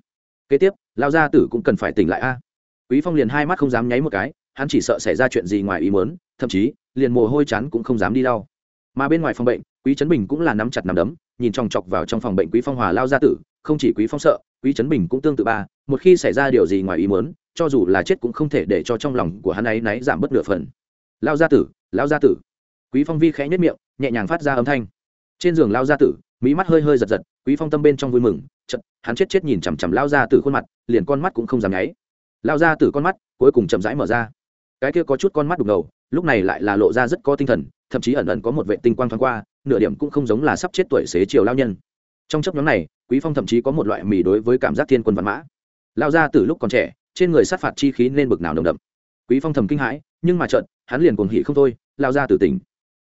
Kế tiếp lao gia tử cũng cần phải tỉnh lại a. Quý phong liền hai mắt không dám nháy một cái, hắn chỉ sợ xảy ra chuyện gì ngoài ý muốn, thậm chí, liền mồ hôi chán cũng không dám đi lau mà bên ngoài phòng bệnh, quý trấn bình cũng là nắm chặt nắm đấm, nhìn chòng chọc vào trong phòng bệnh quý phong hòa lao gia tử, không chỉ quý phong sợ, quý trấn bình cũng tương tự ba, một khi xảy ra điều gì ngoài ý muốn, cho dù là chết cũng không thể để cho trong lòng của hắn ấy náy giảm bớt nửa phần. Lao gia tử, lao gia tử. Quý phong vi khẽ nhất miệng, nhẹ nhàng phát ra âm thanh. Trên giường lao gia tử, mỹ mắt hơi hơi giật giật, quý phong tâm bên trong vui mừng chật hắn chết chết nhìn chằm chằm lao gia tử khuôn mặt, liền con mắt cũng không dám nháy. Lao gia tử con mắt cuối cùng chậm rãi mở ra. Cái kia có chút con mắt đục ngầu lúc này lại là lộ ra rất có tinh thần, thậm chí ẩn ẩn có một vệ tinh quang thoáng qua, nửa điểm cũng không giống là sắp chết tuổi xế chiều lao nhân. Trong chấp nhóm này, quý phong thậm chí có một loại mì đối với cảm giác thiên quân văn mã. Lao ra từ lúc còn trẻ, trên người sát phạt chi khí nên bực nào nồng đậm. Quý phong thầm kinh hãi, nhưng mà trận hắn liền cuồng hỉ không thôi, lao ra từ tỉnh.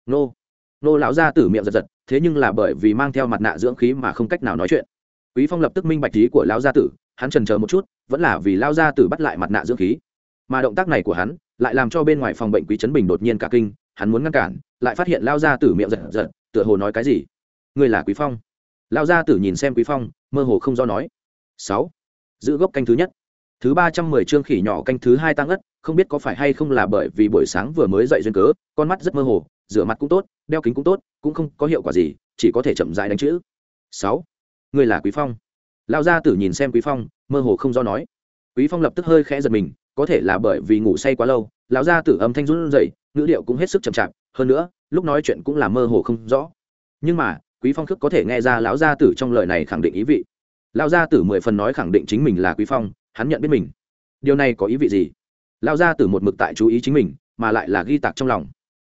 Nô nô lão ra từ miệng giật giật, thế nhưng là bởi vì mang theo mặt nạ dưỡng khí mà không cách nào nói chuyện. Quý phong lập tức minh bạch ý của lão gia tử, hắn trần chờ một chút, vẫn là vì lao gia tử bắt lại mặt nạ dưỡng khí. Mà động tác này của hắn lại làm cho bên ngoài phòng bệnh quý trấn bình đột nhiên cả kinh, hắn muốn ngăn cản, lại phát hiện lao gia tử miệng giật giật, tựa hồ nói cái gì. Người là quý phong. Lao gia tử nhìn xem quý phong, mơ hồ không do nói. Sáu. Giữ gốc canh thứ nhất. Thứ ba trăm mười chương khỉ nhỏ canh thứ hai tăng ất, không biết có phải hay không là bởi vì buổi sáng vừa mới dậy duyên cớ, con mắt rất mơ hồ, rửa mặt cũng tốt, đeo kính cũng tốt, cũng không có hiệu quả gì, chỉ có thể chậm rãi đánh chữ. Sáu. Người là quý phong. Lao gia tử nhìn xem quý phong, mơ hồ không do nói. Quý phong lập tức hơi khẽ giật mình có thể là bởi vì ngủ say quá lâu, lão gia tử âm thanh run rẩy, ngữ điệu cũng hết sức chậm chạp, hơn nữa, lúc nói chuyện cũng là mơ hồ không rõ. Nhưng mà, quý phong khước có thể nghe ra lão gia tử trong lời này khẳng định ý vị. Lão gia tử mười phần nói khẳng định chính mình là quý phong, hắn nhận biết mình. Điều này có ý vị gì? Lão gia tử một mực tại chú ý chính mình, mà lại là ghi tạc trong lòng.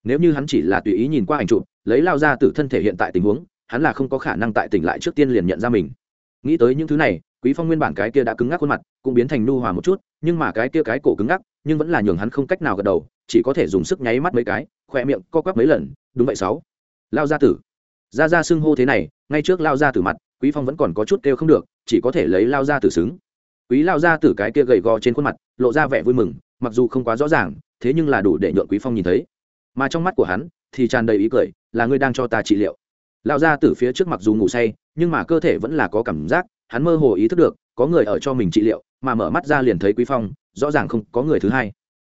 Nếu như hắn chỉ là tùy ý nhìn qua ảnh chụp, lấy lão gia tử thân thể hiện tại tình huống, hắn là không có khả năng tại tỉnh lại trước tiên liền nhận ra mình. Nghĩ tới những thứ này quý phong nguyên bản cái kia đã cứng ngắc khuôn mặt, cũng biến thành nu hòa một chút, nhưng mà cái kia cái cổ cứng ngắc, nhưng vẫn là nhường hắn không cách nào gật đầu, chỉ có thể dùng sức nháy mắt mấy cái khoe miệng co quắp mấy lần, đúng vậy sáu. Lao gia tử. Ra ra xưng hô thế này, ngay trước lao gia tử mặt, quý phong vẫn còn có chút kêu không được, chỉ có thể lấy lao gia tử xứng. Quý lao gia tử cái kia gầy gò trên khuôn mặt, lộ ra vẻ vui mừng, mặc dù không quá rõ ràng, thế nhưng là đủ để nhượng quý phong nhìn thấy. Mà trong mắt của hắn, thì tràn đầy ý cười, là ngươi đang cho ta trị liệu. Lao gia tử phía trước mặc dù ngủ say, nhưng mà cơ thể vẫn là có cảm giác hắn mơ hồ ý thức được, có người ở cho mình trị liệu, mà mở mắt ra liền thấy quý phong, rõ ràng không có người thứ hai.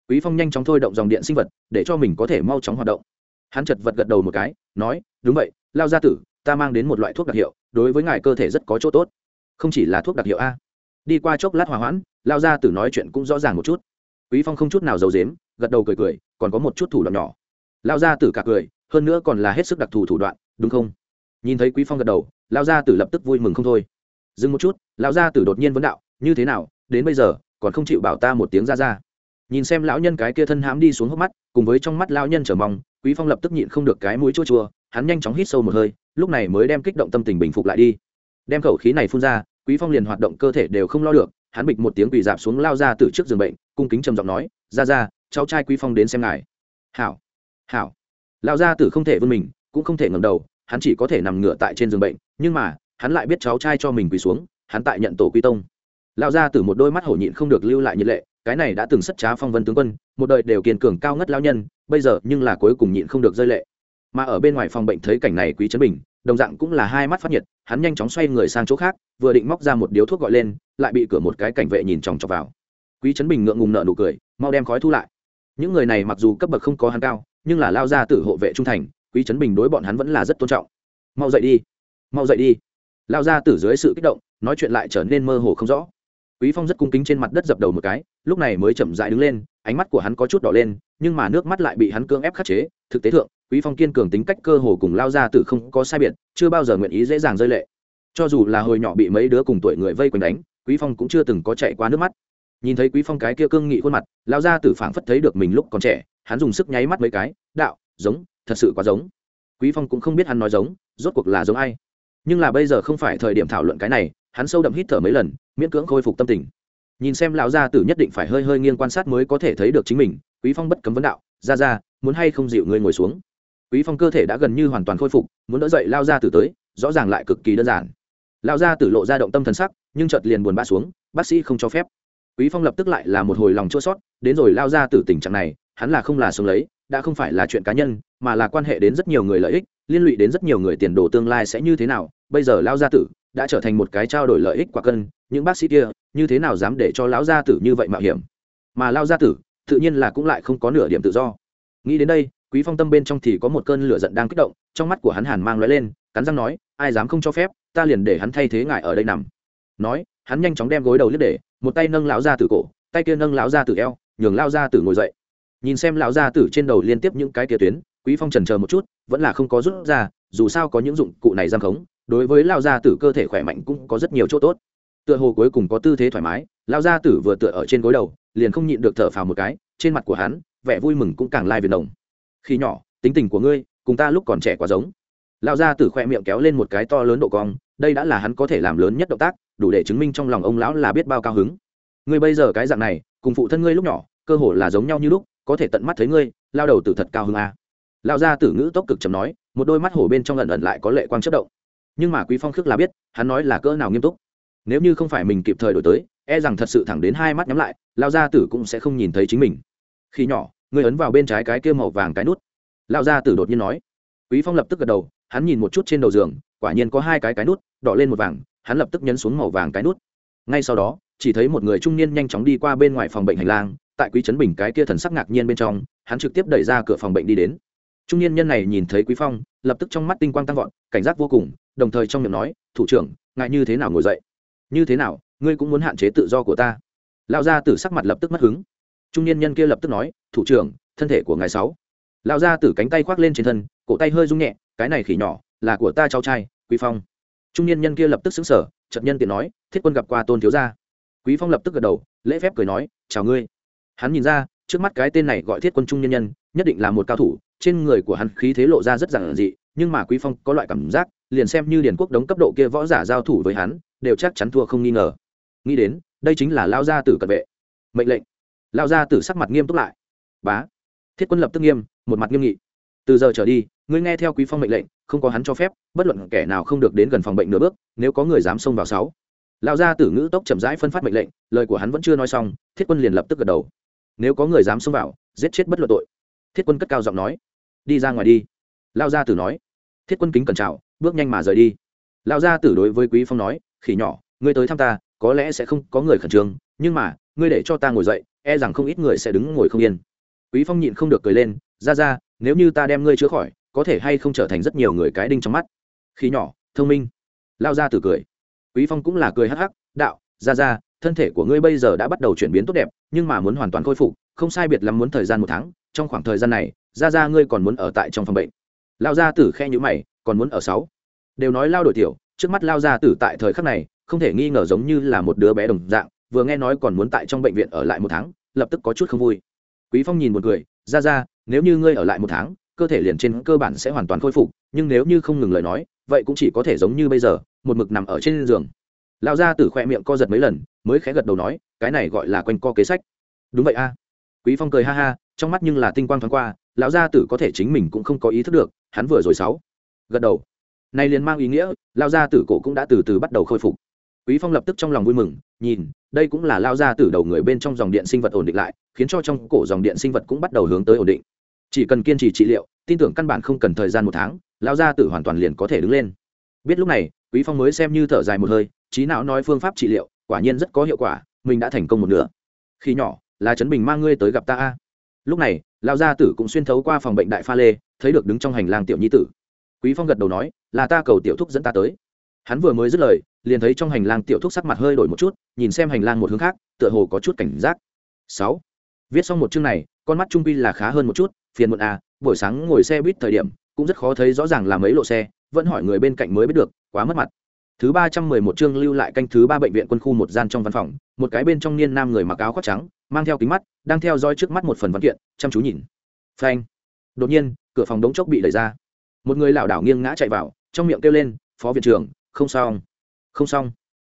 Quý phong nhanh chóng thôi động dòng điện sinh vật, để cho mình có thể mau chóng hoạt động. Hắn chật vật gật đầu một cái, nói, đúng vậy, lao gia tử, ta mang đến một loại thuốc đặc hiệu, đối với ngài cơ thể rất có chỗ tốt. Không chỉ là thuốc đặc hiệu a. Đi qua chốc lát hòa hoãn, lao gia tử nói chuyện cũng rõ ràng một chút. Quý phong không chút nào giấu dếm gật đầu cười cười, còn có một chút thủ đoạn nhỏ. Lao gia tử cả cười, hơn nữa còn là hết sức đặc thù thủ đoạn, đúng không? Nhìn thấy quý phong gật đầu, lao gia tử lập tức vui mừng không thôi dừng một chút, lão gia tử đột nhiên vấn đạo, như thế nào? Đến bây giờ, còn không chịu bảo ta một tiếng ra ra? Nhìn xem lão nhân cái kia thân hãm đi xuống hốc mắt, cùng với trong mắt lão nhân trở mong, quý phong lập tức nhịn không được cái mũi chua chua, hắn nhanh chóng hít sâu một hơi, lúc này mới đem kích động tâm tình bình phục lại đi. Đem khẩu khí này phun ra, quý phong liền hoạt động cơ thể đều không lo được, hắn bịch một tiếng quỳ dạp xuống lao ra từ trước giường bệnh, cung kính trầm giọng nói, ra ra, cháu trai quý phong đến xem ngài. Hảo hảo. Lao ra tử không thể vươn mình, cũng không thể ngẩng đầu, hắn chỉ có thể nằm ngửa tại trên giường bệnh, nhưng mà hắn lại biết cháu trai cho mình quỳ xuống, hắn tại nhận tổ quy tông. Lao ra từ một đôi mắt hổ nhịn không được lưu lại nhiệt lệ, cái này đã từng sất trá phong vân tướng quân, một đời đều kiên cường cao ngất lao nhân, bây giờ nhưng là cuối cùng nhịn không được rơi lệ. Mà ở bên ngoài phòng bệnh thấy cảnh này quý trấn bình, đồng dạng cũng là hai mắt phát nhiệt, hắn nhanh chóng xoay người sang chỗ khác, vừa định móc ra một điếu thuốc gọi lên, lại bị cửa một cái cảnh vệ nhìn chòng chọc vào. Quý trấn bình ngượng ngùng nợ nụ cười, mau đem khói thu lại. Những người này mặc dù cấp bậc không có hắn cao, nhưng là lao ra từ hộ vệ trung thành, quý trấn bình đối bọn hắn vẫn là rất tôn trọng. Mau dậy đi, mau dậy đi lao ra từ dưới sự kích động, nói chuyện lại trở nên mơ hồ không rõ. Quý phong rất cung kính trên mặt đất dập đầu một cái, lúc này mới chậm rãi đứng lên, ánh mắt của hắn có chút đỏ lên, nhưng mà nước mắt lại bị hắn cưỡng ép khắc chế. Thực tế thượng, quý phong kiên cường tính cách cơ hồ cùng lao ra từ không có sai biệt, chưa bao giờ nguyện ý dễ dàng rơi lệ. Cho dù là hồi nhỏ bị mấy đứa cùng tuổi người vây quanh đánh, quý phong cũng chưa từng có chạy qua nước mắt. Nhìn thấy quý phong cái kia cương nghị khuôn mặt, lao ra từ phảng phất thấy được mình lúc còn trẻ, hắn dùng sức nháy mắt mấy cái, đạo, giống, thật sự quá giống. Quý phong cũng không biết hắn nói giống, rốt cuộc là giống ai nhưng là bây giờ không phải thời điểm thảo luận cái này, hắn sâu đậm hít thở mấy lần, miễn cưỡng khôi phục tâm tình. Nhìn xem lão gia tử nhất định phải hơi hơi nghiêng quan sát mới có thể thấy được chính mình, quý phong bất cấm vấn đạo ra ra muốn hay không dịu người ngồi xuống? Quý phong cơ thể đã gần như hoàn toàn khôi phục, muốn đỡ dậy lao gia tử tới, rõ ràng lại cực kỳ đơn giản. Lao gia tử lộ ra động tâm thần sắc, nhưng chợt liền buồn bã xuống, bác sĩ không cho phép. Quý phong lập tức lại là một hồi lòng chua sót đến rồi lao gia tử tình trạng này, hắn là không là sống lấy, đã không phải là chuyện cá nhân, mà là quan hệ đến rất nhiều người lợi ích liên lụy đến rất nhiều người tiền đồ tương lai sẽ như thế nào, bây giờ lao gia tử đã trở thành một cái trao đổi lợi ích quả cân, những bác sĩ kia như thế nào dám để cho lão gia tử như vậy mạo hiểm? Mà lao gia tử tự nhiên là cũng lại không có nửa điểm tự do. Nghĩ đến đây, quý phong tâm bên trong thì có một cơn lửa giận đang kích động, trong mắt của hắn hàn mang lóe lên, cắn răng nói, ai dám không cho phép, ta liền để hắn thay thế ngài ở đây nằm. Nói, hắn nhanh chóng đem gối đầu lướt để, một tay nâng lão gia tử cổ, tay kia nâng lão gia tử eo, nhường lao gia tử ngồi dậy. Nhìn xem lão gia tử trên đầu liên tiếp những cái kia tuyến quý phong trần chờ một chút, vẫn là không có rút ra, dù sao có những dụng cụ này giam khống, đối với lao gia tử cơ thể khỏe mạnh cũng có rất nhiều chỗ tốt. Tựa hồ cuối cùng có tư thế thoải mái, lao gia tử vừa tựa ở trên gối đầu, liền không nhịn được thở phào một cái, trên mặt của hắn, vẻ vui mừng cũng càng lai việt đồng khi nhỏ, tính tình của ngươi, cùng ta lúc còn trẻ quá giống. Lao gia tử khoe miệng kéo lên một cái to lớn độ cong, đây đã là hắn có thể làm lớn nhất động tác, đủ để chứng minh trong lòng ông lão là biết bao cao hứng. Ngươi bây giờ cái dạng này, cùng phụ thân ngươi lúc nhỏ, cơ hồ là giống nhau như lúc, có thể tận mắt thấy ngươi, lao đầu tử thật cao hứng à. Lão gia tử ngữ tốc cực chấm nói, một đôi mắt hổ bên trong lần ẩn lại có lệ quang chất động. Nhưng mà quý phong khước là biết, hắn nói là cỡ nào nghiêm túc. Nếu như không phải mình kịp thời đổi tới e rằng thật sự thẳng đến hai mắt nhắm lại, Lão gia tử cũng sẽ không nhìn thấy chính mình. Khi nhỏ, người ấn vào bên trái cái kia màu vàng cái nút. Lão gia tử đột nhiên nói. Quý phong lập tức gật đầu, hắn nhìn một chút trên đầu giường, quả nhiên có hai cái cái nút, đỏ lên một vàng, hắn lập tức nhấn xuống màu vàng cái nút. Ngay sau đó, chỉ thấy một người trung niên nhanh chóng đi qua bên ngoài phòng bệnh hành lang, tại quý trấn bình cái kia thần sắc ngạc nhiên bên trong, hắn trực tiếp đẩy ra cửa phòng bệnh đi đến trung niên nhân này nhìn thấy quý phong, lập tức trong mắt tinh quang tăng vọt, cảnh giác vô cùng, đồng thời trong miệng nói, thủ trưởng ngại như thế nào ngồi dậy? Như thế nào, ngươi cũng muốn hạn chế tự do của ta? Lão gia tử sắc mặt lập tức mất hứng. Trung niên nhân kia lập tức nói, thủ trưởng, thân thể của ngài sáu. Lão gia tử cánh tay khoác lên trên thân, cổ tay hơi rung nhẹ, cái này khỉ nhỏ, là của ta cháu trai, quý phong. Trung niên nhân kia lập tức xứng sở chợt nhân tiện nói, thiết quân gặp qua tôn thiếu gia. Quý phong lập tức gật đầu, lễ phép cười nói, chào ngươi. Hắn nhìn ra trước mắt cái tên này gọi thiết quân trung nhân nhân, nhất định là một cao thủ, trên người của hắn khí thế lộ ra rất giản dị, nhưng mà quý phong có loại cảm giác, liền xem như điển quốc đống cấp độ kia võ giả giao thủ với hắn, đều chắc chắn thua không nghi ngờ. Nghĩ đến, đây chính là lao gia tử cận vệ. Mệnh lệnh. Lao gia tử sắc mặt nghiêm túc lại. Bá. Thiết quân lập tức nghiêm, một mặt nghiêm nghị. Từ giờ trở đi, ngươi nghe theo quý phong mệnh lệnh, không có hắn cho phép, bất luận kẻ nào không được đến gần phòng bệnh nửa bước, nếu có người dám xông vào sáu. Lão gia tử ngữ tốc chậm rãi phân phát mệnh lệnh, lời của hắn vẫn chưa nói xong, thiết quân liền lập tức gật đầu nếu có người dám xông vào, giết chết bất luận tội. Thiết quân cất cao giọng nói, đi ra ngoài đi. Lao gia tử nói. Thiết quân kính cẩn trào bước nhanh mà rời đi. Lao gia tử đối với quý phong nói, khỉ nhỏ, ngươi tới thăm ta, có lẽ sẽ không có người khẩn trương, nhưng mà, ngươi để cho ta ngồi dậy e rằng không ít người sẽ đứng ngồi không yên. Quý phong nhịn không được cười lên, ra ra, nếu như ta đem ngươi chữa khỏi, có thể hay không trở thành rất nhiều người cái đinh trong mắt. Khi nhỏ, thông minh. Lao ra từ cười. Quý phong cũng là cười hắc hắc, đạo, ra ra thân thể của ngươi bây giờ đã bắt đầu chuyển biến tốt đẹp, nhưng mà muốn hoàn toàn khôi phục, không sai biệt lắm muốn thời gian một tháng, trong khoảng thời gian này ra ra ngươi còn muốn ở tại trong phòng bệnh. Lao gia tử khe nhữ mày, còn muốn ở sáu. Đều nói lao đổi tiểu, trước mắt lao gia tử tại thời khắc này, không thể nghi ngờ giống như là một đứa bé đồng dạng, vừa nghe nói còn muốn tại trong bệnh viện ở lại một tháng, lập tức có chút không vui. Quý phong nhìn một người ra ra nếu như ngươi ở lại một tháng, cơ thể liền trên cơ bản sẽ hoàn toàn khôi phục, nhưng nếu như không ngừng lời nói, vậy cũng chỉ có thể giống như bây giờ, một mực nằm ở trên giường lão gia tử khoe miệng co giật mấy lần, mới khẽ gật đầu nói, cái này gọi là quanh co kế sách. Đúng vậy a. Quý phong cười ha ha, trong mắt nhưng là tinh quang thoáng qua, lão gia tử có thể chính mình cũng không có ý thức được, hắn vừa rồi sáu, gật đầu. Này liền mang ý nghĩa, lão gia tử cổ cũng đã từ từ bắt đầu khôi phục. Quý phong lập tức trong lòng vui mừng, nhìn, đây cũng là lão gia tử đầu người bên trong dòng điện sinh vật ổn định lại, khiến cho trong cổ dòng điện sinh vật cũng bắt đầu hướng tới ổn định. Chỉ cần kiên trì trị liệu, tin tưởng căn bản không cần thời gian một tháng, lão gia tử hoàn toàn liền có thể đứng lên. Biết lúc này, quý phong mới xem như thở dài một hơi trí não nói phương pháp trị liệu, quả nhiên rất có hiệu quả, mình đã thành công một nửa. Khi nhỏ, là trấn bình mang ngươi tới gặp ta a. Lúc này, lão gia tử cũng xuyên thấu qua phòng bệnh đại pha lê, thấy được đứng trong hành lang tiểu nhi tử. Quý phong gật đầu nói, là ta cầu tiểu thúc dẫn ta tới. Hắn vừa mới dứt lời, liền thấy trong hành lang tiểu thúc sắc mặt hơi đổi một chút, nhìn xem hành lang một hướng khác, tựa hồ có chút cảnh giác. Sáu. Viết xong một chương này, con mắt trung pi là khá hơn một chút, phiền muộn à buổi sáng ngồi xe buýt thời điểm, cũng rất khó thấy rõ ràng là mấy lộ xe, vẫn hỏi người bên cạnh mới biết được, quá mất mặt thứ ba trăm mười một chương lưu lại canh thứ ba bệnh viện quân khu một gian trong văn phòng, một cái bên trong niên nam người mặc áo khoác trắng, mang theo kính mắt, đang theo dõi trước mắt một phần văn kiện, chăm chú nhìn. Phanh. Đột nhiên, cửa phòng đống chốc bị đẩy ra. Một người lảo đảo nghiêng ngã chạy vào, trong miệng kêu lên, phó viện trưởng, không xong. Không xong.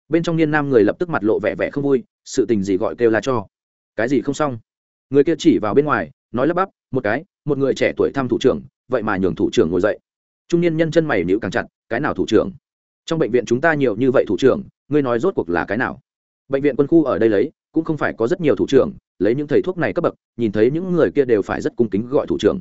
Bên trong niên nam người lập tức mặt lộ vẻ vẻ không vui, sự tình gì gọi kêu là cho. Cái gì không xong? Người kia chỉ vào bên ngoài, nói lắp bắp, một cái, một người trẻ tuổi thăm thủ trưởng, vậy mà nhường thủ trưởng ngồi dậy. Trung niên nhân chân mày nhíu càng chặt, cái nào thủ trưởng? Trong bệnh viện chúng ta nhiều như vậy thủ trưởng, ngươi nói rốt cuộc là cái nào? Bệnh viện quân khu ở đây lấy, cũng không phải có rất nhiều thủ trưởng, lấy những thầy thuốc này cấp bậc, nhìn thấy những người kia đều phải rất cung kính gọi thủ trưởng.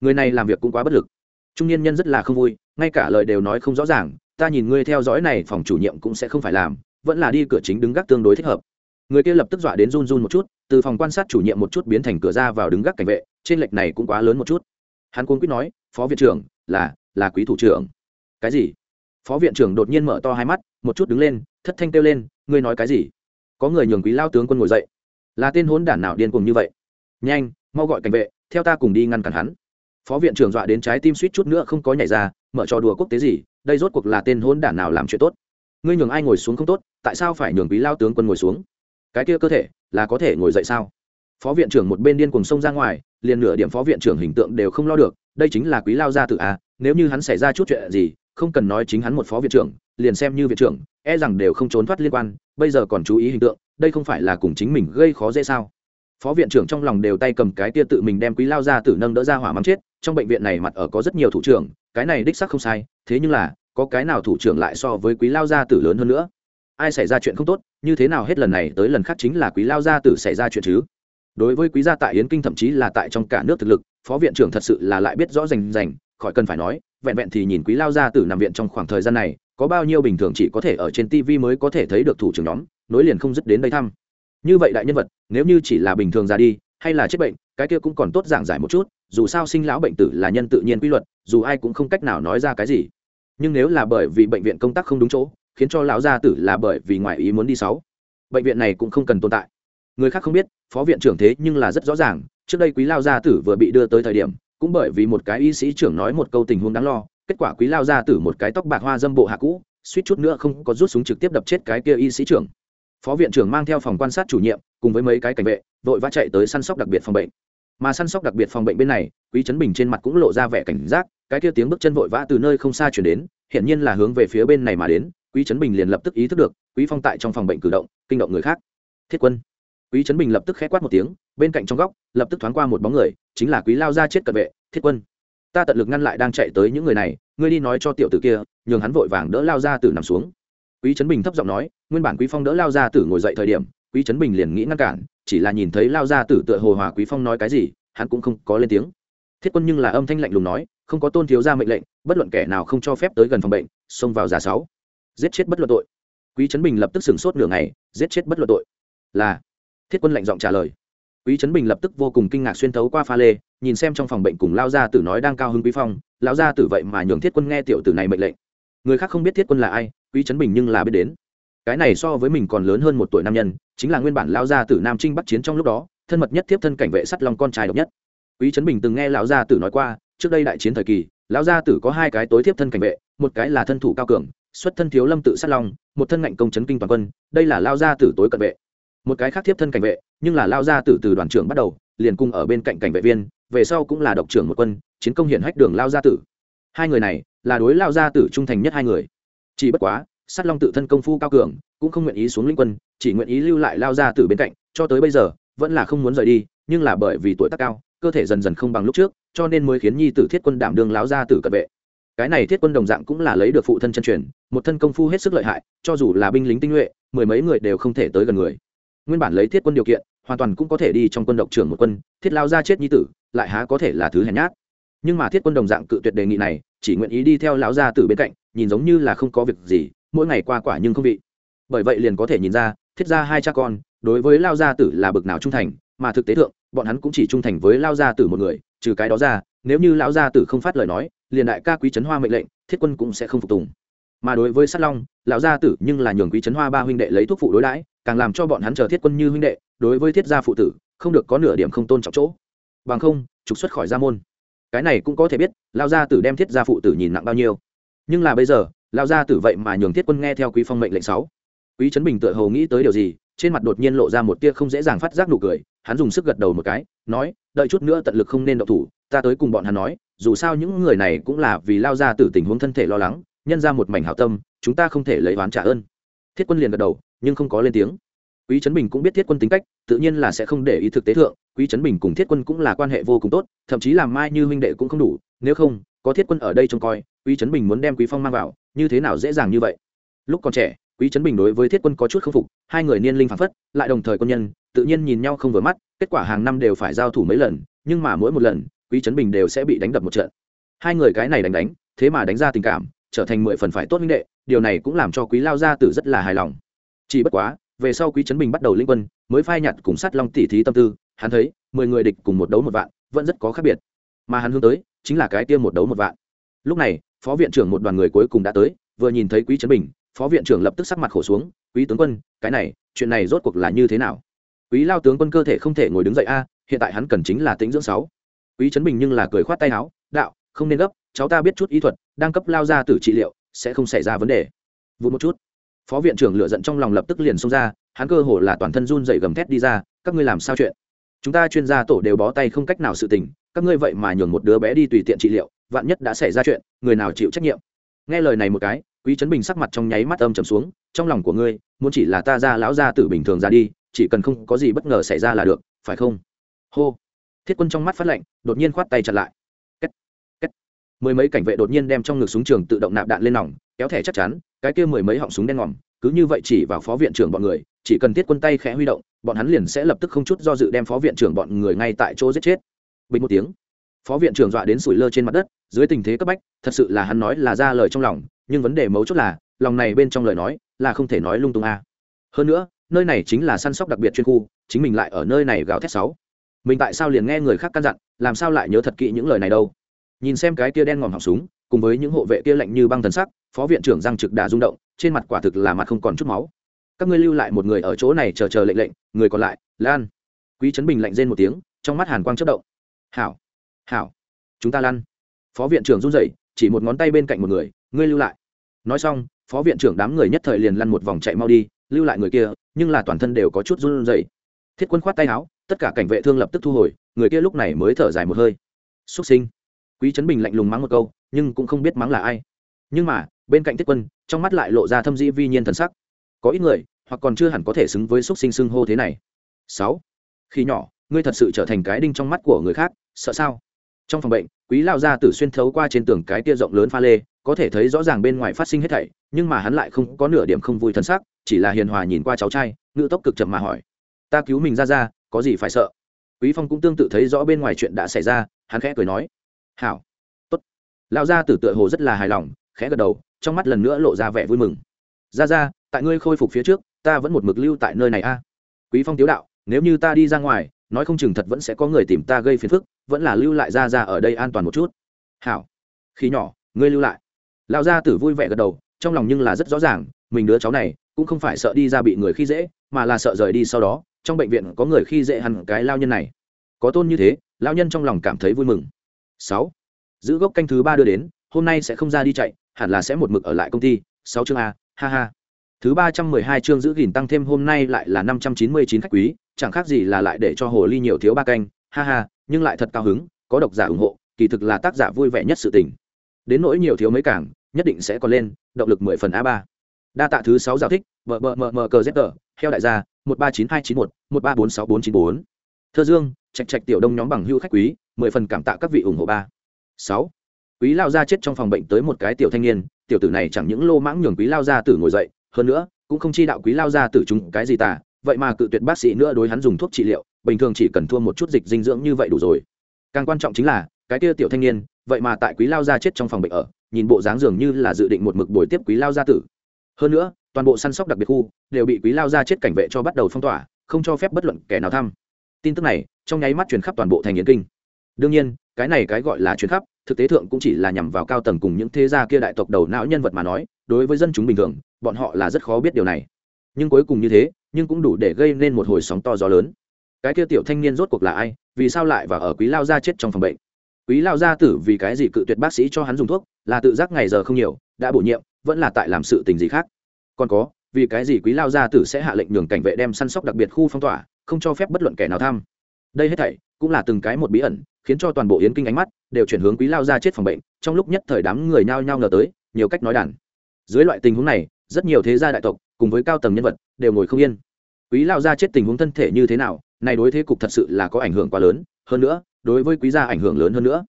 Người này làm việc cũng quá bất lực. Trung niên nhân rất là không vui, ngay cả lời đều nói không rõ ràng, ta nhìn ngươi theo dõi này phòng chủ nhiệm cũng sẽ không phải làm, vẫn là đi cửa chính đứng gác tương đối thích hợp. Người kia lập tức dọa đến run run một chút, từ phòng quan sát chủ nhiệm một chút biến thành cửa ra vào đứng gác cảnh vệ, trên lệch này cũng quá lớn một chút. Hắn cuốn quyết nói, phó viện trưởng, là là quý thủ trưởng. Cái gì? Phó viện trưởng đột nhiên mở to hai mắt, một chút đứng lên, thất thanh kêu lên, ngươi nói cái gì? Có người nhường quý lao tướng quân ngồi dậy. Là tên hốn đản nào điên cuồng như vậy? Nhanh, mau gọi cảnh vệ, theo ta cùng đi ngăn cản hắn. Phó viện trưởng dọa đến trái tim suýt chút nữa không có nhảy ra, mở trò đùa quốc tế gì, đây rốt cuộc là tên hôn đản nào làm chuyện tốt? Ngươi nhường ai ngồi xuống không tốt, tại sao phải nhường quý lao tướng quân ngồi xuống? Cái kia cơ thể, là có thể ngồi dậy sao? Phó viện trưởng một bên điên cùng xông ra ngoài, liền nửa điểm phó viện trưởng hình tượng đều không lo được, đây chính là quý lao gia tự a à, nếu như hắn xảy ra chút chuyện gì không cần nói chính hắn một phó viện trưởng, liền xem như viện trưởng e rằng đều không trốn thoát liên quan, bây giờ còn chú ý hình tượng, đây không phải là cùng chính mình gây khó dễ sao? Phó viện trưởng trong lòng đều tay cầm cái tia tự mình đem quý lao ra tử nâng đỡ ra hỏa mắng chết, trong bệnh viện này mặt ở có rất nhiều thủ trưởng, cái này đích sắc không sai, thế nhưng là, có cái nào thủ trưởng lại so với quý lao gia tử lớn hơn nữa? Ai xảy ra chuyện không tốt, như thế nào hết lần này tới lần khác chính là quý lao gia tử xảy ra chuyện chứ? Đối với quý gia tại yến kinh thậm chí là tại trong cả nước thực lực, phó viện trưởng thật sự là lại biết rõ rành rành khỏi cần phải nói, vẹn vẹn thì nhìn quý lao gia tử nằm viện trong khoảng thời gian này, có bao nhiêu bình thường chỉ có thể ở trên tv mới có thể thấy được thủ trưởng nhóm, nối liền không dứt đến đây thăm. Như vậy đại nhân vật, nếu như chỉ là bình thường ra đi, hay là chết bệnh, cái kia cũng còn tốt giảng giải một chút, dù sao sinh lão bệnh tử là nhân tự nhiên quy luật, dù ai cũng không cách nào nói ra cái gì. Nhưng nếu là bởi vì bệnh viện công tác không đúng chỗ, khiến cho lão gia tử là bởi vì ngoại ý muốn đi sáu. Bệnh viện này cũng không cần tồn tại. Người khác không biết, phó viện trưởng thế nhưng là rất rõ ràng, trước đây quý lao gia tử vừa bị đưa tới thời điểm cũng bởi vì một cái y sĩ trưởng nói một câu tình huống đáng lo, kết quả quý lao ra tử một cái tóc bạc hoa dâm bộ hạ cũ, suýt chút nữa không có rút súng trực tiếp đập chết cái kia y sĩ trưởng. Phó viện trưởng mang theo phòng quan sát chủ nhiệm, cùng với mấy cái cảnh vệ, vội vã chạy tới săn sóc đặc biệt phòng bệnh. Mà săn sóc đặc biệt phòng bệnh bên này, quý trấn bình trên mặt cũng lộ ra vẻ cảnh giác, cái kia tiếng bước chân vội vã từ nơi không xa chuyển đến hiện nhiên là hướng về phía bên này mà đến, quý trấn bình liền lập tức ý thức được, quý phong tại trong phòng bệnh cử động, kinh động người khác. Thiết quân quý trấn bình lập tức khẽ quát một tiếng, bên cạnh trong góc, lập tức thoáng qua một bóng người, chính là quý lao ra chết cận vệ, thiết quân. Ta tận lực ngăn lại đang chạy tới những người này, ngươi đi nói cho tiểu tử kia, nhường hắn vội vàng đỡ lao ra tử nằm xuống. Quý trấn bình thấp giọng nói, nguyên bản quý phong đỡ lao ra tử ngồi dậy thời điểm, quý trấn bình liền nghĩ ngăn cản, chỉ là nhìn thấy lao ra tử tựa hồ hòa quý phong nói cái gì, hắn cũng không có lên tiếng. Thiết quân nhưng là âm thanh lạnh lùng nói, không có tôn thiếu ra mệnh lệnh, bất luận kẻ nào không cho phép tới gần phòng bệnh, xông vào giả sáu. Giết chết bất luận tội. Quý trấn bình lập tức sửng sốt nửa ngày, giết chết bất luận tội. Là thiết quân lạnh giọng trả lời. Quý trấn bình lập tức vô cùng kinh ngạc xuyên thấu qua pha lê, nhìn xem trong phòng bệnh cùng lao gia tử nói đang cao hứng quý phong, lão gia tử vậy mà nhường thiết quân nghe tiểu tử này mệnh lệnh. Người khác không biết thiết quân là ai, quý trấn bình nhưng là biết đến. Cái này so với mình còn lớn hơn một tuổi nam nhân, chính là nguyên bản lao gia tử nam trinh bắc chiến trong lúc đó, thân mật nhất tiếp thân cảnh vệ sắt long con trai độc nhất. Quý trấn bình từng nghe lão gia tử nói qua, trước đây đại chiến thời kỳ, lão gia tử có hai cái tối tiếp thân cảnh vệ, một cái là thân thủ cao cường, xuất thân thiếu lâm tự sát long, một thân ngạnh công chấn kinh toàn quân, đây là lao gia tử tối cận vệ một cái khác thiếp thân cảnh vệ, nhưng là lao gia tử từ đoàn trưởng bắt đầu, liền cung ở bên cạnh cảnh vệ viên, về sau cũng là độc trưởng một quân, chiến công hiển hách đường lao gia tử. Hai người này, là đối lao gia tử trung thành nhất hai người. Chỉ bất quá, sát long tự thân công phu cao cường, cũng không nguyện ý xuống linh quân, chỉ nguyện ý lưu lại lao gia tử bên cạnh, cho tới bây giờ, vẫn là không muốn rời đi, nhưng là bởi vì tuổi tác cao, cơ thể dần dần không bằng lúc trước, cho nên mới khiến nhi tử thiết quân đảm đương lao gia tử cận vệ. Cái này thiết quân đồng dạng cũng là lấy được phụ thân chân truyền, một thân công phu hết sức lợi hại, cho dù là binh lính tinh nhuệ, mười mấy người đều không thể tới gần người nguyên bản lấy thiết quân điều kiện, hoàn toàn cũng có thể đi trong quân độc trưởng một quân, thiết lao ra chết nhi tử, lại há có thể là thứ hèn nhát. Nhưng mà thiết quân đồng dạng cự tuyệt đề nghị này, chỉ nguyện ý đi theo lão gia tử bên cạnh, nhìn giống như là không có việc gì, mỗi ngày qua quả nhưng không vị. Bởi vậy liền có thể nhìn ra, thiết ra hai cha con, đối với lao gia tử là bực nào trung thành, mà thực tế thượng, bọn hắn cũng chỉ trung thành với lao gia tử một người, trừ cái đó ra, nếu như lão gia tử không phát lời nói, liền đại ca quý trấn hoa mệnh lệnh, thiết quân cũng sẽ không phục tùng. Mà đối với sát long, lão gia tử nhưng là nhường quý trấn hoa ba huynh đệ lấy thuốc phụ đối đãi càng làm cho bọn hắn chờ thiết quân như huynh đệ, đối với thiết gia phụ tử, không được có nửa điểm không tôn trọng chỗ. Bằng không, trục xuất khỏi gia môn. Cái này cũng có thể biết, lao gia tử đem thiết gia phụ tử nhìn nặng bao nhiêu. Nhưng là bây giờ, lao gia tử vậy mà nhường thiết quân nghe theo quý phong mệnh lệnh sáu. Quý trấn bình tựa hồ nghĩ tới điều gì, trên mặt đột nhiên lộ ra một tia không dễ dàng phát giác nụ cười, hắn dùng sức gật đầu một cái, nói, đợi chút nữa tận lực không nên động thủ, ta tới cùng bọn hắn nói, dù sao những người này cũng là vì lao Gia Tử tình huống thân thể lo lắng, nhân ra một mảnh hảo tâm, chúng ta không thể lấy oán trả ơn thiết quân liền gật đầu, nhưng không có lên tiếng. Quý trấn bình cũng biết thiết quân tính cách, tự nhiên là sẽ không để ý thực tế thượng, quý trấn bình cùng thiết quân cũng là quan hệ vô cùng tốt, thậm chí làm mai như huynh đệ cũng không đủ, nếu không, có thiết quân ở đây trông coi, quý trấn bình muốn đem quý phong mang vào, như thế nào dễ dàng như vậy? Lúc còn trẻ, quý trấn bình đối với thiết quân có chút k phục, hai người niên linh phản phất, lại đồng thời quân nhân, tự nhiên nhìn nhau không vừa mắt, kết quả hàng năm đều phải giao thủ mấy lần, nhưng mà mỗi một lần, quý trấn bình đều sẽ bị đánh đập một trận. Hai người cái này đánh đánh, thế mà đánh ra tình cảm trở thành mười phần phải tốt minh đệ, điều này cũng làm cho quý lao gia tử rất là hài lòng. Chỉ bất quá, về sau quý trấn bình bắt đầu linh quân, mới phai nhặt cùng sát long tỉ thí tâm tư, hắn thấy, mười người địch cùng một đấu một vạn, vẫn rất có khác biệt. Mà hắn hướng tới, chính là cái tiêm một đấu một vạn. Lúc này, phó viện trưởng một đoàn người cuối cùng đã tới, vừa nhìn thấy quý trấn bình, phó viện trưởng lập tức sắc mặt khổ xuống, quý tướng quân, cái này, chuyện này rốt cuộc là như thế nào? Quý lao tướng quân cơ thể không thể ngồi đứng dậy a, hiện tại hắn cần chính là tính dưỡng sáu. Quý trấn bình nhưng là cười khoát tay áo, đạo, không nên gấp, cháu ta biết chút y thuật đang cấp lao ra tử trị liệu, sẽ không xảy ra vấn đề. Vụ một chút. Phó viện trưởng lựa giận trong lòng lập tức liền xông ra, hắn cơ hồ là toàn thân run dậy gầm thét đi ra, các ngươi làm sao chuyện? Chúng ta chuyên gia tổ đều bó tay không cách nào sự tình, các ngươi vậy mà nhường một đứa bé đi tùy tiện trị liệu, vạn nhất đã xảy ra chuyện, người nào chịu trách nhiệm? Nghe lời này một cái, quý trấn bình sắc mặt trong nháy mắt âm trầm xuống, trong lòng của ngươi, muốn chỉ là ta ra lão gia tử bình thường ra đi, chỉ cần không có gì bất ngờ xảy ra là được, phải không? Hô. Thiết quân trong mắt phát lạnh đột nhiên khoát tay chặt lại mười mấy cảnh vệ đột nhiên đem trong ngực súng trường tự động nạp đạn lên nòng, kéo thẻ chắc chắn, cái kia mười mấy họng súng đen ngòm, cứ như vậy chỉ vào phó viện trưởng bọn người, chỉ cần tiết quân tay khẽ huy động, bọn hắn liền sẽ lập tức không chút do dự đem phó viện trưởng bọn người ngay tại chỗ giết chết. Bình một tiếng, phó viện trưởng dọa đến sủi lơ trên mặt đất, dưới tình thế cấp bách, thật sự là hắn nói là ra lời trong lòng, nhưng vấn đề mấu chốt là, lòng này bên trong lời nói là không thể nói lung tung a. Hơn nữa, nơi này chính là săn sóc đặc biệt chuyên khu, chính mình lại ở nơi này gào thét sáu mình tại sao liền nghe người khác căn dặn, làm sao lại nhớ thật kỹ những lời này đâu? Nhìn xem cái kia đen ngòm họng súng, cùng với những hộ vệ kia lạnh như băng thần sắc, phó viện trưởng răng trực đà rung động, trên mặt quả thực là mặt không còn chút máu. Các ngươi lưu lại một người ở chỗ này chờ chờ lệnh lệnh, người còn lại, lan. Quý trấn bình lạnh rên một tiếng, trong mắt hàn quang chất động. Hảo hảo, chúng ta lăn phó viện trưởng run rẩy, chỉ một ngón tay bên cạnh một người, ngươi lưu lại. Nói xong, phó viện trưởng đám người nhất thời liền lăn một vòng chạy mau đi, lưu lại người kia, nhưng là toàn thân đều có chút run rẩy. Thiết quân khoát tay áo, tất cả cảnh vệ thương lập tức thu hồi, người kia lúc này mới thở dài một hơi. Xuất sinh quý trấn bình lạnh lùng mắng một câu, nhưng cũng không biết mắng là ai. Nhưng mà, bên cạnh thiết quân, trong mắt lại lộ ra thâm dĩ vi nhiên thần sắc. Có ít người, hoặc còn chưa hẳn có thể xứng với xúc sinh xưng hô thế này. Sáu. Khi nhỏ, ngươi thật sự trở thành cái đinh trong mắt của người khác, sợ sao? Trong phòng bệnh, quý lao gia tử xuyên thấu qua trên tường cái tia rộng lớn pha lê, có thể thấy rõ ràng bên ngoài phát sinh hết thảy, nhưng mà hắn lại không có nửa điểm không vui thân xác chỉ là hiền hòa nhìn qua cháu trai ngự tốc cực chậm mà hỏi. Ta cứu mình ra ra, có gì phải sợ? Quý phong cũng tương tự thấy rõ bên ngoài chuyện đã xảy ra, hắn khẽ cười nói hảo. Tốt. Lão gia tử tựa hồ rất là hài lòng, khẽ gật đầu, trong mắt lần nữa lộ ra vẻ vui mừng. Ra ra tại ngươi khôi phục phía trước, ta vẫn một mực lưu tại nơi này a. Quý phong tiếu đạo, nếu như ta đi ra ngoài, nói không chừng thật vẫn sẽ có người tìm ta gây phiền phức, vẫn là lưu lại ra ra ở đây an toàn một chút. Hảo. Khi nhỏ, ngươi lưu lại. Lão gia tử vui vẻ gật đầu, trong lòng nhưng là rất rõ ràng, mình đứa cháu này, cũng không phải sợ đi ra bị người khi dễ, mà là sợ rời đi sau đó, trong bệnh viện có người khi dễ hẳn cái lao nhân này. Có tôn như thế lao nhân trong lòng cảm thấy vui mừng sáu. Giữ gốc canh thứ ba đưa đến, hôm nay sẽ không ra đi chạy, hẳn là sẽ một mực ở lại công ty. Sáu chương a, ha ha. Thứ ba trăm mười hai chương giữ gìn tăng thêm hôm nay lại là năm trăm chín mươi chín khách quý, chẳng khác gì là lại để cho hồ ly nhiều thiếu ba canh. Ha ha, nhưng lại thật cao hứng, có độc giả ủng hộ, kỳ thực là tác giả vui vẻ nhất sự tình. Đến nỗi nhiều thiếu mấy càng nhất định sẽ còn lên, động lực mười phần a ba. Đa tạ thứ sáu giải thích, bờ bờ mờ mờ cờ z tờ theo đại gia, một ba chín hai chín một một ba bốn sáu bốn chín bốn. Thơ dương, trạch trạch tiểu đông nhóm bằng hưu khách quý mười phần cảm tạ các vị ủng hộ ba. Sáu. Quý lao gia chết trong phòng bệnh tới một cái tiểu thanh niên, tiểu tử này chẳng những lô mãng nhường quý lao gia tử ngồi dậy, hơn nữa, cũng không chi đạo quý lao gia tử chúng cái gì tả vậy mà cự tuyệt bác sĩ nữa đối hắn dùng thuốc trị liệu, bình thường chỉ cần thua một chút dịch dinh dưỡng như vậy đủ rồi. Càng quan trọng chính là, cái kia tiểu thanh niên, vậy mà tại quý lao gia chết trong phòng bệnh ở, nhìn bộ dáng dường như là dự định một mực buổi tiếp quý lao gia tử. Hơn nữa, toàn bộ săn sóc đặc biệt khu, đều bị quý lao gia chết cảnh vệ cho bắt đầu phong tỏa, không cho phép bất luận kẻ nào thăm. Tin tức này, trong nháy mắt truyền khắp toàn bộ thành yến kinh đương nhiên, cái này cái gọi là chuyến khắp, thực tế thượng cũng chỉ là nhằm vào cao tầng cùng những thế gia kia đại tộc đầu não nhân vật mà nói, đối với dân chúng bình thường, bọn họ là rất khó biết điều này. Nhưng cuối cùng như thế, nhưng cũng đủ để gây nên một hồi sóng to gió lớn. Cái kia tiểu thanh niên rốt cuộc là ai, vì sao lại và ở quý lao gia chết trong phòng bệnh? Quý lao gia tử vì cái gì cự tuyệt bác sĩ cho hắn dùng thuốc, là tự giác ngày giờ không nhiều, đã bổ nhiệm, vẫn là tại làm sự tình gì khác. Còn có, vì cái gì quý lao gia tử sẽ hạ lệnh nhường cảnh vệ đem săn sóc đặc biệt khu phong tỏa, không cho phép bất luận kẻ nào tham? Đây hết thảy cũng là từng cái một bí ẩn, khiến cho toàn bộ yến kinh ánh mắt đều chuyển hướng quý lao gia chết phòng bệnh, trong lúc nhất thời đám người nhao nhao ngờ tới, nhiều cách nói đàn. Dưới loại tình huống này, rất nhiều thế gia đại tộc cùng với cao tầng nhân vật đều ngồi không yên. Quý lao gia chết tình huống thân thể như thế nào, này đối thế cục thật sự là có ảnh hưởng quá lớn, hơn nữa, đối với quý gia ảnh hưởng lớn hơn nữa.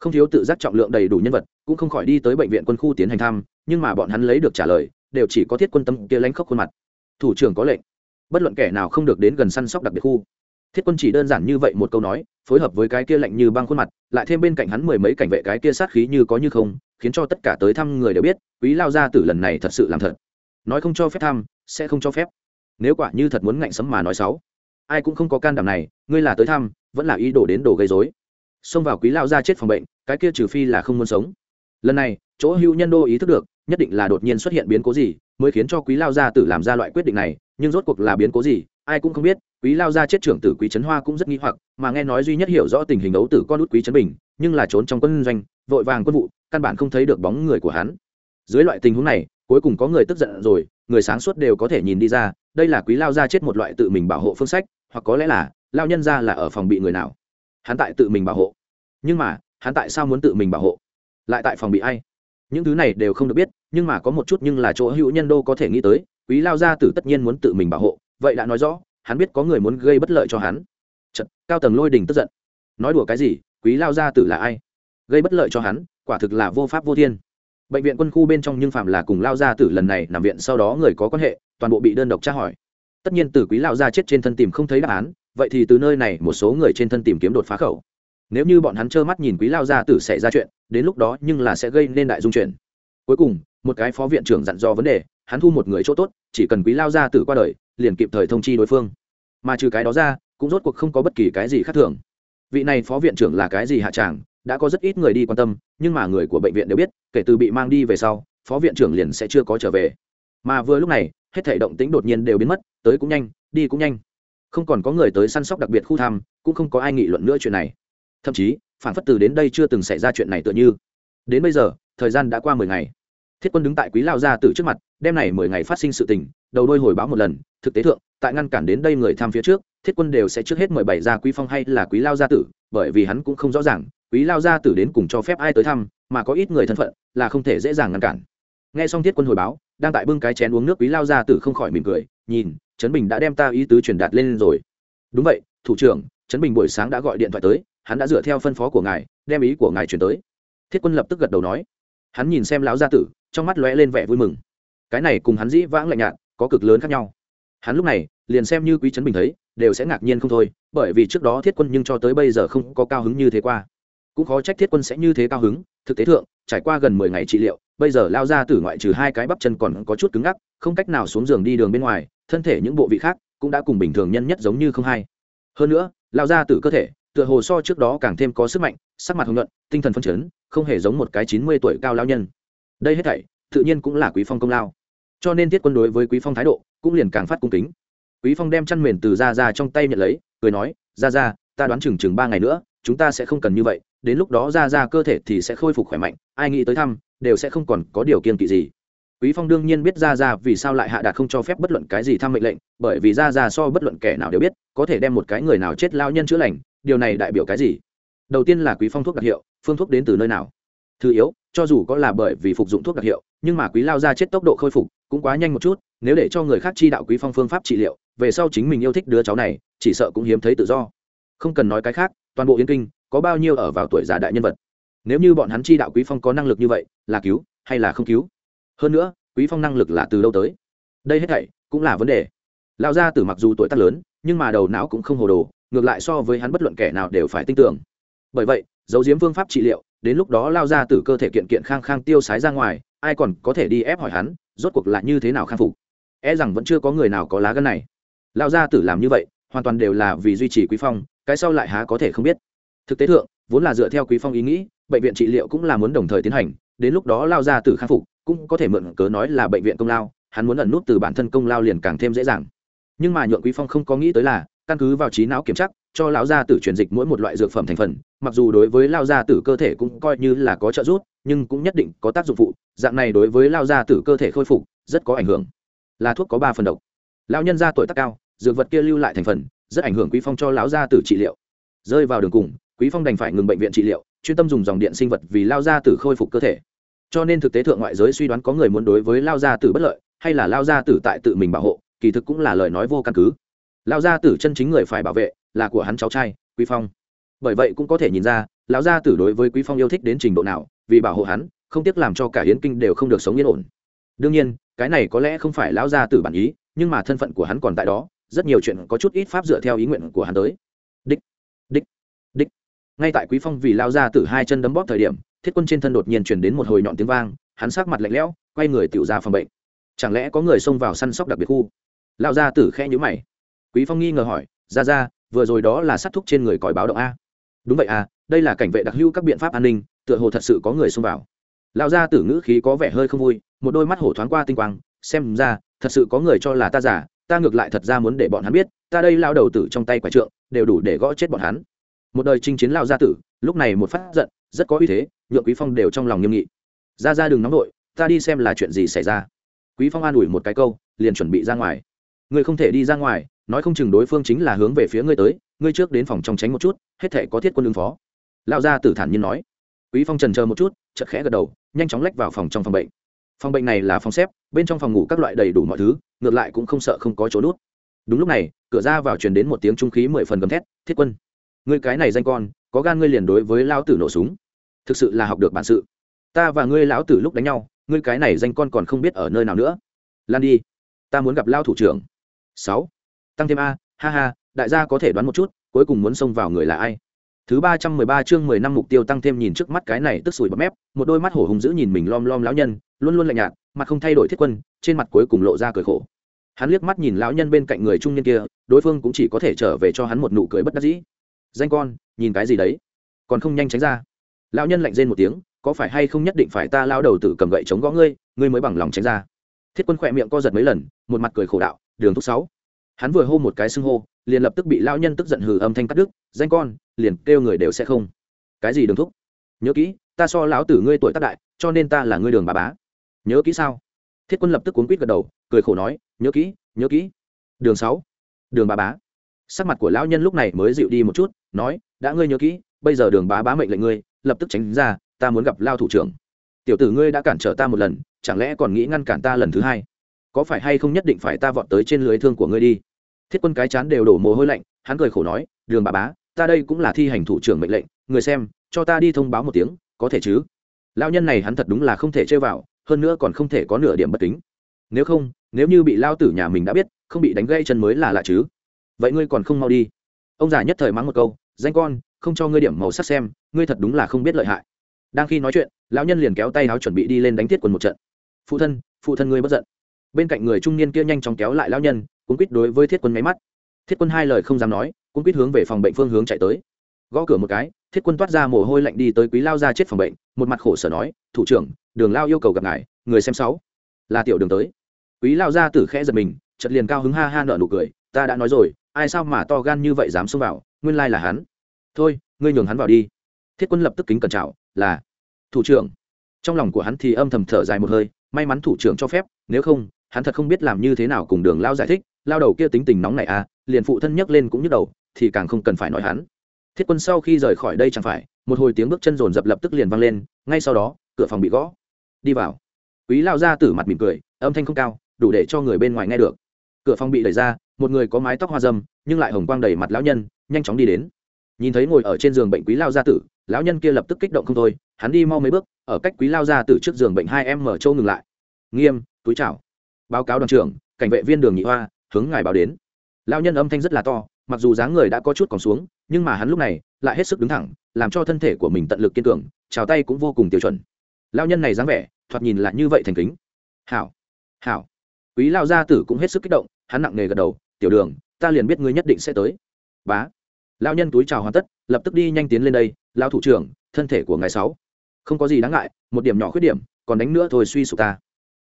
Không thiếu tự giác trọng lượng đầy đủ nhân vật, cũng không khỏi đi tới bệnh viện quân khu tiến hành thăm, nhưng mà bọn hắn lấy được trả lời, đều chỉ có thiết quân tâm kia lánh khóc khuôn mặt. Thủ trưởng có lệnh. Bất luận kẻ nào không được đến gần săn sóc đặc biệt khu thiết quân chỉ đơn giản như vậy một câu nói, phối hợp với cái kia lạnh như băng khuôn mặt, lại thêm bên cạnh hắn mười mấy cảnh vệ cái kia sát khí như có như không, khiến cho tất cả tới thăm người đều biết, quý lao gia tử lần này thật sự làm thật. Nói không cho phép thăm sẽ không cho phép. Nếu quả như thật muốn ngạnh sấm mà nói xấu, ai cũng không có can đảm này, ngươi là tới thăm, vẫn là ý đồ đến đồ gây dối xông vào quý lao ra chết phòng bệnh, cái kia trừ phi là không muốn sống. Lần này, chỗ hữu nhân đô ý thức được, nhất định là đột nhiên xuất hiện biến cố gì, mới khiến cho quý lao gia tử làm ra loại quyết định này, nhưng rốt cuộc là biến cố gì ai cũng không biết, quý lao gia chết trưởng tử quý trấn hoa cũng rất nghi hoặc, mà nghe nói duy nhất hiểu rõ tình hình đấu tử con út quý trấn bình, nhưng là trốn trong quân doanh, vội vàng quân vụ, căn bản không thấy được bóng người của hắn. Dưới loại tình huống này, cuối cùng có người tức giận rồi, người sáng suốt đều có thể nhìn đi ra, đây là quý lao gia chết một loại tự mình bảo hộ phương sách, hoặc có lẽ là, lao nhân ra là ở phòng bị người nào. Hắn tại tự mình bảo hộ. Nhưng mà, hắn tại sao muốn tự mình bảo hộ? Lại tại phòng bị ai? Những thứ này đều không được biết, nhưng mà có một chút nhưng là chỗ hữu nhân đô có thể nghĩ tới, quý lao gia tử tất nhiên muốn tự mình bảo hộ vậy đã nói rõ hắn biết có người muốn gây bất lợi cho hắn. Chật, cao tầng lôi đình tức giận. Nói đùa cái gì quý lao gia tử là ai? Gây bất lợi cho hắn quả thực là vô pháp vô thiên. Bệnh viện quân khu bên trong nhưng phạm là cùng lao gia tử lần này nằm viện sau đó người có quan hệ toàn bộ bị đơn độc tra hỏi. Tất nhiên từ quý lao gia chết trên thân tìm không thấy đáp án vậy thì từ nơi này một số người trên thân tìm kiếm đột phá khẩu. Nếu như bọn hắn trơ mắt nhìn quý lao gia tử xảy ra chuyện đến lúc đó nhưng là sẽ gây nên đại dung chuyện. Cuối cùng một cái phó viện trưởng dặn dò vấn đề hắn thu một người chỗ tốt chỉ cần quý lao gia tử qua đời liền kịp thời thông chi đối phương. Mà trừ cái đó ra, cũng rốt cuộc không có bất kỳ cái gì khác thường. Vị này phó viện trưởng là cái gì hạ tràng, đã có rất ít người đi quan tâm, nhưng mà người của bệnh viện đều biết, kể từ bị mang đi về sau, phó viện trưởng liền sẽ chưa có trở về. Mà vừa lúc này, hết thể động tĩnh đột nhiên đều biến mất, tới cũng nhanh, đi cũng nhanh. Không còn có người tới săn sóc đặc biệt khu thăm, cũng không có ai nghị luận nữa chuyện này. Thậm chí, phản phất từ đến đây chưa từng xảy ra chuyện này tựa như. Đến bây giờ, thời gian đã qua mười ngày thiết quân đứng tại quý lao gia tử trước mặt, đêm này mười ngày phát sinh sự tình, đầu đôi hồi báo một lần, thực tế thượng, tại ngăn cản đến đây người tham phía trước, thiết quân đều sẽ trước hết mời bảy gia quý phong hay là quý lao gia tử, bởi vì hắn cũng không rõ ràng, quý lao gia tử đến cùng cho phép ai tới thăm, mà có ít người thân phận, là không thể dễ dàng ngăn cản. Nghe xong thiết quân hồi báo, đang tại bưng cái chén uống nước quý lao gia tử không khỏi mỉm cười, nhìn, trấn bình đã đem ta ý tứ truyền đạt lên rồi. Đúng vậy, thủ trưởng, trấn bình buổi sáng đã gọi điện thoại tới, hắn đã dựa theo phân phó của ngài, đem ý của ngài truyền tới. Thiết quân lập tức gật đầu nói hắn nhìn xem lão gia tử, trong mắt lóe lên vẻ vui mừng. Cái này cùng hắn dĩ vãng lạnh nhạt, có cực lớn khác nhau. Hắn lúc này, liền xem như quý trấn bình thấy, đều sẽ ngạc nhiên không thôi, bởi vì trước đó thiết quân nhưng cho tới bây giờ không có cao hứng như thế qua. Cũng khó trách thiết quân sẽ như thế cao hứng, thực tế thượng, trải qua gần mười ngày trị liệu, bây giờ lao ra Tử ngoại trừ hai cái bắp chân còn có chút cứng ngắc, không cách nào xuống giường đi đường bên ngoài, thân thể những bộ vị khác cũng đã cùng bình thường nhân nhất giống như không hay. Hơn nữa lao ra Tử cơ thể tựa hồ so trước đó càng thêm có sức mạnh, sắc mặt hồng nhuận, tinh thần phân chấn, không hề giống một cái chín mươi tuổi cao lao nhân. Đây hết thảy, tự nhiên cũng là quý phong công lao. Cho nên thiết quân đối với quý phong thái độ cũng liền càng phát cung kính. Quý phong đem chăn mền từ ra ra trong tay nhận lấy, cười nói ra ra ta đoán chừng chừng ba ngày nữa, chúng ta sẽ không cần như vậy, đến lúc đó ra ra cơ thể thì sẽ khôi phục khỏe mạnh, ai nghĩ tới thăm, đều sẽ không còn có điều kiên kỵ gì. Quý phong đương nhiên biết ra ra vì sao lại hạ đạt không cho phép bất luận cái gì thăm mệnh lệnh, bởi vì ra ra so bất luận kẻ nào đều biết, có thể đem một cái người nào chết lao nhân chữa lành điều này đại biểu cái gì? Đầu tiên là quý phong thuốc đặc hiệu, phương thuốc đến từ nơi nào? Thứ yếu, cho dù có là bởi vì phục dụng thuốc đặc hiệu, nhưng mà quý lao ra chết tốc độ khôi phục cũng quá nhanh một chút, nếu để cho người khác chi đạo quý phong phương pháp trị liệu, về sau chính mình yêu thích đứa cháu này, chỉ sợ cũng hiếm thấy tự do. Không cần nói cái khác, toàn bộ yên kinh có bao nhiêu ở vào tuổi già đại nhân vật? Nếu như bọn hắn chi đạo quý phong có năng lực như vậy, là cứu hay là không cứu? Hơn nữa, quý phong năng lực là từ đâu tới? Đây hết thảy cũng là vấn đề. Lão gia tử mặc dù tuổi tác lớn, nhưng mà đầu não cũng không hồ đồ ngược lại so với hắn bất luận kẻ nào đều phải tin tưởng. Bởi vậy dấu diếm phương pháp trị liệu, đến lúc đó lao ra từ cơ thể kiện kiện khang khang tiêu sái ra ngoài, ai còn có thể đi ép hỏi hắn, rốt cuộc là như thế nào khang phục? E rằng vẫn chưa có người nào có lá gân này. Lao ra tử làm như vậy, hoàn toàn đều là vì duy trì quý phong, cái sau lại há có thể không biết. Thực tế thượng, vốn là dựa theo quý phong ý nghĩ, bệnh viện trị liệu cũng là muốn đồng thời tiến hành, đến lúc đó lao ra tử khang phục, cũng có thể mượn cớ nói là bệnh viện công lao, hắn muốn ẩn nút từ bản thân công lao liền càng thêm dễ dàng. Nhưng mà nhượng quý phong không có nghĩ tới là căn cứ vào trí não kiểm chắc cho lão gia tử truyền dịch mỗi một loại dược phẩm thành phần, mặc dù đối với lao gia tử cơ thể cũng coi như là có trợ giúp, nhưng cũng nhất định có tác dụng phụ, dạng này đối với lao gia tử cơ thể khôi phục, rất có ảnh hưởng. Là thuốc có ba phần độc. Lão nhân gia tuổi tác cao, dược vật kia lưu lại thành phần, rất ảnh hưởng quý phong cho lão gia tử trị liệu. Rơi vào đường cùng, quý phong đành phải ngừng bệnh viện trị liệu, chuyên tâm dùng dòng điện sinh vật vì lao gia tử khôi phục cơ thể. Cho nên thực tế thượng ngoại giới suy đoán có người muốn đối với lao gia tử bất lợi, hay là lao gia tử tại tự mình bảo hộ, kỳ thực cũng là lời nói vô căn cứ. Lão gia tử chân chính người phải bảo vệ là của hắn cháu trai, quý phong. Bởi vậy cũng có thể nhìn ra, lão gia tử đối với quý phong yêu thích đến trình độ nào, vì bảo hộ hắn, không tiếc làm cho cả hiến kinh đều không được sống yên ổn. Đương nhiên, cái này có lẽ không phải lão gia tử bản ý, nhưng mà thân phận của hắn còn tại đó, rất nhiều chuyện có chút ít pháp dựa theo ý nguyện của hắn tới. Đích đích đích. Ngay tại quý phong vì lao ra từ hai chân đấm bóp thời điểm, thiết quân trên thân đột nhiên chuyển đến một hồi nhọn tiếng vang, hắn sắc mặt lạnh lẽo, quay người tiểu ra phòng bệnh. Chẳng lẽ có người xông vào săn sóc đặc biệt khu? Lao ra tử khẽ nhíu mày quý phong nghi ngờ hỏi, ra ra, vừa rồi đó là sát thúc trên người còi báo động a. Đúng vậy à đây là cảnh vệ đặc hữu các biện pháp an ninh, tựa hồ thật sự có người xông vào. Lão gia tử ngữ khí có vẻ hơi không vui, một đôi mắt hổ thoáng qua tinh quang, xem ra, thật sự có người cho là ta giả, ta ngược lại thật ra muốn để bọn hắn biết, ta đây lao đầu tử trong tay quả trượng, đều đủ để gõ chết bọn hắn. Một đời chinh chiến lao gia tử, lúc này một phát giận, rất có uy thế, nhượng quý phong đều trong lòng nghiêm nghị. Ra ra đừng nóng vội, ta đi xem là chuyện gì xảy ra. Quý phong an ủi một cái câu, liền chuẩn bị ra ngoài. Người không thể đi ra ngoài nói không chừng đối phương chính là hướng về phía ngươi tới, ngươi trước đến phòng trong tránh một chút, hết thể có thiết quân ứng phó. Lão gia tử thản nhiên nói. Quý phong trần chờ một chút, chợt khẽ gật đầu, nhanh chóng lách vào phòng trong phòng bệnh. Phòng bệnh này là phòng xếp, bên trong phòng ngủ các loại đầy đủ mọi thứ, ngược lại cũng không sợ không có chỗ nút. Đúng lúc này, cửa ra vào truyền đến một tiếng trung khí mười phần gầm thét, thiết quân, ngươi cái này danh con, có gan ngươi liền đối với lão tử nổ súng. Thực sự là học được bản sự. Ta và ngươi lão tử lúc đánh nhau, ngươi cái này danh con còn không biết ở nơi nào nữa. Lan đi, ta muốn gặp lao thủ trưởng. Sáu tăng thêm a, ha ha, đại gia có thể đoán một chút, cuối cùng muốn xông vào người là ai? Thứ ba trăm mười ba chương mười năm mục tiêu tăng thêm nhìn trước mắt cái này tức sủi bọt mép, một đôi mắt hổ hùng dữ nhìn mình lom lom lão nhân, luôn luôn lạnh nhạt, mặt không thay đổi thiết quân, trên mặt cuối cùng lộ ra cười khổ. Hắn liếc mắt nhìn lão nhân bên cạnh người trung niên kia, đối phương cũng chỉ có thể trở về cho hắn một nụ cười bất đắc dĩ. Danh con, nhìn cái gì đấy? Còn không nhanh tránh ra. Lão nhân lạnh rên một tiếng, có phải hay không nhất định phải ta lao đầu tử cầm gậy chống gõ ngươi ngươi mới bằng lòng tránh ra. Thiết quân khỏe miệng co giật mấy lần, một mặt cười khổ đạo, đường thúc sáu hắn vừa hô một cái xưng hô, liền lập tức bị lão nhân tức giận hừ âm thanh cắt đứt, danh con, liền kêu người đều sẽ không. Cái gì đường thúc? Nhớ kỹ, ta so lão tử ngươi tuổi tác đại, cho nên ta là ngươi đường bà bá. Nhớ kỹ sao? Thiết quân lập tức cuốn quýt gật đầu, cười khổ nói, nhớ kỹ nhớ kỹ. Đường sáu, đường bà bá. Sắc mặt của lão nhân lúc này mới dịu đi một chút, nói, đã ngươi nhớ kỹ, bây giờ đường bá bá mệnh lệnh ngươi, lập tức tránh ra, ta muốn gặp lao thủ trưởng. Tiểu tử ngươi đã cản trở ta một lần, chẳng lẽ còn nghĩ ngăn cản ta lần thứ hai? Có phải hay không nhất định phải ta vọt tới trên lưới thương của ngươi đi? Thiết quân cái chán đều đổ mồ hôi lạnh, hắn cười khổ nói, đường bà bá, ta đây cũng là thi hành thủ trưởng mệnh lệnh, người xem, cho ta đi thông báo một tiếng, có thể chứ? Lao nhân này hắn thật đúng là không thể chơi vào, hơn nữa còn không thể có nửa điểm bất kính. Nếu không, nếu như bị lao tử nhà mình đã biết, không bị đánh gây chân mới là lạ chứ. Vậy ngươi còn không mau đi. Ông già nhất thời mắng một câu, danh con, không cho ngươi điểm màu sắc xem, ngươi thật đúng là không biết lợi hại. Đang khi nói chuyện, lão nhân liền kéo tay áo chuẩn bị đi lên đánh thiết quân một trận. Phụ thân phụ thân ngươi bất giận bên cạnh người trung niên kia nhanh chóng kéo lại lão nhân cuốn quýt đối với thiết quân máy mắt. Thiết quân hai lời không dám nói cuốn quýt hướng về phòng bệnh phương hướng chạy tới. Gõ cửa một cái, thiết quân toát ra mồ hôi lạnh đi tới quý lao ra chết phòng bệnh, một mặt khổ sở nói, thủ trưởng, đường lao yêu cầu gặp ngài, người xem sáu. Là tiểu đường tới. Quý lao ra tử khẽ giật mình chật liền cao hứng ha ha nợ nụ cười, ta đã nói rồi, ai sao mà to gan như vậy dám xông vào, nguyên lai là hắn. Thôi, ngươi nhường hắn vào đi. Thiết quân lập tức kính cẩn trào là. Thủ trưởng. Trong lòng của hắn thì âm thầm thở dài một hơi, may mắn thủ trưởng cho phép, nếu không hắn thật không biết làm như thế nào cùng đường lao giải thích, lao đầu kia tính tình nóng này à liền phụ thân nhấc lên cũng nhức đầu, thì càng không cần phải nói hắn. Thiết quân sau khi rời khỏi đây chẳng phải, một hồi tiếng bước chân rồn rập lập tức liền vang lên, ngay sau đó, cửa phòng bị gõ. Đi vào. Quý lao ra tử mặt mỉm cười, âm thanh không cao, đủ để cho người bên ngoài nghe được. Cửa phòng bị đẩy ra, một người có mái tóc hoa dâm, nhưng lại hồng quang đầy mặt lão nhân, nhanh chóng đi đến. Nhìn thấy ngồi ở trên giường bệnh quý lao gia tử, lão nhân kia lập tức kích động không thôi, hắn đi mau mấy bước, ở cách quý lao gia tử trước giường bệnh hai em mở châu ngừng lại. Nghiêm, túi chào báo cáo đoàn trưởng, cảnh vệ viên đường nhị hoa, hướng ngài báo đến. Lão nhân âm thanh rất là to, mặc dù dáng người đã có chút còn xuống, nhưng mà hắn lúc này lại hết sức đứng thẳng, làm cho thân thể của mình tận lực kiên cường, chào tay cũng vô cùng tiêu chuẩn. Lão nhân này dáng vẻ, thoạt nhìn lại như vậy thành kính. Hảo hảo. Quý lao gia tử cũng hết sức kích động, hắn nặng nề gật đầu, tiểu đường, ta liền biết ngươi nhất định sẽ tới. Bá. Lao nhân túi chào hoàn tất, lập tức đi nhanh tiến lên đây lao thủ trưởng, thân thể của ngài sáu. Không có gì đáng ngại, một điểm nhỏ khuyết điểm, còn đánh nữa thôi suy sụp ta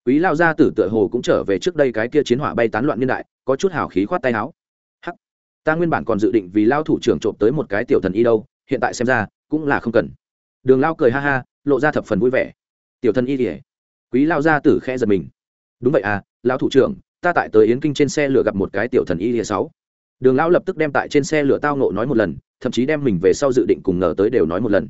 quý lao gia tử tựa hồ cũng trở về trước đây cái kia chiến hỏa bay tán loạn niên đại, có chút hào khí khoát tay áo. Hắc, ta nguyên bản còn dự định vì lao thủ trưởng trộm tới một cái tiểu thần y đâu, hiện tại xem ra, cũng là không cần. Đường lao cười ha ha, lộ ra thập phần vui vẻ. Tiểu thần y thì quý lao gia tử khẽ giật mình. Đúng vậy à lão thủ trưởng, ta tại tới yến kinh trên xe lửa gặp một cái tiểu thần y lìa sáu. Đường lão lập tức đem tại trên xe lửa tao nộ nói một lần, thậm chí đem mình về sau dự định cùng ngờ tới đều nói một lần.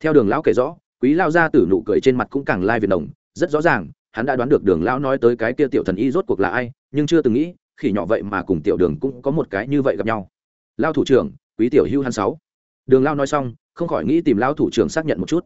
Theo đường lão kể rõ, quý lao gia tử nụ cười trên mặt cũng càng lai việt đồng, rất rõ ràng hắn đã đoán được đường lão nói tới cái kia tiểu thần y rốt cuộc là ai, nhưng chưa từng nghĩ, khỉ nhỏ vậy mà cùng tiểu đường cũng có một cái như vậy gặp nhau. Lao thủ trưởng, quý tiểu hưu hắn sáu. Đường lao nói xong, không khỏi nghĩ tìm lao thủ trưởng xác nhận một chút.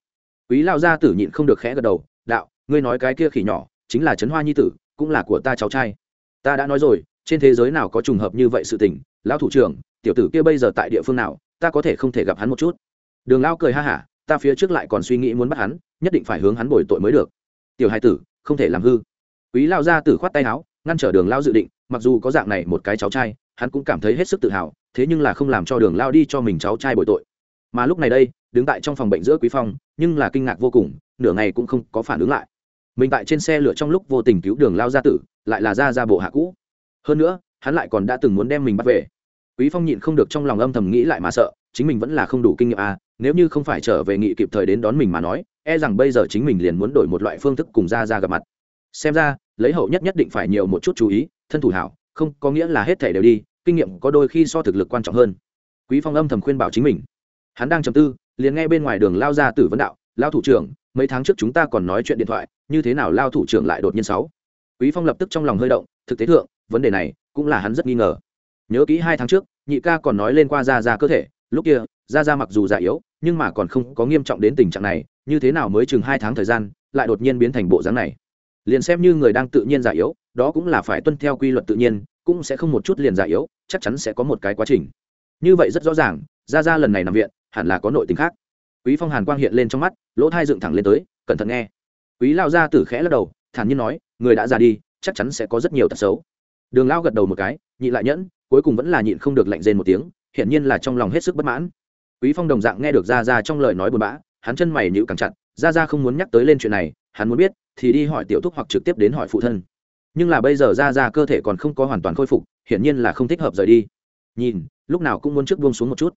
Quý lao gia tử nhịn không được khẽ gật đầu, đạo, ngươi nói cái kia khỉ nhỏ, chính là trấn hoa nhi tử, cũng là của ta cháu trai. Ta đã nói rồi, trên thế giới nào có trùng hợp như vậy sự tình, lão thủ trưởng, tiểu tử kia bây giờ tại địa phương nào, ta có thể không thể gặp hắn một chút. Đường lao cười ha hả, ta phía trước lại còn suy nghĩ muốn bắt hắn, nhất định phải hướng hắn bồi tội mới được. Tiểu hai tử không thể làm hư. Quý lao gia tử khoát tay áo, ngăn trở đường lao dự định, mặc dù có dạng này một cái cháu trai, hắn cũng cảm thấy hết sức tự hào, thế nhưng là không làm cho đường lao đi cho mình cháu trai bồi tội. Mà lúc này đây, đứng tại trong phòng bệnh giữa quý phong, nhưng là kinh ngạc vô cùng, nửa ngày cũng không có phản ứng lại. Mình tại trên xe lửa trong lúc vô tình cứu đường lao gia tử, lại là ra ra bộ hạ cũ. Hơn nữa, hắn lại còn đã từng muốn đem mình bắt về. Quý phong nhịn không được trong lòng âm thầm nghĩ lại mà sợ, chính mình vẫn là không đủ kinh nghiệm à nếu như không phải trở về nghị kịp thời đến đón mình mà nói e rằng bây giờ chính mình liền muốn đổi một loại phương thức cùng ra ra gặp mặt. Xem ra, lấy hậu nhất nhất định phải nhiều một chút chú ý, thân thủ hảo, không có nghĩa là hết thể đều đi, kinh nghiệm có đôi khi so thực lực quan trọng hơn. Quý phong âm thầm khuyên bảo chính mình. Hắn đang trầm tư, liền nghe bên ngoài đường lao ra tử vấn đạo, lao thủ trưởng, mấy tháng trước chúng ta còn nói chuyện điện thoại, như thế nào lao thủ trưởng lại đột nhiên sáu? Quý phong lập tức trong lòng hơi động, thực tế thượng, vấn đề này cũng là hắn rất nghi ngờ. Nhớ kỹ hai tháng trước, nhị ca còn nói lên qua ra ra cơ thể, lúc kia ra ra mặc dù già yếu, nhưng mà còn không có nghiêm trọng đến tình trạng này, như thế nào mới chừng hai tháng thời gian, lại đột nhiên biến thành bộ dáng này? Liền xem như người đang tự nhiên già yếu, đó cũng là phải tuân theo quy luật tự nhiên, cũng sẽ không một chút liền già yếu, chắc chắn sẽ có một cái quá trình. Như vậy rất rõ ràng ra ra lần này nằm viện, hẳn là có nội tình khác. Quý phong hàn quang hiện lên trong mắt, lỗ thai dựng thẳng lên tới, cẩn thận nghe. Quý lao ra tử khẽ lắc đầu, thản nhiên nói, người đã già đi, chắc chắn sẽ có rất nhiều tật xấu. Đường lao gật đầu một cái, nhịn lại nhẫn, cuối cùng vẫn là nhịn không được lạnh rên một tiếng, hiển nhiên là trong lòng hết sức bất mãn quý phong đồng dạng nghe được ra ra trong lời nói buồn bã, hắn chân mày nhíu càng chặt ra ra không muốn nhắc tới lên chuyện này, hắn muốn biết, thì đi hỏi tiểu thúc hoặc trực tiếp đến hỏi phụ thân. Nhưng là bây giờ ra ra cơ thể còn không có hoàn toàn khôi phục, hiển nhiên là không thích hợp rời đi. Nhìn, lúc nào cũng muốn trước buông xuống một chút.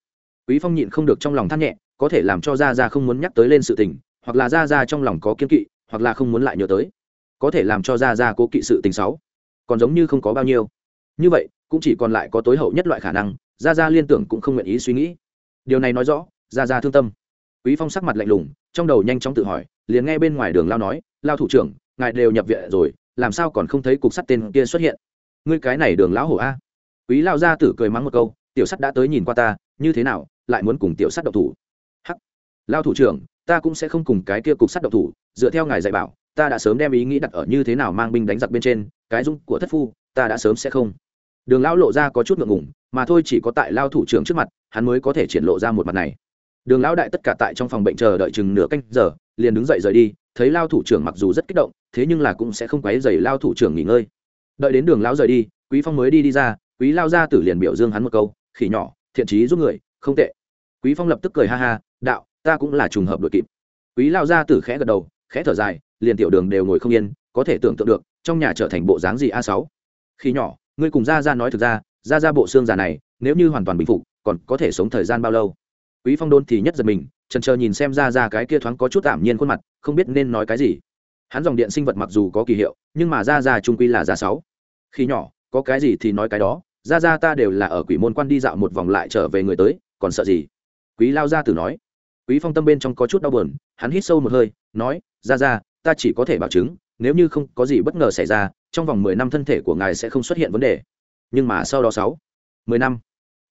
Quý phong nhịn không được trong lòng than nhẹ, có thể làm cho ra ra không muốn nhắc tới lên sự tình, hoặc là ra ra trong lòng có kiên kỵ, hoặc là không muốn lại nhớ tới. Có thể làm cho ra ra cố kỵ sự tình xấu, còn giống như không có bao nhiêu. Như vậy, cũng chỉ còn lại có tối hậu nhất loại khả năng ra ra liên tưởng cũng không nguyện ý suy nghĩ điều này nói rõ ra ra thương tâm. Quý phong sắc mặt lạnh lùng, trong đầu nhanh chóng tự hỏi, liền nghe bên ngoài đường lao nói, lao thủ trưởng, ngài đều nhập viện rồi, làm sao còn không thấy cục sắt tên kia xuất hiện? Ngươi cái này đường lão hổ a. Quý lao ra tử cười mắng một câu, tiểu sắt đã tới nhìn qua ta, như thế nào, lại muốn cùng tiểu sắt độc thủ? Hắc. Lao thủ trưởng, ta cũng sẽ không cùng cái kia cục sắt độc thủ, dựa theo ngài dạy bảo, ta đã sớm đem ý nghĩ đặt ở như thế nào mang binh đánh giặc bên trên, cái dung của thất phu, ta đã sớm sẽ không. Đường lão lộ ra có chút ngượng ngùng mà thôi chỉ có tại lao thủ trưởng trước mặt, hắn mới có thể triển lộ ra một mặt này. Đường lão đại tất cả tại trong phòng bệnh chờ đợi chừng nửa canh giờ, liền đứng dậy rời đi, thấy lao thủ trưởng mặc dù rất kích động, thế nhưng là cũng sẽ không quấy dày lao thủ trưởng nghỉ ngơi. Đợi đến đường lão rời đi, quý phong mới đi đi ra, quý lao gia tử liền biểu dương hắn một câu, khỉ nhỏ, thiện trí giúp người, không tệ. Quý phong lập tức cười ha ha, đạo, ta cũng là trùng hợp đội kịp. Quý lao gia tử khẽ gật đầu, khẽ thở dài, liền tiểu đường đều ngồi không yên, có thể tưởng tượng được, trong nhà trở thành bộ dáng gì a sáu. Khi nhỏ, ngươi cùng ra ra nói thực ra ra ra bộ xương già này, nếu như hoàn toàn bình phục, còn có thể sống thời gian bao lâu? Quý phong đôn thì nhất giật mình trần chờ nhìn xem ra ra cái kia thoáng có chút tạm nhiên khuôn mặt, không biết nên nói cái gì. Hắn dòng điện sinh vật mặc dù có kỳ hiệu, nhưng mà ra ra trung quy là ra sáu. Khi nhỏ, có cái gì thì nói cái đó, ra ra ta đều là ở quỷ môn quan đi dạo một vòng lại trở về người tới, còn sợ gì? Quý lao gia tử nói. Quý phong tâm bên trong có chút đau buồn, hắn hít sâu một hơi, nói, ra ra, ta chỉ có thể bảo chứng, nếu như không có gì bất ngờ xảy ra, trong vòng mười năm thân thể của ngài sẽ không xuất hiện vấn đề nhưng mà sau đó sáu, mười năm,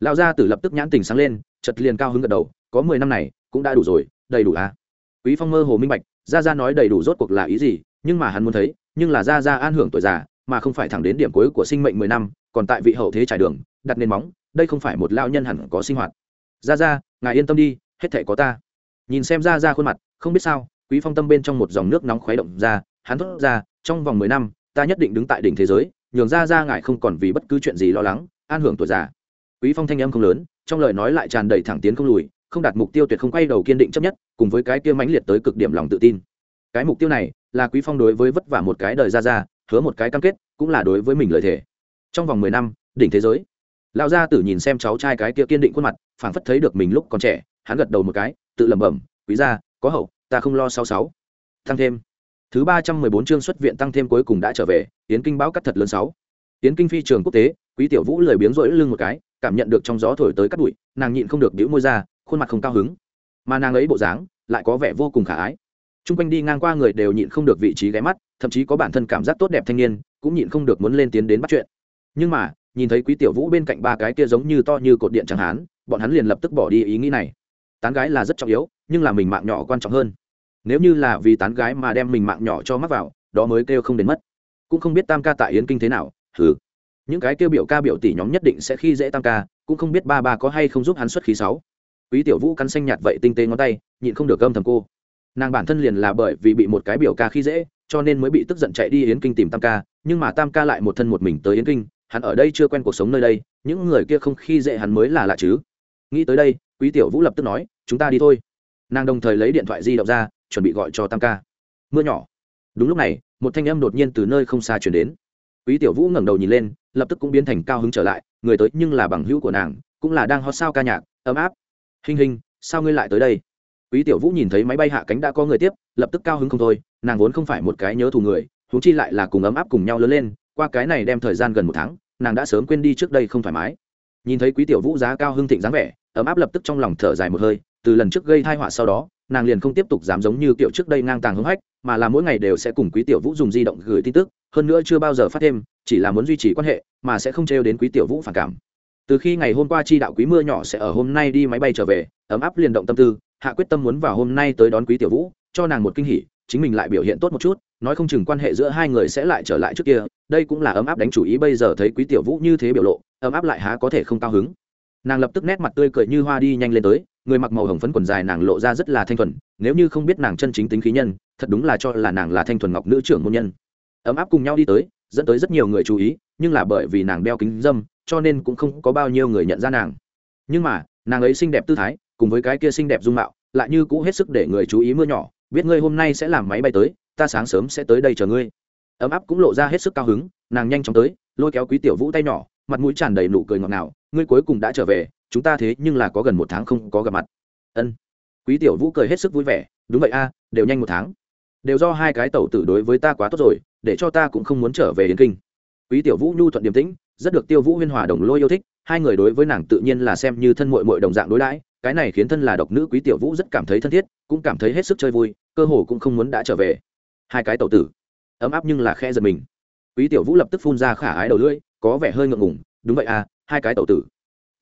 lão gia tử lập tức nhãn tình sáng lên chật liền cao hứng gật đầu, có mười năm này, cũng đã đủ rồi, đầy đủ à? Quý phong mơ hồ minh bạch, gia gia nói đầy đủ rốt cuộc là ý gì, nhưng mà hắn muốn thấy, nhưng là gia gia an hưởng tuổi già, mà không phải thẳng đến điểm cuối của sinh mệnh mười năm, còn tại vị hậu thế trải đường, đặt nền móng, đây không phải một lao nhân hẳn có sinh hoạt. Gia gia, ngài yên tâm đi, hết thể có ta. Nhìn xem gia gia khuôn mặt, không biết sao, quý phong tâm bên trong một dòng nước nóng khuấy động ra, hắn thốt ra, trong vòng mười năm, ta nhất định đứng tại đỉnh thế giới nhường ra ra ngài không còn vì bất cứ chuyện gì lo lắng, an hưởng tuổi già. Quý phong thanh âm không lớn, trong lời nói lại tràn đầy thẳng tiến không lùi, không đạt mục tiêu tuyệt không quay đầu kiên định chấp nhất, cùng với cái kia mãnh liệt tới cực điểm lòng tự tin. Cái mục tiêu này là quý phong đối với vất vả một cái đời ra ra, hứa một cái cam kết, cũng là đối với mình lời thề. Trong vòng mười năm, đỉnh thế giới. Lão gia tử nhìn xem cháu trai cái kia kiên định khuôn mặt, phảng phất thấy được mình lúc còn trẻ, hắn gật đầu một cái, tự lẩm bẩm, quý gia, có hậu, ta không lo sáu sáu. Tăng thêm thứ ba trăm mười bốn chương xuất viện tăng thêm cuối cùng đã trở về tiến kinh báo cắt thật lớn sáu. Tiến kinh phi trường quốc tế, quý tiểu vũ lười biếng rỗi lưng một cái, cảm nhận được trong gió thổi tới cắt bụi, nàng nhịn không được đĩu môi ra, khuôn mặt không cao hứng. Mà nàng ấy bộ dáng lại có vẻ vô cùng khả ái. T r u n g quanh đi ngang qua người đều nhịn không được vị trí ghé mắt, thậm chí có bản thân cảm giác tốt đẹp thanh niên, cũng nhịn không được muốn lên tiến đến bắt chuyện. Nhưng mà, nhìn thấy quý tiểu vũ bên cạnh ba cái kia giống như to như cột điện chẳng hán bọn hắn liền lập tức bỏ đi ý nghĩ này. Tán gái là rất trọng yếu, nhưng là mình mạng nhỏ quan trọng hơn nếu như là vì tán gái mà đem mình mạng nhỏ cho mắc vào, đó mới kêu không đến mất. Cũng không biết tam ca tại yến kinh thế nào, hừ. Những cái kêu biểu ca biểu tỷ nhóm nhất định sẽ khi dễ tam ca, cũng không biết ba ba có hay không giúp hắn xuất khí sáu. Quý tiểu vũ cắn xanh nhạt vậy tinh tế ngón tay, nhịn không được gâm thầm cô. Nàng bản thân liền là bởi vì bị một cái biểu ca khi dễ, cho nên mới bị tức giận chạy đi yến kinh tìm tam ca, nhưng mà tam ca lại một thân một mình tới yến kinh, hắn ở đây chưa quen cuộc sống nơi đây, những người kia không khi dễ hắn mới là lạ chứ. Nghĩ tới đây, quý tiểu vũ lập tức nói, chúng ta đi thôi. Nàng đồng thời lấy điện thoại di động ra chuẩn bị gọi cho tam ca. Mưa nhỏ. Đúng lúc này, một thanh âm đột nhiên từ nơi không xa chuyển đến. Quý tiểu vũ ngẩng đầu nhìn lên, lập tức cũng biến thành cao hứng trở lại, người tới nhưng là bằng hữu của nàng, cũng là đang hot sao ca nhạc, ấm áp. Hình hình, sao ngươi lại tới đây? Quý tiểu vũ nhìn thấy máy bay hạ cánh đã có người tiếp, lập tức cao hứng không thôi, nàng vốn không phải một cái nhớ thù người, huống chi lại là cùng ấm áp cùng nhau lớn lên, qua cái này đem thời gian gần một tháng, nàng đã sớm quên đi trước đây không thoải mái. Nhìn thấy quý tiểu vũ giá cao hưng thịnh dáng vẻ, ấm áp lập tức trong lòng thở dài một hơi, từ lần trước gây thai họa sau đó nàng liền không tiếp tục dám giống như kiểu trước đây ngang tàng hứng hách, mà là mỗi ngày đều sẽ cùng quý tiểu vũ dùng di động gửi tin tức, hơn nữa chưa bao giờ phát thêm, chỉ là muốn duy trì quan hệ, mà sẽ không trêu đến quý tiểu vũ phản cảm. Từ khi ngày hôm qua chi đạo quý mưa nhỏ sẽ ở hôm nay đi máy bay trở về, ấm áp liền động tâm tư, hạ quyết tâm muốn vào hôm nay tới đón quý tiểu vũ, cho nàng một kinh hỉ, chính mình lại biểu hiện tốt một chút, nói không chừng quan hệ giữa hai người sẽ lại trở lại trước kia, đây cũng là ấm áp đánh chủ ý bây giờ thấy quý tiểu vũ như thế biểu lộ, ấm áp lại há có thể không cao hứng. Nàng lập tức nét mặt tươi cười như hoa đi nhanh lên tới người mặc màu hồng phấn quần dài nàng lộ ra rất là thanh thuần, nếu như không biết nàng chân chính tính khí nhân, thật đúng là cho là nàng là thanh thuần ngọc nữ trưởng môn nhân. Ấm áp cùng nhau đi tới, dẫn tới rất nhiều người chú ý, nhưng là bởi vì nàng đeo kính dâm, cho nên cũng không có bao nhiêu người nhận ra nàng. Nhưng mà, nàng ấy xinh đẹp tư thái, cùng với cái kia xinh đẹp dung mạo, lại như cũ hết sức để người chú ý mưa nhỏ, biết ngươi hôm nay sẽ làm máy bay tới, ta sáng sớm sẽ tới đây chờ ngươi. Ấm áp cũng lộ ra hết sức cao hứng, nàng nhanh chóng tới, lôi kéo quý tiểu vũ tay nhỏ, mặt mũi tràn đầy nụ cười ngọt ngào, ngươi cuối cùng đã trở về chúng ta thế nhưng là có gần một tháng không có gặp mặt. Ân. Quý tiểu vũ cười hết sức vui vẻ, đúng vậy a, đều nhanh một tháng. Đều do hai cái tẩu tử đối với ta quá tốt rồi, để cho ta cũng không muốn trở về yến kinh. Quý tiểu vũ nhu thuận điềm tĩnh, rất được tiêu vũ huyên hòa đồng lôi yêu thích, hai người đối với nàng tự nhiên là xem như thân mội mội đồng dạng đối đãi, cái này khiến thân là độc nữ quý tiểu vũ rất cảm thấy thân thiết, cũng cảm thấy hết sức chơi vui, cơ hồ cũng không muốn đã trở về. Hai cái tẩu tử, ấm áp nhưng là khe giật mình. Quý tiểu vũ lập tức phun ra khả ái đầu lưỡi, có vẻ hơi ngượng ngùng, đúng vậy à hai cái tẩu tử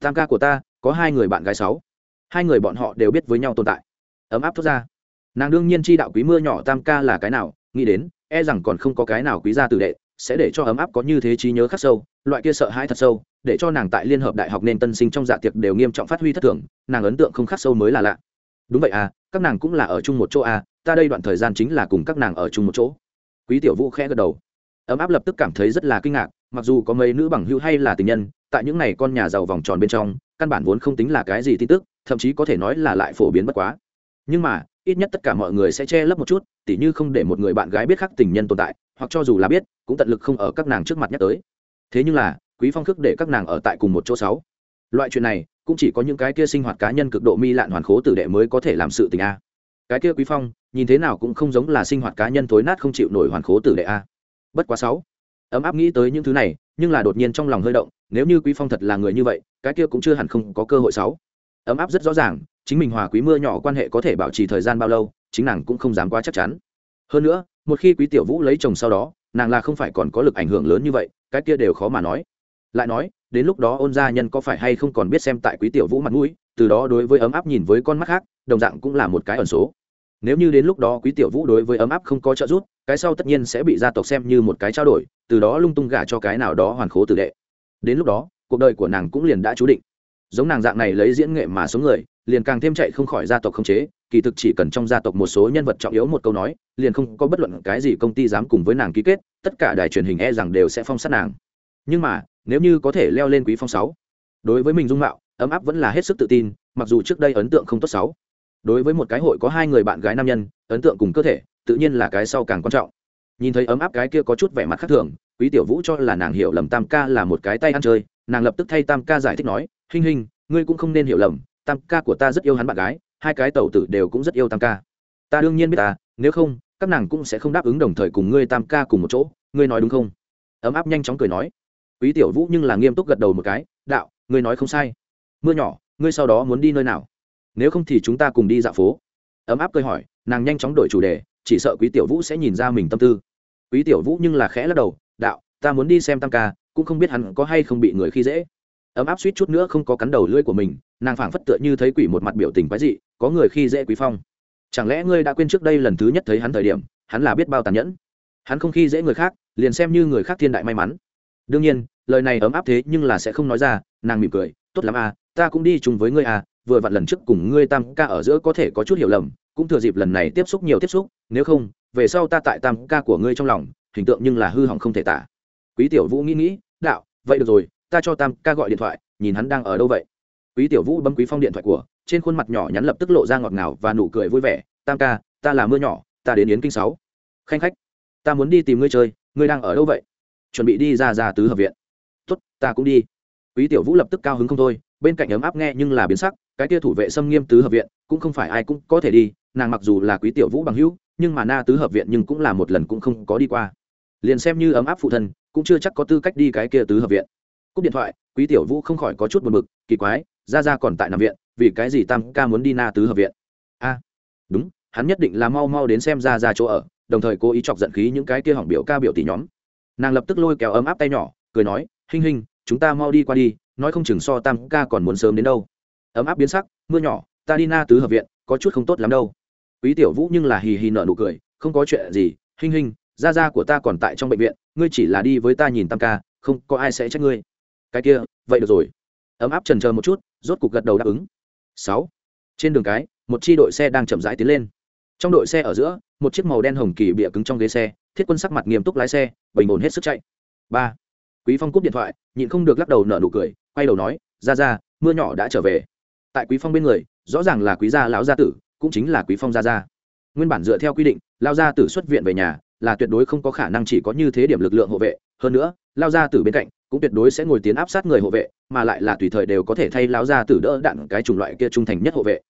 tam ca của ta, có hai người bạn gái sáu. Hai người bọn họ đều biết với nhau tồn tại. Ấm áp thốt ra. Nàng đương nhiên chi đạo quý mưa nhỏ tam ca là cái nào, nghĩ đến e rằng còn không có cái nào quý gia tử đệ, sẽ để cho ấm áp có như thế trí nhớ khắc sâu, loại kia sợ hãi thật sâu, để cho nàng tại liên hợp đại học nên tân sinh trong dạ tiệc đều nghiêm trọng phát huy thất thường, nàng ấn tượng không khắc sâu mới là lạ. Đúng vậy à các nàng cũng là ở chung một chỗ à ta đây đoạn thời gian chính là cùng các nàng ở chung một chỗ. Quý tiểu vũ khẽ gật đầu. Ấm áp lập tức cảm thấy rất là kinh ngạc, mặc dù có mấy nữ bằng hữu hay là tình nhân tại những ngày con nhà giàu vòng tròn bên trong, căn bản vốn không tính là cái gì tin tức, thậm chí có thể nói là lại phổ biến bất quá. Nhưng mà, ít nhất tất cả mọi người sẽ che lấp một chút, tỉ như không để một người bạn gái biết khắc tình nhân tồn tại, hoặc cho dù là biết, cũng tận lực không ở các nàng trước mặt nhắc tới. Thế nhưng là, quý phong khước để các nàng ở tại cùng một chỗ sáu. Loại chuyện này, cũng chỉ có những cái kia sinh hoạt cá nhân cực độ mi lạn hoàn khố tử đệ mới có thể làm sự tình a. Cái kia quý phong, nhìn thế nào cũng không giống là sinh hoạt cá nhân thối nát không chịu nổi hoàn khố tử đệ a. Bất quá sáu. Ấm áp nghĩ tới những thứ này nhưng là đột nhiên trong lòng hơi động, nếu như quý phong thật là người như vậy, cái kia cũng chưa hẳn không có cơ hội sáu. Ấm áp rất rõ ràng, chính mình hòa quý mưa nhỏ quan hệ có thể bảo trì thời gian bao lâu, chính nàng cũng không dám quá chắc chắn. Hơn nữa, một khi quý tiểu vũ lấy chồng sau đó, nàng là không phải còn có lực ảnh hưởng lớn như vậy, cái kia đều khó mà nói. Lại nói, đến lúc đó ôn gia nhân có phải hay không còn biết xem tại quý tiểu vũ mặt mũi, từ đó đối với ấm áp nhìn với con mắt khác, đồng dạng cũng là một cái ẩn số nếu như đến lúc đó quý tiểu vũ đối với ấm áp không có trợ giúp, cái sau tất nhiên sẽ bị gia tộc xem như một cái trao đổi, từ đó lung tung gả cho cái nào đó hoàn khố tử đệ. Đến lúc đó, cuộc đời của nàng cũng liền đã chú định. Giống nàng dạng này lấy diễn nghệ mà sống người, liền càng thêm chạy không khỏi gia tộc không chế, kỳ thực chỉ cần trong gia tộc một số nhân vật trọng yếu một câu nói, liền không có bất luận cái gì công ty dám cùng với nàng ký kết, tất cả đài truyền hình e rằng đều sẽ phong sát nàng. Nhưng mà, nếu như có thể leo lên quý phong sáu, đối với mình dung mạo, ấm áp vẫn là hết sức tự tin, mặc dù trước đây ấn tượng không tốt sáu đối với một cái hội có hai người bạn gái nam nhân ấn tượng cùng cơ thể tự nhiên là cái sau càng quan trọng. Nhìn thấy ấm áp cái kia có chút vẻ mặt khác thường quý tiểu vũ cho là nàng hiểu lầm tam ca là một cái tay ăn chơi nàng lập tức thay tam ca giải thích nói Hinh hinh, ngươi cũng không nên hiểu lầm tam ca của ta rất yêu hắn bạn gái hai cái tẩu tử đều cũng rất yêu tam ca. Ta đương nhiên biết ta nếu không các nàng cũng sẽ không đáp ứng đồng thời cùng ngươi tam ca cùng một chỗ ngươi nói đúng không? Ấm áp nhanh chóng cười nói. Quý tiểu vũ nhưng là nghiêm túc gật đầu một cái đạo ngươi nói không sai. Mưa nhỏ ngươi sau đó muốn đi nơi nào? Nếu không thì chúng ta cùng đi dạo phố. Ấm áp cười hỏi, nàng nhanh chóng đổi chủ đề, chỉ sợ quý tiểu vũ sẽ nhìn ra mình tâm tư. Quý tiểu vũ nhưng là khẽ lắc đầu, đạo, ta muốn đi xem tam ca, cũng không biết hắn có hay không bị người khi dễ. Ấm áp suýt chút nữa không có cắn đầu lưỡi của mình, nàng phảng phất tựa như thấy quỷ một mặt biểu tình quái dị, có người khi dễ quý phong. Chẳng lẽ ngươi đã quên trước đây lần thứ nhất thấy hắn thời điểm, hắn là biết bao tàn nhẫn? Hắn không khi dễ người khác, liền xem như người khác thiên đại may mắn. Đương nhiên, lời này ấm áp thế nhưng là sẽ không nói ra, nàng mỉm cười, tốt lắm à ta cũng đi chung với ngươi à vừa vặn lần trước cùng ngươi tam ca ở giữa có thể có chút hiểu lầm, cũng thừa dịp lần này tiếp xúc nhiều tiếp xúc, nếu không, về sau ta tại tam ca của ngươi trong lòng, hình tượng nhưng là hư hỏng không thể tả. Quý tiểu vũ nghĩ nghĩ, đạo, vậy được rồi, ta cho tam ca gọi điện thoại, nhìn hắn đang ở đâu vậy? Quý tiểu vũ bấm quý phong điện thoại của, trên khuôn mặt nhỏ nhắn lập tức lộ ra ngọt ngào và nụ cười vui vẻ, tam ca, ta là mưa nhỏ, ta đến yến kinh sáu. Khanh khách, ta muốn đi tìm ngươi chơi, ngươi đang ở đâu vậy? Chuẩn bị đi ra ra tứ hợp viện. Tốt, ta cũng đi. Quý tiểu vũ lập tức cao hứng không thôi, bên cạnh ấm áp nghe nhưng là biến sắc cái kia thủ vệ xâm nghiêm tứ hợp viện, cũng không phải ai cũng có thể đi, nàng mặc dù là quý tiểu vũ bằng hữu, nhưng mà na tứ hợp viện nhưng cũng là một lần cũng không có đi qua. Liền xem như ấm áp phụ thân, cũng chưa chắc có tư cách đi cái kia tứ hợp viện. Cúp điện thoại, quý tiểu vũ không khỏi có chút buồn bực, kỳ quái, ra ra còn tại nằm viện, vì cái gì tam ca muốn đi na tứ hợp viện? A, đúng, hắn nhất định là mau mau đến xem ra ra chỗ ở, đồng thời cố ý chọc giận khí những cái kia hỏng biểu ca biểu tỷ nhóm. Nàng lập tức lôi kéo ấm áp tay nhỏ, cười nói, hinh hinh, chúng ta mau đi qua đi, nói không chừng so tam ca còn muốn sớm đến đâu ấm áp biến sắc, mưa nhỏ, ta đi na tứ hợp viện, có chút không tốt lắm đâu. Quý tiểu vũ nhưng là hì hì nở nụ cười, không có chuyện gì, hinh hinh, gia gia của ta còn tại trong bệnh viện, ngươi chỉ là đi với ta nhìn tam ca, không có ai sẽ trách ngươi. Cái kia, vậy được rồi. Ấm áp trần chờ một chút, rốt cục gật đầu đáp ứng. Sáu. Trên đường cái, một chi đội xe đang chậm rãi tiến lên. Trong đội xe ở giữa, một chiếc màu đen hồng kỳ bịa cứng trong ghế xe, thiết quân sắc mặt nghiêm túc lái xe, bình ổn hết sức chạy. Ba. Quý phong cúp điện thoại, nhịn không được lắc đầu nở nụ cười, quay đầu nói ra ra mưa nhỏ đã trở về tại quý phong bên người, rõ ràng là quý gia lão gia tử, cũng chính là quý phong gia gia. Nguyên bản dựa theo quy định lao gia tử xuất viện về nhà, là tuyệt đối không có khả năng chỉ có như thế điểm lực lượng hộ vệ. Hơn nữa lao gia tử bên cạnh, cũng tuyệt đối sẽ ngồi tiến áp sát người hộ vệ, mà lại là tùy thời đều có thể thay lao gia tử đỡ đạn cái chủng loại kia trung thành nhất hộ vệ.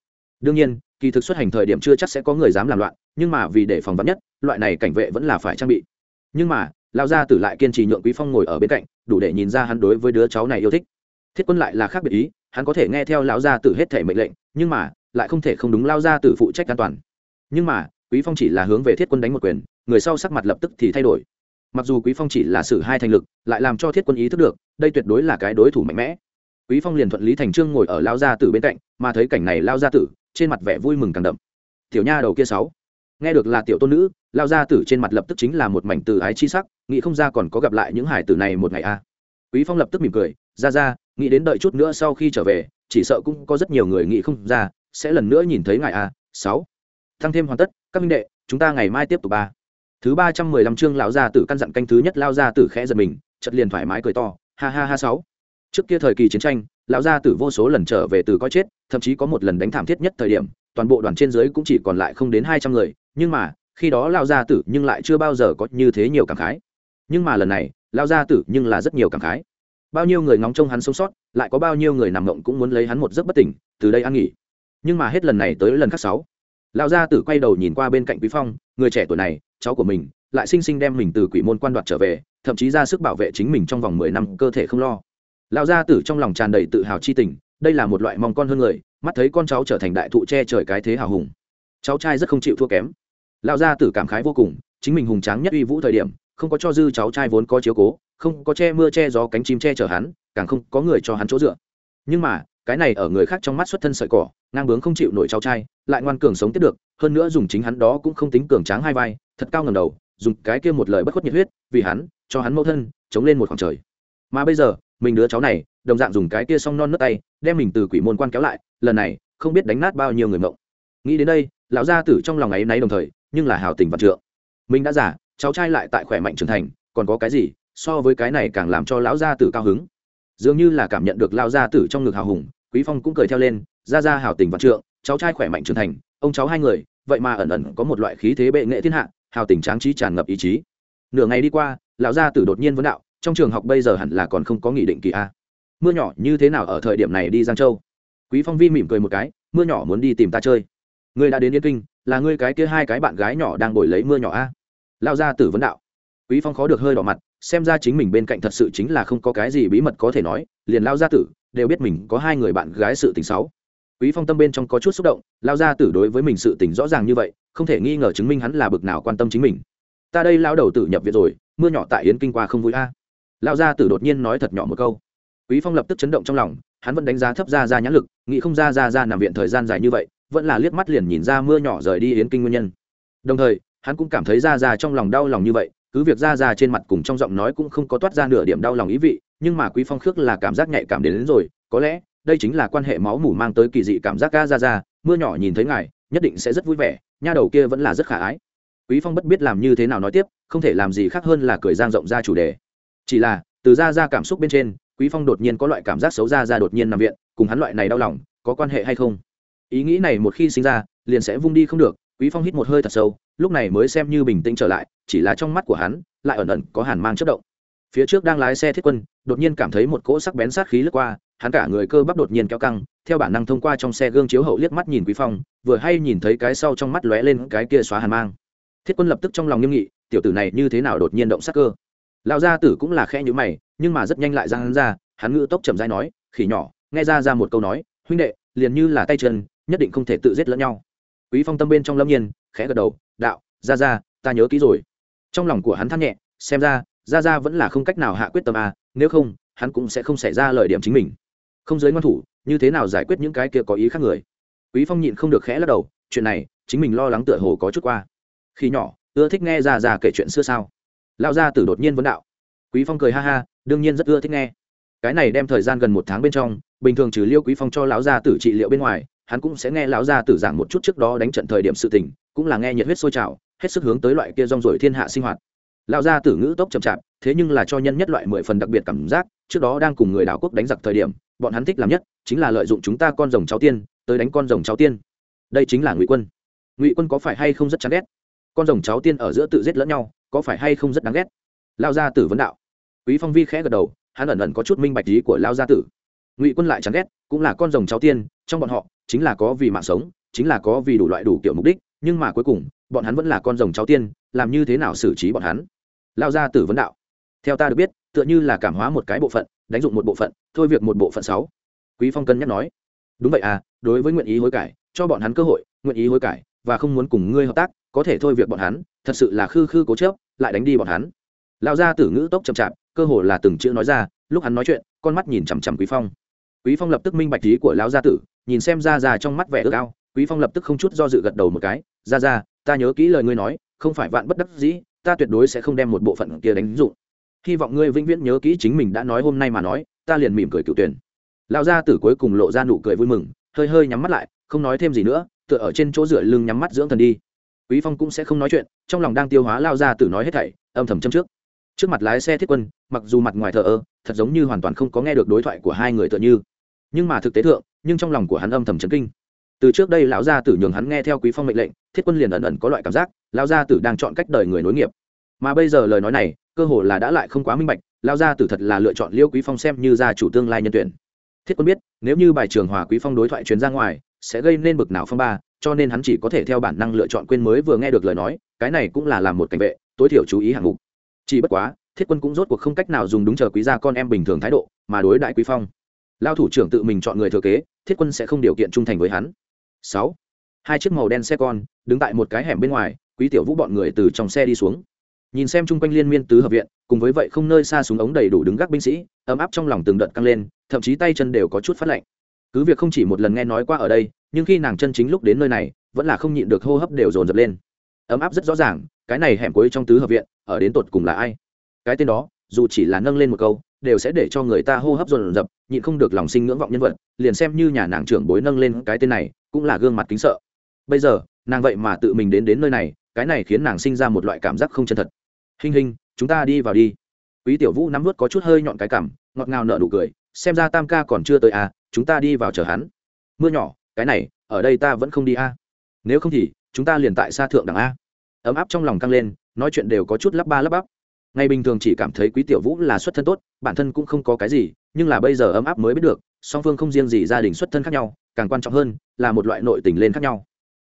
Đương nhiên, kỳ thực xuất hành thời điểm chưa chắc sẽ có người dám làm loạn, nhưng mà vì để phòng vắn nhất, loại này cảnh vệ vẫn là phải trang bị. Nhưng mà lao gia tử lại kiên trì nhượng quý phong ngồi ở bên cạnh, đủ để nhìn ra hắn đối với đứa cháu này yêu thích. Thiết quân lại là khác biệt ý hắn có thể nghe theo lão gia tử hết thể mệnh lệnh, nhưng mà, lại không thể không đúng lao gia tử phụ trách an toàn. Nhưng mà, quý phong chỉ là hướng về thiết quân đánh một quyền, người sau sắc mặt lập tức thì thay đổi. Mặc dù quý phong chỉ là sử hai thành lực, lại làm cho thiết quân ý thức được, đây tuyệt đối là cái đối thủ mạnh mẽ. Quý phong liền thuận lý thành trương ngồi ở lao gia tử bên cạnh, mà thấy cảnh này lao gia tử, trên mặt vẻ vui mừng càng đậm. Tiểu nha đầu kia sáu, nghe được là tiểu tôn nữ lao gia tử trên mặt lập tức chính là một mảnh từ ái chi sắc, nghĩ không ra còn có gặp lại những hải tử này một ngày a quý phong lập tức mỉm cười, ra ra nghĩ đến đợi chút nữa sau khi trở về, chỉ sợ cũng có rất nhiều người nghĩ không ra, sẽ lần nữa nhìn thấy ngài a sáu. Thăng thêm hoàn tất, các minh đệ, chúng ta ngày mai tiếp tục ba. Thứ ba trăm mười lăm chương lão gia tử căn dặn canh thứ nhất lao gia tử khẽ giật mình chật liền thoải mái cười to. Ha ha ha, sáu. Trước kia thời kỳ chiến tranh, lão gia tử vô số lần trở về từ coi chết, thậm chí có một lần đánh thảm thiết nhất thời điểm, toàn bộ đoàn trên dưới cũng chỉ còn lại không đến hai trăm người, nhưng mà, khi đó lao gia tử nhưng lại chưa bao giờ có như thế nhiều cảm khái. Nhưng mà lần này lao gia tử nhưng là rất nhiều cảm khái bao nhiêu người ngóng trông hắn sống sót, lại có bao nhiêu người nằm ngộng cũng muốn lấy hắn một giấc bất tỉnh, từ đây ăn nghỉ. Nhưng mà hết lần này tới lần khác sáu, lão gia tử quay đầu nhìn qua bên cạnh quý phong, người trẻ tuổi này, cháu của mình, lại sinh sinh đem mình từ quỷ môn quan đoạt trở về, thậm chí ra sức bảo vệ chính mình trong vòng mười năm, cơ thể không lo. Lão gia tử trong lòng tràn đầy tự hào chi tình, đây là một loại mong con hơn người, mắt thấy con cháu trở thành đại thụ che trời cái thế hào hùng. Cháu trai rất không chịu thua kém. Lão gia tử cảm khái vô cùng, chính mình hùng tráng nhất uy vũ thời điểm không có cho dư cháu trai vốn có chiếu cố, không có che mưa che gió cánh chim che chở hắn, càng không có người cho hắn chỗ dựa. Nhưng mà, cái này ở người khác trong mắt xuất thân sợi cỏ, ngang bướng không chịu nổi cháu trai, lại ngoan cường sống tiếp được, hơn nữa dùng chính hắn đó cũng không tính cường tráng hai vai, thật cao ngầm đầu, dùng cái kia một lời bất khuất nhiệt huyết, vì hắn, cho hắn mẫu thân, chống lên một khoảng trời. Mà bây giờ, mình đứa cháu này, đồng dạng dùng cái kia song non nước tay, đem mình từ quỷ môn quan kéo lại, lần này, không biết đánh nát bao nhiêu người mộng. Nghĩ đến đây, lão gia tử trong lòng ấy náy đồng thời, nhưng là hào tình vạn trượng. Mình đã giả cháu trai lại tại khỏe mạnh trưởng thành, còn có cái gì so với cái này càng làm cho lão gia tử cao hứng. Dường như là cảm nhận được lão gia tử trong ngực hào hùng, quý phong cũng cười theo lên ra ra hào tình vạn trượng, cháu trai khỏe mạnh trưởng thành, ông cháu hai người, vậy mà ẩn ẩn có một loại khí thế bệ nghệ thiên hạ, hào tình tráng trí tràn ngập ý chí. Nửa ngày đi qua, lão gia tử đột nhiên vấn đạo, trong trường học bây giờ hẳn là còn không có nghị định kỳ a. Mưa nhỏ như thế nào ở thời điểm này đi giang châu? Quý phong vi mỉm cười một cái, mưa nhỏ muốn đi tìm ta chơi. Ngươi đã đến yên kinh, là ngươi cái kia hai cái bạn gái nhỏ đang bồi lấy mưa nhỏ a? Lao gia tử vấn đạo. Quý phong khó được hơi đỏ mặt, xem ra chính mình bên cạnh thật sự chính là không có cái gì bí mật có thể nói, liền lao gia tử, đều biết mình có hai người bạn gái sự tình xấu. Quý phong tâm bên trong có chút xúc động, lao gia tử đối với mình sự tình rõ ràng như vậy, không thể nghi ngờ chứng minh hắn là bực nào quan tâm chính mình. Ta đây lao đầu tử nhập viện rồi, mưa nhỏ tại yến kinh qua không vui a. À. lao gia tử đột nhiên nói thật nhỏ một câu. Quý phong lập tức chấn động trong lòng, hắn vẫn đánh giá thấp ra ra nhãn lực, nghĩ không ra ra ra nằm viện thời gian dài như vậy, vẫn là liếc mắt liền nhìn ra mưa nhỏ rời đi yến kinh nguyên nhân. Đồng thời hắn cũng cảm thấy ra ra trong lòng đau lòng như vậy cứ việc ra ra trên mặt cùng trong giọng nói cũng không có toát ra nửa điểm đau lòng ý vị nhưng mà quý phong khước là cảm giác nhạy cảm đến, đến rồi có lẽ đây chính là quan hệ máu mủ mang tới kỳ dị cảm giác ca ra ra mưa nhỏ nhìn thấy ngài nhất định sẽ rất vui vẻ nha đầu kia vẫn là rất khả ái. Quý phong bất biết làm như thế nào nói tiếp không thể làm gì khác hơn là cười giang rộng ra chủ đề. Chỉ là từ ra ra cảm xúc bên trên quý phong đột nhiên có loại cảm giác xấu ra ra đột nhiên nằm viện cùng hắn loại này đau lòng có quan hệ hay không? Ý nghĩ này một khi sinh ra liền sẽ vung đi không được quý phong hít một hơi thật sâu, lúc này mới xem như bình tĩnh trở lại, chỉ là trong mắt của hắn, lại ẩn ẩn có hàn mang chất động. Phía trước đang lái xe thiết quân, đột nhiên cảm thấy một cỗ sắc bén sát khí lướt qua, hắn cả người cơ bắp đột nhiên kéo căng, theo bản năng thông qua trong xe gương chiếu hậu liếc mắt nhìn quý phong, vừa hay nhìn thấy cái sau trong mắt lóe lên cái kia xóa hàn mang. Thiết quân lập tức trong lòng nghiêm nghị, tiểu tử này như thế nào đột nhiên động sắc cơ? Lão gia tử cũng là khẽ nhíu mày, nhưng mà rất nhanh lại ra hắn ra, hắn ngữ tốc chậm rãi nói, khỉ nhỏ, nghe ra ra một câu nói, huynh đệ, liền như là tay chân, nhất định không thể tự giết lẫn nhau quý phong tâm bên trong lâm nhiên, khẽ gật đầu, đạo ra ra ta nhớ kỹ rồi. Trong lòng của hắn than nhẹ, xem ra ra ra vẫn là không cách nào hạ quyết tâm à nếu không, hắn cũng sẽ không xảy ra lời điểm chính mình. Không giới ngoan thủ, như thế nào giải quyết những cái kia có ý khác người? Quý phong nhịn không được khẽ lắc đầu, chuyện này, chính mình lo lắng tựa hồ có chút qua. Khi nhỏ, ưa thích nghe ra ra kể chuyện xưa sao? Lão gia tử đột nhiên vấn đạo. Quý phong cười ha ha, đương nhiên rất ưa thích nghe. Cái này đem thời gian gần một tháng bên trong, bình thường trừ liêu quý phong cho lão gia tử trị liệu bên ngoài hắn cũng sẽ nghe lão gia tử giảng một chút trước đó đánh trận thời điểm sự tình, cũng là nghe nhiệt huyết sôi trào, hết sức hướng tới loại kia rong ruổi thiên hạ sinh hoạt. Lão gia tử ngữ tốc chậm chạp, thế nhưng là cho nhân nhất loại mười phần đặc biệt cảm giác, trước đó đang cùng người đảo quốc đánh giặc thời điểm, bọn hắn thích làm nhất chính là lợi dụng chúng ta con rồng cháu tiên, tới đánh con rồng cháu tiên. Đây chính là ngụy quân. Ngụy quân có phải hay không rất chán ghét? Con rồng cháu tiên ở giữa tự giết lẫn nhau, có phải hay không rất đáng ghét? Lao gia tử vấn đạo. Quý phong vi khẽ gật đầu, hắn ẩn ẩn có chút minh bạch ý của lao gia tử. Ngụy quân lại chán ghét, cũng là con rồng cháu tiên, trong bọn họ chính là có vì mạng sống, chính là có vì đủ loại đủ kiểu mục đích, nhưng mà cuối cùng, bọn hắn vẫn là con rồng cháu tiên, làm như thế nào xử trí bọn hắn? Lao gia tử vấn đạo. Theo ta được biết, tựa như là cảm hóa một cái bộ phận, đánh dụng một bộ phận, thôi việc một bộ phận sáu. Quý phong cân nhắc nói. Đúng vậy à đối với nguyện ý hối cải, cho bọn hắn cơ hội, nguyện ý hối cải, và không muốn cùng ngươi hợp tác, có thể thôi việc bọn hắn, thật sự là khư khư cố chớp lại đánh đi bọn hắn. Lão gia tử ngữ tốc chậm chạp, cơ hồ là từng chữ nói ra, lúc hắn nói chuyện, con mắt nhìn chằm chằm quý phong. Quý phong lập tức minh bạch ý của lão gia tử nhìn xem ra ra trong mắt vẻ ước ao, quý phong lập tức không chút do dự gật đầu một cái, ra ra, ta nhớ kỹ lời ngươi nói, không phải vạn bất đắc dĩ, ta tuyệt đối sẽ không đem một bộ phận kia đánh dụng. Hy vọng ngươi vĩnh viễn nhớ kỹ chính mình đã nói hôm nay mà nói, ta liền mỉm cười cựu tuyển. Lão gia tử cuối cùng lộ ra nụ cười vui mừng, hơi hơi nhắm mắt lại, không nói thêm gì nữa, tựa ở trên chỗ rửa lưng nhắm mắt dưỡng thần đi. Quý phong cũng sẽ không nói chuyện, trong lòng đang tiêu hóa lao ra tử nói hết thảy, âm thầm châm trước. Trước mặt lái xe thiết quân, mặc dù mặt ngoài thờ ơ, thật giống như hoàn toàn không có nghe được đối thoại của hai người tựa như. Nhưng mà thực tế thượng nhưng trong lòng của hắn âm thầm chấn kinh. Từ trước đây lão gia tử nhường hắn nghe theo quý phong mệnh lệnh, thiết quân liền ẩn ẩn có loại cảm giác, lão gia tử đang chọn cách đời người nối nghiệp. Mà bây giờ lời nói này, cơ hồ là đã lại không quá minh bạch, lão gia tử thật là lựa chọn liêu quý phong xem như gia chủ tương lai nhân tuyển. Thiết quân biết, nếu như bài trường hòa quý phong đối thoại truyền ra ngoài, sẽ gây nên bực nào phong ba, cho nên hắn chỉ có thể theo bản năng lựa chọn quên mới vừa nghe được lời nói, cái này cũng là làm một cảnh vệ, tối thiểu chú ý hạng mục. Chỉ bất quá, thiết quân cũng rốt cuộc không cách nào dùng đúng chờ quý gia con em bình thường thái độ, mà đối đại quý phong lao thủ trưởng tự mình chọn người thừa kế, thiết quân sẽ không điều kiện trung thành với hắn. Sáu. Hai chiếc màu đen xe con, đứng tại một cái hẻm bên ngoài, quý tiểu vũ bọn người từ trong xe đi xuống. Nhìn xem chung quanh liên miên tứ hợp viện, cùng với vậy không nơi xa súng ống đầy đủ đứng gác binh sĩ, ấm áp trong lòng từng đợt căng lên, thậm chí tay chân đều có chút phát lạnh. Cứ việc không chỉ một lần nghe nói qua ở đây, nhưng khi nàng chân chính lúc đến nơi này, vẫn là không nhịn được hô hấp đều dồn dập lên. Ấm áp rất rõ ràng, cái này hẻm cuối trong tứ hợp viện, ở đến tột cùng là ai? Cái tên đó, dù chỉ là nâng lên một câu đều sẽ để cho người ta hô hấp dồn dập, nhịn không được lòng sinh ngưỡng vọng nhân vật, liền xem như nhà nàng trưởng bối nâng lên cái tên này, cũng là gương mặt kính sợ. Bây giờ, nàng vậy mà tự mình đến đến nơi này, cái này khiến nàng sinh ra một loại cảm giác không chân thật. Hình hình chúng ta đi vào đi. Quý tiểu vũ nắm vớt có chút hơi nhọn cái cảm, ngọt ngào nở nụ cười, xem ra tam ca còn chưa tới à chúng ta đi vào chờ hắn. Mưa nhỏ, cái này, ở đây ta vẫn không đi a nếu không thì, chúng ta liền tại xa thượng đẳng a ấm áp trong lòng căng lên, nói chuyện đều có chút lắp ba lắp bắp ngày bình thường chỉ cảm thấy quý tiểu vũ là xuất thân tốt, bản thân cũng không có cái gì, nhưng là bây giờ ấm áp mới biết được, song phương không riêng gì gia đình xuất thân khác nhau, càng quan trọng hơn là một loại nội tình lên khác nhau.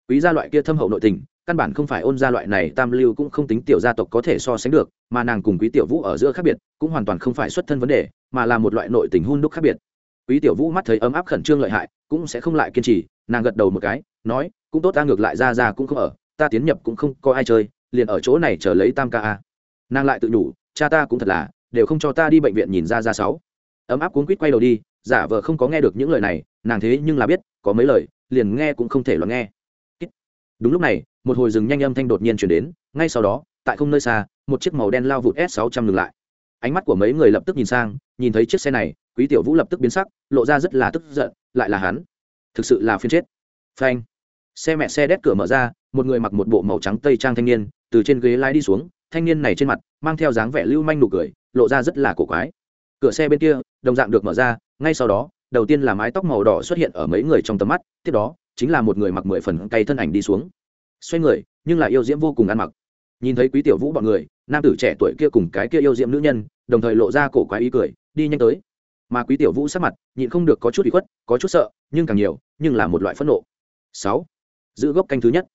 Quý gia loại kia thâm hậu nội tình, căn bản không phải ôn gia loại này tam lưu cũng không tính tiểu gia tộc có thể so sánh được, mà nàng cùng quý tiểu vũ ở giữa khác biệt, cũng hoàn toàn không phải xuất thân vấn đề, mà là một loại nội tình hun đúc khác biệt. Quý tiểu vũ mắt thấy ấm áp khẩn trương lợi hại, cũng sẽ không lại kiên trì, nàng gật đầu một cái, nói, cũng tốt, ta ngược lại ra ra cũng không ở, ta tiến nhập cũng không có ai chơi, liền ở chỗ này chờ lấy tam ca a nàng lại tự nhủ, cha ta cũng thật là, đều không cho ta đi bệnh viện nhìn ra ra sáu. Ấm áp cuốn quýt quay đầu đi, giả vờ không có nghe được những lời này, nàng thế nhưng là biết, có mấy lời, liền nghe cũng không thể lo nghe. Đúng lúc này, một hồi rừng nhanh âm thanh đột nhiên chuyển đến, ngay sau đó, tại không nơi xa, một chiếc màu đen lao vụt s 600 ngừng lại. Ánh mắt của mấy người lập tức nhìn sang, nhìn thấy chiếc xe này, quý tiểu vũ lập tức biến sắc, lộ ra rất là tức giận, lại là hắn. Thực sự là phiên chết. Phanh. Xe mẹ xe đét cửa mở ra, một người mặc một bộ màu trắng tây trang thanh niên, từ trên ghế lái đi xuống thanh niên này trên mặt mang theo dáng vẻ lưu manh nụ cười, lộ ra rất là cổ quái. Cửa xe bên kia, đồng dạng được mở ra, ngay sau đó, đầu tiên là mái tóc màu đỏ xuất hiện ở mấy người trong tầm mắt, tiếp đó, chính là một người mặc mười phần cây thân ảnh đi xuống. Xoay người, nhưng lại yêu diễm vô cùng ăn mặc. Nhìn thấy quý tiểu vũ bọn người, nam tử trẻ tuổi kia cùng cái kia yêu diễm nữ nhân, đồng thời lộ ra cổ quái ý cười, đi nhanh tới. Mà quý tiểu vũ sắc mặt, nhịn không được có chút bị khuất, có chút sợ, nhưng càng nhiều, nhưng là một loại phẫn nộ. Sáu, giữ gốc canh thứ nhất.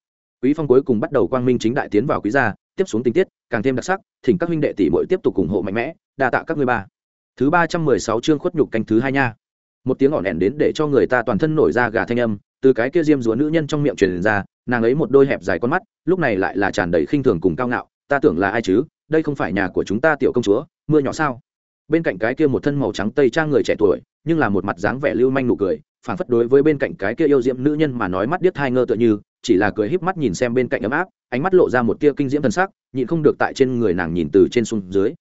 Quý phong cuối cùng bắt đầu quang minh chính đại tiến vào quý gia tiếp xuống tình tiết, càng thêm đặc sắc, thỉnh các huynh đệ tỷ muội tiếp tục ủng hộ mạnh mẽ, đa tạ các ngươi ba. Thứ ba trăm mười sáu chương khuất nhục canh thứ hai nha. Một tiếng ỏn ẻn đến để cho người ta toàn thân nổi ra gà thanh âm, từ cái kia diêm rúa nữ nhân trong miệng truyền ra, nàng ấy một đôi hẹp dài con mắt, lúc này lại là tràn đầy khinh thường cùng cao ngạo, ta tưởng là ai chứ? Đây không phải nhà của chúng ta tiểu công chúa, mưa nhỏ sao? Bên cạnh cái kia một thân màu trắng tây trang người trẻ tuổi, nhưng là một mặt dáng vẻ lưu manh nụ cười phản phất đối với bên cạnh cái kia yêu diễm nữ nhân mà nói mắt điếc hai ngơ tựa như, chỉ là cười híp mắt nhìn xem bên cạnh ấm áp ánh mắt lộ ra một tia kinh diễm thần sắc, nhịn không được tại trên người nàng nhìn từ trên xuống dưới.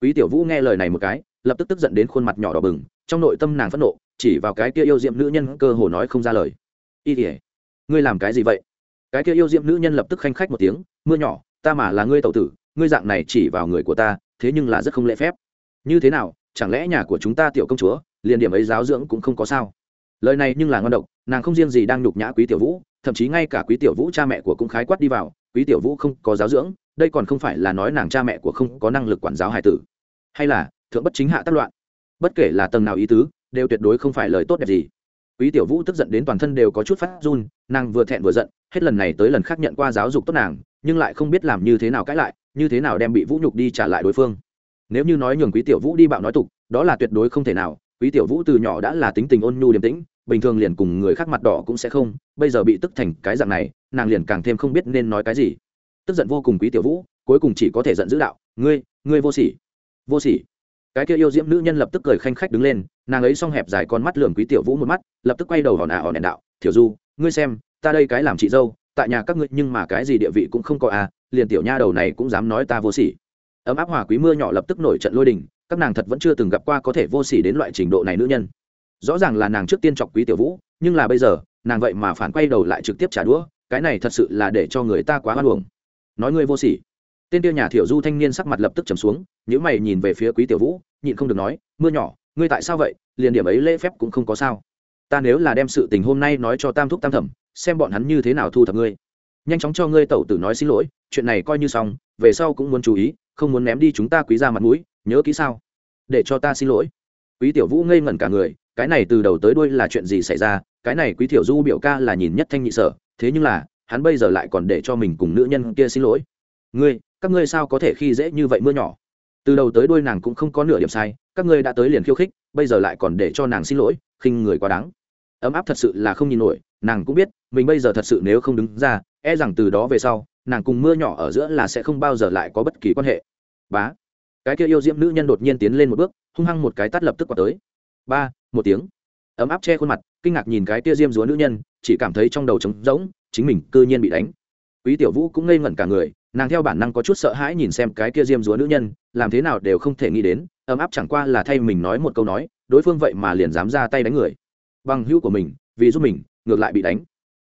Quý tiểu vũ nghe lời này một cái, lập tức tức giận đến khuôn mặt nhỏ đỏ bừng, trong nội tâm nàng phẫn nộ, chỉ vào cái kia yêu diệm nữ nhân cơ hồ nói không ra lời. Y tỉa ngươi làm cái gì vậy? Cái kia yêu diệm nữ nhân lập tức khanh khách một tiếng, mưa nhỏ, ta mà là ngươi tẩu tử, ngươi dạng này chỉ vào người của ta, thế nhưng là rất không lễ phép. Như thế nào, chẳng lẽ nhà của chúng ta tiểu công chúa, liền điểm ấy giáo dưỡng cũng không có sao? Lời này nhưng là ngon độc, nàng không riêng gì đang nhục nhã quý tiểu vũ, thậm chí ngay cả quý tiểu vũ cha mẹ của cũng khái quát đi vào quý tiểu vũ không có giáo dưỡng, đây còn không phải là nói nàng cha mẹ của không có năng lực quản giáo hải tử. Hay là, thượng bất chính hạ tác loạn. Bất kể là tầng nào ý tứ, đều tuyệt đối không phải lời tốt đẹp gì. Quý tiểu vũ tức giận đến toàn thân đều có chút phát run, nàng vừa thẹn vừa giận, hết lần này tới lần khác nhận qua giáo dục tốt nàng, nhưng lại không biết làm như thế nào cãi lại, như thế nào đem bị vũ nhục đi trả lại đối phương. Nếu như nói nhường quý tiểu vũ đi bạo nói tục, đó là tuyệt đối không thể nào, quý tiểu vũ từ nhỏ đã là tính tình ôn nhu điềm tĩnh, bình thường liền cùng người khác mặt đỏ cũng sẽ không, bây giờ bị tức thành cái dạng này nàng liền càng thêm không biết nên nói cái gì. Tức giận vô cùng quý tiểu vũ, cuối cùng chỉ có thể giận dữ đạo, ngươi ngươi vô sỉ vô sỉ. Cái kia yêu diễm nữ nhân lập tức cười khanh khách đứng lên, nàng ấy xong hẹp dài con mắt lườm quý tiểu vũ một mắt, lập tức quay đầu hòn ả hòn đèn đạo thiểu du, ngươi xem, ta đây cái làm chị dâu, tại nhà các ngươi nhưng mà cái gì địa vị cũng không có à liền tiểu nha đầu này cũng dám nói ta vô sỉ. Ấm áp hòa quý mưa nhỏ lập tức nổi trận lôi đình, các nàng thật vẫn chưa từng gặp qua có thể vô sỉ đến loại trình độ này nữ nhân. Rõ ràng là nàng trước tiên chọc quý tiểu vũ, nhưng là bây giờ, nàng vậy mà phản quay đầu lại trực tiếp trả đũa cái này thật sự là để cho người ta quá hoan hồng nói ngươi vô sỉ. Tên tiêu nhà thiểu du thanh niên sắc mặt lập tức trầm xuống những mày nhìn về phía quý tiểu vũ, nhịn không được nói, mưa nhỏ, ngươi tại sao vậy? Liền điểm ấy lễ phép cũng không có sao. Ta nếu là đem sự tình hôm nay nói cho tam thúc tam thẩm, xem bọn hắn như thế nào thu thập ngươi. Nhanh chóng cho ngươi tẩu tử nói xin lỗi, chuyện này coi như xong, về sau cũng muốn chú ý, không muốn ném đi chúng ta quý ra mặt mũi, nhớ kỹ sao? Để cho ta xin lỗi. Quý tiểu vũ ngây ngẩn cả người, cái này từ đầu tới đuôi là chuyện gì xảy ra? Cái này quý tiểu du biểu ca là nhìn nhất thanh nhị sở thế nhưng là, hắn bây giờ lại còn để cho mình cùng nữ nhân kia xin lỗi. Ngươi, các ngươi sao có thể khi dễ như vậy mưa nhỏ? Từ đầu tới đuôi nàng cũng không có nửa điểm sai, các ngươi đã tới liền khiêu khích, bây giờ lại còn để cho nàng xin lỗi, khinh người quá đáng. Ấm áp thật sự là không nhìn nổi, nàng cũng biết, mình bây giờ thật sự nếu không đứng ra e rằng từ đó về sau, nàng cùng mưa nhỏ ở giữa là sẽ không bao giờ lại có bất kỳ quan hệ. Bá. Cái kia yêu diễm nữ nhân đột nhiên tiến lên một bước, hung hăng một cái tắt lập tức qua tới. Ba, một tiếng. Ấm áp che khuôn mặt kinh ngạc nhìn cái tia diêm dúa nữ nhân, chỉ cảm thấy trong đầu trống rỗng, chính mình cư nhiên bị đánh. Quý tiểu vũ cũng ngây ngẩn cả người, nàng theo bản năng có chút sợ hãi nhìn xem cái kia diêm dúa nữ nhân, làm thế nào đều không thể nghĩ đến, ấm áp chẳng qua là thay mình nói một câu nói, đối phương vậy mà liền dám ra tay đánh người. Bằng hữu của mình, vì giúp mình, ngược lại bị đánh.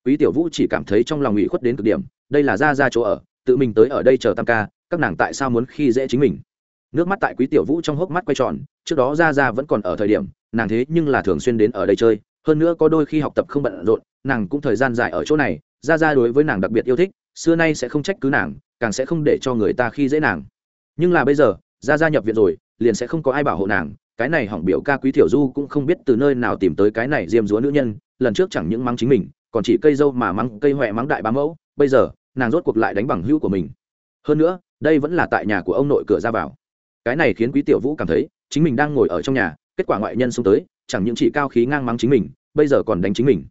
Quý tiểu vũ chỉ cảm thấy trong lòng ủy khuất đến cực điểm, đây là ra ra chỗ ở, tự mình tới ở đây chờ tam ca, các nàng tại sao muốn khi dễ chính mình? Nước mắt tại quý tiểu vũ trong hốc mắt quay tròn, trước đó ra ra vẫn còn ở thời điểm, nàng thế nhưng là thường xuyên đến ở đây chơi hơn nữa có đôi khi học tập không bận rộn, nàng cũng thời gian dài ở chỗ này ra ra đối với nàng đặc biệt yêu thích, xưa nay sẽ không trách cứ nàng, càng sẽ không để cho người ta khi dễ nàng. Nhưng là bây giờ ra ra nhập viện rồi, liền sẽ không có ai bảo hộ nàng, cái này hỏng biểu ca quý tiểu du cũng không biết từ nơi nào tìm tới cái này diêm dúa nữ nhân, lần trước chẳng những mắng chính mình, còn chỉ cây dâu mà mắng cây huệ mắng đại bá mẫu, bây giờ, nàng rốt cuộc lại đánh bằng hữu của mình. Hơn nữa, đây vẫn là tại nhà của ông nội cửa ra vào. Cái này khiến quý tiểu vũ cảm thấy, chính mình đang ngồi ở trong nhà, kết quả ngoại nhân xông tới, chẳng những chỉ cao khí ngang mắng chính mình bây giờ còn đánh chính mình.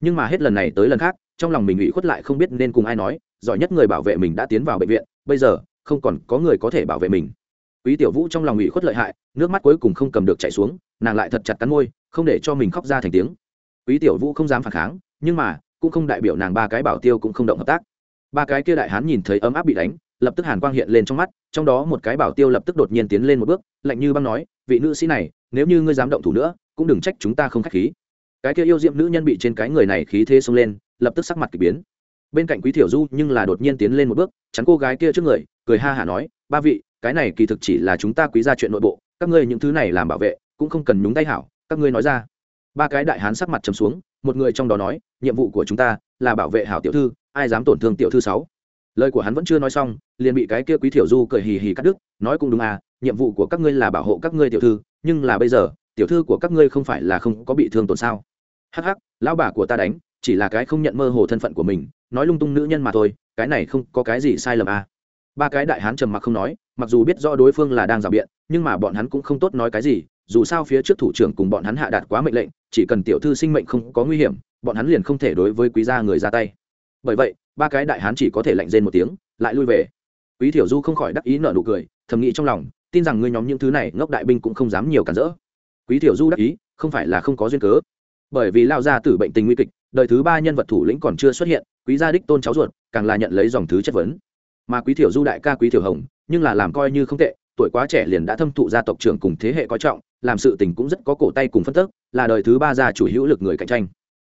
Nhưng mà hết lần này tới lần khác, trong lòng mình ủy khuất lại không biết nên cùng ai nói, giỏi nhất người bảo vệ mình đã tiến vào bệnh viện, bây giờ, không còn có người có thể bảo vệ mình. Quý tiểu vũ trong lòng ủy khuất lợi hại, nước mắt cuối cùng không cầm được chạy xuống, nàng lại thật chặt cắn môi, không để cho mình khóc ra thành tiếng. Quý tiểu vũ không dám phản kháng, nhưng mà, cũng không đại biểu nàng ba cái bảo tiêu cũng không động hợp tác. Ba cái kia đại hán nhìn thấy ấm áp bị đánh, lập tức hàn quang hiện lên trong mắt, trong đó một cái bảo tiêu lập tức đột nhiên tiến lên một bước, lạnh như băng nói, vị nữ sĩ này, nếu như ngươi dám động thủ nữa, cũng đừng trách chúng ta không khách khí cái kia yêu diệm nữ nhân bị trên cái người này khí thế xông lên, lập tức sắc mặt k ỳ biến. Bên cạnh quý thiểu du nhưng là đột nhiên tiến lên một bước, chắn cô gái kia trước người, cười ha hả nói, ba vị, cái này kỳ thực chỉ là chúng ta quý ra chuyện nội bộ, các ngươi những thứ này làm bảo vệ, cũng không cần nhúng tay hảo, các ngươi nói ra. Ba cái đại hán sắc mặt trầm xuống, một người trong đó nói, nhiệm vụ của chúng ta là bảo vệ hảo tiểu thư, ai dám tổn thương tiểu thư sáu? Lời của hắn vẫn chưa nói xong, liền bị cái kia quý thiểu du cười hì hì cắt đứt, nói cũng đúng à nhiệm vụ của các ngươi là bảo hộ các ngươi tiểu thư, nhưng là bây giờ, tiểu thư của các ngươi không phải là không có bị thương tổn sao? Hắc hắc, lão bà của ta đánh, chỉ là cái không nhận mơ hồ thân phận của mình, nói lung tung nữ nhân mà thôi, cái này không có cái gì sai lầm à. Ba cái đại hán trầm mặc không nói, mặc dù biết rõ đối phương là đang rào biện, nhưng mà bọn hắn cũng không tốt nói cái gì, dù sao phía trước thủ trưởng cùng bọn hắn hạ đạt quá mệnh lệnh, chỉ cần tiểu thư sinh mệnh không có nguy hiểm, bọn hắn liền không thể đối với quý gia người ra tay. Bởi vậy, ba cái đại hán chỉ có thể lạnh rên một tiếng, lại lui về. Quý thiểu du không khỏi đắc ý nợ nụ cười, thầm nghĩ trong lòng, tin rằng ngươi nhóm những thứ này, ngốc đại binh cũng không dám nhiều cản rỡ. Quý thiểu du đắc ý, không phải là không có duyên cớ bởi vì lao ra tử bệnh tình nguy kịch, đời thứ ba nhân vật thủ lĩnh còn chưa xuất hiện, quý gia đích tôn cháu ruột, càng là nhận lấy dòng thứ chất vấn. Mà quý thiểu du đại ca quý thiểu hồng, nhưng là làm coi như không tệ, tuổi quá trẻ liền đã thâm thụ gia tộc trưởng cùng thế hệ coi trọng, làm sự tình cũng rất có cổ tay cùng phân tức, là đời thứ ba gia chủ hữu lực người cạnh tranh.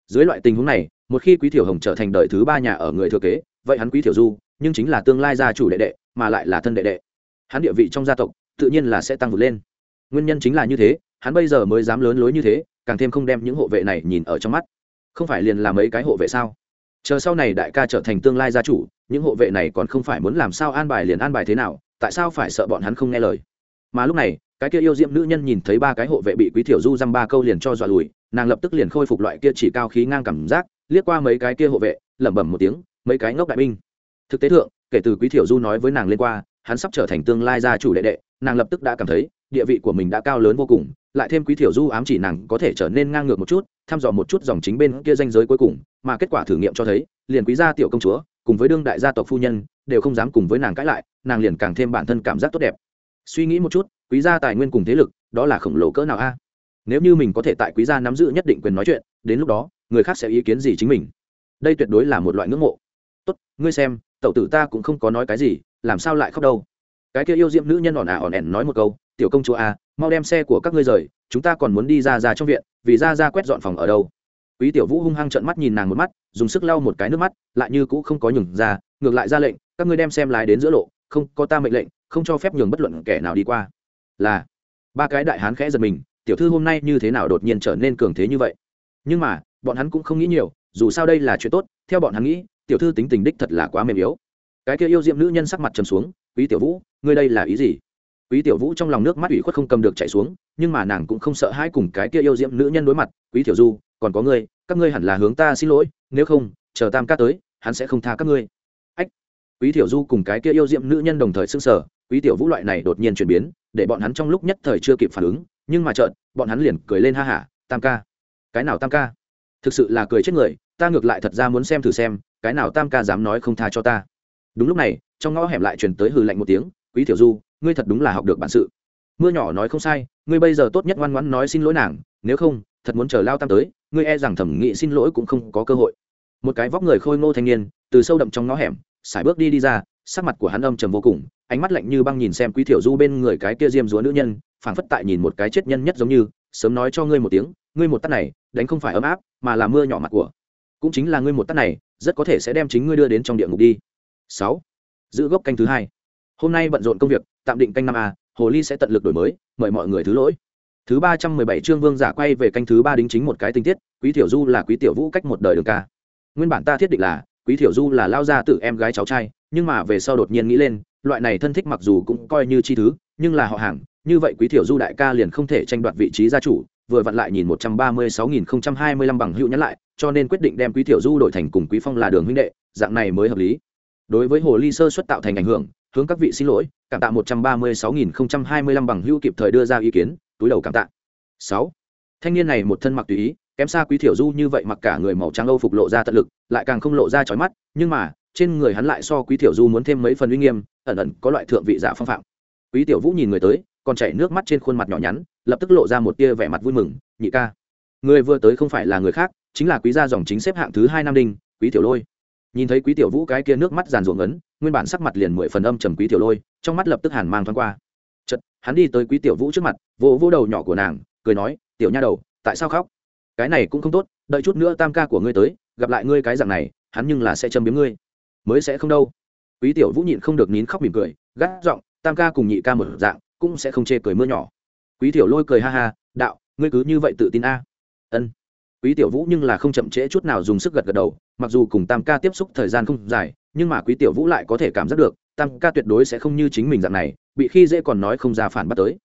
Dưới loại tình huống này, một khi quý thiểu hồng trở thành đời thứ ba nhà ở người thừa kế, vậy hắn quý thiểu du, nhưng chính là tương lai gia chủ đệ đệ, mà lại là thân đệ đệ. Hắn địa vị trong gia tộc, tự nhiên là sẽ tăng vượt lên. Nguyên nhân chính là như thế, hắn bây giờ mới dám lớn lối như thế càng thêm không đem những hộ vệ này nhìn ở trong mắt. Không phải liền làm mấy cái hộ vệ sao? Chờ sau này đại ca trở thành tương lai gia chủ, những hộ vệ này còn không phải muốn làm sao an bài liền an bài thế nào, tại sao phải sợ bọn hắn không nghe lời? Mà lúc này, cái kia yêu diệm nữ nhân nhìn thấy ba cái hộ vệ bị quý thiểu du dăm ba câu liền cho dọa lùi, nàng lập tức liền khôi phục loại kia chỉ cao khí ngang cảm giác, liếc qua mấy cái kia hộ vệ, lẩm bẩm một tiếng, mấy cái ngốc đại binh. Thực tế thượng, kể từ quý thiểu du nói với nàng lên qua, hắn sắp trở thành tương lai gia chủ đệ đệ, nàng lập tức đã cảm thấy địa vị của mình đã cao lớn vô cùng, lại thêm quý thiểu du ám chỉ nàng có thể trở nên ngang ngược một chút, thăm dò một chút dòng chính bên kia danh giới cuối cùng, mà kết quả thử nghiệm cho thấy, liền quý gia tiểu công chúa, cùng với đương đại gia tộc phu nhân, đều không dám cùng với nàng cãi lại, nàng liền càng thêm bản thân cảm giác tốt đẹp. Suy nghĩ một chút, quý gia tài nguyên cùng thế lực, đó là khổng lồ cỡ nào a? À? Nếu như mình có thể tại quý gia nắm giữ nhất định quyền nói chuyện, đến lúc đó, người khác sẽ ý kiến gì chính mình? Đây tuyệt đối là một loại ngưỡng mộ. Tốt, ngươi xem, tẩu tử ta cũng không có nói cái gì, làm sao lại khóc đâu? Cái kia yêu diệm nữ nhân ỏn ả ỏn ẻn nói một câu, tiểu công chúa a mau đem xe của các ngươi rời, chúng ta còn muốn đi ra ra trong viện, vì ra ra quét dọn phòng ở đâu. Quý tiểu vũ hung hăng trợn mắt nhìn nàng một mắt, dùng sức lau một cái nước mắt, lại như cũ không có nhường ra, ngược lại ra lệnh, các ngươi đem xem lái đến giữa lộ, không có ta mệnh lệnh, không cho phép nhường bất luận kẻ nào đi qua. Là, ba cái đại hán khẽ giật mình, tiểu thư hôm nay như thế nào đột nhiên trở nên cường thế như vậy? Nhưng mà, bọn hắn cũng không nghĩ nhiều, dù sao đây là chuyện tốt, theo bọn hắn nghĩ, tiểu thư tính tình đích thật là quá mềm yếu. Cái kia yêu diệm nữ nhân sắc mặt trầm xuống, quý tiểu vũ ngươi đây là ý gì? Quý tiểu vũ trong lòng nước mắt ủy khuất không cầm được chảy xuống, nhưng mà nàng cũng không sợ hãi cùng cái kia yêu diệm nữ nhân đối mặt. Quý tiểu du, còn có ngươi, các ngươi hẳn là hướng ta xin lỗi, nếu không, chờ tam ca tới, hắn sẽ không tha các ngươi. Ách. Quý tiểu du cùng cái kia yêu diệm nữ nhân đồng thời xưng sở quý tiểu vũ loại này đột nhiên chuyển biến, để bọn hắn trong lúc nhất thời chưa kịp phản ứng, nhưng mà trợn bọn hắn liền cười lên ha hả, tam ca. Cái nào tam ca? Thực sự là cười chết người, ta ngược lại thật ra muốn xem thử xem, cái nào tam ca dám nói không tha cho ta. Đúng lúc này, trong ngõ hẻm lại truyền tới hừ lạnh một tiếng quý tiểu du, ngươi thật đúng là học được bản sự. Mưa nhỏ nói không sai, ngươi bây giờ tốt nhất ngoan ngoãn nói xin lỗi nàng, nếu không, thật muốn chờ lao tam tới, ngươi e rằng thẩm nghị xin lỗi cũng không có cơ hội. Một cái vóc người khôi ngô thanh niên, từ sâu đậm trong ngõ hẻm, sải bước đi đi ra, sắc mặt của hắn âm trầm vô cùng, ánh mắt lạnh như băng nhìn xem quý thiểu du bên người cái kia diêm dúa nữ nhân, phảng phất tại nhìn một cái chết nhân nhất giống như, sớm nói cho ngươi một tiếng, ngươi một tắt này, đánh không phải ấm áp, mà là mưa nhỏ mặt của. Cũng chính là ngươi một tắt này, rất có thể sẽ đem chính ngươi đưa đến trong địa ngục đi. Sáu. Giữ gốc canh thứ hai hôm nay bận rộn công việc, tạm định canh năm a, hồ ly sẽ tận lực đổi mới, mời mọi người thứ lỗi. Thứ ba trăm mười bảy chương vương giả quay về canh thứ ba đính chính một cái tình tiết, quý tiểu du là quý tiểu vũ cách một đời đường ca. Nguyên bản ta thiết định là, quý tiểu du là lao ra tự em gái cháu trai, nhưng mà về sau đột nhiên nghĩ lên, loại này thân thích mặc dù cũng coi như chi thứ, nhưng là họ hàng, như vậy quý tiểu du đại ca liền không thể tranh đoạt vị trí gia chủ, vừa vặn lại nhìn một trăm ba mươi sáu nghìn không trăm hai mươi lăm bằng hữu nhắn lại, cho nên quyết định đem quý tiểu du đổi thành cùng quý phong là đường huynh đệ, dạng này mới hợp lý. Đối với hồ ly sơ xuất tạo thành ảnh hưởng hướng các vị xin lỗi, cảm tạ một trăm ba mươi sáu nghìn không trăm hai mươi lăm bằng hữu kịp thời đưa ra ý kiến, túi đầu cảm tạ. Sáu. Thanh niên này một thân mặc tùy ý, kém xa quý thiểu du như vậy mặc cả người màu trắng âu phục lộ ra tận lực, lại càng không lộ ra chói mắt, nhưng mà, trên người hắn lại so quý tiểu du muốn thêm mấy phần uy nghiêm, ẩn ẩn có loại thượng vị giả phong phạm. Quý tiểu vũ nhìn người tới, còn chảy nước mắt trên khuôn mặt nhỏ nhắn, lập tức lộ ra một tia vẻ mặt vui mừng, nhị ca, người vừa tới không phải là người khác, chính là quý gia dòng chính xếp hạng thứ hai nam đinh, quý tiểu lôi nhìn thấy quý tiểu vũ cái kia nước mắt giàn ruộng ấn, nguyên bản sắc mặt liền mười phần âm trầm quý tiểu lôi, trong mắt lập tức hàn mang thoáng qua. Chật hắn đi tới quý tiểu vũ trước mặt, vỗ vỗ đầu nhỏ của nàng, cười nói, tiểu nha đầu, tại sao khóc? Cái này cũng không tốt, đợi chút nữa tam ca của ngươi tới, gặp lại ngươi cái dạng này, hắn nhưng là sẽ châm biếm ngươi. Mới sẽ không đâu. Quý tiểu vũ nhịn không được nín khóc mỉm cười, gắt giọng, tam ca cùng nhị ca một dạng, cũng sẽ không chê cười mưa nhỏ. Quý tiểu lôi cười ha ha, đạo, ngươi cứ như vậy tự tin a. Ân. Quý tiểu vũ nhưng là không chậm trễ chút nào dùng sức gật gật đầu mặc dù cùng tam ca tiếp xúc thời gian không dài, nhưng mà quý tiểu vũ lại có thể cảm giác được, tam ca tuyệt đối sẽ không như chính mình dạng này, bị khi dễ còn nói không ra phản bắt tới.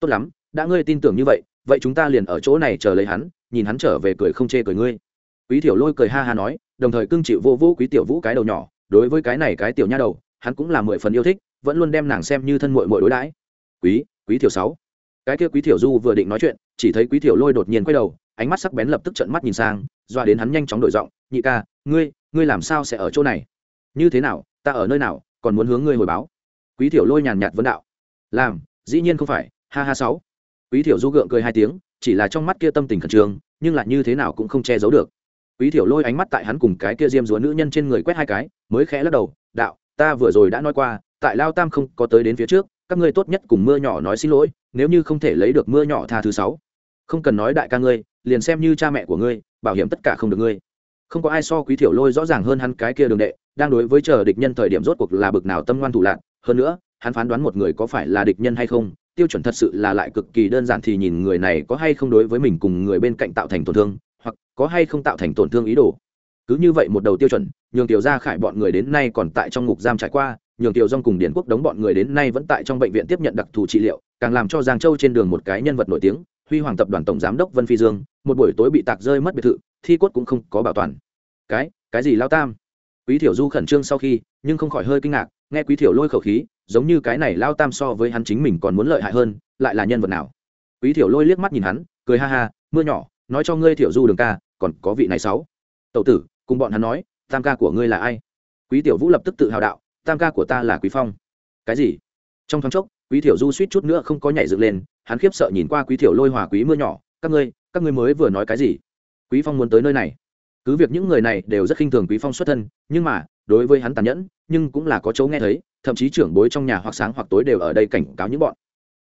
Tốt lắm, đã ngươi tin tưởng như vậy vậy chúng ta liền ở chỗ này chờ lấy hắn, nhìn hắn trở về cười không chê cười ngươi. Quý tiểu lôi cười ha ha nói, đồng thời cưng chịu vô vũ quý tiểu vũ cái đầu nhỏ, đối với cái này cái tiểu nha đầu, hắn cũng là mười phần yêu thích, vẫn luôn đem nàng xem như thân mội mội đối đãi. Quý quý tiểu sáu. Cái kia quý tiểu du vừa định nói chuyện, chỉ thấy quý tiểu lôi đột nhiên quay đầu, ánh mắt sắc bén lập tức trợn mắt nhìn sang doa đến hắn nhanh chóng đổi giọng, nhị ca, ngươi ngươi làm sao sẽ ở chỗ này? Như thế nào, ta ở nơi nào, còn muốn hướng ngươi hồi báo? Quý tiểu lôi nhàn nhạt vấn đạo. Làm, dĩ nhiên không phải, ha ha sáu. Quý tiểu du gượng cười hai tiếng, chỉ là trong mắt kia tâm tình khẩn trương, nhưng lại như thế nào cũng không che giấu được. Quý tiểu lôi ánh mắt tại hắn cùng cái kia diêm rúa nữ nhân trên người quét hai cái, mới khẽ lắc đầu, đạo, ta vừa rồi đã nói qua, tại lao tam không có tới đến phía trước, các ngươi tốt nhất cùng mưa nhỏ nói xin lỗi, nếu như không thể lấy được mưa nhỏ tha thứ sáu. Không cần nói đại ca ngươi, liền xem như cha mẹ của ngươi bảo hiểm tất cả không được ngươi. Không có ai so quý thiểu lôi rõ ràng hơn hắn cái kia đường đệ, đang đối với chờ địch nhân thời điểm rốt cuộc là bực nào tâm ngoan thủ lạc hơn nữa, hắn phán đoán một người có phải là địch nhân hay không, tiêu chuẩn thật sự là lại cực kỳ đơn giản thì nhìn người này có hay không đối với mình cùng người bên cạnh tạo thành tổn thương, hoặc có hay không tạo thành tổn thương ý đồ. Cứ như vậy một đầu tiêu chuẩn, nhường tiểu gia khải bọn người đến nay còn tại trong ngục giam trải qua, nhường tiểu dông cùng điển quốc đóng bọn người đến nay vẫn tại trong bệnh viện tiếp nhận đặc thù trị liệu, càng làm cho giang châu trên đường một cái nhân vật nổi tiếng huy hoàng tập đoàn tổng giám đốc vân phi dương, một buổi tối bị tạc rơi mất biệt thự, thi cốt cũng không có bảo toàn. Cái cái gì lao tam? Quý thiểu du khẩn trương sau khi, nhưng không khỏi hơi kinh ngạc, nghe quý thiểu lôi khẩu khí, giống như cái này lao tam so với hắn chính mình còn muốn lợi hại hơn, lại là nhân vật nào? Quý thiểu lôi liếc mắt nhìn hắn, cười ha ha, mưa nhỏ, nói cho ngươi thiểu du đường ca, còn có vị này sáu. Tậu tử, cùng bọn hắn nói, tam ca của ngươi là ai? Quý tiểu vũ lập tức tự hào đạo, tam ca của ta là quý phong. Cái gì? Trong thoáng chốc quý thiểu du suýt chút nữa không có nhảy dựng lên, hắn khiếp sợ nhìn qua quý thiểu lôi hòa quý mưa nhỏ, các ngươi các ngươi mới vừa nói cái gì? Quý phong muốn tới nơi này. Cứ việc những người này đều rất khinh thường quý phong xuất thân, nhưng mà, đối với hắn tàn nhẫn, nhưng cũng là có chỗ nghe thấy, thậm chí trưởng bối trong nhà hoặc sáng hoặc tối đều ở đây cảnh cáo những bọn.